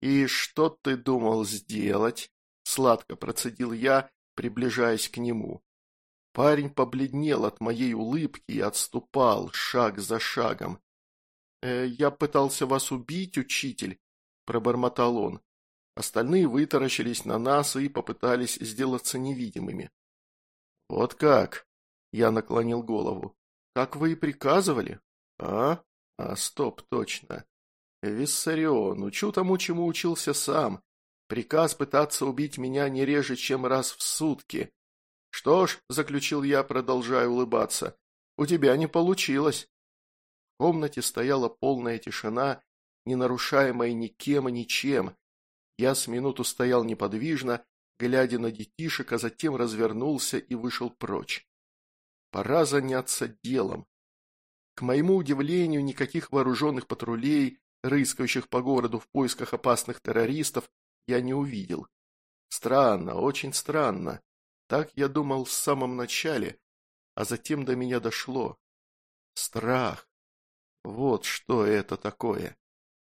Speaker 1: «И что ты думал сделать?» – сладко процедил я, приближаясь к нему. Парень побледнел от моей улыбки и отступал шаг за шагом. «Э, «Я пытался вас убить, учитель», – пробормотал он. Остальные вытаращились на нас и попытались сделаться невидимыми. «Вот как?» – я наклонил голову. «Как вы и приказывали?» «А? А, стоп, точно. Виссарион, учу тому, чему учился сам. Приказ пытаться убить меня не реже, чем раз в сутки. Что ж, заключил я, продолжая улыбаться, у тебя не получилось. В комнате стояла полная тишина, не нарушаемая никем и ничем. Я с минуту стоял неподвижно, глядя на детишек, а затем развернулся и вышел прочь. Пора заняться делом. К моему удивлению, никаких вооруженных патрулей, рыскающих по городу в поисках опасных террористов, я не увидел. Странно, очень странно. Так я думал в самом начале, а затем до меня дошло. Страх. Вот что это такое.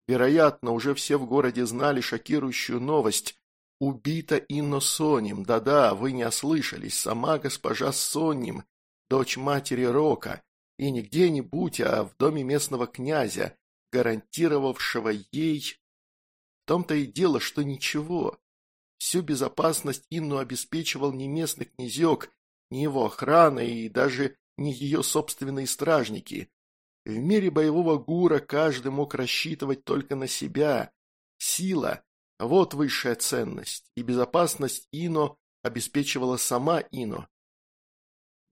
Speaker 1: Вероятно, уже все в городе знали шокирующую новость. Убита Инна Соним, да-да, вы не ослышались, сама госпожа Соним, дочь матери Рока, и не где-нибудь, а в доме местного князя, гарантировавшего ей... В том-то и дело, что ничего. Всю безопасность Инну обеспечивал не местный князек, не его охрана и даже не ее собственные стражники. В мире боевого гура каждый мог рассчитывать только на себя. Сила – вот высшая ценность, и безопасность Ино обеспечивала сама Ино.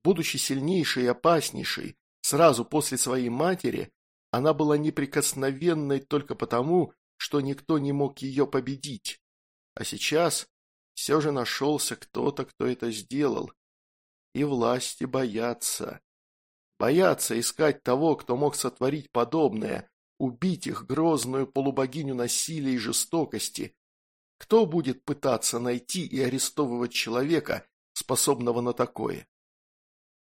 Speaker 1: Будучи сильнейшей и опаснейшей, сразу после своей матери, она была неприкосновенной только потому, что никто не мог ее победить. А сейчас все же нашелся кто-то, кто это сделал. И власти боятся. Боятся искать того, кто мог сотворить подобное, убить их грозную полубогиню насилия и жестокости. Кто будет пытаться найти и арестовывать человека, способного на такое?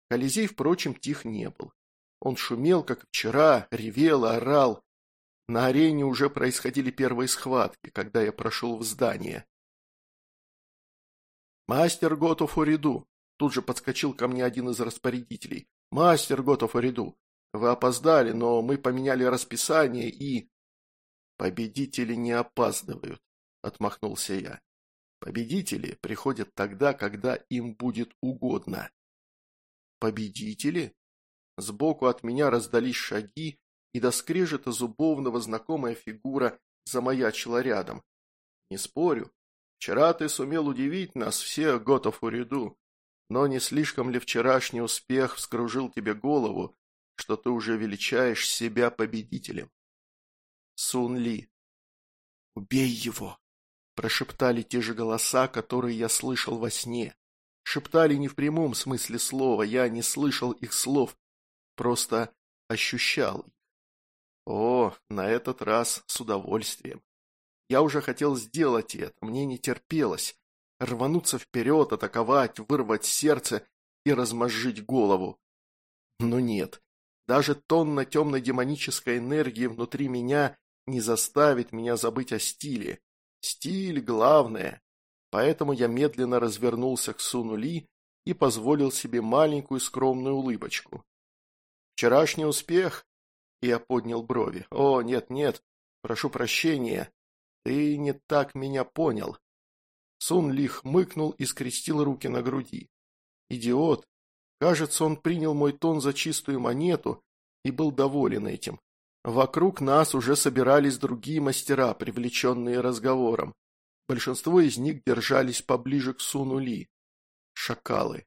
Speaker 1: Колизей, впрочем, тих не был. Он шумел, как вчера, ревел, орал. На арене уже происходили первые схватки, когда я прошел в здание. «Мастер Готов Уриду!» Тут же подскочил ко мне один из распорядителей. «Мастер Готов Уриду! Вы опоздали, но мы поменяли расписание и...» «Победители не опаздывают», — отмахнулся я. «Победители приходят тогда, когда им будет угодно». «Победители?» Сбоку от меня раздались шаги, и до скрежета зубовного знакомая фигура замаячила рядом. Не спорю, вчера ты сумел удивить нас всех, Готов Уриду, но не слишком ли вчерашний успех вскружил тебе голову, что ты уже величаешь себя победителем? Сун Ли. «Убей его!» – прошептали те же голоса, которые я слышал во сне. Шептали не в прямом смысле слова, я не слышал их слов, просто ощущал их. О, на этот раз с удовольствием. Я уже хотел сделать это, мне не терпелось. Рвануться вперед, атаковать, вырвать сердце и размозжить голову. Но нет, даже тонна темной демонической энергии внутри меня не заставит меня забыть о стиле. Стиль – главное. Поэтому я медленно развернулся к Сунули и позволил себе маленькую скромную улыбочку. Вчерашний успех?» Я поднял брови. «О, нет, нет, прошу прощения, ты не так меня понял». Сун Лих мыкнул и скрестил руки на груди. «Идиот! Кажется, он принял мой тон за чистую монету и был доволен этим. Вокруг нас уже собирались другие мастера, привлеченные разговором. Большинство из них держались поближе к Суну Ли. Шакалы.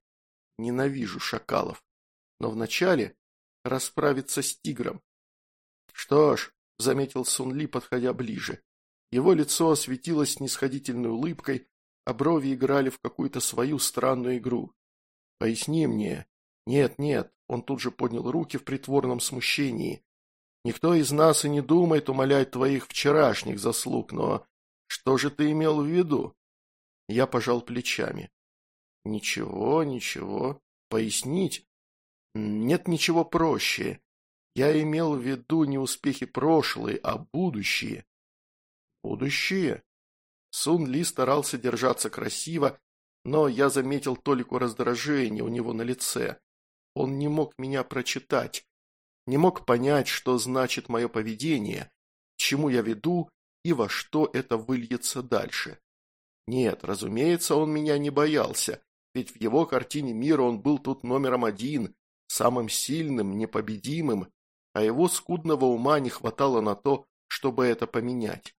Speaker 1: Ненавижу шакалов. Но вначале расправиться с тигром. «Что ж», — заметил Сун Ли, подходя ближе. Его лицо осветилось снисходительной улыбкой, а брови играли в какую-то свою странную игру. «Поясни мне». «Нет, нет», — он тут же поднял руки в притворном смущении. «Никто из нас и не думает умолять твоих вчерашних заслуг, но что же ты имел в виду?» Я пожал плечами. «Ничего, ничего. Пояснить? Нет ничего проще. Я имел в виду не успехи прошлые, а будущие. Будущие? Сун Ли старался держаться красиво, но я заметил толику раздражения у него на лице. Он не мог меня прочитать, не мог понять, что значит мое поведение, к чему я веду и во что это выльется дальше. Нет, разумеется, он меня не боялся, ведь в его картине мира он был тут номером один, самым сильным, непобедимым, а его скудного ума не хватало на то, чтобы это поменять.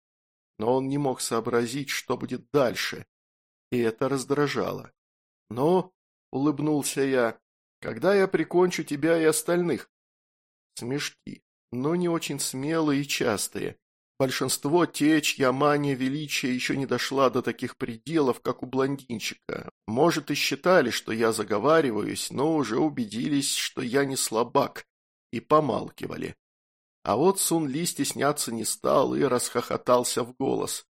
Speaker 1: Но он не мог сообразить, что будет дальше, и это раздражало. «Но», — улыбнулся я, — «когда я прикончу тебя и остальных?» Смешки, но не очень смелые и частые. Большинство течь, ямания, величия еще не дошла до таких пределов, как у блондинчика. Может, и считали, что я заговариваюсь, но уже убедились, что я не слабак, и помалкивали. А вот Сун Ли стесняться не стал и расхохотался в голос.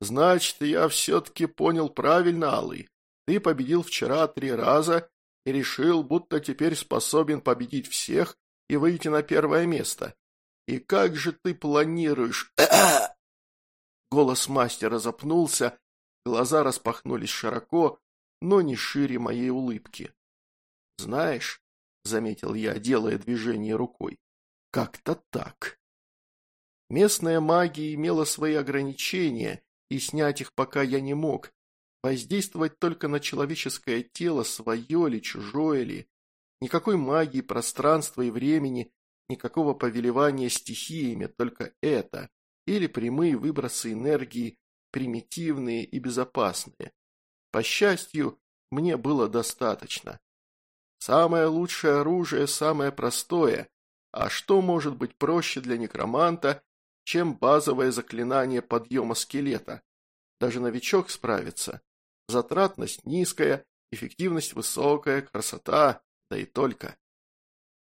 Speaker 1: «Значит, я все-таки понял правильно, Алый. Ты победил вчера три раза и решил, будто теперь способен победить всех и выйти на первое место». И как же ты планируешь? [CLEARS THROAT] Голос мастера запнулся, глаза распахнулись широко, но не шире моей улыбки. Знаешь, заметил я, делая движение рукой, как-то так. Местная магия имела свои ограничения, и снять их пока я не мог. Воздействовать только на человеческое тело, свое ли, чужое ли. Никакой магии, пространства и времени Никакого повелевания стихиями, только это. Или прямые выбросы энергии, примитивные и безопасные. По счастью, мне было достаточно. Самое лучшее оружие, самое простое. А что может быть проще для некроманта, чем базовое заклинание подъема скелета? Даже новичок справится. Затратность низкая, эффективность высокая, красота, да и только.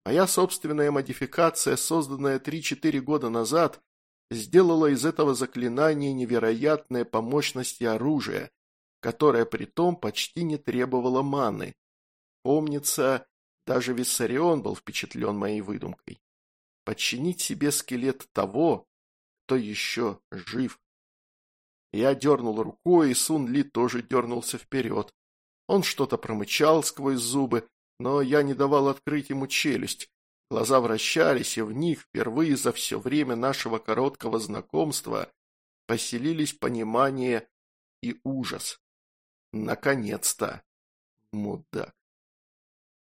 Speaker 1: Моя а собственная модификация, созданная 3-4 года назад, сделала из этого заклинания невероятное по мощности оружие, которое при том почти не требовало маны. Помнится, даже Виссарион был впечатлен моей выдумкой. Подчинить себе скелет того, кто еще жив. Я дернул рукой, и Сун Ли тоже дернулся вперед. Он что-то промычал сквозь зубы, но я не давал открыть ему челюсть. Глаза вращались, и в них впервые за все время нашего короткого знакомства поселились понимание и ужас. Наконец-то! Мудак!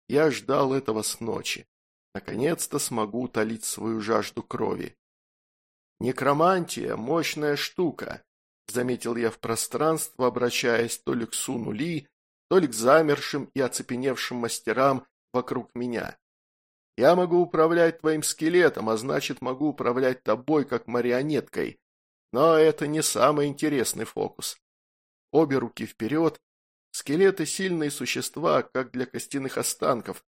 Speaker 1: Я ждал этого с ночи. Наконец-то смогу утолить свою жажду крови. «Некромантия – мощная штука», – заметил я в пространство, обращаясь то ли к Суну Ли, только замершим и оцепеневшим мастерам вокруг меня. Я могу управлять твоим скелетом, а значит могу управлять тобой как марионеткой. Но это не самый интересный фокус. Обе руки вперед. Скелеты сильные существа, как для костяных останков.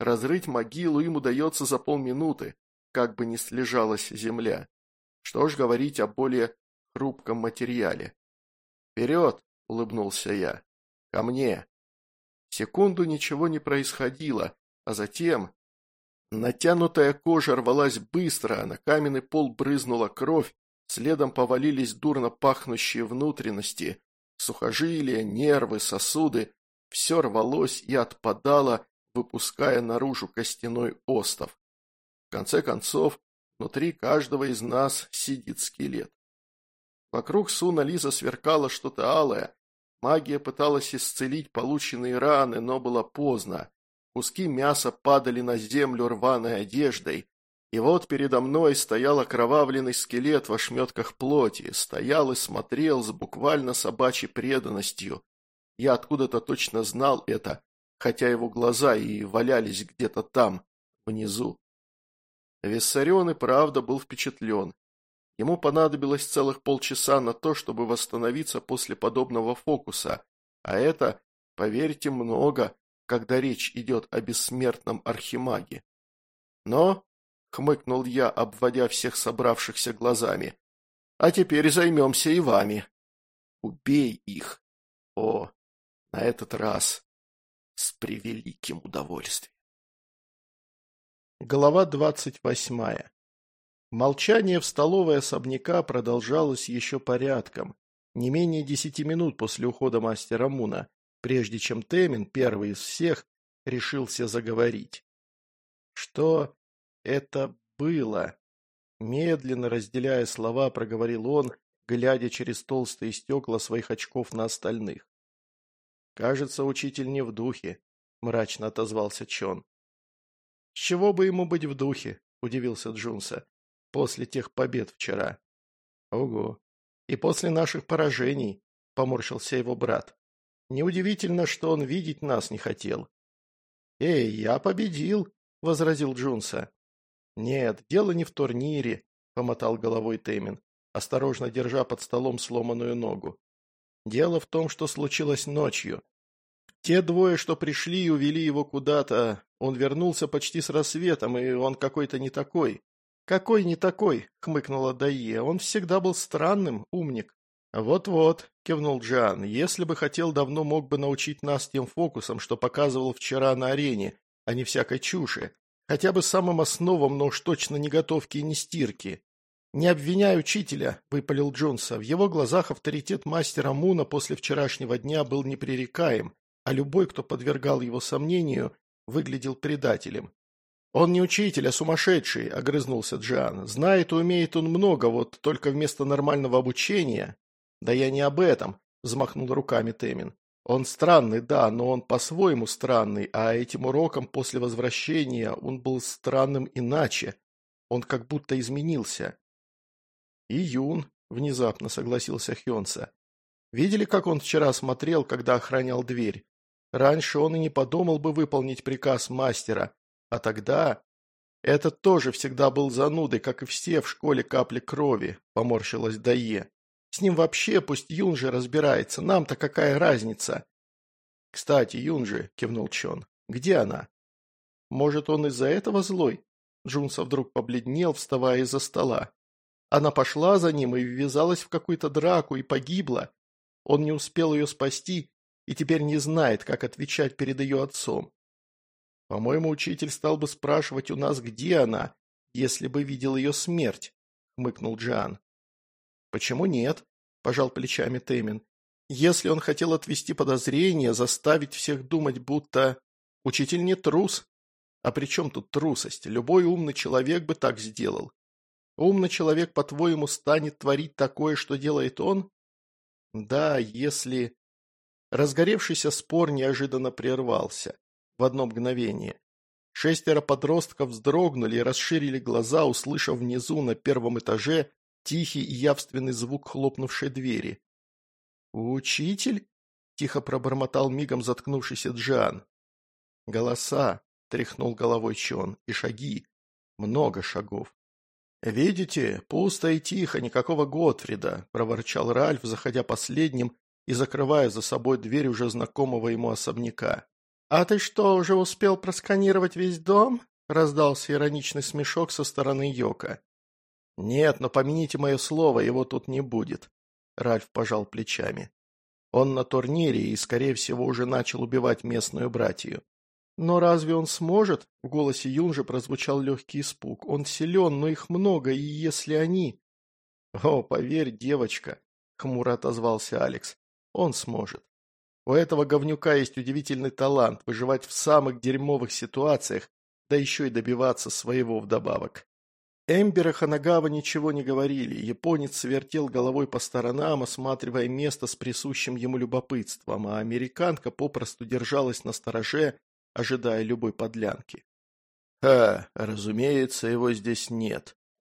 Speaker 1: Разрыть могилу им удается за полминуты, как бы ни слежалась земля. Что ж говорить о более хрупком материале. «Вперед!» – улыбнулся я. Ко мне!» Секунду ничего не происходило, а затем... Натянутая кожа рвалась быстро, а на каменный пол брызнула кровь, следом повалились дурно пахнущие внутренности, сухожилия, нервы, сосуды. Все рвалось и отпадало, выпуская наружу костяной остов. В конце концов, внутри каждого из нас сидит скелет. Вокруг Суна Лиза сверкало что-то алое, Магия пыталась исцелить полученные раны, но было поздно. Куски мяса падали на землю рваной одеждой. И вот передо мной стоял окровавленный скелет в ошметках плоти, стоял и смотрел с буквально собачьей преданностью. Я откуда-то точно знал это, хотя его глаза и валялись где-то там, внизу. Виссарион и правда был впечатлен. Ему понадобилось целых полчаса на то, чтобы восстановиться после подобного фокуса, а это, поверьте, много, когда речь идет о бессмертном архимаге. Но, — хмыкнул я, обводя всех собравшихся глазами, — а теперь займемся и вами. Убей их. О, на этот раз с превеликим удовольствием. Глава двадцать восьмая Молчание в столовой особняка продолжалось еще порядком, не менее десяти минут после ухода мастера Муна, прежде чем Темин, первый из всех, решился заговорить. «Что это было?» Медленно разделяя слова, проговорил он, глядя через толстые стекла своих очков на остальных. «Кажется, учитель не в духе», — мрачно отозвался Чон. «С чего бы ему быть в духе?» — удивился Джунса. После тех побед вчера. Ого. И после наших поражений, поморщился его брат. Неудивительно, что он видеть нас не хотел. Эй, я победил, возразил Джунса. Нет, дело не в турнире, помотал головой Темин, осторожно держа под столом сломанную ногу. Дело в том, что случилось ночью. Те двое, что пришли и увели его куда-то, он вернулся почти с рассветом, и он какой-то не такой. «Какой не такой?» – хмыкнула Дае. «Он всегда был странным, умник». «Вот-вот», – кивнул Джан, – «если бы хотел, давно мог бы научить нас тем фокусам, что показывал вчера на арене, а не всякой чуши. Хотя бы самым основам, но уж точно не готовки и не стирки». «Не обвиняй учителя», – выпалил Джонса. В его глазах авторитет мастера Муна после вчерашнего дня был непререкаем, а любой, кто подвергал его сомнению, выглядел предателем. «Он не учитель, а сумасшедший», – огрызнулся Джан. «Знает и умеет он много, вот только вместо нормального обучения...» «Да я не об этом», – взмахнул руками Темин. «Он странный, да, но он по-своему странный, а этим уроком после возвращения он был странным иначе. Он как будто изменился». «Июн», – внезапно согласился Хёнса. «Видели, как он вчера смотрел, когда охранял дверь? Раньше он и не подумал бы выполнить приказ мастера» А тогда... Этот тоже всегда был занудой, как и все в школе капли крови, поморщилась Дае. С ним вообще пусть Юнжи разбирается, нам-то какая разница? Кстати, Юнжи, кивнул Чон, где она? Может, он из-за этого злой? Джунса вдруг побледнел, вставая из-за стола. Она пошла за ним и ввязалась в какую-то драку и погибла. Он не успел ее спасти и теперь не знает, как отвечать перед ее отцом. По-моему, учитель стал бы спрашивать у нас, где она, если бы видел ее смерть, хмыкнул Джан. Почему нет? пожал плечами Темин. Если он хотел отвести подозрения, заставить всех думать, будто учитель не трус. А при чем тут трусость? Любой умный человек бы так сделал. Умный человек, по-твоему, станет творить такое, что делает он? Да, если... Разгоревшийся спор неожиданно прервался в одно мгновение. Шестеро подростков вздрогнули и расширили глаза, услышав внизу на первом этаже тихий и явственный звук хлопнувшей двери. «Учитель?» – тихо пробормотал мигом заткнувшийся Джан. «Голоса!» – тряхнул головой Чон. «И шаги. Много шагов». «Видите, пусто и тихо, никакого Готфрида», – проворчал Ральф, заходя последним и закрывая за собой дверь уже знакомого ему особняка. «А ты что, уже успел просканировать весь дом?» – раздался ироничный смешок со стороны Йока. «Нет, но помяните мое слово, его тут не будет», – Ральф пожал плечами. «Он на турнире и, скорее всего, уже начал убивать местную братью». «Но разве он сможет?» – в голосе Юнжи прозвучал легкий испуг. «Он силен, но их много, и если они...» «О, поверь, девочка!» – хмуро отозвался Алекс. «Он сможет. У этого говнюка есть удивительный талант выживать в самых дерьмовых ситуациях, да еще и добиваться своего вдобавок. Эмбер и Ханагава ничего не говорили, японец свертел головой по сторонам, осматривая место с присущим ему любопытством, а американка попросту держалась на стороже, ожидая любой подлянки. «Ха, разумеется, его здесь нет».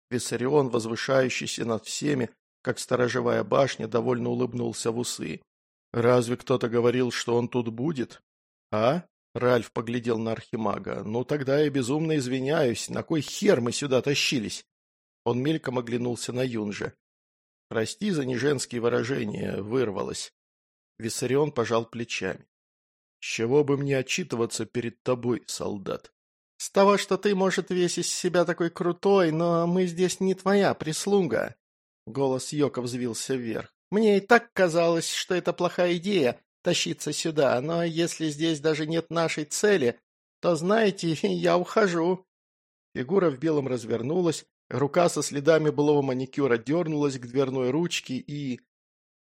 Speaker 1: Виссарион, возвышающийся над всеми, как сторожевая башня, довольно улыбнулся в усы. «Разве кто-то говорил, что он тут будет?» «А?» — Ральф поглядел на Архимага. «Ну тогда я безумно извиняюсь. На кой хер мы сюда тащились?» Он мельком оглянулся на Юнжа. «Прости за неженские выражения, вырвалось». Виссарион пожал плечами. «С чего бы мне отчитываться перед тобой, солдат?» «С того, что ты, может, весь из себя такой крутой, но мы здесь не твоя прислуга!» Голос Йока взвился вверх. Мне и так казалось, что это плохая идея тащиться сюда, но если здесь даже нет нашей цели, то, знаете, [LAUGHS] я ухожу». Фигура в белом развернулась, рука со следами былого маникюра дернулась к дверной ручке и...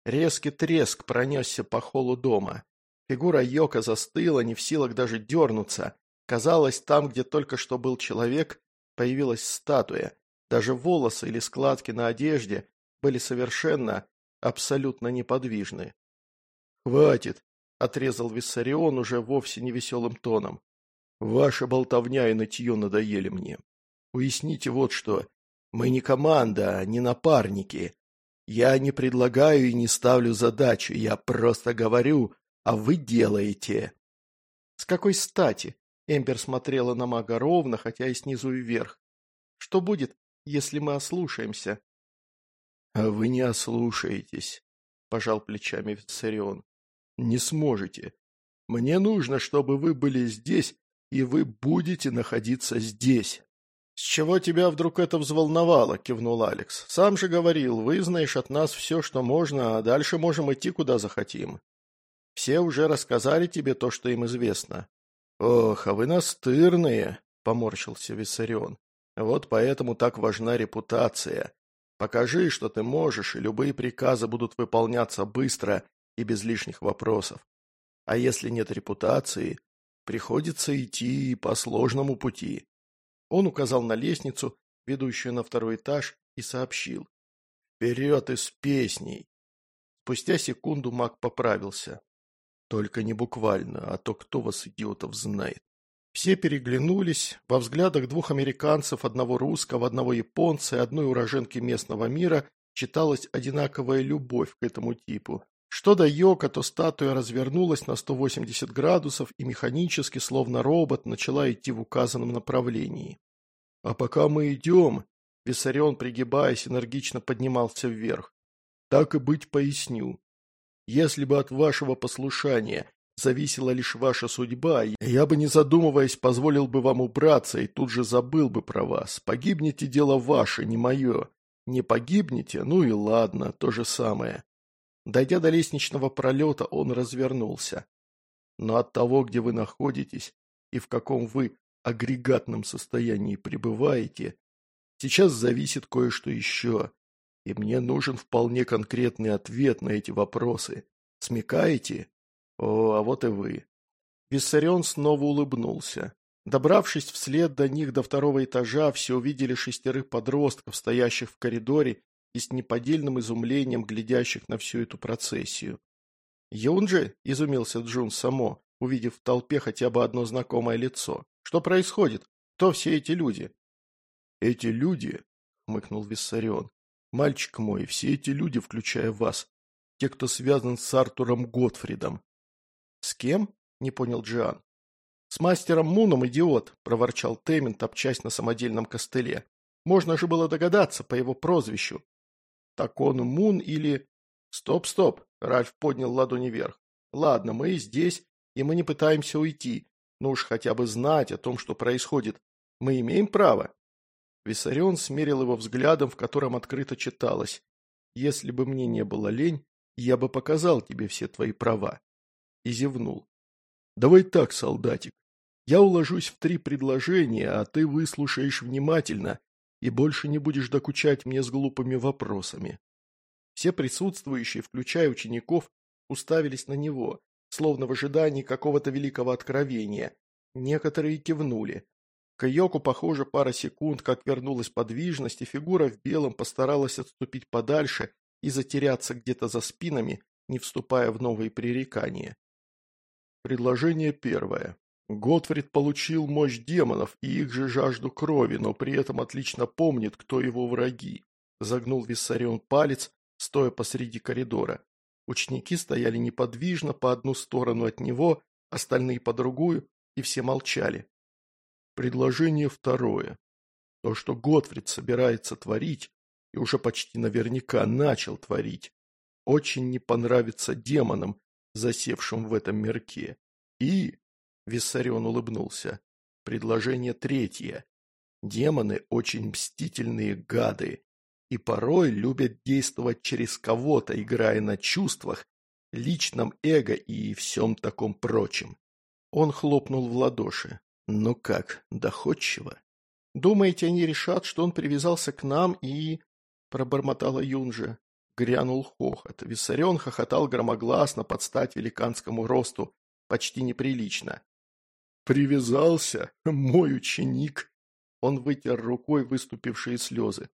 Speaker 1: Резкий треск пронесся по холу дома. Фигура Йока застыла, не в силах даже дернуться. Казалось, там, где только что был человек, появилась статуя. Даже волосы или складки на одежде были совершенно абсолютно неподвижны. «Хватит!» – отрезал Виссарион уже вовсе не веселым тоном. «Ваша болтовня и нытье надоели мне. Уясните вот что. Мы не команда, а не напарники. Я не предлагаю и не ставлю задачу, я просто говорю, а вы делаете». «С какой стати?» – Эмбер смотрела на мага ровно, хотя и снизу и вверх. «Что будет, если мы ослушаемся?» А «Вы не ослушаетесь», — пожал плечами Виссарион. «Не сможете. Мне нужно, чтобы вы были здесь, и вы будете находиться здесь». «С чего тебя вдруг это взволновало?» – кивнул Алекс. «Сам же говорил, вы знаешь от нас все, что можно, а дальше можем идти, куда захотим. Все уже рассказали тебе то, что им известно». «Ох, а вы настырные!» – поморщился Виссарион. «Вот поэтому так важна репутация. Покажи, что ты можешь, и любые приказы будут выполняться быстро и без лишних вопросов. А если нет репутации, приходится идти по сложному пути. Он указал на лестницу, ведущую на второй этаж, и сообщил. «Вперед из песней!» Спустя секунду маг поправился. «Только не буквально, а то кто вас, идиотов, знает?» Все переглянулись, во взглядах двух американцев, одного русского, одного японца и одной уроженки местного мира читалась одинаковая любовь к этому типу. Что до Йока, то статуя развернулась на 180 градусов и механически, словно робот, начала идти в указанном направлении. «А пока мы идем», — Виссарион, пригибаясь, энергично поднимался вверх, — «так и быть поясню. Если бы от вашего послушания зависела лишь ваша судьба, я бы, не задумываясь, позволил бы вам убраться и тут же забыл бы про вас. Погибнете – дело ваше, не мое. Не погибнете – ну и ладно, то же самое». Дойдя до лестничного пролета, он развернулся. Но от того, где вы находитесь и в каком вы агрегатном состоянии пребываете, сейчас зависит кое-что еще, и мне нужен вполне конкретный ответ на эти вопросы. Смекаете? О, а вот и вы. Виссарион снова улыбнулся. Добравшись вслед до них до второго этажа, все увидели шестерых подростков, стоящих в коридоре и с неподдельным изумлением глядящих на всю эту процессию. «Юнджи?» – изумился Джун само, увидев в толпе хотя бы одно знакомое лицо. «Что происходит? Кто все эти люди?» «Эти люди?» – хмыкнул Виссарион. «Мальчик мой, все эти люди, включая вас, те, кто связан с Артуром Готфридом, «С кем?» – не понял Джиан. «С мастером Муном, идиот!» – проворчал Тэмин, топчась на самодельном костыле. «Можно же было догадаться по его прозвищу. Так он Мун или...» «Стоп, стоп!» – Ральф поднял ладони вверх. «Ладно, мы здесь, и мы не пытаемся уйти. Но ну уж хотя бы знать о том, что происходит. Мы имеем право». Виссарион смерил его взглядом, в котором открыто читалось. «Если бы мне не было лень, я бы показал тебе все твои права» и зевнул. «Давай так, солдатик. Я уложусь в три предложения, а ты выслушаешь внимательно и больше не будешь докучать мне с глупыми вопросами». Все присутствующие, включая учеников, уставились на него, словно в ожидании какого-то великого откровения. Некоторые кивнули. К Йоку, похоже, пара секунд, как вернулась подвижность, и фигура в белом постаралась отступить подальше и затеряться где-то за спинами, не вступая в новые пререкания. Предложение первое. Готфрид получил мощь демонов и их же жажду крови, но при этом отлично помнит, кто его враги. Загнул Виссарион палец, стоя посреди коридора. Ученики стояли неподвижно по одну сторону от него, остальные по другую, и все молчали. Предложение второе. То, что Готфрид собирается творить, и уже почти наверняка начал творить, очень не понравится демонам, засевшим в этом мирке. И, Виссарион улыбнулся, предложение третье. Демоны очень мстительные гады и порой любят действовать через кого-то, играя на чувствах, личном эго и всем таком прочем. Он хлопнул в ладоши. Ну как, доходчиво? Думаете, они решат, что он привязался к нам и... Пробормотала Юнжа. Грянул хохот. Виссарион хохотал громогласно под стать великанскому росту, почти неприлично. «Привязался, мой ученик!» Он вытер рукой выступившие слезы.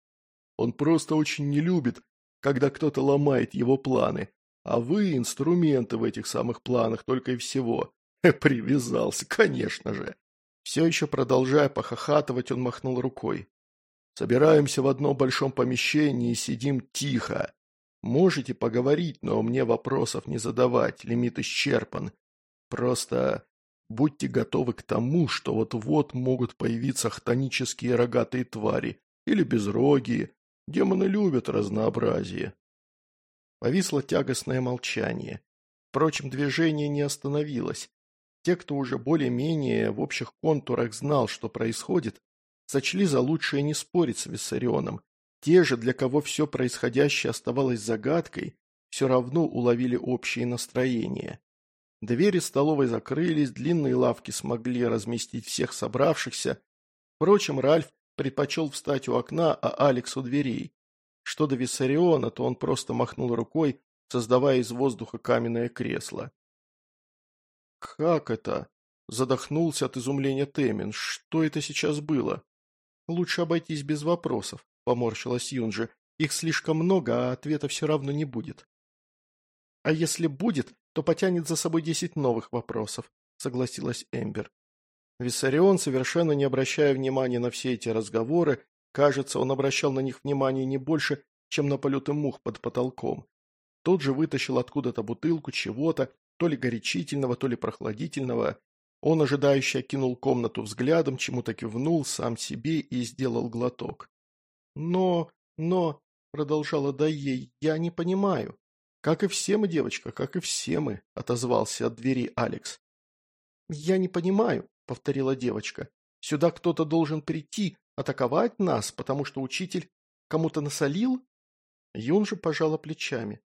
Speaker 1: «Он просто очень не любит, когда кто-то ломает его планы, а вы инструменты в этих самых планах только и всего. Привязался, конечно же!» Все еще продолжая похохатывать, он махнул рукой. «Собираемся в одном большом помещении и сидим тихо. Можете поговорить, но мне вопросов не задавать, лимит исчерпан. Просто будьте готовы к тому, что вот-вот могут появиться хтонические рогатые твари или безрогие. Демоны любят разнообразие. Повисло тягостное молчание. Впрочем, движение не остановилось. Те, кто уже более-менее в общих контурах знал, что происходит, сочли за лучшее не спорить с Виссарионом, те же, для кого все происходящее оставалось загадкой, все равно уловили общее настроение. Двери столовой закрылись, длинные лавки смогли разместить всех собравшихся. Впрочем, Ральф предпочел встать у окна, а Алекс у дверей. Что до Виссариона, то он просто махнул рукой, создавая из воздуха каменное кресло. «Как это?» – задохнулся от изумления Темин. «Что это сейчас было?» «Лучше обойтись без вопросов», – поморщилась Юнджи. «Их слишком много, а ответа все равно не будет». «А если будет, то потянет за собой десять новых вопросов», – согласилась Эмбер. Виссарион, совершенно не обращая внимания на все эти разговоры, кажется, он обращал на них внимание не больше, чем на полеты мух под потолком. Тот же вытащил откуда-то бутылку чего-то, то ли горячительного, то ли прохладительного. Он ожидающе окинул комнату взглядом, чему-то кивнул сам себе и сделал глоток. «Но... но...» – продолжала Дайей. «Я не понимаю». «Как и все мы, девочка, как и все мы», – отозвался от двери Алекс. «Я не понимаю», – повторила девочка. «Сюда кто-то должен прийти, атаковать нас, потому что учитель кому-то насолил?» Юн же пожала плечами.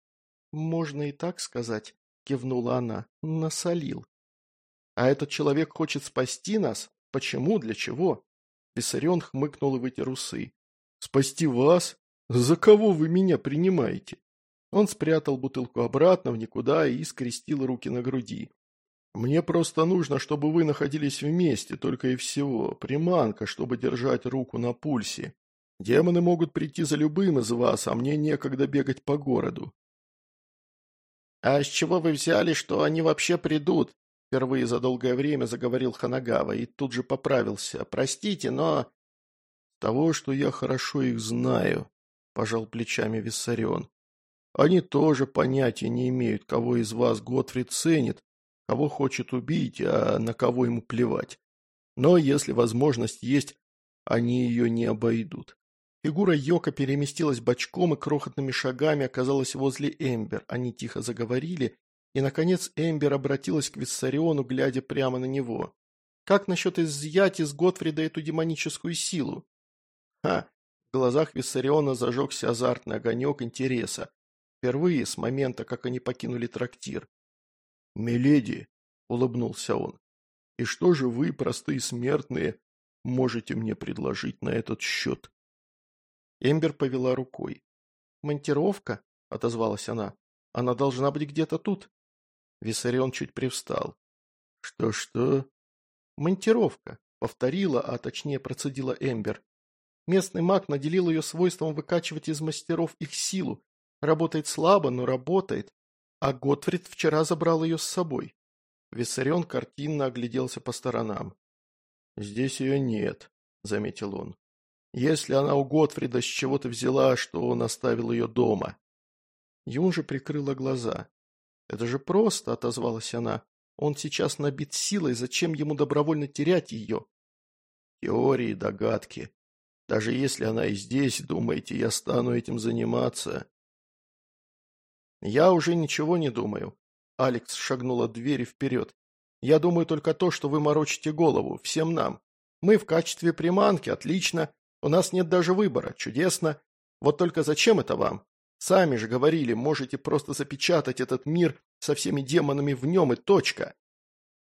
Speaker 1: «Можно и так сказать», – кивнула она. «Насолил». «А этот человек хочет спасти нас? Почему? Для чего?» Писарен хмыкнул и вытер усы. Спасти вас? За кого вы меня принимаете? Он спрятал бутылку обратно в никуда и скрестил руки на груди. «Мне просто нужно, чтобы вы находились вместе, только и всего. Приманка, чтобы держать руку на пульсе. Демоны могут прийти за любым из вас, а мне некогда бегать по городу». «А с чего вы взяли, что они вообще придут?» Впервые за долгое время заговорил Ханагава и тут же поправился. «Простите, но того, что я хорошо их знаю», – пожал плечами Виссарион. «Они тоже понятия не имеют, кого из вас Готфрид ценит, кого хочет убить, а на кого ему плевать. Но если возможность есть, они ее не обойдут». Фигура Йока переместилась бочком и крохотными шагами оказалась возле Эмбер. Они тихо заговорили, и, наконец, Эмбер обратилась к Виссариону, глядя прямо на него. «Как насчет изъять из Готфрида эту демоническую силу?» Ха! В глазах Виссариона зажегся азартный огонек интереса. Впервые с момента, как они покинули трактир. «Миледи!» — улыбнулся он. «И что же вы, простые смертные, можете мне предложить на этот счет?» Эмбер повела рукой. «Монтировка?» — отозвалась она. «Она должна быть где-то тут». Виссарион чуть привстал. «Что-что?» «Монтировка», — повторила, а точнее процедила Эмбер. Местный маг наделил ее свойством выкачивать из мастеров их силу. Работает слабо, но работает. А Готфрид вчера забрал ее с собой. Виссарион картинно огляделся по сторонам. «Здесь ее нет», — заметил он. «Если она у Готфрида с чего-то взяла, что он оставил ее дома». Юн же прикрыла глаза. «Это же просто», — отозвалась она. «Он сейчас набит силой, зачем ему добровольно терять ее?» «Теории, догадки», даже если она и здесь, думаете, я стану этим заниматься?» «Я уже ничего не думаю», — Алекс шагнула двери вперед. «Я думаю только то, что вы морочите голову, всем нам. Мы в качестве приманки, отлично. У нас нет даже выбора, чудесно. Вот только зачем это вам? Сами же говорили, можете просто запечатать этот мир со всеми демонами в нем и точка».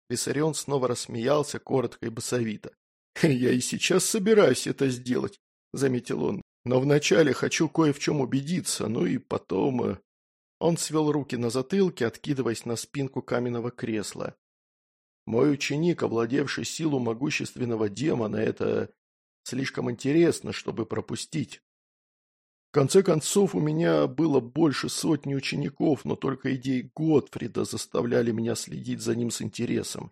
Speaker 1: Виссарион снова рассмеялся коротко и басовито. [LAUGHS] «Я и сейчас собираюсь это сделать», — заметил он. «Но вначале хочу кое в чем убедиться, ну и потом...» э, Он свел руки на затылке, откидываясь на спинку каменного кресла. «Мой ученик, овладевший силу могущественного демона, это слишком интересно, чтобы пропустить. В конце концов, у меня было больше сотни учеников, но только идеи Готфрида заставляли меня следить за ним с интересом.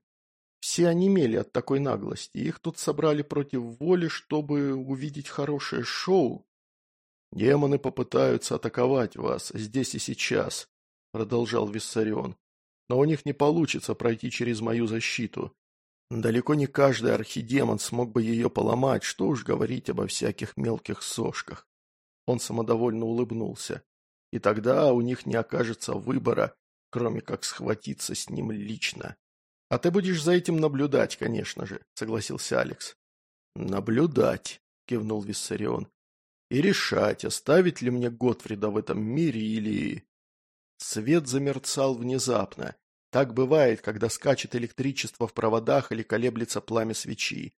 Speaker 1: Все онемели от такой наглости, их тут собрали против воли, чтобы увидеть хорошее шоу. «Демоны попытаются атаковать вас здесь и сейчас», — продолжал Виссарион. «Но у них не получится пройти через мою защиту. Далеко не каждый архидемон смог бы ее поломать, что уж говорить обо всяких мелких сошках». Он самодовольно улыбнулся. «И тогда у них не окажется выбора, кроме как схватиться с ним лично». «А ты будешь за этим наблюдать, конечно же», — согласился Алекс. «Наблюдать», — кивнул Виссарион. «И решать, оставить ли мне Готфрида в этом мире или...» Свет замерцал внезапно. Так бывает, когда скачет электричество в проводах или колеблется пламя свечи.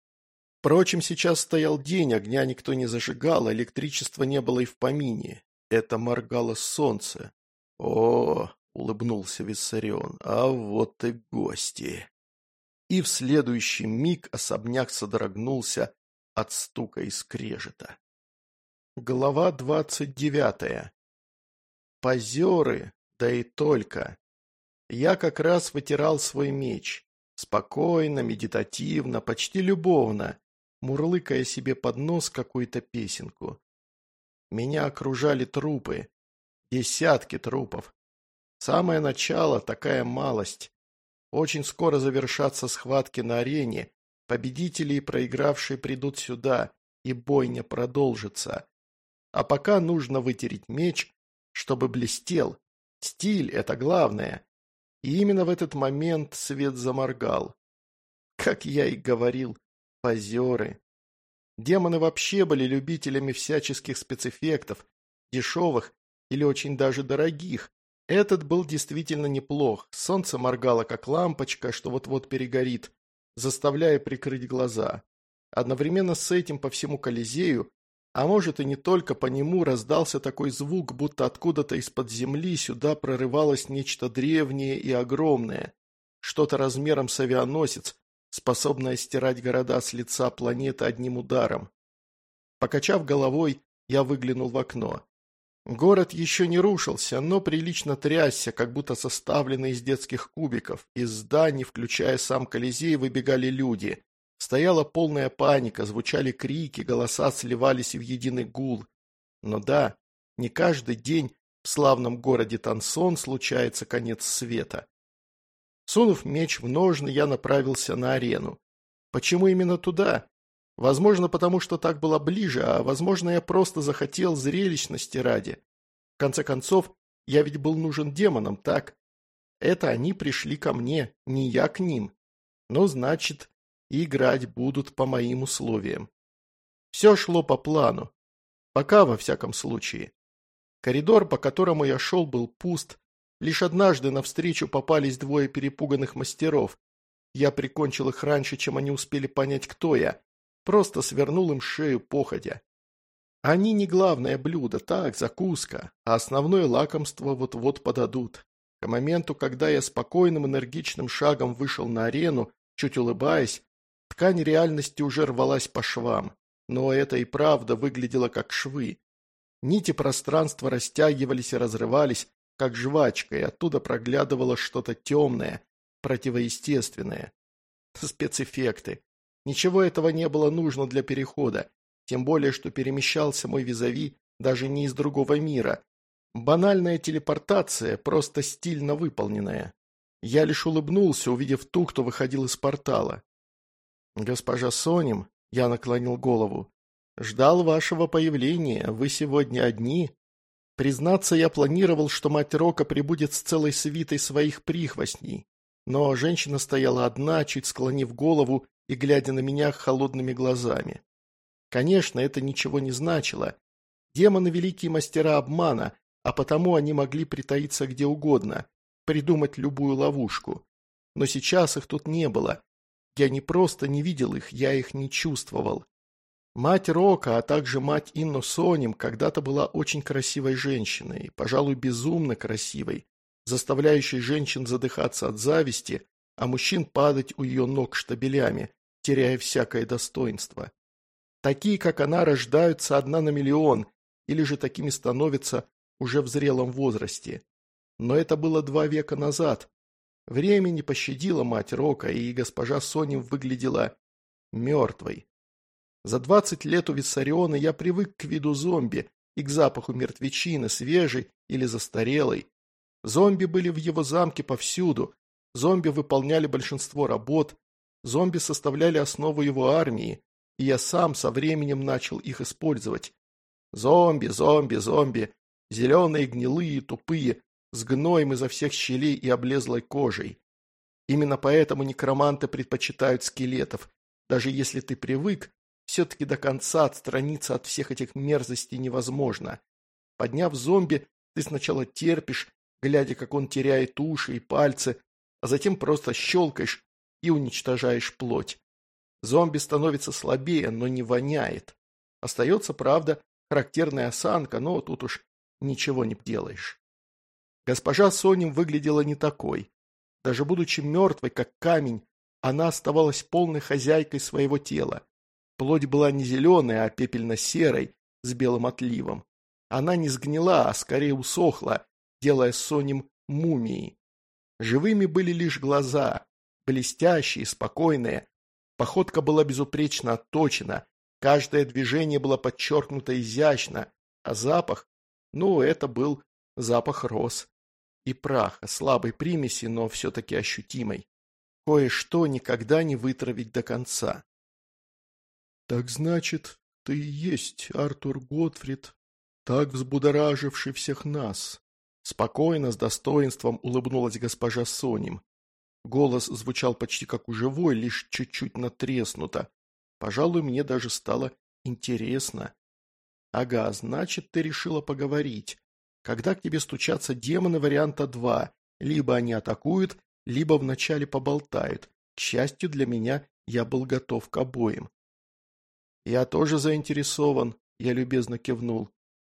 Speaker 1: Впрочем, сейчас стоял день, огня никто не зажигал, электричества не было и в помине. Это моргало солнце. О, — улыбнулся Виссарион. «А вот и гости!» И в следующий миг особняк содрогнулся от стука и скрежета. Глава двадцать девятая. Позеры, да и только. Я как раз вытирал свой меч. Спокойно, медитативно, почти любовно, мурлыкая себе под нос какую-то песенку. Меня окружали трупы. Десятки трупов, Самое начало – такая малость. Очень скоро завершатся схватки на арене, победители и проигравшие придут сюда, и бойня продолжится. А пока нужно вытереть меч, чтобы блестел. Стиль – это главное. И именно в этот момент свет заморгал. Как я и говорил, позеры. Демоны вообще были любителями всяческих спецэффектов, дешевых или очень даже дорогих, этот был действительно неплох, солнце моргало как лампочка, что вот-вот перегорит, заставляя прикрыть глаза. Одновременно с этим по всему Колизею, а может и не только по нему, раздался такой звук, будто откуда-то из-под земли сюда прорывалось нечто древнее и огромное, что-то размером с авианосец, способное стирать города с лица планеты одним ударом. Покачав головой, я выглянул в окно. Город еще не рушился, но прилично трясся, как будто составленный из детских кубиков. Из зданий, включая сам Колизей, выбегали люди. Стояла полная паника, звучали крики, голоса сливались в единый гул. Но да, не каждый день в славном городе Тансон случается конец света. Сунув меч в ножны, я направился на арену. Почему именно туда? Возможно, потому что так было ближе, а возможно, я просто захотел зрелищности ради. В конце концов, я ведь был нужен демонам, так? Это они пришли ко мне, не я к ним. Но значит, играть будут по моим условиям. Все шло по плану. Пока, во всяком случае. Коридор, по которому я шел, был пуст. Лишь однажды навстречу попались двое перепуганных мастеров. Я прикончил их раньше, чем они успели понять, кто я. Просто свернул им шею походя. Они не главное блюдо, так, закуска, а основное лакомство вот-вот подадут. К моменту, когда я спокойным энергичным шагом вышел на арену, чуть улыбаясь, ткань реальности уже рвалась по швам. Но это и правда выглядело как швы. Нити пространства растягивались и разрывались, как жвачка, и оттуда проглядывало что-то темное, противоестественное. Спецэффекты. Ничего этого не было нужно для перехода, тем более, что перемещался мой визави даже не из другого мира. Банальная телепортация, просто стильно выполненная. Я лишь улыбнулся, увидев ту, кто выходил из портала. «Госпожа Соним», — я наклонил голову, — «ждал вашего появления, вы сегодня одни». Признаться, я планировал, что мать Рока прибудет с целой свитой своих прихвостней, но женщина стояла одна, чуть склонив голову и глядя на меня холодными глазами. Конечно, это ничего не значило. Демоны – великие мастера обмана, а потому они могли притаиться где угодно, придумать любую ловушку. Но сейчас их тут не было. Я не просто не видел их, я их не чувствовал. Мать Рока, а также мать Инну Соним когда-то была очень красивой женщиной, пожалуй, безумно красивой, заставляющей женщин задыхаться от зависти, а мужчин падать у ее ног штабелями, теряя всякое достоинство. Такие, как она, рождаются одна на миллион, или же такими становятся уже в зрелом возрасте. Но это было два века назад. Время не пощадило мать Рока, и госпожа Соним выглядела мертвой. За двадцать лет у Виссариона я привык к виду зомби и к запаху мертвечины, свежей или застарелой. Зомби были в его замке повсюду, зомби выполняли большинство работ, Зомби составляли основу его армии, и я сам со временем начал их использовать. Зомби, зомби, зомби. Зеленые, гнилые, тупые, с гноем изо всех щелей и облезлой кожей. Именно поэтому некроманты предпочитают скелетов. Даже если ты привык, все-таки до конца отстраниться от всех этих мерзостей невозможно. Подняв зомби, ты сначала терпишь, глядя, как он теряет уши и пальцы, а затем просто щелкаешь, и уничтожаешь плоть. Зомби становится слабее, но не воняет. Остается, правда, характерная осанка, но тут уж ничего не делаешь. Госпожа Соним выглядела не такой. Даже будучи мертвой, как камень, она оставалась полной хозяйкой своего тела. Плоть была не зеленая, а пепельно-серой, с белым отливом. Она не сгнила, а скорее усохла, делая Соним мумией. Живыми были лишь глаза, блестящие, спокойные. Походка была безупречно отточена, каждое движение было подчеркнуто изящно, а запах, ну, это был запах роз и праха, слабой примеси, но все-таки ощутимой. Кое-что никогда не вытравить до конца. «Так значит, ты и есть Артур Готфрид, так взбудораживший всех нас», Спокойно, с достоинством улыбнулась госпожа Соним. Голос звучал почти как у живой, лишь чуть-чуть натреснуто. Пожалуй, мне даже стало интересно. Ага, значит, ты решила поговорить. Когда к тебе стучатся демоны варианта два: либо они атакуют, либо вначале поболтают. К счастью для меня, я был готов к обоим. Я тоже заинтересован, я любезно кивнул.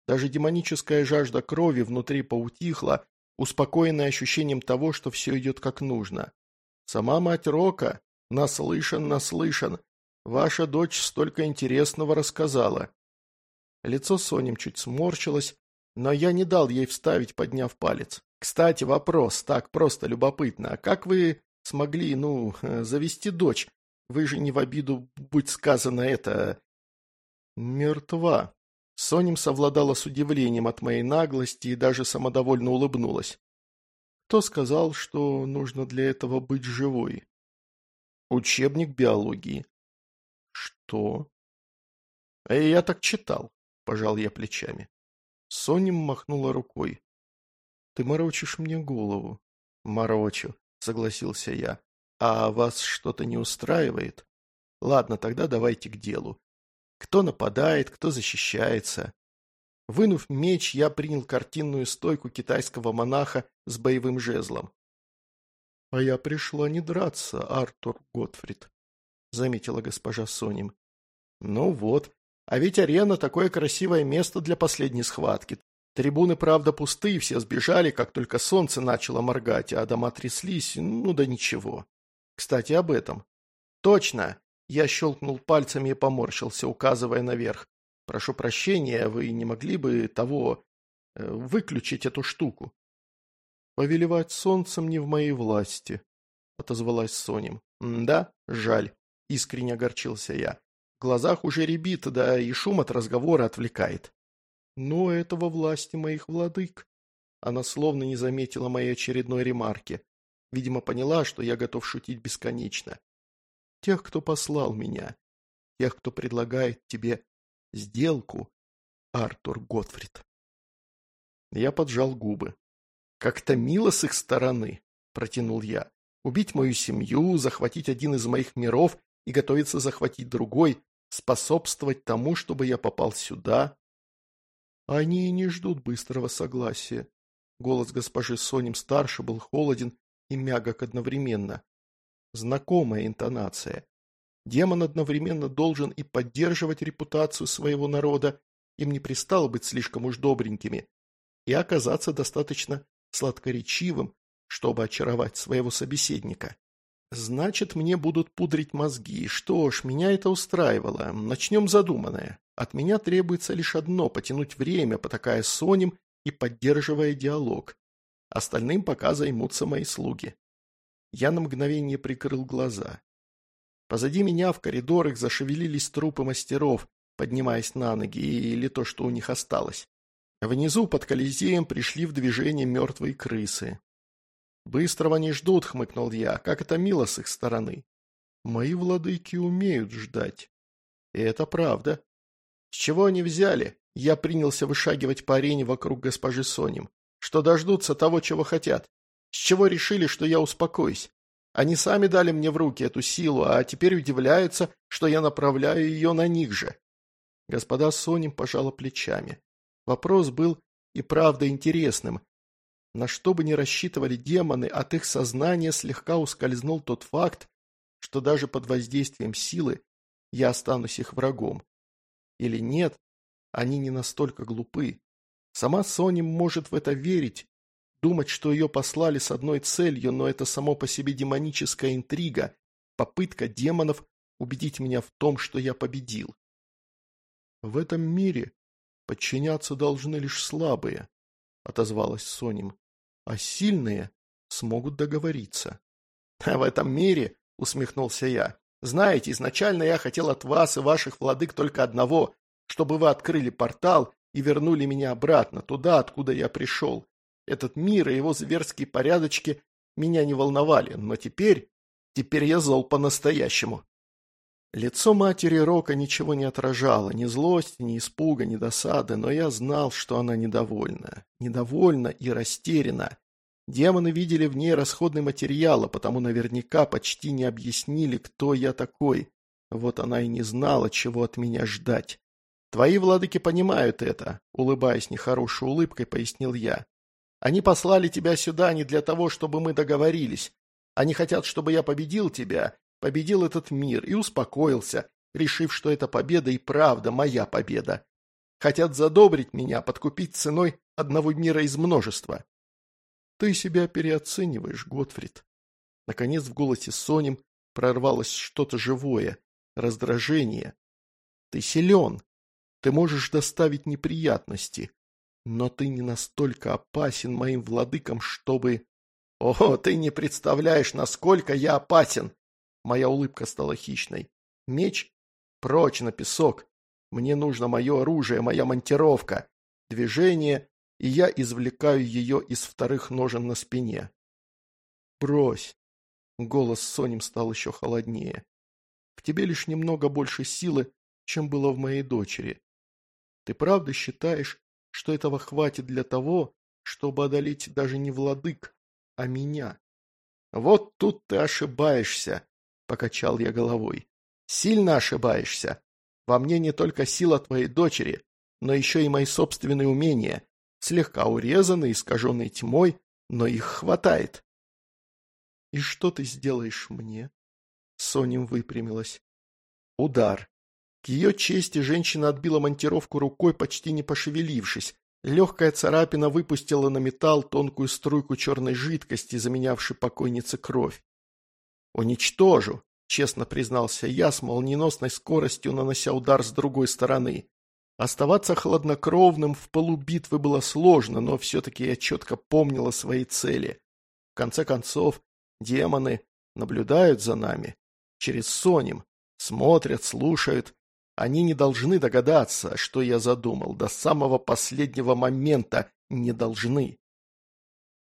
Speaker 1: Даже демоническая жажда крови внутри поутихла, успокоенная ощущением того, что все идет как нужно. Сама мать Рока, наслышан, наслышан. Ваша дочь столько интересного рассказала. Лицо Соним чуть сморщилось, но я не дал ей вставить, подняв палец. Кстати, вопрос, так просто любопытно. А как вы смогли, ну, [LAUGHS] завести дочь? Вы же не в обиду, будь сказано это... Мертва. Соним совладала с удивлением от моей наглости и даже самодовольно улыбнулась. Кто сказал, что нужно для этого быть живой? Учебник биологии. Что? Э, я так читал, пожал я плечами. Соня махнула рукой. Ты морочишь мне голову. Морочу, согласился я. А вас что-то не устраивает? Ладно, тогда давайте к делу. Кто нападает, кто защищается. Вынув меч, я принял картинную стойку китайского монаха с боевым жезлом. «А я пришла не драться, Артур Готфрид», — заметила госпожа Соним. «Ну вот, а ведь арена — такое красивое место для последней схватки. Трибуны, правда, пустые, все сбежали, как только солнце начало моргать, а дома тряслись, ну да ничего. Кстати, об этом. Точно!» Я щелкнул пальцами и поморщился, указывая наверх. Прошу прощения, вы не могли бы того... Э, выключить эту штуку?» «Повелевать солнцем не в моей власти», — отозвалась Соним. «Да, жаль», — искренне огорчился я. «В глазах уже ребит, да и шум от разговора отвлекает». «Но этого власти моих владык». Она словно не заметила моей очередной ремарки. Видимо, поняла, что я готов шутить бесконечно. «Тех, кто послал меня, тех, кто предлагает тебе сделку, Артур Готфрид. Я поджал губы. Как-то мило с их стороны, протянул я. Убить мою семью, захватить один из моих миров и готовиться захватить другой, способствовать тому, чтобы я попал сюда. Они не ждут быстрого согласия. Голос госпожи Соним старше был холоден и мягок одновременно. Знакомая интонация, Демон одновременно должен и поддерживать репутацию своего народа, им не пристало быть слишком уж добренькими, и оказаться достаточно сладкоречивым, чтобы очаровать своего собеседника. Значит, мне будут пудрить мозги. Что ж, меня это устраивало. Начнем задуманное. От меня требуется лишь одно – потянуть время, потакая Соним, и поддерживая диалог. Остальным пока займутся мои слуги. Я на мгновение прикрыл глаза. Позади меня в коридорах зашевелились трупы мастеров, поднимаясь на ноги, или то, что у них осталось. Внизу под Колизеем пришли в движение мертвые крысы. «Быстрого не ждут», — хмыкнул я, — «как это мило с их стороны». «Мои владыки умеют ждать». И это правда. «С чего они взяли?» — я принялся вышагивать по арене вокруг госпожи Соним. «Что дождутся того, чего хотят? С чего решили, что я успокоюсь? Они сами дали мне в руки эту силу, а теперь удивляются, что я направляю ее на них же. Господа Соним пожала плечами. Вопрос был и правда интересным. На что бы ни рассчитывали демоны, от их сознания слегка ускользнул тот факт, что даже под воздействием силы я останусь их врагом. Или нет, они не настолько глупы. Сама Соним может в это верить, Думать, что ее послали с одной целью, но это само по себе демоническая интрига, попытка демонов убедить меня в том, что я победил. В этом мире подчиняться должны лишь слабые, отозвалась Соним, а сильные смогут договориться. А в этом мире, усмехнулся я, знаете, изначально я хотел от вас и ваших владык только одного, чтобы вы открыли портал и вернули меня обратно, туда, откуда я пришел. Этот мир и его зверские порядочки меня не волновали, но теперь... Теперь я зол по-настоящему. Лицо матери Рока ничего не отражало, ни злости, ни испуга, ни досады, но я знал, что она недовольна. Недовольна и растеряна. Демоны видели в ней расходный материал, а потому наверняка почти не объяснили, кто я такой. Вот она и не знала, чего от меня ждать. «Твои владыки понимают это», — улыбаясь нехорошей улыбкой, пояснил я. Они послали тебя сюда не для того, чтобы мы договорились. Они хотят, чтобы я победил тебя, победил этот мир и успокоился, решив, что это победа и правда моя победа. Хотят задобрить меня, подкупить ценой одного мира из множества. Ты себя переоцениваешь, Готфрид. Наконец в голосе Соним прорвалось что-то живое, раздражение. Ты силен. Ты можешь доставить неприятности. Но ты не настолько опасен моим владыкам, чтобы... О, ты не представляешь, насколько я опасен! Моя улыбка стала хищной. Меч? Прочь на песок. Мне нужно мое оружие, моя монтировка. Движение, и я извлекаю ее из вторых ножен на спине. Брось. Голос Соним стал еще холоднее. В тебе лишь немного больше силы, чем было в моей дочери. Ты правда считаешь, что этого хватит для того, чтобы одолеть даже не владык, а меня. «Вот тут ты ошибаешься», — покачал я головой. «Сильно ошибаешься. Во мне не только сила твоей дочери, но еще и мои собственные умения, слегка урезанные, искаженные тьмой, но их хватает». «И что ты сделаешь мне?» Соним выпрямилась. «Удар ее чести женщина отбила монтировку рукой, почти не пошевелившись. Легкая царапина выпустила на металл тонкую струйку черной жидкости, заменявшей покойнице кровь. «Уничтожу», — честно признался я, с молниеносной скоростью нанося удар с другой стороны. Оставаться хладнокровным в полубитвы было сложно, но все-таки я четко помнила свои цели. В конце концов, демоны наблюдают за нами. Через Соним. Смотрят, слушают, они не должны догадаться, что я задумал. До самого последнего момента не должны.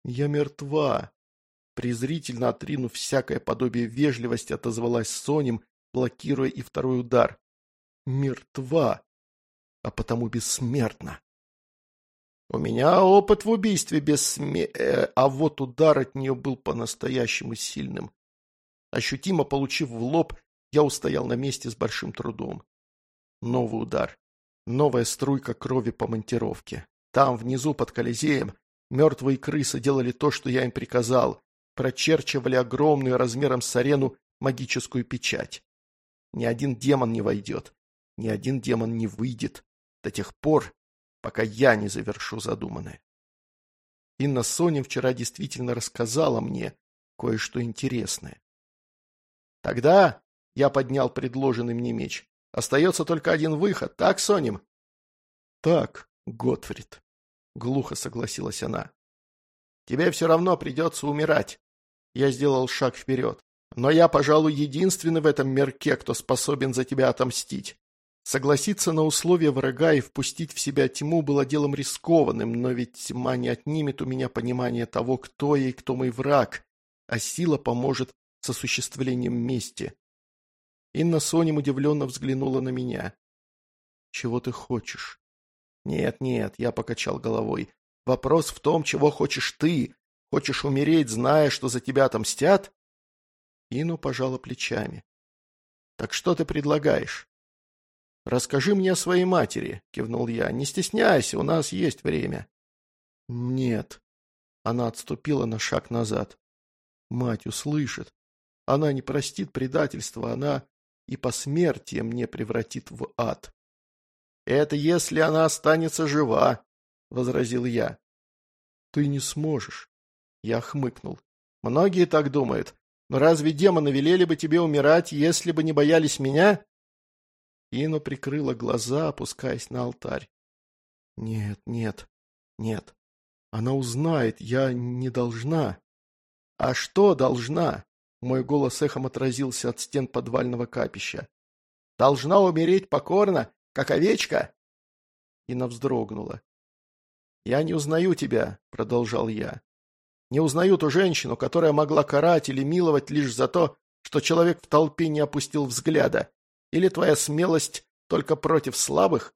Speaker 1: Я мертва. Презрительно отринув всякое подобие вежливости, отозвалась Соним, блокируя и второй удар. Мертва, а потому бессмертна. У меня опыт в убийстве бессме... Э, а вот удар от нее был по-настоящему сильным. Ощутимо получив в лоб, я устоял на месте с большим трудом. Новый удар. Новая струйка крови по монтировке. Там, внизу, под Колизеем, мертвые крысы делали то, что я им приказал. Прочерчивали огромную размером с арену магическую печать. Ни один демон не войдет. Ни один демон не выйдет. До тех пор, пока я не завершу задуманное. Инна Сонин вчера действительно рассказала мне кое-что интересное. Тогда я поднял предложенный мне меч. Остается только один выход, так, Соним?» «Так, Готфрид», — глухо согласилась она. «Тебе все равно придется умирать». Я сделал шаг вперед. «Но я, пожалуй, единственный в этом мирке, кто способен за тебя отомстить». Согласиться на условия врага и впустить в себя тьму было делом рискованным, но ведь тьма не отнимет у меня понимание того, кто я и кто мой враг, а сила поможет с осуществлением мести. Инна Соним удивленно взглянула на меня. «Чего ты хочешь?» «Нет, нет», — я покачал головой. «Вопрос в том, чего хочешь ты. Хочешь умереть, зная, что за тебя отомстят?» Ину пожала плечами. «Так что ты предлагаешь?» «Расскажи мне о своей матери», — кивнул я. «Не стесняйся, у нас есть время». «Нет». Она отступила на шаг назад. «Мать услышит. Она не простит предательства, она...» и посмертие мне превратит в ад. «Это если она останется жива», — возразил я. «Ты не сможешь», — я хмыкнул. «Многие так думают. Но разве демоны велели бы тебе умирать, если бы не боялись меня?» Ино прикрыла глаза, опускаясь на алтарь. «Нет, нет, нет. Она узнает, я не должна». «А что должна?» Мой голос эхом отразился от стен подвального капища. «Должна умереть покорно, как овечка!» Ина вздрогнула. «Я не узнаю тебя», — продолжал я. «Не узнаю ту женщину, которая могла карать или миловать лишь за то, что человек в толпе не опустил взгляда. Или твоя смелость только против слабых?»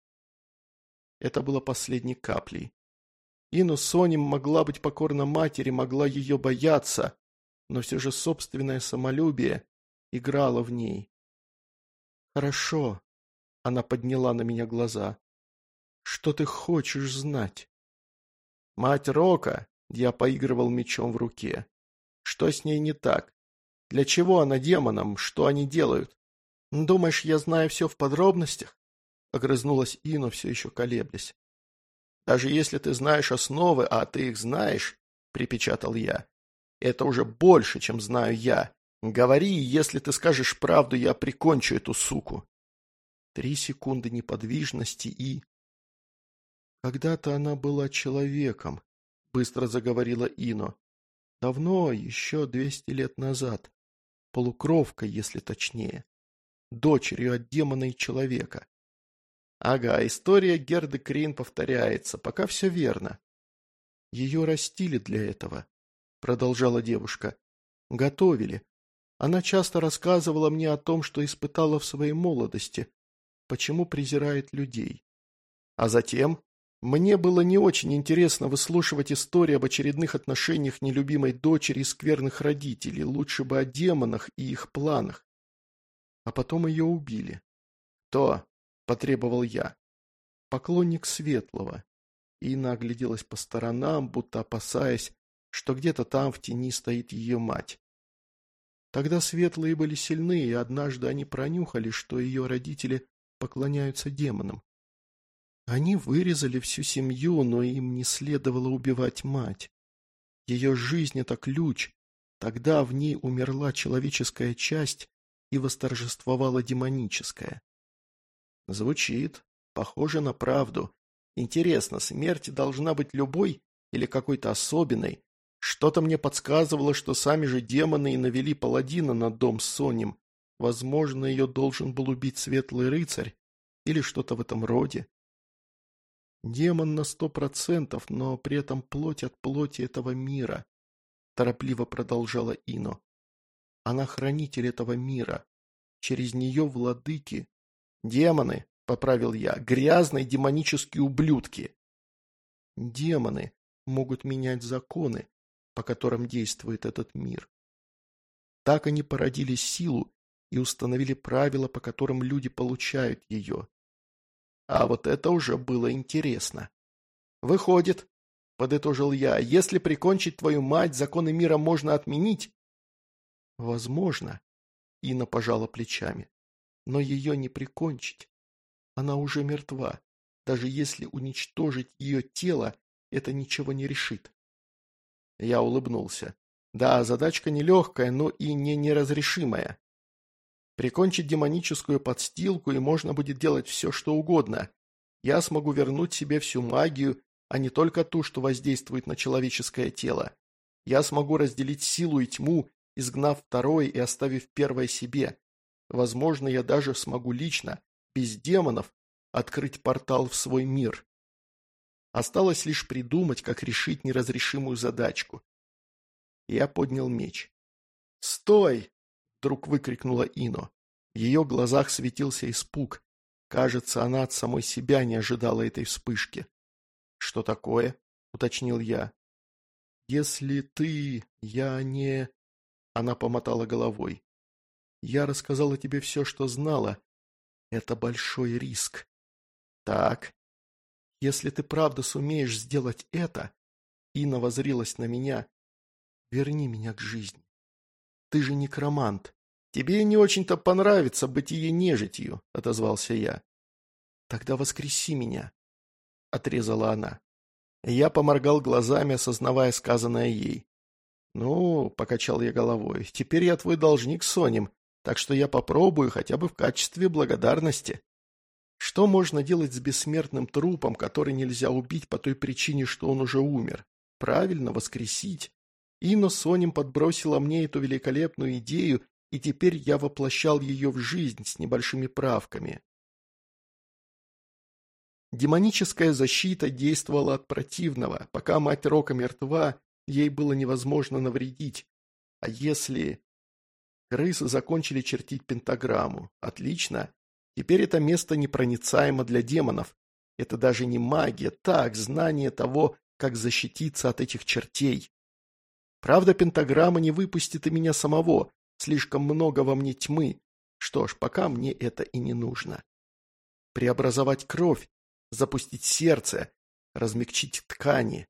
Speaker 1: Это было последней каплей. Ину Соним могла быть покорна матери, могла ее бояться, но все же собственное самолюбие играло в ней. «Хорошо», — она подняла на меня глаза. «Что ты хочешь знать?» «Мать Рока!» — я поигрывал мечом в руке. «Что с ней не так? Для чего она демоном? Что они делают?» «Думаешь, я знаю все в подробностях?» — огрызнулась Ина, все еще колеблясь. «Даже если ты знаешь основы, а ты их знаешь», — припечатал я, это уже больше, чем знаю я. Говори, если ты скажешь правду, я прикончу эту суку. Три секунды неподвижности и... Когда-то она была человеком, быстро заговорила Ино. Давно, еще двести лет назад. Полукровка, если точнее. Дочерью от демона и человека. Ага, история Герды Крин повторяется, пока все верно. Ее растили для этого продолжала девушка. Готовили. Она часто рассказывала мне о том, что испытала в своей молодости, почему презирает людей. А затем мне было не очень интересно выслушивать истории об очередных отношениях нелюбимой дочери и скверных родителей, лучше бы о демонах и их планах. А потом ее убили. То, потребовал я. Поклонник Светлого. И она огляделась по сторонам, будто опасаясь, что где-то там в тени стоит ее мать. Тогда светлые были сильны, и однажды они пронюхали, что ее родители поклоняются демонам. Они вырезали всю семью, но им не следовало убивать мать. Ее жизнь — это ключ. Тогда в ней умерла человеческая часть и восторжествовала демоническая. Звучит. Похоже на правду. Интересно, смерть должна быть любой или какой-то особенной, что-то мне подсказывало, что сами же демоны и навели паладина на дом с Сонем. Возможно, ее должен был убить светлый рыцарь или что-то в этом роде. Демон на сто процентов, но при этом плоть от плоти этого мира, торопливо продолжала Ино. Она хранитель этого мира. Через нее владыки. Демоны, поправил я, грязные демонические ублюдки. Демоны могут менять законы, по которым действует этот мир. Так они породили силу и установили правила, по которым люди получают ее. А вот это уже было интересно. «Выходит», — подытожил я, — «если прикончить твою мать, законы мира можно отменить?» «Возможно», — Ина пожала плечами, — «но ее не прикончить. Она уже мертва. Даже если уничтожить ее тело, это ничего не решит». Я улыбнулся. Да, задачка нелегкая, но и не неразрешимая. Прикончить демоническую подстилку, и можно будет делать все, что угодно. Я смогу вернуть себе всю магию, а не только ту, что воздействует на человеческое тело. Я смогу разделить силу и тьму, изгнав второе и оставив первое себе. Возможно, я даже смогу лично, без демонов, открыть портал в свой мир. Осталось лишь придумать, как решить неразрешимую задачку. Я поднял меч. «Стой!» — вдруг выкрикнула Ино. В ее глазах светился испуг. Кажется, она от самой себя не ожидала этой вспышки. «Что такое?» — уточнил я. «Если ты... я не...» Она помотала головой. «Я рассказала тебе все, что знала. Это большой риск». «Так», если ты правда сумеешь сделать это...» Инна возрилась на меня. «Верни меня к жизни. Ты же некромант. Тебе не очень-то понравится бытие нежитью», — отозвался я. «Тогда воскреси меня», — отрезала она. Я поморгал глазами, осознавая сказанное ей. «Ну», — покачал я головой, — «теперь я твой должник, Соним, так что я попробую хотя бы в качестве благодарности». Что можно делать с бессмертным трупом, который нельзя убить по той причине, что он уже умер? Правильно, воскресить. Ино Соним подбросила мне эту великолепную идею, и теперь я воплощал ее в жизнь с небольшими правками. Демоническая защита действовала от противного. Пока мать Рока мертва, ей было невозможно навредить. А если... Крысы закончили чертить пентаграмму. Отлично. Теперь это место непроницаемо для демонов. Это даже не магия, так, знание того, как защититься от этих чертей. Правда, пентаграмма не выпустит и меня самого, слишком много во мне тьмы. Что ж, пока мне это и не нужно. Преобразовать кровь, запустить сердце, размягчить ткани.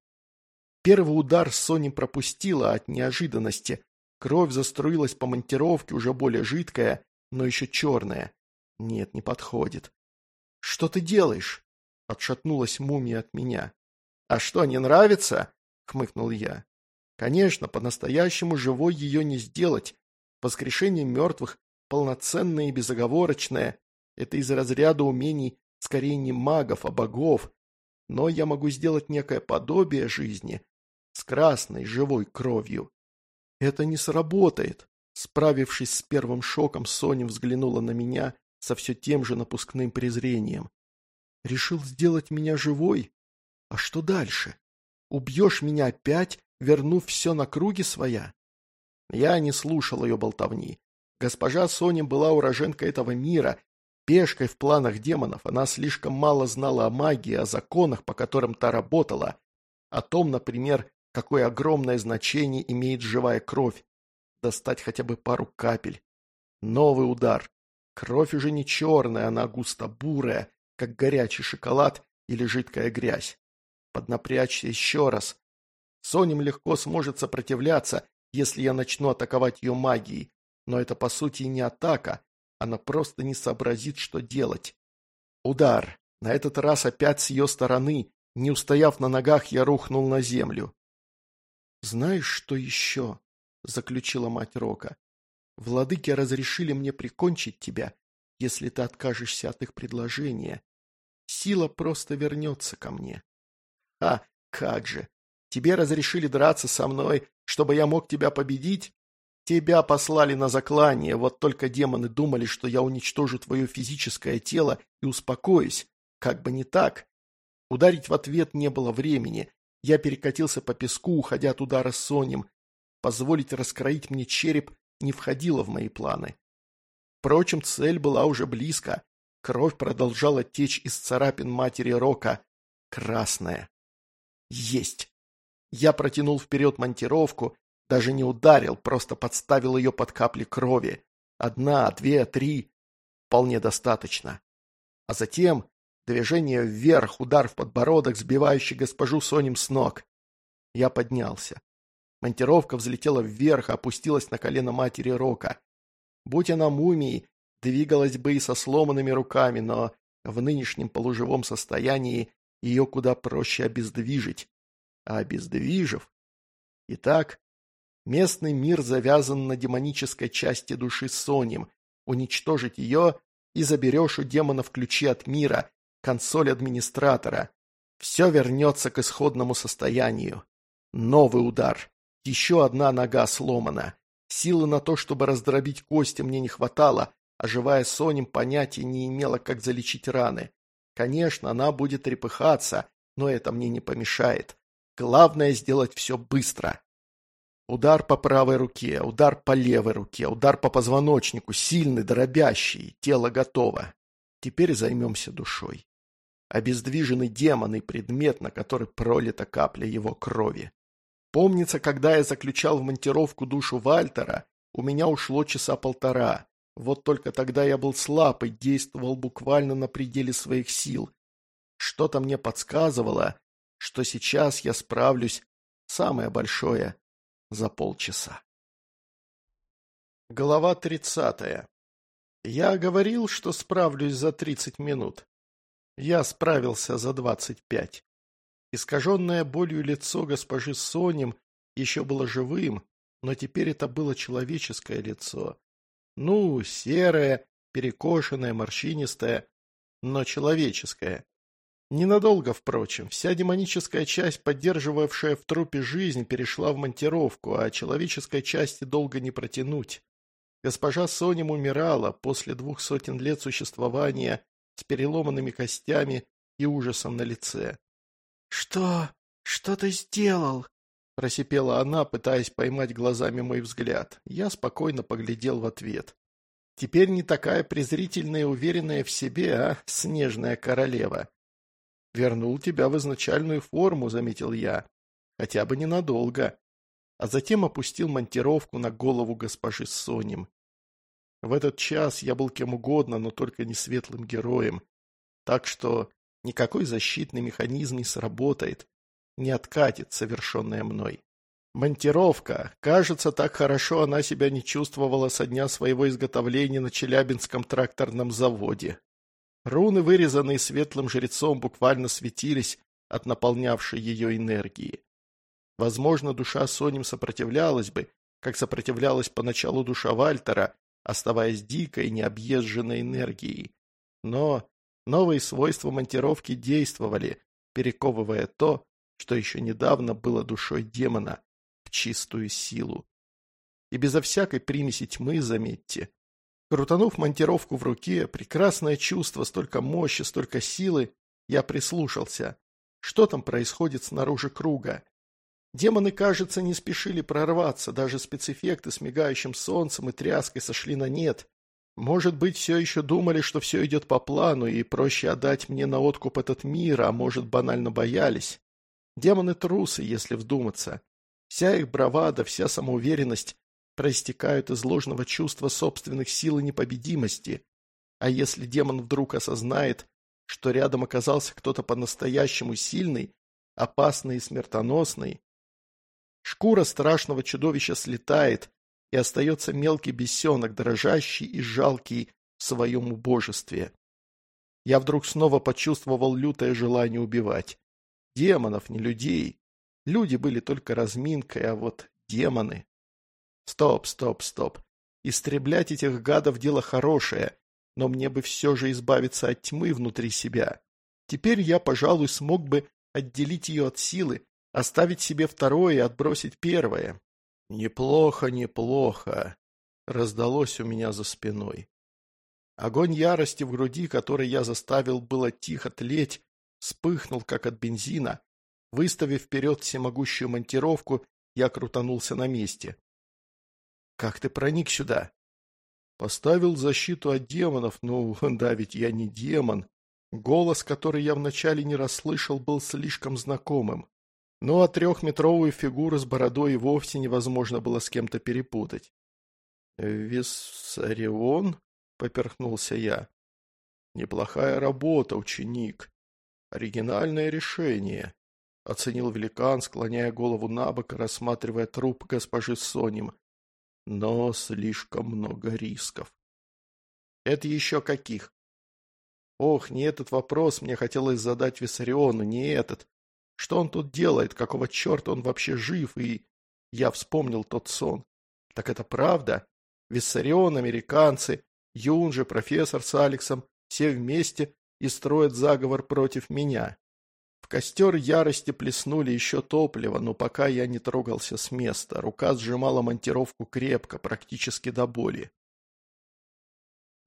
Speaker 1: Первый удар Сони пропустила от неожиданности. Кровь заструилась по монтировке, уже более жидкая, но еще черная. Нет, не подходит. «Что ты делаешь?» — отшатнулась мумия от меня. «А что, не нравится?» — хмыкнул я. «Конечно, по-настоящему живой ее не сделать. Воскрешение мертвых, полноценное и безоговорочное, это из разряда умений скорее не магов, а богов. Но я могу сделать некое подобие жизни с красной живой кровью. Это не сработает». Справившись с первым шоком, Соня взглянула на меня со все тем же напускным презрением. «Решил сделать меня живой? А что дальше? Убьешь меня опять, вернув все на круги своя?» Я не слушал ее болтовни. Госпожа Соня была уроженкой этого мира, пешкой в планах демонов. Она слишком мало знала о магии, о законах, по которым та работала, о том, например, какое огромное значение имеет живая кровь. Достать хотя бы пару капель. Новый удар. Кровь уже не черная, она густо-бурая, как горячий шоколад или жидкая грязь. Поднапрячься еще раз. Соним легко сможет сопротивляться, если я начну атаковать ее магией, но это по сути не атака, она просто не сообразит, что делать. Удар. На этот раз опять с ее стороны. Не устояв на ногах, я рухнул на землю. «Знаешь, что еще?» – заключила мать Рока. Владыки разрешили мне прикончить тебя, если ты откажешься от их предложения. Сила просто вернется ко мне. А, как же! Тебе разрешили драться со мной, чтобы я мог тебя победить? Тебя послали на заклание, вот только демоны думали, что я уничтожу твое физическое тело и успокоюсь. Как бы не так. Ударить в ответ не было времени. Я перекатился по песку, уходя от удара Сонем. Позволить раскроить мне череп не входило в мои планы. Впрочем, цель была уже близко. Кровь продолжала течь из царапин матери Рока. Красная. Есть. Я протянул вперед монтировку, даже не ударил, просто подставил ее под капли крови. Одна, две, три. Вполне достаточно. А затем движение вверх, удар в подбородок, сбивающий госпожу Соним с ног. Я поднялся. Монтировка взлетела вверх, опустилась на колено матери Рока. Будь она мумией, двигалась бы и со сломанными руками, но в нынешнем полуживом состоянии ее куда проще обездвижить. А обездвижив... Итак, местный мир завязан на демонической части души Соним. Уничтожить ее и заберешь у демонов ключи от мира, консоль администратора. Все вернется к исходному состоянию. Новый удар. Еще одна нога сломана. Силы на то, чтобы раздробить кости, мне не хватало, а живая Соним понятия не имела, как залечить раны. Конечно, она будет трепыхаться, но это мне не помешает. Главное сделать все быстро. Удар по правой руке, удар по левой руке, удар по позвоночнику, сильный, дробящий, тело готово. Теперь займемся душой. Обездвиженный демон и предмет, на который пролита капля его крови. Помнится, когда я заключал в монтировку душу Вальтера, у меня ушло часа полтора. Вот только тогда я был слаб и действовал буквально на пределе своих сил. Что-то мне подсказывало, что сейчас я справлюсь самое большое за полчаса. Глава тридцатая. Я говорил, что справлюсь за тридцать минут. Я справился за двадцать пять. Искаженное болью лицо госпожи Соним еще было живым, но теперь это было человеческое лицо. Ну, серое, перекошенное, морщинистое, но человеческое. Ненадолго, впрочем, вся демоническая часть, поддерживавшая в трупе жизнь, перешла в монтировку, а человеческой части долго не протянуть. Госпожа Соним умирала после двух сотен лет существования с переломанными костями и ужасом на лице. «Что? Что ты сделал?» Просипела она, пытаясь поймать глазами мой взгляд. Я спокойно поглядел в ответ. «Теперь не такая презрительная и уверенная в себе, а, снежная королева!» «Вернул тебя в изначальную форму», — заметил я. «Хотя бы ненадолго». А затем опустил монтировку на голову госпожи Соним. В этот час я был кем угодно, но только не светлым героем. Так что Никакой защитный механизм не сработает, не откатит совершенное мной. Монтировка. Кажется, так хорошо она себя не чувствовала со дня своего изготовления на Челябинском тракторном заводе. Руны, вырезанные светлым жрецом, буквально светились от наполнявшей ее энергии. Возможно, душа Соним сопротивлялась бы, как сопротивлялась поначалу душа Вальтера, оставаясь дикой, необъезженной энергией. Но Новые свойства монтировки действовали, перековывая то, что еще недавно было душой демона, в чистую силу. И безо всякой примеси тьмы, заметьте. Крутанув монтировку в руке, прекрасное чувство, столько мощи, столько силы, я прислушался. Что там происходит снаружи круга? Демоны, кажется, не спешили прорваться, даже спецэффекты с мигающим солнцем и тряской сошли на нет, может быть, все еще думали, что все идет по плану, и проще отдать мне на откуп этот мир, а может, банально боялись. Демоны-трусы, если вдуматься. Вся их бравада, вся самоуверенность проистекают из ложного чувства собственных сил и непобедимости. А если демон вдруг осознает, что рядом оказался кто-то по-настоящему сильный, опасный и смертоносный, шкура страшного чудовища слетает, и остается мелкий бесенок, дрожащий и жалкий в своем убожестве. Я вдруг снова почувствовал лютое желание убивать. Демонов, не людей. Люди были только разминкой, а вот демоны... Стоп, стоп, стоп. Истреблять этих гадов дело хорошее, но мне бы все же избавиться от тьмы внутри себя. Теперь я, пожалуй, смог бы отделить ее от силы, оставить себе второе и отбросить первое. «Неплохо, неплохо!» — раздалось у меня за спиной. Огонь ярости в груди, который я заставил было тихо тлеть, вспыхнул, как от бензина. Выставив вперед всемогущую монтировку, я крутанулся на месте. «Как ты проник сюда?» «Поставил защиту от демонов, ну, [LAUGHS] да, ведь я не демон». Голос, который я вначале не расслышал, был слишком знакомым. Ну а трехметровую фигуру с бородой вовсе невозможно было с кем-то перепутать. «Виссарион?» — поперхнулся я. «Неплохая работа, ученик. Оригинальное решение», — оценил великан, склоняя голову на бок, рассматривая труп госпожи Соним. «Но слишком много рисков». «Это еще каких?» «Ох, не этот вопрос мне хотелось задать Виссариону, не этот. Что он тут делает? Какого черта он вообще жив? И я вспомнил тот сон. Так это правда? Виссарион, американцы, Юн же, профессор с Алексом, все вместе и строят заговор против меня. В костер ярости плеснули еще топливо, но пока я не трогался с места. Рука сжимала монтировку крепко, практически до боли.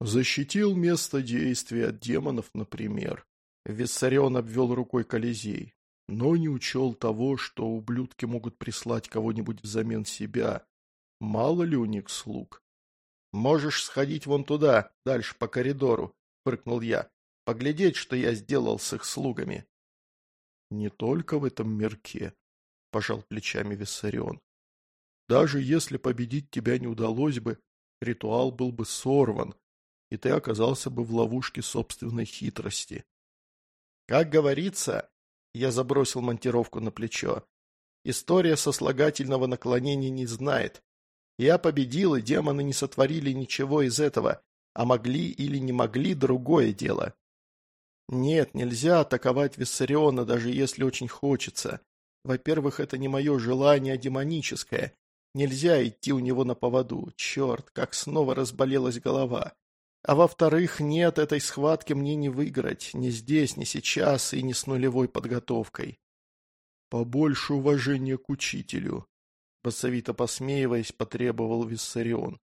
Speaker 1: Защитил место действия от демонов, например. Виссарион обвел рукой Колизей но не учел того, что ублюдки могут прислать кого-нибудь взамен себя. Мало ли у них слуг. «Можешь сходить вон туда, дальше по коридору», — фыркнул я, — «поглядеть, что я сделал с их слугами». «Не только в этом мирке», — пожал плечами Виссарион. «Даже если победить тебя не удалось бы, ритуал был бы сорван, и ты оказался бы в ловушке собственной хитрости». «Как говорится, я забросил монтировку на плечо. История сослагательного наклонения не знает. Я победил, и демоны не сотворили ничего из этого, а могли или не могли – другое дело. Нет, нельзя атаковать Виссариона, даже если очень хочется. Во-первых, это не мое желание, а демоническое. Нельзя идти у него на поводу. Черт, как снова разболелась голова. А во-вторых, нет, этой схватки мне не выиграть. Ни здесь, ни сейчас и не с нулевой подготовкой. Побольше уважения к учителю. Басовито посмеиваясь, потребовал Виссарион.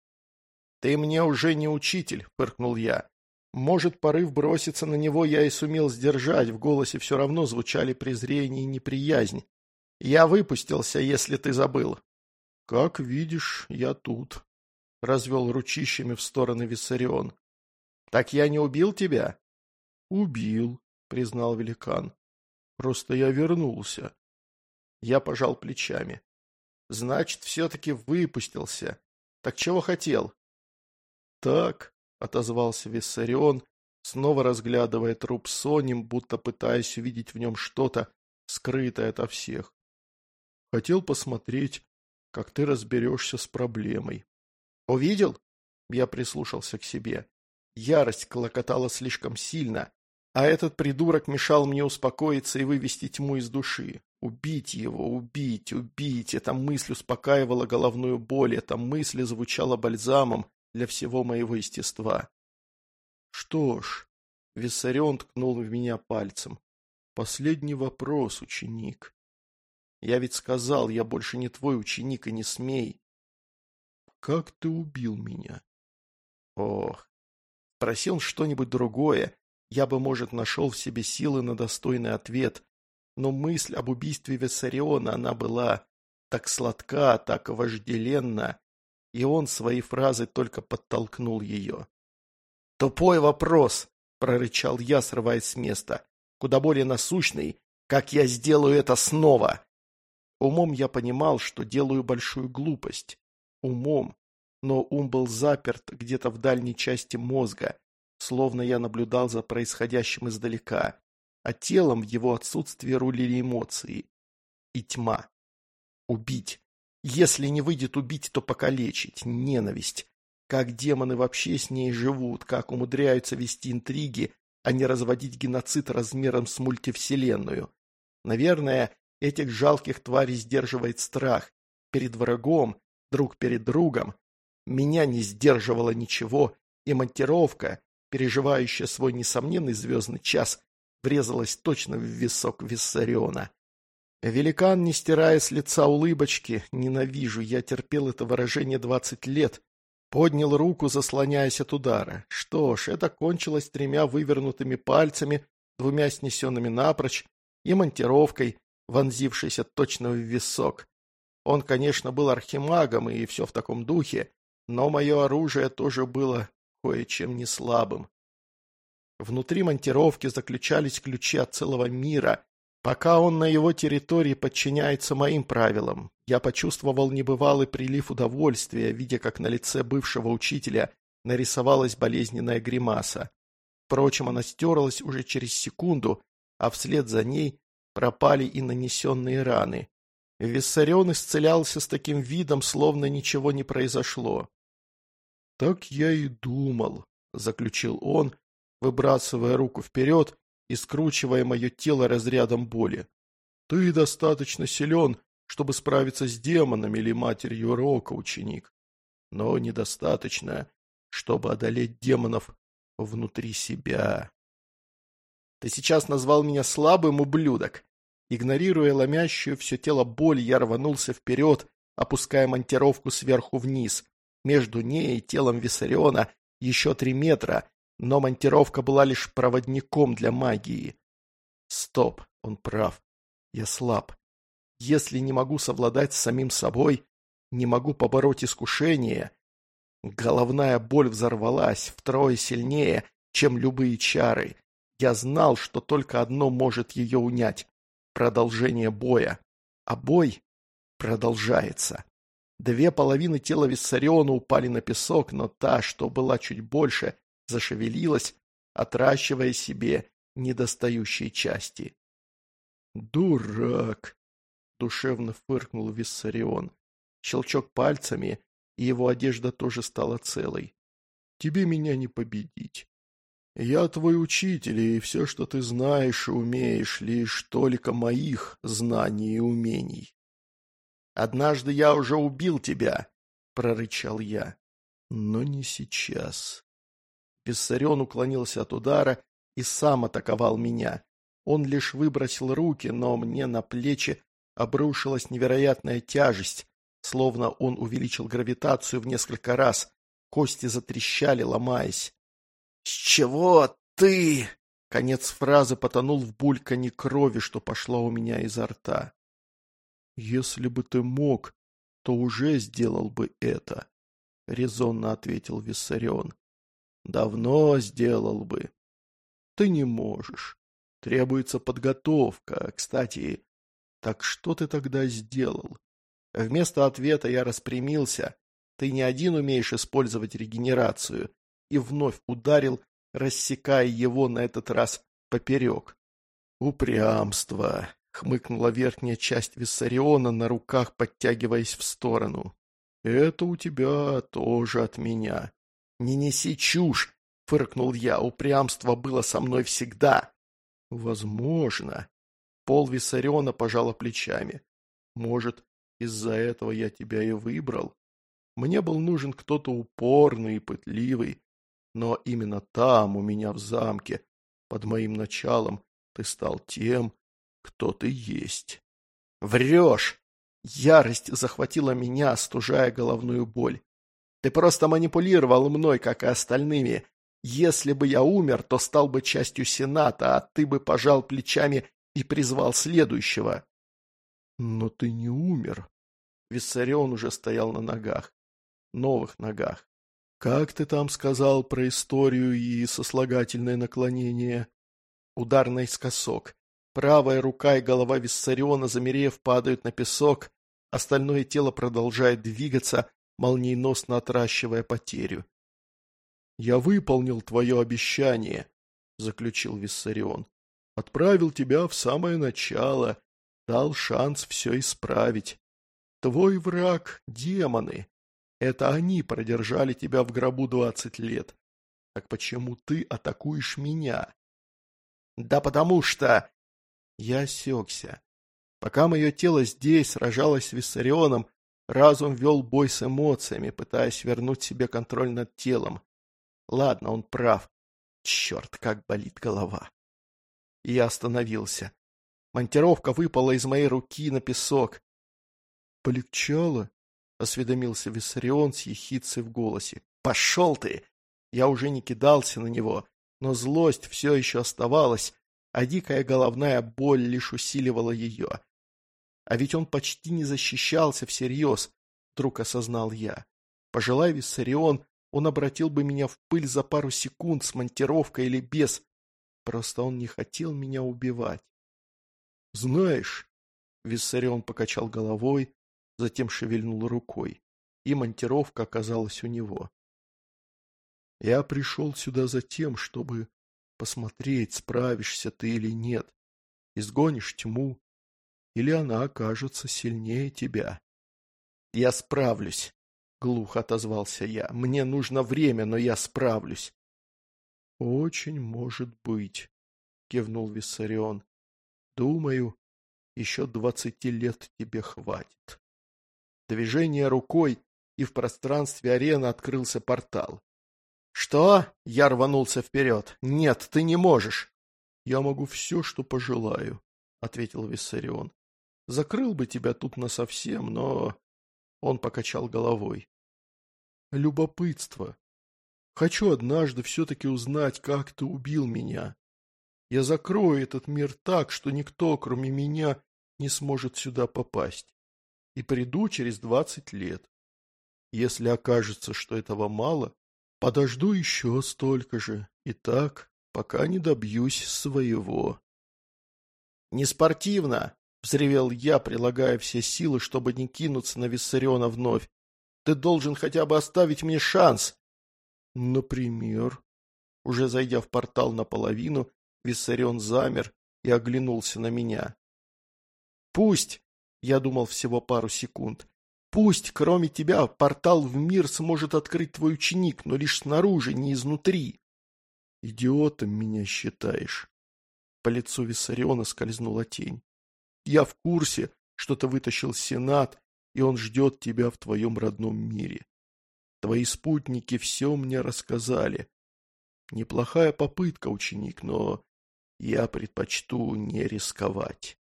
Speaker 1: «Ты мне уже не учитель», — пыркнул я. Может, порыв броситься на него я и сумел сдержать, в голосе все равно звучали презрение и неприязнь. «Я выпустился, если ты забыл». «Как видишь, я тут», — развел ручищами в стороны Виссарион. «Так я не убил тебя?» «Убил», — признал великан. «Просто я вернулся». Я пожал плечами. «Значит, все-таки выпустился. Так чего хотел?» «Так», — отозвался Виссарион, снова разглядывая труп Соним, будто пытаясь увидеть в нем что-то, скрытое ото всех. «Хотел посмотреть, как ты разберешься с проблемой». «Увидел?» — я прислушался к себе. Ярость клокотала слишком сильно, а этот придурок мешал мне успокоиться и вывести тьму из души. Убить его, убить, убить. Эта мысль успокаивала головную боль, эта мысль звучала бальзамом для всего моего естества. Что ж, Виссарион ткнул в меня пальцем. Последний вопрос, ученик. Я ведь сказал, я больше не твой ученик и не смей. Как ты убил меня? Ох, Просил что-нибудь другое. Я бы, может, нашел в себе силы на достойный ответ. Но мысль об убийстве Виссариона, она была так сладка, так вожделенна. И он своей фразой только подтолкнул ее. «Тупой вопрос!» — прорычал я, срываясь с места. «Куда более насущный, как я сделаю это снова!» Умом я понимал, что делаю большую глупость. Умом, но ум был заперт где-то в дальней части мозга, словно я наблюдал за происходящим издалека, а телом в его отсутствии рулили эмоции. И тьма. Убить. Если не выйдет убить, то покалечить. Ненависть. Как демоны вообще с ней живут, как умудряются вести интриги, а не разводить геноцид размером с мультивселенную. Наверное, этих жалких тварей сдерживает страх. Перед врагом, друг перед другом, меня не сдерживало ничего, и монтировка, переживающая свой несомненный звездный час, врезалась точно в висок Виссариона. Великан, не стирая с лица улыбочки, ненавижу, я терпел это выражение двадцать лет, поднял руку, заслоняясь от удара. Что ж, это кончилось тремя вывернутыми пальцами, двумя снесенными напрочь и монтировкой, вонзившейся точно в висок. Он, конечно, был архимагом и все в таком духе, но мое оружие тоже было кое-чем не слабым. Внутри монтировки заключались ключи от целого мира. Пока он на его территории подчиняется моим правилам, я почувствовал небывалый прилив удовольствия, видя, как на лице бывшего учителя нарисовалась болезненная гримаса. Впрочем, она стерлась уже через секунду, а вслед за ней пропали и нанесенные раны. Виссарион исцелялся с таким видом, словно ничего не произошло. «Так я и думал», — заключил он, выбрасывая руку вперед и скручивая мое тело разрядом боли. «Ты достаточно силен, чтобы справиться с демонами или матерью Рока, ученик, но недостаточно, чтобы одолеть демонов внутри себя». «Ты сейчас назвал меня слабым, ублюдок!» Игнорируя ломящую все тело боль, я рванулся вперед, опуская монтировку сверху вниз, между ней и телом Виссариона еще три метра, но монтировка была лишь проводником для магии. Стоп, он прав. Я слаб. Если не могу совладать с самим собой, не могу побороть искушение. Головная боль взорвалась втрое сильнее, чем любые чары. Я знал, что только одно может ее унять — продолжение боя. А бой продолжается. Две половины тела Виссариона упали на песок, но та, что была чуть больше, зашевелилась, отращивая себе недостающие части. «Дурак!» — душевно фыркнул Виссарион. Щелчок пальцами, и его одежда тоже стала целой. «Тебе меня не победить. Я твой учитель, и все, что ты знаешь и умеешь, лишь только моих знаний и умений. Однажды я уже убил тебя!» — прорычал я. «Но не сейчас». Писсарион уклонился от удара и сам атаковал меня. Он лишь выбросил руки, но мне на плечи обрушилась невероятная тяжесть, словно он увеличил гравитацию в несколько раз. Кости затрещали, ломаясь. «С чего ты?» Конец фразы потонул в бульканье крови, что пошло у меня изо рта. «Если бы ты мог, то уже сделал бы это», — резонно ответил Виссарион. «Давно сделал бы». «Ты не можешь. Требуется подготовка. Кстати, так что ты тогда сделал?» Вместо ответа я распрямился. «Ты не один умеешь использовать регенерацию», и вновь ударил, рассекая его на этот раз поперек. «Упрямство!» хмыкнула верхняя часть Виссариона на руках, подтягиваясь в сторону. «Это у тебя тоже от меня». «Не неси чушь!» — фыркнул я. «Упрямство было со мной всегда». «Возможно». Пол Виссариона пожала плечами. «Может, из-за этого я тебя и выбрал? Мне был нужен кто-то упорный и пытливый, но именно там, у меня в замке, под моим началом, ты стал тем, кто ты есть. Врешь! Ярость захватила меня, стужая головную боль. Ты просто манипулировал мной, как и остальными. Если бы я умер, то стал бы частью Сената, а ты бы пожал плечами и призвал следующего. Но ты не умер. Виссарион уже стоял на ногах. Новых ногах. Как ты там сказал про историю и сослагательное наклонение? Удар наискосок. Правая рука и голова Виссариона, замерев, падают на песок, остальное тело продолжает двигаться, молниеносно отращивая потерю. «Я выполнил твое обещание», — заключил Виссарион. «Отправил тебя в самое начало, дал шанс все исправить. Твой враг — демоны. Это они продержали тебя в гробу двадцать лет. Так почему ты атакуешь меня?» «Да потому что я осекся. Пока мое тело здесь сражалось с Виссарионом, разум вел бой с эмоциями, пытаясь вернуть себе контроль над телом. Ладно, он прав. Черт, как болит голова. И я остановился. Монтировка выпала из моей руки на песок. «Полегчало?» — осведомился Виссарион с ехицей в голосе. «Пошел ты!» Я уже не кидался на него, но злость все еще оставалась, а дикая головная боль лишь усиливала ее. А ведь он почти не защищался всерьез, вдруг осознал я. Пожелай Виссарион, он обратил бы меня в пыль за пару секунд с монтировкой или без. Просто он не хотел меня убивать. «Знаешь...» — Виссарион покачал головой, затем шевельнул рукой, и монтировка оказалась у него. «Я пришел сюда за тем, чтобы посмотреть, справишься ты или нет, изгонишь тьму, или она окажется сильнее тебя. «Я справлюсь», — глухо отозвался я. «Мне нужно время, но я справлюсь». «Очень может быть», — кивнул Виссарион. «Думаю, еще двадцати лет тебе хватит». Движение рукой, и в пространстве арены открылся портал. «Что?» — я рванулся вперед. «Нет, ты не можешь!» «Я могу все, что пожелаю», — ответил Виссарион. «Закрыл бы тебя тут насовсем, но...» Он покачал головой. «Любопытство. Хочу однажды все-таки узнать, как ты убил меня. Я закрою этот мир так, что никто, кроме меня, не сможет сюда попасть. И приду через двадцать лет. Если окажется, что этого мало, Подожду еще столько же, и так, пока не добьюсь своего. «Неспортивно!» — взревел я, прилагая все силы, чтобы не кинуться на Виссариона вновь. «Ты должен хотя бы оставить мне шанс!» «Например?» Уже зайдя в портал наполовину, Виссарион замер и оглянулся на меня. «Пусть!» — я думал всего пару секунд. Пусть, кроме тебя, портал в мир сможет открыть твой ученик, но лишь снаружи, не изнутри. Идиотом меня считаешь. По лицу Виссариона скользнула тень. Я в курсе, что ты вытащил Сенат, и он ждет тебя в твоем родном мире. Твои спутники все мне рассказали. Неплохая попытка, ученик, но я предпочту не рисковать.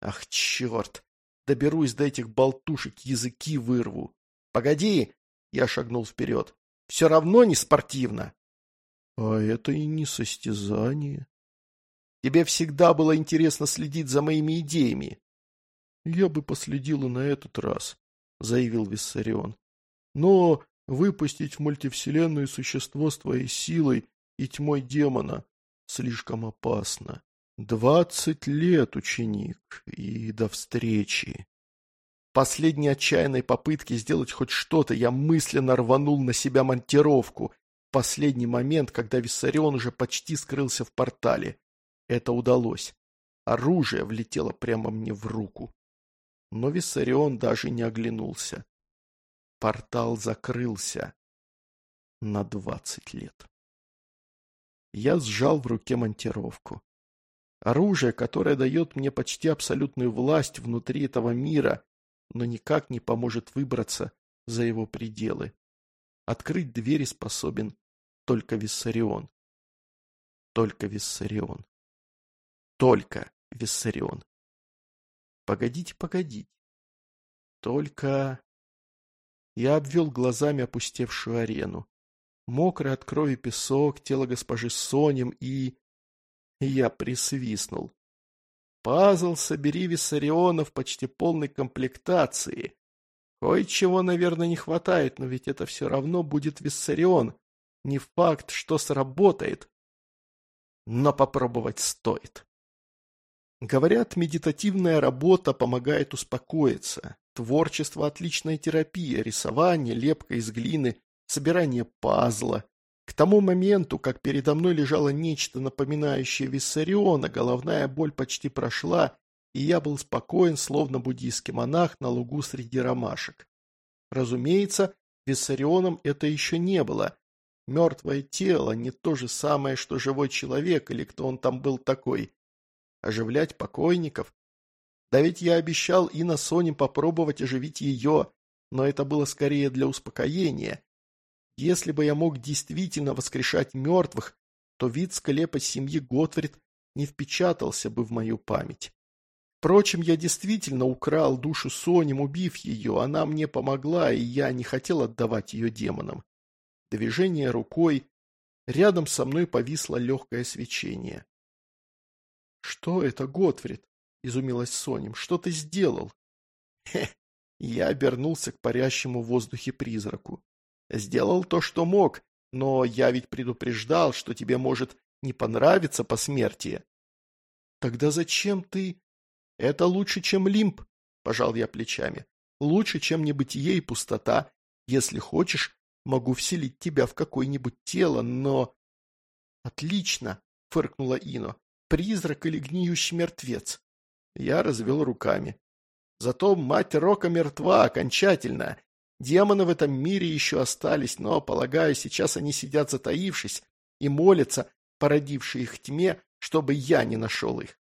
Speaker 1: Ах, черт! Доберусь до этих болтушек, языки вырву. Погоди! Я шагнул вперед. Все равно не спортивно. А это и не состязание. Тебе всегда было интересно следить за моими идеями. Я бы последил и на этот раз, заявил Виссарион. Но выпустить в мультивселенную существо с твоей силой и тьмой демона слишком опасно. «Двадцать лет, ученик, и до встречи!» Последней отчаянной попытки сделать хоть что-то я мысленно рванул на себя монтировку. Последний момент, когда Виссарион уже почти скрылся в портале. Это удалось. Оружие влетело прямо мне в руку. Но Виссарион даже не оглянулся. Портал закрылся на двадцать лет. Я сжал в руке монтировку. Оружие, которое дает мне почти абсолютную власть внутри этого мира, но никак не поможет выбраться за его пределы. Открыть двери способен только Виссарион. Только Виссарион. Только Виссарион. Погодите, погодите. Только... Я обвел глазами опустевшую арену. Мокрый от крови песок, тело госпожи Сонем и... Я присвистнул. Пазл «Собери Виссарионов» почти полной комплектации. Кое-чего, наверное, не хватает, но ведь это все равно будет Виссарион. Не факт, что сработает. Но попробовать стоит. Говорят, медитативная работа помогает успокоиться. Творчество – отличная терапия, рисование, лепка из глины, собирание пазла тому моменту, как передо мной лежало нечто напоминающее Виссариона, головная боль почти прошла, и я был спокоен, словно буддийский монах на лугу среди ромашек. Разумеется, Виссарионом это еще не было. Мертвое тело не то же самое, что живой человек или кто он там был такой. Оживлять покойников? Да ведь я обещал и на Соне попробовать оживить ее, но это было скорее для успокоения. Если бы я мог действительно воскрешать мертвых, то вид склепа семьи Готфрид не впечатался бы в мою память. Впрочем, я действительно украл душу Соним, убив ее. Она мне помогла, и я не хотел отдавать ее демонам. Движение рукой. Рядом со мной повисло легкое свечение. «Что это, Готфрид?» — изумилась Соним. «Что ты сделал?» [LAUGHS] «Хе!» Я обернулся к парящему в воздухе призраку. Сделал то, что мог, но я ведь предупреждал, что тебе может не понравиться посмертие. Тогда зачем ты? Это лучше, чем лимб, пожал я плечами. Лучше, чем небытие и пустота. Если хочешь, могу вселить тебя в какое-нибудь тело, но... Отлично, фыркнула Ино. Призрак или гниющий мертвец? Я развел руками. Зато мать Рока мертва окончательно. Демоны в этом мире еще остались, но, полагаю, сейчас они сидят затаившись и молятся, породившие их тьме, чтобы я не нашел их.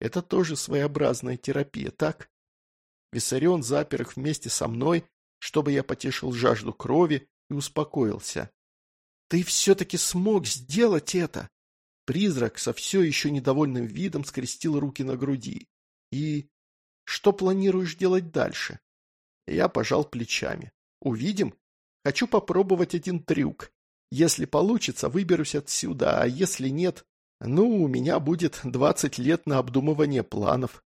Speaker 1: Это тоже своеобразная терапия, так? Виссарион запер их вместе со мной, чтобы я потешил жажду крови и успокоился. «Ты все-таки смог сделать это!» Призрак со все еще недовольным видом скрестил руки на груди. «И что планируешь делать дальше?» Я пожал плечами. Увидим. Хочу попробовать один трюк. Если получится, выберусь отсюда, а если нет, ну, у меня будет 20 лет на обдумывание планов.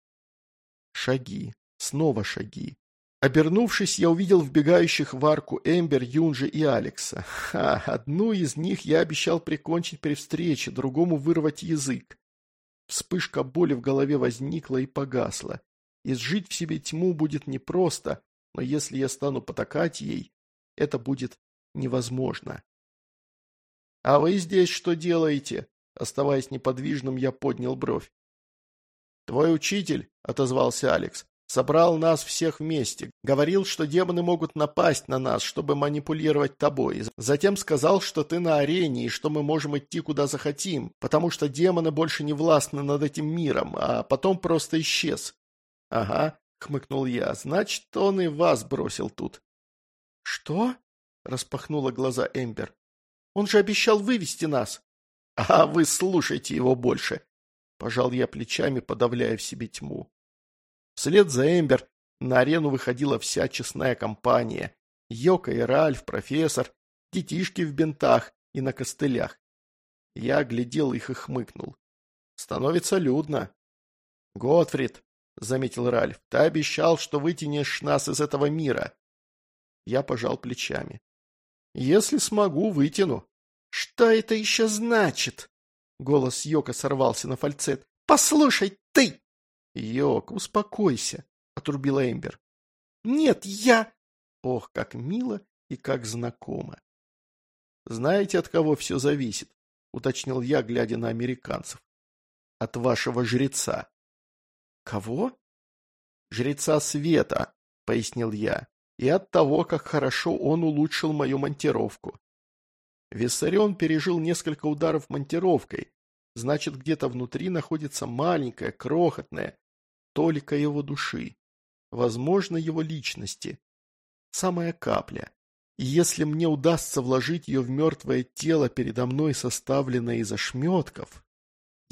Speaker 1: Шаги. Снова шаги. Обернувшись, я увидел вбегающих в арку Эмбер, Юнжи и Алекса. Ха, одну из них я обещал прикончить при встрече, другому вырвать язык. Вспышка боли в голове возникла и погасла. Изжить в себе тьму будет непросто, но если я стану потакать ей, это будет невозможно. «А вы здесь что делаете?» Оставаясь неподвижным, я поднял бровь. «Твой учитель», — отозвался Алекс, — «собрал нас всех вместе. Говорил, что демоны могут напасть на нас, чтобы манипулировать тобой. Затем сказал, что ты на арене и что мы можем идти куда захотим, потому что демоны больше не властны над этим миром, а потом просто исчез». «Ага, хмыкнул я. «Значит, он и вас бросил тут». «Что?» — распахнула глаза Эмбер. «Он же обещал вывести нас». [LAUGHS] «А вы слушайте его больше!» — пожал я плечами, подавляя в себе тьму. Вслед за Эмбер на арену выходила вся честная компания. Йока и Ральф, профессор, детишки в бинтах и на костылях. Я глядел их и хмыкнул. «Становится людно». «Готфрид!» — заметил Ральф. «Ты обещал, что вытянешь нас из этого мира». Я пожал плечами. «Если смогу, вытяну». «Что это еще значит?» Голос Йока сорвался на фальцет. «Послушай, ты!» «Йок, успокойся», — отрубила Эмбер. «Нет, я...» Ох, как мило и как знакомо. «Знаете, от кого все зависит?» — уточнил я, глядя на американцев. «От вашего жреца». «Кого?» «Жреца света», — пояснил я, — «и от того, как хорошо он улучшил мою монтировку». Виссарион пережил несколько ударов монтировкой, значит, где-то внутри находится маленькая, крохотная, толика его души, возможно, его личности. Самая капля. И если мне удастся вложить ее в мертвое тело, передо мной составленное из ошметков...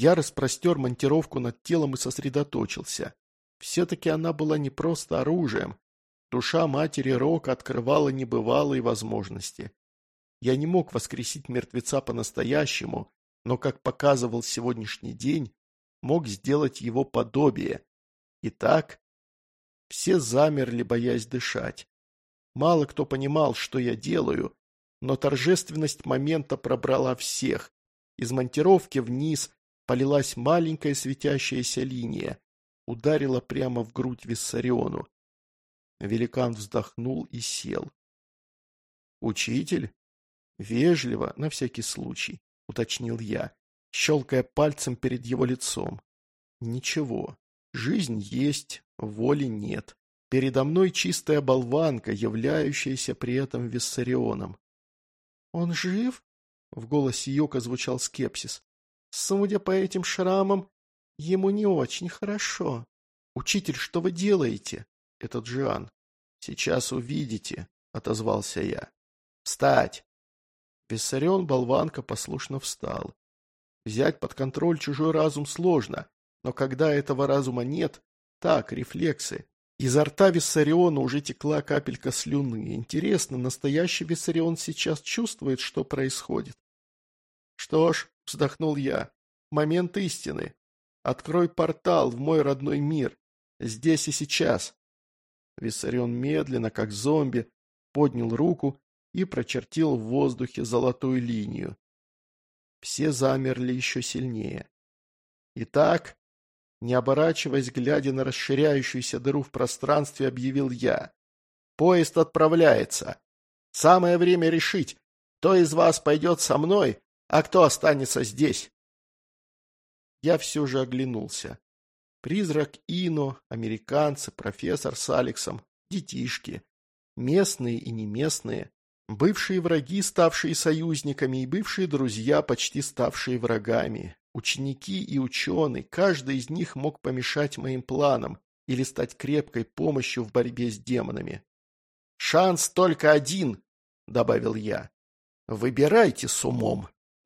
Speaker 1: Я распростер монтировку над телом и сосредоточился. Все-таки она была не просто оружием. Душа матери Рок открывала небывалые возможности. Я не мог воскресить мертвеца по-настоящему, но, как показывал сегодняшний день, мог сделать его подобие. Итак, все замерли, боясь дышать. Мало кто понимал, что я делаю, но торжественность момента пробрала всех. Из монтировки вниз, полилась маленькая светящаяся линия, ударила прямо в грудь Виссариону. Великан вздохнул и сел. «Учитель?» «Вежливо, на всякий случай», — уточнил я, щелкая пальцем перед его лицом. «Ничего. Жизнь есть, воли нет. Передо мной чистая болванка, являющаяся при этом Виссарионом». «Он жив?» — в голосе Йока звучал скепсис. Судя по этим шрамам, ему не очень хорошо. Учитель, что вы делаете? Этот Жан? Сейчас увидите, отозвался я. Встать! Виссарион, болванка послушно встал. Взять под контроль чужой разум сложно, но когда этого разума нет, так, рефлексы. Изо рта Виссариона уже текла капелька слюны. Интересно, настоящий Виссарион сейчас чувствует, что происходит? «Что ж», — вздохнул я, — «момент истины. Открой портал в мой родной мир, здесь и сейчас». Виссарион медленно, как зомби, поднял руку и прочертил в воздухе золотую линию. Все замерли еще сильнее. «Итак», не оборачиваясь, глядя на расширяющуюся дыру в пространстве, объявил я. «Поезд отправляется. Самое время решить, кто из вас пойдет со мной, а кто останется здесь? Я все же оглянулся. Призрак Ино, американцы, профессор с Алексом, детишки. Местные и неместные. Бывшие враги, ставшие союзниками, и бывшие друзья, почти ставшие врагами. Ученики и ученые, каждый из них мог помешать моим планам или стать крепкой помощью в борьбе с демонами. «Шанс только один!» – добавил я. «Выбирайте с умом!»